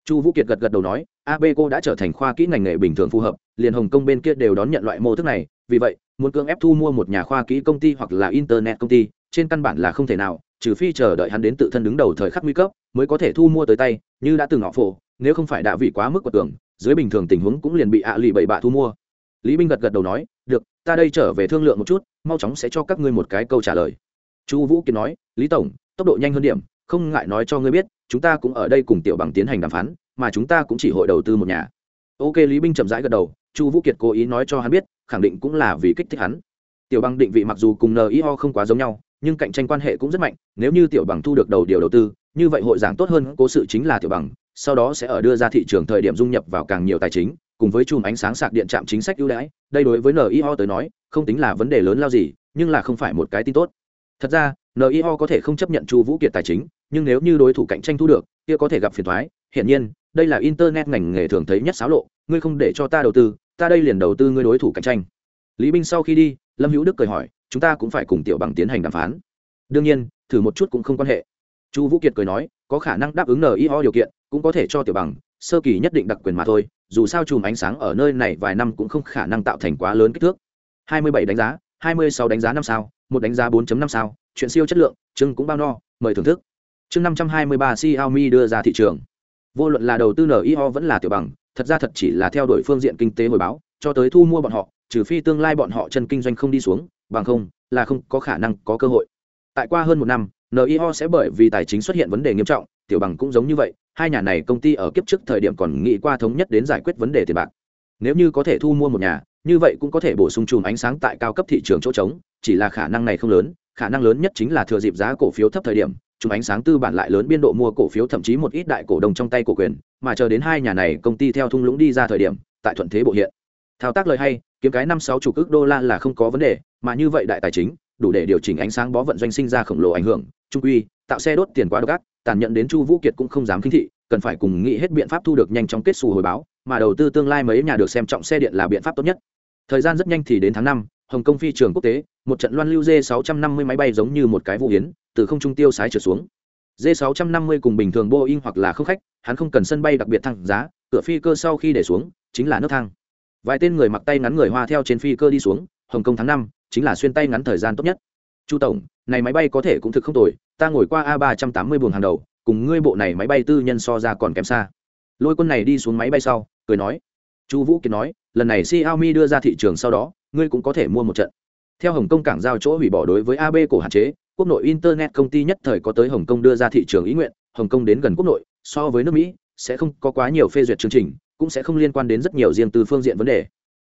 Chu vũ kiệt gật gật đầu nói ab cô đã trở thành khoa kỹ ngành nghề bình thường phù hợp, liền hồng kông bên kia đều đón nhận loại mô thức này vì vậy, muốn cưỡng ép thu mua một nhà khoa kỹ công ty hoặc là internet công ty, trên căn bản là không thể nào, trừ phi chờ đợi hắn đến tự thân đứng đầu thời khắc nguy cấp mới có thể thu mua tới tay, như đã từng họ phổ, nếu không phải đạ vị quá mức của tưởng dưới bình thường tình huống cũng liền bị ạ lì bậy bạ thu mua. Lý binh gật gật đầu nói, được, ta đây trở về thương lượng một chút, mau chóng sẽ cho các ngươi một cái câu trả lời. Chu vũ kiến nói, lý tổng, tốc độ nhanh hơn điểm, không ngại nói cho ngươi biết, chúng ta cũng ở đây cùng tiểu bằng tiến hành đàm phán, mà chúng ta cũng chỉ hội đầu tư một nhà. Ok, lý binh chậm rãi gật đầu chu vũ kiệt cố ý nói cho hắn biết, khẳng định cũng là vì kích thích hắn. Tiểu bằng định vị mặc dù cùng nio không quá giống nhau, nhưng cạnh tranh quan hệ cũng rất mạnh, nếu như tiểu bằng thu được đầu điều đầu tư, như vậy hội giảng tốt hơn cố sự chính là tiểu bằng sau đó sẽ ở đưa ra thị trường thời điểm dung nhập vào càng nhiều tài chính, cùng với chùm ánh sáng sạc điện trạm chính sách ưu đãi, đây đối với nio tới nói, không tính là vấn đề lớn lao gì, nhưng là không phải một cái tin tốt. Thật ra nio có thể không chấp nhận chu vũ kiệt tài chính, nhưng nếu như đối thủ cạnh tranh thu được, kia có thể gặp phiền thoái hiển nhiên, đây là internet ngành nghề thường thấy nhất xáo lộ, ngươi không để cho ta đầu tư ta đây liền đầu tư ngươi đối thủ cạnh tranh. Lý binh sau khi đi, lâm hữu đức cười hỏi, chúng ta cũng phải cùng tiểu bằng tiến hành đàm phán. Đương nhiên, thử một chút cũng không quan hệ. Chu vũ kiệt cười nói, có khả năng đáp ứng nio điều kiện, cũng có thể cho tiểu bằng, sơ kỳ nhất định đặc quyền mà thôi, dù sao chùm ánh sáng ở nơi này vài năm cũng không khả năng tạo thành quá lớn kích thước. 27 đánh giá 26 đánh giá năm sao, một đánh giá 4.5 sao, chuyện siêu chất lượng chưng cũng bao no, mời thưởng thức. Chương 523 Xiaomi đưa ra thị trường. Vô luận là đầu tư nio vẫn là tiểu bằng thật ra thật chỉ là theo đuổi phương diện kinh tế hồi báo, cho tới thu mua bọn họ, trừ phi tương lai bọn họ chân kinh doanh không đi xuống, bằng không, là không có khả năng có cơ hội. Tại qua hơn một năm nio sẽ bởi vì tài chính xuất hiện vấn đề nghiêm trọng, tiểu bằng cũng giống như vậy, hai nhà này công ty ở kiếp trước thời điểm còn nghĩ qua thống nhất đến giải quyết vấn đề tiền bạc. Nếu như có thể thu mua một nhà, như vậy cũng có thể bổ sung chùm ánh sáng tại cao cấp thị trường chỗ trống, chỉ là khả năng này không lớn, khả năng lớn nhất chính là thừa dịp giá cổ phiếu thấp thời điểm chúng ánh sáng tư bản lại lớn biên độ mua cổ phiếu, thậm chí một ít đại cổ đông trong tay cổ quyền, mà chờ đến hai nhà này công ty theo thung lũng đi ra thời điểm, tại thuận thế bộ hiện. Thao tác lời hay, kiếm cái năm sáu chục ước đô la là không có vấn đề, mà như vậy đại tài chính, đủ để điều chỉnh ánh sáng bó vận doanh sinh ra khổng lồ ảnh hưởng. Trung quy, tạo xe đốt tiền quá độc ác, tàn nhẫn đến chu vũ kiệt cũng không dám khinh thị, cần phải cùng nghĩ hết biện pháp thu được nhanh chóng kết xù hồi báo, mà đầu tư tương lai mấy nhà được xem trọng xe điện là biện pháp tốt nhất. Thời gian rất nhanh thì đến tháng năm, hồng kông phi trường quốc tế một trận loan lưu d 650 máy bay giống như một cái vũ hiến từ không trung tiêu sái trở xuống. D 650 cùng bình thường boeing hoặc là không khách, hắn không cần sân bay đặc biệt thăng giá, cửa phi cơ sau khi để xuống, chính là nước thang. Vài tên người mặc tay ngắn người hoa theo trên phi cơ đi xuống, hồng kông tháng năm, chính là xuyên tay ngắn thời gian tốt nhất. Chu tổng, này máy bay có thể cũng thực không tồi, ta ngồi qua a ba trăm tám mươi buồng hàng đầu, cùng ngươi bộ này máy bay tư nhân so ra còn kém xa. Lôi quân này đi xuống máy bay sau, cười nói. Chu vũ kiệt nói, lần này xiaomi đưa ra thị trường sau đó, ngươi cũng có thể mua một trận theo hồng kông cảng giao chỗ hủy bỏ đối với ab cổ hạn chế, quốc nội internet công ty nhất thời có tới hồng kông đưa ra thị trường ý nguyện, hồng kông đến gần quốc nội, so với nước mỹ, sẽ không có quá nhiều phê duyệt chương trình, cũng sẽ không liên quan đến rất nhiều riêng từ phương diện vấn đề.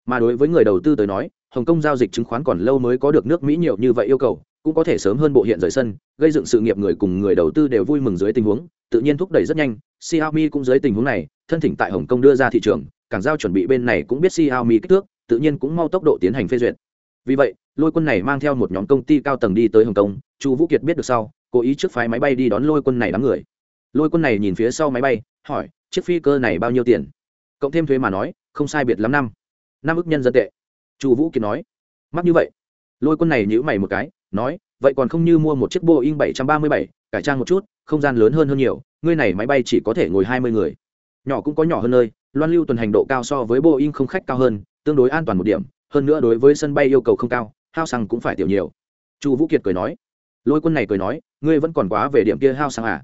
Mà đối với người đầu tư tới nói, hồng kông giao dịch chứng khoán còn lâu mới có được nước mỹ nhiều như vậy yêu cầu, cũng có thể sớm hơn bộ hiện rời sân, gây dựng sự nghiệp người cùng người đầu tư đều vui mừng dưới tình huống, tự nhiên thúc đẩy rất nhanh. Xiaomi cũng dưới tình huống này, thân thỉnh tại hồng kông đưa ra thị trường, cảng giao chuẩn bị bên này cũng biết xiaomi kích thước, tự nhiên cũng mau tốc độ tiến hành phê duyệt. Vì vậy lôi quân này mang theo một nhóm công ty cao tầng đi tới hồng kông chu vũ kiệt biết được sau cố ý trước phái máy bay đi đón lôi quân này đám người. Lôi quân này nhìn phía sau máy bay hỏi chiếc phi cơ này bao nhiêu tiền? Cộng thêm thuế mà nói không sai biệt lắm năm. Năm ức nhân dân tệ. Chu vũ kiệt nói mắc như vậy. Lôi quân này nhữ mày một cái nói vậy còn không như mua một chiếc boeing 737, cải trang một chút không gian lớn hơn hơn nhiều ngươi này máy bay chỉ có thể ngồi hai mươi người. Nhỏ cũng có nhỏ hơn nơi loan lưu tuần hành độ cao so với boeing không khách cao hơn tương đối an toàn một điểm hơn nữa đối với sân bay yêu cầu không cao hao xăng cũng phải tiểu nhiều. Chu vũ kiệt cười nói. Lôi quân này cười nói, ngươi vẫn còn quá về điểm kia hao xăng à?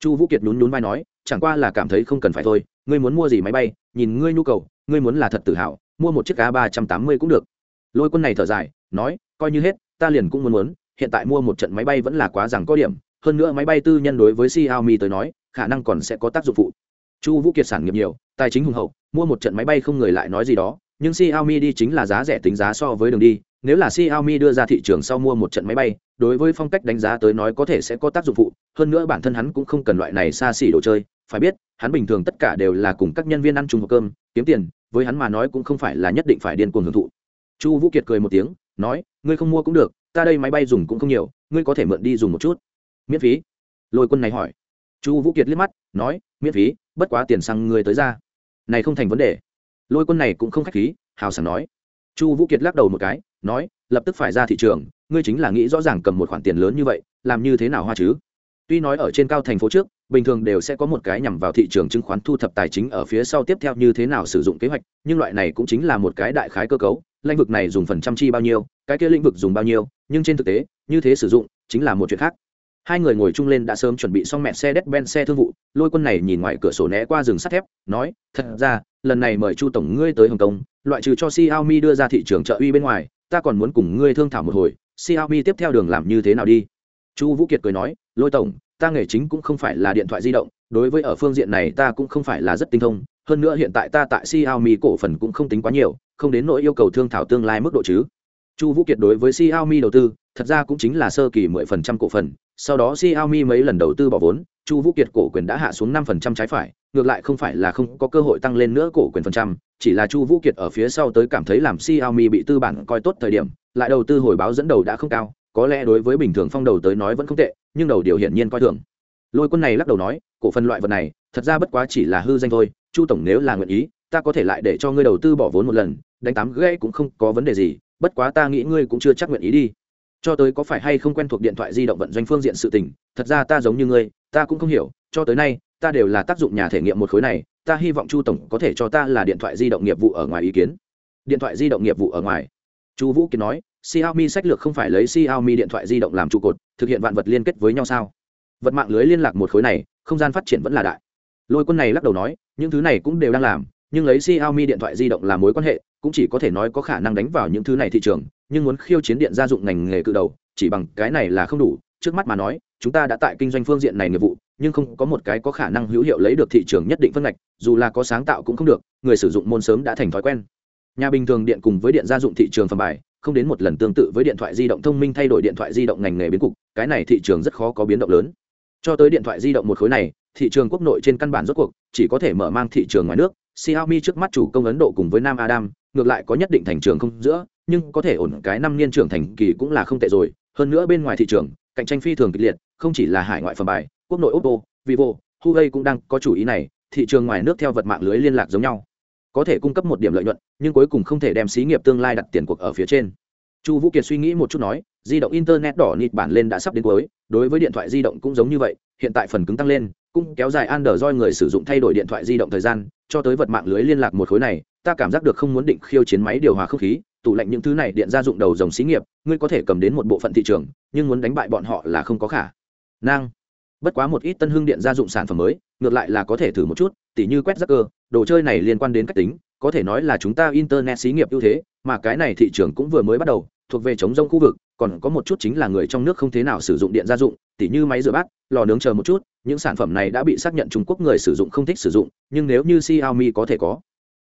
Chu vũ kiệt nhún nhún vai nói, chẳng qua là cảm thấy không cần phải thôi, ngươi muốn mua gì máy bay, nhìn ngươi nhu cầu, ngươi muốn là thật tự hào, mua một chiếc cá ba trăm tám mươi cũng được. Lôi quân này thở dài, nói, coi như hết, ta liền cũng muốn muốn, hiện tại mua một trận máy bay vẫn là quá rằng có điểm, hơn nữa máy bay tư nhân đối với Xiaomi tới nói, khả năng còn sẽ có tác dụng phụ. Chu vũ kiệt sản nghiệp nhiều, tài chính hùng hậu, mua một trận máy bay không người lại nói gì đó, nhưng Xiaomi đi chính là giá rẻ tính giá so với đường đi nếu là Xiaomi đưa ra thị trường sau mua một trận máy bay, đối với phong cách đánh giá tới nói có thể sẽ có tác dụng phụ. Hơn nữa bản thân hắn cũng không cần loại này xa xỉ đồ chơi. Phải biết, hắn bình thường tất cả đều là cùng các nhân viên ăn chung hộp cơm, kiếm tiền, với hắn mà nói cũng không phải là nhất định phải điên cuồng hưởng thụ. Chu vũ kiệt cười một tiếng, nói, ngươi không mua cũng được, ta đây máy bay dùng cũng không nhiều, ngươi có thể mượn đi dùng một chút. Miễn phí? Lôi quân này hỏi. Chu vũ kiệt liếc mắt, nói, miễn phí, bất quá tiền xăng ngươi tới ra. Này không thành vấn đề. Lôi quân này cũng không khách khí, hào sảng nói chu vũ kiệt lắc đầu một cái, nói, lập tức phải ra thị trường, ngươi chính là nghĩ rõ ràng cầm một khoản tiền lớn như vậy, làm như thế nào hoa chứ? Tuy nói ở trên cao thành phố trước, bình thường đều sẽ có một cái nhằm vào thị trường chứng khoán thu thập tài chính ở phía sau tiếp theo như thế nào sử dụng kế hoạch, nhưng loại này cũng chính là một cái đại khái cơ cấu, lĩnh vực này dùng phần trăm chi bao nhiêu, cái kia lĩnh vực dùng bao nhiêu, nhưng trên thực tế, như thế sử dụng, chính là một chuyện khác hai người ngồi chung lên đã sớm chuẩn bị xong mẹ xe đét ben xe thương vụ, lôi quân này nhìn ngoài cửa sổ né qua rừng sắt thép, nói, thật ra, lần này mời chu tổng ngươi tới hồng kông, loại trừ cho xiaomi đưa ra thị trường trợ uy bên ngoài, ta còn muốn cùng ngươi thương thảo một hồi, xiaomi tiếp theo đường làm như thế nào đi? Chu vũ kiệt cười nói, lôi tổng, ta nghề chính cũng không phải là điện thoại di động, đối với ở phương diện này ta cũng không phải là rất tinh thông, hơn nữa hiện tại ta tại xiaomi cổ phần cũng không tính quá nhiều, không đến nỗi yêu cầu thương thảo tương lai mức độ chứ. Chu vũ kiệt đối với xiaomi đầu tư thật ra cũng chính là sơ kỳ 10% cổ phần, sau đó Xiaomi mấy lần đầu tư bỏ vốn, chu vũ kiệt cổ quyền đã hạ xuống 5% trái phải, ngược lại không phải là không có cơ hội tăng lên nữa cổ quyền phần trăm, chỉ là chu vũ kiệt ở phía sau tới cảm thấy làm Xiaomi bị tư bản coi tốt thời điểm, lại đầu tư hồi báo dẫn đầu đã không cao, có lẽ đối với bình thường phong đầu tới nói vẫn không tệ, nhưng đầu điều hiển nhiên coi thường. Lôi quân này lắc đầu nói, cổ phần loại vật này, thật ra bất quá chỉ là hư danh thôi, chu tổng nếu là nguyện ý, ta có thể lại để cho ngươi đầu tư bỏ vốn một lần, đánh tám gãy cũng không có vấn đề gì, bất quá ta nghĩ ngươi cũng chưa chắc nguyện ý đi cho tới có phải hay không quen thuộc điện thoại di động vận doanh phương diện sự tình, thật ra ta giống như ngươi, ta cũng không hiểu, cho tới nay, ta đều là tác dụng nhà thể nghiệm một khối này, ta hy vọng chu tổng có thể cho ta là điện thoại di động nghiệp vụ ở ngoài ý kiến. Điện thoại di động nghiệp vụ ở ngoài. Chu vũ kiến nói, xiaomi sách lược không phải lấy xiaomi điện thoại di động làm trụ cột, thực hiện vạn vật liên kết với nhau sao? Vật mạng lưới liên lạc một khối này, không gian phát triển vẫn là đại. Lôi quân này lắc đầu nói, những thứ này cũng đều đang làm, nhưng lấy xiaomi điện thoại di động làm mối quan hệ, cũng chỉ có thể nói có khả năng đánh vào những thứ này thị trường nhưng muốn khiêu chiến điện gia dụng ngành nghề cự đầu chỉ bằng cái này là không đủ. Trước mắt mà nói chúng ta đã tại kinh doanh phương diện này nghiệp vụ nhưng không có một cái có khả năng hữu hiệu lấy được thị trường nhất định phân ngạch dù là có sáng tạo cũng không được người sử dụng môn sớm đã thành thói quen. Nhà bình thường điện cùng với điện gia dụng thị trường phẩm bài không đến một lần tương tự với điện thoại di động thông minh thay đổi điện thoại di động ngành nghề biến cục cái này thị trường rất khó có biến động lớn. Cho tới điện thoại di động một khối này thị trường quốc nội trên căn bản rốt cuộc chỉ có thể mở mang thị trường ngoài nước. Xiaomi trước mắt chủ công Ấn Độ cùng với Nam Adam, ngược lại có nhất định thành trường không giữa, nhưng có thể ổn cái năm niên trưởng thành kỳ cũng là không tệ rồi, hơn nữa bên ngoài thị trường, cạnh tranh phi thường kịch liệt, không chỉ là hải ngoại phẩm bài, quốc nội Oppo, Vivo, Huawei cũng đang có chủ ý này, thị trường ngoài nước theo vật mạng lưới liên lạc giống nhau, có thể cung cấp một điểm lợi nhuận, nhưng cuối cùng không thể đem xí nghiệp tương lai đặt tiền cuộc ở phía trên. Chu Vũ Kiệt suy nghĩ một chút nói, di động internet đỏ nịt bản lên đã sắp đến cuối, đối với điện thoại di động cũng giống như vậy, hiện tại phần cứng tăng lên, cũng kéo dài Android người sử dụng thay đổi điện thoại di động thời gian, cho tới vật mạng lưới liên lạc một khối này, ta cảm giác được không muốn định khiêu chiến máy điều hòa không khí, tủ lạnh những thứ này điện gia dụng đầu dòng xí nghiệp, ngươi có thể cầm đến một bộ phận thị trường, nhưng muốn đánh bại bọn họ là không có khả năng. Bất quá một ít tân Hưng điện gia dụng sản phẩm mới, ngược lại là có thể thử một chút, tỉ như quét rác cơ, đồ chơi này liên quan đến cách tính, có thể nói là chúng ta internet xí nghiệp ưu thế, mà cái này thị trường cũng vừa mới bắt đầu, thuộc về chống rông khu vực, còn có một chút chính là người trong nước không thế nào sử dụng điện gia dụng, tỉ như máy rửa bát, lò nướng chờ một chút, những sản phẩm này đã bị xác nhận Trung Quốc người sử dụng không thích sử dụng, nhưng nếu như Xiaomi có thể có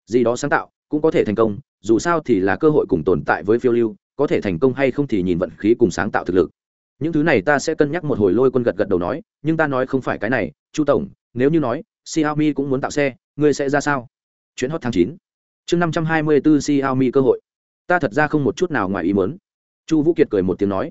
gì đó sáng tạo, cũng có thể thành công, dù sao thì là cơ hội cùng tồn tại với phiêu lưu, có thể thành công hay không thì nhìn vận khí cùng sáng tạo thực lực. Những thứ này ta sẽ cân nhắc một hồi lôi quân gật gật đầu nói, nhưng ta nói không phải cái này, Chu tổng, nếu như nói Xiaomi cũng muốn tạo xe, ngươi sẽ ra sao? Chuyến hot tháng chín Chương 524 Xiaomi cơ hội. Ta thật ra không một chút nào ngoài ý muốn. Chu Vũ Kiệt cười một tiếng nói.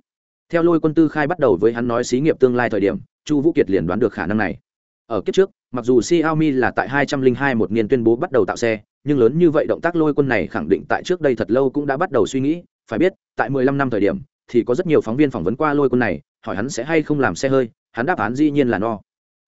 Theo lôi quân tư khai bắt đầu với hắn nói xí nghiệp tương lai thời điểm, chu vũ kiệt liền đoán được khả năng này ở kiếp trước mặc dù xiaomi là tại 202 một niên tuyên bố bắt đầu tạo xe nhưng lớn như vậy động tác lôi quân này khẳng định tại trước đây thật lâu cũng đã bắt đầu suy nghĩ phải biết tại 15 năm thời điểm thì có rất nhiều phóng viên phỏng vấn qua lôi quân này hỏi hắn sẽ hay không làm xe hơi hắn đáp án dĩ nhiên là no.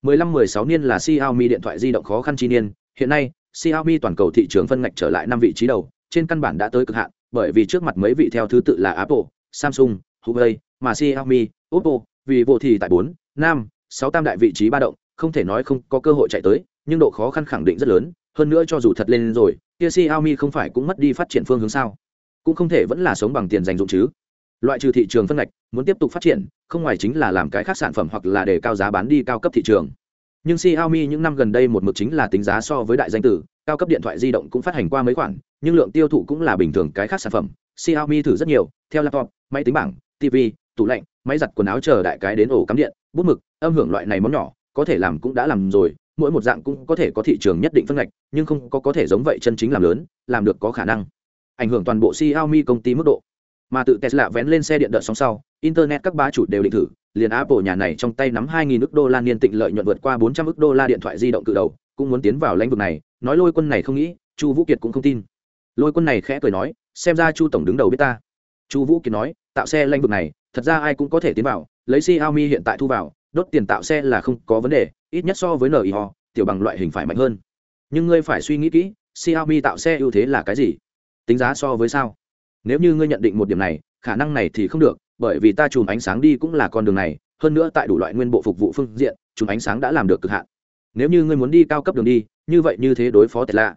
15-16 niên là Xiaomi điện thoại di động khó khăn chi niên, hiện nay, Xiaomi toàn cầu thị trường phân ngạch trở lại năm vị trí đầu, trên căn bản đã tới cực hạn, bởi vì trước mặt mấy vị theo thứ tự là Apple, Samsung, Huawei, mà Xiaomi, Oppo, vì Vivo thì tại 4, năm sáu tam đại vị trí ba động không thể nói không có cơ hội chạy tới nhưng độ khó khăn khẳng định rất lớn hơn nữa cho dù thật lên rồi, kia Xiaomi không phải cũng mất đi phát triển phương hướng sao? Cũng không thể vẫn là sống bằng tiền dành dụng chứ. Loại trừ thị trường phân ngạch, muốn tiếp tục phát triển, không ngoài chính là làm cái khác sản phẩm hoặc là để cao giá bán đi cao cấp thị trường. Nhưng Xiaomi những năm gần đây một mực chính là tính giá so với đại danh tử, cao cấp điện thoại di động cũng phát hành qua mấy khoản, nhưng lượng tiêu thụ cũng là bình thường cái khác sản phẩm. Xiaomi thử rất nhiều, theo laptop, máy tính bảng TV tủ lạnh, máy giặt quần áo chờ đại cái đến ổ cắm điện, bút mực, âm hưởng loại này món nhỏ, có thể làm cũng đã làm rồi mỗi một dạng cũng có thể có thị trường nhất định phân ngạch, nhưng không có có thể giống vậy chân chính làm lớn, làm được có khả năng. Ảnh hưởng toàn bộ Xiaomi công ty mức độ. Mà tự Tesla vén lên xe điện đợt sóng sau, internet các bá chủ đều định thử, liền Apple nhà này trong tay nắm 2.000 ức đô la niên tịnh lợi nhuận vượt qua 400 ức đô la điện thoại di động cự đầu, cũng muốn tiến vào lĩnh vực này, nói lôi quân này không nghĩ, chu vũ kiệt cũng không tin. Lôi quân này khẽ cười nói, xem ra chu tổng đứng đầu biết ta. Chu vũ kiệt nói, tạo xe lĩnh vực này, thật ra ai cũng có thể tiến vào, lấy Xiaomi hiện tại thu vào, đốt tiền tạo xe là không có vấn đề ít nhất so với NIO tiểu bằng loại hình phải mạnh hơn. Nhưng ngươi phải suy nghĩ kỹ, Xiaomi tạo xe ưu thế là cái gì? Tính giá so với sao? Nếu như ngươi nhận định một điểm này, khả năng này thì không được, bởi vì ta chùm ánh sáng đi cũng là con đường này, hơn nữa tại đủ loại nguyên bộ phục vụ phương diện, chùm ánh sáng đã làm được cực hạn. Nếu như ngươi muốn đi cao cấp đường đi, như vậy như thế đối phó tesla.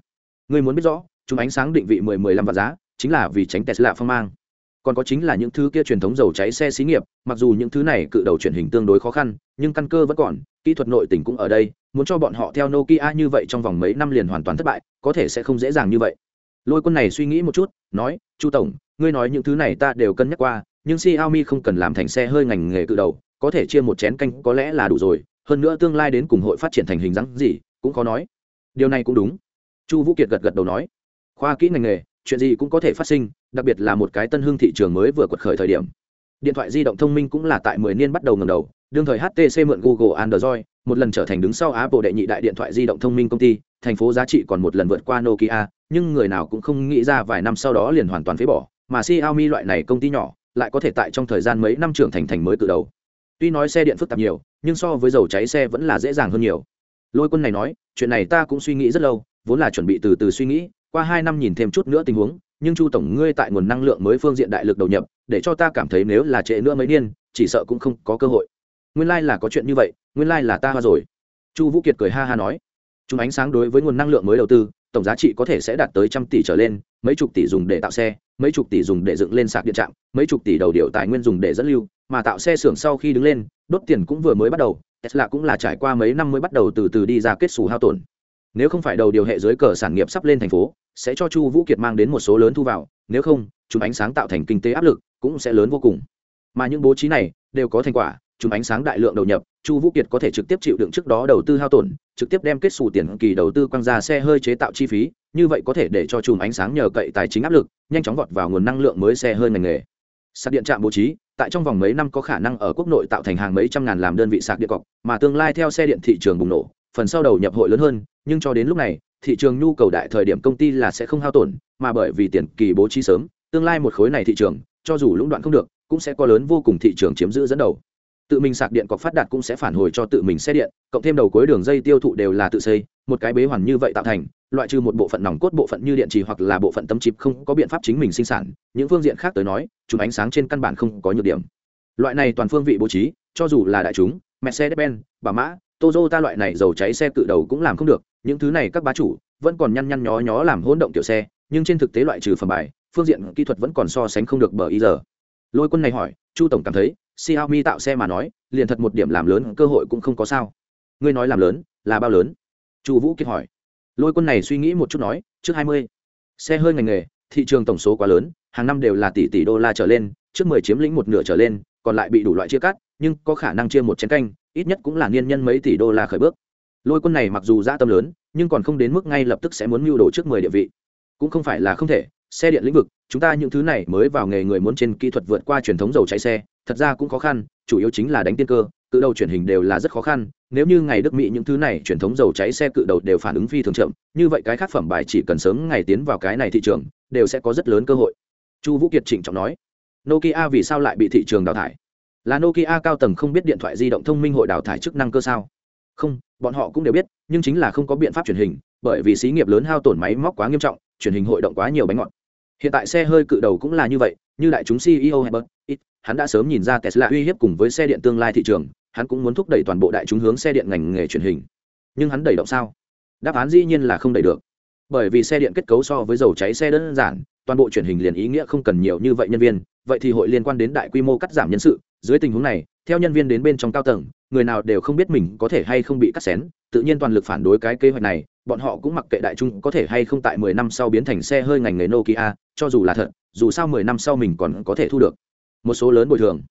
Ngươi muốn biết rõ, chùm ánh sáng định vị mười mười lăm vạn giá, chính là vì tránh tesla phong mang còn có chính là những thứ kia truyền thống dầu cháy xe xí nghiệp, mặc dù những thứ này cự đầu truyền hình tương đối khó khăn, nhưng căn cơ vẫn còn, kỹ thuật nội tỉnh cũng ở đây, muốn cho bọn họ theo nokia như vậy trong vòng mấy năm liền hoàn toàn thất bại, có thể sẽ không dễ dàng như vậy. Lôi quân này suy nghĩ một chút, nói, chu tổng, ngươi nói những thứ này ta đều cân nhắc qua, nhưng xiaomi không cần làm thành xe hơi ngành nghề cự đầu, có thể chia một chén canh có lẽ là đủ rồi, hơn nữa tương lai đến cùng hội phát triển thành hình dáng gì, cũng khó nói. Điều này cũng đúng. Chu vũ kiệt gật gật đầu nói. Khoa kỹ ngành nghề chuyện gì cũng có thể phát sinh, đặc biệt là một cái tân hương thị trường mới vừa quật khởi thời điểm. Điện thoại di động thông minh cũng là tại mười niên bắt đầu ngầm đầu, đương thời htc mượn google android, một lần trở thành đứng sau apple đệ nhị đại điện thoại di động thông minh công ty, thành phố giá trị còn một lần vượt qua nokia, nhưng người nào cũng không nghĩ ra vài năm sau đó liền hoàn toàn phế bỏ, mà xiaomi loại này công ty nhỏ lại có thể tại trong thời gian mấy năm trưởng thành thành mới từ đầu. Tuy nói xe điện phức tạp nhiều, nhưng so với dầu cháy xe vẫn là dễ dàng hơn nhiều. Lôi quân này nói, chuyện này ta cũng suy nghĩ rất lâu, vốn là chuẩn bị từ từ suy nghĩ qua hai năm nhìn thêm chút nữa tình huống, nhưng chu tổng ngươi tại nguồn năng lượng mới phương diện đại lực đầu nhập, để cho ta cảm thấy nếu là trễ nữa mấy niên, chỉ sợ cũng không có cơ hội. Nguyên lai、like、là có chuyện như vậy, nguyên lai、like、là ta hoa rồi. Chu vũ kiệt cười ha ha nói. Chúng ánh sáng đối với nguồn năng lượng mới đầu tư, tổng giá trị có thể sẽ đạt tới trăm tỷ trở lên, mấy chục tỷ dùng để tạo xe, mấy chục tỷ dùng để dựng lên sạc điện trạm, mấy chục tỷ đầu điều tài nguyên dùng để dẫn lưu, mà tạo xe xưởng sau khi đứng lên, đốt tiền cũng vừa mới bắt đầu, tesla cũng là trải qua mấy năm mới bắt đầu từ từ đi ra kết xù hao tổn nếu không phải đầu điều hệ dưới cờ sản nghiệp sắp lên thành phố, sẽ cho chu vũ kiệt mang đến một số lớn thu vào, nếu không, chúng ánh sáng tạo thành kinh tế áp lực cũng sẽ lớn vô cùng. Mà những bố trí này đều có thành quả, chúng ánh sáng đại lượng đầu nhập, chu vũ kiệt có thể trực tiếp chịu đựng trước đó đầu tư hao tổn, trực tiếp đem kết xù tiền kỳ đầu tư quăng ra xe hơi chế tạo chi phí, như vậy có thể để cho chùm ánh sáng nhờ cậy tài chính áp lực, nhanh chóng vọt vào nguồn năng lượng mới xe hơi ngành nghề. Sạc điện trạm bố trí, tại trong vòng mấy năm có khả năng ở quốc nội tạo thành hàng mấy trăm ngàn làm đơn vị sạc điện cọc, mà tương lai theo xe điện thị trường bùng nổ phần sau đầu nhập hội lớn hơn, nhưng cho đến lúc này, thị trường nhu cầu đại thời điểm công ty là sẽ không hao tổn, mà bởi vì tiền kỳ bố trí sớm, tương lai một khối này thị trường, cho dù lũng đoạn không được, cũng sẽ có lớn vô cùng thị trường chiếm giữ dẫn đầu. Tự mình sạc điện cọc phát đạt cũng sẽ phản hồi cho tự mình xe điện, cộng thêm đầu cuối đường dây tiêu thụ đều là tự xây, một cái bế hoàn như vậy tạo thành, loại trừ một bộ phận nòng cốt bộ phận như điện trì hoặc là bộ phận tấm chip không có biện pháp chính mình sinh sản, những phương diện khác tới nói, chúng ánh sáng trên căn bản không có nhược điểm. Loại này toàn phương vị bố trí, cho dù là đại chúng, mercedes-benz bà mã toyota loại này dầu cháy xe cự đầu cũng làm không được, những thứ này các bá chủ vẫn còn nhăn nhăn nhó nhó làm hỗn động tiểu xe, nhưng trên thực tế loại trừ phẩm bài, phương diện kỹ thuật vẫn còn so sánh không được bờ ý giờ. Lôi quân này hỏi, chu tổng cảm thấy, xiaomi tạo xe mà nói, liền thật một điểm làm lớn cơ hội cũng không có sao. Ngươi nói làm lớn, là bao lớn? Chu vũ kiệt hỏi. Lôi quân này suy nghĩ một chút nói, trước hai mươi. Xe hơi ngành nghề, thị trường tổng số quá lớn, hàng năm đều là tỷ tỷ đô la trở lên, trước mười chiếm lĩnh một nửa trở lên, còn lại bị đủ loại chia cắt nhưng có khả năng chia một chén canh, ít nhất cũng là niên nhân mấy tỷ đô la khởi bước. Lôi quân này mặc dù dã tâm lớn, nhưng còn không đến mức ngay lập tức sẽ muốn mưu đồ trước mười địa vị. Cũng không phải là không thể, xe điện lĩnh vực, chúng ta những thứ này mới vào nghề người muốn trên kỹ thuật vượt qua truyền thống dầu cháy xe, thật ra cũng khó khăn, chủ yếu chính là đánh tiên cơ, cự đầu truyền hình đều là rất khó khăn, nếu như ngày đức mỹ những thứ này truyền thống dầu cháy xe cự đầu đều phản ứng phi thường chậm, như vậy cái khác phẩm bài chỉ cần sớm ngày tiến vào cái này thị trường, đều sẽ có rất lớn cơ hội. Chu vũ kiệt trịnh trọng nói, nokia vì sao lại bị thị trường đào thải? Là nokia cao tầng không biết điện thoại di động thông minh hội đào thải chức năng cơ sao? Không, bọn họ cũng đều biết, nhưng chính là không có biện pháp truyền hình, bởi vì xí nghiệp lớn hao tổn máy móc quá nghiêm trọng, truyền hình hội động quá nhiều bánh ngọt. Hiện tại xe hơi cự đầu cũng là như vậy, như đại chúng ceo Herbert, ít, hắn đã sớm nhìn ra tesla uy hiếp cùng với xe điện tương lai thị trường, hắn cũng muốn thúc đẩy toàn bộ đại chúng hướng xe điện ngành nghề truyền hình. Nhưng hắn đẩy động sao? Đáp án dĩ nhiên là không đẩy được. Bởi vì xe điện kết cấu so với dầu cháy xe đơn giản toàn bộ truyền hình liền ý nghĩa không cần nhiều như vậy nhân viên vậy thì hội liên quan đến đại quy mô cắt giảm nhân sự dưới tình huống này theo nhân viên đến bên trong cao tầng người nào đều không biết mình có thể hay không bị cắt xén tự nhiên toàn lực phản đối cái kế hoạch này bọn họ cũng mặc kệ đại trung có thể hay không tại mười năm sau biến thành xe hơi ngành nghề nokia cho dù là thật dù sao mười năm sau mình còn có thể thu được một số lớn bồi thường.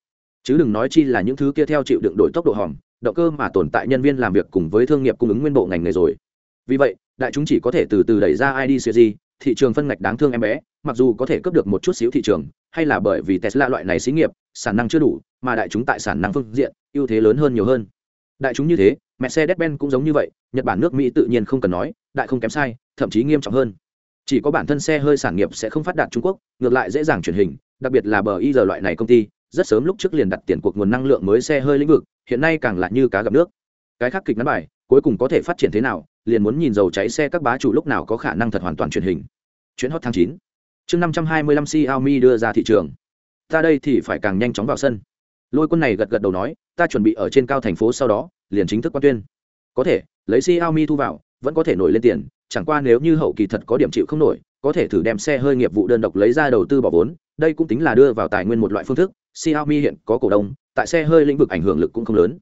Chứ đừng nói chi là những thứ kia theo chịu đựng đổi tốc độ hỏng, động cơ mà tồn tại nhân viên làm việc cùng với thương nghiệp cung ứng nguyên bộ ngành nghề rồi. Vì vậy đại chúng chỉ có thể từ từ đẩy ra id series thị trường phân ngạch đáng thương em bé mặc dù có thể cướp được một chút xíu thị trường, hay là bởi vì tesla loại này xí nghiệp, sản năng chưa đủ, mà đại chúng tại sản năng phương diện, ưu thế lớn hơn nhiều hơn. Đại chúng như thế, mercedes-benz cũng giống như vậy, nhật bản, nước mỹ tự nhiên không cần nói, đại không kém sai, thậm chí nghiêm trọng hơn. Chỉ có bản thân xe hơi sản nghiệp sẽ không phát đạt trung quốc, ngược lại dễ dàng chuyển hình, đặc biệt là bờ y giờ loại này công ty, rất sớm lúc trước liền đặt tiền cuộc nguồn năng lượng mới xe hơi lĩnh vực, hiện nay càng là như cá gặp nước. Cái khác kịch ngắn bài, cuối cùng có thể phát triển thế nào, liền muốn nhìn dầu cháy xe các bá chủ lúc nào có khả năng thật hoàn toàn truyền hình. Chuyến hot tháng chín chương năm trăm hai mươi lăm xiaomi đưa ra thị trường. Ta đây thì phải càng nhanh chóng vào sân. Lôi quân này gật gật đầu nói, ta chuẩn bị ở trên cao thành phố sau đó, liền chính thức quan tuyên. Có thể, lấy xiaomi thu vào, vẫn có thể nổi lên tiền, chẳng qua nếu như hậu kỳ thật có điểm chịu không nổi, có thể thử đem xe hơi nghiệp vụ đơn độc lấy ra đầu tư bỏ vốn, đây cũng tính là đưa vào tài nguyên một loại phương thức. Xiaomi hiện có cổ đông, tại xe hơi lĩnh vực ảnh hưởng lực cũng không lớn.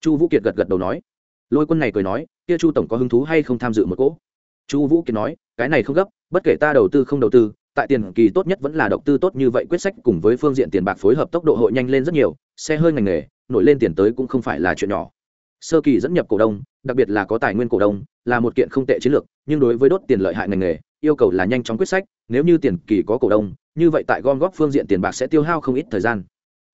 Chu vũ kiệt gật gật đầu nói. Lôi quân này cười nói, kia chu tổng có hứng thú hay không tham dự một cỗ? Chu vũ kiệt nói, cái này không gấp, bất kể ta đầu tư không đầu tư tại tiền kỳ tốt nhất vẫn là độc tư tốt như vậy, quyết sách cùng với phương diện tiền bạc phối hợp tốc độ hội nhanh lên rất nhiều, xe hơi ngành nghề, nổi lên tiền tới cũng không phải là chuyện nhỏ. Sơ kỳ dẫn nhập cổ đông, đặc biệt là có tài nguyên cổ đông, là một kiện không tệ chiến lược, nhưng đối với đốt tiền lợi hại ngành nghề, yêu cầu là nhanh chóng quyết sách, nếu như tiền kỳ có cổ đông, như vậy tại gom góp phương diện tiền bạc sẽ tiêu hao không ít thời gian.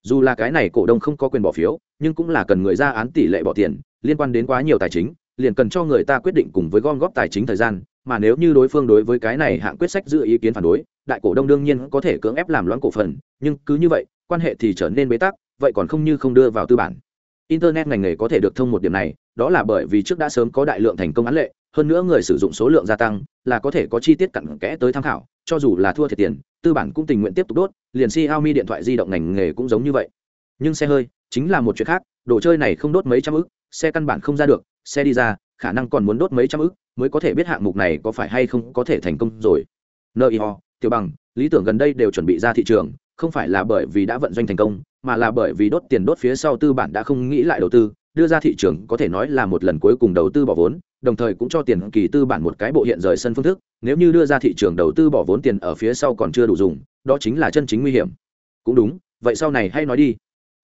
Dù là cái này cổ đông không có quyền bỏ phiếu, nhưng cũng là cần người ra án tỷ lệ bỏ tiền, liên quan đến quá nhiều tài chính, liền cần cho người ta quyết định cùng với gom góp tài chính thời gian, mà nếu như đối phương đối với cái này hạng quyết sách giữ ý kiến phản đối đại cổ đông đương nhiên có thể cưỡng ép làm loãng cổ phần, nhưng cứ như vậy, quan hệ thì trở nên bế tắc, vậy còn không như không đưa vào tư bản. Internet ngành nghề có thể được thông một điểm này, đó là bởi vì trước đã sớm có đại lượng thành công án lệ, hơn nữa người sử dụng số lượng gia tăng, là có thể có chi tiết cặn kẽ tới tham khảo, cho dù là thua thiệt tiền, tư bản cũng tình nguyện tiếp tục đốt, liền xiaomi điện thoại di động ngành nghề cũng giống như vậy. Nhưng xe hơi, chính là một chuyện khác, đồ chơi này không đốt mấy trăm ức, xe căn bản không ra được, xe đi ra, khả năng còn muốn đốt mấy trăm ức, mới có thể biết hạng mục này có phải hay không có thể thành công rồi. Nio tiểu bằng, lý tưởng gần đây đều chuẩn bị ra thị trường, không phải là bởi vì đã vận doanh thành công, mà là bởi vì đốt tiền đốt phía sau tư bản đã không nghĩ lại đầu tư, đưa ra thị trường có thể nói là một lần cuối cùng đầu tư bỏ vốn, đồng thời cũng cho tiền kỳ tư bản một cái bộ hiện rời sân phương thức, nếu như đưa ra thị trường đầu tư bỏ vốn tiền ở phía sau còn chưa đủ dùng, đó chính là chân chính nguy hiểm. Cũng đúng, vậy sau này hay nói đi.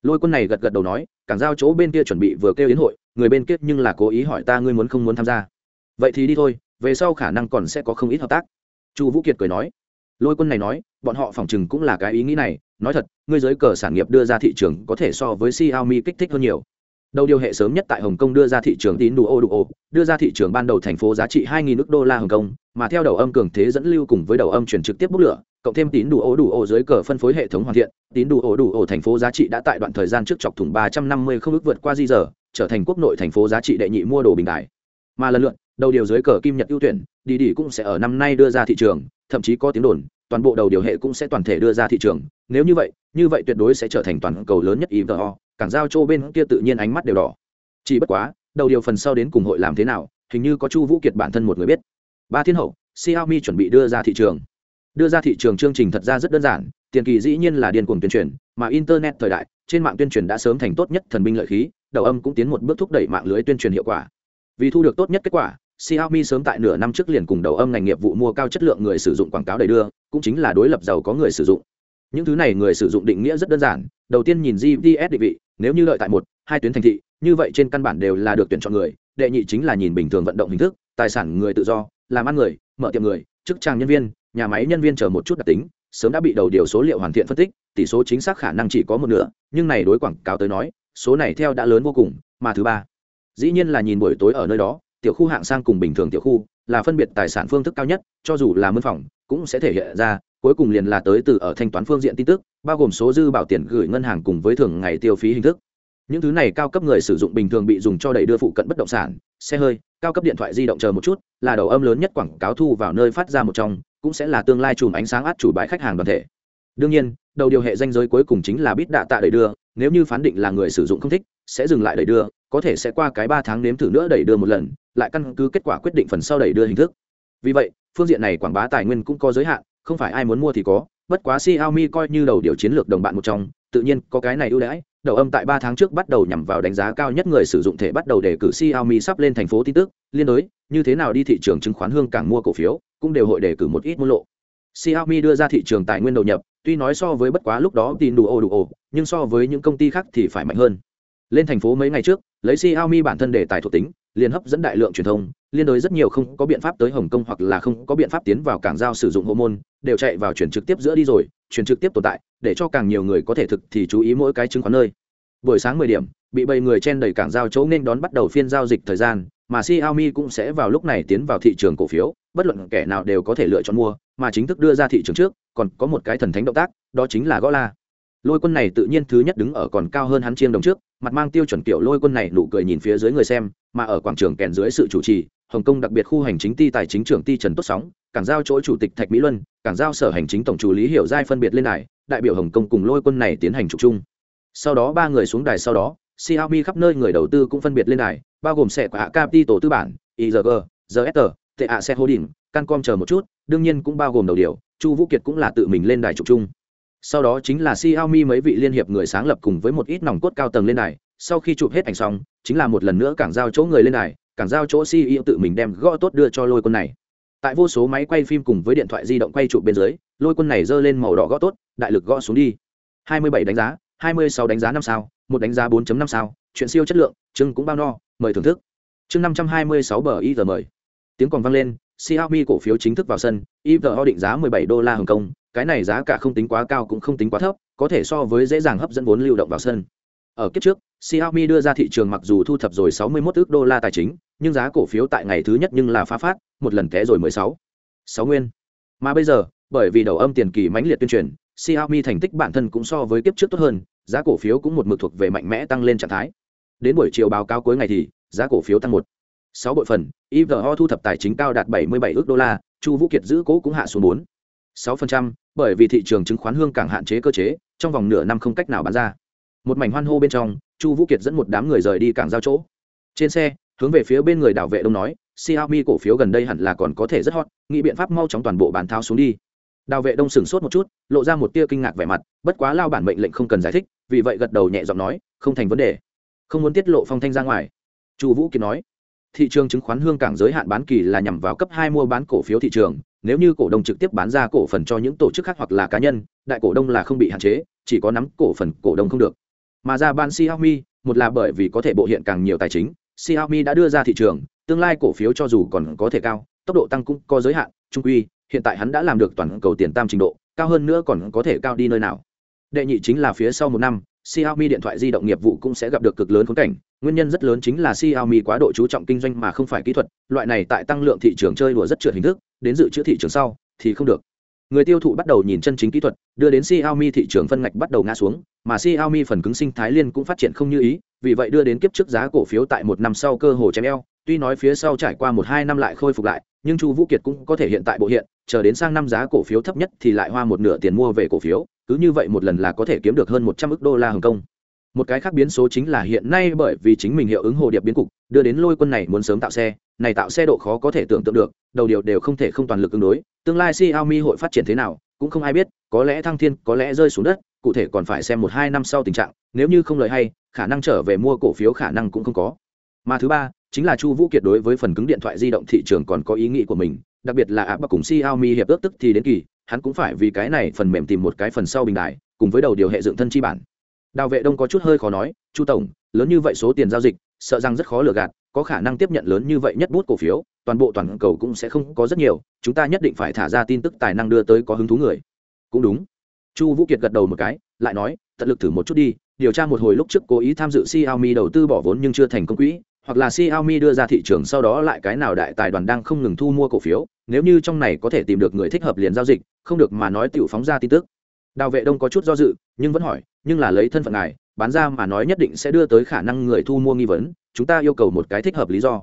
Lôi quân này gật gật đầu nói cảng giao chỗ bên kia chuẩn bị vừa kêu yến hội, người bên kia nhưng là cố ý hỏi ta ngươi muốn không muốn tham gia. Vậy thì đi thôi, về sau khả năng còn sẽ có không ít hợp tác. Chu vũ kiệt cười nói lôi quân này nói, bọn họ phỏng chừng cũng là cái ý nghĩ này, nói thật, ngươi giới cờ sản nghiệp đưa ra thị trường có thể so với xiaomi kích thích hơn nhiều. Đầu điều hệ sớm nhất tại hồng kông đưa ra thị trường tín đủ ô đủ ô, đưa ra thị trường ban đầu thành phố giá trị 2.000 nước đô la hồng kông, mà theo đầu âm cường thế dẫn lưu cùng với đầu âm chuyển trực tiếp bốc lửa, cộng thêm tín đủ ô đủ ô dưới cờ phân phối hệ thống hoàn thiện, tín đủ ô đủ ô thành phố giá trị đã tại đoạn thời gian trước chọc thủng 350 không ước vượt qua di giờ, trở thành quốc nội thành phố giá trị đệ nhị mua đồ bình đại. Mà lần lượt đầu điều dưới cờ kim nhật ưu tuyển đi đi cũng sẽ ở năm nay đưa ra thị trường, thậm chí có tiếng đồn, toàn bộ đầu điều hệ cũng sẽ toàn thể đưa ra thị trường. Nếu như vậy như vậy tuyệt đối sẽ trở thành toàn cầu lớn nhất ivo cảng giao châu bên kia tự nhiên ánh mắt đều đỏ. Chỉ bất quá, đầu điều phần sau đến cùng hội làm thế nào, hình như có chu vũ kiệt bản thân một người biết. Ba thiên hậu, xiaomi chuẩn bị đưa ra thị trường. Đưa ra thị trường chương trình thật ra rất đơn giản, tiền kỳ dĩ nhiên là điên cuồng tuyên truyền, mà internet thời đại, trên mạng tuyên truyền đã sớm thành tốt nhất thần binh lợi khí, đầu âm cũng tiến một bước thúc đẩy mạng lưới tuyên truyền hiệu quả. Vì thu được tốt nhất kết quả Xiaomi sớm tại nửa năm trước liền cùng đầu âm ngành nghiệp vụ mua cao chất lượng người sử dụng quảng cáo đầy đưa, cũng chính là đối lập giàu có người sử dụng. Những thứ này người sử dụng định nghĩa rất đơn giản, đầu tiên nhìn GPS định vị, nếu như lợi tại một, hai tuyến thành thị, như vậy trên căn bản đều là được tuyển chọn người, đệ nhị chính là nhìn bình thường vận động hình thức, tài sản người tự do, làm ăn người, mở tiệm người, chức trang nhân viên, nhà máy nhân viên chờ một chút đặc tính, sớm đã bị đầu điều số liệu hoàn thiện phân tích, tỷ số chính xác khả năng chỉ có một nửa, nhưng này đối quảng cáo tới nói, số này theo đã lớn vô cùng, mà thứ ba, dĩ nhiên là nhìn buổi tối ở nơi đó, tiểu khu hạng sang cùng bình thường tiểu khu là phân biệt tài sản phương thức cao nhất, cho dù là mân phòng, cũng sẽ thể hiện ra, cuối cùng liền là tới từ ở thanh toán phương diện tin tức, bao gồm số dư bảo tiền gửi ngân hàng cùng với thường ngày tiêu phí hình thức. Những thứ này cao cấp người sử dụng bình thường bị dùng cho đẩy đưa phụ cận bất động sản, xe hơi, cao cấp điện thoại di động chờ một chút, là đầu âm lớn nhất quảng cáo thu vào nơi phát ra một trong, cũng sẽ là tương lai chùm ánh sáng át chủ bãi khách hàng đoàn thể. Đương nhiên, đầu điều hệ danh giới cuối cùng chính là bít đạ tạ đẩy đưa, nếu như phán định là người sử dụng không thích, sẽ dừng lại đẩy đưa có thể sẽ qua cái ba tháng nếm thử nữa đẩy đưa một lần lại căn cứ kết quả quyết định phần sau đẩy đưa hình thức. Vì vậy phương diện này quảng bá tài nguyên cũng có giới hạn không phải ai muốn mua thì có bất quá Xiaomi coi như đầu điều chiến lược đồng bạn một trong tự nhiên có cái này ưu đãi đầu âm tại ba tháng trước bắt đầu nhằm vào đánh giá cao nhất người sử dụng thể bắt đầu đề cử Xiaomi sắp lên thành phố tin tức liên đối như thế nào đi thị trường chứng khoán hương càng mua cổ phiếu cũng đều hội đề cử một ít môn lộ. Xiaomi đưa ra thị trường tài nguyên đầu nhập tuy nói so với bất quá lúc đó tin đủ ồ đủ ồ, nhưng so với những công ty khác thì phải mạnh hơn lên thành phố mấy ngày trước, lấy Xiaomi bản thân đề tài thuộc tính, liền hấp dẫn đại lượng truyền thông, liên đối rất nhiều không có biện pháp tới hồng kông hoặc là không có biện pháp tiến vào cảng giao sử dụng hộ môn, đều chạy vào chuyển trực tiếp giữa đi rồi, chuyển trực tiếp tồn tại, để cho càng nhiều người có thể thực thì chú ý mỗi cái chứng khoán nơi. Buổi sáng 10 điểm, bị bầy người chen đầy cảng giao chỗ nên đón bắt đầu phiên giao dịch thời gian, mà Xiaomi cũng sẽ vào lúc này tiến vào thị trường cổ phiếu, bất luận kẻ nào đều có thể lựa chọn mua, mà chính thức đưa ra thị trường trước, còn có một cái thần thánh động tác, đó chính là gõ la lôi quân này tự nhiên thứ nhất đứng ở còn cao hơn hắn chiêng đồng trước mặt mang tiêu chuẩn kiểu lôi quân này nụ cười nhìn phía dưới người xem, mà ở quảng trường kèn dưới sự chủ trì, hồng kông đặc biệt khu hành chính ty tài chính trưởng ty trần tốt sóng cảng giao chỗ chủ tịch thạch mỹ luân cảng giao sở hành chính tổng chủ lý hiểu giai phân biệt lên đài, đại biểu hồng kông cùng lôi quân này tiến hành trục chung. Sau đó ba người xuống đài sau đó, xiaomi khắp nơi người đầu tư cũng phân biệt lên đài, bao gồm sẽ của hạ tổ tư bản igg gsr tạ xe holding, cancom chờ một chút, đương nhiên cũng bao gồm đầu điều, chu vũ kiệt cũng là tự mình lên đài trục chung sau đó chính là Xiaomi mấy vị liên hiệp người sáng lập cùng với một ít nòng cốt cao tầng lên này. sau khi chụp hết ảnh xong chính là một lần nữa cảng giao chỗ người lên này, cảng giao chỗ CEO tự mình đem gõ tốt đưa cho lôi quân này. Tại vô số máy quay phim cùng với điện thoại di động quay chụp bên dưới lôi quân này giơ lên màu đỏ gõ tốt đại lực gõ xuống đi. 27 đánh giá 26 đánh giá năm sao một đánh giá 4.5 sao chuyện siêu chất lượng chưng cũng bao no mời thưởng thức. Chương 526 bờ y giờ mời. Tiếng còn vang lên Xiaomi cổ phiếu chính thức vào sân IVO định giá 17 đô la Hồng Kông cái này giá cả không tính quá cao cũng không tính quá thấp, có thể so với dễ dàng hấp dẫn vốn lưu động vào sân. Ở kiếp trước, Xiaomi đưa ra thị trường mặc dù thu thập rồi 61 ức đô la tài chính, nhưng giá cổ phiếu tại ngày thứ nhất nhưng là phá phát, một lần té rồi 16 6 nguyên. Mà bây giờ, bởi vì đầu âm tiền kỳ mãnh liệt tuyên truyền, Xiaomi thành tích bản thân cũng so với kiếp trước tốt hơn, giá cổ phiếu cũng một mực thuộc về mạnh mẽ tăng lên trạng thái. Đến buổi chiều báo cáo cuối ngày thì, giá cổ phiếu tăng một. Sáu bội phần, ivo thu thập tài chính cao đạt 77 ước đô la, chu vũ kiệt giữ cố cũng hạ xuống bốn. Sáu phần trăm bởi vì thị trường chứng khoán hương cảng hạn chế cơ chế, trong vòng nửa năm không cách nào bán ra. Một mảnh hoan hô bên trong, chu vũ kiệt dẫn một đám người rời đi cảng giao chỗ. Trên xe, hướng về phía bên người đảo vệ đông nói, xiaomi cổ phiếu gần đây hẳn là còn có thể rất hot, nghĩ biện pháp mau chóng toàn bộ bán tháo xuống đi. Đào vệ đông sửng sốt một chút, lộ ra một tia kinh ngạc vẻ mặt, bất quá lao bản mệnh lệnh không cần giải thích, vì vậy gật đầu nhẹ giọng nói, không thành vấn đề. Không muốn tiết lộ phong thanh ra ngoài. Chu vũ kiệt nói, thị trường chứng khoán hương cảng giới hạn bán kỳ là nhằm vào cấp hai mua bán cổ phiếu thị trường nếu như cổ đông trực tiếp bán ra cổ phần cho những tổ chức khác hoặc là cá nhân, đại cổ đông là không bị hạn chế, chỉ có nắm cổ phần cổ đông không được. Mà ra ban xiaomi, một là bởi vì có thể bộ hiện càng nhiều tài chính, xiaomi đã đưa ra thị trường, tương lai cổ phiếu cho dù còn có thể cao, tốc độ tăng cũng có giới hạn, trung quy, hiện tại hắn đã làm được toàn cầu tiền tam trình độ, cao hơn nữa còn có thể cao đi nơi nào. Đệ nhị chính là phía sau một năm Xiaomi điện thoại di động nghiệp vụ cũng sẽ gặp được cực lớn khốn cảnh, nguyên nhân rất lớn chính là Xiaomi quá độ chú trọng kinh doanh mà không phải kỹ thuật, loại này tại tăng lượng thị trường chơi đùa rất trượt hình thức, đến dự trữ thị trường sau thì không được. Người tiêu thụ bắt đầu nhìn chân chính kỹ thuật, đưa đến Xiaomi thị trường phân ngạch bắt đầu ngã xuống, mà Xiaomi phần cứng sinh thái liên cũng phát triển không như ý, vì vậy đưa đến kiếp trước giá cổ phiếu tại một năm sau cơ hồ chém eo, tuy nói phía sau trải qua một hai năm lại khôi phục lại, nhưng Chu Vũ Kiệt cũng có thể hiện tại bộ hiện, chờ đến sang năm giá cổ phiếu thấp nhất thì lại hoa một nửa tiền mua về cổ phiếu, cứ như vậy một lần là có thể kiếm được hơn một trăm ước đô la Hồng Kông. Một cái khác biến số chính là hiện nay bởi vì chính mình hiệu ứng hồ điệp biến cục, đưa đến lôi quân này muốn sớm tạo xe, này tạo xe độ khó có thể tưởng tượng được, đầu điều đều không thể không toàn lực ứng đối, tương lai Xiaomi hội phát triển thế nào, cũng không ai biết, có lẽ thăng thiên, có lẽ rơi xuống đất, cụ thể còn phải xem một hai năm sau tình trạng, nếu như không lời hay, khả năng trở về mua cổ phiếu khả năng cũng không có. Mà thứ ba, chính là Chu Vũ Kiệt đối với phần cứng điện thoại di động thị trường còn có ý nghĩ của mình, đặc biệt là áp bắc cùng Xiaomi hiệp ước tức thì đến kỳ, hắn cũng phải vì cái này phần mềm tìm một cái phần sau bình đại, cùng với đầu điều hệ dựng thân chi bản. Đào Vệ Đông có chút hơi khó nói, "Chu tổng, lớn như vậy số tiền giao dịch, sợ rằng rất khó lừa gạt, có khả năng tiếp nhận lớn như vậy nhất bút cổ phiếu, toàn bộ toàn cầu cũng sẽ không có rất nhiều, chúng ta nhất định phải thả ra tin tức tài năng đưa tới có hứng thú người." Cũng đúng. Chu Vũ Kiệt gật đầu một cái, lại nói, "Tận lực thử một chút đi, điều tra một hồi lúc trước cố ý tham dự Xiaomi đầu tư bỏ vốn nhưng chưa thành công quỹ, hoặc là Xiaomi đưa ra thị trường sau đó lại cái nào đại tài đoàn đang không ngừng thu mua cổ phiếu, nếu như trong này có thể tìm được người thích hợp liền giao dịch, không được mà nói tiểu phóng ra tin tức. Đào Vệ Đông có chút do dự, nhưng vẫn hỏi, nhưng là lấy thân phận ngài, bán ra mà nói nhất định sẽ đưa tới khả năng người thu mua nghi vấn, chúng ta yêu cầu một cái thích hợp lý do.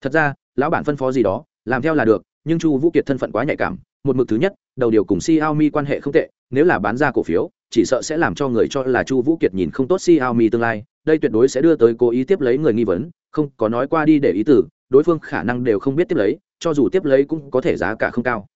Thật ra, lão bản phân phó gì đó, làm theo là được, nhưng Chu Vũ Kiệt thân phận quá nhạy cảm, một mực thứ nhất, đầu điều cùng Xiaomi quan hệ không tệ, nếu là bán ra cổ phiếu, chỉ sợ sẽ làm cho người cho là Chu Vũ Kiệt nhìn không tốt Xiaomi tương lai, đây tuyệt đối sẽ đưa tới cố ý tiếp lấy người nghi vấn, không có nói qua đi để ý tử đối phương khả năng đều không biết tiếp lấy cho dù tiếp lấy cũng có thể giá cả không cao.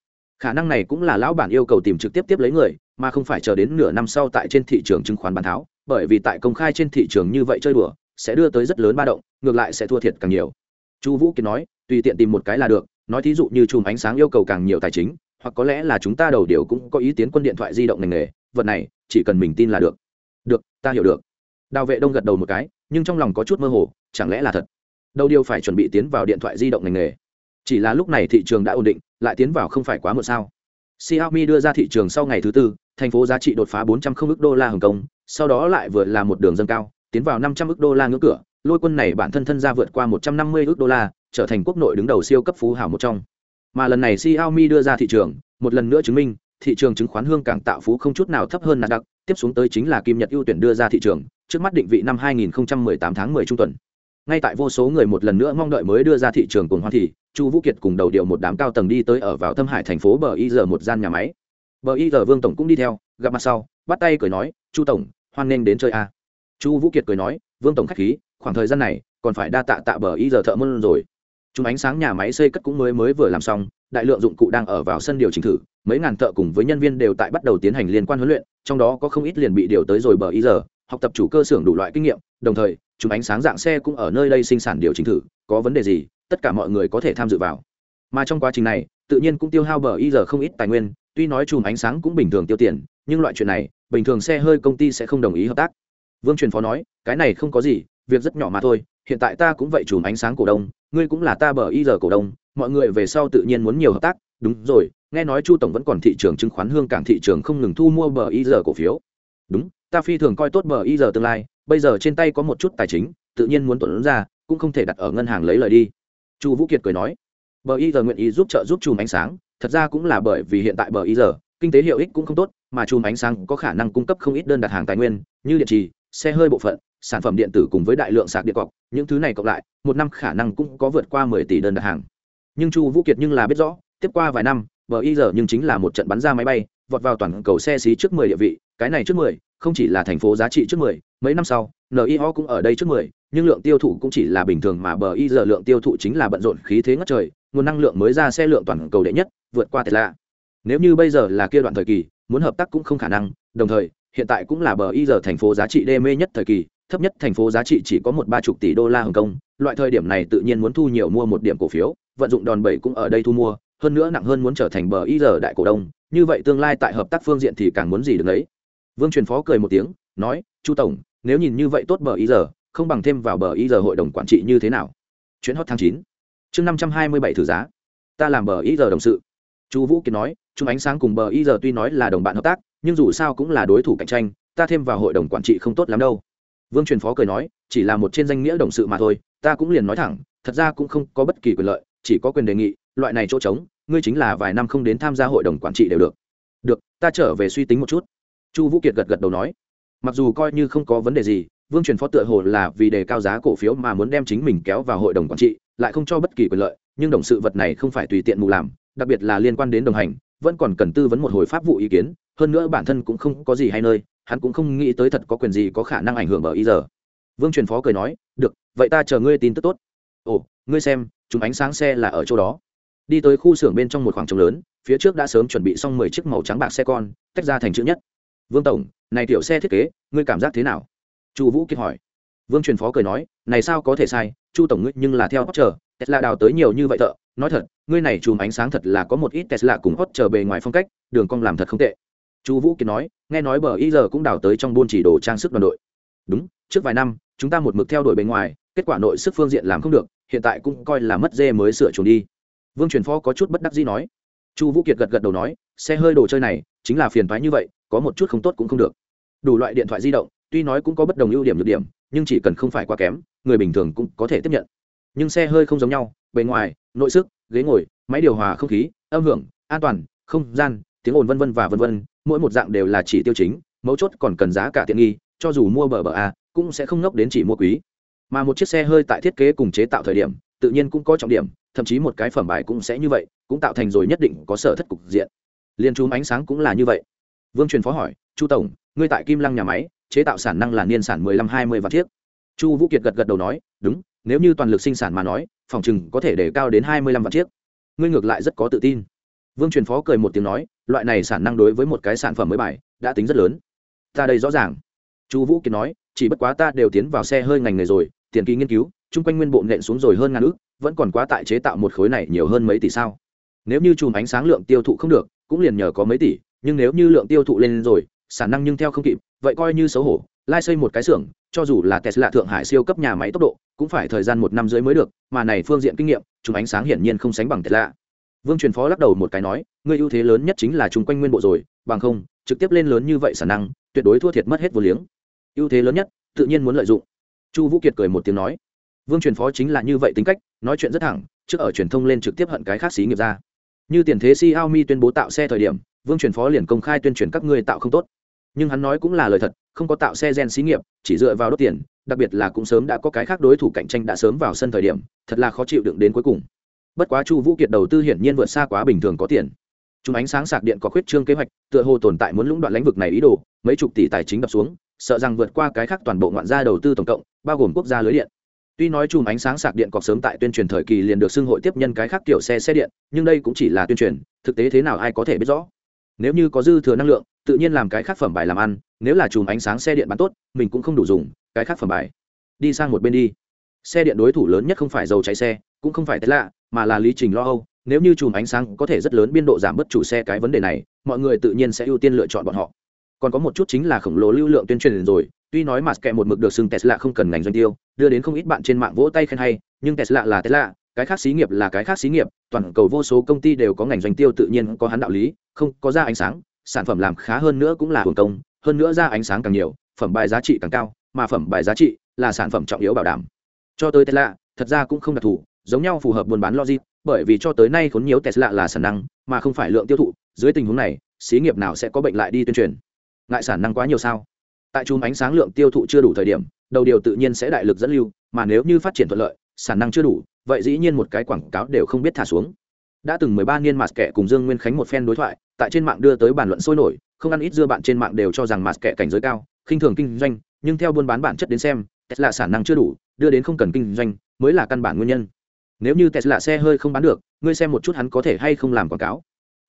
Khả năng này cũng là lão bản yêu cầu tìm trực tiếp tiếp lấy người mà không phải chờ đến nửa năm sau tại trên thị trường chứng khoán bán tháo bởi vì tại công khai trên thị trường như vậy chơi đùa sẽ đưa tới rất lớn ba động ngược lại sẽ thua thiệt càng nhiều. Chu vũ kiệt nói tùy tiện tìm một cái là được nói thí dụ như chùm ánh sáng yêu cầu càng nhiều tài chính hoặc có lẽ là chúng ta đầu điều cũng có ý tiến quân điện thoại di động ngành nghề vật này chỉ cần mình tin là được. Được, ta hiểu được. Đào vệ đông gật đầu một cái, nhưng trong lòng có chút mơ hồ, chẳng lẽ là thật? Đầu điều phải chuẩn bị tiến vào điện thoại di động ngành nghề? Chỉ là lúc này thị trường đã ổn định, lại tiến vào không phải quá một sao? Xiaomi đưa ra thị trường sau ngày thứ tư, thành phố giá trị đột phá 400 không ức đô la Hồng Kông, sau đó lại vừa là một đường dâng cao, tiến vào 500 ức đô la ngưỡng cửa, lôi quân này bản thân thân ra vượt qua 150 ức đô la, trở thành quốc nội đứng đầu siêu cấp phú hảo một trong. Mà lần này Xiaomi đưa ra thị trường, một lần nữa chứng minh thị trường chứng khoán hương càng tạo phú không chút nào thấp hơn Nasdaq, tiếp xuống tới chính là kim nhật ưu tuyển đưa ra thị trường, trước mắt định vị năm 2018 tháng 10 trung tuần. Ngay tại vô số người một lần nữa mong đợi mới đưa ra thị trường cùng hoa thì chu vũ kiệt cùng đầu điều một đám cao tầng đi tới ở vào thâm hải thành phố bờ y giờ một gian nhà máy. Bờ y giờ vương tổng cũng đi theo, gặp mặt sau, bắt tay cười nói, chu tổng, hoan nghênh đến chơi a. Chu vũ kiệt cười nói, vương tổng k h á c h khí, khoảng thời gian này còn phải đa tạ tạ bờ y giờ thợ môn rồi. Chúng ánh sáng nhà máy xây cất cũng mới mới vừa làm xong đại lượng dụng cụ đang ở vào sân điều chỉnh thử, mấy ngàn thợ cùng với nhân viên đều tại bắt đầu tiến hành liên quan huấn luyện, trong đó có không ít liền bị điều tới rồi bờ y giờ, học tập chủ cơ xưởng đủ loại kinh nghiệm, đồng thời, chúng ánh sáng dạng xe cũng ở nơi đây sinh sản điều chỉnh thử, có vấn đề gì, tất cả mọi người có thể tham dự vào. Mà trong quá trình này, tự nhiên cũng tiêu hao bờ y giờ không ít tài nguyên, tuy nói chùm ánh sáng cũng bình thường tiêu tiền, nhưng loại chuyện này, bình thường xe hơi công ty sẽ không đồng ý hợp tác. Vương truyền phó nói, cái này không có gì, việc rất nhỏ mà thôi, hiện tại ta cũng vậy chùm ánh sáng cổ đông, ngươi cũng là ta bờ y giờ cổ đông mọi người về sau tự nhiên muốn nhiều hợp tác. Đúng rồi, nghe nói chu tổng vẫn còn thị trường chứng khoán hương cảng thị trường không ngừng thu mua bờ y giờ cổ phiếu. Đúng, ta phi thường coi tốt bờ y giờ tương lai, bây giờ trên tay có một chút tài chính, tự nhiên muốn tuần ra, cũng không thể đặt ở ngân hàng lấy lời đi. Chu vũ kiệt cười nói, bờ y giờ nguyện ý giúp trợ giúp chùm ánh sáng, thật ra cũng là bởi vì hiện tại bờ y giờ, kinh tế hiệu ích cũng không tốt, mà chùm ánh sáng có khả năng cung cấp không ít đơn đặt hàng tài nguyên, như điện trì, xe hơi bộ phận, sản phẩm điện tử cùng với đại lượng sạc điện cọc, những thứ này cộng lại, một năm khả năng cũng có vượt qua mười tỷ đơn đặt hàng nhưng chu vũ kiệt nhưng là biết rõ, tiếp qua vài năm, bờ y giờ nhưng chính là một trận bắn ra máy bay, vọt vào toàn cầu xe xí trước mười địa vị, cái này trước mười, không chỉ là thành phố giá trị trước mười, mấy năm sau nio cũng ở đây trước mười, nhưng lượng tiêu thụ cũng chỉ là bình thường mà bờ y giờ lượng tiêu thụ chính là bận rộn khí thế ngất trời, nguồn năng lượng mới ra xe lượng toàn cầu đệ nhất, vượt qua tesla. Nếu như bây giờ là kia đoạn thời kỳ, muốn hợp tác cũng không khả năng, đồng thời, hiện tại cũng là bờ y giờ thành phố giá trị đê mê nhất thời kỳ, thấp nhất thành phố giá trị chỉ có một ba chục tỷ đô la hồng kông, loại thời điểm này tự nhiên muốn thu nhiều mua một điểm cổ phiếu vận dụng đòn bẩy cũng ở đây thu mua, hơn nữa nặng hơn muốn trở thành bờ y giờ đại cổ đông, như vậy tương lai tại hợp tác phương diện thì càng muốn gì được đấy. Vương truyền phó cười một tiếng, nói, chu tổng, nếu nhìn như vậy tốt bờ y giờ, không bằng thêm vào bờ y giờ hội đồng quản trị như thế nào? Chuyến hot tháng chín, chương năm trăm hai mươi bảy thử giá. Ta làm bờ y giờ đồng sự. Chu vũ kiệt nói chúng ánh sáng cùng bờ y giờ tuy nói là đồng bạn hợp tác, nhưng dù sao cũng là đối thủ cạnh tranh, ta thêm vào hội đồng quản trị không tốt lắm đâu. Vương truyền phó cười nói, chỉ là một trên danh nghĩa đồng sự mà thôi, ta cũng liền nói thẳng, thật ra cũng không có bất kỳ quyền lợi chỉ có quyền đề nghị, loại này chỗ trống, ngươi chính là vài năm không đến tham gia hội đồng quản trị đều được. Được, ta trở về suy tính một chút. Chu vũ kiệt gật gật đầu nói. Mặc dù coi như không có vấn đề gì, vương truyền phó tựa hồ là vì đề cao giá cổ phiếu mà muốn đem chính mình kéo vào hội đồng quản trị, lại không cho bất kỳ quyền lợi, nhưng đồng sự vật này không phải tùy tiện mù làm, đặc biệt là liên quan đến đồng hành, vẫn còn cần tư vấn một hồi pháp vụ ý kiến, hơn nữa bản thân cũng không có gì hay nơi, hắn cũng không nghĩ tới thật có quyền gì có khả năng ảnh hưởng ở ý giờ. Vương truyền phó cười nói, được, vậy ta chờ ngươi tin tức tốt. Ồ, ngươi xem chúng ánh sáng xe là ở chỗ đó. Đi tới khu xưởng bên trong một khoảng trống lớn, phía trước đã sớm chuẩn bị xong mười chiếc màu trắng bạc xe con, tách ra thành chữ nhất. Vương tổng, này tiểu xe thiết kế, ngươi cảm giác thế nào? Chu vũ kiệt hỏi. Vương truyền phó cười nói, này sao có thể sai, chu tổng ngươi nhưng là theo hot chờ tesla đào tới nhiều như vậy thợ, nói thật, ngươi này chùm ánh sáng thật là có một ít tesla cùng hot chờ bề ngoài phong cách, đường cong làm thật không tệ. Chu vũ kiệt nói, nghe nói bờ y giờ cũng đào tới trong buôn chỉ đồ trang sức đoàn đội. Đúng, trước vài năm, chúng ta một mực theo đuổi bề ngoài, kết quả nội sức phương diện làm không được hiện tại cũng coi là mất dê mới sửa chuồng đi. Vương truyền phó có chút bất đắc dĩ nói. Chu vũ kiệt gật gật đầu nói, xe hơi đồ chơi này, chính là phiền thoái như vậy, có một chút không tốt cũng không được. Đủ loại điện thoại di động, tuy nói cũng có bất đồng ưu điểm nhược điểm, nhưng chỉ cần không phải quá kém, người bình thường cũng có thể tiếp nhận. Nhưng xe hơi không giống nhau, bề ngoài, nội sức, ghế ngồi, máy điều hòa không khí, âm hưởng, an toàn, không gian, tiếng ồn vân vân và vân vân, mỗi một dạng đều là chỉ tiêu chính, mấu chốt còn cần giá cả tiện nghi, cho dù mua bờ bờ a, cũng sẽ không ngốc đến chỉ mua quý mà một chiếc xe hơi tại thiết kế cùng chế tạo thời điểm, tự nhiên cũng có trọng điểm, thậm chí một cái phẩm bài cũng sẽ như vậy, cũng tạo thành rồi nhất định có sở thất cục diện. Liên chú ánh sáng cũng là như vậy. Vương truyền phó hỏi, chu tổng, ngươi tại kim lăng nhà máy, chế tạo sản năng là niên sản mười lăm hai mươi vạn chiếc. Chu vũ kiệt gật gật đầu nói, đúng, nếu như toàn lực sinh sản mà nói, phòng chừng có thể để cao đến hai mươi lăm vạn chiếc. Ngươi ngược lại rất có tự tin. Vương truyền phó cười một tiếng nói, loại này sản năng đối với một cái sản phẩm mới bài, đã tính rất lớn. Ta đây rõ ràng. Chu vũ kiệt nói, chỉ bất quá ta đều tiến vào xe hơi ngành nghề rồi tiền kỳ nghiên cứu, chung quanh nguyên bộ nện xuống rồi hơn ngàn ước vẫn còn quá tại chế tạo một khối này nhiều hơn mấy tỷ sao? Nếu như chùm ánh sáng lượng tiêu thụ không được, cũng liền nhờ có mấy tỷ, nhưng nếu như lượng tiêu thụ lên rồi, sản năng nhưng theo không kịp, vậy coi như xấu hổ, lai xây một cái xưởng, cho dù là tesla thượng hải siêu cấp nhà máy tốc độ, cũng phải thời gian một năm rưỡi mới được, mà này phương diện kinh nghiệm, chùm ánh sáng hiển nhiên không sánh bằng tesla. Vương truyền phó lắc đầu một cái nói người ưu thế lớn nhất chính là chung quanh nguyên bộ rồi, bằng không, trực tiếp lên lớn như vậy sản năng, tuyệt đối thua thiệt mất hết vô liếng. Ưu thế lớn nhất, tự nhiên muốn lợi dụng chu vũ kiệt cười một tiếng nói, vương truyền phó chính là như vậy tính cách, nói chuyện rất thẳng, trước ở truyền thông lên trực tiếp hận cái khác xí nghiệp ra. Như tiền thế xiaomi tuyên bố tạo xe thời điểm, vương truyền phó liền công khai tuyên truyền các ngươi tạo không tốt. Nhưng hắn nói cũng là lời thật, không có tạo xe gen xí nghiệp, chỉ dựa vào đốt tiền, đặc biệt là cũng sớm đã có cái khác đối thủ cạnh tranh đã sớm vào sân thời điểm, thật là khó chịu đựng đến cuối cùng. Bất quá chu vũ kiệt đầu tư hiển nhiên vượt xa quá bình thường có tiền. Chúng ánh sáng sạc điện có khuyết trương kế hoạch, tựa hồ tồn tại muốn lũng đoạn lãnh vực này ý đồ, mấy chục tỷ tài chính đập xuống sợ rằng vượt qua cái khác toàn bộ ngoạn gia đầu tư tổng cộng bao gồm quốc gia lưới điện. Tuy nói chùm ánh sáng sạc điện cọc sớm tại tuyên truyền thời kỳ liền được xưng hội tiếp nhân cái khác kiểu xe xe điện nhưng đây cũng chỉ là tuyên truyền thực tế thế nào ai có thể biết rõ. Nếu như có dư thừa năng lượng tự nhiên làm cái khác phẩm bài làm ăn nếu là chùm ánh sáng xe điện bán tốt mình cũng không đủ dùng cái khác phẩm bài. Đi sang một bên đi. Xe điện đối thủ lớn nhất không phải dầu cháy xe cũng không phải thế lạ, mà là lý trình lo âu. Nếu như chùm ánh sáng có thể rất lớn biên độ giảm bớt chủ xe cái vấn đề này mọi người tự nhiên sẽ ưu tiên lựa chọn bọn họ còn có một chút chính là khổng lồ lưu lượng tuyên truyền rồi, tuy nói mà kệ một mực được xưng tesla không cần ngành doanh tiêu, đưa đến không ít bạn trên mạng vỗ tay khen hay, nhưng tesla là tesla, cái khác xí nghiệp là cái khác xí nghiệp, toàn cầu vô số công ty đều có ngành doanh tiêu tự nhiên có hắn đạo lý, không có ra ánh sáng, sản phẩm làm khá hơn nữa cũng là hưởng công, hơn nữa ra ánh sáng càng nhiều, phẩm bài giá trị càng cao, mà phẩm bài giá trị là sản phẩm trọng yếu bảo đảm. Cho tới tesla, thật ra cũng không đặc thù, giống nhau phù hợp buôn bán logic, bởi vì cho tới nay khốn nhiều tesla là sản năng, mà không phải lượng tiêu thụ, dưới tình huống này, xí nghiệp nào sẽ có bệnh lại đi tuyên truyền ngại sản năng quá nhiều sao? Tại chùm ánh sáng lượng tiêu thụ chưa đủ thời điểm, đầu điều tự nhiên sẽ đại lực dẫn lưu, mà nếu như phát triển thuận lợi, sản năng chưa đủ, vậy dĩ nhiên một cái quảng cáo đều không biết thả xuống. Đã từng mười ba niên mạt kẻ cùng dương nguyên khánh một phen đối thoại, tại trên mạng đưa tới bàn luận sôi nổi, không ăn ít dưa bạn trên mạng đều cho rằng mạt kẻ cảnh giới cao, khinh thường kinh doanh, nhưng theo buôn bán bản chất đến xem, tesla sản năng chưa đủ, đưa đến không cần kinh doanh, mới là căn bản nguyên nhân. Nếu như tesla xe hơi không bán được, ngươi xem một chút hắn có thể hay không làm quảng cáo.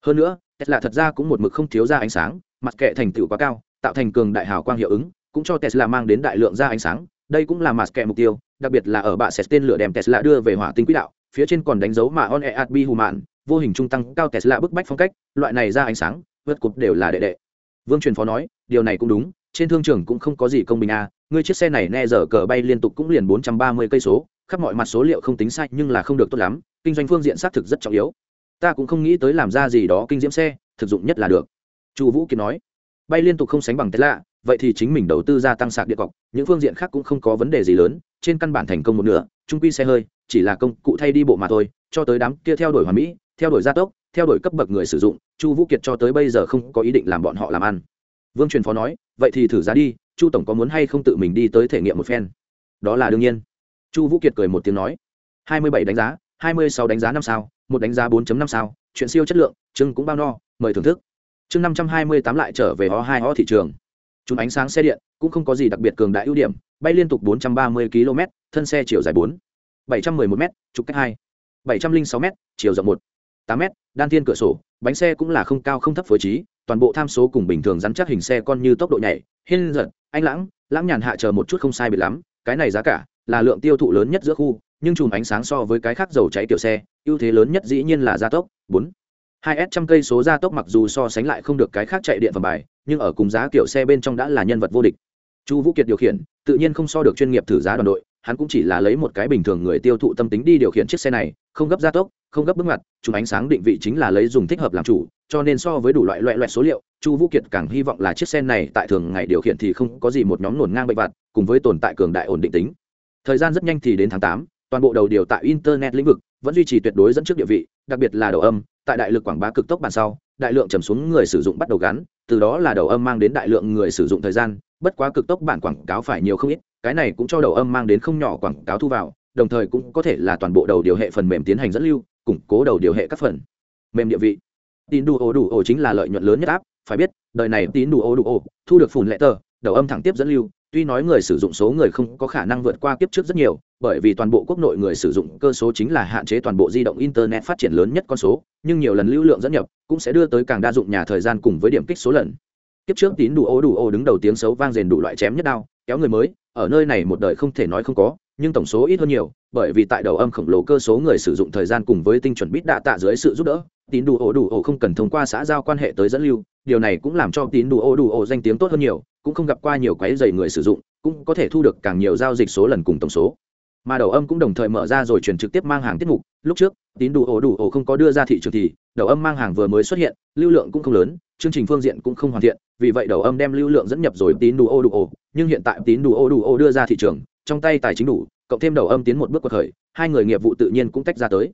Hơn nữa, tesla thật ra cũng một mực không thiếu ra ánh sáng mặt kệ thành tựu quá cao, tạo thành cường đại hào quang hiệu ứng, cũng cho tesla mang đến đại lượng ra ánh sáng. Đây cũng là mặt kệ mục tiêu, đặc biệt là ở bạ sẽ tên lửa đem tesla đưa về hỏa tinh quỹ đạo, phía trên còn đánh dấu mà on eat bi hù mạn vô hình trung tăng cao tesla bức bách phong cách, loại này ra ánh sáng, vượt cục đều là đệ đệ. Vương truyền phó nói, điều này cũng đúng, trên thương trường cũng không có gì công bình a à. ngươi chiếc xe này ne giờ cờ bay liên tục cũng liền bốn trăm ba mươi cây số, khắp mọi mặt số liệu không tính sai nhưng là không được tốt lắm, kinh doanh phương diện xác thực rất trọng yếu. Ta cũng không nghĩ tới làm ra gì đó kinh diễm xe, thực dụng nhất là được chu vũ kiệt nói. Bay liên tục không sánh bằng tesla vậy thì chính mình đầu tư gia tăng sạc điện cọc, những phương diện khác cũng không có vấn đề gì lớn, trên căn bản thành công một nửa trung quy xe hơi, chỉ là công cụ thay đi bộ mà thôi, cho tới đám kia theo đuổi hoàn mỹ, theo đuổi gia tốc, theo đuổi cấp bậc người sử dụng, chu vũ kiệt cho tới bây giờ không có ý định làm bọn họ làm ăn. Vương truyền phó nói, vậy thì thử giá đi, chu tổng có muốn hay không tự mình đi tới thể nghiệm một phen? Đó là đương nhiên. Chu vũ kiệt cười một tiếng nói, hai mươi bảy đánh giá, hai mươi sáu đánh giá năm sao, một đánh giá 4 năm sao, chuyện siêu chất lượng chưng cũng bao no, mời thưởng thức chương năm trăm hai mươi tám lại trở về ho hai ho thị trường. Chúng ánh sáng xe điện, cũng không có gì đặc biệt cường đại ưu điểm, bay liên tục 430 km thân xe chiều dài 4 711 m trục cách 2 706 m chiều rộng 1 8 m đan thiên cửa sổ, bánh xe cũng là không cao không thấp phối trí, toàn bộ tham số cùng bình thường rắn chắc hình xe con như tốc độ nhảy, hiên giật, anh lãng lãng nhàn hạ chờ một chút không sai biệt lắm, cái này giá cả là lượng tiêu thụ lớn nhất giữa khu, nhưng chùm ánh sáng so với cái khác dầu cháy tiểu xe, ưu thế lớn nhất dĩ nhiên là gia tốc 4 hai s trăm cây số gia tốc mặc dù so sánh lại không được cái khác chạy điện phẩm bài, nhưng ở cùng giá kiểu xe bên trong đã là nhân vật vô địch. Chu vũ kiệt điều khiển, tự nhiên không so được chuyên nghiệp thử giá đoàn đội, hắn cũng chỉ là lấy một cái bình thường người tiêu thụ tâm tính đi điều khiển chiếc xe này, không gấp gia tốc, không gấp bước ngoặt chúng ánh sáng định vị chính là lấy dùng thích hợp làm chủ, cho nên so với đủ loại loại loại số liệu, chu vũ kiệt càng hy vọng là chiếc xe này tại thường ngày điều khiển thì không có gì một nhóm nổn ngang bệnh vặt, cùng với tồn tại cường đại ổn định tính. Thời gian rất nhanh thì đến tháng tám, toàn bộ đầu điều tại internet lĩnh vực vẫn duy trì tuyệt đối dẫn trước địa vị, đặc biệt là đầu âm tại đại lực quảng bá cực tốc bản sau, đại lượng trầm xuống người sử dụng bắt đầu gắn, từ đó là đầu âm mang đến đại lượng người sử dụng thời gian, bất quá cực tốc bản quảng cáo phải nhiều không ít, cái này cũng cho đầu âm mang đến không nhỏ quảng cáo thu vào, đồng thời cũng có thể là toàn bộ đầu điều hệ phần mềm tiến hành dẫn lưu, củng cố đầu điều hệ các phần mềm địa vị. Tín đủ ổ đủ ổ chính là lợi nhuận lớn nhất áp phải biết, đời này tín đủ ổ đủ ổ thu được phùn lệ tờ, đầu âm thẳng tiếp dẫn lưu, tuy nói người sử dụng số người không có khả năng vượt qua kiếp trước rất nhiều bởi vì toàn bộ quốc nội người sử dụng cơ số chính là hạn chế toàn bộ di động internet phát triển lớn nhất con số, nhưng nhiều lần lưu lượng dẫn nhập cũng sẽ đưa tới càng đa dụng nhà thời gian cùng với điểm kích số lần. Kiếp trước tín đủ ô đủ ô đứng đầu tiếng xấu vang rền đủ loại chém nhất đao, kéo người mới, ở nơi này một đời không thể nói không có, nhưng tổng số ít hơn nhiều, bởi vì tại đầu âm khổng lồ cơ số người sử dụng thời gian cùng với tinh chuẩn bít đạ tạ dưới sự giúp đỡ, tín đủ ô đủ ô không cần thông qua xã giao quan hệ tới dẫn lưu, điều này cũng làm cho tín đủ ô đủ ô danh tiếng tốt hơn nhiều, cũng không gặp qua nhiều quái dày người sử dụng, cũng có thể thu được càng nhiều giao dịch số lần cùng tổng số mà đầu âm cũng đồng thời mở ra rồi chuyển trực tiếp mang hàng tiết mục. Lúc trước, tín đủ ổ đủ ổ không có đưa ra thị trường thì, đầu âm mang hàng vừa mới xuất hiện, lưu lượng cũng không lớn, chương trình phương diện cũng không hoàn thiện, vì vậy đầu âm đem lưu lượng dẫn nhập rồi tín đủ ổ đủ ổ. Nhưng hiện tại tín đủ ổ đủ ổ đưa ra thị trường, trong tay tài chính đủ, cộng thêm đầu âm tiến một bước cuộc khởi, hai người nghiệp vụ tự nhiên cũng tách ra tới.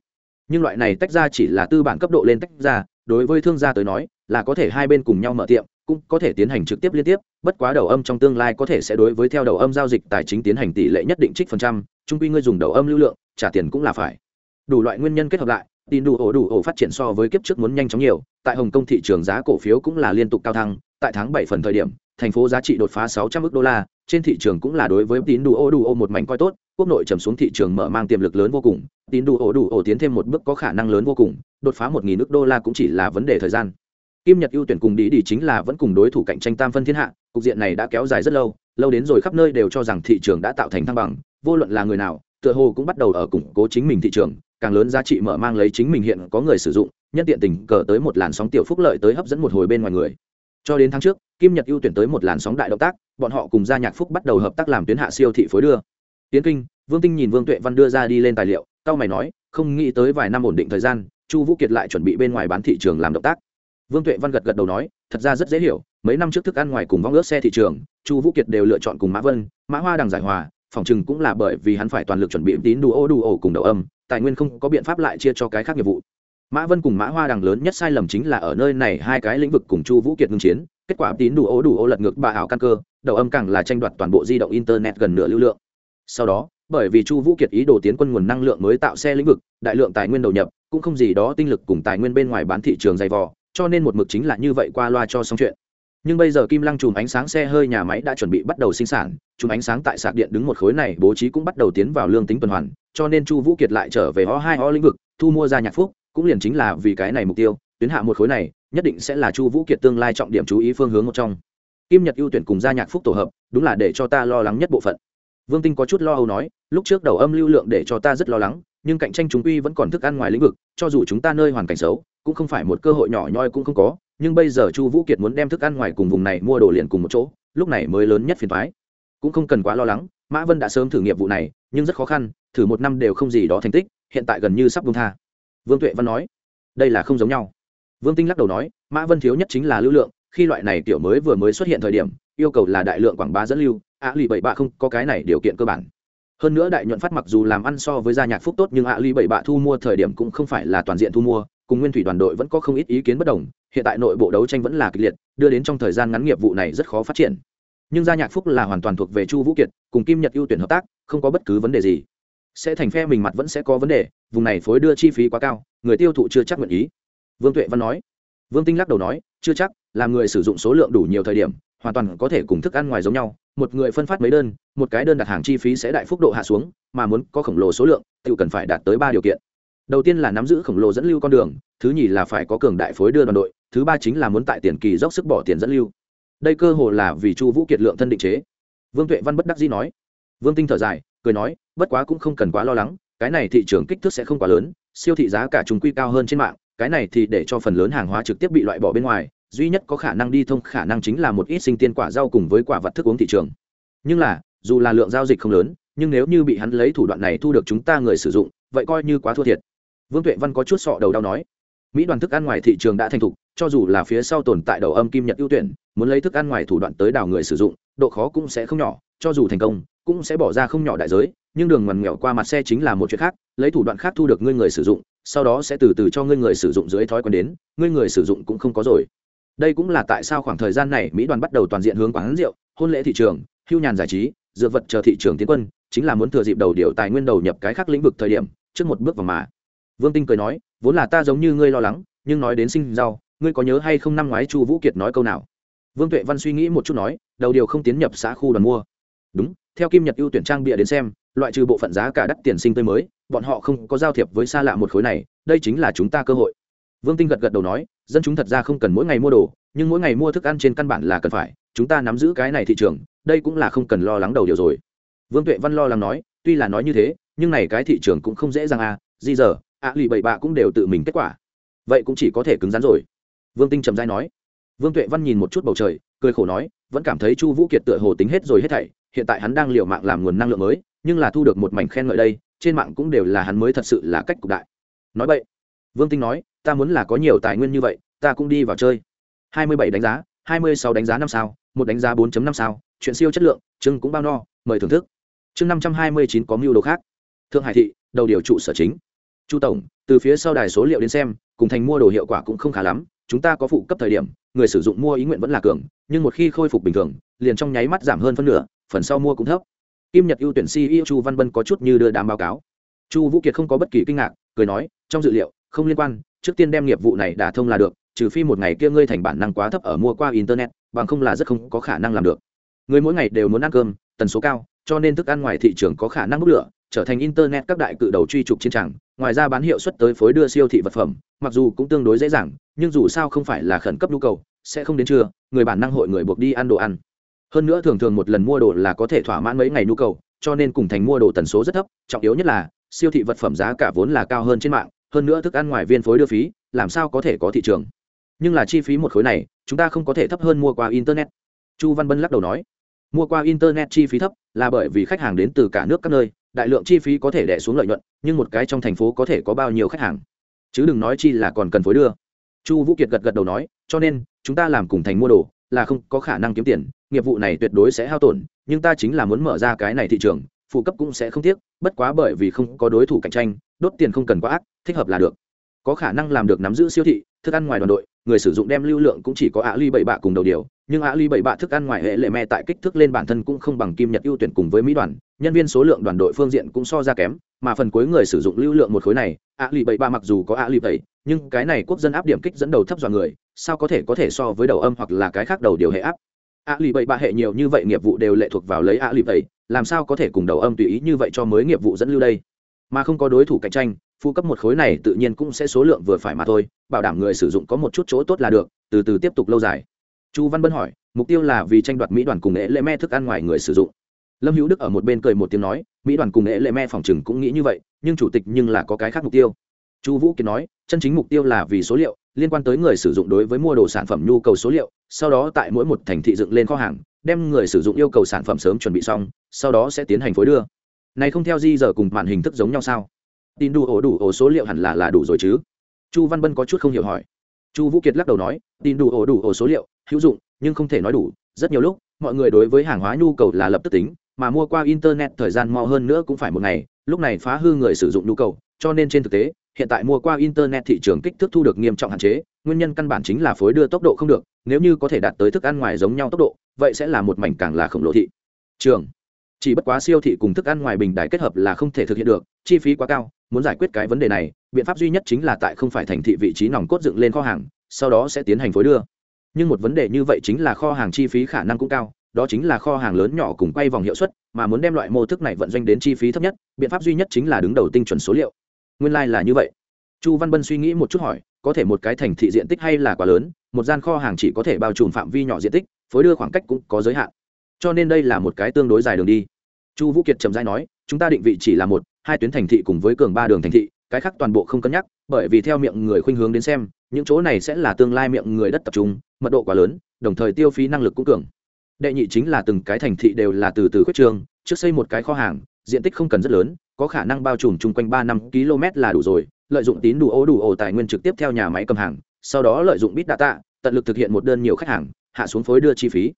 Nhưng loại này tách ra chỉ là tư bản cấp độ lên tách ra, đối với thương gia tới nói, là có thể hai bên cùng nhau mở tiệm cũng có thể tiến hành trực tiếp liên tiếp, bất quá đầu âm trong tương lai có thể sẽ đối với theo đầu âm giao dịch tài chính tiến hành tỷ lệ nhất định trích phần trăm trung quy ngươi dùng đầu âm lưu lượng, trả tiền cũng là phải. Đủ loại nguyên nhân kết hợp lại tin đủ ổ đủ ổ phát triển so với kiếp trước muốn nhanh chóng nhiều, tại hồng kông thị trường giá cổ phiếu cũng là liên tục cao thăng, tại tháng bảy phần thời điểm, thành phố giá trị đột phá sáu trăm ước đô la, trên thị trường cũng là đối với tín đủ ổ đủ ổ một mảnh coi tốt, quốc nội trầm xuống thị trường mở mang tiềm lực lớn vô cùng, tín đủ ổ đủ ổ tiến thêm một bước có khả năng lớn vô cùng, đột phá một nghìn ước đô la cũng chỉ là vấn đề thời gian kim nhật ưu tuyển cùng đi đi chính là vẫn cùng đối thủ cạnh tranh tam phân thiên hạ, cục diện này đã kéo dài rất lâu lâu đến rồi khắp nơi đều cho rằng thị trường đã tạo thành thăng bằng, vô luận là người nào, tựa hồ cũng bắt đầu ở củng cố chính mình thị trường, càng lớn giá trị mở mang lấy chính mình hiện có người sử dụng, nhân tiện tình cờ tới một làn sóng tiểu phúc lợi tới hấp dẫn một hồi bên ngoài người. Cho đến tháng trước, kim nhật ưu tuyển tới một làn sóng đại động tác, bọn họ cùng gia nhạc phúc bắt đầu hợp tác làm tuyến hạ siêu thị phối đưa. Tiến kinh, vương tinh nhìn vương tuệ văn đưa ra đi lên tài liệu, cao mày nói, không nghĩ tới vài năm ổn định thời gian, chu vũ kiệt lại chuẩn bị bên ngoài bán thị trường làm động tác vương tuệ văn gật gật đầu nói, thật ra rất dễ hiểu, mấy năm trước thức ăn ngoài cùng vong ước xe thị trường, chu vũ kiệt đều lựa chọn cùng mã vân, mã hoa đằng giải hòa, phòng chừng cũng là bởi vì hắn phải toàn lực chuẩn bị tín đủ ô đủ ổ cùng đầu âm, tài nguyên không có biện pháp lại chia cho cái khác nghiệp vụ. Mã vân cùng mã hoa đằng lớn nhất sai lầm chính là ở nơi này hai cái lĩnh vực cùng chu vũ kiệt ngưng chiến, kết quả tín đủ ô đủ ô lật ngược bà ảo căn cơ, đầu âm càng là tranh đoạt toàn bộ di động internet gần nửa lưu lượng. Sau đó, bởi vì chu vũ kiệt ý đồ tiến quân nguồn năng lượng mới tạo xe lĩnh vực, đại lượng tài nguyên đầu nhập, cũng không gì đó tinh lực cùng tài nguyên bên ngoài bán thị trường dày vò cho nên một mực chính là như vậy qua loa cho xong chuyện. Nhưng bây giờ kim lăng chùm ánh sáng xe hơi nhà máy đã chuẩn bị bắt đầu sinh sản, chùm ánh sáng tại sạc điện đứng một khối này bố trí cũng bắt đầu tiến vào lương tính tuần hoàn, cho nên chu vũ kiệt lại trở về ho hai ho lĩnh vực, thu mua ra nhạc phúc, cũng liền chính là vì cái này mục tiêu, tuyến hạ một khối này, nhất định sẽ là chu vũ kiệt tương lai trọng điểm chú ý phương hướng một trong. Kim nhật ưu tuyển cùng gia nhạc phúc tổ hợp, đúng là để cho ta lo lắng nhất bộ phận. Vương tinh có chút lo âu nói, lúc trước đầu âm lưu lượng để cho ta rất lo lắng nhưng cạnh tranh chúng quy vẫn còn thức ăn ngoài lĩnh vực, cho dù chúng ta nơi hoàn cảnh xấu, cũng không phải một cơ hội nhỏ nhoi cũng không có, nhưng bây giờ chu vũ kiệt muốn đem thức ăn ngoài cùng vùng này mua đồ liền cùng một chỗ, lúc này mới lớn nhất phiền thoái cũng không cần quá lo lắng, mã vân đã sớm thử nghiệm vụ này, nhưng rất khó khăn, thử một năm đều không gì đó thành tích, hiện tại gần như sắp bung tha. Vương tuệ văn nói, đây là không giống nhau. Vương tinh lắc đầu nói, mã vân thiếu nhất chính là lưu lượng, khi loại này kiểu mới vừa mới xuất hiện thời điểm, yêu cầu là đại lượng quảng bá dẫn lưu ạ lì bảy bạ không có cái này điều kiện cơ bản hơn nữa đại nhuận phát mặc dù làm ăn so với gia nhạc phúc tốt nhưng hạ ly bảy bạ thu mua thời điểm cũng không phải là toàn diện thu mua, cùng nguyên thủy đoàn đội vẫn có không ít ý kiến bất đồng, hiện tại nội bộ đấu tranh vẫn là kịch liệt, đưa đến trong thời gian ngắn nghiệp vụ này rất khó phát triển. Nhưng gia nhạc phúc là hoàn toàn thuộc về chu vũ kiệt, cùng kim nhật ưu tuyển hợp tác, không có bất cứ vấn đề gì. Sẽ thành phe mình mặt vẫn sẽ có vấn đề, vùng này phối đưa chi phí quá cao, người tiêu thụ chưa chắc nguyện ý. Vương tuệ văn nói. Vương tinh lắc đầu nói, chưa chắc, làm người sử dụng số lượng đủ nhiều thời điểm, hoàn toàn có thể cùng thức ăn ngoài giống nhau một người phân phát mấy đơn, một cái đơn đặt hàng chi phí sẽ đại phúc độ hạ xuống, mà muốn có khổng lồ số lượng, tự cần phải đạt tới ba điều kiện. Đầu tiên là nắm giữ khổng lồ dẫn lưu con đường, thứ nhì là phải có cường đại phối đưa đoàn đội, thứ ba chính là muốn tại tiền kỳ dốc sức bỏ tiền dẫn lưu. Đây cơ hồ là vì chu vũ kiệt lượng thân định chế. Vương tuệ văn bất đắc dĩ nói. Vương tinh thở dài, cười nói, bất quá cũng không cần quá lo lắng, cái này thị trường kích thước sẽ không quá lớn, siêu thị giá cả chúng quy cao hơn trên mạng, cái này thì để cho phần lớn hàng hóa trực tiếp bị loại bỏ bên ngoài duy nhất có khả năng đi thông khả năng chính là một ít sinh tiên quả rau cùng với quả vật thức uống thị trường. Nhưng là, dù là lượng giao dịch không lớn, nhưng nếu như bị hắn lấy thủ đoạn này thu được chúng ta người sử dụng, vậy coi như quá thua thiệt. Vương tuệ văn có chút sọ đầu đau nói. Mỹ đoàn thức ăn ngoài thị trường đã thành thục, cho dù là phía sau tồn tại đầu âm kim nhật ưu tuyển, muốn lấy thức ăn ngoài thủ đoạn tới đào người sử dụng, độ khó cũng sẽ không nhỏ, cho dù thành công, cũng sẽ bỏ ra không nhỏ đại giới, nhưng đường ngoằn nghèo qua mặt xe chính là một chuyện khác, lấy thủ đoạn khác thu được ngươi người sử dụng, sau đó sẽ từ từ cho ngươi người sử dụng dưới thói quen đến, ngươi người sử dụng cũng không có rồi đây cũng là tại sao khoảng thời gian này mỹ đoàn bắt đầu toàn diện hướng quán rượu, hôn lễ thị trường, hưu nhàn giải trí dựa vật chờ thị trường tiến quân, chính là muốn thừa dịp đầu điều tài nguyên đầu nhập cái khác lĩnh vực thời điểm, trước một bước vào mà. Vương tinh cười nói, vốn là ta giống như ngươi lo lắng, nhưng nói đến sinh rau, ngươi có nhớ hay không năm ngoái chu vũ kiệt nói câu nào? Vương tuệ văn suy nghĩ một chút nói, đầu điều không tiến nhập xã khu đoàn mua. Đúng, theo kim nhật ưu tuyển trang bịa đến xem, loại trừ bộ phận giá cả đắt tiền sinh tươi mới, bọn họ không có giao thiệp với xa lạ một khối này, đây chính là chúng ta cơ hội. Vương tinh gật gật đầu nói dân chúng thật ra không cần mỗi ngày mua đồ, nhưng mỗi ngày mua thức ăn trên căn bản là cần phải, chúng ta nắm giữ cái này thị trường, đây cũng là không cần lo lắng đầu điều rồi. Vương tuệ văn lo lắng nói, tuy là nói như thế, nhưng này cái thị trường cũng không dễ dàng à di giờ ạ lì bậy bạ cũng đều tự mình kết quả. Vậy cũng chỉ có thể cứng rắn rồi. Vương tinh trầm dai nói. Vương tuệ văn nhìn một chút bầu trời, cười khổ nói, vẫn cảm thấy chu vũ kiệt tựa hồ tính hết rồi hết thảy, hiện tại hắn đang liều mạng làm nguồn năng lượng mới, nhưng là thu được một mảnh khen ngợi đây, trên mạng cũng đều là hắn mới thật sự là cách cục đại. Nói vậy, vương tinh nói ta muốn là có nhiều tài nguyên như vậy, ta cũng đi vào chơi. Hai mươi bảy đánh giá, hai mươi sáu đánh giá năm sao, một đánh giá 4 năm sao, chuyện siêu chất lượng chưng cũng bao no, mời thưởng thức. Chương năm trăm hai mươi chín có mưu đồ khác. Thượng hải thị, đầu điều trụ sở chính. Chu tổng, từ phía sau đài số liệu đến xem, cùng thành mua đồ hiệu quả cũng không khá lắm, chúng ta có phụ cấp thời điểm, người sử dụng mua ý nguyện vẫn là cường, nhưng một khi khôi phục bình thường, liền trong nháy mắt giảm hơn phân nửa, phần sau mua cũng thấp. Kim nhật ưu tuyển ceo chu văn bân có chút như đưa đám báo cáo. Chu vũ kiệt không có bất kỳ kinh ngạc, cười nói, trong dự liệu, không liên quan trước tiên đem nghiệp vụ này đả thông là được, trừ phi một ngày kia ngươi thành bản năng quá thấp ở mua qua internet, bằng không là rất không có khả năng làm được. Người mỗi ngày đều muốn ăn cơm, tần số cao, cho nên thức ăn ngoài thị trường có khả năng bốc lửa, trở thành internet các đại cự đầu truy trục trên tràng, ngoài ra bán hiệu suất tới phối đưa siêu thị vật phẩm, mặc dù cũng tương đối dễ dàng, nhưng dù sao không phải là khẩn cấp nhu cầu, sẽ không đến trưa, người bản năng hội người buộc đi ăn đồ ăn. Hơn nữa thường thường một lần mua đồ là có thể thỏa mãn mấy ngày nhu cầu, cho nên cùng thành mua đồ tần số rất thấp, trọng yếu nhất là, siêu thị vật phẩm giá cả vốn là cao hơn trên mạng hơn nữa thức ăn ngoài viên phối đưa phí, làm sao có thể có thị trường? Nhưng là chi phí một khối này, chúng ta không có thể thấp hơn mua qua internet. Chu văn bân lắc đầu nói, mua qua internet chi phí thấp là bởi vì khách hàng đến từ cả nước các nơi, đại lượng chi phí có thể đẻ xuống lợi nhuận, nhưng một cái trong thành phố có thể có bao nhiêu khách hàng? Chứ đừng nói chi là còn cần phối đưa. Chu vũ kiệt gật gật đầu nói, cho nên, chúng ta làm cùng thành mua đồ là không có khả năng kiếm tiền, nghiệp vụ này tuyệt đối sẽ hao tổn, nhưng ta chính là muốn mở ra cái này thị trường phụ cấp cũng sẽ không tiếc, bất quá bởi vì không có đối thủ cạnh tranh, đốt tiền không cần quá ác, thích hợp là được. Có khả năng làm được nắm giữ siêu thị, thức ăn ngoài đoàn đội, người sử dụng đem lưu lượng cũng chỉ có ạ ly bảy bạ cùng đầu điều, nhưng ạ ly bảy bạ thức ăn ngoài hệ lệ me tại kích thước lên bản thân cũng không bằng kim nhật ưu tuyển cùng với mỹ đoàn, nhân viên số lượng đoàn đội phương diện cũng so ra kém, mà phần cuối người sử dụng lưu lượng một khối này, ạ ly bảy bạ mặc dù có ạ ly bảy, nhưng cái này quốc dân áp điểm kích dẫn đầu thấp dọa người, sao có thể có thể so với đầu âm hoặc là cái khác đầu điều hệ áp? Ạ lì bảy bạ hệ nhiều như vậy nghiệp vụ đều lệ thuộc vào lấy ạ lì bảy làm sao có thể cùng đầu âm tùy ý như vậy cho mới nghiệp vụ dẫn lưu đây? Mà không có đối thủ cạnh tranh, phụ cấp một khối này tự nhiên cũng sẽ số lượng vừa phải mà thôi, bảo đảm người sử dụng có một chút chỗ tốt là được, từ từ tiếp tục lâu dài. Chu văn bân hỏi, mục tiêu là vì tranh đoạt mỹ đoàn cùng nghệ lệ me thức ăn ngoài người sử dụng. Lâm hữu đức ở một bên cười một tiếng nói, mỹ đoàn cùng nghệ lệ me phòng chừng cũng nghĩ như vậy, nhưng chủ tịch nhưng là có cái khác mục tiêu. Chu vũ kiệt nói, chân chính mục tiêu là vì số liệu liên quan tới người sử dụng đối với mua đồ sản phẩm nhu cầu số liệu, sau đó tại mỗi một thành thị dựng lên kho hàng, đem người sử dụng yêu cầu sản phẩm sớm chuẩn bị xong, sau đó sẽ tiến hành phối đưa. Này không theo di giờ cùng màn hình thức giống nhau sao? Tin đủ ổ đủ ổ số liệu hẳn là là đủ rồi chứ? Chu văn bân có chút không hiểu hỏi. Chu vũ kiệt lắc đầu nói, tin đủ ổ đủ ổ số liệu, hữu dụng, nhưng không thể nói đủ. Rất nhiều lúc, mọi người đối với hàng hóa nhu cầu là lập tức tính, mà mua qua internet thời gian mau hơn nữa cũng phải một ngày. Lúc này phá hư người sử dụng nhu cầu, cho nên trên thực tế hiện tại mua qua internet thị trường kích thước thu được nghiêm trọng hạn chế, nguyên nhân căn bản chính là phối đưa tốc độ không được, nếu như có thể đạt tới thức ăn ngoài giống nhau tốc độ, vậy sẽ là một mảnh càng là khổng lồ thị trường. Chỉ bất quá siêu thị cùng thức ăn ngoài bình đài kết hợp là không thể thực hiện được, chi phí quá cao, muốn giải quyết cái vấn đề này, biện pháp duy nhất chính là tại không phải thành thị vị trí nòng cốt dựng lên kho hàng, sau đó sẽ tiến hành phối đưa. Nhưng một vấn đề như vậy chính là kho hàng chi phí khả năng cũng cao, đó chính là kho hàng lớn nhỏ cùng quay vòng hiệu suất, mà muốn đem loại mô thức này vận doanh đến chi phí thấp nhất, biện pháp duy nhất chính là đứng đầu tinh chuẩn số liệu nguyên lai、like、là như vậy. Chu văn bân suy nghĩ một chút hỏi, có thể một cái thành thị diện tích hay là quá lớn, một gian kho hàng chỉ có thể bao trùm phạm vi nhỏ diện tích, phối đưa khoảng cách cũng có giới hạn. Cho nên đây là một cái tương đối dài đường đi. Chu vũ kiệt trầm dai nói, chúng ta định vị chỉ là một, hai tuyến thành thị cùng với cường ba đường thành thị, cái khác toàn bộ không cân nhắc, bởi vì theo miệng người khuynh hướng đến xem, những chỗ này sẽ là tương lai miệng người đất tập trung, mật độ quá lớn, đồng thời tiêu phí năng lực cũng cường. Đệ nhị chính là từng cái thành thị đều là từ từ khuyết trương, trước xây một cái kho hàng diện tích không cần rất lớn, có khả năng bao trùm chung quanh ba năm km là đủ rồi, lợi dụng tín đủ ô đủ ổ tài nguyên trực tiếp theo nhà máy cầm hàng, sau đó lợi dụng bit data, tận lực thực hiện một đơn nhiều khách hàng, hạ xuống phối đưa chi phí.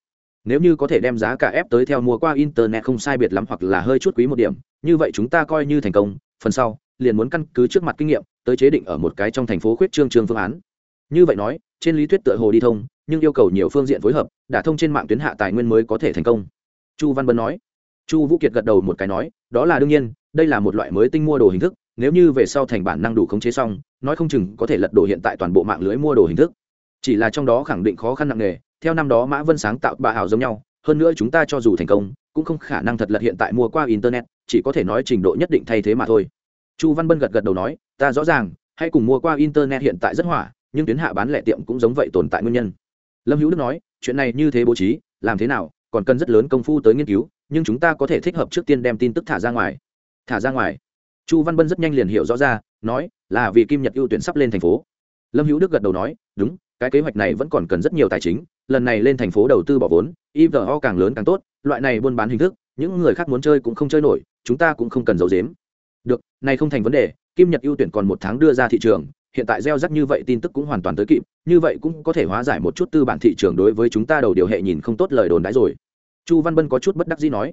Nếu như có thể đem giá cả ép tới theo mua qua internet không sai biệt lắm hoặc là hơi chút quý một điểm, như vậy chúng ta coi như thành công. Phần sau, liền muốn căn cứ trước mặt kinh nghiệm, tới chế định ở một cái trong thành phố khuyết trương trương phương án. Như vậy nói, trên lý thuyết tựa hồ đi thông, nhưng yêu cầu nhiều phương diện phối hợp đả thông trên mạng tuyến hạ tài nguyên mới có thể thành công. Chu văn bân nói chu vũ kiệt gật đầu một cái nói, đó là đương nhiên, đây là một loại mới tinh mua đồ hình thức, nếu như về sau thành bản năng đủ khống chế xong, nói không chừng có thể lật đổ hiện tại toàn bộ mạng lưới mua đồ hình thức. Chỉ là trong đó khẳng định khó khăn nặng nề, theo năm đó mã vân sáng tạo bà hào giống nhau, hơn nữa chúng ta cho dù thành công, cũng không khả năng thật lật hiện tại mua qua internet, chỉ có thể nói trình độ nhất định thay thế mà thôi. Chu văn bân gật gật đầu nói, ta rõ ràng hãy cùng mua qua internet hiện tại rất hỏa, nhưng tuyến hạ bán lẻ tiệm cũng giống vậy tồn tại nguyên nhân. Lâm hữu đức nói, chuyện này như thế bố trí, làm thế nào, còn cần rất lớn công phu tới nghiên cứu nhưng chúng ta có thể thích hợp trước tiên đem tin tức thả ra ngoài. Thả ra ngoài. Chu văn bân rất nhanh liền hiểu rõ ra, nói, là vì kim nhật ưu tuyển sắp lên thành phố. Lâm hữu đức gật đầu nói, đúng, cái kế hoạch này vẫn còn cần rất nhiều tài chính, lần này lên thành phố đầu tư bỏ vốn ivo càng lớn càng tốt, loại này buôn bán hình thức, những người khác muốn chơi cũng không chơi nổi, chúng ta cũng không cần giấu dếm được, này không thành vấn đề, kim nhật ưu tuyển còn một tháng đưa ra thị trường, hiện tại gieo rắc như vậy tin tức cũng hoàn toàn tới kịp, như vậy cũng có thể hóa giải một chút tư bản thị trường đối với chúng ta đầu điều hệ nhìn không tốt lời đồn đãi rồi chu văn bân có chút bất đắc dĩ nói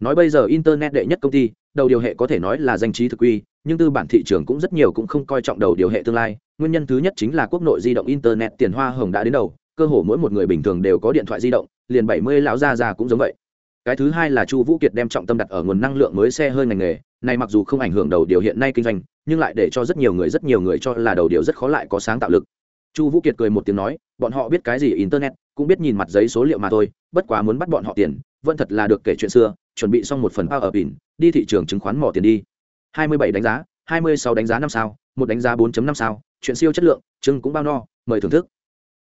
nói bây giờ internet đệ nhất công ty, đầu điều hệ có thể nói là danh trí thực quy nhưng tư bản thị trường cũng rất nhiều cũng không coi trọng đầu điều hệ tương lai. Nguyên nhân thứ nhất chính là quốc nội di động internet tiền hoa hồng đã đến đầu, cơ hồ mỗi một người bình thường đều có điện thoại di động, liền bảy mươi lão gia già cũng giống vậy. Cái thứ hai là chu vũ kiệt đem trọng tâm đặt ở nguồn năng lượng mới xe hơi ngành nghề, này mặc dù không ảnh hưởng đầu điều hiện nay kinh doanh, nhưng lại để cho rất nhiều người rất nhiều người cho là đầu điều rất khó lại có sáng tạo lực. Chu vũ kiệt cười một tiếng nói, bọn họ biết cái gì internet, cũng biết nhìn mặt giấy số liệu mà thôi bất quá muốn bắt bọn họ tiền, vẫn thật là được kể chuyện xưa, chuẩn bị xong một phần bao ở bỉn, đi thị trường chứng khoán mỏ tiền đi. 27 đánh giá 26 đánh giá năm sao, một đánh giá 4.5 sao, chuyện siêu chất lượng, chương cũng bao no, mời thưởng thức.